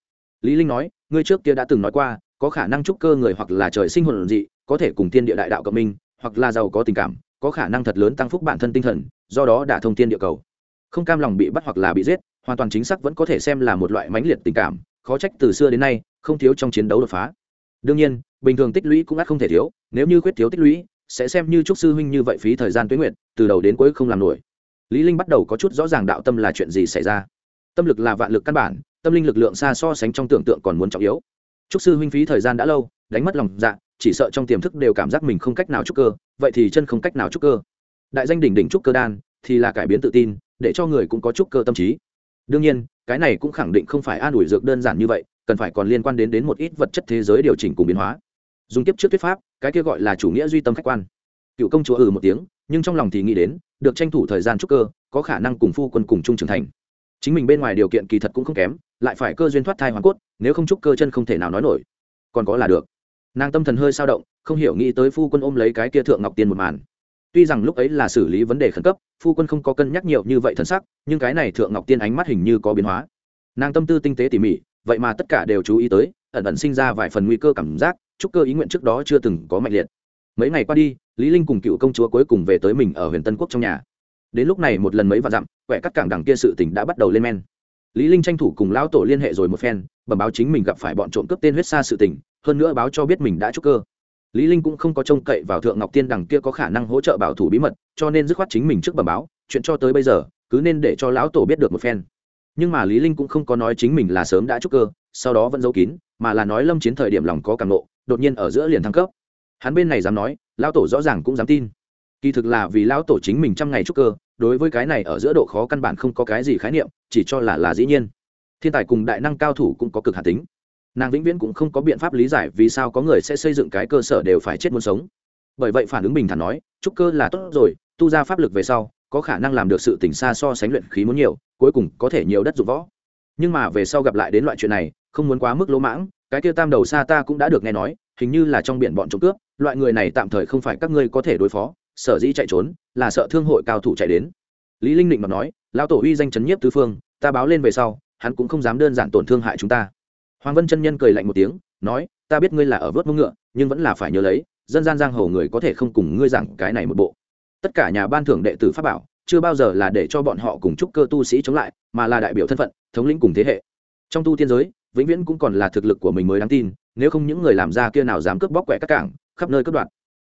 Lý linh nói, ngươi trước kia đã từng nói qua, có khả năng trúc cơ người hoặc là trời sinh hồn dị, có thể cùng thiên địa đại đạo cộng minh, hoặc là giàu có tình cảm, có khả năng thật lớn tăng phúc bản thân tinh thần, do đó đả thông thiên địa cầu. Không cam lòng bị bắt hoặc là bị giết, hoàn toàn chính xác vẫn có thể xem là một loại mãnh liệt tình cảm, khó trách từ xưa đến nay, không thiếu trong chiến đấu đột phá đương nhiên, bình thường tích lũy cũng ắt không thể thiếu, nếu như khuyết thiếu tích lũy, sẽ xem như trúc sư huynh như vậy phí thời gian tuế nguyện từ đầu đến cuối không làm nổi. Lý linh bắt đầu có chút rõ ràng đạo tâm là chuyện gì xảy ra. Tâm lực là vạn lực căn bản, tâm linh lực lượng xa so sánh trong tưởng tượng còn muốn trọng yếu. Trúc sư huynh phí thời gian đã lâu, đánh mất lòng dạ chỉ sợ trong tiềm thức đều cảm giác mình không cách nào trúc cơ, vậy thì chân không cách nào trúc cơ. Đại danh đỉnh đỉnh trúc cơ đan, thì là cải biến tự tin, để cho người cũng có trúc cơ tâm trí. Đương nhiên, cái này cũng khẳng định không phải an ủi dược đơn giản như vậy cần phải còn liên quan đến đến một ít vật chất thế giới điều chỉnh cùng biến hóa. Dùng tiếp trước thuyết pháp, cái kia gọi là chủ nghĩa duy tâm khách quan. Cựu công chúa ừ một tiếng, nhưng trong lòng thì nghĩ đến, được tranh thủ thời gian trúc cơ, có khả năng cùng phu quân cùng chung trưởng thành. Chính mình bên ngoài điều kiện kỳ thật cũng không kém, lại phải cơ duyên thoát thai hoàn cốt, nếu không trúc cơ chân không thể nào nói nổi. Còn có là được. Nàng tâm thần hơi sao động, không hiểu nghĩ tới phu quân ôm lấy cái kia thượng ngọc tiên một màn. Tuy rằng lúc ấy là xử lý vấn đề khẩn cấp, phu quân không có cân nhắc nhiều như vậy thần sắc, nhưng cái này thượng ngọc tiên ánh mắt hình như có biến hóa. Nàng tâm tư tinh tế tỉ mỉ vậy mà tất cả đều chú ý tới, ẩn ẩn sinh ra vài phần nguy cơ cảm giác chúc cơ ý nguyện trước đó chưa từng có mạnh liệt. Mấy ngày qua đi, lý linh cùng cựu công chúa cuối cùng về tới mình ở huyền tân quốc trong nhà. Đến lúc này một lần mấy vạn dặm, quẻ cắt cảng đằng kia sự tình đã bắt đầu lên men. Lý linh tranh thủ cùng lão tổ liên hệ rồi một phen, bẩm báo chính mình gặp phải bọn trộm cướp tên huyết xa sự tình, hơn nữa báo cho biết mình đã trúc cơ. Lý linh cũng không có trông cậy vào thượng ngọc tiên đằng kia có khả năng hỗ trợ bảo thủ bí mật, cho nên dứt khoát chính mình trước bẩm báo, chuyện cho tới bây giờ, cứ nên để cho lão tổ biết được một phen nhưng mà lý linh cũng không có nói chính mình là sớm đã trúc cơ, sau đó vẫn giấu kín, mà là nói lâm chiến thời điểm lòng có cảm nộ, đột nhiên ở giữa liền thăng cấp. Hắn bên này dám nói, lão tổ rõ ràng cũng dám tin. Kỳ thực là vì lão tổ chính mình trăm ngày trúc cơ, đối với cái này ở giữa độ khó căn bản không có cái gì khái niệm, chỉ cho là là dĩ nhiên. Thiên tài cùng đại năng cao thủ cũng có cực hạt tính. Nàng vĩnh viễn cũng không có biện pháp lý giải vì sao có người sẽ xây dựng cái cơ sở đều phải chết muốn sống. Bởi vậy phản ứng bình thản nói, trúc cơ là tốt rồi, tu ra pháp lực về sau có khả năng làm được sự tỉnh xa so sánh luyện khí muốn nhiều, cuối cùng có thể nhiều đất dụng võ. Nhưng mà về sau gặp lại đến loại chuyện này, không muốn quá mức lỗ mãng, cái kia tam đầu xa ta cũng đã được nghe nói, hình như là trong biển bọn trộm cướp, loại người này tạm thời không phải các ngươi có thể đối phó, sở dĩ chạy trốn, là sợ thương hội cao thủ chạy đến. Lý linh định mà nói, lão tổ uy danh chấn nhiếp tứ phương, ta báo lên về sau, hắn cũng không dám đơn giản tổn thương hại chúng ta. Hoàng vân chân nhân cười lạnh một tiếng, nói, ta biết ngươi là ở vớt mông ngựa, nhưng vẫn là phải nhớ lấy, dân gian giang hồ người có thể không cùng ngươi giảng cái này một bộ tất cả nhà ban thưởng đệ tử pháp bảo, chưa bao giờ là để cho bọn họ cùng chúc cơ tu sĩ chống lại, mà là đại biểu thân phận, thống lĩnh cùng thế hệ. Trong tu tiên giới, vĩnh viễn cũng còn là thực lực của mình mới đáng tin, nếu không những người làm ra kia nào dám cướp bóc quẹ các cảng, khắp nơi cướp đoạt.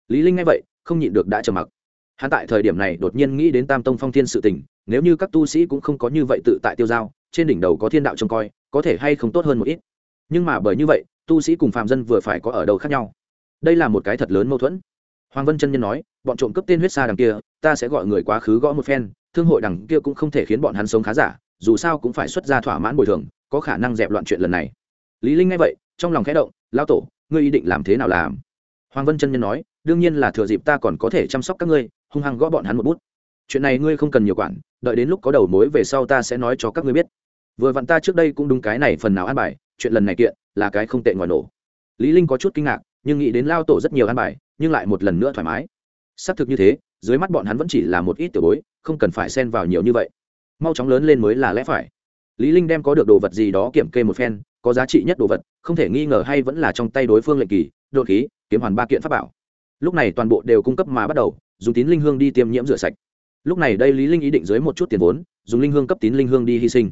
Lý linh nghe vậy, không nhịn được đã trầm mặc. Hắn tại thời điểm này đột nhiên nghĩ đến tam tông phong thiên sự tình, nếu như các tu sĩ cũng không có như vậy tự tại tiêu giao, trên đỉnh đầu có thiên đạo trông coi, có thể hay không tốt hơn một ít. Nhưng mà bởi như vậy, tu sĩ cùng phạm dân vừa phải có ở đâu khác nhau. Đây là một cái thật lớn mâu thuẫn hoàng vân chân nhân nói, bọn trộm cướp tên huyết xa đằng kia, ta sẽ gọi người quá khứ gõ một phen, thương hội đằng kia cũng không thể khiến bọn hắn sống khá giả, dù sao cũng phải xuất ra thỏa mãn bồi thường, có khả năng dẹp loạn chuyện lần này. Lý linh nghe vậy, trong lòng khẽ động lao tổ, ngươi ý định làm thế nào làm? Hoàng vân chân nhân nói, đương nhiên là thừa dịp ta còn có thể chăm sóc các ngươi, hung hăng gõ bọn hắn một bút. Chuyện này ngươi không cần nhiều quản, đợi đến lúc có đầu mối về sau ta sẽ nói cho các ngươi biết. Vừa vặn ta trước đây cũng đúng cái này phần nào an bài, chuyện lần này kiện là cái không tệ ngoài nổ. Lý linh có chút kinh ngạc nhưng nghĩ đến lao tổ rất nhiều an bài, nhưng lại một lần nữa thoải mái. Xác thực như thế, dưới mắt bọn hắn vẫn chỉ là một ít tiểu bối, không cần phải xen vào nhiều như vậy. Mau chóng lớn lên mới là lẽ phải. Lý linh đem có được đồ vật gì đó kiểm kê một phen, có giá trị nhất đồ vật, không thể nghi ngờ hay vẫn là trong tay đối phương lệnh kỳ, đột khí, kiếm hoàn ba kiện pháp bảo. Lúc này toàn bộ đều cung cấp mà bắt đầu, dùng tín linh hương đi tiêm nhiễm rửa sạch. Lúc này đây lý linh ý định dưới một chút tiền vốn, dùng linh hương cấp tín linh hương đi hy sinh.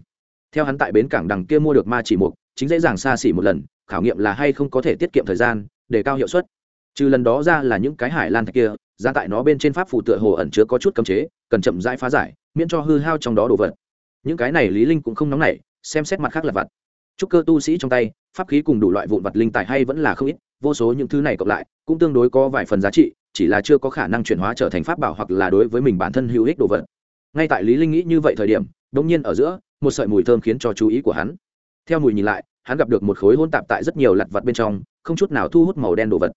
Theo hắn tại bến cảng đằng kia mua được ma chỉ mục, chính dễ dàng xa xỉ một lần, khảo nghiệm là hay không có thể tiết kiệm thời gian để cao hiệu suất. Trừ lần đó ra là những cái hải lan thạch kia ra tại nó bên trên pháp phù tựa hồ ẩn chứa có chút cấm chế, cần chậm rãi phá giải, miễn cho hư hao trong đó đồ vật. Những cái này lý linh cũng không nóng nảy, xem xét mặt khác là vật. Trúc cơ tu sĩ trong tay, pháp khí cùng đủ loại vụn vật linh tài hay vẫn là không ít, vô số những thứ này cộng lại, cũng tương đối có vài phần giá trị, chỉ là chưa có khả năng chuyển hóa trở thành pháp bảo hoặc là đối với mình bản thân hữu ích đồ vật. Ngay tại lý linh nghĩ như vậy thời điểm, đột nhiên ở giữa, một sợi mùi thơm khiến cho chú ý của hắn. Theo mùi nhìn lại hắn gặp được một khối hỗn tạp tại rất nhiều lặt vật bên trong, không chút nào thu hút màu đen đồ vật.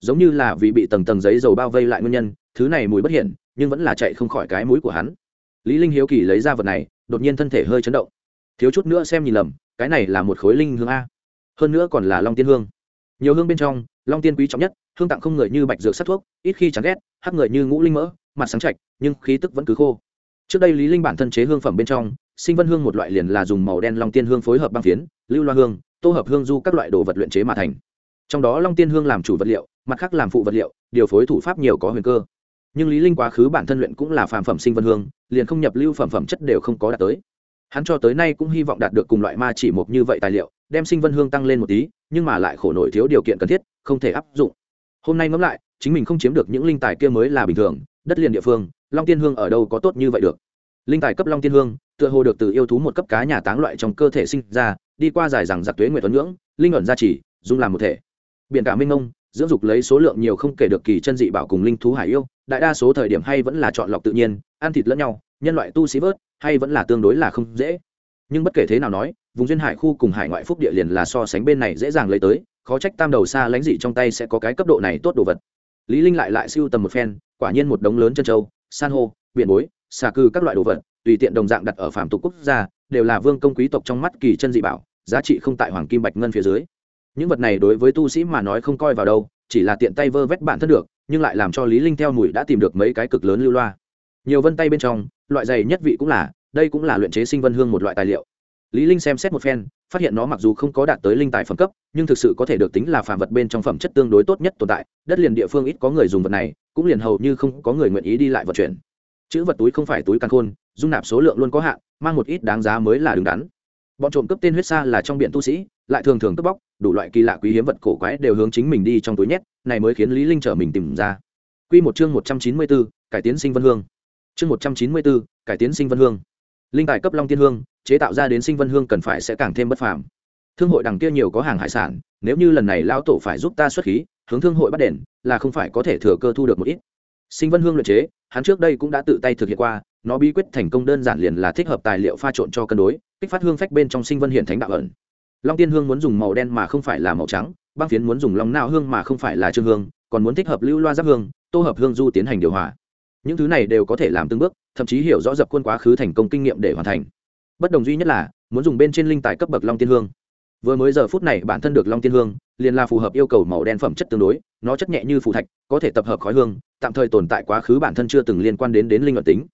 Giống như là vì bị tầng tầng giấy dầu bao vây lại nguyên nhân, thứ này mùi bất hiển, nhưng vẫn là chạy không khỏi cái mũi của hắn. Lý linh hiếu kỳ lấy ra vật này, đột nhiên thân thể hơi chấn động. Thiếu chút nữa xem nhìn lầm, cái này là một khối linh hương a. Hơn nữa còn là long tiên hương. Nhiều hương bên trong, long tiên quý trọng nhất, hương tặng không người như bạch dược sát thuốc, ít khi chán ghét, hắc người như ngũ linh mỡ, mặt sáng chạch, nhưng khí tức vẫn cứ khô. Trước đây lý linh bản thân chế hương phẩm bên trong sinh vân hương một loại liền là dùng màu đen long tiên hương phối hợp băng phiến, lưu loa hương, tô hợp hương du các loại đồ vật luyện chế mà thành. Trong đó long tiên hương làm chủ vật liệu, mặt khác làm phụ vật liệu, điều phối thủ pháp nhiều có huyền cơ. Nhưng lý linh quá khứ bản thân luyện cũng là phàm phẩm sinh vân hương, liền không nhập lưu phẩm phẩm chất đều không có đạt tới. Hắn cho tới nay cũng hy vọng đạt được cùng loại ma chỉ một như vậy tài liệu, đem sinh vân hương tăng lên một tí, nhưng mà lại khổ nổi thiếu điều kiện cần thiết, không thể áp dụng. Hôm nay ngẫm lại, chính mình không chiếm được những linh tài kia mới là bình thường, đất liền địa phương, long tiên hương ở đâu có tốt như vậy được linh tài cấp long tiên hương, tựa hồ được từ yêu thú một cấp cá nhà táng loại trong cơ thể sinh ra, đi qua dài rằng giặc tuế nguyệt tuấn ngưỡng, linh ẩn gia trì, dung làm một thể. Biển cả minh ông dưỡng dục lấy số lượng nhiều không kể được kỳ chân dị bảo cùng linh thú hải yêu, đại đa số thời điểm hay vẫn là chọn lọc tự nhiên, ăn thịt lẫn nhau, nhân loại tu sĩ vớt, hay vẫn là tương đối là không dễ. Nhưng bất kể thế nào nói, vùng duyên hải khu cùng hải ngoại phúc địa liền là so sánh bên này dễ dàng lấy tới, khó trách tam đầu xa lánh dị trong tay sẽ có cái cấp độ này tốt đồ vật. Lý linh lại lại siêu tầm một phen, quả nhiên một đống lớn chân châu, san hô, biển bối xà cư các loại đồ vật, tùy tiện đồng dạng đặt ở phạm tục quốc gia, đều là vương công quý tộc trong mắt kỳ chân dị bảo, giá trị không tại hoàng kim bạch ngân phía dưới. Những vật này đối với tu sĩ mà nói không coi vào đâu, chỉ là tiện tay vơ vét bản thân được, nhưng lại làm cho lý linh theo mùi đã tìm được mấy cái cực lớn lưu loa. Nhiều vân tay bên trong, loại dày nhất vị cũng là, đây cũng là luyện chế sinh vân hương một loại tài liệu. Lý linh xem xét một phen, phát hiện nó mặc dù không có đạt tới linh tài phẩm cấp, nhưng thực sự có thể được tính là phàm vật bên trong phẩm chất tương đối tốt nhất tồn tại, đất liền địa phương ít có người dùng vật này, cũng liền hầu như không có người nguyện ý đi lại vận chuyển chữ vật túi không phải túi căn khôn dung nạp số lượng luôn có hạn mang một ít đáng giá mới là đứng đắn. Bọn trộm cướp tên huyết sa là trong biển tu sĩ lại thường thường cướp bóc đủ loại kỳ lạ quý hiếm vật cổ quái đều hướng chính mình đi trong túi nhét này mới khiến lý linh trở mình tìm ra. Quy một chương 194, cải tiến sinh vân hương. Chương 194, cải tiến sinh vân hương. Linh tài cấp long tiên hương chế tạo ra đến sinh vân hương cần phải sẽ càng thêm bất phàm. Thương hội đằng kia nhiều có hàng hải sản nếu như lần này lão tổ phải giúp ta xuất khí hướng thương hội bắt đền là không phải có thể thừa cơ thu được một ít sinh vân hương luyện chế, hắn trước đây cũng đã tự tay thực hiện qua, nó bí quyết thành công đơn giản liền là thích hợp tài liệu pha trộn cho cân đối, kích phát hương phách bên trong sinh vân hiện thánh đạo ẩn. Long tiên hương muốn dùng màu đen mà không phải là màu trắng, băng phiến muốn dùng long nao hương mà không phải là trương hương, còn muốn thích hợp lưu loa giáp hương, tô hợp hương du tiến hành điều hòa. Những thứ này đều có thể làm từng bước, thậm chí hiểu rõ dập quân quá khứ thành công kinh nghiệm để hoàn thành. Bất đồng duy nhất là, muốn dùng bên trên linh tài cấp bậc long tiên hương. Vừa mới giờ phút này bản thân được long tiên hương, liền là phù hợp yêu cầu màu đen phẩm chất tương đối, nó chất nhẹ như phù thạch, có thể tập hợp khói hương tạm thời tồn tại quá khứ bản thân chưa từng liên quan đến đến linh luận tính.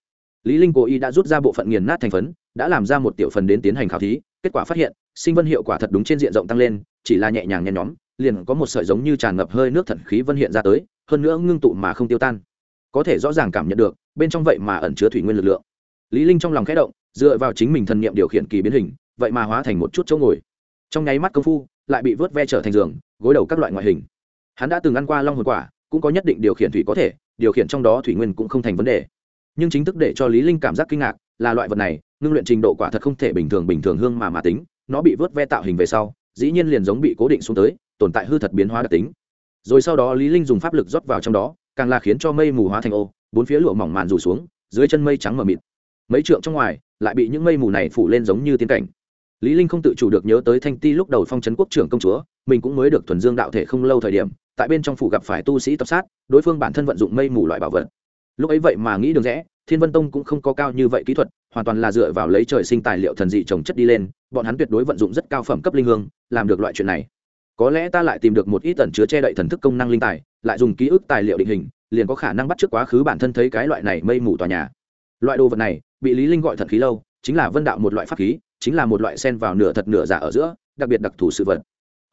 Lý linh cố ý đã rút ra bộ phận nghiền nát thành phấn, đã làm ra một tiểu phần đến tiến hành khảo thí, kết quả phát hiện, sinh vân hiệu quả thật đúng trên diện rộng tăng lên, chỉ là nhẹ nhàng nhen nhóm, liền có một sợi giống như tràn ngập hơi nước thận khí vân hiện ra tới, hơn nữa ngưng tụ mà không tiêu tan. Có thể rõ ràng cảm nhận được, bên trong vậy mà ẩn chứa thủy nguyên lực lượng. Lý linh trong lòng khẽ động, dựa vào chính mình thần niệm điều khiển kỳ biến hình, vậy mà hóa thành một chút chỗ ngồi. Trong nháy mắt công phu, lại bị vớt ve trở thành giường, gối đầu các loại ngoại hình. Hắn đã từng ăn qua long hồn quả cũng có nhất định điều khiển thủy có thể, điều khiển trong đó thủy nguyên cũng không thành vấn đề. Nhưng chính thức để cho lý linh cảm giác kinh ngạc là loại vật này, ngưng luyện trình độ quả thật không thể bình thường bình thường hương mà mà tính, nó bị vớt ve tạo hình về sau, dĩ nhiên liền giống bị cố định xuống tới, tồn tại hư thật biến hóa đặc tính. Rồi sau đó lý linh dùng pháp lực rót vào trong đó, càng là khiến cho mây mù hóa thành ô, bốn phía lụa mỏng màn rủ xuống, dưới chân mây trắng mờ mịt. Mấy trượng trong ngoài, lại bị những mây mù này phủ lên giống như tiên cảnh lý linh không tự chủ được nhớ tới thanh ti lúc đầu phong trấn quốc trưởng công chúa, mình cũng mới được thuần dương đạo thể không lâu thời điểm, tại bên trong phủ gặp phải tu sĩ tập sát, đối phương bản thân vận dụng mây mù loại bảo vật. Lúc ấy vậy mà nghĩ được rẽ, thiên vân tông cũng không có cao như vậy kỹ thuật, hoàn toàn là dựa vào lấy trời sinh tài liệu thần dị trồng chất đi lên, bọn hắn tuyệt đối vận dụng rất cao phẩm cấp linh hương, làm được loại chuyện này. Có lẽ ta lại tìm được một ít tẩn chứa che đậy thần thức công năng linh tài, lại dùng ký ức tài liệu định hình, liền có khả năng bắt trước quá khứ bản thân thấy cái loại này mây mù tòa nhà. Loại đồ vật này, bị lý linh gọi thật khí lâu, chính là vân đạo một loại pháp khí chính là một loại sen vào nửa thật nửa giả ở giữa, đặc biệt đặc thù sự vật.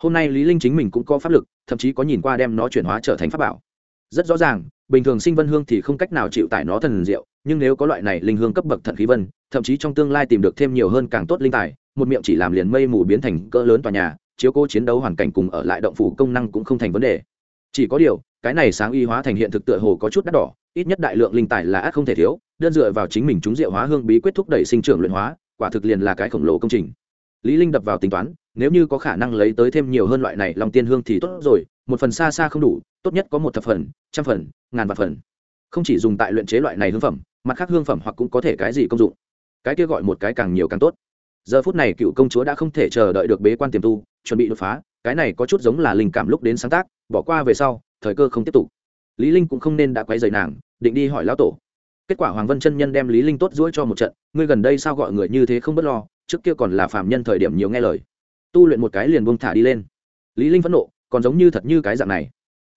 Hôm nay lý linh chính mình cũng có pháp lực, thậm chí có nhìn qua đem nó chuyển hóa trở thành pháp bảo. Rất rõ ràng, bình thường sinh vân hương thì không cách nào chịu tải nó thần diệu, nhưng nếu có loại này linh hương cấp bậc thận khí vân, thậm chí trong tương lai tìm được thêm nhiều hơn càng tốt linh tài, một miệng chỉ làm liền mây mù biến thành cỡ lớn tòa nhà, chiếu cố chiến đấu hoàn cảnh cùng ở lại động phủ công năng cũng không thành vấn đề. Chỉ có điều, cái này sáng y hóa thành hiện thực tựa hồ có chút đắt đỏ, ít nhất đại lượng linh tài là ác không thể thiếu, đơn dựa vào chính mình chúng diệu hóa hương bí quyết thúc đẩy sinh trưởng luyện hóa quả thực liền là cái khổng lồ công trình. Lý linh đập vào tính toán, nếu như có khả năng lấy tới thêm nhiều hơn loại này long tiên hương thì tốt rồi, một phần xa xa không đủ, tốt nhất có một thập phần, trăm phần, ngàn vạn phần. Không chỉ dùng tại luyện chế loại này hương phẩm, mặt khác hương phẩm hoặc cũng có thể cái gì công dụng. Cái kia gọi một cái càng nhiều càng tốt. Giờ phút này cựu công chúa đã không thể chờ đợi được bế quan tiềm tu, chuẩn bị đột phá, cái này có chút giống là linh cảm lúc đến sáng tác, bỏ qua về sau, thời cơ không tiếp tục. Lý linh cũng không nên đã quay dày nàng, định đi hỏi lão tổ kết quả hoàng vân chân nhân đem lý linh tốt duỗi cho một trận, ngươi gần đây sao gọi người như thế không bất lo, trước kia còn là phàm nhân thời điểm nhiều nghe lời. Tu luyện một cái liền buông thả đi lên. Lý linh phẫn nộ, còn giống như thật như cái dạng này.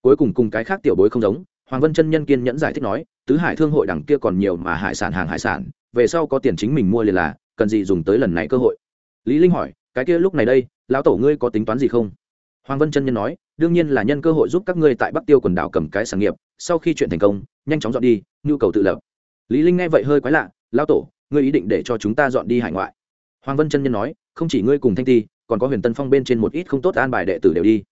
Cuối cùng cùng cái khác tiểu bối không giống, hoàng vân chân nhân kiên nhẫn giải thích nói, tứ hải thương hội đằng kia còn nhiều mà hải sản hàng hải sản, về sau có tiền chính mình mua liền là, cần gì dùng tới lần này cơ hội. Lý linh hỏi, cái kia lúc này đây, lão tổ ngươi có tính toán gì không? Hoàng vân chân nhân nói, đương nhiên là nhân cơ hội giúp các ngươi tại bắc tiêu quần đảo cầm cái sản nghiệp, sau khi chuyện thành công, nhanh chóng dọn đi, nhu cầu tự lập lý linh nghe vậy hơi quái lạ, lão tổ, ngươi ý định để cho chúng ta dọn đi hải ngoại? Hoàng vân chân nhân nói, không chỉ ngươi cùng thanh ti, còn có huyền tân phong bên trên một ít không tốt an bài đệ tử đều đi.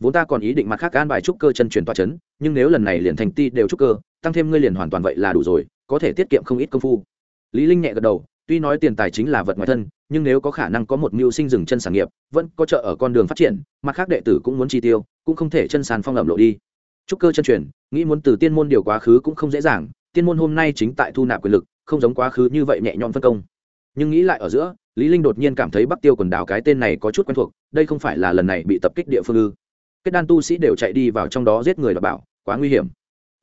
Vốn ta còn ý định mặt khác an bài trúc cơ chân truyền tòa chấn, nhưng nếu lần này liền thành ti đều trúc cơ, tăng thêm ngươi liền hoàn toàn vậy là đủ rồi, có thể tiết kiệm không ít công phu. Lý linh nhẹ gật đầu, tuy nói tiền tài chính là vật ngoài thân, nhưng nếu có khả năng có một mưu sinh dừng chân sản nghiệp, vẫn có trợ ở con đường phát triển, mặt khác đệ tử cũng muốn chi tiêu, cũng không thể chân sàn phong ẩm lộ đi. Trúc cơ chân truyền, nghĩ muốn từ tiên môn điều quá khứ cũng không dễ dàng tiên môn hôm nay chính tại thu nạp quyền lực, không giống quá khứ như vậy nhẹ nhõm phân công. Nhưng nghĩ lại ở giữa, lý linh đột nhiên cảm thấy bắc tiêu quần đảo cái tên này có chút quen thuộc, đây không phải là lần này bị tập kích địa phương ư. Kết đan tu sĩ đều chạy đi vào trong đó giết người và bảo, quá nguy hiểm.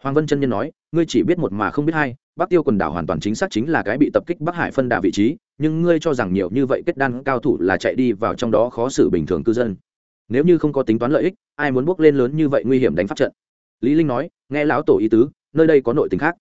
Hoàng vân chân nhân nói, ngươi chỉ biết một mà không biết hai, bắc tiêu quần đảo hoàn toàn chính xác chính là cái bị tập kích bắc hải phân đà vị trí, nhưng ngươi cho rằng nhiều như vậy kết đan cao thủ là chạy đi vào trong đó khó xử bình thường cư dân. Nếu như không có tính toán lợi ích, ai muốn bước lên lớn như vậy nguy hiểm đánh pháp trận? Lý linh nói, nghe lão tổ ý tứ, nơi đây có nội tình khác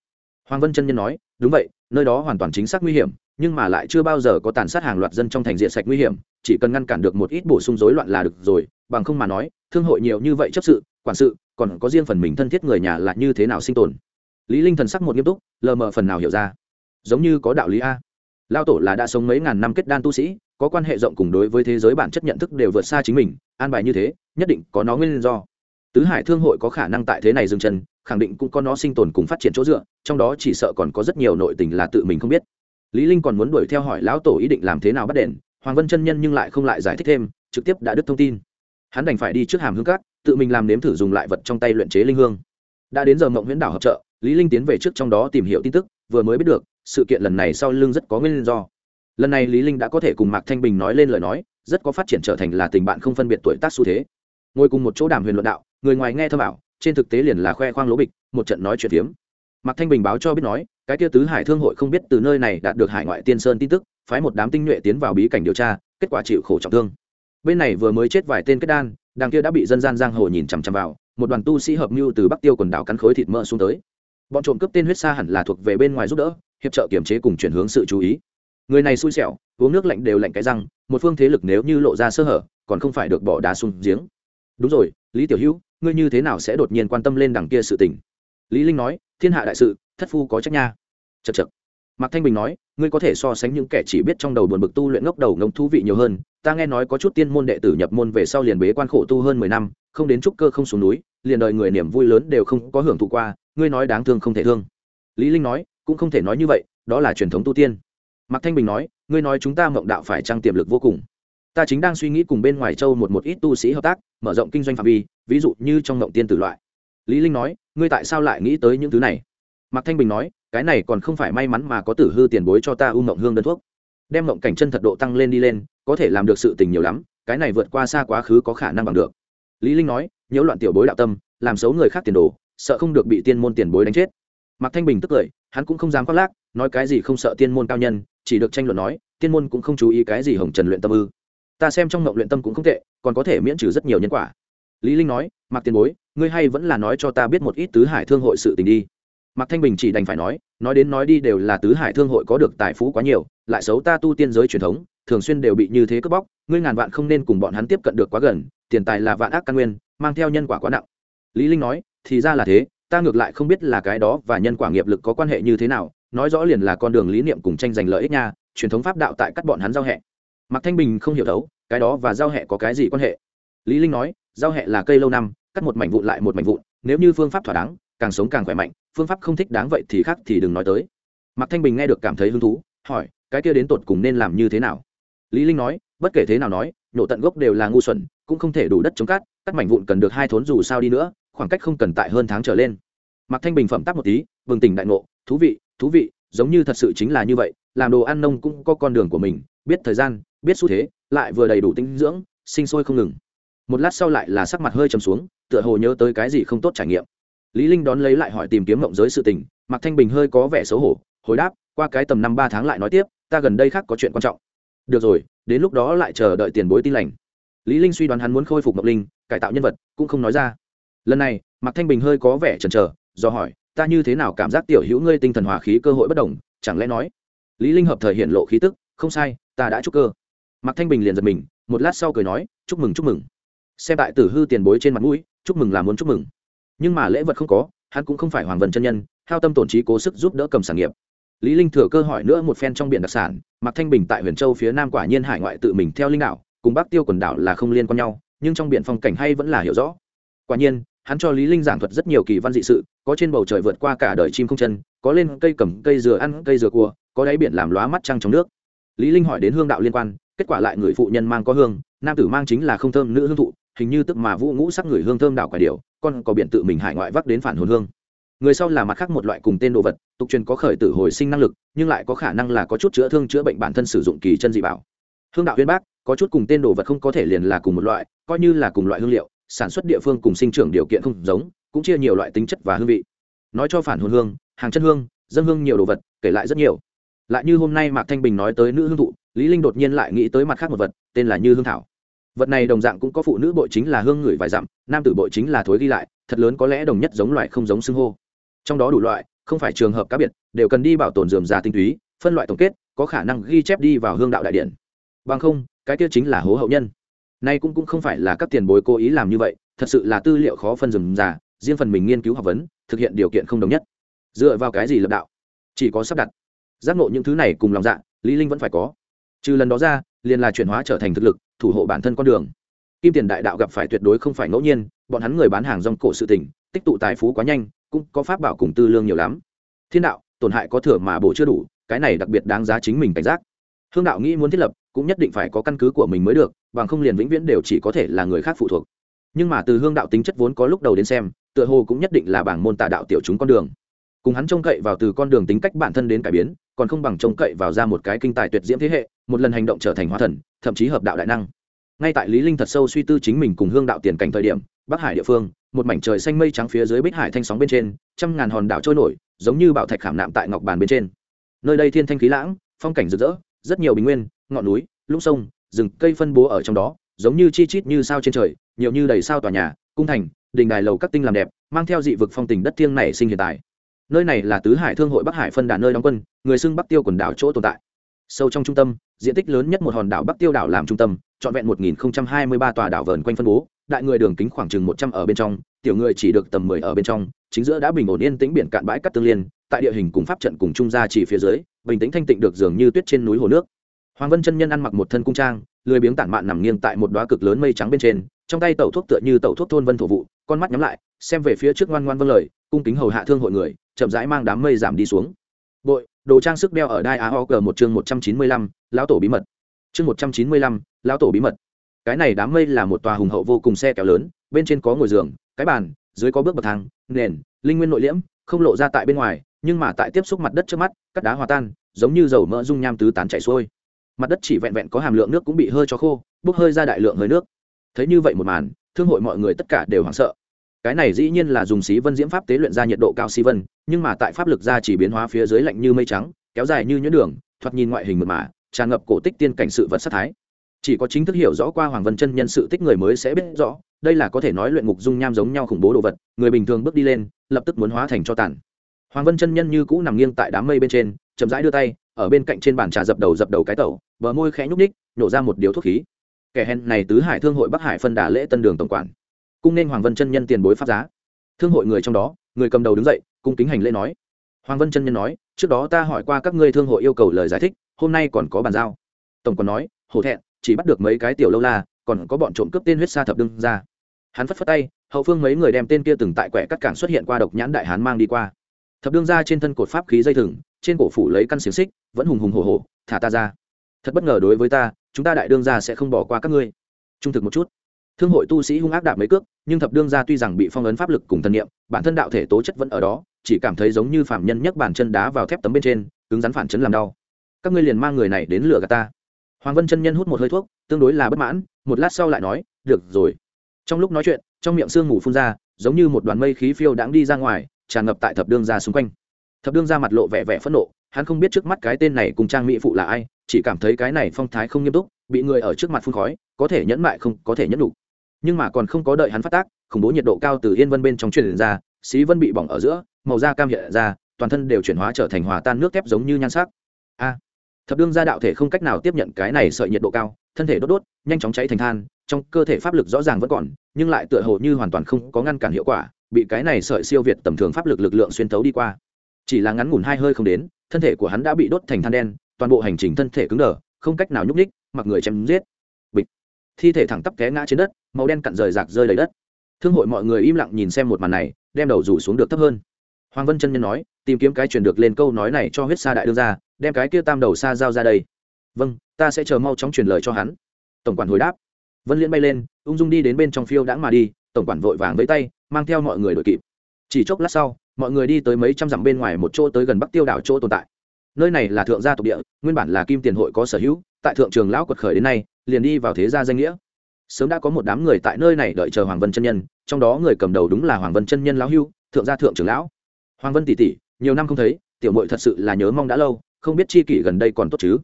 hoàng vân chân nhân nói, đúng vậy, nơi đó hoàn toàn chính xác nguy hiểm, nhưng mà lại chưa bao giờ có tàn sát hàng loạt dân trong thành diện sạch nguy hiểm, chỉ cần ngăn cản được một ít bổ sung rối loạn là được rồi, bằng không mà nói, thương hội nhiều như vậy chấp sự, quản sự, còn có riêng phần mình thân thiết người nhà là như thế nào sinh tồn? Lý linh thần sắc một nghiêm túc, lờ mờ phần nào hiểu ra. Giống như có đạo lý a. Lao tổ là đã sống mấy ngàn năm kết đan tu sĩ, có quan hệ rộng cùng đối với thế giới bản chất nhận thức đều vượt xa chính mình, an bài như thế, nhất định có nó nguyên do tứ hải thương hội có khả năng tại thế này dừng chân, khẳng định cũng có nó sinh tồn cùng phát triển chỗ dựa, trong đó chỉ sợ còn có rất nhiều nội tình là tự mình không biết. Lý linh còn muốn đuổi theo hỏi lão tổ ý định làm thế nào bắt đền, hoàng vân chân nhân nhưng lại không lại giải thích thêm, trực tiếp đã đứt thông tin. Hắn đành phải đi trước hàm hương cát, tự mình làm nếm thử dùng lại vật trong tay luyện chế linh hương. Đã đến giờ mộng huyễn đảo hợp trợ, lý linh tiến về trước trong đó tìm hiểu tin tức, vừa mới biết được, sự kiện lần này sau lưng rất có nguyên do. Lần này lý linh đã có thể cùng mạc thanh bình nói lên lời nói, rất có phát triển trở thành là tình bạn không phân biệt tuổi tác xu thế. Ngồi cùng một chỗ đàm huyền luận đạo người ngoài nghe thơ bảo, trên thực tế liền là khoe khoang lỗ bịch, một trận nói chuyện phiếm. Mạc thanh bình báo cho biết nói, cái kia tứ hải thương hội không biết từ nơi này đạt được hải ngoại tiên sơn tin tức, phái một đám tinh nhuệ tiến vào bí cảnh điều tra, kết quả chịu khổ trọng thương. Bên này vừa mới chết vài tên kết đan, đằng kia đã bị dân gian giang hồ nhìn chằm chằm vào, một đoàn tu sĩ hợp mưu từ bắc tiêu quần đảo cắn khối thịt mỡ xuống tới. Bọn trộm cướp tên huyết sa hẳn là thuộc về bên ngoài giúp đỡ, hiệp trợ kiểm chế cùng chuyển hướng sự chú ý. Người này xui xẻo, uống nước lạnh đều lạnh cái răng, một phương thế lực nếu như lộ ra sơ hở, còn không phải được bỏ đá xuống giếng. Đúng rồi, lý tiểu hữu ngươi như thế nào sẽ đột nhiên quan tâm lên đằng kia sự tình? Lý linh nói, thiên hạ đại sự, thất phu có trách nha. Chật chật mạc thanh bình nói, ngươi có thể so sánh những kẻ chỉ biết trong đầu buồn bực tu luyện ngốc đầu ngông thú vị nhiều hơn. Ta nghe nói có chút tiên môn đệ tử nhập môn về sau liền bế quan khổ tu hơn mười năm, không đến trúc cơ không xuống núi, liền đời người niềm vui lớn đều không có hưởng thụ qua, ngươi nói đáng thương không thể thương. Lý linh nói, cũng không thể nói như vậy, đó là truyền thống tu tiên. Mạc thanh bình nói, ngươi nói chúng ta mộng đạo phải trang tiềm lực vô cùng ta chính đang suy nghĩ cùng bên ngoài châu một một ít tu sĩ hợp tác, mở rộng kinh doanh phạm vi, ví dụ như trong ngộng tiên tử loại. Lý linh nói, ngươi tại sao lại nghĩ tới những thứ này? Mạc thanh bình nói, cái này còn không phải may mắn mà có tử hư tiền bối cho ta u ngộng hương đơn thuốc. Đem ngộng cảnh chân thật độ tăng lên đi lên, có thể làm được sự tình nhiều lắm, cái này vượt qua xa quá khứ có khả năng bằng được. Lý linh nói, nhiễu loạn tiểu bối đạo tâm, làm xấu người khác tiền đồ, sợ không được bị tiên môn tiền bối đánh chết. Mạc thanh bình tức cười, hắn cũng không dám khoác lác, nói cái gì không sợ tiên môn cao nhân, chỉ được tranh luận nói, tiên môn cũng không chú ý cái gì hồng trần luyện tâm ư ta xem trong ngộng luyện tâm cũng không tệ, còn có thể miễn trừ rất nhiều nhân quả. Lý linh nói Mặc tiền bối, ngươi hay vẫn là nói cho ta biết một ít tứ hải thương hội sự tình đi. Mạc thanh bình chỉ đành phải nói nói đến nói đi đều là tứ hải thương hội có được tài phú quá nhiều, lại xấu ta tu tiên giới truyền thống, thường xuyên đều bị như thế cướp bóc, ngươi ngàn vạn không nên cùng bọn hắn tiếp cận được quá gần, tiền tài là vạn ác căn nguyên, mang theo nhân quả quá nặng. Lý linh nói, thì ra là thế, ta ngược lại không biết là cái đó và nhân quả nghiệp lực có quan hệ như thế nào, nói rõ liền là con đường lý niệm cùng tranh giành lợi ích nha, truyền thống pháp đạo tại cắt bọn hắn giao hẹn mạc thanh bình không hiểu thấu cái đó và giao hệ có cái gì quan hệ? Lý linh nói giao hệ là cây lâu năm cắt một mảnh vụn lại một mảnh vụn nếu như phương pháp thỏa đáng càng sống càng khỏe mạnh phương pháp không thích đáng vậy thì khác thì đừng nói tới. Mạc thanh bình nghe được cảm thấy hứng thú hỏi cái kia đến tột cùng nên làm như thế nào? Lý linh nói bất kể thế nào nói nhổ tận gốc đều là ngu xuẩn cũng không thể đủ đất chống cát, cắt mảnh vụn cần được hai thốn dù sao đi nữa khoảng cách không cần tại hơn tháng trở lên. Mạc thanh bình phẩm tắc một tí bừng tỉnh đại ngộ thú vị thú vị giống như thật sự chính là như vậy làm đồ ăn nông cũng có con đường của mình biết thời gian biết xu thế, lại vừa đầy đủ tinh dưỡng, sinh sôi không ngừng. Một lát sau lại là sắc mặt hơi trầm xuống, tựa hồ nhớ tới cái gì không tốt trải nghiệm. Lý linh đón lấy lại hỏi tìm kiếm mộng giới sự tình, mạc thanh bình hơi có vẻ xấu hổ, hồi đáp, qua cái tầm năm ba tháng lại nói tiếp, ta gần đây khác có chuyện quan trọng. Được rồi, đến lúc đó lại chờ đợi tiền bối tin lành. Lý linh suy đoán hắn muốn khôi phục mộng linh, cải tạo nhân vật, cũng không nói ra. Lần này, mạc thanh bình hơi có vẻ chần chờ, do hỏi, ta như thế nào cảm giác tiểu hữu ngươi tinh thần hòa khí cơ hội bất đồng, chẳng lẽ nói? Lý linh hợp thời hiện lộ khí tức, không sai, ta đã chúc cơ mạc thanh bình liền giật mình một lát sau cười nói chúc mừng chúc mừng. Xem tại tử hư tiền bối trên mặt mũi chúc mừng là muốn chúc mừng. Nhưng mà lễ vật không có hắn cũng không phải hoàng vân chân nhân hao tâm tổn trí cố sức giúp đỡ cầm sản nghiệp. Lý linh thừa cơ hỏi nữa một phen trong biển đặc sản mạc thanh bình tại huyền châu phía nam quả nhiên hải ngoại tự mình theo linh đảo, cùng bắc tiêu quần đảo là không liên quan nhau nhưng trong biển phong cảnh hay vẫn là hiểu rõ. Quả nhiên hắn cho lý linh giảng thuật rất nhiều kỳ văn dị sự có trên bầu trời vượt qua cả đời chim không chân có lên cây cầm cây dừa ăn cây dừa cua có đáy biển làm lóa mắt trăng trong nước. Lý linh hỏi đến hương đạo liên quan kết quả lại người phụ nhân mang có hương, nam tử mang chính là không thơm nữ hương thụ, hình như tức mà vũ ngũ sắc người hương thơm đảo quả điều con có biển tự mình hải ngoại vác đến phản hồn hương. Người sau là mặt khác một loại cùng tên đồ vật, tục truyền có khởi tử hồi sinh năng lực, nhưng lại có khả năng là có chút chữa thương chữa bệnh bản thân sử dụng kỳ chân dị bảo. Hương đạo uyên bác, có chút cùng tên đồ vật không có thể liền là cùng một loại, coi như là cùng loại hương liệu, sản xuất địa phương cùng sinh trưởng điều kiện không giống, cũng chia nhiều loại tính chất và hương vị. Nói cho phản hồn hương, hàng chân hương, dân hương nhiều đồ vật, kể lại rất nhiều lại như hôm nay mạc thanh bình nói tới nữ hương thụ, lý linh đột nhiên lại nghĩ tới mặt khác một vật, tên là như hương thảo. Vật này đồng dạng cũng có phụ nữ bội chính là hương người vài dặm, nam tử bội chính là thối ghi lại, thật lớn có lẽ đồng nhất giống loại không giống xưng hô. Trong đó đủ loại, không phải trường hợp cá biệt, đều cần đi bảo tồn dườm già tinh túy, phân loại tổng kết, có khả năng ghi chép đi vào hương đạo đại điện. Bằng không, cái kia chính là hố hậu nhân. Nay cũng cũng không phải là các tiền bối cố ý làm như vậy, thật sự là tư liệu khó phân dườm già riêng phần mình nghiên cứu học vấn, thực hiện điều kiện không đồng nhất. Dựa vào cái gì lập đạo? Chỉ có sắp đặt giác ngộ những thứ này cùng lòng dạ lý linh vẫn phải có. Trừ lần đó ra, liền là chuyển hóa trở thành thực lực, thủ hộ bản thân con đường. Kim tiền đại đạo gặp phải tuyệt đối không phải ngẫu nhiên, bọn hắn người bán hàng rong cổ sự tình, tích tụ tài phú quá nhanh, cũng có pháp bảo cùng tư lương nhiều lắm. Thiên đạo, tổn hại có thừa mà bổ chưa đủ, cái này đặc biệt đáng giá chính mình cảnh giác. Hương đạo nghĩ muốn thiết lập, cũng nhất định phải có căn cứ của mình mới được, bằng không liền vĩnh viễn đều chỉ có thể là người khác phụ thuộc. Nhưng mà từ hương đạo tính chất vốn có lúc đầu đến xem, tựa hồ cũng nhất định là bảng môn tà đạo tiểu chúng con đường. Cùng hắn trông cậy vào từ con đường tính cách bản thân đến cải biến còn không bằng trông cậy vào ra một cái kinh tài tuyệt diễm thế hệ, một lần hành động trở thành hóa thần, thậm chí hợp đạo đại năng. Ngay tại lý linh thật sâu suy tư chính mình cùng hương đạo tiền cảnh thời điểm, bắc hải địa phương, một mảnh trời xanh mây trắng phía dưới bích hải thanh sóng bên trên, trăm ngàn hòn đảo trôi nổi, giống như bảo thạch khảm nạm tại ngọc bàn bên trên. Nơi đây thiên thanh khí lãng, phong cảnh rực rỡ, rất nhiều bình nguyên, ngọn núi, lũng sông, rừng, cây phân bố ở trong đó, giống như chi chít như sao trên trời, nhiều như đầy sao tòa nhà, cung thành, đình đài lầu các tinh làm đẹp, mang theo dị vực phong tình đất thiêng này sinh hiện tại nơi này là tứ hải thương hội bắc hải phân đà nơi đóng quân, người xưng bắc tiêu quần đảo chỗ tồn tại. Sâu trong trung tâm, diện tích lớn nhất một hòn đảo bắc tiêu đảo làm trung tâm, trọn vẹn một nghìn hai mươi ba tòa đảo vờn quanh phân bố, đại người đường kính khoảng chừng một trăm ở bên trong, tiểu người chỉ được tầm mười ở bên trong, chính giữa đã bình ổn yên tĩnh biển cạn bãi cắt tương liên, tại địa hình cùng pháp trận cùng trung gia chỉ phía dưới, bình tĩnh thanh tịnh được dường như tuyết trên núi hồ nước. Hoàng vân chân nhân ăn mặc một thân cung trang, lười biếng tản mạn nằm nghiêng tại một đoá cực lớn mây trắng bên trên trong tay tẩu thuốc tựa như tẩu thuốc thôn vân thổ vụ, con mắt nhắm lại, xem về phía trước ngoan ngoan vân lời, cung kính hầu hạ thương hội người, chậm rãi mang đám mây giảm đi xuống. Bội, đồ trang sức đeo ở đai á o g một chương một trăm chín mươi lăm, lão tổ bí mật. Chương một trăm chín mươi lăm, lão tổ bí mật. Cái này đám mây là một tòa hùng hậu vô cùng xe kéo lớn, bên trên có ngồi giường, cái bàn, dưới có bước bậc thang, nền, linh nguyên nội liễm, không lộ ra tại bên ngoài, nhưng mà tại tiếp xúc mặt đất trước mắt, cắt đá hòa tan, giống như dầu mỡ dung nham tứ tán chảy xuôi. Mặt đất chỉ vẹn vẹn có hàm lượng nước cũng bị hơi cho khô, bốc hơi ra đại lượng hơi nước thấy như vậy một màn, thương hội mọi người tất cả đều hoảng sợ. Cái này dĩ nhiên là dùng xí vân diễm pháp tế luyện ra nhiệt độ cao xí vân, nhưng mà tại pháp lực ra chỉ biến hóa phía dưới lạnh như mây trắng, kéo dài như nhuyễn đường, thoạt nhìn ngoại hình mật mà, tràn ngập cổ tích tiên cảnh sự vật sát thái. Chỉ có chính thức hiểu rõ qua hoàng vân chân nhân sự tích người mới sẽ biết rõ, đây là có thể nói luyện ngục dung nham giống nhau khủng bố đồ vật, người bình thường bước đi lên, lập tức muốn hóa thành cho tàn. Hoàng vân chân nhân như cũ nằm nghiêng tại đám mây bên trên, chậm rãi đưa tay, ở bên cạnh trên bàn trà dập đầu dập đầu cái tẩu, bờ môi khẽ nhúc ních nhổ ra một điếu thuốc khí kẻ hèn này tứ hải thương hội bắc hải phân đà lễ tân đường tổng quản. Cung nên hoàng vân chân nhân tiền bối pháp giá. Thương hội người trong đó người cầm đầu đứng dậy cung kính hành lễ nói. Hoàng vân chân nhân nói trước đó ta hỏi qua các ngươi thương hội yêu cầu lời giải thích hôm nay còn có bàn giao. Tổng còn nói hổ thẹn chỉ bắt được mấy cái tiểu lâu la còn có bọn trộm cướp tên huyết sa thập đương ra. Hắn phất phất tay hậu phương mấy người đem tên kia từng tại quẻ cắt cảng xuất hiện qua độc nhãn đại hán mang đi qua. Thập đương ra trên thân cột pháp khí dây thừng trên cổ phủ lấy căn xiềng xích vẫn hùng hùng hổ hổ, thả ta ra. Thật bất ngờ đối với ta chúng ta đại đương gia sẽ không bỏ qua các ngươi. Trung thực một chút. Thương hội tu sĩ hung ác đạp mấy cước, nhưng thập đương gia tuy rằng bị phong ấn pháp lực cùng thân nhiệm bản thân đạo thể tố chất vẫn ở đó, chỉ cảm thấy giống như phạm nhân nhấc bàn chân đá vào thép tấm bên trên, cứng rắn phản chấn làm đau. Các ngươi liền mang người này đến lửa gạt ta. Hoàng vân chân nhân hút một hơi thuốc, tương đối là bất mãn, một lát sau lại nói, được rồi. Trong lúc nói chuyện, trong miệng sương mù phun ra, giống như một đoàn mây khí phiêu đãng đi ra ngoài, tràn ngập tại thập đương gia xung quanh. Thập đương gia mặt lộ vẻ vẻ phẫn nộ hắn không biết trước mắt cái tên này cùng trang mỹ phụ là ai, chỉ cảm thấy cái này phong thái không nghiêm túc, bị người ở trước mặt phun khói, có thể nhẫn mại không có thể nhẫn đủ nhưng mà còn không có đợi hắn phát tác, khủng bố nhiệt độ cao từ yên vân bên trong truyền ra, xí vân bị bỏng ở giữa, màu da cam hiện ra, toàn thân đều chuyển hóa trở thành hòa tan nước thép giống như nhan sắc. A, thập đương gia đạo thể không cách nào tiếp nhận cái này sợi nhiệt độ cao, thân thể đốt đốt, nhanh chóng cháy thành than, trong cơ thể pháp lực rõ ràng vẫn còn, nhưng lại tựa hồ như hoàn toàn không có ngăn cản hiệu quả, bị cái này sợi siêu việt tầm thường pháp lực lực lượng xuyên thấu đi qua chỉ là ngắn ngủn hai hơi không đến, thân thể của hắn đã bị đốt thành than đen, toàn bộ hành trình thân thể cứng đờ, không cách nào nhúc ních mặc người chém giết. Bịch. Thi thể thẳng tắp té ngã trên đất, màu đen cặn rời rạc rơi đầy đất. Thương hội mọi người im lặng nhìn xem một màn này, đem đầu rủ xuống được thấp hơn. Hoàng vân chân nhân nói, tìm kiếm cái truyền được lên câu nói này cho huyết sa đại đương ra, đem cái kia tam đầu xa giao ra đây. Vâng ta sẽ chờ mau chóng truyền lời cho hắn. Tổng quản hồi đáp. Vân liễn bay lên, ung dung đi đến bên trong phiêu đãng mà đi, tổng quản vội vàng với tay, mang theo mọi người đội kịp. Chỉ chốc lát sau mọi người đi tới mấy trăm dặm bên ngoài một chỗ tới gần bắc tiêu đảo chỗ tồn tại. Nơi này là thượng gia tộc địa, nguyên bản là kim tiền hội có sở hữu, tại thượng trường lão quật khởi đến nay, liền đi vào thế gia danh nghĩa. Sớm đã có một đám người tại nơi này đợi chờ hoàng vân chân nhân, trong đó người cầm đầu đúng là hoàng vân chân nhân lão hưu, thượng gia thượng trưởng lão. Hoàng vân tỷ tỷ, nhiều năm không thấy, tiểu mội thật sự là nhớ mong đã lâu, không biết chi kỷ gần đây còn tốt chứ?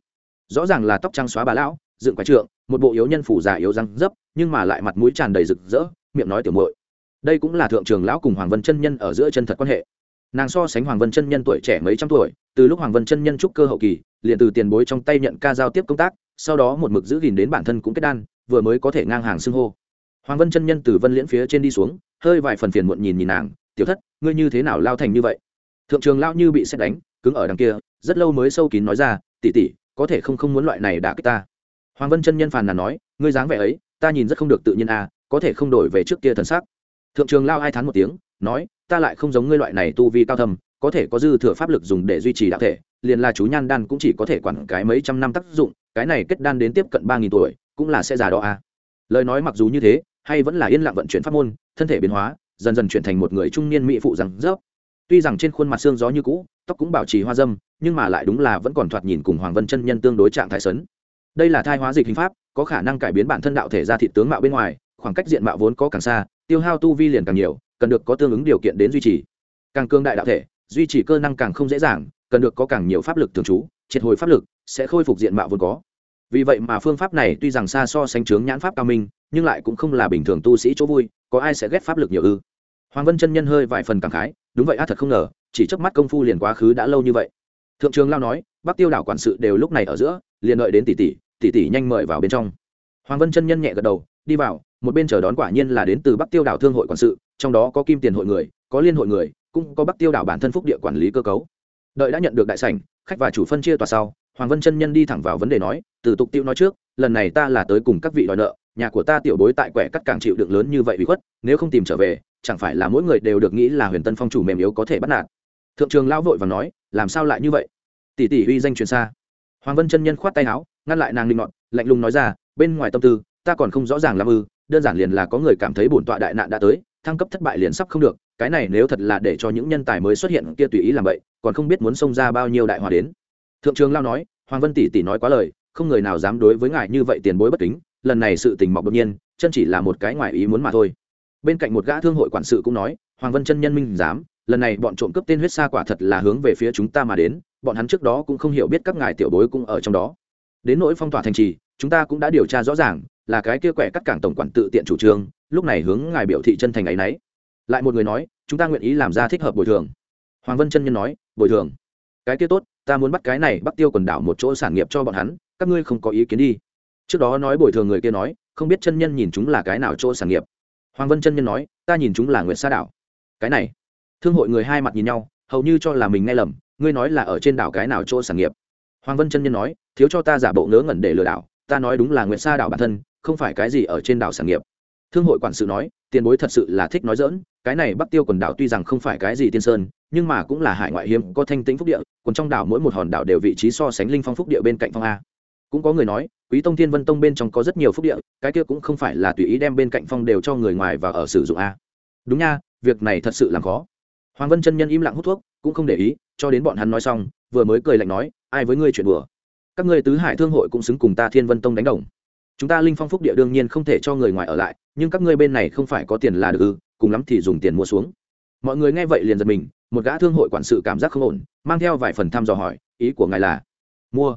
Rõ ràng là tóc trăng xóa bà lão, dựng quái trượng, một bộ yếu nhân phủ già yếu răng dấp, nhưng mà lại mặt mũi tràn đầy rực rỡ, miệng nói tiểu mội đây cũng là thượng trường lão cùng hoàng vân chân nhân ở giữa chân thật quan hệ. Nàng so sánh hoàng vân chân nhân tuổi trẻ mấy trăm tuổi, từ lúc hoàng vân chân nhân trúc cơ hậu kỳ, liền từ tiền bối trong tay nhận ca giao tiếp công tác, sau đó một mực giữ gìn đến bản thân cũng kết đan, vừa mới có thể ngang hàng xưng hô. Hoàng vân chân nhân từ vân liễn phía trên đi xuống, hơi vài phần phiền muộn nhìn nhìn nàng, tiểu thất, ngươi như thế nào lao thành như vậy? Thượng trường lao như bị xét đánh, cứng ở đằng kia, rất lâu mới sâu kín nói ra tỉ tỉ có thể không không muốn loại này đã kích ta. Hoàng vân chân nhân phàn nàn nói, ngươi dáng vẻ ấy, ta nhìn rất không được tự nhiên à có thể không đổi về trước kia thần sắc thượng trường lao hai tháng một tiếng, nói, ta lại không giống ngươi loại này tu vi cao thầm có thể có dư thừa pháp lực dùng để duy trì đạo thể, liền là chú nhan đan cũng chỉ có thể quản cái mấy trăm năm tác dụng, cái này kết đan đến tiếp cận ba nghìn tuổi, cũng là sẽ già đó à. Lời nói mặc dù như thế, hay vẫn là yên lặng vận chuyển pháp môn, thân thể biến hóa, dần dần chuyển thành một người trung niên mỹ phụ rằng rớp tuy rằng trên khuôn mặt xương gió như cũ, tóc cũng bảo trì hoa dâm, nhưng mà lại đúng là vẫn còn thoạt nhìn cùng hoàng vân chân nhân tương đối trạng thái sấn. Đây là thai hóa dịch hình pháp, có khả năng cải biến bản thân đạo thể ra thị tướng mạo bên ngoài, khoảng cách diện mạo vốn có càng xa tiêu hao tu vi liền càng nhiều, cần được có tương ứng điều kiện đến duy trì. Càng cương đại đạo thể, duy trì cơ năng càng không dễ dàng, cần được có càng nhiều pháp lực thường trú, triệt hồi pháp lực, sẽ khôi phục diện mạo vốn có. Vì vậy mà phương pháp này tuy rằng xa so sánh trướng nhãn pháp cao minh, nhưng lại cũng không là bình thường tu sĩ chỗ vui, có ai sẽ ghét pháp lực nhiều ư? Hoàng vân chân nhân hơi vài phần cảm khái, đúng vậy á thật không ngờ, chỉ trước mắt công phu liền quá khứ đã lâu như vậy. Thượng trường lao nói, bắc tiêu đảo quản sự đều lúc này ở giữa, liền đợi đến tỷ tỷ tỷ tỷ nhanh mời vào bên trong. Hoàng vân chân nhân nhẹ gật đầu, đi vào một bên chờ đón quả nhiên là đến từ bắc tiêu đảo thương hội quản sự, trong đó có kim tiền hội người, có liên hội người, cũng có bắc tiêu đảo bản thân phúc địa quản lý cơ cấu. Đợi đã nhận được đại sảnh, khách và chủ phân chia tòa sau, hoàng vân chân nhân đi thẳng vào vấn đề nói, từ tục tiêu nói trước, lần này ta là tới cùng các vị đòi nợ, nhà của ta tiểu bối tại quẻ cắt càng chịu đựng lớn như vậy bị khuất, nếu không tìm trở về, chẳng phải là mỗi người đều được nghĩ là huyền tân phong chủ mềm yếu có thể bắt nạt. Thượng trường lão vội và nói, làm sao lại như vậy? Tỷ tỷ uy danh truyền xa. Hoàng vân chân nhân khoát tay áo, ngăn lại nàng linh ngọn lạnh lùng nói ra, bên ngoài tâm tư, ta còn không rõ ràng làm ư đơn giản liền là có người cảm thấy bổn tọa đại nạn đã tới, thăng cấp thất bại liền sắp không được, cái này nếu thật là để cho những nhân tài mới xuất hiện kia tùy ý làm vậy, còn không biết muốn xông ra bao nhiêu đại hòa đến. Thượng trường lao nói, hoàng vân tỷ tỷ nói quá lời, không người nào dám đối với ngài như vậy tiền bối bất kính, lần này sự tình mọc đột nhiên, chân chỉ là một cái ngoài ý muốn mà thôi. Bên cạnh một gã thương hội quản sự cũng nói, hoàng vân chân nhân minh dám lần này bọn trộm cướp tên huyết sa quả thật là hướng về phía chúng ta mà đến, bọn hắn trước đó cũng không hiểu biết các ngài tiểu bối cũng ở trong đó. Đến nỗi phong tỏa thành trì, chúng ta cũng đã điều tra rõ ràng là cái kia quẻ cắt cảng tổng quản tự tiện chủ trương, lúc này hướng ngài biểu thị chân thành ấy nấy. Lại một người nói, chúng ta nguyện ý làm ra thích hợp bồi thường. Hoàng vân chân nhân nói, bồi thường? Cái kia tốt, ta muốn bắt cái này bắt tiêu quần đảo một chỗ sản nghiệp cho bọn hắn, các ngươi không có ý kiến đi. Trước đó nói bồi thường người kia nói, không biết chân nhân nhìn chúng là cái nào chỗ sản nghiệp? Hoàng vân chân nhân nói, ta nhìn chúng là nguyệt sa đảo. Cái này, thương hội người hai mặt nhìn nhau, hầu như cho là mình nghe lầm, ngươi nói là ở trên đảo cái nào chỗ sản nghiệp? Hoàng vân chân nhân nói, thiếu cho ta giả bộ ngớ ngẩn để lừa đảo, ta nói đúng là nguyệt sa đảo bản thân không phải cái gì ở trên đảo sản nghiệp. Thương hội quản sự nói, tiền bối thật sự là thích nói dỡn cái này bắc tiêu quần đảo tuy rằng không phải cái gì tiên sơn, nhưng mà cũng là hải ngoại hiếm, có thanh tĩnh phúc địa, còn trong đảo mỗi một hòn đảo đều vị trí so sánh linh phong phúc địa bên cạnh phong a. Cũng có người nói, quý tông thiên vân tông bên trong có rất nhiều phúc địa, cái kia cũng không phải là tùy ý đem bên cạnh phong đều cho người ngoài và ở sử dụng a. Đúng nha, việc này thật sự làm khó. Hoàng vân chân nhân im lặng hút thuốc, cũng không để ý, cho đến bọn hắn nói xong, vừa mới cười lạnh nói, ai với ngươi chuyện đùa? Các ngươi tứ hải thương hội cũng xứng cùng ta thiên vân tông đánh đồng chúng ta linh phong phúc địa đương nhiên không thể cho người ngoài ở lại, nhưng các ngươi bên này không phải có tiền là được ư, cùng lắm thì dùng tiền mua xuống. Mọi người nghe vậy liền giật mình, một gã thương hội quản sự cảm giác không ổn, mang theo vài phần thăm dò hỏi, ý của ngài là mua.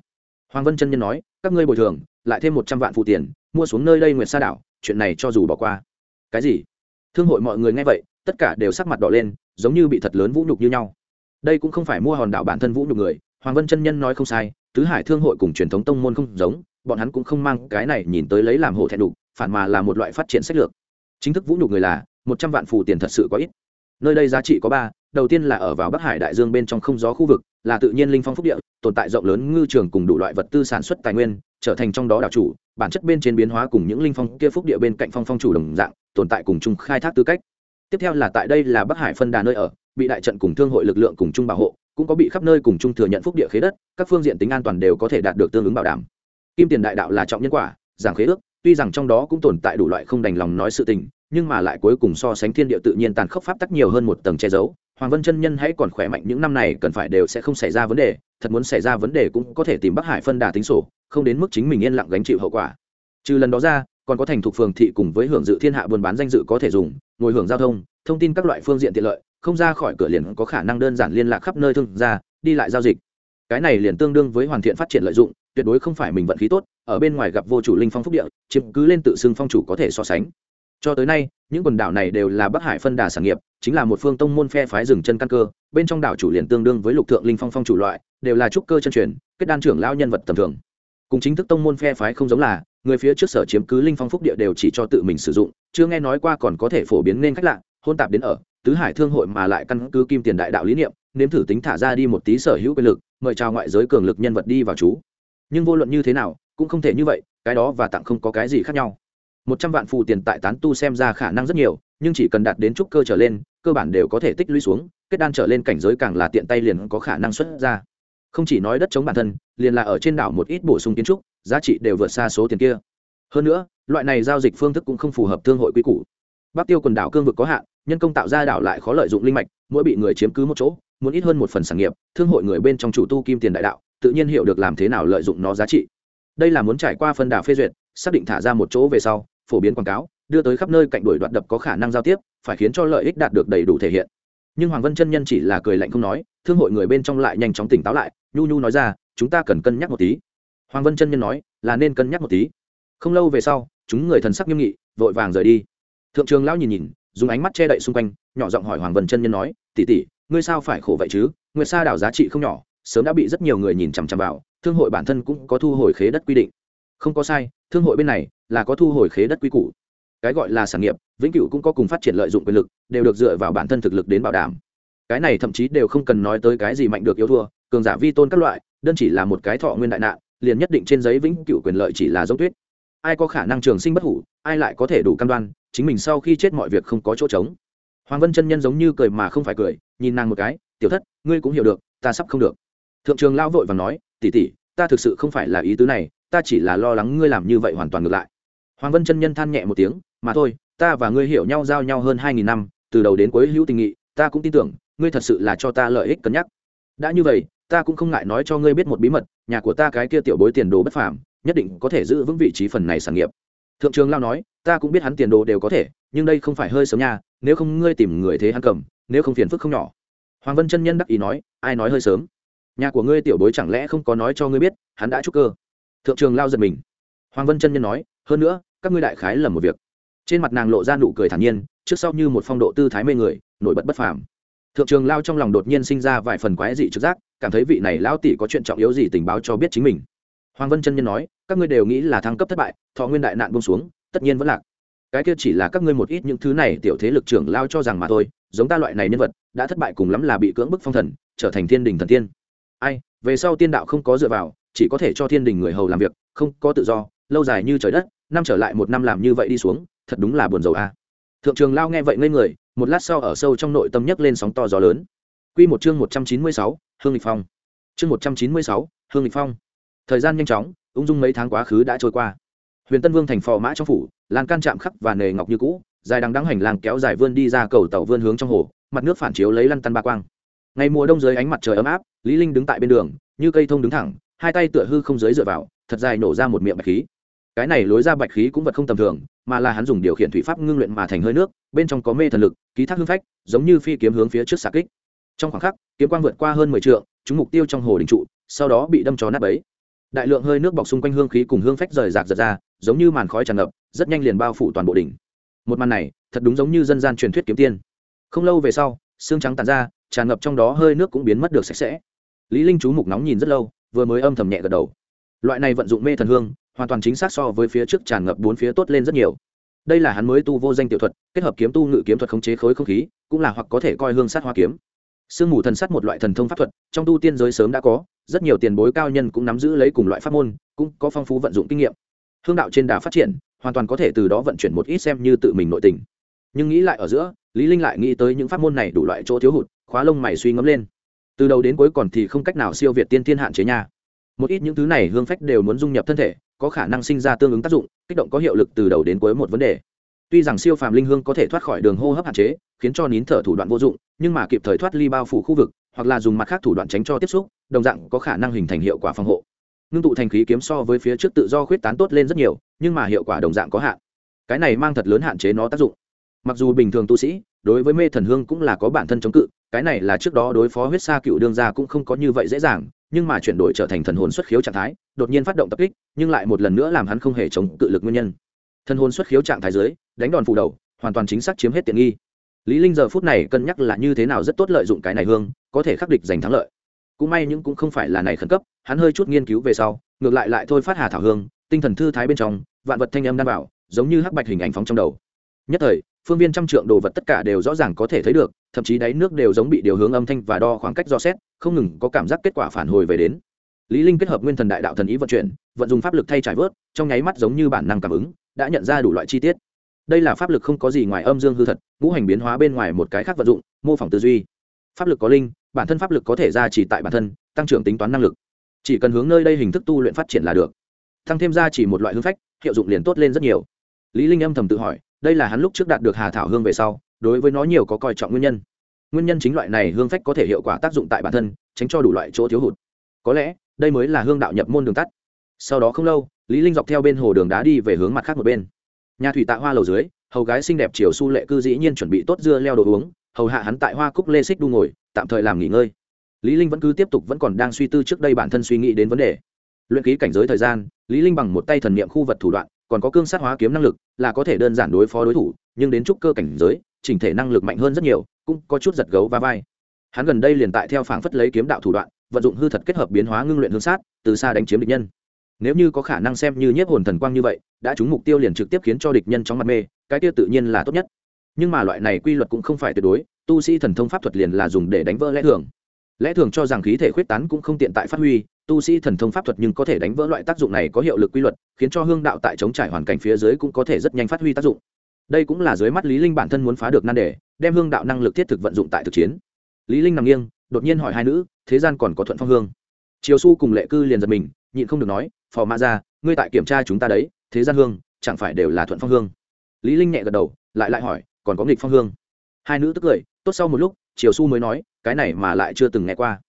Hoàng vân chân nhân nói, các ngươi bồi thường, lại thêm một trăm vạn phụ tiền, mua xuống nơi đây nguyệt sa đảo, chuyện này cho dù bỏ qua. Cái gì? Thương hội mọi người nghe vậy, tất cả đều sắc mặt đỏ lên, giống như bị thật lớn vũ nhục như nhau. Đây cũng không phải mua hòn đảo bản thân vũ nhục người, hoàng vân chân nhân nói không sai, tứ hải thương hội cùng truyền thống tông môn không giống bọn hắn cũng không mang cái này nhìn tới lấy làm hổ thẹn đủ phản mà là một loại phát triển sách lược. Chính thức vũ nhục người là, một trăm vạn phù tiền thật sự có ít. Nơi đây giá trị có ba, đầu tiên là ở vào bắc hải đại dương bên trong không gió khu vực, là tự nhiên linh phong phúc địa, tồn tại rộng lớn ngư trường cùng đủ loại vật tư sản xuất tài nguyên, trở thành trong đó đảo chủ, bản chất bên trên biến hóa cùng những linh phong kia phúc địa bên cạnh phong phong chủ đồng dạng, tồn tại cùng chung khai thác tư cách. Tiếp theo là tại đây là bắc hải phân đà nơi ở, bị đại trận cùng thương hội lực lượng cùng chung bảo hộ, cũng có bị khắp nơi cùng chung thừa nhận phúc địa khế đất, các phương diện tính an toàn đều có thể đạt được tương ứng bảo đảm kim tiền đại đạo là trọng nhân quả, giảng khế ước, tuy rằng trong đó cũng tồn tại đủ loại không đành lòng nói sự tình, nhưng mà lại cuối cùng so sánh thiên địa tự nhiên tàn khốc pháp tắc nhiều hơn một tầng che giấu. Hoàng vân chân nhân hãy còn khỏe mạnh, những năm này cần phải đều sẽ không xảy ra vấn đề, thật muốn xảy ra vấn đề cũng có thể tìm bắc hải phân đà tính sổ, không đến mức chính mình yên lặng gánh chịu hậu quả. Trừ lần đó ra, còn có thành thục phường thị cùng với hưởng dự thiên hạ buôn bán danh dự có thể dùng, ngồi hưởng giao thông thông tin các loại phương diện tiện lợi, không ra khỏi cửa liền có khả năng đơn giản liên lạc khắp nơi thương ra đi lại giao dịch. Cái này liền tương đương với hoàn thiện phát triển lợi dụng tuyệt đối không phải mình vận khí tốt, ở bên ngoài gặp vô chủ linh phong phúc địa, chiếm cứ lên tự xưng phong chủ có thể so sánh. Cho tới nay, những quần đảo này đều là bắc hải phân đà sản nghiệp, chính là một phương tông môn phe phái rừng chân căn cơ, bên trong đảo chủ liền tương đương với lục thượng linh phong phong chủ loại, đều là trúc cơ chân truyền, kết đan trưởng lao nhân vật tầm thường. Cùng chính thức tông môn phe phái không giống là, người phía trước sở chiếm cứ linh phong phúc địa đều chỉ cho tự mình sử dụng, chưa nghe nói qua còn có thể phổ biến nên khách lạ, hôn tạp đến ở, tứ hải thương hội mà lại căn cứ kim tiền đại đạo lý niệm, nếm thử tính thả ra đi một tí sở hữu quyền lực, mời chào ngoại giới cường lực nhân vật đi vào chú nhưng vô luận như thế nào, cũng không thể như vậy, cái đó và tặng không có cái gì khác nhau. Một trăm vạn phù tiền tại tán tu xem ra khả năng rất nhiều, nhưng chỉ cần đạt đến trúc cơ trở lên, cơ bản đều có thể tích lũy xuống, kết đan trở lên cảnh giới càng là tiện tay liền có khả năng xuất ra. Không chỉ nói đất chống bản thân, liền là ở trên đảo một ít bổ sung kiến trúc, giá trị đều vượt xa số tiền kia. Hơn nữa, loại này giao dịch phương thức cũng không phù hợp thương hội quy củ. Bắc tiêu quần đảo cương vực có hạn, nhân công tạo ra đảo lại khó lợi dụng linh mạch, mỗi bị người chiếm cứ một chỗ, muốn ít hơn một phần sản nghiệp, thương hội người bên trong chủ tu kim tiền đại đạo tự nhiên hiểu được làm thế nào lợi dụng nó giá trị. Đây là muốn trải qua phân đảo phê duyệt, xác định thả ra một chỗ về sau, phổ biến quảng cáo, đưa tới khắp nơi cạnh đuổi đoạn đập có khả năng giao tiếp, phải khiến cho lợi ích đạt được đầy đủ thể hiện. Nhưng hoàng vân chân nhân chỉ là cười lạnh không nói, thương hội người bên trong lại nhanh chóng tỉnh táo lại, nhu nhu nói ra, chúng ta cần cân nhắc một tí. Hoàng vân chân nhân nói, là nên cân nhắc một tí. Không lâu về sau, chúng người thần sắc nghiêm nghị, vội vàng rời đi. Thượng trường lão nhìn nhìn, dùng ánh mắt che đậy xung quanh, nhỏ giọng hỏi hoàng vân chân nhân nói tỉ tỉ ngươi sao phải khổ vậy chứ? Nguyệt sa đảo giá trị không nhỏ sớm đã bị rất nhiều người nhìn chằm chằm vào, thương hội bản thân cũng có thu hồi khế đất quy định. Không có sai, thương hội bên này là có thu hồi khế đất quy củ. Cái gọi là sản nghiệp, vĩnh cửu cũng có cùng phát triển lợi dụng quyền lực, đều được dựa vào bản thân thực lực đến bảo đảm. Cái này thậm chí đều không cần nói tới cái gì mạnh được yêu thua, cường giả vi tôn các loại, đơn chỉ là một cái thọ nguyên đại nạn, liền nhất định trên giấy vĩnh cửu quyền lợi chỉ là giống tuyết. Ai có khả năng trường sinh bất hủ, ai lại có thể đủ căn đoan, chính mình sau khi chết mọi việc không có chỗ trống. Hoàng vân chân nhân giống như cười mà không phải cười, nhìn nàng một cái, tiểu thất, ngươi cũng hiểu được, ta sắp không được thượng trường lao vội và nói tỉ tỉ ta thực sự không phải là ý tứ này, ta chỉ là lo lắng ngươi làm như vậy hoàn toàn ngược lại. Hoàng vân chân nhân than nhẹ một tiếng, mà thôi, ta và ngươi hiểu nhau giao nhau hơn hai nghìn năm, từ đầu đến cuối hữu tình nghị, ta cũng tin tưởng, ngươi thật sự là cho ta lợi ích cân nhắc. Đã như vậy, ta cũng không ngại nói cho ngươi biết một bí mật, nhà của ta cái kia tiểu bối tiền đồ bất phàm, nhất định có thể giữ vững vị trí phần này sản nghiệp. Thượng trường lao nói, ta cũng biết hắn tiền đồ đều có thể, nhưng đây không phải hơi sớm nha, nếu không ngươi tìm người thế hắn cầm, nếu không phiền phức không nhỏ. Hoàng vân chân nhân đắc ý nói, ai nói hơi sớm? Nhà của ngươi tiểu bối chẳng lẽ không có nói cho ngươi biết, hắn đã trúc cơ. Thượng trường lao giật mình. Hoàng vân chân nhân nói, hơn nữa, các ngươi đại khái lầm một việc. Trên mặt nàng lộ ra nụ cười thản nhiên, trước sau như một phong độ tư thái mê người, nổi bật bất phàm. Thượng trường lao trong lòng đột nhiên sinh ra vài phần quái dị trực giác, cảm thấy vị này lão tỷ có chuyện trọng yếu gì tình báo cho biết chính mình. Hoàng vân chân nhân nói, các ngươi đều nghĩ là thăng cấp thất bại, thọ nguyên đại nạn bông xuống, tất nhiên vẫn lạc. Cái kia chỉ là các ngươi một ít những thứ này tiểu thế lực trưởng lao cho rằng mà thôi, giống ta loại này nhân vật, đã thất bại cùng lắm là bị cưỡng bức phong thần, trở thành thiên đình thần tiên ai, về sau tiên đạo không có dựa vào, chỉ có thể cho thiên đình người hầu làm việc, không có tự do, lâu dài như trời đất, năm trở lại một năm làm như vậy đi xuống, thật đúng là buồn rầu a. Thượng trường lao nghe vậy ngây người, một lát sau ở sâu trong nội tâm nhấc lên sóng to gió lớn. Q một chương một trăm chín mươi sáu, hương lịch phong. Chương một trăm chín mươi sáu, hương lịch phong. Thời gian nhanh chóng, ung dung mấy tháng quá khứ đã trôi qua. Huyền tân vương thành phò mã trong phủ lan can chạm khắc và nề ngọc như cũ, dài đằng đắng hành lang kéo dài vươn đi ra cầu tàu vươn hướng trong hồ, mặt nước phản chiếu lấy lăn tăn ba quang ngày mùa đông dưới ánh mặt trời ấm áp, lý linh đứng tại bên đường, như cây thông đứng thẳng, hai tay tựa hư không dưới dựa vào, thật dài nổ ra một miệng bạch khí. Cái này lối ra bạch khí cũng vật không tầm thường, mà là hắn dùng điều khiển thủy pháp ngưng luyện mà thành hơi nước, bên trong có mê thần lực, ký thác hương phách, giống như phi kiếm hướng phía trước xạ kích. Trong khoảng khắc, kiếm quang vượt qua hơn mười trượng, chúng mục tiêu trong hồ đình trụ, sau đó bị đâm cho nát bấy. Đại lượng hơi nước bọc xung quanh hương khí cùng hương phách rời rạc giật ra, giống như màn khói tràn ngập, rất nhanh liền bao phủ toàn bộ đỉnh. Một màn này, thật đúng giống như dân gian truyền thuyết kiếm tiên. Không lâu về sau, xương trắng tàn ra tràn ngập trong đó hơi nước cũng biến mất được sạch sẽ. Lý linh chú mục nóng nhìn rất lâu, vừa mới âm thầm nhẹ gật đầu. Loại này vận dụng mê thần hương, hoàn toàn chính xác so với phía trước tràn ngập bốn phía tốt lên rất nhiều. Đây là hắn mới tu vô danh tiểu thuật, kết hợp kiếm tu ngự kiếm thuật khống chế khối không khí, cũng là hoặc có thể coi hương sát hoa kiếm. Sương mù thần sát một loại thần thông pháp thuật, trong tu tiên giới sớm đã có, rất nhiều tiền bối cao nhân cũng nắm giữ lấy cùng loại pháp môn, cũng có phong phú vận dụng kinh nghiệm. Hương đạo trên đà phát triển, hoàn toàn có thể từ đó vận chuyển một ít xem như tự mình nội tình. Nhưng nghĩ lại ở giữa, lý linh lại nghĩ tới những pháp môn này đủ loại chỗ thiếu hụt khóa lông mày suy ngẫm lên. Từ đầu đến cuối còn thì không cách nào siêu việt tiên thiên hạn chế nha. Một ít những thứ này hương phách đều muốn dung nhập thân thể, có khả năng sinh ra tương ứng tác dụng, kích động có hiệu lực từ đầu đến cuối một vấn đề. Tuy rằng siêu phàm linh hương có thể thoát khỏi đường hô hấp hạn chế, khiến cho nín thở thủ đoạn vô dụng, nhưng mà kịp thời thoát ly bao phủ khu vực, hoặc là dùng mặt khác thủ đoạn tránh cho tiếp xúc, đồng dạng có khả năng hình thành hiệu quả phòng hộ. Ngưng tụ thành khí kiếm so với phía trước tự do khuyết tán tốt lên rất nhiều, nhưng mà hiệu quả đồng dạng có hạn. Cái này mang thật lớn hạn chế nó tác dụng. Mặc dù bình thường tu sĩ, đối với mê thần hương cũng là có bản thân chống cự cái này là trước đó đối phó huyết sa cựu đương gia cũng không có như vậy dễ dàng, nhưng mà chuyển đổi trở thành thần hồn xuất khiếu trạng thái, đột nhiên phát động tập kích, nhưng lại một lần nữa làm hắn không hề chống cự lực nguyên nhân. Thần hồn xuất khiếu trạng thái dưới, đánh đòn phủ đầu, hoàn toàn chính xác chiếm hết tiện nghi. Lý linh giờ phút này cân nhắc là như thế nào rất tốt lợi dụng cái này hương, có thể khắc địch giành thắng lợi. Cũng may những cũng không phải là này khẩn cấp, hắn hơi chút nghiên cứu về sau, ngược lại lại thôi phát hà thảo hương, tinh thần thư thái bên trong, vạn vật thanh âm đan bảo, giống như hắc bạch hình ảnh phóng trong đầu. Nhất thời phương viên trăm trượng đồ vật tất cả đều rõ ràng có thể thấy được, thậm chí đáy nước đều giống bị điều hướng âm thanh và đo khoảng cách do xét, không ngừng có cảm giác kết quả phản hồi về đến. Lý linh kết hợp nguyên thần đại đạo thần ý vận chuyển, vận dụng pháp lực thay trải vớt, trong nháy mắt giống như bản năng cảm ứng, đã nhận ra đủ loại chi tiết. Đây là pháp lực không có gì ngoài âm dương hư thật, ngũ hành biến hóa bên ngoài một cái khác vận dụng, mô phỏng tư duy. Pháp lực có linh, bản thân pháp lực có thể ra chỉ tại bản thân, tăng trưởng tính toán năng lực. Chỉ cần hướng nơi đây hình thức tu luyện phát triển là được. Tăng thêm ra chỉ một loại hương phách, hiệu dụng liền tốt lên rất nhiều. Lý linh âm thầm tự hỏi đây là hắn lúc trước đạt được hà thảo hương về sau, đối với nó nhiều có coi trọng nguyên nhân. Nguyên nhân chính loại này hương phách có thể hiệu quả tác dụng tại bản thân, tránh cho đủ loại chỗ thiếu hụt. Có lẽ, đây mới là hương đạo nhập môn đường tắt. Sau đó không lâu, lý linh dọc theo bên hồ đường đá đi về hướng mặt khác một bên. Nhà thủy tạ hoa lầu dưới, hầu gái xinh đẹp chiều su lệ cư dĩ nhiên chuẩn bị tốt dưa leo đồ uống, hầu hạ hắn tại hoa cúc lê xích đu ngồi, tạm thời làm nghỉ ngơi. Lý linh vẫn cứ tiếp tục vẫn còn đang suy tư trước đây bản thân suy nghĩ đến vấn đề. Luyện ký cảnh giới thời gian, lý linh bằng một tay thần niệm khu vật thủ đoạn còn có cương sát hóa kiếm năng lực, là có thể đơn giản đối phó đối thủ, nhưng đến trúc cơ cảnh giới chỉnh thể năng lực mạnh hơn rất nhiều, cũng có chút giật gấu va vai. Hắn gần đây liền tại theo phảng phất lấy kiếm đạo thủ đoạn, vận dụng hư thật kết hợp biến hóa ngưng luyện hương sát, từ xa đánh chiếm địch nhân. Nếu như có khả năng xem như nhiếp hồn thần quang như vậy, đã trúng mục tiêu liền trực tiếp khiến cho địch nhân trong mặt mê, cái tiêu tự nhiên là tốt nhất. Nhưng mà loại này quy luật cũng không phải tuyệt đối, tu sĩ thần thông pháp thuật liền là dùng để đánh vỡ lẽ thường. Lẽ thường cho rằng khí thể khuyết tán cũng không tiện tại phát huy tu sĩ thần thông pháp thuật nhưng có thể đánh vỡ loại tác dụng này có hiệu lực quy luật, khiến cho hương đạo tại chống trải hoàn cảnh phía dưới cũng có thể rất nhanh phát huy tác dụng. Đây cũng là dưới mắt lý linh bản thân muốn phá được nan đề, đem hương đạo năng lực thiết thực vận dụng tại thực chiến. Lý linh nằm nghiêng, đột nhiên hỏi hai nữ, thế gian còn có thuận phong hương. Triều su cùng lệ cư liền giật mình, nhịn không được nói, phò mã ra ngươi tại kiểm tra chúng ta đấy, thế gian hương, chẳng phải đều là thuận phong hương? Lý linh nhẹ gật đầu, lại lại hỏi, còn có nghịch phong hương? Hai nữ tức cười, tốt sau một lúc, triều su mới nói, cái này mà lại chưa từng nghe qua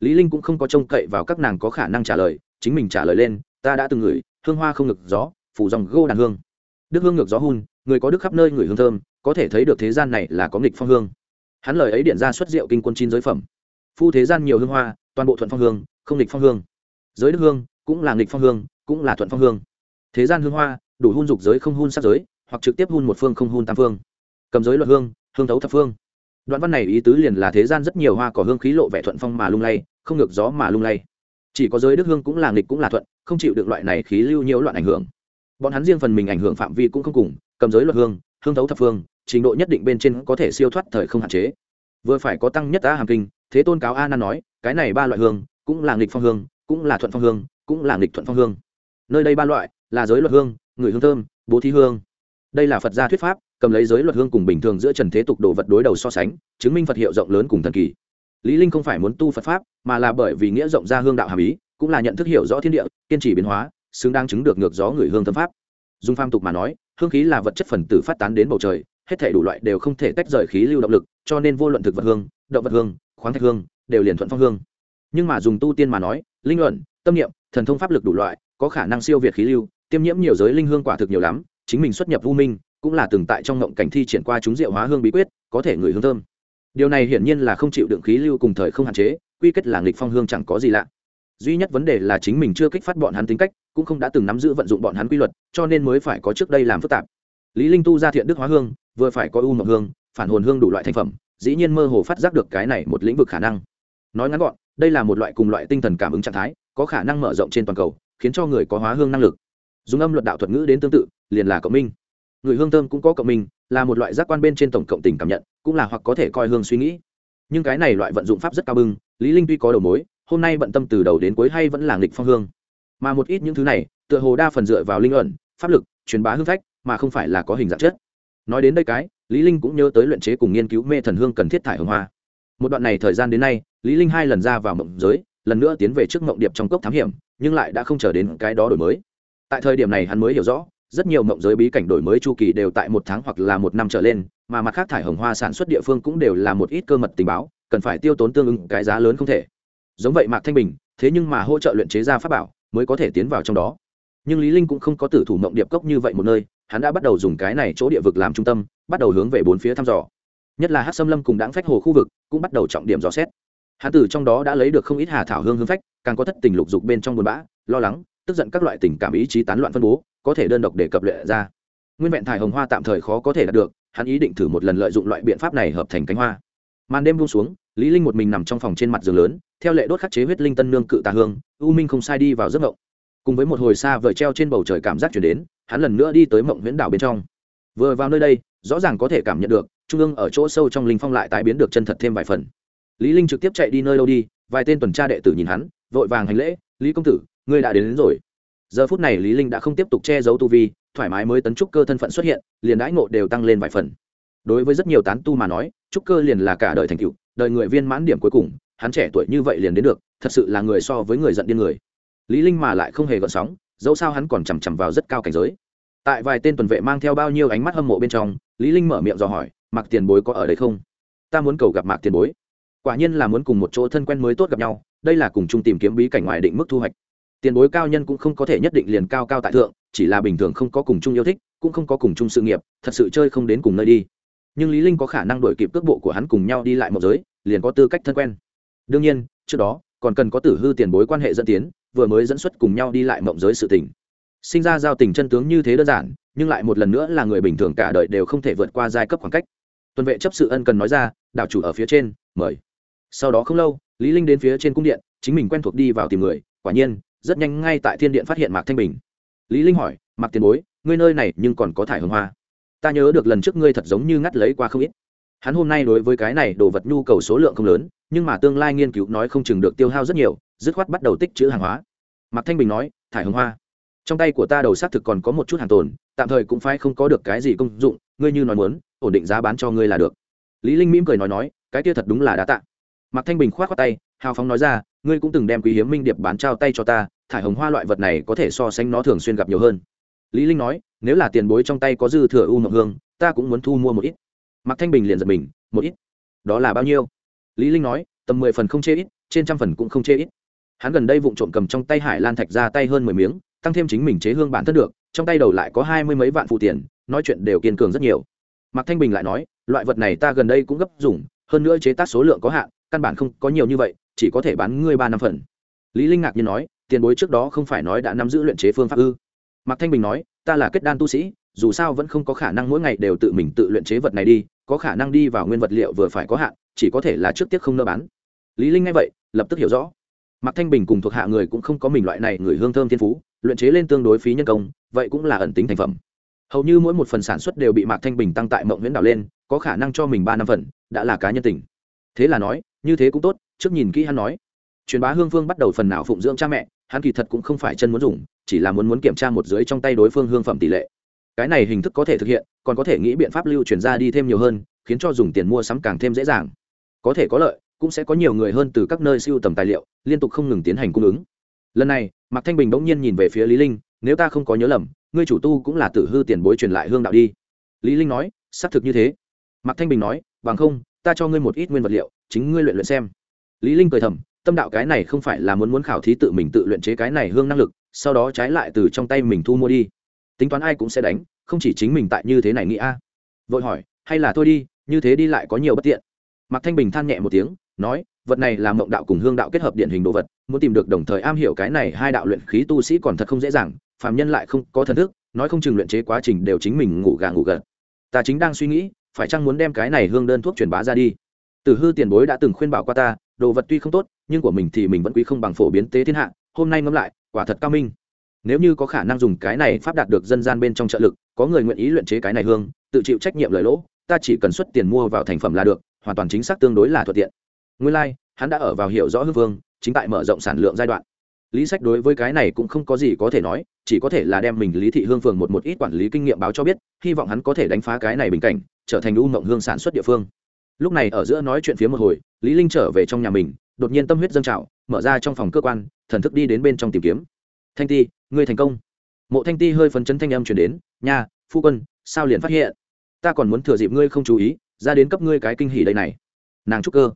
lý linh cũng không có trông cậy vào các nàng có khả năng trả lời, chính mình trả lời lên, ta đã từng ngửi, hương hoa không ngực gió, phủ dòng gô đàn hương. Đức hương ngược gió hun, người có đức khắp nơi người hương thơm, có thể thấy được thế gian này là có nghịch phong hương. Hắn lời ấy điện ra xuất diệu kinh quân chín giới phẩm. Phu thế gian nhiều hương hoa, toàn bộ thuận phong hương, không nghịch phong hương. Giới đức hương, cũng là nghịch phong hương, cũng là thuận phong hương. Thế gian hương hoa, đủ hun dục giới không hun sát giới, hoặc trực tiếp hun một phương không hun tam phương. Cầm giới luật hương hương thấu thập phương đoạn văn này ý tứ liền là thế gian rất nhiều hoa cỏ hương khí lộ vẻ thuận phong mà lung lay, không ngược gió mà lung lay. Chỉ có giới đức hương cũng là nghịch cũng là thuận, không chịu được loại này khí lưu nhiễu loạn ảnh hưởng. Bọn hắn riêng phần mình ảnh hưởng phạm vi cũng không cùng, cầm giới luật hương hương thấu thập phương, trình độ nhất định bên trên có thể siêu thoát thời không hạn chế. Vừa phải có tăng nhất a hàm kinh, thế tôn cáo a nan nói, cái này ba loại hương, cũng là nghịch phong hương, cũng là thuận phong hương, cũng là nghịch thuận phong hương. Nơi đây ba loại là giới luật hương người hương thơm, bố thí hương. Đây là phật gia thuyết pháp cầm lấy giới luật hương cùng bình thường giữa trần thế tục đồ vật đối đầu so sánh, chứng minh phật hiệu rộng lớn cùng thần kỳ. Lý linh không phải muốn tu phật pháp, mà là bởi vì nghĩa rộng ra hương đạo hàm ý, cũng là nhận thức hiểu rõ thiên địa, kiên trì biến hóa, xứng đáng chứng được ngược gió người hương tâm pháp. Dung Phang tục mà nói, hương khí là vật chất phần tử phát tán đến bầu trời, hết thể đủ loại đều không thể tách rời khí lưu động lực, cho nên vô luận thực vật hương, động vật hương, khoáng thạch hương, đều liền thuận phong hương. Nhưng mà dùng tu tiên mà nói, linh luận, tâm niệm, thần thông pháp lực đủ loại, có khả năng siêu việt khí lưu, tiêm nhiễm nhiều giới linh hương quả thực nhiều lắm, chính mình xuất nhập u minh cũng là từng tại trong ngộng cảnh thi triển qua chúng diệu hóa hương bí quyết, có thể ngửi hương thơm. Điều này hiển nhiên là không chịu đựng khí lưu cùng thời không hạn chế, quy kết là nghịch phong hương chẳng có gì lạ. Duy nhất vấn đề là chính mình chưa kích phát bọn hắn tính cách, cũng không đã từng nắm giữ vận dụng bọn hắn quy luật, cho nên mới phải có trước đây làm phức tạp. Lý linh tu ra thiện đức hóa hương, vừa phải có u mộng hương, phản hồn hương đủ loại thành phẩm, dĩ nhiên mơ hồ phát giác được cái này một lĩnh vực khả năng. Nói ngắn gọn, đây là một loại cùng loại tinh thần cảm ứng trạng thái, có khả năng mở rộng trên toàn cầu, khiến cho người có hóa hương năng lực. Dùng âm luật đạo thuật ngữ đến tương tự, liền là cộng minh người hương thơm cũng có cộng mình, là một loại giác quan bên trên tổng cộng tình cảm nhận, cũng là hoặc có thể coi hương suy nghĩ. Nhưng cái này loại vận dụng pháp rất cao bưng, lý linh tuy có đầu mối, hôm nay bận tâm từ đầu đến cuối hay vẫn là nghịch phong hương. Mà một ít những thứ này, tựa hồ đa phần dựa vào linh ẩn, pháp lực, truyền bá hương phách, mà không phải là có hình dạng chất. Nói đến đây cái, lý linh cũng nhớ tới luyện chế cùng nghiên cứu mê thần hương cần thiết thải hương hoa. Một đoạn này thời gian đến nay, lý linh hai lần ra vào mộng giới, lần nữa tiến về trước mộng điệp trong cốc thám hiểm, nhưng lại đã không chờ đến cái đó đổi mới. Tại thời điểm này hắn mới hiểu rõ rất nhiều mộng giới bí cảnh đổi mới chu kỳ đều tại một tháng hoặc là một năm trở lên, mà mặt khác thải hồng hoa sản xuất địa phương cũng đều là một ít cơ mật tình báo, cần phải tiêu tốn tương ứng cái giá lớn không thể. Giống vậy mạc thanh bình, thế nhưng mà hỗ trợ luyện chế ra pháp bảo, mới có thể tiến vào trong đó. Nhưng lý linh cũng không có tử thủ mộng điệp cốc như vậy một nơi, hắn đã bắt đầu dùng cái này chỗ địa vực làm trung tâm, bắt đầu hướng về bốn phía thăm dò. Nhất là hát xâm lâm cùng đáng phách hồ khu vực, cũng bắt đầu trọng điểm dò xét. Hắn từ trong đó đã lấy được không ít hà thảo hương hương phách, càng có thất tình lục dục bên trong buồn bã, lo lắng tức giận các loại tình cảm ý chí tán loạn phân bố, có thể đơn độc để cập luyện ra. Nguyên vẹn thải hồng hoa tạm thời khó có thể đạt được, hắn ý định thử một lần lợi dụng loại biện pháp này hợp thành cánh hoa. Màn đêm buông xuống, lý linh một mình nằm trong phòng trên mặt giường lớn, theo lệ đốt khắc chế huyết linh tân nương cự tà hương, u minh không sai đi vào giấc mộng cùng với một hồi xa vời treo trên bầu trời cảm giác chuyển đến, hắn lần nữa đi tới mộng huyễn đảo bên trong. Vừa vào nơi đây, rõ ràng có thể cảm nhận được, trung ương ở chỗ sâu trong linh phong lại tái biến được chân thật thêm vài phần. Lý linh trực tiếp chạy đi nơi đâu đi, vài tên tuần tra đệ tử nhìn hắn, vội vàng hành lễ, lý công tử ngươi đã đến, đến rồi. Giờ phút này lý linh đã không tiếp tục che giấu tu vi thoải mái mới tấn trúc cơ thân phận xuất hiện liền đãi ngộ đều tăng lên vài phần. Đối với rất nhiều tán tu mà nói trúc cơ liền là cả đời thành tựu đời người viên mãn điểm cuối cùng hắn trẻ tuổi như vậy liền đến được thật sự là người so với người giận điên người. Lý linh mà lại không hề gợn sóng dẫu sao hắn còn chầm chầm vào rất cao cảnh giới. Tại vài tên tuần vệ mang theo bao nhiêu ánh mắt hâm mộ bên trong lý linh mở miệng dò hỏi mạc tiền bối có ở đây không? Ta muốn cầu gặp mạc tiền bối. Quả nhiên là muốn cùng một chỗ thân quen mới tốt gặp nhau đây là cùng chung tìm kiếm bí cảnh ngoài định mức thu hoạch tiền bối cao nhân cũng không có thể nhất định liền cao cao tại thượng, chỉ là bình thường không có cùng chung yêu thích, cũng không có cùng chung sự nghiệp, thật sự chơi không đến cùng nơi đi. Nhưng lý linh có khả năng đổi kịp cước bộ của hắn cùng nhau đi lại một giới, liền có tư cách thân quen. Đương nhiên, trước đó, còn cần có tử hư tiền bối quan hệ dẫn tiến, vừa mới dẫn xuất cùng nhau đi lại mộng giới sự tình. Sinh ra giao tình chân tướng như thế đơn giản, nhưng lại một lần nữa là người bình thường cả đời đều không thể vượt qua giai cấp khoảng cách. Tuần vệ chấp sự ân cần nói ra, đảo chủ ở phía trên, mời. Sau đó không lâu, lý linh đến phía trên cung điện, chính mình quen thuộc đi vào tìm người, quả nhiên rất nhanh ngay tại thiên điện phát hiện mạc thanh bình. Lý linh hỏi, mạc tiền bối, ngươi nơi này nhưng còn có thải hương hoa? Ta nhớ được lần trước ngươi thật giống như ngắt lấy qua không ít. Hắn hôm nay đối với cái này đồ vật nhu cầu số lượng không lớn, nhưng mà tương lai nghiên cứu nói không chừng được tiêu hao rất nhiều, dứt khoát bắt đầu tích trữ hàng hóa. Mạc thanh bình nói, thải hương hoa? Trong tay của ta đầu xác thực còn có một chút hàng tồn, tạm thời cũng phải không có được cái gì công dụng, ngươi như nói muốn, ổn định giá bán cho ngươi là được. Lý linh mỉm cười nói nói, cái kia thật đúng là đã tạ. Mạc thanh bình khoát khoát tay, hào phóng nói ra ngươi cũng từng đem quý hiếm minh điệp bán trao tay cho ta, thải hồng hoa loại vật này có thể so sánh nó thường xuyên gặp nhiều hơn. Lý linh nói, nếu là tiền bối trong tay có dư thừa u mộng hương, ta cũng muốn thu mua một ít. Mặc thanh bình liền giật mình, một ít? Đó là bao nhiêu? Lý linh nói, tầm mười phần không chê ít, trên trăm phần cũng không chê ít. Hắn gần đây vụng trộm cầm trong tay hải lan thạch ra tay hơn mười miếng, tăng thêm chính mình chế hương bản thân được, trong tay đầu lại có hai mươi mấy vạn phụ tiền, nói chuyện đều kiên cường rất nhiều. Mạc thanh bình lại nói, loại vật này ta gần đây cũng gấp dùng, hơn nữa chế tác số lượng có hạn, căn bản không có nhiều như vậy chỉ có thể bán ngươi ba năm phần. Lý linh ngạc nhiên nói, tiền bối trước đó không phải nói đã nắm giữ luyện chế phương pháp ư? Mạc thanh bình nói, ta là kết đan tu sĩ, dù sao vẫn không có khả năng mỗi ngày đều tự mình tự luyện chế vật này đi, có khả năng đi vào nguyên vật liệu vừa phải có hạn, chỉ có thể là trước tiết không nơ bán. Lý linh nghe vậy, lập tức hiểu rõ. Mạc thanh bình cùng thuộc hạ người cũng không có mình loại này người hương thơm thiên phú, luyện chế lên tương đối phí nhân công, vậy cũng là ẩn tính thành phẩm. Hầu như mỗi một phần sản xuất đều bị mạc thanh bình tăng tại mộng nguyễn đảo lên, có khả năng cho mình ba năm phần, đã là cá nhân tình. Thế là nói, như thế cũng tốt trước nhìn kỹ hắn nói, truyền bá hương phương bắt đầu phần nào phụng dưỡng cha mẹ, hắn kỳ thật cũng không phải chân muốn dùng, chỉ là muốn muốn kiểm tra một dưới trong tay đối phương hương phẩm tỷ lệ. Cái này hình thức có thể thực hiện, còn có thể nghĩ biện pháp lưu truyền ra đi thêm nhiều hơn, khiến cho dùng tiền mua sắm càng thêm dễ dàng. Có thể có lợi, cũng sẽ có nhiều người hơn từ các nơi siêu tầm tài liệu, liên tục không ngừng tiến hành cung ứng. Lần này, mạc thanh bình bỗng nhiên nhìn về phía lý linh, nếu ta không có nhớ lầm, ngươi chủ tu cũng là tử hư tiền bối truyền lại hương đạo đi. Lý linh nói, xác thực như thế. Mạc thanh bình nói, bằng không, ta cho ngươi một ít nguyên vật liệu, chính ngươi luyện luyện xem lý linh cười thầm, tâm đạo cái này không phải là muốn muốn khảo thí tự mình tự luyện chế cái này hương năng lực, sau đó trái lại từ trong tay mình thu mua đi. Tính toán ai cũng sẽ đánh, không chỉ chính mình tại như thế này nghĩ a. Vội hỏi, hay là thôi đi, như thế đi lại có nhiều bất tiện. Mạc thanh bình than nhẹ một tiếng, nói, vật này là mộng đạo cùng hương đạo kết hợp điển hình đồ vật, muốn tìm được đồng thời am hiểu cái này hai đạo luyện khí tu sĩ còn thật không dễ dàng, phàm nhân lại không có thần thức, nói không chừng luyện chế quá trình đều chính mình ngủ gà ngủ gật. Ta chính đang suy nghĩ, phải chăng muốn đem cái này hương đơn thuốc truyền bá ra đi. Từ hư tiền bối đã từng khuyên bảo qua ta đồ vật tuy không tốt nhưng của mình thì mình vẫn quý không bằng phổ biến tế thiên hạ hôm nay ngẫm lại quả thật cao minh. Nếu như có khả năng dùng cái này pháp đạt được dân gian bên trong trợ lực có người nguyện ý luyện chế cái này hương tự chịu trách nhiệm lời lỗ ta chỉ cần xuất tiền mua vào thành phẩm là được hoàn toàn chính xác tương đối là thuận tiện. Nguyên lai、like, hắn đã ở vào hiểu rõ hương vương chính tại mở rộng sản lượng giai đoạn. Lý sách đối với cái này cũng không có gì có thể nói chỉ có thể là đem mình lý thị hương phường một một ít quản lý kinh nghiệm báo cho biết hy vọng hắn có thể đánh phá cái này bình cảnh trở thành u mộng hương sản xuất địa phương lúc này ở giữa nói chuyện phía một hồi, lý linh trở về trong nhà mình, đột nhiên tâm huyết dâng trào, mở ra trong phòng cơ quan, thần thức đi đến bên trong tìm kiếm. Thanh ti, ngươi thành công. Mộ thanh ti hơi phấn chấn thanh âm truyền đến, nha, phu quân, sao liền phát hiện? Ta còn muốn thừa dịp ngươi không chú ý, ra đến cấp ngươi cái kinh hỉ đây này. Nàng trúc cơ.